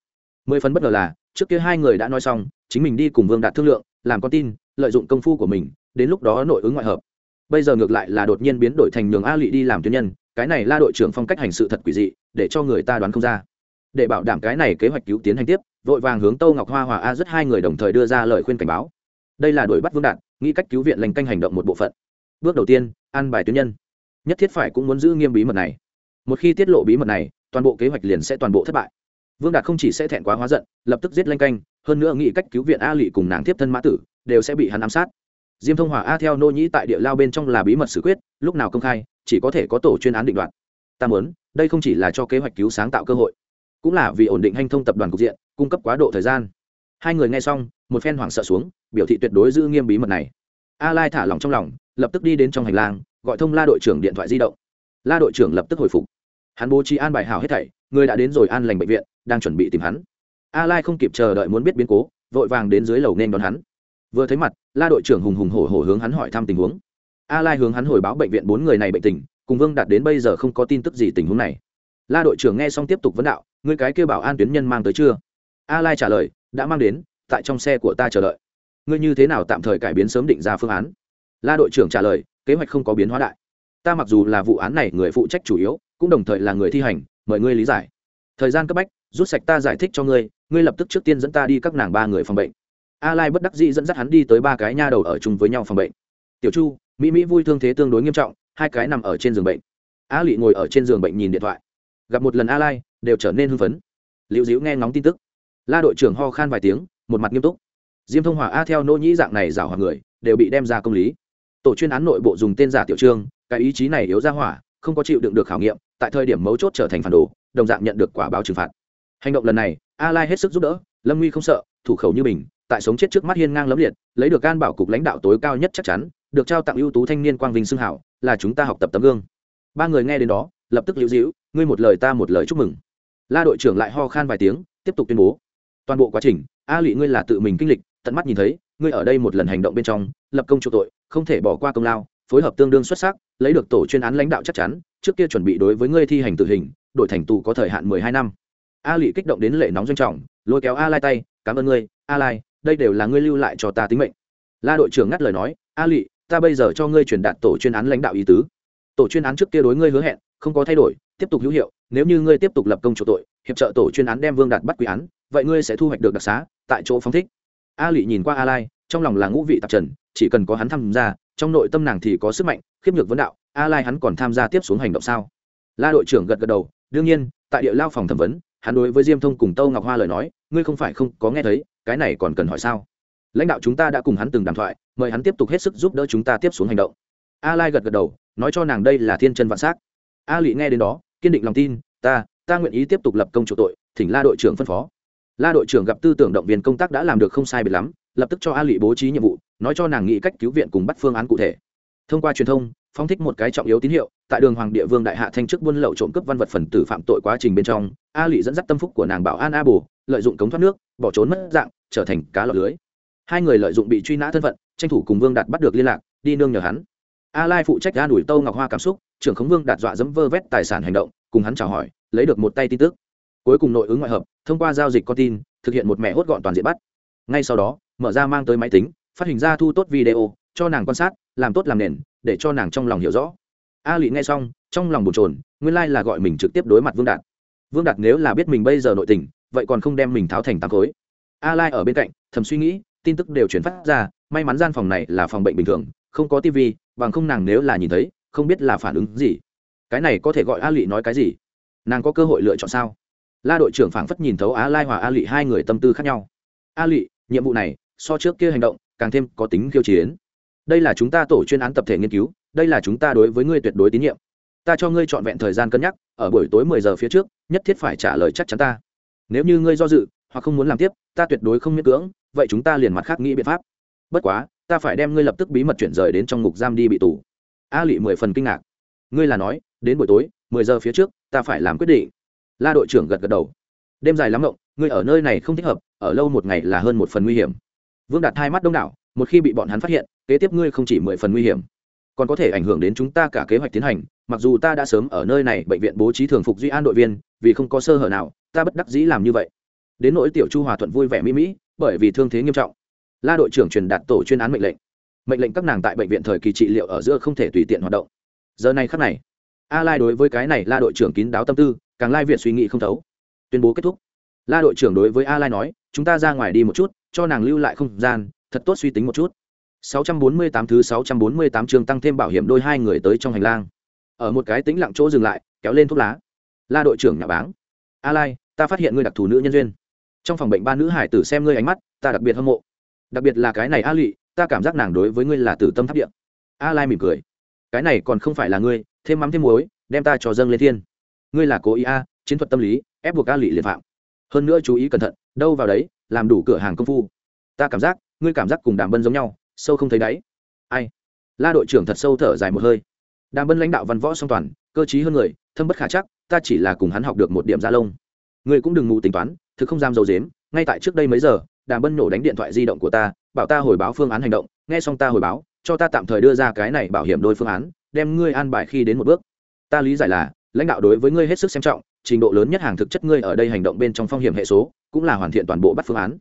Speaker 1: Mười phần bất ngờ là, trước kia hai người đã nói xong, chính mình đi cùng Vương Đạt thương lượng, làm con tin, lợi dụng công phu của mình, đến lúc đó nội ứng ngoại hợp. Bây giờ ngược lại là đột nhiên biến đổi thành nhường A Lệ đi làm tuyến nhân, cái này La đội trưởng phong cách hành sự thật quỷ dị, để cho người ta đoán không ra. Để bảo đảm cái này kế hoạch cứu tiến hành tiếp, vội vàng hướng Tô Ngọc Hoa hòa A rất hai người đồng thời đưa ra lời khuyên cảnh báo. Đây là đuổi bắt vương đạt, nghĩ cách cứu viện lành canh hành động một bộ phận. Bước đầu tiên, an bài tuyến nhân. Nhất thiết phải cũng muốn giữ nghiêm bí mật này. Một khi tiết lộ bí mật này, toàn bộ kế hoạch liền sẽ toàn bộ thất bại. Vương đạt không chỉ sẽ thẹn quá hóa giận, lập tức giết lanh canh, hơn nữa nghĩ cách cứu viện a Lệ cùng nàng tiếp thân mã tử, đều sẽ bị hắn ám sát. Diêm thông hòa a theo nô nhĩ tại địa lao bên trong là bí mật xử quyết, lúc nào công khai, chỉ có thể có tổ chuyên án định đoạt. Ta muốn, đây không chỉ là cho kế hoạch cứu sáng tạo cơ hội cũng là vì ổn định hành thông tập đoàn cục diện, cung cấp quá độ thời gian. Hai người nghe xong, một phen hoảng sợ xuống, biểu thị tuyệt đối giữ nghiêm bí mật này. A lai thả lòng trong lòng, lập tức đi đến trong hành lang, gọi thông la đội trưởng điện thoại di động. La đội trưởng lập tức hồi phục. Hắn bố trí an bài hảo hết thảy, người đã đến rồi an lành bệnh viện, đang chuẩn bị tìm hắn. A lai không kịp chờ đợi muốn biết biến cố, vội vàng đến dưới lầu nên đón hắn. Vừa thấy mặt, la đội trưởng hùng hùng hổ hổ hướng hắn hỏi thăm tình huống. A lai hướng hắn hồi báo bệnh viện bốn người này bệnh tình, cùng vương đạt đến bây giờ không có tin tức gì tình huống này. La đội trưởng nghe xong tiếp tục vấn đạo ngươi cái kêu bảo an tuyến nhân mang tới chưa? A lai trả lời, đã mang đến, tại trong xe của ta chờ đợi. Ngươi như thế nào tạm thời cải biến sớm định ra phương án? La đội trưởng trả lời, kế hoạch không có biến hóa đại. Ta mặc dù là vụ án này người phụ trách chủ yếu, cũng đồng thời là người thi hành, mời ngươi lý giải. Thời gian cấp bách, rút sạch ta giải thích cho ngươi ngươi lập tức trước tiên dẫn ta đi các nàng ba người phòng bệnh. A lai bất đắc dĩ dẫn dắt hắn đi tới ba cái nha đầu ở chung với nhau phòng bệnh. Tiểu chu, mỹ mỹ vui thương thế tương đối nghiêm trọng, hai cái nằm ở trên giường bệnh. A lị ngồi ở trên giường bệnh nhìn điện thoại. Gặp một lần a lai đều trở nên hưng phấn. Liễu diễu nghe ngóng tin tức. La đội trưởng ho khan vài tiếng, một mặt nghiêm túc. Diêm thông hòa a theo nỗ nhĩ dạng này giảo hòa người, đều bị đem ra công lý. Tổ chuyên án nội bộ dùng tên giả tiểu trương, cái ý chí này yếu ra hỏa, không có chịu đựng được khảo nghiệm, tại thời điểm mấu chốt trở thành phản đồ, đồng dạng nhận được quả báo trừng phạt. Hành động lần này, a lai hết sức giúp đỡ, lâm nguy không sợ, thủ khẩu như mình, tại sống chết trước mắt hiên ngang lấm liệt, lấy được can bảo cục lãnh đạo tối cao nhất chắc chắn, được trao tặng ưu tú thanh niên quang vinh xưng hảo, là chúng ta học tập tấm gương. Ba người nghe đến đó, lập tức liễu dĩu ngươi một lời ta một lời chúc mừng la đội trưởng lại ho khan vài tiếng, tiếp tục tuyên bố. Toàn bộ quá trình, a lụy ngươi là tự mình kinh lịch, tận mắt nhìn thấy, ngươi ở đây một lần hành động bên trong, lập công chủ tội, không thể bỏ qua công lao, phối hợp tương đương xuất sắc, lấy được tổ chuyên án lãnh đạo chắc chắn, trước kia chuẩn bị đối với ngươi thi hành tử hình, đổi thành tù có thời hạn mười hai năm. A lụy kích động đến lệ nóng doanh trọng, lôi kéo a lai tay, cảm ơn ngươi, a lai, đây đều là ngươi lưu lại cho ta tính mệnh. La đội trưởng ngắt lời nói, a lụy ta bây giờ cho ngươi truyền đạt tổ chuyên án lãnh đạo ý tứ. Tổ chuyên án trước kia đối ngươi hứa hẹn, không có thay đổi, tiếp tục hữu hiệu nếu như ngươi tiếp tục lập công chỗ tội, hiệp trợ tổ chuyên án đem vương đạt bắt quy án, vậy ngươi sẽ thu hoạch được đặc xá, tại chỗ phóng thích. A lụy nhìn qua a lai, trong lòng là ngũ vị tạp trần, chỉ cần có hắn tham gia, trong nội tâm nàng thì có sức mạnh, khiếp nhược vấn đạo, a lai hắn còn tham gia tiếp xuống hành động sao? La đội trưởng gật gật đầu, đương nhiên, tại địa lao phòng thẩm vấn, hắn đối với diêm thông cùng tâu ngọc hoa lời nói, ngươi không phải không có nghe thấy, cái này còn cần hỏi sao? Lãnh đạo chúng ta đã cùng hắn từng đàm thoại, mời hắn tiếp tục hết sức giúp đỡ chúng ta tiếp xuống hành động. A lai gật gật đầu, nói cho nàng đây là thiên chân vạn s á c a lụy nghe đến đó kiên định lòng tin, ta ta nguyện ý tiếp tục lập công chủ tội, thỉnh la đội trưởng phân phó. La đội trưởng gặp tư tưởng động viên công tác đã làm được không sai biệt lắm, lập tức cho a Lụy bố trí nhiệm vụ, nói cho nàng nghĩ cách cứu viện cùng bắt phương án cụ thể. Thông qua truyền thông, phóng thích một cái trọng yếu tín hiệu, tại đường hoàng địa vương đại hạ thanh chức buôn lậu trộm cướp văn vật phần tử phạm tội quá trình bên trong, a Lụy dẫn dắt tâm phúc của nàng bảo an a bồ, lợi dụng cống thoát nước, bỏ trốn mất dạng, trở thành cá lọt lưới. Hai người lợi dụng bị truy nã thân phận, tranh thủ cùng vương đạt bắt được liên lạc, đi nương nhờ hắn. A lai phụ trách ga đuổi tâu ngọc hoa cảm xúc trưởng khống vương đạt dọa dẫm vơ vét tài sản hành động, cùng hắn chào hỏi, lấy được một tay tin tức. Cuối cùng nội ứng ngoại hợp, thông qua giao dịch con tin, thực hiện một mẹ hốt gọn toàn diện bắt. Ngay sau đó, mở ra mang tới máy tính, phát hình ra thu tốt video, cho nàng quan sát, làm tốt làm nền, để cho nàng trong lòng hiểu rõ. A lị nghe xong, trong lòng bồn trồn nguyên lai là gọi mình trực tiếp đối mặt vương đạt. Vương đạt nếu là biết mình bây giờ nội tình, vậy còn không đem mình tháo thành tám khối. A lai ở bên cạnh, thầm suy nghĩ, tin tức đều chuyển phát ra, may mắn gian phòng này là phòng bệnh bình thường, không có tivi bằng không nàng nếu là nhìn thấy không biết là phản ứng gì. Cái này có thể gọi a lị nói cái gì? Nàng có cơ hội lựa chọn sao? La đội trưởng phảng phất nhìn thấu á lai hòa a lị hai người tâm tư khác nhau. A lị, nhiệm vụ này, so trước kia hành động, càng thêm có tính khiêu chiến. Đây là chúng ta tổ chuyên án tập thể nghiên cứu, đây là chúng ta đối với ngươi tuyệt đối tín nhiệm. Ta cho ngươi trọn vẹn thời gian cân nhắc, ở buổi tối mười giờ phía trước, nhất thiết phải trả lời chắc chắn ta. Nếu như ngươi do dự, hoặc không muốn làm tiếp, ta tuyệt đối không miễn cưỡng, vậy chúng ta liền mặt khác nghĩ biện pháp. Bất quá, ta phải đem ngươi lập tức bí mật chuyển rời đến trong ngục giam đi bị tù a lị mười phần kinh ngạc. Ngươi là nói, đến buổi tối, mười giờ phía trước, ta phải làm quyết định. La đội trưởng gật gật đầu. Đêm dài lắm rộng ngươi ở nơi này không thích hợp, ở lâu một ngày là hơn một phần nguy hiểm. Vương đạt hai mắt đông đảo, một khi bị bọn hắn phát hiện, kế tiếp ngươi không chỉ mười phần nguy hiểm, còn có thể ảnh hưởng đến chúng ta cả kế hoạch tiến hành. Mặc dù ta đã sớm ở nơi này bệnh viện bố trí thường phục duy an đội viên, vì không có sơ hở nào, ta bất đắc dĩ làm như vậy. Đến nỗi tiểu chu hòa thuận vui vẻ mỹ mỹ, bởi vì thương thế nghiêm trọng. La đội trưởng truyền đạt tổ chuyên án mệnh lệnh mệnh lệnh các nàng tại bệnh viện thời kỳ trị liệu ở giữa không thể tùy tiện hoạt động. Giờ này khắc này, a lai đối với cái này la đội trưởng kín đáo tâm tư, càng lai việt suy nghĩ không thấu. Tuyên bố kết thúc. La đội trưởng đối với a lai nói, chúng ta ra ngoài đi một chút, cho nàng lưu lại không gian, thật tốt suy tính một chút. 648 thứ 648 trường tăng thêm bảo hiểm đôi hai người tới trong hành lang. Ở một cái tĩnh lặng chỗ dừng lại, kéo lên thuốc lá. La đội trưởng nhà báng, a lai, ta phát hiện ngươi đặc thù nữ nhân duyên. Trong phòng bệnh ba nữ hải tử xem ngươi ánh mắt, ta đặc biệt hâm mộ. Đặc biệt là cái này a lụy ta cảm giác nàng đối với ngươi là tử tâm tháp điện a lai mỉm cười. Cái này còn không phải là ngươi, thêm mắm thêm muối, đem ta cho dâng lên thiên. Ngươi là cố ý a, chiến thuật tâm lý, ép buộc a lụy liệt phạm. Hơn nữa chú ý cẩn thận, đâu vào đấy, làm đủ cửa hàng công phu. Ta cảm giác, ngươi cảm giác cùng đàm bân giống nhau, sâu không thấy đáy. Ai? La đội trưởng thật sâu thở dài một hơi. Đàm bân lãnh đạo văn võ song toàn, cơ t hơn người, thâm bất khả chắc, ta chỉ là cùng hắn học được một điểm gia lông. Ngươi cũng đừng ngủ tính toán, thực không dám dầu dếm, ngay tại trước đây mấy giờ, đàm bân nổ đánh điện thoại di động của ta bảo ta hồi báo phương án hành động, nghe xong ta hồi báo, cho ta tạm thời đưa ra cái này bảo hiểm đôi phương án, đem ngươi an bài khi đến một bước. Ta lý giải là, lãnh đạo đối với ngươi hết sức xem trọng, trình độ lớn nhất hàng thực chất ngươi ở đây hành động bên trong phong hiểm hệ số, cũng là hoàn thiện toàn bộ bắt phương án.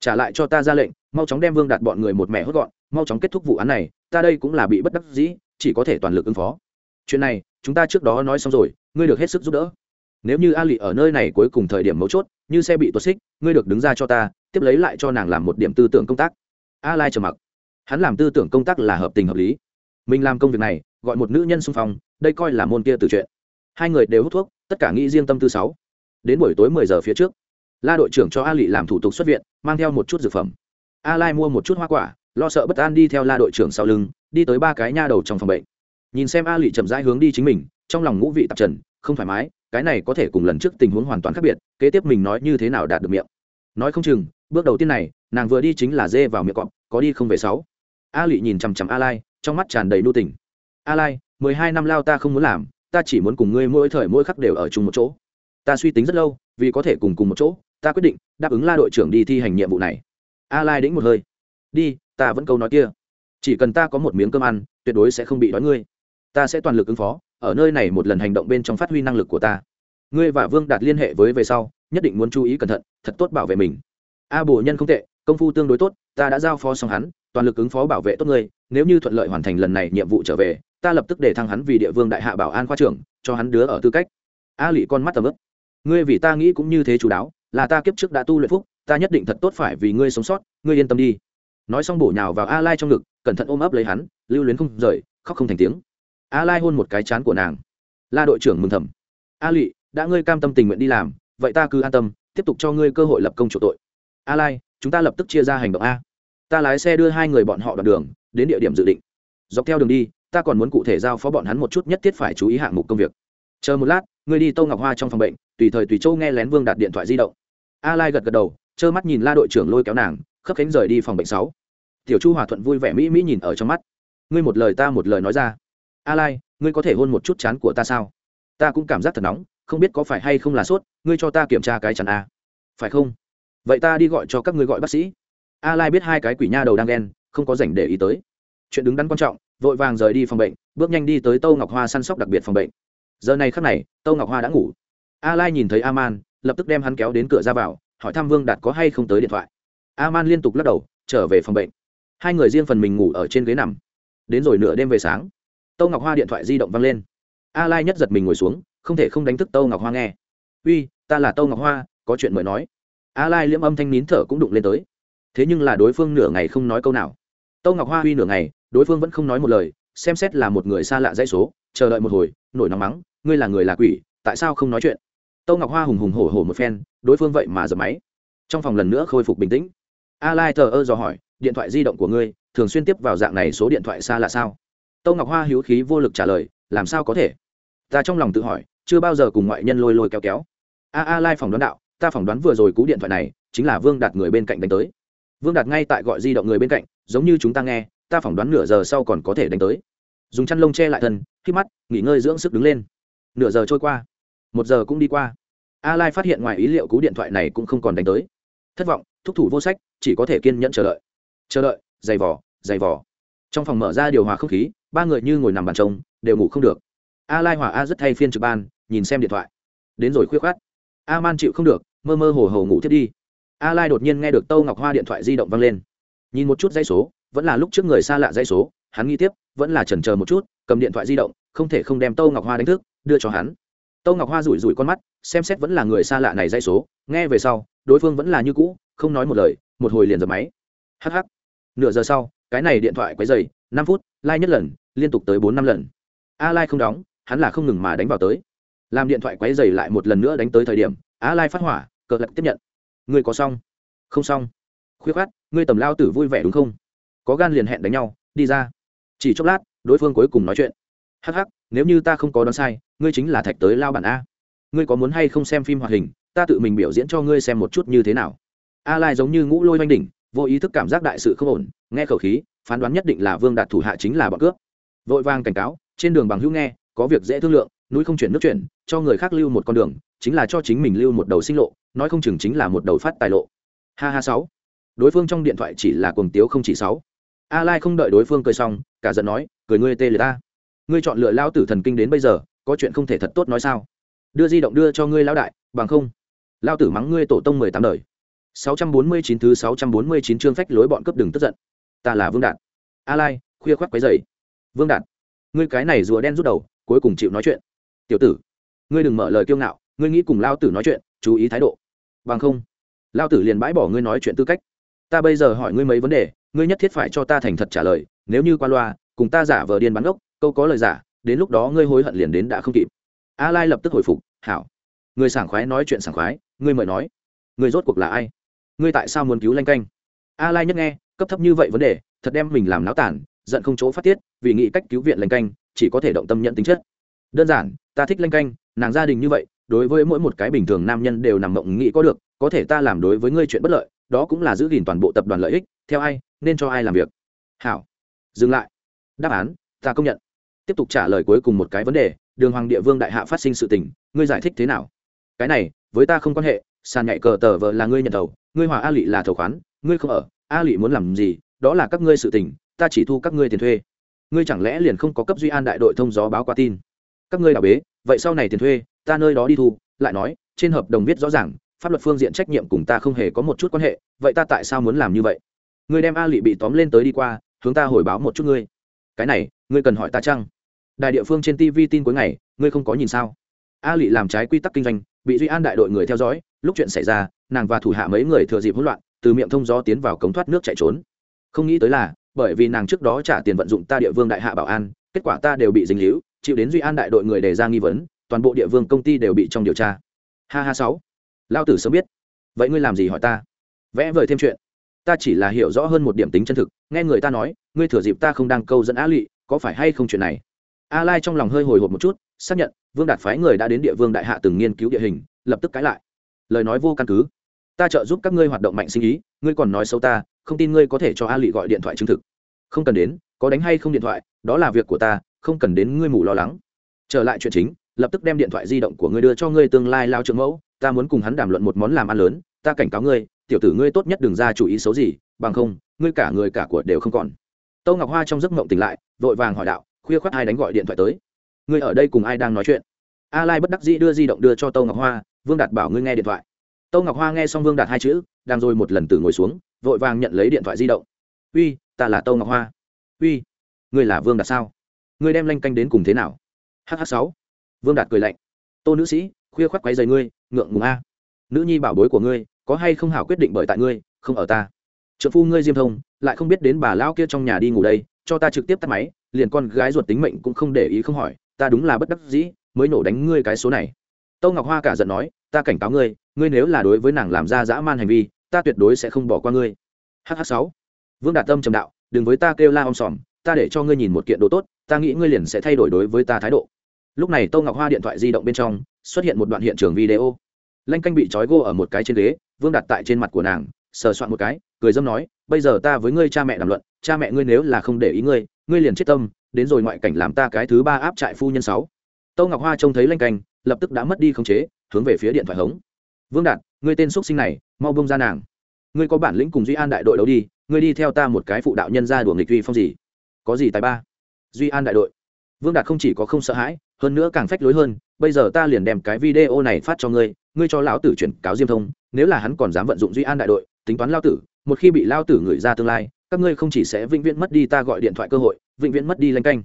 Speaker 1: Trả lại cho ta ra lệnh, mau chóng đem vương đạt bọn người một mẹ hốt gọn, mau chóng kết thúc vụ án này, ta đây cũng là bị bất đắc dĩ, chỉ có thể toàn lực ứng phó. Chuyện này, chúng ta trước đó nói xong rồi, ngươi được hết sức giúp đỡ. Nếu như a lị ở nơi này cuối cùng thời điểm mấu chốt, như xe bị tuột xích, ngươi được đứng ra cho ta, tiếp lấy lại cho nàng làm một điểm tư tưởng công tác a lai trầm mặc. Hắn làm tư tưởng công tác là hợp tình hợp lý. Mình làm công việc này, gọi một nữ nhân xung phong, đây coi là môn kia từ chuyện. Hai người đều hút thuốc, tất cả nghĩ riêng tâm tư sáu. Đến buổi tối 10 giờ phía trước, la đội trưởng cho a lị làm thủ tục xuất viện, mang theo một chút dược phẩm. A lai mua một chút hoa quả, lo sợ bất an đi theo la đội trưởng sau lưng, đi tới ba cái nha đầu trong phòng bệnh. Nhìn xem a lị chậm rãi hướng đi chính mình, trong lòng ngũ vị tạp trần, không thoải mái, cái này có thể cùng lần trước tình huống hoàn toàn khác biệt, kế tiếp mình nói như thế nào đạt được miệng. Nói không chừng, bước đầu tiên này nàng vừa đi chính là dê vào miệng cọp, có đi không về sáu. A lị nhìn chằm chằm a lai, trong mắt tràn đầy nu tình. A lai, mười hai năm lao ta không muốn làm, ta chỉ muốn cùng ngươi mỗi thời mỗi khắc đều ở chung một chỗ. Ta suy tính rất lâu, vì có thể cùng cùng một chỗ, ta quyết định đáp ứng la đội trưởng đi thi hành nhiệm vụ này. A lai đĩnh một hơi. Đi, ta vẫn câu nói kia. Chỉ cần ta có một miếng cơm ăn, tuyệt đối sẽ không bị đói ngươi. Ta sẽ toàn lực ứng phó, ở nơi này một lần hành động bên trong phát huy năng lực của ta. Ngươi và vương đạt liên hệ với về sau, nhất định muốn chú ý cẩn thận, thật tốt bảo vệ mình. A bồ nhân không tệ công phu tương đối tốt, ta đã giao phó xong hắn, toàn lực ứng phó bảo vệ tốt ngươi, nếu như thuận lợi hoàn thành lần này nhiệm vụ trở về, ta lập tức để thăng hắn vì địa vương đại hạ bảo an khoa trưởng, cho hắn đứa ở tư cách. A lị con mắt tầm ướp ngươi vì ta nghĩ cũng như thế chú đáo, là ta kiếp trước đã tu luyện phúc, ta nhất định thật tốt phải vì ngươi sống sót, ngươi yên tâm đi. Nói xong bổ nhào vào a lai trong ngực, cẩn thận ôm ấp lấy hắn, lưu luyến không rời, khóc không thành tiếng. A lai hôn một cái chán của nàng. La đội trưởng mừng thầm. A lị, đã ngươi cam tâm tình nguyện đi làm, vậy ta cứ an tâm, tiếp tục cho ngươi cơ hội lập công chủ tội. A lai chúng ta lập tức chia ra hành động a. Ta lái xe đưa hai người bọn họ đoạn đường, đến địa điểm dự định. Dọc theo đường đi, ta còn muốn cụ thể giao phó bọn hắn một chút nhất thiết phải chú ý hạng mục công việc. Chờ một lát ngươi đi tô ngọc hoa trong phòng bệnh, tùy thời tùy châu nghe lén vương đặt điện thoại di động. A lai gật gật đầu, trơ mắt nhìn la đội trưởng lôi kéo nàng, khấp cánh rời đi phòng bệnh sáu. Tiểu chu hòa thuận vui vẻ mỹ mỹ nhìn ở trong mắt. Ngươi một lời ta một lời nói ra. A lai, ngươi có thể hôn một chút chán của ta sao? Ta cũng cảm giác thật nóng, không biết có phải hay không là sốt, ngươi cho ta kiểm tra cái chắn a. Phải không? Vậy ta đi gọi cho các ngươi gọi bác sĩ. A lai biết hai cái quỷ nha đầu đang ghen, không có rảnh để ý tới. Chuyện đứng đắn quan trọng, vội vàng rời đi phòng bệnh, bước nhanh đi tới tâu ngọc hoa săn sóc đặc biệt phòng bệnh. Giờ này khắc này, tâu ngọc hoa đã ngủ. A lai nhìn thấy a man lập tức đem hắn kéo đến cửa ra vào, hỏi thăm vương đạt có hay không tới điện thoại. A man liên tục lắc đầu, trở về phòng bệnh. Hai người riêng phần mình ngủ ở trên ghế nằm. Đến rồi nửa đêm về sáng, tâu ngọc hoa điện thoại di động văng lên. A lai nhất giật mình ngồi xuống, không thể không đánh thức tâu ngọc hoa nghe. Uy, ta là tâu ngọc hoa, có chuyện mới nói a lai liễm âm thanh nín thở cũng đụng lên tới. Thế nhưng là đối phương nửa ngày không nói câu nào. Tâu ngọc hoa huy nửa ngày, đối phương vẫn không nói một lời, xem xét là một người xa lạ dãy số, chờ đợi một hồi, nổi nóng mắng, ngươi là người là quỷ, tại sao không nói chuyện? Tâu ngọc hoa hùng hùng hổ hổ một phen, đối phương vậy mà dập máy. Trong phòng lần nữa khôi phục bình tĩnh. A lai thờ ơ dò hỏi, điện thoại di động của ngươi thường xuyên tiếp vào dạng này số điện thoại xa là sao? Tâu ngọc hoa hữu khí vô lực trả lời, làm sao có thể? Ta trong lòng tự hỏi, chưa bao giờ cùng ngoại nhân lôi lôi kéo kéo. A a lai phỏng đoán đạo ta phỏng đoán vừa rồi cú điện thoại này chính là vương đạt người bên cạnh đánh tới. Vương đạt ngay tại gọi di động người bên cạnh, giống như chúng ta nghe, ta phỏng đoán nửa giờ sau còn có thể đánh tới. Dùng chăn lông che lại thân khi mắt, nghỉ ngơi dưỡng sức đứng lên. Nửa giờ trôi qua, một giờ cũng đi qua. A lai phát hiện ngoài ý liệu cú điện thoại này cũng không còn đánh tới. Thất vọng, thúc thủ vô sách, chỉ có thể kiên nhẫn chờ đợi. Chờ đợi, giày vỏ giày vỏ trong phòng mở ra điều hòa không khí, ba người như ngồi nằm bàn trông, đều ngủ không được. A lai hòa a rất thay phiên trực ban, nhìn xem điện thoại. Đến rồi khuyết khoát. A man chịu không được mơ mơ hồ hồ ngủ thiết đi. A lai đột nhiên nghe được tâu ngọc hoa điện thoại di động vang lên. Nhìn một chút dây số, vẫn là lúc trước người xa lạ dây số, hắn nghĩ tiếp vẫn là chần chờ một chút, cầm điện thoại di động, không thể không đem tâu ngọc hoa đánh thức, đưa cho hắn. Tâu ngọc hoa rủi rủi con mắt, xem xét vẫn là người xa lạ này dây số, nghe về sau, đối phương vẫn là như cũ, không nói một lời, một hồi liền dập máy. Hh nửa giờ sau, cái này điện thoại quấy dày năm phút, lai、like、nhất lần, liên tục tới bốn năm lần. A lai không đóng, hắn là không ngừng mà đánh vào tới. Làm điện thoại quấy dày lại một lần nữa đánh tới thời điểm, a lai phát hỏa cờ lật tiếp nhận. Ngươi có xong? Không xong. Khuyết khát, ngươi tầm lao tử vui vẻ đúng không? Có gan liền hẹn đánh nhau, đi ra. Chỉ chốc lát, đối phương cuối cùng nói chuyện. Hắc hắc, nếu như ta không có đoán sai, ngươi chính là thạch tới lao bản a. Ngươi có muốn hay không xem phim hoạt hình, ta tự mình biểu diễn cho ngươi xem một chút như thế nào. A lai giống như ngũ lôi oanh đỉnh, vô ý thức cảm giác đại sự không ổn, nghe khẩu khí, phán đoán nhất định là vương đạt thủ hạ chính là bọn cướp. Vội vàng cảnh cáo, trên đường bằng hữu nghe, có việc dễ thương lượng núi không chuyển nước chuyển, cho người khác lưu một con đường, chính là cho chính mình lưu một đầu sinh lộ, nói không chừng chính là một đầu phát tài lộ. Ha ha sáu. Đối phương trong điện thoại chỉ là cuồng tiếu không chỉ sáu. A lai không đợi đối phương cười xong, cả giận nói, cười ngươi tê liệt ta. Ngươi chọn lựa lao tử thần kinh đến bây giờ, có chuyện không thể thật tốt nói sao? Đưa di động đưa cho ngươi lao đại, bằng không, lao tử mắng ngươi tổ tông mười tám đời. 649 thứ 649 chương phách lối bọn cấp đừng tức giận. Ta là vương đạt. A lai khuya khoắt quấy dậy vương đạt, ngươi cái này rùa đen rút đầu, cuối cùng chịu nói chuyện tiểu tử, ngươi đừng mở lời kiêu ngạo, ngươi nghĩ cùng lao tử nói chuyện, chú ý thái độ. Bằng không, lao tử liền bãi bỏ ngươi nói chuyện tư cách. Ta bây giờ hỏi ngươi mấy vấn đề, ngươi nhất thiết phải cho ta thành thật trả lời, nếu như qua loa, cùng ta giả vờ điên bắn gốc câu có lời giả, đến lúc đó ngươi hối hận liền đến đã không kịp. A lai lập tức hồi phục, hảo, ngươi sảng khoái nói chuyện sảng khoái, ngươi mời nói. Ngươi rốt cuộc là ai? Ngươi tại sao muốn cứu lanh canh? A lai nhất nghe, cấp thấp như vậy vấn đề, thật đem mình làm náo tản, giận không chỗ phát tiết, vì nghĩ cách cứu viện lanh canh, chỉ có thể động tâm nhận tính chất đơn giản, ta thích lanh canh, nàng gia đình như vậy, đối với mỗi một cái bình thường nam nhân đều nằm mộng nghĩ có được, có thể ta làm đối với ngươi chuyện bất lợi, đó cũng là giữ gìn toàn bộ tập đoàn lợi ích, theo ai, nên cho ai làm việc. Hảo. Dừng lại. Đáp án, ta công nhận. Tiếp tục trả lời cuối cùng một cái vấn đề, đường hoàng địa vương đại hạ phát sinh sự tình, ngươi giải thích thế nào? Cái này, với ta không quan hệ, sàn nhạy cờ tờ vợ là ngươi nhận thầu, ngươi hòa a lị là thầu khoán, ngươi không ở, a lị muốn làm gì, đó là các ngươi sự tình, ta chỉ thu các ngươi tiền thuê. Ngươi chẳng lẽ liền không có cấp duy an đại đội thông gió báo qua tin? Các ngươi đào bế, vậy sau này tiền thuê, ta nơi đó đi thu, lại nói, trên hợp đồng viết rõ ràng, pháp luật phương diện trách nhiệm cùng ta không hề có một chút quan hệ, vậy ta tại sao muốn làm như vậy? Ngươi đem a lị bị tóm lên tới đi qua, hướng ta hồi báo một chút ngươi. Cái này, ngươi cần hỏi ta chăng? Đài địa phương trên tv tin cuối ngày, ngươi không có nhìn sao? A lị làm trái quy tắc kinh doanh, bị duy an đại đội người theo dõi, lúc chuyện xảy ra, nàng và thủ hạ mấy người thừa dịp hỗn loạn, từ miệng thông gió tiến vào cống thoát nước chạy trốn. Không nghĩ tới là, bởi vì nàng trước đó trả tiền vận dụng ta địa vương đại hạ bảo an, kết quả ta đều bị dính líu chịu đến duy an đại đội người đề ra nghi vấn, toàn bộ địa vương công ty đều bị trong điều tra. Ha ha sáu. Lao tử sớm biết. Vậy ngươi làm gì hỏi ta? Vẽ vời thêm chuyện. Ta chỉ là hiểu rõ hơn một điểm tính chân thực, nghe người ta nói, ngươi thừa dịp ta không đang câu dẫn á lụy có phải hay không chuyện này? A lai trong lòng hơi hồi hộp một chút, xác nhận, vương đạt phái người đã đến địa vương đại hạ từng nghiên cứu địa hình, lập tức cãi lại. Lời nói vô căn cứ. Ta trợ giúp các ngươi hoạt động mạnh sinh ý, ngươi còn nói xấu ta, không tin ngươi có thể cho a Lụy gọi điện thoại chứng thực. Không cần đến có đánh hay không điện thoại, đó là việc của ta, không cần đến ngươi mù lo lắng. Trở lại chuyện chính, lập tức đem điện thoại di động của ngươi đưa cho ngươi tương lai lao trưởng mẫu, ta muốn cùng hắn đàm luận một món làm ăn lớn, ta cảnh cáo ngươi, tiểu tử ngươi tốt nhất đừng ra chủ ý xấu gì, bằng không, ngươi cả người cả của đều không còn. Tâu ngọc hoa trong giấc mộng tỉnh lại, vội vàng hỏi đạo, khuya khoác ai đánh gọi điện thoại tới? Ngươi ở đây cùng ai đang nói chuyện? A lai bất đắc dĩ đưa di động đưa cho tâu ngọc hoa, vương đạt bảo ngươi nghe điện thoại. Tâu ngọc hoa nghe xong vương đạt hai chữ, đang rồi một lần từ ngồi xuống, vội vàng nhận lấy điện thoại di động. Uy, ta là tâu ngọc hoa uy, ngươi là vương đạt sao? Ngươi đem lanh canh đến cùng thế nào? Hh sáu. Vương đạt cười lạnh. Tô nữ sĩ, khuya khoác quấy dày ngươi, ngượng ngùng a. Nữ nhi bảo bối của ngươi, có hay không hảo quyết định bởi tại ngươi, không ở ta. Trợ phu ngươi diêm thông, lại không biết đến bà lão kia trong nhà đi ngủ đây, cho ta trực tiếp tắt máy, liền con gái ruột tính mệnh cũng không để ý không hỏi, ta đúng là bất đắc dĩ, mới nổ đánh ngươi cái số này. Tâu ngọc hoa cả giận nói, ta cảnh cáo ngươi ngươi nếu là đối với nàng làm ra dã man hành vi, ta tuyệt đối sẽ không bỏ qua ngươi. Hh sáu. Vương đạt tâm trầm đạo đừng với ta kêu la om sòm, ta để cho ngươi nhìn một kiện đồ tốt, ta nghĩ ngươi liền sẽ thay đổi đối với ta thái độ. Lúc này tô ngọc hoa điện thoại di động bên trong xuất hiện một đoạn hiện trường video. Lanh canh bị trói gô ở một cái trên ghế, vương đặt tại trên mặt của nàng, sờ soạn một cái, cười dâm nói, bây giờ ta với ngươi cha mẹ đàm luận, cha mẹ ngươi nếu là không để ý ngươi ngươi liền chết tâm, đến rồi ngoại cảnh làm ta cái thứ ba áp trại phu nhân sáu. Tô ngọc hoa trông thấy lanh canh, lập tức đã mất đi khống chế, hướng về phía điện thoại hống. Vương đạt, ngươi tên x sinh này, mau bông ra nàng. Ngươi có bản lĩnh cùng duy an đại đội đấu đi ngươi đi theo ta một cái phụ đạo nhân ra đùa nghịch uy phong gì? Có gì tài ba? Duy an đại đội. Vương đạt không chỉ có không sợ hãi, hơn nữa càng phách lối hơn, bây giờ ta liền đem cái video này phát cho ngươi ngươi cho lão tử chuyển cáo diêm thông, nếu là hắn còn dám vận dụng duy an đại đội, tính toán lao tử, một khi bị lao tử gửi ra tương lai, các ngươi không chỉ sẽ vĩnh viễn mất đi ta gọi điện thoại cơ hội, vĩnh viễn mất đi lanh canh.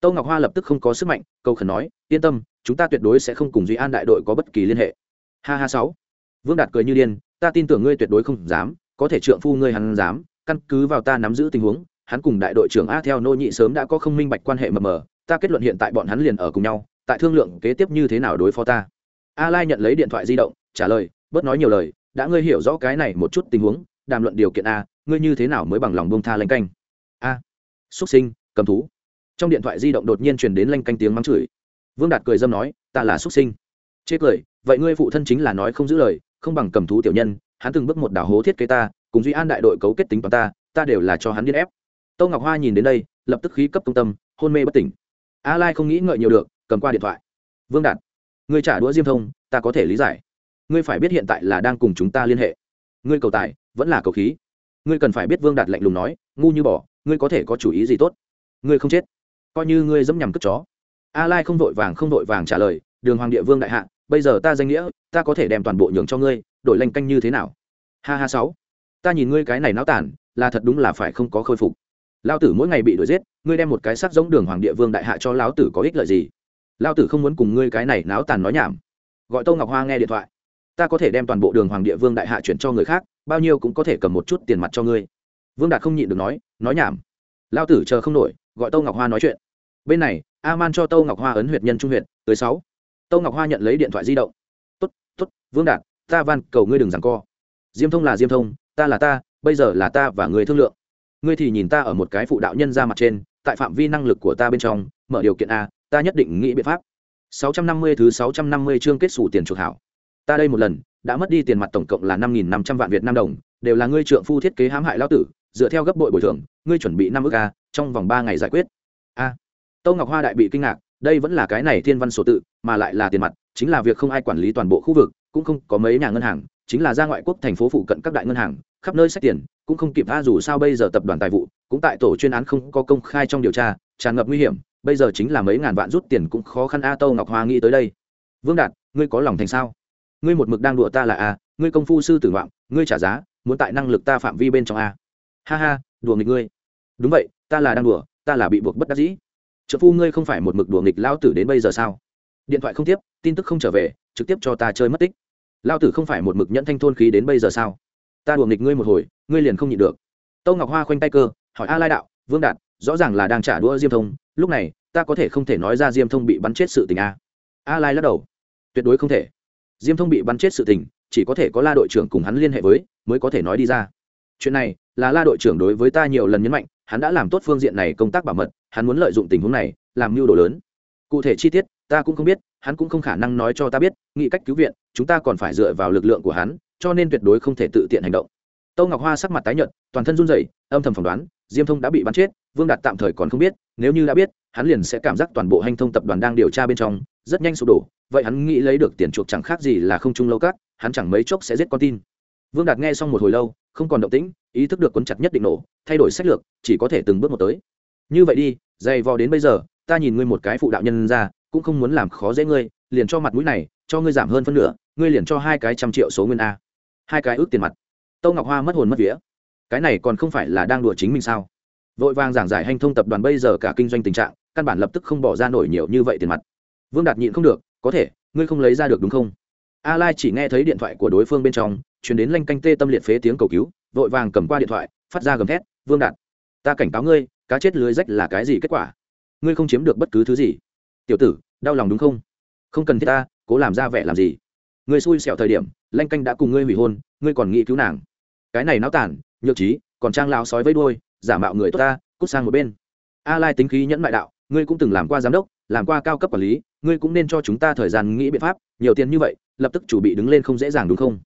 Speaker 1: Tâu ngọc hoa lập tức không có sức mạnh câu khẩn nói, yên tâm, chúng ta tuyệt đối sẽ không cùng duy an đại đội có bất kỳ liên hệ. Ha ha sáu. Vương đạt cười như điên, ta tin tưởng ngươi tuyệt đối không dám, có thể trượng phu ngươi hắn dám căn cứ vào ta nắm giữ tình huống, hắn cùng đại đội trưởng a theo nô nhị sớm đã có không minh bạch quan hệ mờ mờ, ta kết luận hiện tại bọn hắn liền ở cùng nhau, tại thương lượng kế tiếp như thế nào đối phó ta. A lai nhận lấy điện thoại di động, trả lời, bớt nói nhiều lời, đã ngươi hiểu rõ cái này một chút tình huống, đàm luận điều kiện a, ngươi như thế nào mới bằng lòng bông tha lanh canh? A, xuất sinh, cầm thú. Trong điện thoại di động đột nhiên truyền đến lanh canh tiếng mắng chửi. Vương đạt cười dâm nói, ta là xuất sinh. Chê cười, vậy ngươi phụ thân chính là nói không giữ lời, không bằng cầm thú tiểu nhân, hắn từng bước một đảo hố thiết kế ta cùng duy an đại đội cấu kết tính toán ta ta đều là cho hắn điên ép. Tâu ngọc hoa nhìn đến đây, lập tức khí cấp công tâm, hôn mê bất tỉnh. A lai không nghĩ ngợi nhiều được, cầm qua điện thoại. Vương đạt, ngươi trả đũa diêm thông, ta có thể lý giải. Ngươi phải biết hiện tại là đang cùng chúng ta liên hệ. Ngươi cầu tài, vẫn là cầu khí. Ngươi cần phải biết vương đạt lạnh lùng nói, ngu như bỏ ngươi có thể có chủ ý gì tốt? Ngươi không chết. Coi như ngươi dẫm nhằm cất chó. A lai không vội vàng không vội vàng trả lời, đường hoàng địa vương đại hạ, bây giờ ta danh nghĩa, ta có thể đem toàn bộ nhường cho ngươi, đổi lanh canh như thế nào? Ha ha sáu ta nhìn ngươi cái này náo tản, là thật đúng là phải không có khôi phục. Lao tử mỗi ngày bị đuổi giết, ngươi đem một cái sắc giống đường hoàng địa vương đại hạ cho lão tử có ích lợi gì? Lao tử không muốn cùng ngươi cái này náo tàn nói nhảm. Gọi tô ngọc hoa nghe điện thoại. Ta có thể đem toàn bộ đường hoàng địa vương đại hạ chuyển cho người khác, bao nhiêu cũng có thể cầm một chút tiền mặt cho ngươi. Vương đạt không nhịn được nói nói nhảm. Lao tử chờ không nổi, gọi tô ngọc hoa nói chuyện. Bên này a man cho tô ngọc hoa ấn huyệt nhân trung huyện tới sáu. Tô ngọc hoa nhận lấy điện thoại di động. Tốt tốt, vương đạt, ta van cầu ngươi đừng rằng co. Diêm thông là diêm thông ta là ta, bây giờ là ta và người thương lượng. Ngươi thì nhìn ta ở một cái phụ đạo nhân ra mặt trên, tại phạm vi năng lực của ta bên trong, mở điều kiện a, ta nhất định nghĩ biện pháp. 650 thứ 650 chương kết sủ tiền chuộc hảo. Ta đây một lần, đã mất đi tiền mặt tổng cộng là 5.500 vạn việt nam đồng, đều là ngươi trượng phu thiết kế hãm hại lão tử, dựa theo gấp bội bồi thường, ngươi chuẩn bị năm ước a, trong vòng ba ngày giải quyết. A. À. tâu ngọc hoa đại bị kinh ngạc, đây vẫn là cái này thiên văn sổ tự, mà lại là tiền mặt, chính là việc không ai quản lý toàn bộ khu vực, cũng không có mấy nhà ngân hàng chính là ra ngoại quốc thành phố phụ cận các đại ngân hàng, khắp nơi xét tiền, cũng không kịp tha dù sao bây giờ tập đoàn tài vụ, cũng tại tổ chuyên án không có công khai trong điều tra, tràn ngập nguy hiểm, bây giờ chính là mấy ngàn vạn rút tiền cũng khó khăn a, tâu ngọc hoa nghĩ tới đây. Vương đạt, ngươi có lòng thành sao? Ngươi một mực đang đùa ta là a, ngươi công phu sư tử ngoạm, ngươi trả giá, muốn tại năng lực ta phạm vi bên trong a. Ha ha, đùa nghịch ngươi. Đúng vậy, ta là đang đùa, ta là bị buộc bất đắc dĩ. Trợ phu ngươi không phải một mực đùa nghịch lao tử đến bây giờ sao? Điện thoại không tiếp, tin tức không trở về, trực tiếp cho ta chơi mất tích lao tử không phải một mực nhẫn thanh thôn khí đến bây giờ sao? Ta đùa nghịch ngươi một hồi, ngươi liền không nhịn được. Tâu ngọc hoa khoanh tay cơ, hỏi a lai đạo, vương đạt, rõ ràng là đang trả đũa diêm thông, lúc này, ta có thể không thể nói ra diêm thông bị bắn chết sự tình a a lai lắc đầu, tuyệt đối không thể. Diêm thông bị bắn chết sự tình, chỉ có thể có la đội trưởng cùng hắn liên hệ với, mới có thể nói đi ra. Chuyện này, là la đội trưởng đối với ta nhiều lần nhấn mạnh, hắn đã làm tốt phương diện này công tác bảo mật, hắn muốn lợi dụng tình huống này, làm mưu đồ lớn. Cụ thể chi tiết, ta cũng không biết hắn cũng không khả năng nói cho ta biết, nghĩ cách cứu viện, chúng ta còn phải dựa vào lực lượng của hắn, cho nên tuyệt đối không thể tự tiện hành động. Tâu ngọc hoa sắc mặt tái nhợt, toàn thân run rẩy, âm thầm phỏng đoán, diêm thông đã bị bắn chết, vương đạt tạm thời còn không biết, nếu như đã biết, hắn liền sẽ cảm giác toàn bộ hành thông tập đoàn đang điều tra bên trong, rất nhanh sụp đổ, vậy hắn nghĩ lấy được tiền chuộc chẳng khác gì là không trung lâu cát, hắn chẳng mấy chốc sẽ giết con tin. Vương đạt nghe xong một hồi lâu, không còn động tĩnh, ý thức được cuốn chặt nhất định nổ, thay đổi sách lược, chỉ có thể từng bước một tới. Như vậy đi, dày vò đến bây giờ, ta nhìn ngươi một cái phụ đạo nhân ra cũng không muốn làm khó dễ ngươi, liền cho mặt mũi này, cho ngươi giảm hơn phân nửa, ngươi liền cho hai cái trăm triệu số nguyên a. Hai cái ước tiền mặt. Tâu ngọc hoa mất hồn mất vía. Cái này còn không phải là đang đùa chính mình sao? Vội vàng giảng giải hành thông tập đoàn bây giờ cả kinh doanh tình trạng, căn bản lập tức không bỏ ra nổi nhiều như vậy tiền mặt. Vương đạt nhịn không được, có thể, ngươi không lấy ra được đúng không? A lai chỉ nghe thấy điện thoại của đối phương bên trong chuyển đến lanh canh tê tâm liệt phế tiếng cầu cứu, vội vàng cầm qua điện thoại, phát ra gầm thét, vương đạt, ta cảnh cáo ngươi, cá chết lưới rách là cái gì kết quả? Ngươi không chiếm được bất cứ thứ gì tiểu tử đau lòng đúng không? Không cần thiết ta cố làm ra vẻ làm gì? Người xui xẻo thời điểm lanh canh đã cùng ngươi hủy hôn ngươi còn nghĩ cứu nàng. Cái này náo tản nhược trí còn trang lao sói với đôi giả mạo người tốt ta cút sang một bên. A lai tính khí nhẫn mại đạo ngươi cũng từng làm qua giám đốc làm qua cao cấp quản lý ngươi cũng nên cho chúng ta thời gian nghĩ biện pháp nhiều tiền như vậy lập tức chủ bị đứng lên không dễ dàng đúng không?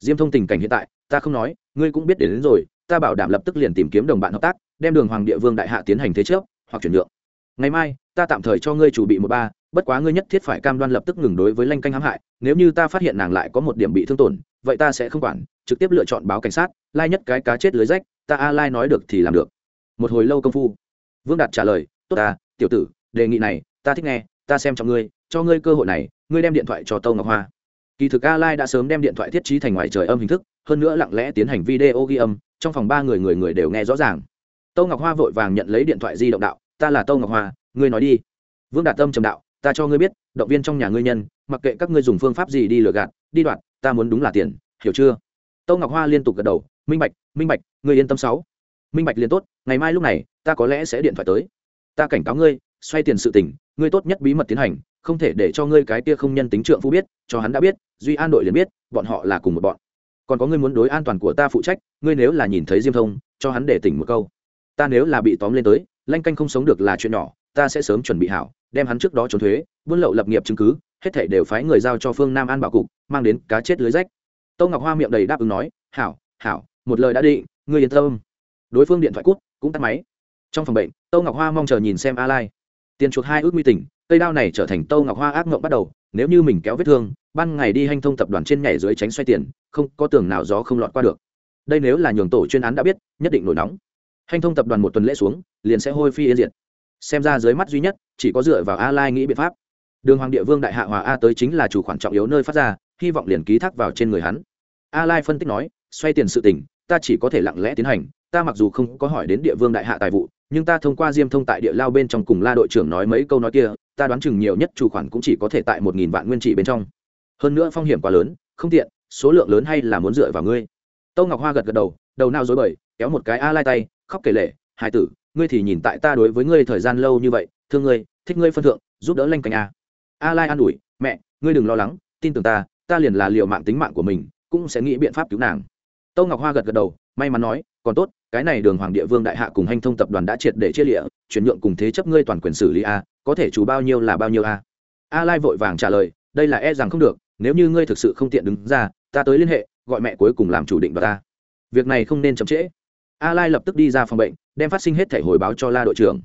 Speaker 1: Diêm thông tình cảnh hiện tại ta không nói ngươi cũng biết đến, đến rồi ta bảo đảm lập tức liền tìm kiếm đồng bạn hợp tác đem đường hoàng địa vương đại hạ tiến hành thế trước hoặc chuyển nhượng ngày mai, ta tạm thời cho ngươi chủ bị một ba, bất quá ngươi nhất thiết phải cam đoan lập tức ngừng đối với lanh canh hãm hại, nếu như ta phát hiện nàng lại có một điểm bị thương tổn, vậy ta sẽ không quản, trực tiếp lựa chọn báo cảnh sát, lai nhất cái cá chết lưới rách, ta a lai nói được thì làm được. Một hồi lâu công phu, vương đạt trả lời, tốt ta, tiểu tử, đề nghị này, ta thích nghe, ta xem cho ngươi cho ngươi cơ hội này, ngươi đem điện thoại cho tâu ngọc hoa. Kỳ thực a lai đã sớm đem điện thoại thiết trí thành ngoài trời âm hình thức, hơn nữa lặng lẽ tiến hành video ghi âm, trong phòng ba người người người đều nghe rõ ràng. Tâu ngọc hoa vội vàng nhận lấy điện thoại di động đạo ta là tâu ngọc hoa ngươi nói đi. Vương đạt tâm trầm đạo, ta cho ngươi biết, động viên trong nhà ngươi nhân, mặc kệ các ngươi dùng phương pháp gì đi lừa gạt, đi đoạt, ta muốn đúng là tiền, hiểu chưa? Tâu ngọc hoa liên tục gật đầu, minh bạch minh bạch, ngươi yên tâm sáu. Minh bạch liền tốt, ngày mai lúc này, ta có lẽ sẽ điện thoại tới. Ta cảnh cáo ngươi, xoay tiền sự tình, ngươi tốt nhất bí mật tiến hành, không thể để cho ngươi cái kia không nhân tính trượng phu biết, cho hắn đã biết, duy an đội liền biết, bọn họ là cùng một bọn. Còn có ngươi muốn đối an toàn của ta phụ trách, ngươi nếu là nhìn thấy diêm thông, cho hắn để tỉnh một câu. Ta nếu là bị tóm lên tới lanh canh không sống được là chuyện nhỏ, ta sẽ sớm chuẩn bị hảo, đem hắn trước đó trốn thuế, buôn lậu lập nghiệp chứng cứ, hết thể đều phái người giao cho phương nam an bảo cục, mang đến cá chết lưới rách. Tâu ngọc hoa miệng đầy đáp ứng nói, hảo hảo, một lời đã định, ngươi yên tâm. Đối phương điện thoại cút cũng tắt máy. Trong phòng bệnh, tâu ngọc hoa mong chờ nhìn xem a lai tiền chuộc hai ước nguy tình cây đao này trở thành tâu ngọc hoa ác mộng bắt đầu, nếu như mình kéo vết thương, ban ngày đi hành thông tập đoàn trên nhảy dưới tránh xoay tiền, không có tường nào gió không lọt qua được. Đây nếu là nhường tổ chuyên án đã biết, nhất định nổi nóng hành thông tập đoàn một tuần lễ xuống, liền sẽ hôi phi yên diệt. Xem ra dưới mắt duy nhất, chỉ có dựa vào a lai nghĩ biện pháp. Đường hoàng địa vương đại hạ hòa a tới chính là chủ khoản trọng yếu nơi phát ra, hy vọng liền ký thác vào trên người hắn. A lai phân tích nói, xoay tiền sự tình, ta chỉ có thể lặng lẽ tiến hành, ta mặc dù không có hỏi đến địa vương đại hạ tài vụ, nhưng ta thông qua diêm thông tại địa lao bên trong cùng la đội trưởng nói mấy câu nói kia, ta đoán chừng nhiều nhất chủ khoản cũng chỉ có thể tại một nghìn vạn nguyên trị bên trong. Hơn nữa phong hiểm quá lớn, không tiện, số lượng lớn hay là muốn dựa vào ngươi. Tâu ngọc hoa gật gật đầu đầu nao dối bời, kéo một cái a lai tay khóc kể lể hai tử, ngươi thì nhìn tại ta đối với ngươi thời gian lâu như vậy, thương ngươi, thích ngươi phân thượng, giúp đỡ lanh canh a à. a lai an ủi, mẹ, ngươi đừng lo lắng, tin tưởng ta ta liền là liệu mạng tính mạng của mình, cũng sẽ nghĩ biện pháp cứu nàng. Tâu ngọc hoa gật gật đầu, may mắn nói, còn tốt, cái này đường hoàng địa vương đại hạ cùng hành thông tập đoàn đã triệt để chia lịa, chuyển nhượng cùng thế chấp ngươi toàn quyền xử lý a, có thể chủ bao nhiêu là bao nhiêu a. A lai vội vàng trả lời, đây là e rằng không được, nếu như ngươi thực sự không tiện đứng ra, ta tới liên hệ, gọi mẹ cuối cùng làm chủ định và ta. Việc này không nên chậm trễ a lai lập tức đi ra phòng bệnh, đem phát sinh hết thể hồi báo cho la đội trưởng.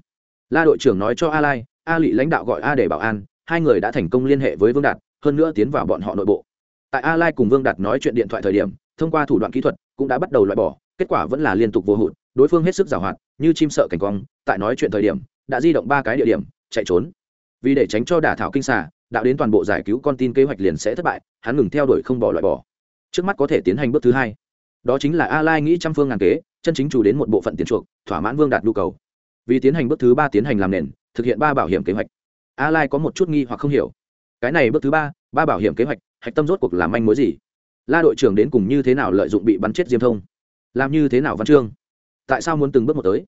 Speaker 1: La đội trưởng nói cho a lai a lị lãnh đạo gọi a để bảo an, hai người đã thành công liên hệ với vương đạt, hơn nữa tiến vào bọn họ nội bộ. Tại a lai cùng vương đạt nói chuyện điện thoại thời điểm, thông qua thủ đoạn kỹ thuật cũng đã bắt đầu loại bỏ, kết quả vẫn là liên tục vô hụt, đối phương hết sức giàu hoạt, như chim sợ cảnh quang, tại nói chuyện thời điểm, đã di động ba cái địa điểm, chạy trốn. Vì để tránh cho đả thảo kinh xà, đạo đến toàn bộ giải cứu con tin kế hoạch liền sẽ thất bại, hắn ngừng theo đuổi không bỏ loại bỏ. Trước mắt có thể tiến hành bước thứ hai đó chính là a lai nghĩ trăm phương ngàn kế, chân chính chủ đến một bộ phận tiền chuộc, thỏa mãn vương đạt nhu cầu. Vì tiến hành bước thứ ba tiến hành làm nền, thực hiện ba bảo hiểm kế hoạch. A lai có một chút nghi hoặc không hiểu. Cái này bước thứ ba ba bảo hiểm kế hoạch, hạch tâm rốt cuộc làm manh mối gì? La đội trưởng đến cùng như thế nào lợi dụng bị bắn chết diêm thông? Làm như thế nào văn chương? Tại sao muốn từng bước một tới?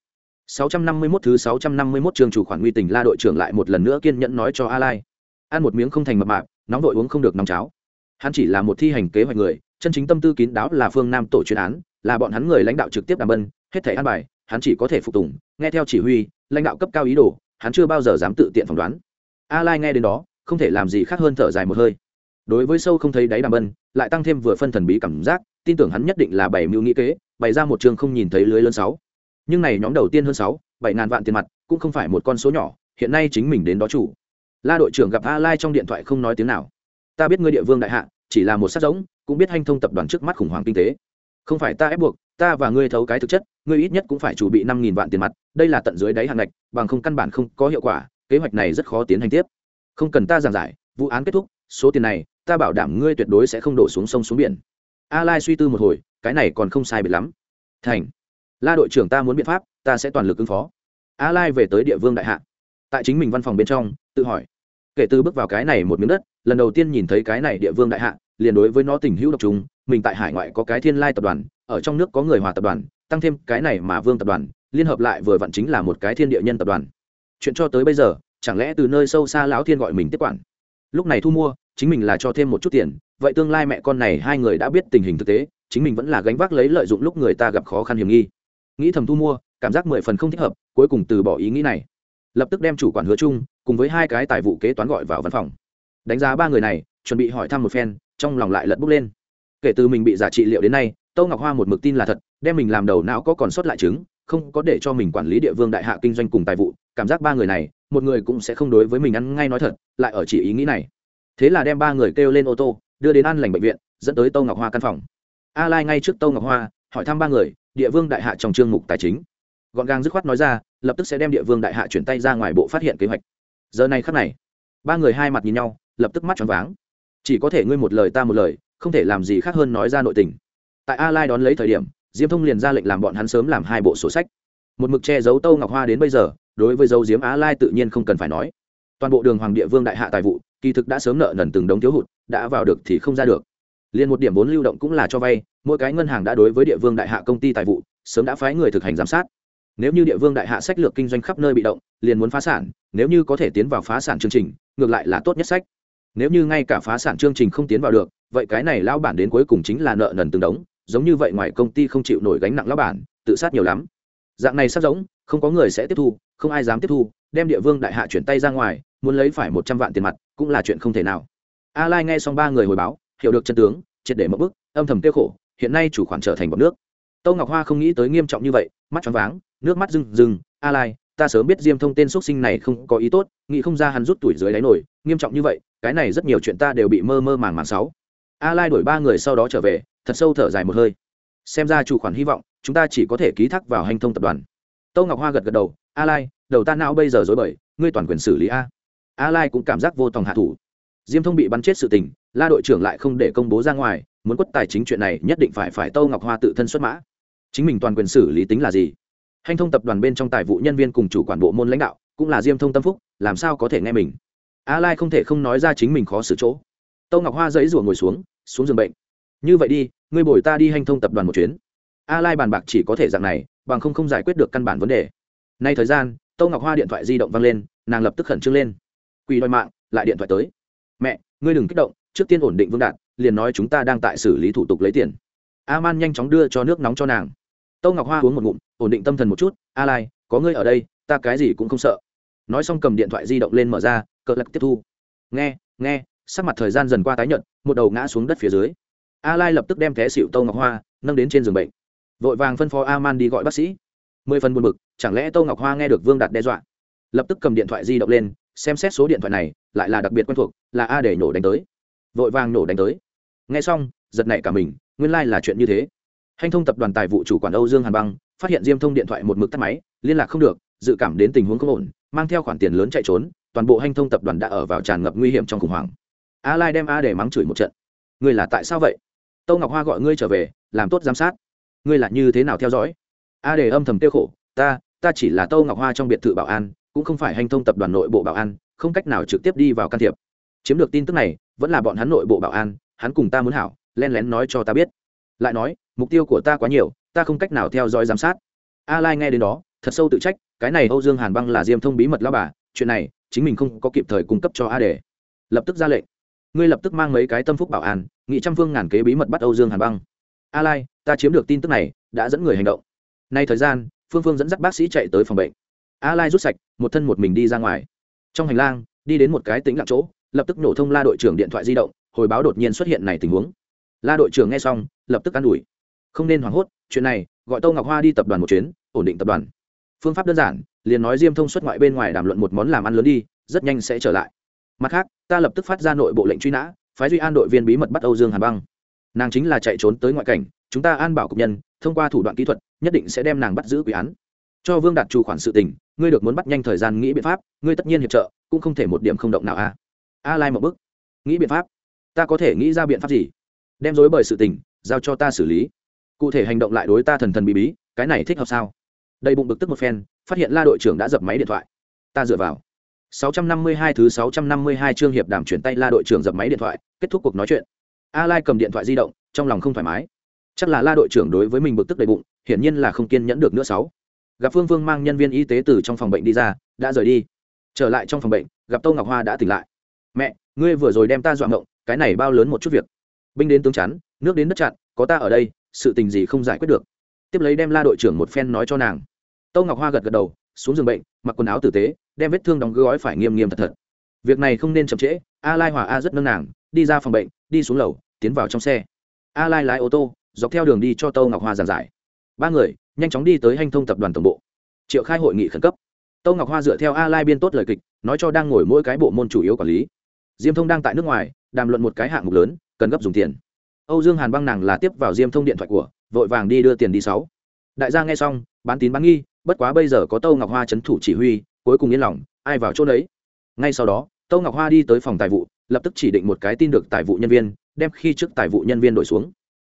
Speaker 1: 651 thứ 651 trường chủ khoản nguy tình, la đội trưởng lại một lần nữa kiên nhẫn nói cho a lai ăn một miếng không thành mập mạp, nóng vội uống không được nóng cháo. Hắn chỉ là một thi hành kế hoạch người chân chính tâm tư kín đáo là phương nam tổ chuyên án, là bọn hắn người lãnh đạo trực tiếp đàm bân hết thể an bài, hắn chỉ có thể phục tùng, nghe theo chỉ huy, lãnh đạo cấp cao ý đồ, hắn chưa bao giờ dám tự tiện phỏng đoán. A lai nghe đến đó, không thể làm gì khác hơn thở dài một hơi. Đối với sâu không thấy đáy đàm bân lại tăng thêm vừa phân thần bí cảm giác, tin tưởng hắn nhất định là bảy mưu nghĩ kế, bày ra một trường không nhìn thấy lưới lớn sáu. Nhưng này nhóm đầu tiên hơn sáu, bảy ngàn vạn tiền mặt, cũng không phải một con số nhỏ, hiện nay chính mình đến đó chủ. La đội trưởng gặp a lai trong điện thoại không nói tiếng nào. Ta biết ngươi địa vương đại hạ, chỉ là một sát giống cũng biết hanh thông tập đoàn trước mắt khủng hoảng kinh tế. Không phải ta ép buộc, ta và ngươi thấu cái thực chất, ngươi ít nhất cũng phải chuẩn bị năm nghìn vạn tiền mặt, đây là tận dưới đáy hàng ngạch, bằng không căn bản không có hiệu quả, kế hoạch này rất khó tiến hành tiếp. Không cần ta giảng giải, vụ án kết thúc, số tiền này, ta bảo đảm ngươi tuyệt đối sẽ không đổ xuống sông xuống biển. A lai suy tư một hồi, cái này còn không sai biệt lắm. Thành. La đội trưởng ta muốn biện pháp, ta sẽ toàn lực ứng phó. A lai về tới địa vương đại hạ. Tại chính mình văn phòng bên trong, tự hỏi. Kể từ bước vào cái này một miếng đất, lần đầu tiên nhìn thấy cái này địa vương đại hạ liền đối với nó tình hữu độc trung mình tại hải ngoại có cái thiên lai tập đoàn, ở trong nước có người hòa tập đoàn, tăng thêm cái này mà vương tập đoàn, liên hợp lại vừa vặn chính là một cái thiên địa nhân tập đoàn. Chuyện cho tới bây giờ, chẳng lẽ từ nơi sâu xa lão thiên gọi mình tiếp quản? Lúc này thu mua, chính mình là cho thêm một chút tiền, vậy tương lai mẹ con này hai người đã biết tình hình thực tế, chính mình vẫn là gánh vác lấy lợi dụng lúc người ta gặp khó khăn hiểm nghi. Nghĩ thầm thu mua, cảm giác mười phần không thích hợp, cuối cùng từ bỏ ý nghĩ này. Lập tức đem chủ quản hứa chung, cùng với hai cái tài vụ kế toán gọi vào văn phòng. Đánh giá ba người này, chuẩn bị hỏi thăm một phen trong lòng lại lật bốc lên. Kể từ mình bị giả trị liệu đến nay, tâu ngọc hoa một mực tin là thật, đem mình làm đầu não có còn sót lại chứng, không có để cho mình quản lý địa vương đại hạ kinh doanh cùng tài vụ, cảm giác ba người này, một người cũng sẽ không đối với mình ăn ngay nói thật, lại ở chỉ ý nghĩ này. Thế là đem ba người kêu lên ô tô, đưa đến an lành bệnh viện, dẫn tới tâu ngọc hoa căn phòng. A lai ngay trước tâu ngọc hoa, hỏi thăm ba người, địa vương đại hạ trong chương mục tài chính. Gọn gàng dứt khoát nói ra, lập tức sẽ đem địa vương đại hạ chuyển tay ra ngoài bộ phát hiện kế hoạch. Giờ này khắc này, ba người hai mặt nhìn nhau, lập tức mắt tròn váng chỉ có thể ngươi một lời ta một lời, không thể làm gì khác hơn nói ra nội tình. Tại a lai đón lấy thời điểm, diêm thông liền ra lệnh làm bọn hắn sớm làm hai bộ sổ sách. Một mực che giấu tâu ngọc hoa đến bây giờ, đối với dấu diếm á lai tự nhiên không cần phải nói. Toàn bộ đường hoàng địa vương đại hạ tài vụ, kỳ thực đã sớm nợ nần từng đống thiếu hụt, đã vào được thì không ra được. Liền một điểm vốn lưu động cũng là cho vay, mỗi cái ngân hàng đã đối với địa vương đại hạ công ty tài vụ, sớm đã phái người thực hành giám sát. Nếu như địa vương đại hạ sách lược kinh doanh khắp nơi bị động, liền muốn phá sản, nếu như có thể tiến vào phá sản chương trình, ngược lại là tốt nhất sách nếu như ngay cả phá sản chương trình không tiến vào được, vậy cái này lão bản đến cuối cùng chính là nợ nần từng đống, giống như vậy ngoài công ty không chịu nổi gánh nặng lão bản, tự sát nhiều lắm. Dạng này sắp giống, không có người sẽ tiếp thu, không ai dám tiếp thu, đem địa vương đại hạ chuyển tay ra ngoài, muốn lấy phải một trăm vạn tiền mặt, cũng là chuyện không thể nào. A lai nghe xong ba người hồi báo, hiểu được chân tướng, triệt để mất bức, âm thầm tiêu khổ, hiện nay chủ khoản trở thành bọn nước. Tâu ngọc hoa không nghĩ tới nghiêm trọng như vậy, mắt choáng váng, nước mắt rừng rừng a lai ta sớm biết diêm thông tên xuất sinh này không có ý tốt, nghĩ không ra hắn rút tuổi dưới đáy nổi, nghiêm trọng như vậy cái này rất nhiều chuyện ta đều bị mơ mơ màng màng sáu. A lai đuổi ba người sau đó trở về, thật sâu thở dài một hơi. Xem ra chủ khoản hy vọng, chúng ta chỉ có thể ký thác vào hành thông tập đoàn. Tâu ngọc hoa gật gật đầu, a lai, đầu ta não bây giờ dối bời, ngươi toàn quyền xử lý a. A lai cũng cảm giác vô tòng hạ thủ. Diêm thông bị bắn chết sự tình, la đội trưởng lại không để công bố ra ngoài, muốn quất tài chính chuyện này nhất định phải phải tâu ngọc hoa tự thân xuất mã. Chính mình toàn quyền xử lý tính là gì? Hành thông tập đoàn bên trong tài vụ nhân viên cùng chủ quản bộ môn lãnh đạo, cũng là diêm thông tâm phúc, làm sao có thể nghe mình? A lai không thể không nói ra chính mình khó xử chỗ. Tâu ngọc hoa dãy rủa ngồi xuống xuống giường bệnh. Như vậy đi, ngươi bồi ta đi hành thông tập đoàn một chuyến. A lai bàn bạc chỉ có thể dạng này, bằng không không giải quyết được căn bản vấn đề. Nay thời gian, tâu ngọc hoa điện thoại di động văng lên, nàng lập tức khẩn trương lên. Quỳ đòi mạng, lại điện thoại tới. Mẹ, ngươi đừng kích động, trước tiên ổn định vương đạt, liền nói chúng ta đang tại xử lý thủ tục lấy tiền. A man nhanh chóng đưa cho nước nóng cho nàng. Tâu ngọc hoa uống một ngụm, ổn định tâm thần một chút. A lai, có ngươi ở đây, ta cái gì cũng không sợ. Nói xong cầm điện thoại di động lên mở ra cờ lật tiếp thu. Nghe nghe, sắc mặt thời gian dần qua tái nhận một đầu ngã xuống đất phía dưới. A lai lập tức đem té xịu tâu ngọc hoa nâng đến trên giường bệnh. Vội vàng phân phó a man đi gọi bác sĩ. Mười phần buồn bực, chẳng lẽ tâu ngọc hoa nghe được vương đạt đe dọa? Lập tức cầm điện thoại di động lên, xem xét số điện thoại này, lại là đặc biệt quen thuộc, là a để nổ đánh tới. Vội vàng nổ đánh tới. Nghe xong, giật nảy cả mình, nguyên lai、like、là chuyện như thế. Hành thông tập đoàn tài vụ chủ quản âu dương hàn băng phát hiện diêm thông điện thoại một mực tắt máy, liên lạc không được, dự cảm đến tình huống không ổn, mang theo khoản tiền lớn chạy trốn toàn bộ hành thông tập đoàn đã ở vào tràn ngập nguy hiểm trong khủng hoảng. A lai đem a để mắng chửi một trận. Ngươi là tại sao vậy? Tâu ngọc hoa gọi ngươi trở về, làm tốt giám sát. Ngươi là như thế nào theo dõi? A để âm thầm tiêu khổ, ta ta chỉ là tâu ngọc hoa trong biệt thự bảo an, cũng không phải hành thông tập đoàn nội bộ bảo an, không cách nào trực tiếp đi vào can thiệp. Chiếm được tin tức này, vẫn là bọn hắn nội bộ bảo an, hắn cùng ta muốn hảo, len lén nói cho ta biết. Lại nói, mục tiêu của ta quá nhiều, ta không cách nào theo dõi giám sát. A lai nghe đến đó, thật sâu tự trách, cái này âu dương hàn băng là diêm thông bí mật lao bà, chuyện này chính mình không có kịp thời cung cấp cho a để lập tức ra lệnh. Ngươi lập tức mang mấy cái tâm phúc bảo an, nghị trăm phương ngàn kế bí mật bắt âu dương hàn băng. A lai, ta chiếm được tin tức này, đã dẫn người hành động. Nay thời gian, phương phương dẫn dắt bác sĩ chạy tới phòng bệnh. A lai rút sạch, một thân một mình đi ra ngoài. Trong hành lang, đi đến một cái tính lặng chỗ, lập tức nổ thông la đội trưởng điện thoại di động, hồi báo đột nhiên xuất hiện này tình huống. La đội trưởng nghe xong, lập tức an ủi. Không nên hoảng hốt, chuyện này, gọi tô ngọc hoa đi tập đoàn một chuyến, ổn định tập đoàn. Phương pháp đơn giản liền nói diêm thông xuất ngoại bên ngoài đàm luận một món làm ăn lớn đi, rất nhanh sẽ trở lại. Mặt khác, ta lập tức phát ra nội bộ lệnh truy nã, phái duy an đội viên bí mật bắt âu dương hàn băng. Nàng chính là chạy trốn tới ngoại cảnh, chúng ta an bảo cục nhân, thông qua thủ đoạn kỹ thuật, nhất định sẽ đem nàng bắt giữ quỷ án. Cho vương đạt chủ khoản sự tình, ngươi được muốn bắt nhanh thời gian nghĩ biện pháp, ngươi tất nhiên hiệp trợ, cũng không thể một điểm không động nào a a lai một bức nghĩ biện pháp? Ta có thể nghĩ ra biện pháp gì? Đem dối bởi sự tình, giao cho ta xử lý. Cụ thể hành động lại đối ta thần thần bí bí, cái này thích hợp sao? Đầy bụng bực tức một phen phát hiện la đội trưởng đã dập máy điện thoại. Ta dựa vào. 652 thứ 652 chương hiệp đàm chuyển tay la đội trưởng dập máy điện thoại, kết thúc cuộc nói chuyện. A lai cầm điện thoại di động, trong lòng không thoải mái. Chắc là la đội trưởng đối với mình bực tức đầy bụng, hiển nhiên là không kiên nhẫn được nữa sáu. Gặp phương phương mang nhân viên y tế từ trong phòng bệnh đi ra, đã rời đi. Trở lại trong phòng bệnh, gặp tô ngọc hoa đã tỉnh lại. Mẹ, ngươi vừa rồi đem ta dọa ngộng, cái này bao lớn một chút việc. Binh đến tướng chắn, nước đến đất chặn, có ta ở đây, sự tình gì không giải quyết được. Tiếp lấy đem la đội trưởng một phen nói cho nàng tâu ngọc hoa gật gật đầu, xuống giường bệnh, mặc quần áo tử tế, đem vết thương đóng gói phải nghiêm nghiêm thật thật. Việc này không nên chậm trễ, a lai hòa a rất nâng nàng, đi ra phòng bệnh, đi xuống lầu, tiến vào trong xe. A lai lái ô tô, dọc theo đường đi cho tâu ngọc hoa giàn giải. Ba người, nhanh chóng đi tới hành thông tập đoàn tổng bộ. Triệu khai hội nghị khẩn cấp. Tâu ngọc hoa dựa theo a lai biên tốt lời kịch, nói cho đang ngồi mỗi cái bộ môn chủ yếu quản lý. Diêm thông đang tại nước ngoài, đàm luận một cái hạng mục lớn, cần gấp dùng tiền. Âu dương hàn băng nàng là tiếp vào diêm thông điện thoại của, vội vàng đi đưa tiền đi sáu. Đại gia nghe xong, bán tín bán nghi bất quá bây giờ có tâu ngọc hoa c thủ chỉ huy, cuối cùng yên lòng, ai vào chỗ đấy ngay sau đó, tâu ngọc hoa đi tới phòng tài vụ, lập tức chỉ định một cái tin được tài vụ nhân viên, đem khi trước tài vụ nhân viên đổi xuống.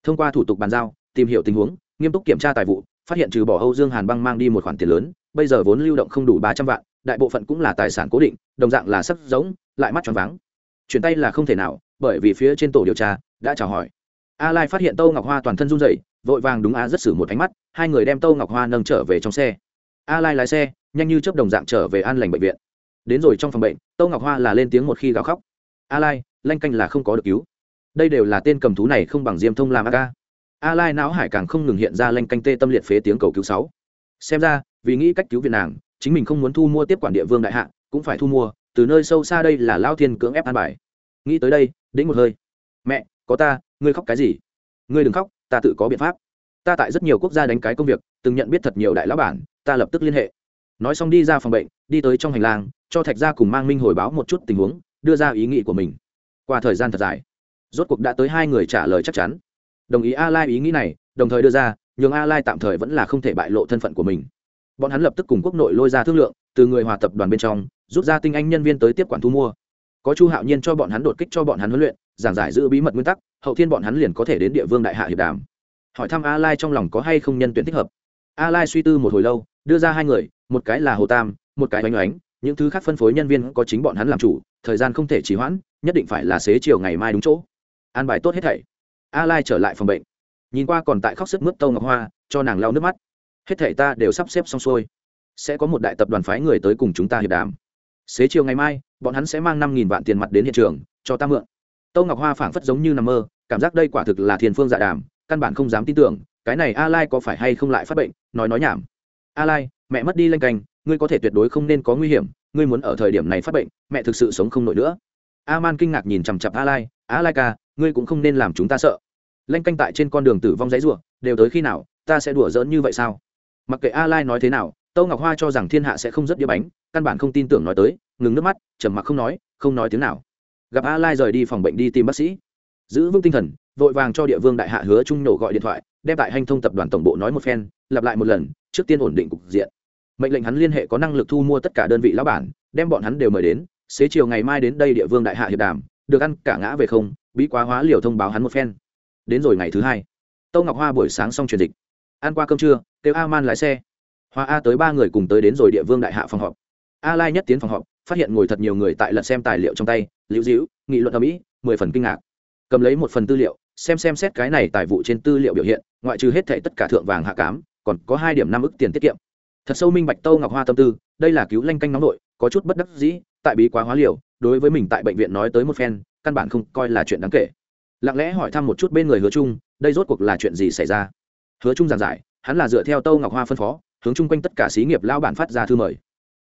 Speaker 1: Thông qua thủ tục bàn giao, tìm hiểu tình huống, nghiêm túc kiểm tra tài vụ, phát hiện trừ bỏ âu dương hàn băng mang đi một khoản tiền lớn, bây giờ vốn lưu động không đủ ba trăm vạn, đại bộ phận cũng là tài sản cố định, đồng dạng là sắc giống, lại mắt tròn váng. Chuyển tay là không thể nào, bởi vì phía trên tổ điều tra, đã chào hỏi. A lai phát hiện tâu ngọc hoa toàn thân run rẩy vội vàng đúng a rất xử một ánh mắt, hai người đem tâu ngọc hoa nâng trở về trong xe. A lai lái xe, nhanh như chấp đồng dạng trở về an lành bệnh viện. Đến rồi trong phòng bệnh, tâu ngọc hoa là lên tiếng một khi gào khóc. A lai, lanh canh là không có được cứu. Đây đều là tên cầm thú này không bằng diêm thông làm a ca. A lai não hải càng không ngừng hiện ra lanh canh tê tâm liệt phế tiếng cầu cứu sáu. Xem ra, vì nghĩ cách cứu viện nàng, chính mình không muốn thu mua tiếp quản địa vương đại hạ, cũng phải thu mua, từ nơi sâu xa đây là lao thiên cưỡng ép an bài. Nghĩ tới đây, đĩnh một hơi. Mẹ, có ta, ngươi khóc cái gì? Ngươi đừng khóc ta tự có biện pháp. Ta tại rất nhiều quốc gia đánh cái công việc, từng nhận biết thật nhiều đại lão bản, ta lập tức liên hệ. Nói xong đi ra phòng bệnh, đi tới trong hành lang, cho thạch gia cùng mang minh hồi báo một chút tình huống, đưa ra ý nghĩ của mình. Qua thời gian thật dài, rốt cuộc đã tới hai người trả lời chắc chắn. Đồng ý a lai ý nghĩ này, đồng thời đưa ra, nhường a lai tạm thời vẫn là không thể bại lộ thân phận của mình. Bọn hắn lập tức cùng quốc nội lôi ra thương lượng, từ người hòa tập đoàn bên trong, rút ra tinh anh nhân viên tới tiếp quản thu mua. Có chu hạo nhiên cho bọn hắn đột kích cho bọn hắn huấn luyện giảng giải giữ bí mật nguyên tắc, hậu thiên bọn hắn liền có thể đến địa vương đại hạ hiệp đàm. Hỏi thăm a lai trong lòng có hay không nhân tuyển thích hợp. A lai suy tư một hồi lâu, đưa ra hai người, một cái là hồ tam, một cái oanh oánh, những thứ khác phân phối nhân viên có chính bọn hắn làm chủ, thời gian không thể trì hoãn, nhất định phải là xế chiều ngày mai đúng chỗ. An bài tốt hết thảy. A lai trở lại phòng bệnh. Nhìn qua còn tại khóc sức mướt tâu ngọc hoa, cho nàng lau nước mắt. Hết thảy ta đều sắp xếp xong xuôi. Sẽ có một đại tập đoàn phái người tới cùng chúng ta hiệp đàm. Xế chiều ngày mai, bọn hắn sẽ mang năm nghìn vạn tiền mặt đến hiện trường, cho ta mượn tâu ngọc hoa phảng phất giống như nằm mơ, cảm giác đây quả thực là thiền phương dạ đàm, căn bản không dám tin tưởng, cái này a lai có phải hay không lại phát bệnh, nói nói nhảm. A lai mẹ mất đi lanh canh, ngươi có thể tuyệt đối không nên có nguy hiểm, ngươi muốn ở thời điểm này phát bệnh, mẹ thực sự sống không nổi nữa. A man kinh ngạc nhìn chằm chặp a lai a lai ca, ngươi cũng không nên làm chúng ta sợ. Lanh canh tại trên con đường tử vong giấy rủa, đều tới khi nào, ta sẽ đùa giỡn như vậy sao? Mặc kệ a lai nói thế nào, tâu ngọc hoa cho rằng thiên hạ sẽ không rất đĩa bánh, căn bản không tin tưởng nói tới, ngừng nước mắt, trầm mặc không nói không nói tiếng nào gặp a lai rời đi phòng bệnh đi tìm bác sĩ. Giữ vững tinh thần, vội vàng cho địa vương đại hạ hứa trung nổ gọi điện thoại, đem tại hành thông tập đoàn tổng bộ nói một phen, lặp lại một lần, trước tiên ổn định cục diện. Mệnh lệnh hắn liên hệ có năng lực thu mua tất cả đơn vị lão bản, đem bọn hắn đều mời đến, xế chiều ngày mai đến đây địa vương đại hạ hiệp đàm, được ăn cả ngã về không, bí quá hóa liều thông báo hắn một phen. Đến rồi ngày thứ hai, tâu ngọc hoa buổi sáng xong truyền dịch. Ăn qua cơm trưa, kêu a man lái xe. Hoa a tới ba người cùng tới đến rồi địa vương đại hạ phòng họp. A lai nhất tiến phòng họp phát hiện ngồi thật nhiều người tại lật xem tài liệu trong tay liễu dĩu nghị luận ở mỹ mười phần kinh ngạc. Cầm lấy một phần tư liệu xem xem xét cái này tài vụ trên tư liệu biểu hiện ngoại trừ hết thệ tất cả thượng vàng hạ cám còn có hai điểm năm ức tiền tiết kiệm. Thật sâu minh bạch tâu ngọc hoa tâm tư đây là cứu lanh canh nóng nội có chút bất đắc dĩ tại bí quá hóa liều đối với mình tại bệnh viện nói tới một phen căn bản không coi là chuyện đáng kể. Lặng lẽ hỏi thăm một chút bên người hứa trung, đây rốt cuộc là chuyện gì xảy ra? Hứa trung giảng giải hắn là dựa theo tâu ngọc hoa phân phó hướng chung quanh tất cả xí nghiệp lao bản phát ra thư mời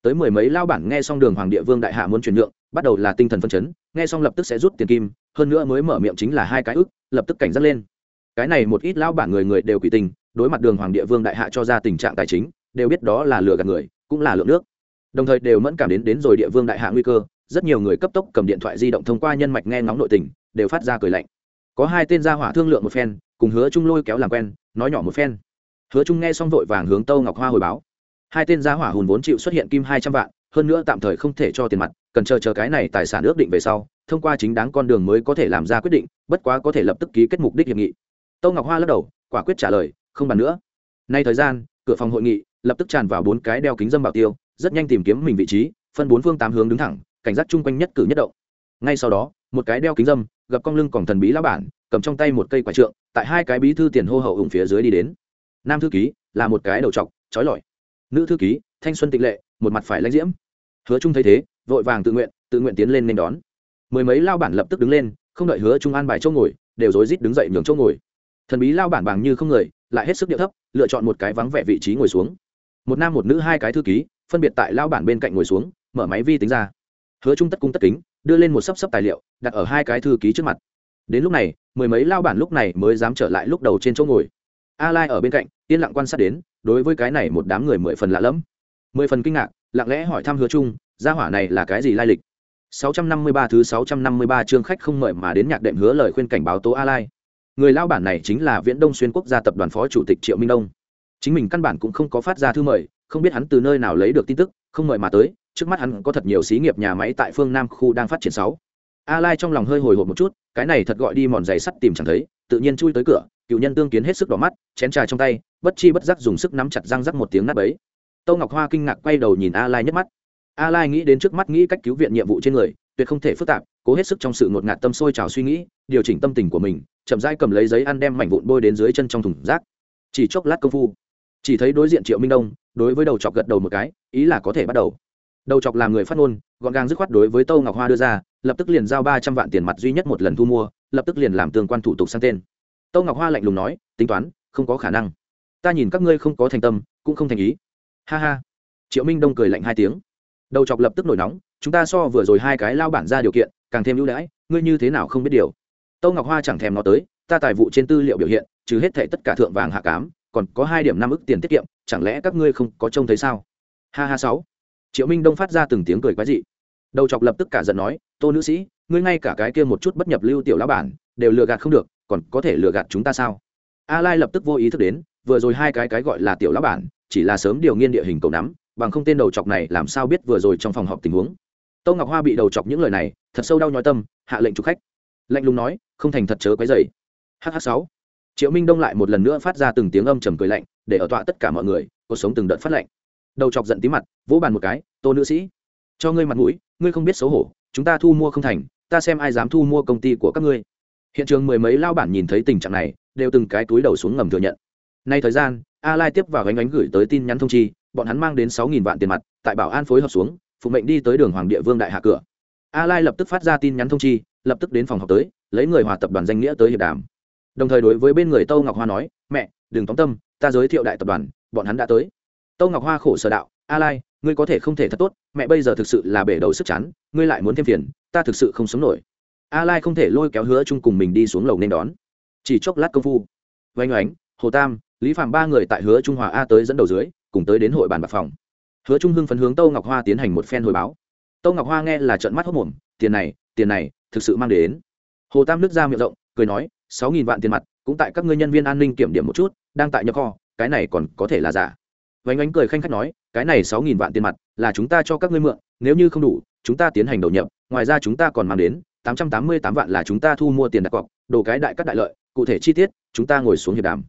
Speaker 1: tới mười mấy lao bản nghe xong đường hoàng địa vương đại hạ muốn chuyển nhượng, bắt đầu là tinh thần phân chấn, nghe xong lập tức sẽ rút tiền kim, hơn nữa mới mở miệng chính là hai cái ức, lập tức cảnh giác lên. Cái này một ít lao bản người người đều quỷ tình, đối mặt đường hoàng địa vương đại hạ cho ra tình trạng tài chính, đều biết đó là lừa gạt người, cũng là lượng nước. Đồng thời đều mẫn cảm đến đến rồi địa vương đại hạ nguy cơ, rất nhiều người cấp tốc cầm điện thoại di động thông qua nhân mạch nghe ngóng nội tình, đều phát ra cười lạnh. Có hai tên gia hỏa thương lượng một phen, cùng hứa trung lôi kéo làm quen, nói nhỏ một phen. Hứa trung nghe xong vội vàng hướng tâu ngọc hoa hồi báo hai tên gia hỏa hùn vốn chịu xuất hiện kim hai trăm vạn, hơn nữa tạm thời không thể cho tiền mặt, cần chờ chờ cái này tài sản ước định về sau, thông qua chính đáng con đường mới có thể làm ra quyết định, bất quá có thể lập tức ký kết mục đích hiệp nghị. Tâu ngọc hoa lắc đầu, quả quyết trả lời, không bàn nữa. Nay thời gian, cửa phòng hội nghị lập tức tràn vào bốn cái đeo kính dâm bảo tiêu, rất nhanh tìm kiếm mình vị trí, phân bốn phương tám hướng đứng thẳng, cảnh giác chung quanh nhất cử nhất động. Ngay sau đó, một cái đeo kính dâm, gặp cong lưng còn thần bí lão bản, cầm trong tay một cây quả trượng, tại hai cái bí thư tiền hô hậu ủng phía dưới đi đến. Nam thư ký, là một cái đầu trọc, trói lọi nữ thư ký, thanh xuân tịnh lệ, một mặt phải lãnh diễm. Hứa trung thấy thế, vội vàng tự nguyện tự nguyện tiến lên nên đón. Mười mấy lao bản lập tức đứng lên, không đợi hứa trung an bài chỗ ngồi, đều rối rít đứng dậy nhường chỗ ngồi. Thần bí lao bản bằng như không người, lại hết sức điệu thấp, lựa chọn một cái vắng vẻ vị trí ngồi xuống. Một nam một nữ hai cái thư ký, phân biệt tại lao bản bên cạnh ngồi xuống, mở máy vi tính ra. Hứa trung tất cung tất kính, đưa lên một sấp sấp tài liệu, đặt ở hai cái thư ký trước mặt. Đến lúc này, mười mấy lao bản lúc này mới dám trở lại lúc đầu trên chỗ ngồi. A lai ở bên cạnh, yên lặng quan sát đến đối với cái này một đám người mười phần lạ lẫm. Mười phần kinh ngạc lặng lẽ hỏi thăm hứa chung, gia hỏa này là cái gì lai lịch? 653 thứ 653 chương khách không mời mà đến nhạc đệm hứa lời khuyên cảnh báo tố a lai. Người lao bản này chính là viễn đông xuyên quốc gia tập đoàn phó chủ tịch triệu minh đông. Chính mình căn bản cũng không có phát ra thư mời không biết hắn từ nơi nào lấy được tin tức không mời mà tới trước mắt hắn có thật nhiều xí nghiệp nhà máy tại phương nam khu đang phát triển sáu. A lai trong lòng hơi hồi hộp một chút cái này thật gọi đi mòn giày sắt tìm chẳng thấy tự nhiên chui tới cửa cựu nhân tương kiến hết sức đỏ mắt, chén trà trong tay, bất chi bất giác dùng sức nắm chặt răng rắc một tiếng nát bấy. Tâu ngọc hoa kinh ngạc quay đầu nhìn a lai nhấc mắt. A lai nghĩ đến trước mắt nghĩ cách cứu viện nhiệm vụ trên người, tuyệt không thể phức tạp, cố hết sức trong sự ngột ngạt tâm sôi trào suy nghĩ, điều chỉnh tâm tình của mình, chậm rãi cầm lấy giấy ăn đem mảnh vụn bôi đến dưới chân trong thùng rác. Chỉ chốc lát công phu, chỉ thấy đối diện triệu minh đông, đối với đầu chọc gật đầu một cái, ý là có thể bắt đầu. Đầu chọc làm người phát ngôn, gọn gàng dứt khoát đối với tâu ngọc hoa đưa ra, lập tức liền giao ba trăm vạn tiền mặt duy nhất một lần thu mua, lập tức liền làm tương quan thủ tục sang tên tâu ngọc hoa lạnh lùng nói, tính toán, không có khả năng. Ta nhìn các ngươi không có thành tâm, cũng không thành ý. Ha ha. Triệu minh đông cười lạnh hai tiếng. Đầu chọc lập tức nổi nóng, chúng ta so vừa rồi hai cái lao bản ra điều kiện, càng thêm ưu đãi, ngươi như thế nào không biết điều? Tâu ngọc hoa chẳng thèm nó tới, ta tài vụ trên tư liệu biểu hiện, trừ hết thệ tất cả thượng vàng hạ cám, còn có hai điểm năm ức tiền tiết kiệm, chẳng lẽ các ngươi không có trông thấy sao? Ha ha sáu. Triệu minh đông phát ra từng tiếng cười quái dị. Đầu chọc lập tức cả giận nói, tô nữ sĩ, ngươi ngay cả cái kia một chút bất nhập lưu tiểu lão bản, đều lừa gạt không được còn có thể lừa gạt chúng ta sao? A lai lập tức vô ý thức đến, vừa rồi hai cái cái gọi là tiểu lão bản, chỉ là sớm điều nghiên địa hình cầu nắm, bằng không tên đầu chọc này làm sao biết vừa rồi trong phòng họp tình huống. Tô ngọc hoa bị đầu chọc những lời này, thật sâu đau nhói tâm, hạ lệnh chụp khách. Lạnh lùng nói, không thành thật chớ quấy dày hh sáu. Triệu minh đông lại một lần nữa phát ra từng tiếng âm trầm cười lạnh, để ở tọa tất cả mọi người, cuộc sống từng đợt phát lạnh. Đầu chọc giận tí mặt, vỗ bàn một cái, tô nữ sĩ, cho ngươi mặt mũi, ngươi không biết xấu hổ, chúng ta thu mua không thành, ta xem ai dám thu mua công ty của các ngươi hiện trường mười mấy lao bản nhìn thấy tình trạng này, đều từng cái túi đầu xuống ngầm thừa nhận. Nay thời gian, a lai tiếp vào gánh ánh gửi tới tin nhắn thông chi, bọn hắn mang đến sáu nghìn vạn tiền mặt, tại bảo an phối hợp xuống, phụ mệnh đi tới đường hoàng địa vương đại hạ cửa. A lai lập tức phát ra tin nhắn thông chi, lập tức đến phòng họp tới, lấy người hòa tập đoàn danh nghĩa tới hiệp đàm. Đồng thời đối với bên người tâu ngọc hoa nói, mẹ, đừng tóm tâm, ta giới thiệu đại tập đoàn, bọn hắn đã tới. Tâu ngọc hoa khổ sở đạo, a lai, ngươi có thể không thể thật tốt, mẹ bây giờ thực sự là bể đầu sức chắn ngươi lại muốn thêm phiền, ta thực sự không sống nổi a lai không thể lôi kéo hứa chung cùng mình đi xuống lầu nên đón. Chỉ chốc lát công phu. Vánh oánh, hồ tam, lý phạm ba người tại hứa trung hòa a tới dẫn đầu dưới, cùng tới đến hội bàn bạc phòng. Hứa trung hưng phấn hướng tâu ngọc hoa tiến hành một phen hồi báo. Tâu ngọc hoa nghe là trận mắt hốc mồm, tiền này tiền này, thực sự mang đến. Hồ tam nước ra miệng rộng, cười nói, sáu nghìn vạn tiền mặt, cũng tại các ngươi nhân viên an ninh kiểm điểm một chút, đang tại nhập kho, cái này còn có thể là giả. Vánh ánh cười khanh khách nói, cái này sáu nghìn vạn tiền mặt là chúng ta cho các ngươi mượn, nếu như không đủ, chúng ta tiến hành đầu nhập, ngoài ra chúng ta còn mang đến tám trăm tám mươi tám vạn là chúng ta thu mua tiền đặt cọc, đồ cái đại các đại lợi, cụ thể chi tiết, chúng ta ngồi xuống hiệp đàm.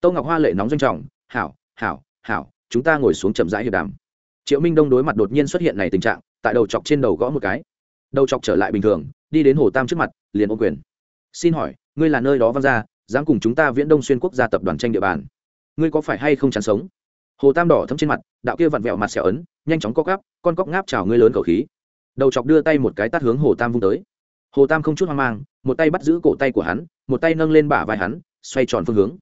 Speaker 1: Tô ngọc hoa lệ nóng doanh trọng, hảo hảo hảo, chúng ta ngồi xuống chậm rãi hiệp đàm. Triệu minh đông đối mặt đột nhiên xuất hiện này tình trạng, tại đầu chọc trên đầu gõ một cái. Đầu chọc trở lại bình thường, đi đến hồ tam trước mặt, liền ô quyền. Xin hỏi, ngươi là nơi đó văn ra dám cùng chúng ta viễn đông xuyên quốc gia tập đoàn tranh địa bàn? Ngươi có phải hay không chán sống? Hồ tam đỏ thấm trên mặt, đạo kia vặn vẹo mặt xẻo ấn, nhanh chóng co gắp con cóc ngáp chào ngươi lớn khẩu khí. Đầu chọc đưa tay một cái tắt hướng hồ tam vung tới hồ tam không chút hoang mang, một tay bắt giữ cổ tay của hắn, một tay nâng lên bả vai hắn, xoay tròn phương hướng.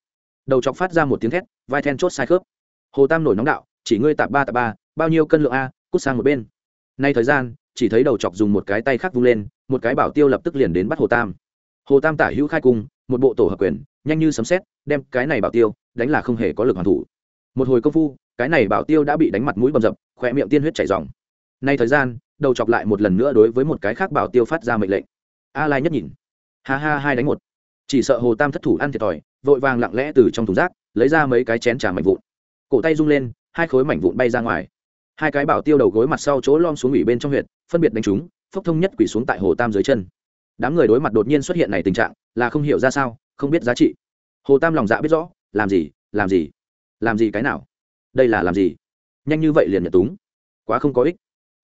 Speaker 1: Đầu chọc phát ra một tiếng thét, vai then chốt sai khớp. Hồ tam nổi nóng đạo, chỉ ngươi tạp ba tạp ba, bao nhiêu cân lượng a, cút sang một bên. Nay thời gian, chỉ thấy đầu chọc dùng một cái tay khác vung lên, một cái bảo tiêu lập tức liền đến bắt hồ tam. Hồ tam tả hữu khai cung, một bộ tổ hợp quyền, nhanh như sấm xét đem cái này bảo tiêu đánh là không hề có lực hoàn thủ. Một hồi công phu, cái này bảo tiêu đã bị đánh mặt mũi bầm dập khỏe miệng tiên huyết chảy dòng nay thời gian, đầu chọc lại một lần nữa đối với một cái khác bảo tiêu phát ra mệnh lệnh a lai nhất nhìn. Ha ha, hai đánh một. Chỉ sợ hồ tam thất thủ ăn thiệt thòi, vội vàng lặng lẽ từ trong thùng rác, lấy ra mấy cái chén trà mảnh vụn. Cổ tay rung lên, hai khối mảnh vụn bay ra ngoài. Hai cái bảo tiêu đầu gối mặt sau chỗ lom xuống ủy bên trong huyệt, phân biệt đánh chúng, phốc thông nhất quỷ xuống tại hồ tam dưới chân. Đám người đối mặt đột nhiên xuất hiện này tình trạng, là không hiểu ra sao, không biết giá trị. Hồ tam lòng dạ biết rõ, làm gì làm gì làm gì cái nào? Đây là làm gì? Nhanh như vậy liền nhật túng. Quá không có ích.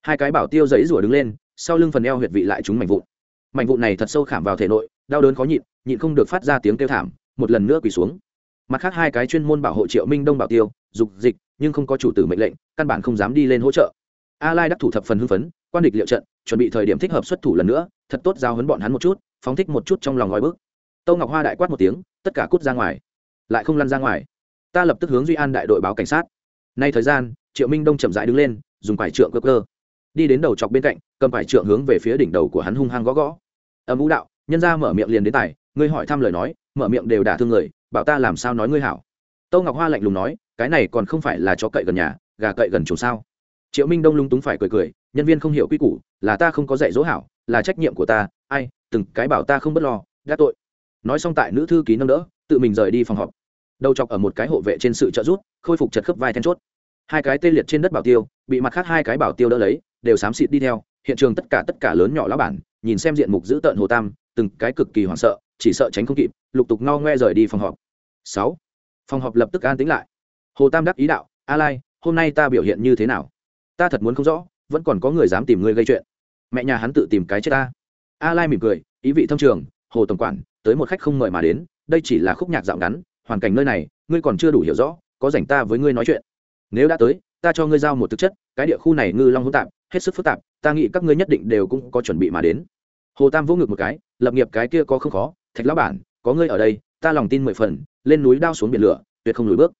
Speaker 1: Hai cái bảo tiêu giấy rủa đứng lên, sau lưng phần eo huyệt vị lại chúng mảnh vụn mảnh vụn này thật sâu khảm vào thể nội, đau đớn khó nhịn nhịn không được phát ra tiếng kêu thảm, một lần nữa quỳ xuống. Mặt khác hai cái chuyên môn bảo hộ triệu minh đông bảo tiêu, dục dịch, nhưng không có chủ tử mệnh lệnh, căn bản không dám đi lên hỗ trợ. A lai đắc thủ thập phần hưng phấn, quan địch liệu trận, chuẩn bị thời điểm thích hợp xuất thủ lần nữa, thật tốt giao hấn bọn hắn một chút, phóng thích một chút trong lòng ngòi bước tâu ngọc hoa đại quát một tiếng, tất cả cút ra ngoài. Lại không lăn ra ngoài. Ta lập tức hướng duy an đại đội báo cảnh sát. Nay thời gian, triệu minh đông chậm rãi đứng lên, dùng quải trượng cơ cơ. Đi đến đầu chọc bên cạnh, cầm quải trượng hướng về phía đỉnh đầu của hắn hung hăng gõ gõ âm vũ đạo, nhân ra mở miệng liền đến tài, ngươi hỏi thăm lời nói, mở miệng đều đả thương người, bảo ta làm sao nói ngươi hảo. Tâu ngọc hoa lạnh lùng nói, cái này còn không phải là chó cậy gần nhà, gà cậy gần chủ sao? Triệu minh đông lung túng phải cười cười, nhân viên không hiểu quy củ, là ta không có dạy dỗ hảo, là trách nhiệm của ta, ai, từng cái bảo ta không b ấ t lo, đã tội. Nói xong tại nữ thư ký nâng đỡ, tự mình rời đi phòng họp. Đầu chọc ở một cái hộ vệ trên sự trợ giúp, khôi phục chật khớp vai then chốt. Hai cái tê liệt trên đất bảo tiêu, bị mặt khác hai cái bảo tiêu đỡ lấy, đều xám xịt đi theo, hiện trường tất cả tất cả lớn nhỏ lão bản nhìn xem diện mục giữ tợn hồ tam, từng cái cực kỳ hoảng sợ, chỉ sợ tránh không kịp, lục tục ngao ngoe rời đi phòng họp. Sáu, phòng họp lập tức an tính lại. Hồ tam đắc ý đạo, a lai, hôm nay ta biểu hiện như thế nào? Ta thật muốn không rõ, vẫn còn có người dám tìm ngươi gây chuyện. Mẹ nhà hắn tự tìm cái chết ta. A lai mỉm cười, ý vị thông trường, hồ tổng quản, tới một khách không mời mà đến, đây chỉ là khúc nhạc dạo ngắn, hoàn cảnh nơi này, ngươi còn chưa đủ hiểu rõ, có rảnh ta với ngươi nói chuyện. Nếu đã tới, ta cho ngươi giao một thực chất, cái địa khu này ngư long hỗn tạp, hết sức phức tạp, ta nghĩ các ngươi nhất định đều cũng có chuẩn bị mà đến hồ tam vỗ ngực một cái lập nghiệp cái kia có không khó thạch lão bản có ngươi ở đây ta lòng tin mười phần lên núi đao xuống biển lửa tuyệt không lùi bước.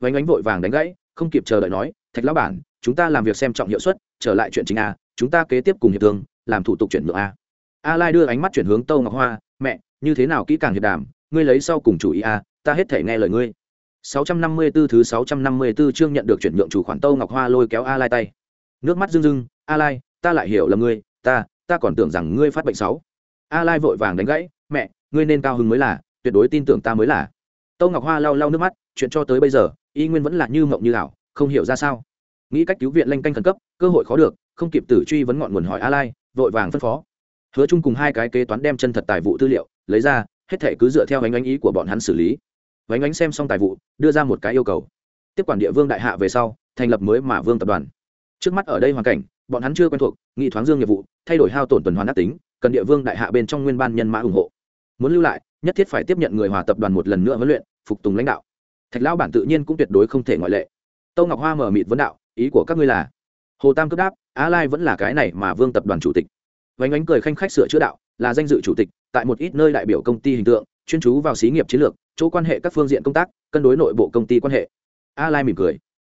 Speaker 1: Vánh ánh vội vàng đánh gãy không kịp chờ đợi nói thạch lão bản chúng ta làm việc xem trọng hiệu suất trở lại chuyện chính a chúng ta kế tiếp cùng hiệp thương làm thủ tục chuyển nhượng a. A lai đưa ánh mắt chuyển hướng tâu ngọc hoa mẹ như thế nào kỹ càng hiệp đàm ngươi lấy sau cùng chủ ý a ta hết thể nghe lời ngươi. 654 thứ 654 chương nhận được chuyển nhượng chủ khoản Tâu Ngọc Hoa lôi kéo A Lai tay. Nước mắt rưng rưng, "A Lai, ta lại hiểu là ngươi, ta, ta còn tưởng rằng ngươi phát bệnh xấu." A Lai vội vàng đánh gãy, "Mẹ, ngươi nên cao hứng mới là, tuyệt đối tin tưởng ta mới là." Tâu Ngọc Hoa lau lau nước mắt, chuyện cho tới bây giờ, y nguyên vẫn là như mộng như ảo, không hiểu ra sao. Nghĩ cách cứu viện lanh canh khẩn cấp, cơ hội khó được, không kịp tử truy vấn ngọn nguồn hỏi A Lai, vội vàng phân phó. Hứa Chung cùng hai cái kế toán đem chân thật tài vụ tư liệu lấy ra, hết thảy cứ dựa theo ánh ánh ý của bọn hắn xử lý ánh ánh xem xong tài vụ đưa ra một cái yêu cầu tiếp quản địa vương đại hạ về sau thành lập mới mà vương tập đoàn trước mắt ở đây hoàn cảnh bọn hắn chưa quen thuộc, nghị thoáng dương nghiệp vụ, thay đổi hao tổn tuần hoàn đắc tính, cần địa vương đại hạ bên trong nguyên ban nhân mã ủng hộ. Muốn lưu lại, nhất thiết phải tiếp nhận người hòa tập đoàn một lần nữa huấn luyện, phục tùng lãnh đạo. Thạch lão bản tự nhiên cũng tuyệt đối không thể ngoại lệ. Tâu ngọc hoa mở mịt vấn đạo, ý của các ngươi là? Hồ tam cấp đáp, á lai vẫn là cái này mà vương tập đoàn chủ tịch. Vánh ánh cười khanh khách sửa chữa đạo, là danh dự chủ tịch, tại một ít nơi đại biểu công ty hình tượng, chuyên chú vào xí nghiệp chiến lược, chỗ quan hệ các phương diện công tác, cân đối nội bộ công ty quan hệ. A lai mỉm cười.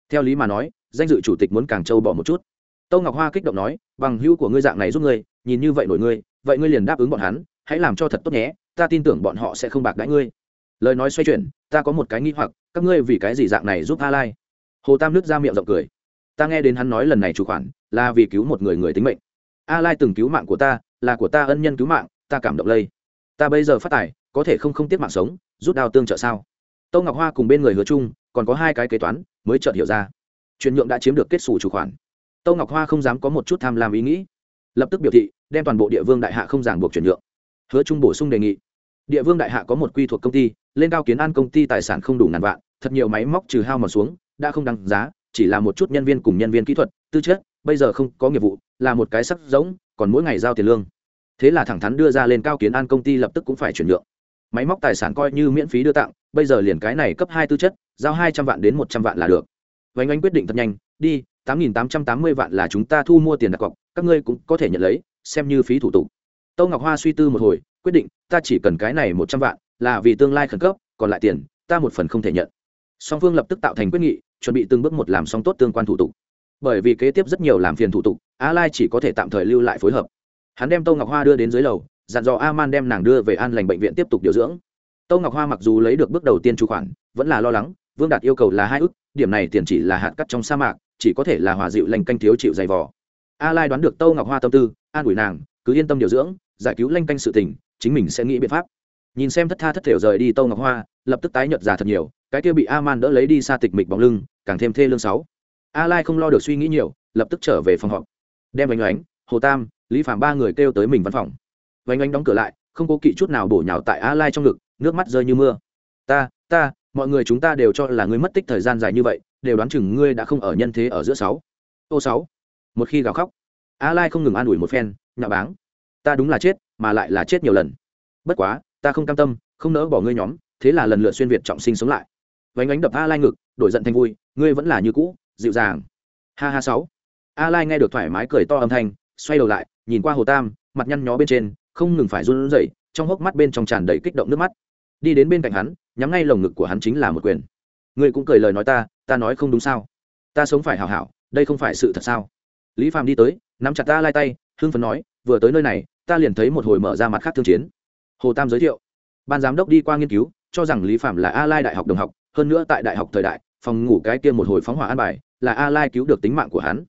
Speaker 1: Theo lý mà nói, danh dự chủ tịch muốn càng châu bỏ một chút tâu ngọc hoa kích động nói, bằng hữu của ngươi dạng này giúp ngươi, nhìn như vậy nổi ngươi, vậy ngươi liền đáp ứng bọn hắn, hãy làm cho thật tốt nhé, ta tin tưởng bọn họ sẽ không bạc đãi ngươi. Lời nói xoay chuyển, ta có một cái nghi hoặc, các ngươi vì cái gì dạng này giúp a lai? Hồ tam nước ra miệng rộng cười. Ta nghe đến hắn nói lần này chủ khoản, là vì cứu một người người tính mệnh. A lai từng cứu mạng của ta, là của ta ân nhân cứu mạng, ta cảm động lây. Ta bây giờ phát tài, có thể không không tiếc mạng sống, rút đao tương trợ sao? Tâu ngọc hoa cùng bên người hứa chung, còn có hai cái kế toán, mới chợt hiểu ra. Chuyển nhượng đã chiếm được kết xù chủ khoản tâu ngọc hoa không dám có một chút tham lam ý nghĩ. Lập tức biểu thị, đem toàn bộ địa vương đại hạ không giảng buộc chuyển nhượng. Hứa trung bổ sung đề nghị. Địa vương đại hạ có một quy thuộc công ty, lên cao kiến an công ty tài sản không đủ ngàn vạn, thật nhiều máy móc trừ hao mà xuống, đã không đăng giá, chỉ là một chút nhân viên cùng nhân viên kỹ thuật, tư chất, bây giờ không có nghiệp vụ, là một cái sắc giống, còn mỗi ngày giao tiền lương. Thế là thẳng thắn đưa ra lên cao kiến an công ty lập tức cũng phải chuyển nhượng. Máy móc tài sản coi như miễn phí đưa tặng, bây giờ liền cái này cấp hai tư chất, giao hai trăm vạn đến một trăm vạn là được. Vánh anh quyết định thật nhanh, đi tám nghìn tám trăm tám mươi vạn là chúng ta thu mua tiền đặt cọc, các ngươi cũng có thể nhận lấy, xem như phí thủ tục. Tâu ngọc hoa suy tư một hồi, quyết định, ta chỉ cần cái này một trăm vạn, là vì tương lai khẩn cấp, còn lại tiền, ta một phần không thể nhận. Song phương lập tức tạo thành quyết nghị, chuẩn bị từng bước một làm xong tốt tương quan thủ tục. Bởi vì kế tiếp rất nhiều làm phiền thủ tục, a lai chỉ có thể tạm thời lưu lại phối hợp. Hắn đem tâu ngọc hoa đưa đến dưới lầu, dặn dò a man đem nàng đưa về an lành bệnh viện tiếp tục điều dưỡng. Tâu ngọc hoa mặc dù lấy được bước đầu tiên chủ khoản, vẫn là lo lắng, vương đạt yêu cầu là hai ức, điểm này tiền chỉ là hạt cắt trong sa mạc chỉ có thể là hòa dịu lành canh thiếu chịu dày vò. A lai đoán được tâu ngọc hoa tâm tư, an ủi nàng, cứ yên tâm điều dưỡng, giải cứu lanh canh sự tình, chính mình sẽ nghĩ biện pháp. Nhìn xem thất tha thất thểu rời đi tâu ngọc hoa, lập tức tái nhợt già thật nhiều, cái kia bị a man đỡ lấy đi xa tịch mịch bóng lưng, càng thêm thê lương sáu. A lai không lo được suy nghĩ nhiều, lập tức trở về phòng họp. Đem vánh oánh, hồ tam, lý phạm ba người kêu tới mình văn phòng. Vánh oánh đóng cửa lại, không có kỵ chút nào bổ nhào tại a lai trong ngực, nước mắt rơi như mưa. Ta ta, mọi người chúng ta đều cho là người mất tích thời gian dài như vậy đều đoán chừng ngươi đã không ở nhân thế ở giữa sáu. Ô sáu. Một khi gào khóc, a lai không ngừng an ủi một phen, nhạo báng. Ta đúng là chết, mà lại là chết nhiều lần. Bất quá, ta không cam tâm, không nỡ bỏ ngươi nhóm, thế là lần lượt xuyên việt trọng sinh sống lại. Vánh ánh đập a lai ngực, đổi giận thành vui, ngươi vẫn là như cũ, dịu dàng. Ha ha sáu. A lai nghe được thoải mái cười to âm thanh, xoay đầu lại, nhìn qua hồ tam, mặt nhăn nhó bên trên, không ngừng phải run rẩy, trong hốc mắt bên trong tràn đầy kích động nước mắt. Đi đến bên cạnh hắn, nhắm ngay lồng ngực của hắn chính là một quyền. Ngươi cũng cười lời nói ta ta nói không đúng sao? Ta sống phải hảo hảo, đây không phải sự thật sao? Lý phạm đi tới, nắm chặt ta lai tay, hưng phấn nói, vừa tới nơi này, ta liền thấy một hồi mở ra mặt khác thương chiến. Hồ tam giới thiệu. Ban giám đốc đi qua nghiên cứu, cho rằng lý phạm là a lai đại học đồng học, hơn nữa tại đại học thời đại, phòng ngủ cái kia một hồi phóng hỏa an bài, là a lai cứu được tính mạng của hắn.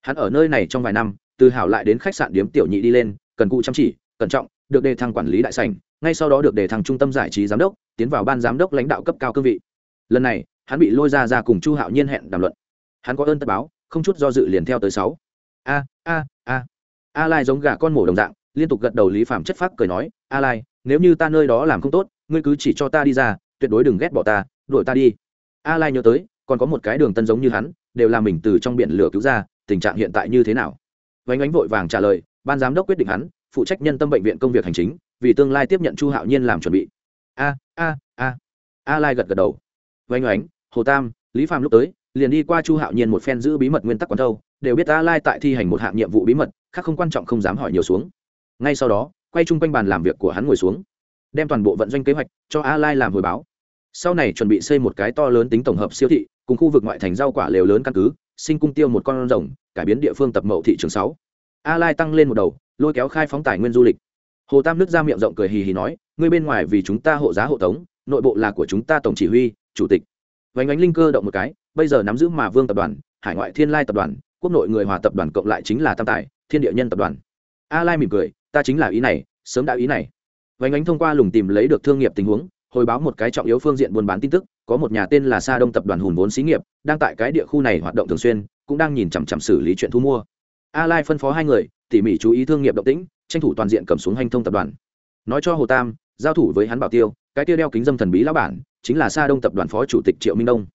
Speaker 1: Hắn ở nơi này trong vài năm, từ hảo lại đến khách sạn điếm tiểu nhị đi lên, cần cụ chăm chỉ, cẩn trọng, được đề thăng quản lý đại sành ngay sau đó được đề thăng trung tâm giải trí giám đốc, tiến vào ban giám đốc lãnh đạo cấp cao cương vị. Lần này hắn bị lôi ra ra cùng chu hạo nhiên hẹn đàm luận. Hắn có ơn tất báo, không chút do dự liền theo tới sáu. A a a. A lai giống gà con mổ đồng dạng, liên tục gật đầu lý phạm chất phác cười nói, a lai, nếu như ta nơi đó làm không tốt, ngươi cứ chỉ cho ta đi ra, tuyệt đối đừng ghét bỏ ta, đuổi ta đi. A lai nhớ tới, còn có một cái đường tân giống như hắn, đều là mình từ trong biển lửa cứu ra, tình trạng hiện tại như thế nào? Vánh ánh vội vàng trả lời, ban giám đốc quyết định hắn, phụ trách nhân tâm bệnh viện công việc hành chính, vì tương lai tiếp nhận chu hạo nhiên làm chuẩn bị. A a a. A lai gật gật đầu. Vánh ánh hồ tam, lý phạm lúc tới, liền đi qua chu hạo nhiên một phen giữ bí mật nguyên tắc quán thâu, đều biết a lai tại thi hành một hạng nhiệm vụ bí mật, khác không quan trọng không dám hỏi nhiều xuống. Ngay sau đó, quay chung quanh bàn làm việc của hắn ngồi xuống, đem toàn bộ vận doanh kế hoạch cho a lai làm hồi báo. Sau này chuẩn bị xây một cái to lớn tính tổng hợp siêu thị, cùng khu vực ngoại thành rau quả lều lớn căn cứ, sinh cung tiêu một con rồng, cải biến địa phương tập mậu thị trường sáu. A lai tăng lên một đầu, lôi kéo khai phóng tài nguyên du lịch. Hồ tam nước ra miệng rộng cười hì hì nói, ngươi bên ngoài vì chúng ta hộ giá hộ tống, nội bộ là của chúng ta tổng chỉ huy, chủ tịch vánh ánh linh cơ động một cái, bây giờ nắm giữ mà vương tập đoàn, hải ngoại thiên lai tập đoàn, quốc nội người hòa tập đoàn cộng lại chính là tam tài, thiên địa nhân tập đoàn. A lai mỉm cười, ta chính là ý này, sớm đã ý này. Vánh ánh thông qua lùng tìm lấy được thương nghiệp tình huống, hồi báo một cái trọng yếu phương diện buôn bán tin tức, có một nhà tên là sa đông tập đoàn hùn vốn xí nghiệp, đang tại cái địa khu này hoạt động thường xuyên, cũng đang nhìn chằm chằm xử lý chuyện thu mua. A lai phân phó hai người, tỉ mỉ chú ý thương nghiệp động tĩnh, tranh thủ toàn diện cầm xuống hành thông tập đoàn. Nói cho hồ tam, giao thủ với hắn bảo tiêu, cái tiêu đeo kính dâm thần bí lão bản chính là sa đông tập đoàn phó chủ tịch triệu minh đông.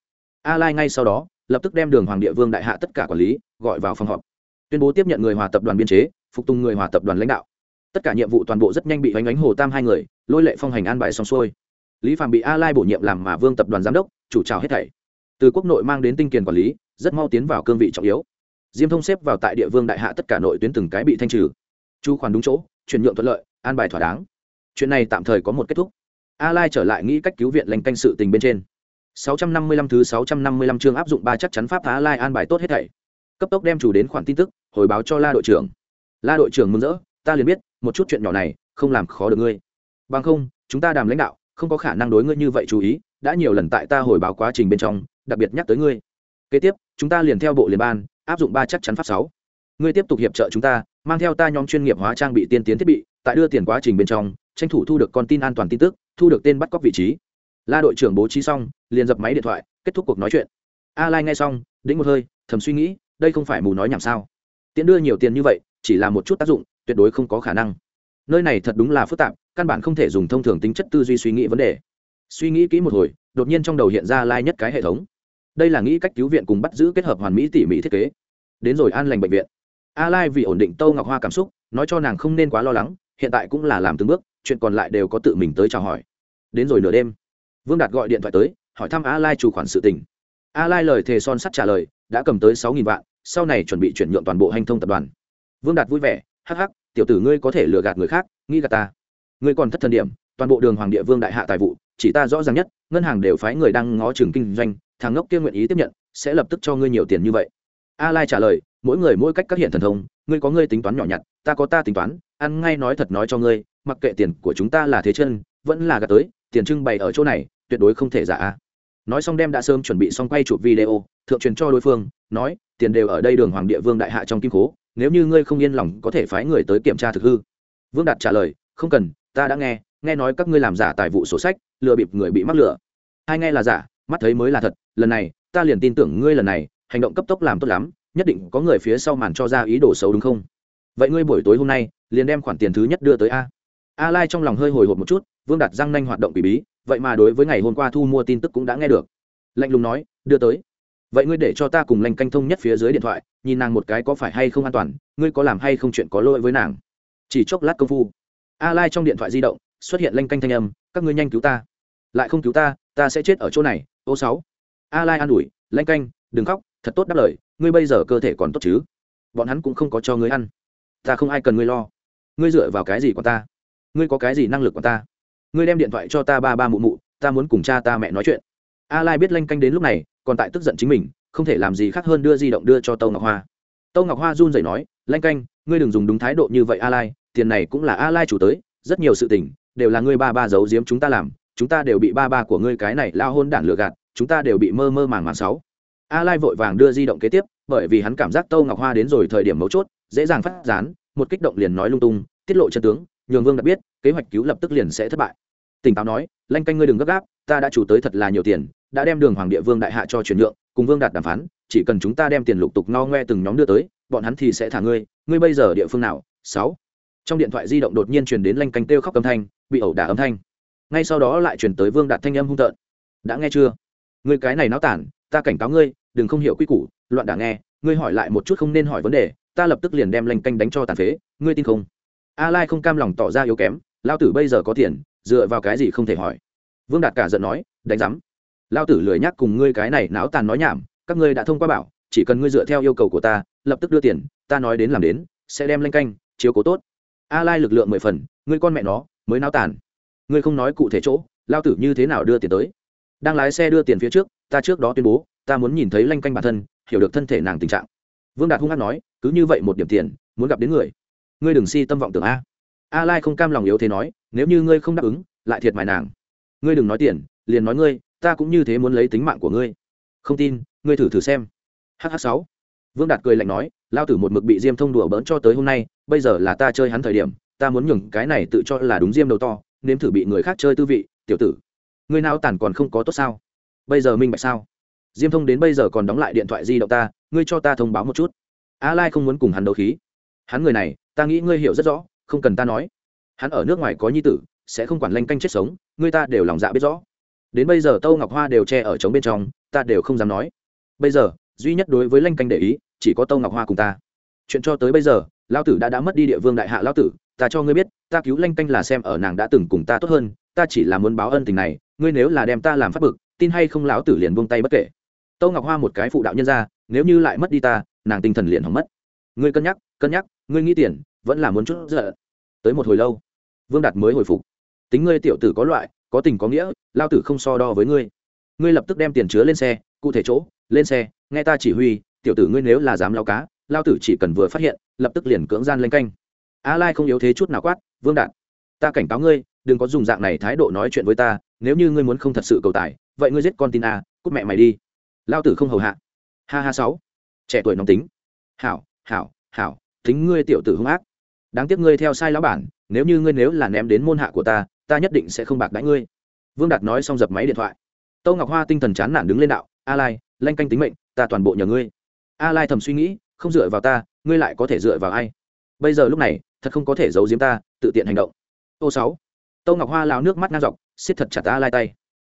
Speaker 1: A lai ngay sau đó, lập tức đem đường hoàng địa vương đại hạ tất cả quản lý, gọi vào phòng họp. Tuyên bố tiếp nhận người hòa tập đoàn biên chế, phục tùng người hòa tập đoàn lãnh đạo. Tất cả nhiệm vụ toàn bộ rất nhanh bị ánh ánh hồ tam hai người, lôi lệ phong hành an bài xong xuôi. Lý phạm bị a lai bổ nhiệm làm mà vương tập đoàn giám đốc, chủ trào hết thảy. Từ quốc nội mang đến tinh kiền quản lý, rất mau tiến vào cương vị trọng yếu. Diêm thông xếp vào tại địa vương đại hạ tất cả nội tuyến từng cái bị thanh trừ. Chu khoản đúng chỗ, chuyển nhượng thuận lợi, an bài thỏa đáng. Chuyện này tạm thời có một kết thúc a lai trở lại nghĩ cách cứu viện lành canh sự tình bên trên. 655 thứ 655 chương áp dụng ba chắc chắn pháp a lai an bài tốt hết thảy. Cấp tốc đem chủ đến khoản tin tức, hồi báo cho la đội trưởng. La đội trưởng mừng rỡ, ta liền biết, một chút chuyện nhỏ này, không làm khó được ngươi. Bằng không, chúng ta đàm lãnh đạo, không có khả năng đối ngươi như vậy chú ý, đã nhiều lần tại ta hồi báo quá trình bên trong, đặc biệt nhắc tới ngươi. Kế tiếp, chúng ta liền theo bộ liên ban áp dụng ba chắc chắn pháp sáu. Ngươi tiếp tục hiệp trợ chúng ta, mang theo ta nhóm chuyên nghiệp hóa trang bị tiên tiến thiết bị, tại đưa tiền quá trình bên trong, tranh thủ thu được con tin an toàn tin tức thu được tên bắt cóc vị trí. La đội trưởng bố trí xong, liền dập máy điện thoại, kết thúc cuộc nói chuyện. A lai nghe xong, đĩnh một hơi, thầm suy nghĩ, đây không phải mù nói nhảm sao? Tiễn đưa nhiều tiền như vậy, chỉ là một chút tác dụng, tuyệt đối không có khả năng. Nơi này thật đúng là phức tạp, căn bản không thể dùng thông thường tính chất tư duy suy nghĩ vấn đề. Suy nghĩ kỹ một hồi, đột nhiên trong đầu hiện ra lai nhất cái hệ thống. Đây là nghĩ cách cứu viện cùng bắt giữ kết hợp hoàn mỹ tỉ mỉ thiết kế. Đến rồi an lành bệnh viện. A lai vì ổn định tâu ngọc hoa cảm xúc, nói cho nàng không nên quá lo lắng, hiện tại cũng là làm từng bước chuyện còn lại đều có tự mình tới chào hỏi. Đến rồi nửa đêm, vương đạt gọi điện thoại tới, hỏi thăm a lai chủ khoản sự tình. A lai lời thề son sắt trả lời, đã cầm tới sáu nghìn vạn, sau này chuẩn bị chuyển nhượng toàn bộ hành thông tập đoàn. Vương đạt vui vẻ, hắc hắc, tiểu tử ngươi có thể lừa gạt người khác nghĩ gạt ta. Ngươi còn thất thần điểm, toàn bộ đường hoàng địa vương đại hạ tài vụ, chỉ ta rõ ràng nhất, ngân hàng đều phái người đang ngó chừng kinh doanh, thằng ngốc kia nguyện ý tiếp nhận, sẽ lập tức cho ngươi nhiều tiền như vậy. A lai trả lời, mỗi người mỗi cách các hiện thần thông ngươi có ngươi tính toán nhỏ nhặt, ta có ta tính toán, ăn ngay nói thật nói cho ngươi, mặc kệ tiền của chúng ta là thế chân, vẫn là gạt tới, tiền trưng bày ở chỗ này, tuyệt đối không thể giả. Nói xong đem đã sớm chuẩn bị xong quay chụp video, thượng truyền cho đối phương, nói, tiền đều ở đây đường hoàng địa vương đại hạ trong kim cố nếu như ngươi không yên lòng, có thể phái người tới kiểm tra thực hư. Vương đạt trả lời, không cần, ta đã nghe nghe nói các ngươi làm giả tài vụ sổ sách, lừa bịp người bị mắc lừa. Hai nghe là giả, mắt thấy mới là thật, lần này, ta liền tin tưởng ngươi lần này, hành động cấp tốc làm tốt lắm nhất định có người phía sau màn cho ra ý đồ xấu đúng không? Vậy ngươi buổi tối hôm nay, liền đem khoản tiền thứ nhất đưa tới a. A lai trong lòng hơi hồi hộp một chút, vương đặt răng nanh hoạt động bị bí, vậy mà đối với ngày hôm qua thu mua tin tức cũng đã nghe được. Lạnh lùng nói, đưa tới. Vậy ngươi để cho ta cùng lanh canh thông nhất phía dưới điện thoại, nhìn nàng một cái có phải hay không an toàn, ngươi có làm hay không chuyện có lỗi với nàng. Chỉ chốc lát công phu, a lai trong điện thoại di động, xuất hiện lanh canh thanh âm, các ngươi nhanh cứu ta. Lại không cứu ta ta sẽ chết ở chỗ này, ô sáu. A lai an ủi lanh canh, đừng khóc, thật tốt đáp lời ngươi bây giờ cơ thể còn tốt chứ? Bọn hắn cũng không có cho ngươi ăn. Ta không ai cần ngươi lo. Ngươi dựa vào cái gì của ta? Ngươi có cái gì năng lực của ta? Ngươi đem điện thoại cho ta ba ba mụ mụ, ta muốn cùng cha ta mẹ nói chuyện. A lai biết lanh canh đến lúc này, còn tại tức giận chính mình, không thể làm gì khác hơn đưa di động đưa cho tâu ngọc hoa. Tâu ngọc hoa run rẩy nói, lanh canh, ngươi đừng dùng đúng thái độ như vậy a lai, tiền này cũng là a lai chủ tới, rất nhiều sự tình đều là ngươi ba ba giấu giếm chúng ta làm, chúng ta đều bị ba ba của ngươi cái này lao hôn đản lừa gạt, chúng ta đều bị mơ mơ màng màng sáu a lai vội vàng đưa di động kế tiếp, bởi vì hắn cảm giác tâu ngọc hoa đến rồi thời điểm mấu chốt, dễ dàng phát dán một kích động liền nói lung tung, tiết lộ chân tướng, nhường vương đã biết, kế hoạch cứu lập tức liền sẽ thất bại. Tỉnh táo nói, lanh canh ngươi đừng gấp gáp, ta đã chủ tới thật là nhiều tiền, đã đem đường hoàng địa vương đại hạ cho chuyển nhượng, cùng vương đạt đàm phán, chỉ cần chúng ta đem tiền lục tục no ngoe từng nhóm đưa tới, bọn hắn thì sẽ thả ngươi ngươi bây giờ địa phương nào? Sáu. Trong điện thoại di động đột nhiên truyền đến lanh canh kêu khóc âm thanh, bị ẩu đả âm thanh. Ngay sau đó lại truyền tới vương đạt thanh âm hung tợn. Đã nghe chưa? Ngươi cái này náo tản ta cảnh cáo ngươi, đừng không hiểu quy củ, loạn đả nghe, ngươi hỏi lại một chút không nên hỏi vấn đề, ta lập tức liền đem lanh canh đánh cho tàn phế, ngươi tin không? A lai không cam lòng tỏ ra yếu kém, lao tử bây giờ có tiền, dựa vào cái gì không thể hỏi? Vương đạt cả giận nói, đánh rắm lao tử lười nhắc cùng ngươi cái này náo tàn nói nhảm, các ngươi đã thông qua bảo, chỉ cần ngươi dựa theo yêu cầu của ta, lập tức đưa tiền, ta nói đến làm đến, sẽ đem lanh canh, chiếu cố tốt. A lai lực lượng mười phần, ngươi con mẹ nó, mới náo tàn. Ngươi không nói cụ thể chỗ, lao tử như thế nào đưa tiền tới? Đang lái xe đưa tiền phía trước ta trước đó tuyên bố, ta muốn nhìn thấy lanh canh bản thân, hiểu được thân thể nàng tình trạng. Vương đạt hung hát nói, cứ như vậy một điểm tiền, muốn gặp đến người. Ngươi đừng si tâm vọng tưởng a. A lai không cam lòng yếu thế nói, nếu như ngươi không đáp ứng, lại thiệt mài nàng. Ngươi đừng nói tiền, liền nói ngươi, ta cũng như thế muốn lấy tính mạng của ngươi. Không tin, ngươi thử thử xem. Hh sáu. Vương đạt cười lạnh nói, lao tử một mực bị diêm thông đùa bỡn cho tới hôm nay, bây giờ là ta chơi hắn thời điểm, ta muốn nhường cái này tự cho là đúng diêm đầu to, nếm thử bị người khác chơi tư vị, tiểu tử. Ngươi nào tàn còn không có tốt sao? Bây giờ minh bạch sao? Diêm thông đến bây giờ còn đóng lại điện thoại di động ta, ngươi cho ta thông báo một chút. A lai không muốn cùng hắn đấu khí. Hắn người này, ta nghĩ ngươi hiểu rất rõ, không cần ta nói. Hắn ở nước ngoài có nhi tử, sẽ không quản lanh canh chết sống, ngươi ta đều lòng dạ biết rõ. Đến bây giờ tâu ngọc hoa đều che ở trống bên trong, ta đều không dám nói. Bây giờ, duy nhất đối với lanh canh để ý, chỉ có tâu ngọc hoa cùng ta. Chuyện cho tới bây giờ lao tử đã đã mất đi địa vương đại hạ lao tử, ta cho ngươi biết, ta cứu lanh canh là xem ở nàng đã từng cùng ta tốt hơn, ta chỉ là muốn báo ân tình này, ngươi nếu là đem ta làm phát bực tin hay không lão tử liền buông tay bất kể. Tâu ngọc hoa một cái phụ đạo nhân ra, nếu như lại mất đi ta, nàng tinh thần liền hỏng mất. Ngươi cân nhắc cân nhắc, ngươi nghĩ tiền, vẫn là muốn chút giận. Tới một hồi lâu, vương đạt mới hồi phục. Tính ngươi tiểu tử có loại, có tình có nghĩa lao tử không so đo với ngươi. Ngươi lập tức đem tiền chứa lên xe, cụ thể chỗ, lên xe, nghe ta chỉ huy, tiểu tử ngươi nếu là dám lao cá lao tử chỉ cần vừa phát hiện, lập tức liền cưỡng gian lên canh. A lai không yếu thế chút nào quát, vương đạt, ta cảnh cáo ngươi, đừng có dùng dạng này thái độ nói chuyện với ta, nếu như ngươi muốn không thật sự cầu tài vậy ngươi giết con tin à? cút mẹ mày đi. Lao tử không hầu hạ. Ha ha sáu. Trẻ tuổi nóng tính. Hảo hảo hảo tính ngươi tiểu tử hung ác. Đáng tiếc ngươi theo sai lão bản, nếu như ngươi nếu là ném đến môn hạ của ta ta nhất định sẽ không bạc đãi ngươi. Vương đạt nói xong dập máy điện thoại. Tâu ngọc hoa tinh thần chán nản đứng lên đạo, a lai, lanh canh tính mệnh, ta toàn bộ nhờ ngươi. A lai thầm suy nghĩ, không dựa vào ta, ngươi lại có thể dựa vào ai? Bây giờ lúc này, thật không có thể giấu giếm ta, tự tiện hành động. Ô sáu. Tâu ngọc hoa lao nước mắt ngang dọc, siết thật chặt a lai tay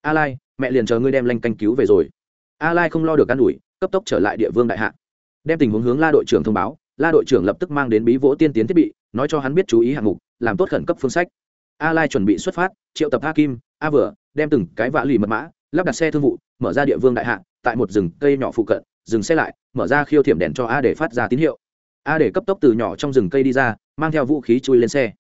Speaker 1: a lai mẹ liền chờ ngươi đem lanh canh cứu về rồi. A lai không lo được an ủi, cấp tốc trở lại địa vương đại hạ. Đem tình huống hướng la đội trưởng thông báo, la đội trưởng lập tức mang đến bí vỗ tiên tiến thiết bị, nói cho hắn biết chú ý hạng mục, làm tốt khẩn cấp phương sách. A lai chuẩn bị xuất phát, triệu tập a kim a vừa, đem từng cái vạ lì mật mã, lắp đặt xe thương vụ, mở ra địa vương đại hạ, tại một rừng cây nhỏ phụ cận, dừng xe lại, mở ra khiêu thiểm đèn cho a để phát ra tín hiệu. A để cấp tốc từ nhỏ trong rừng cây đi ra, mang theo vũ khí chui lên xe.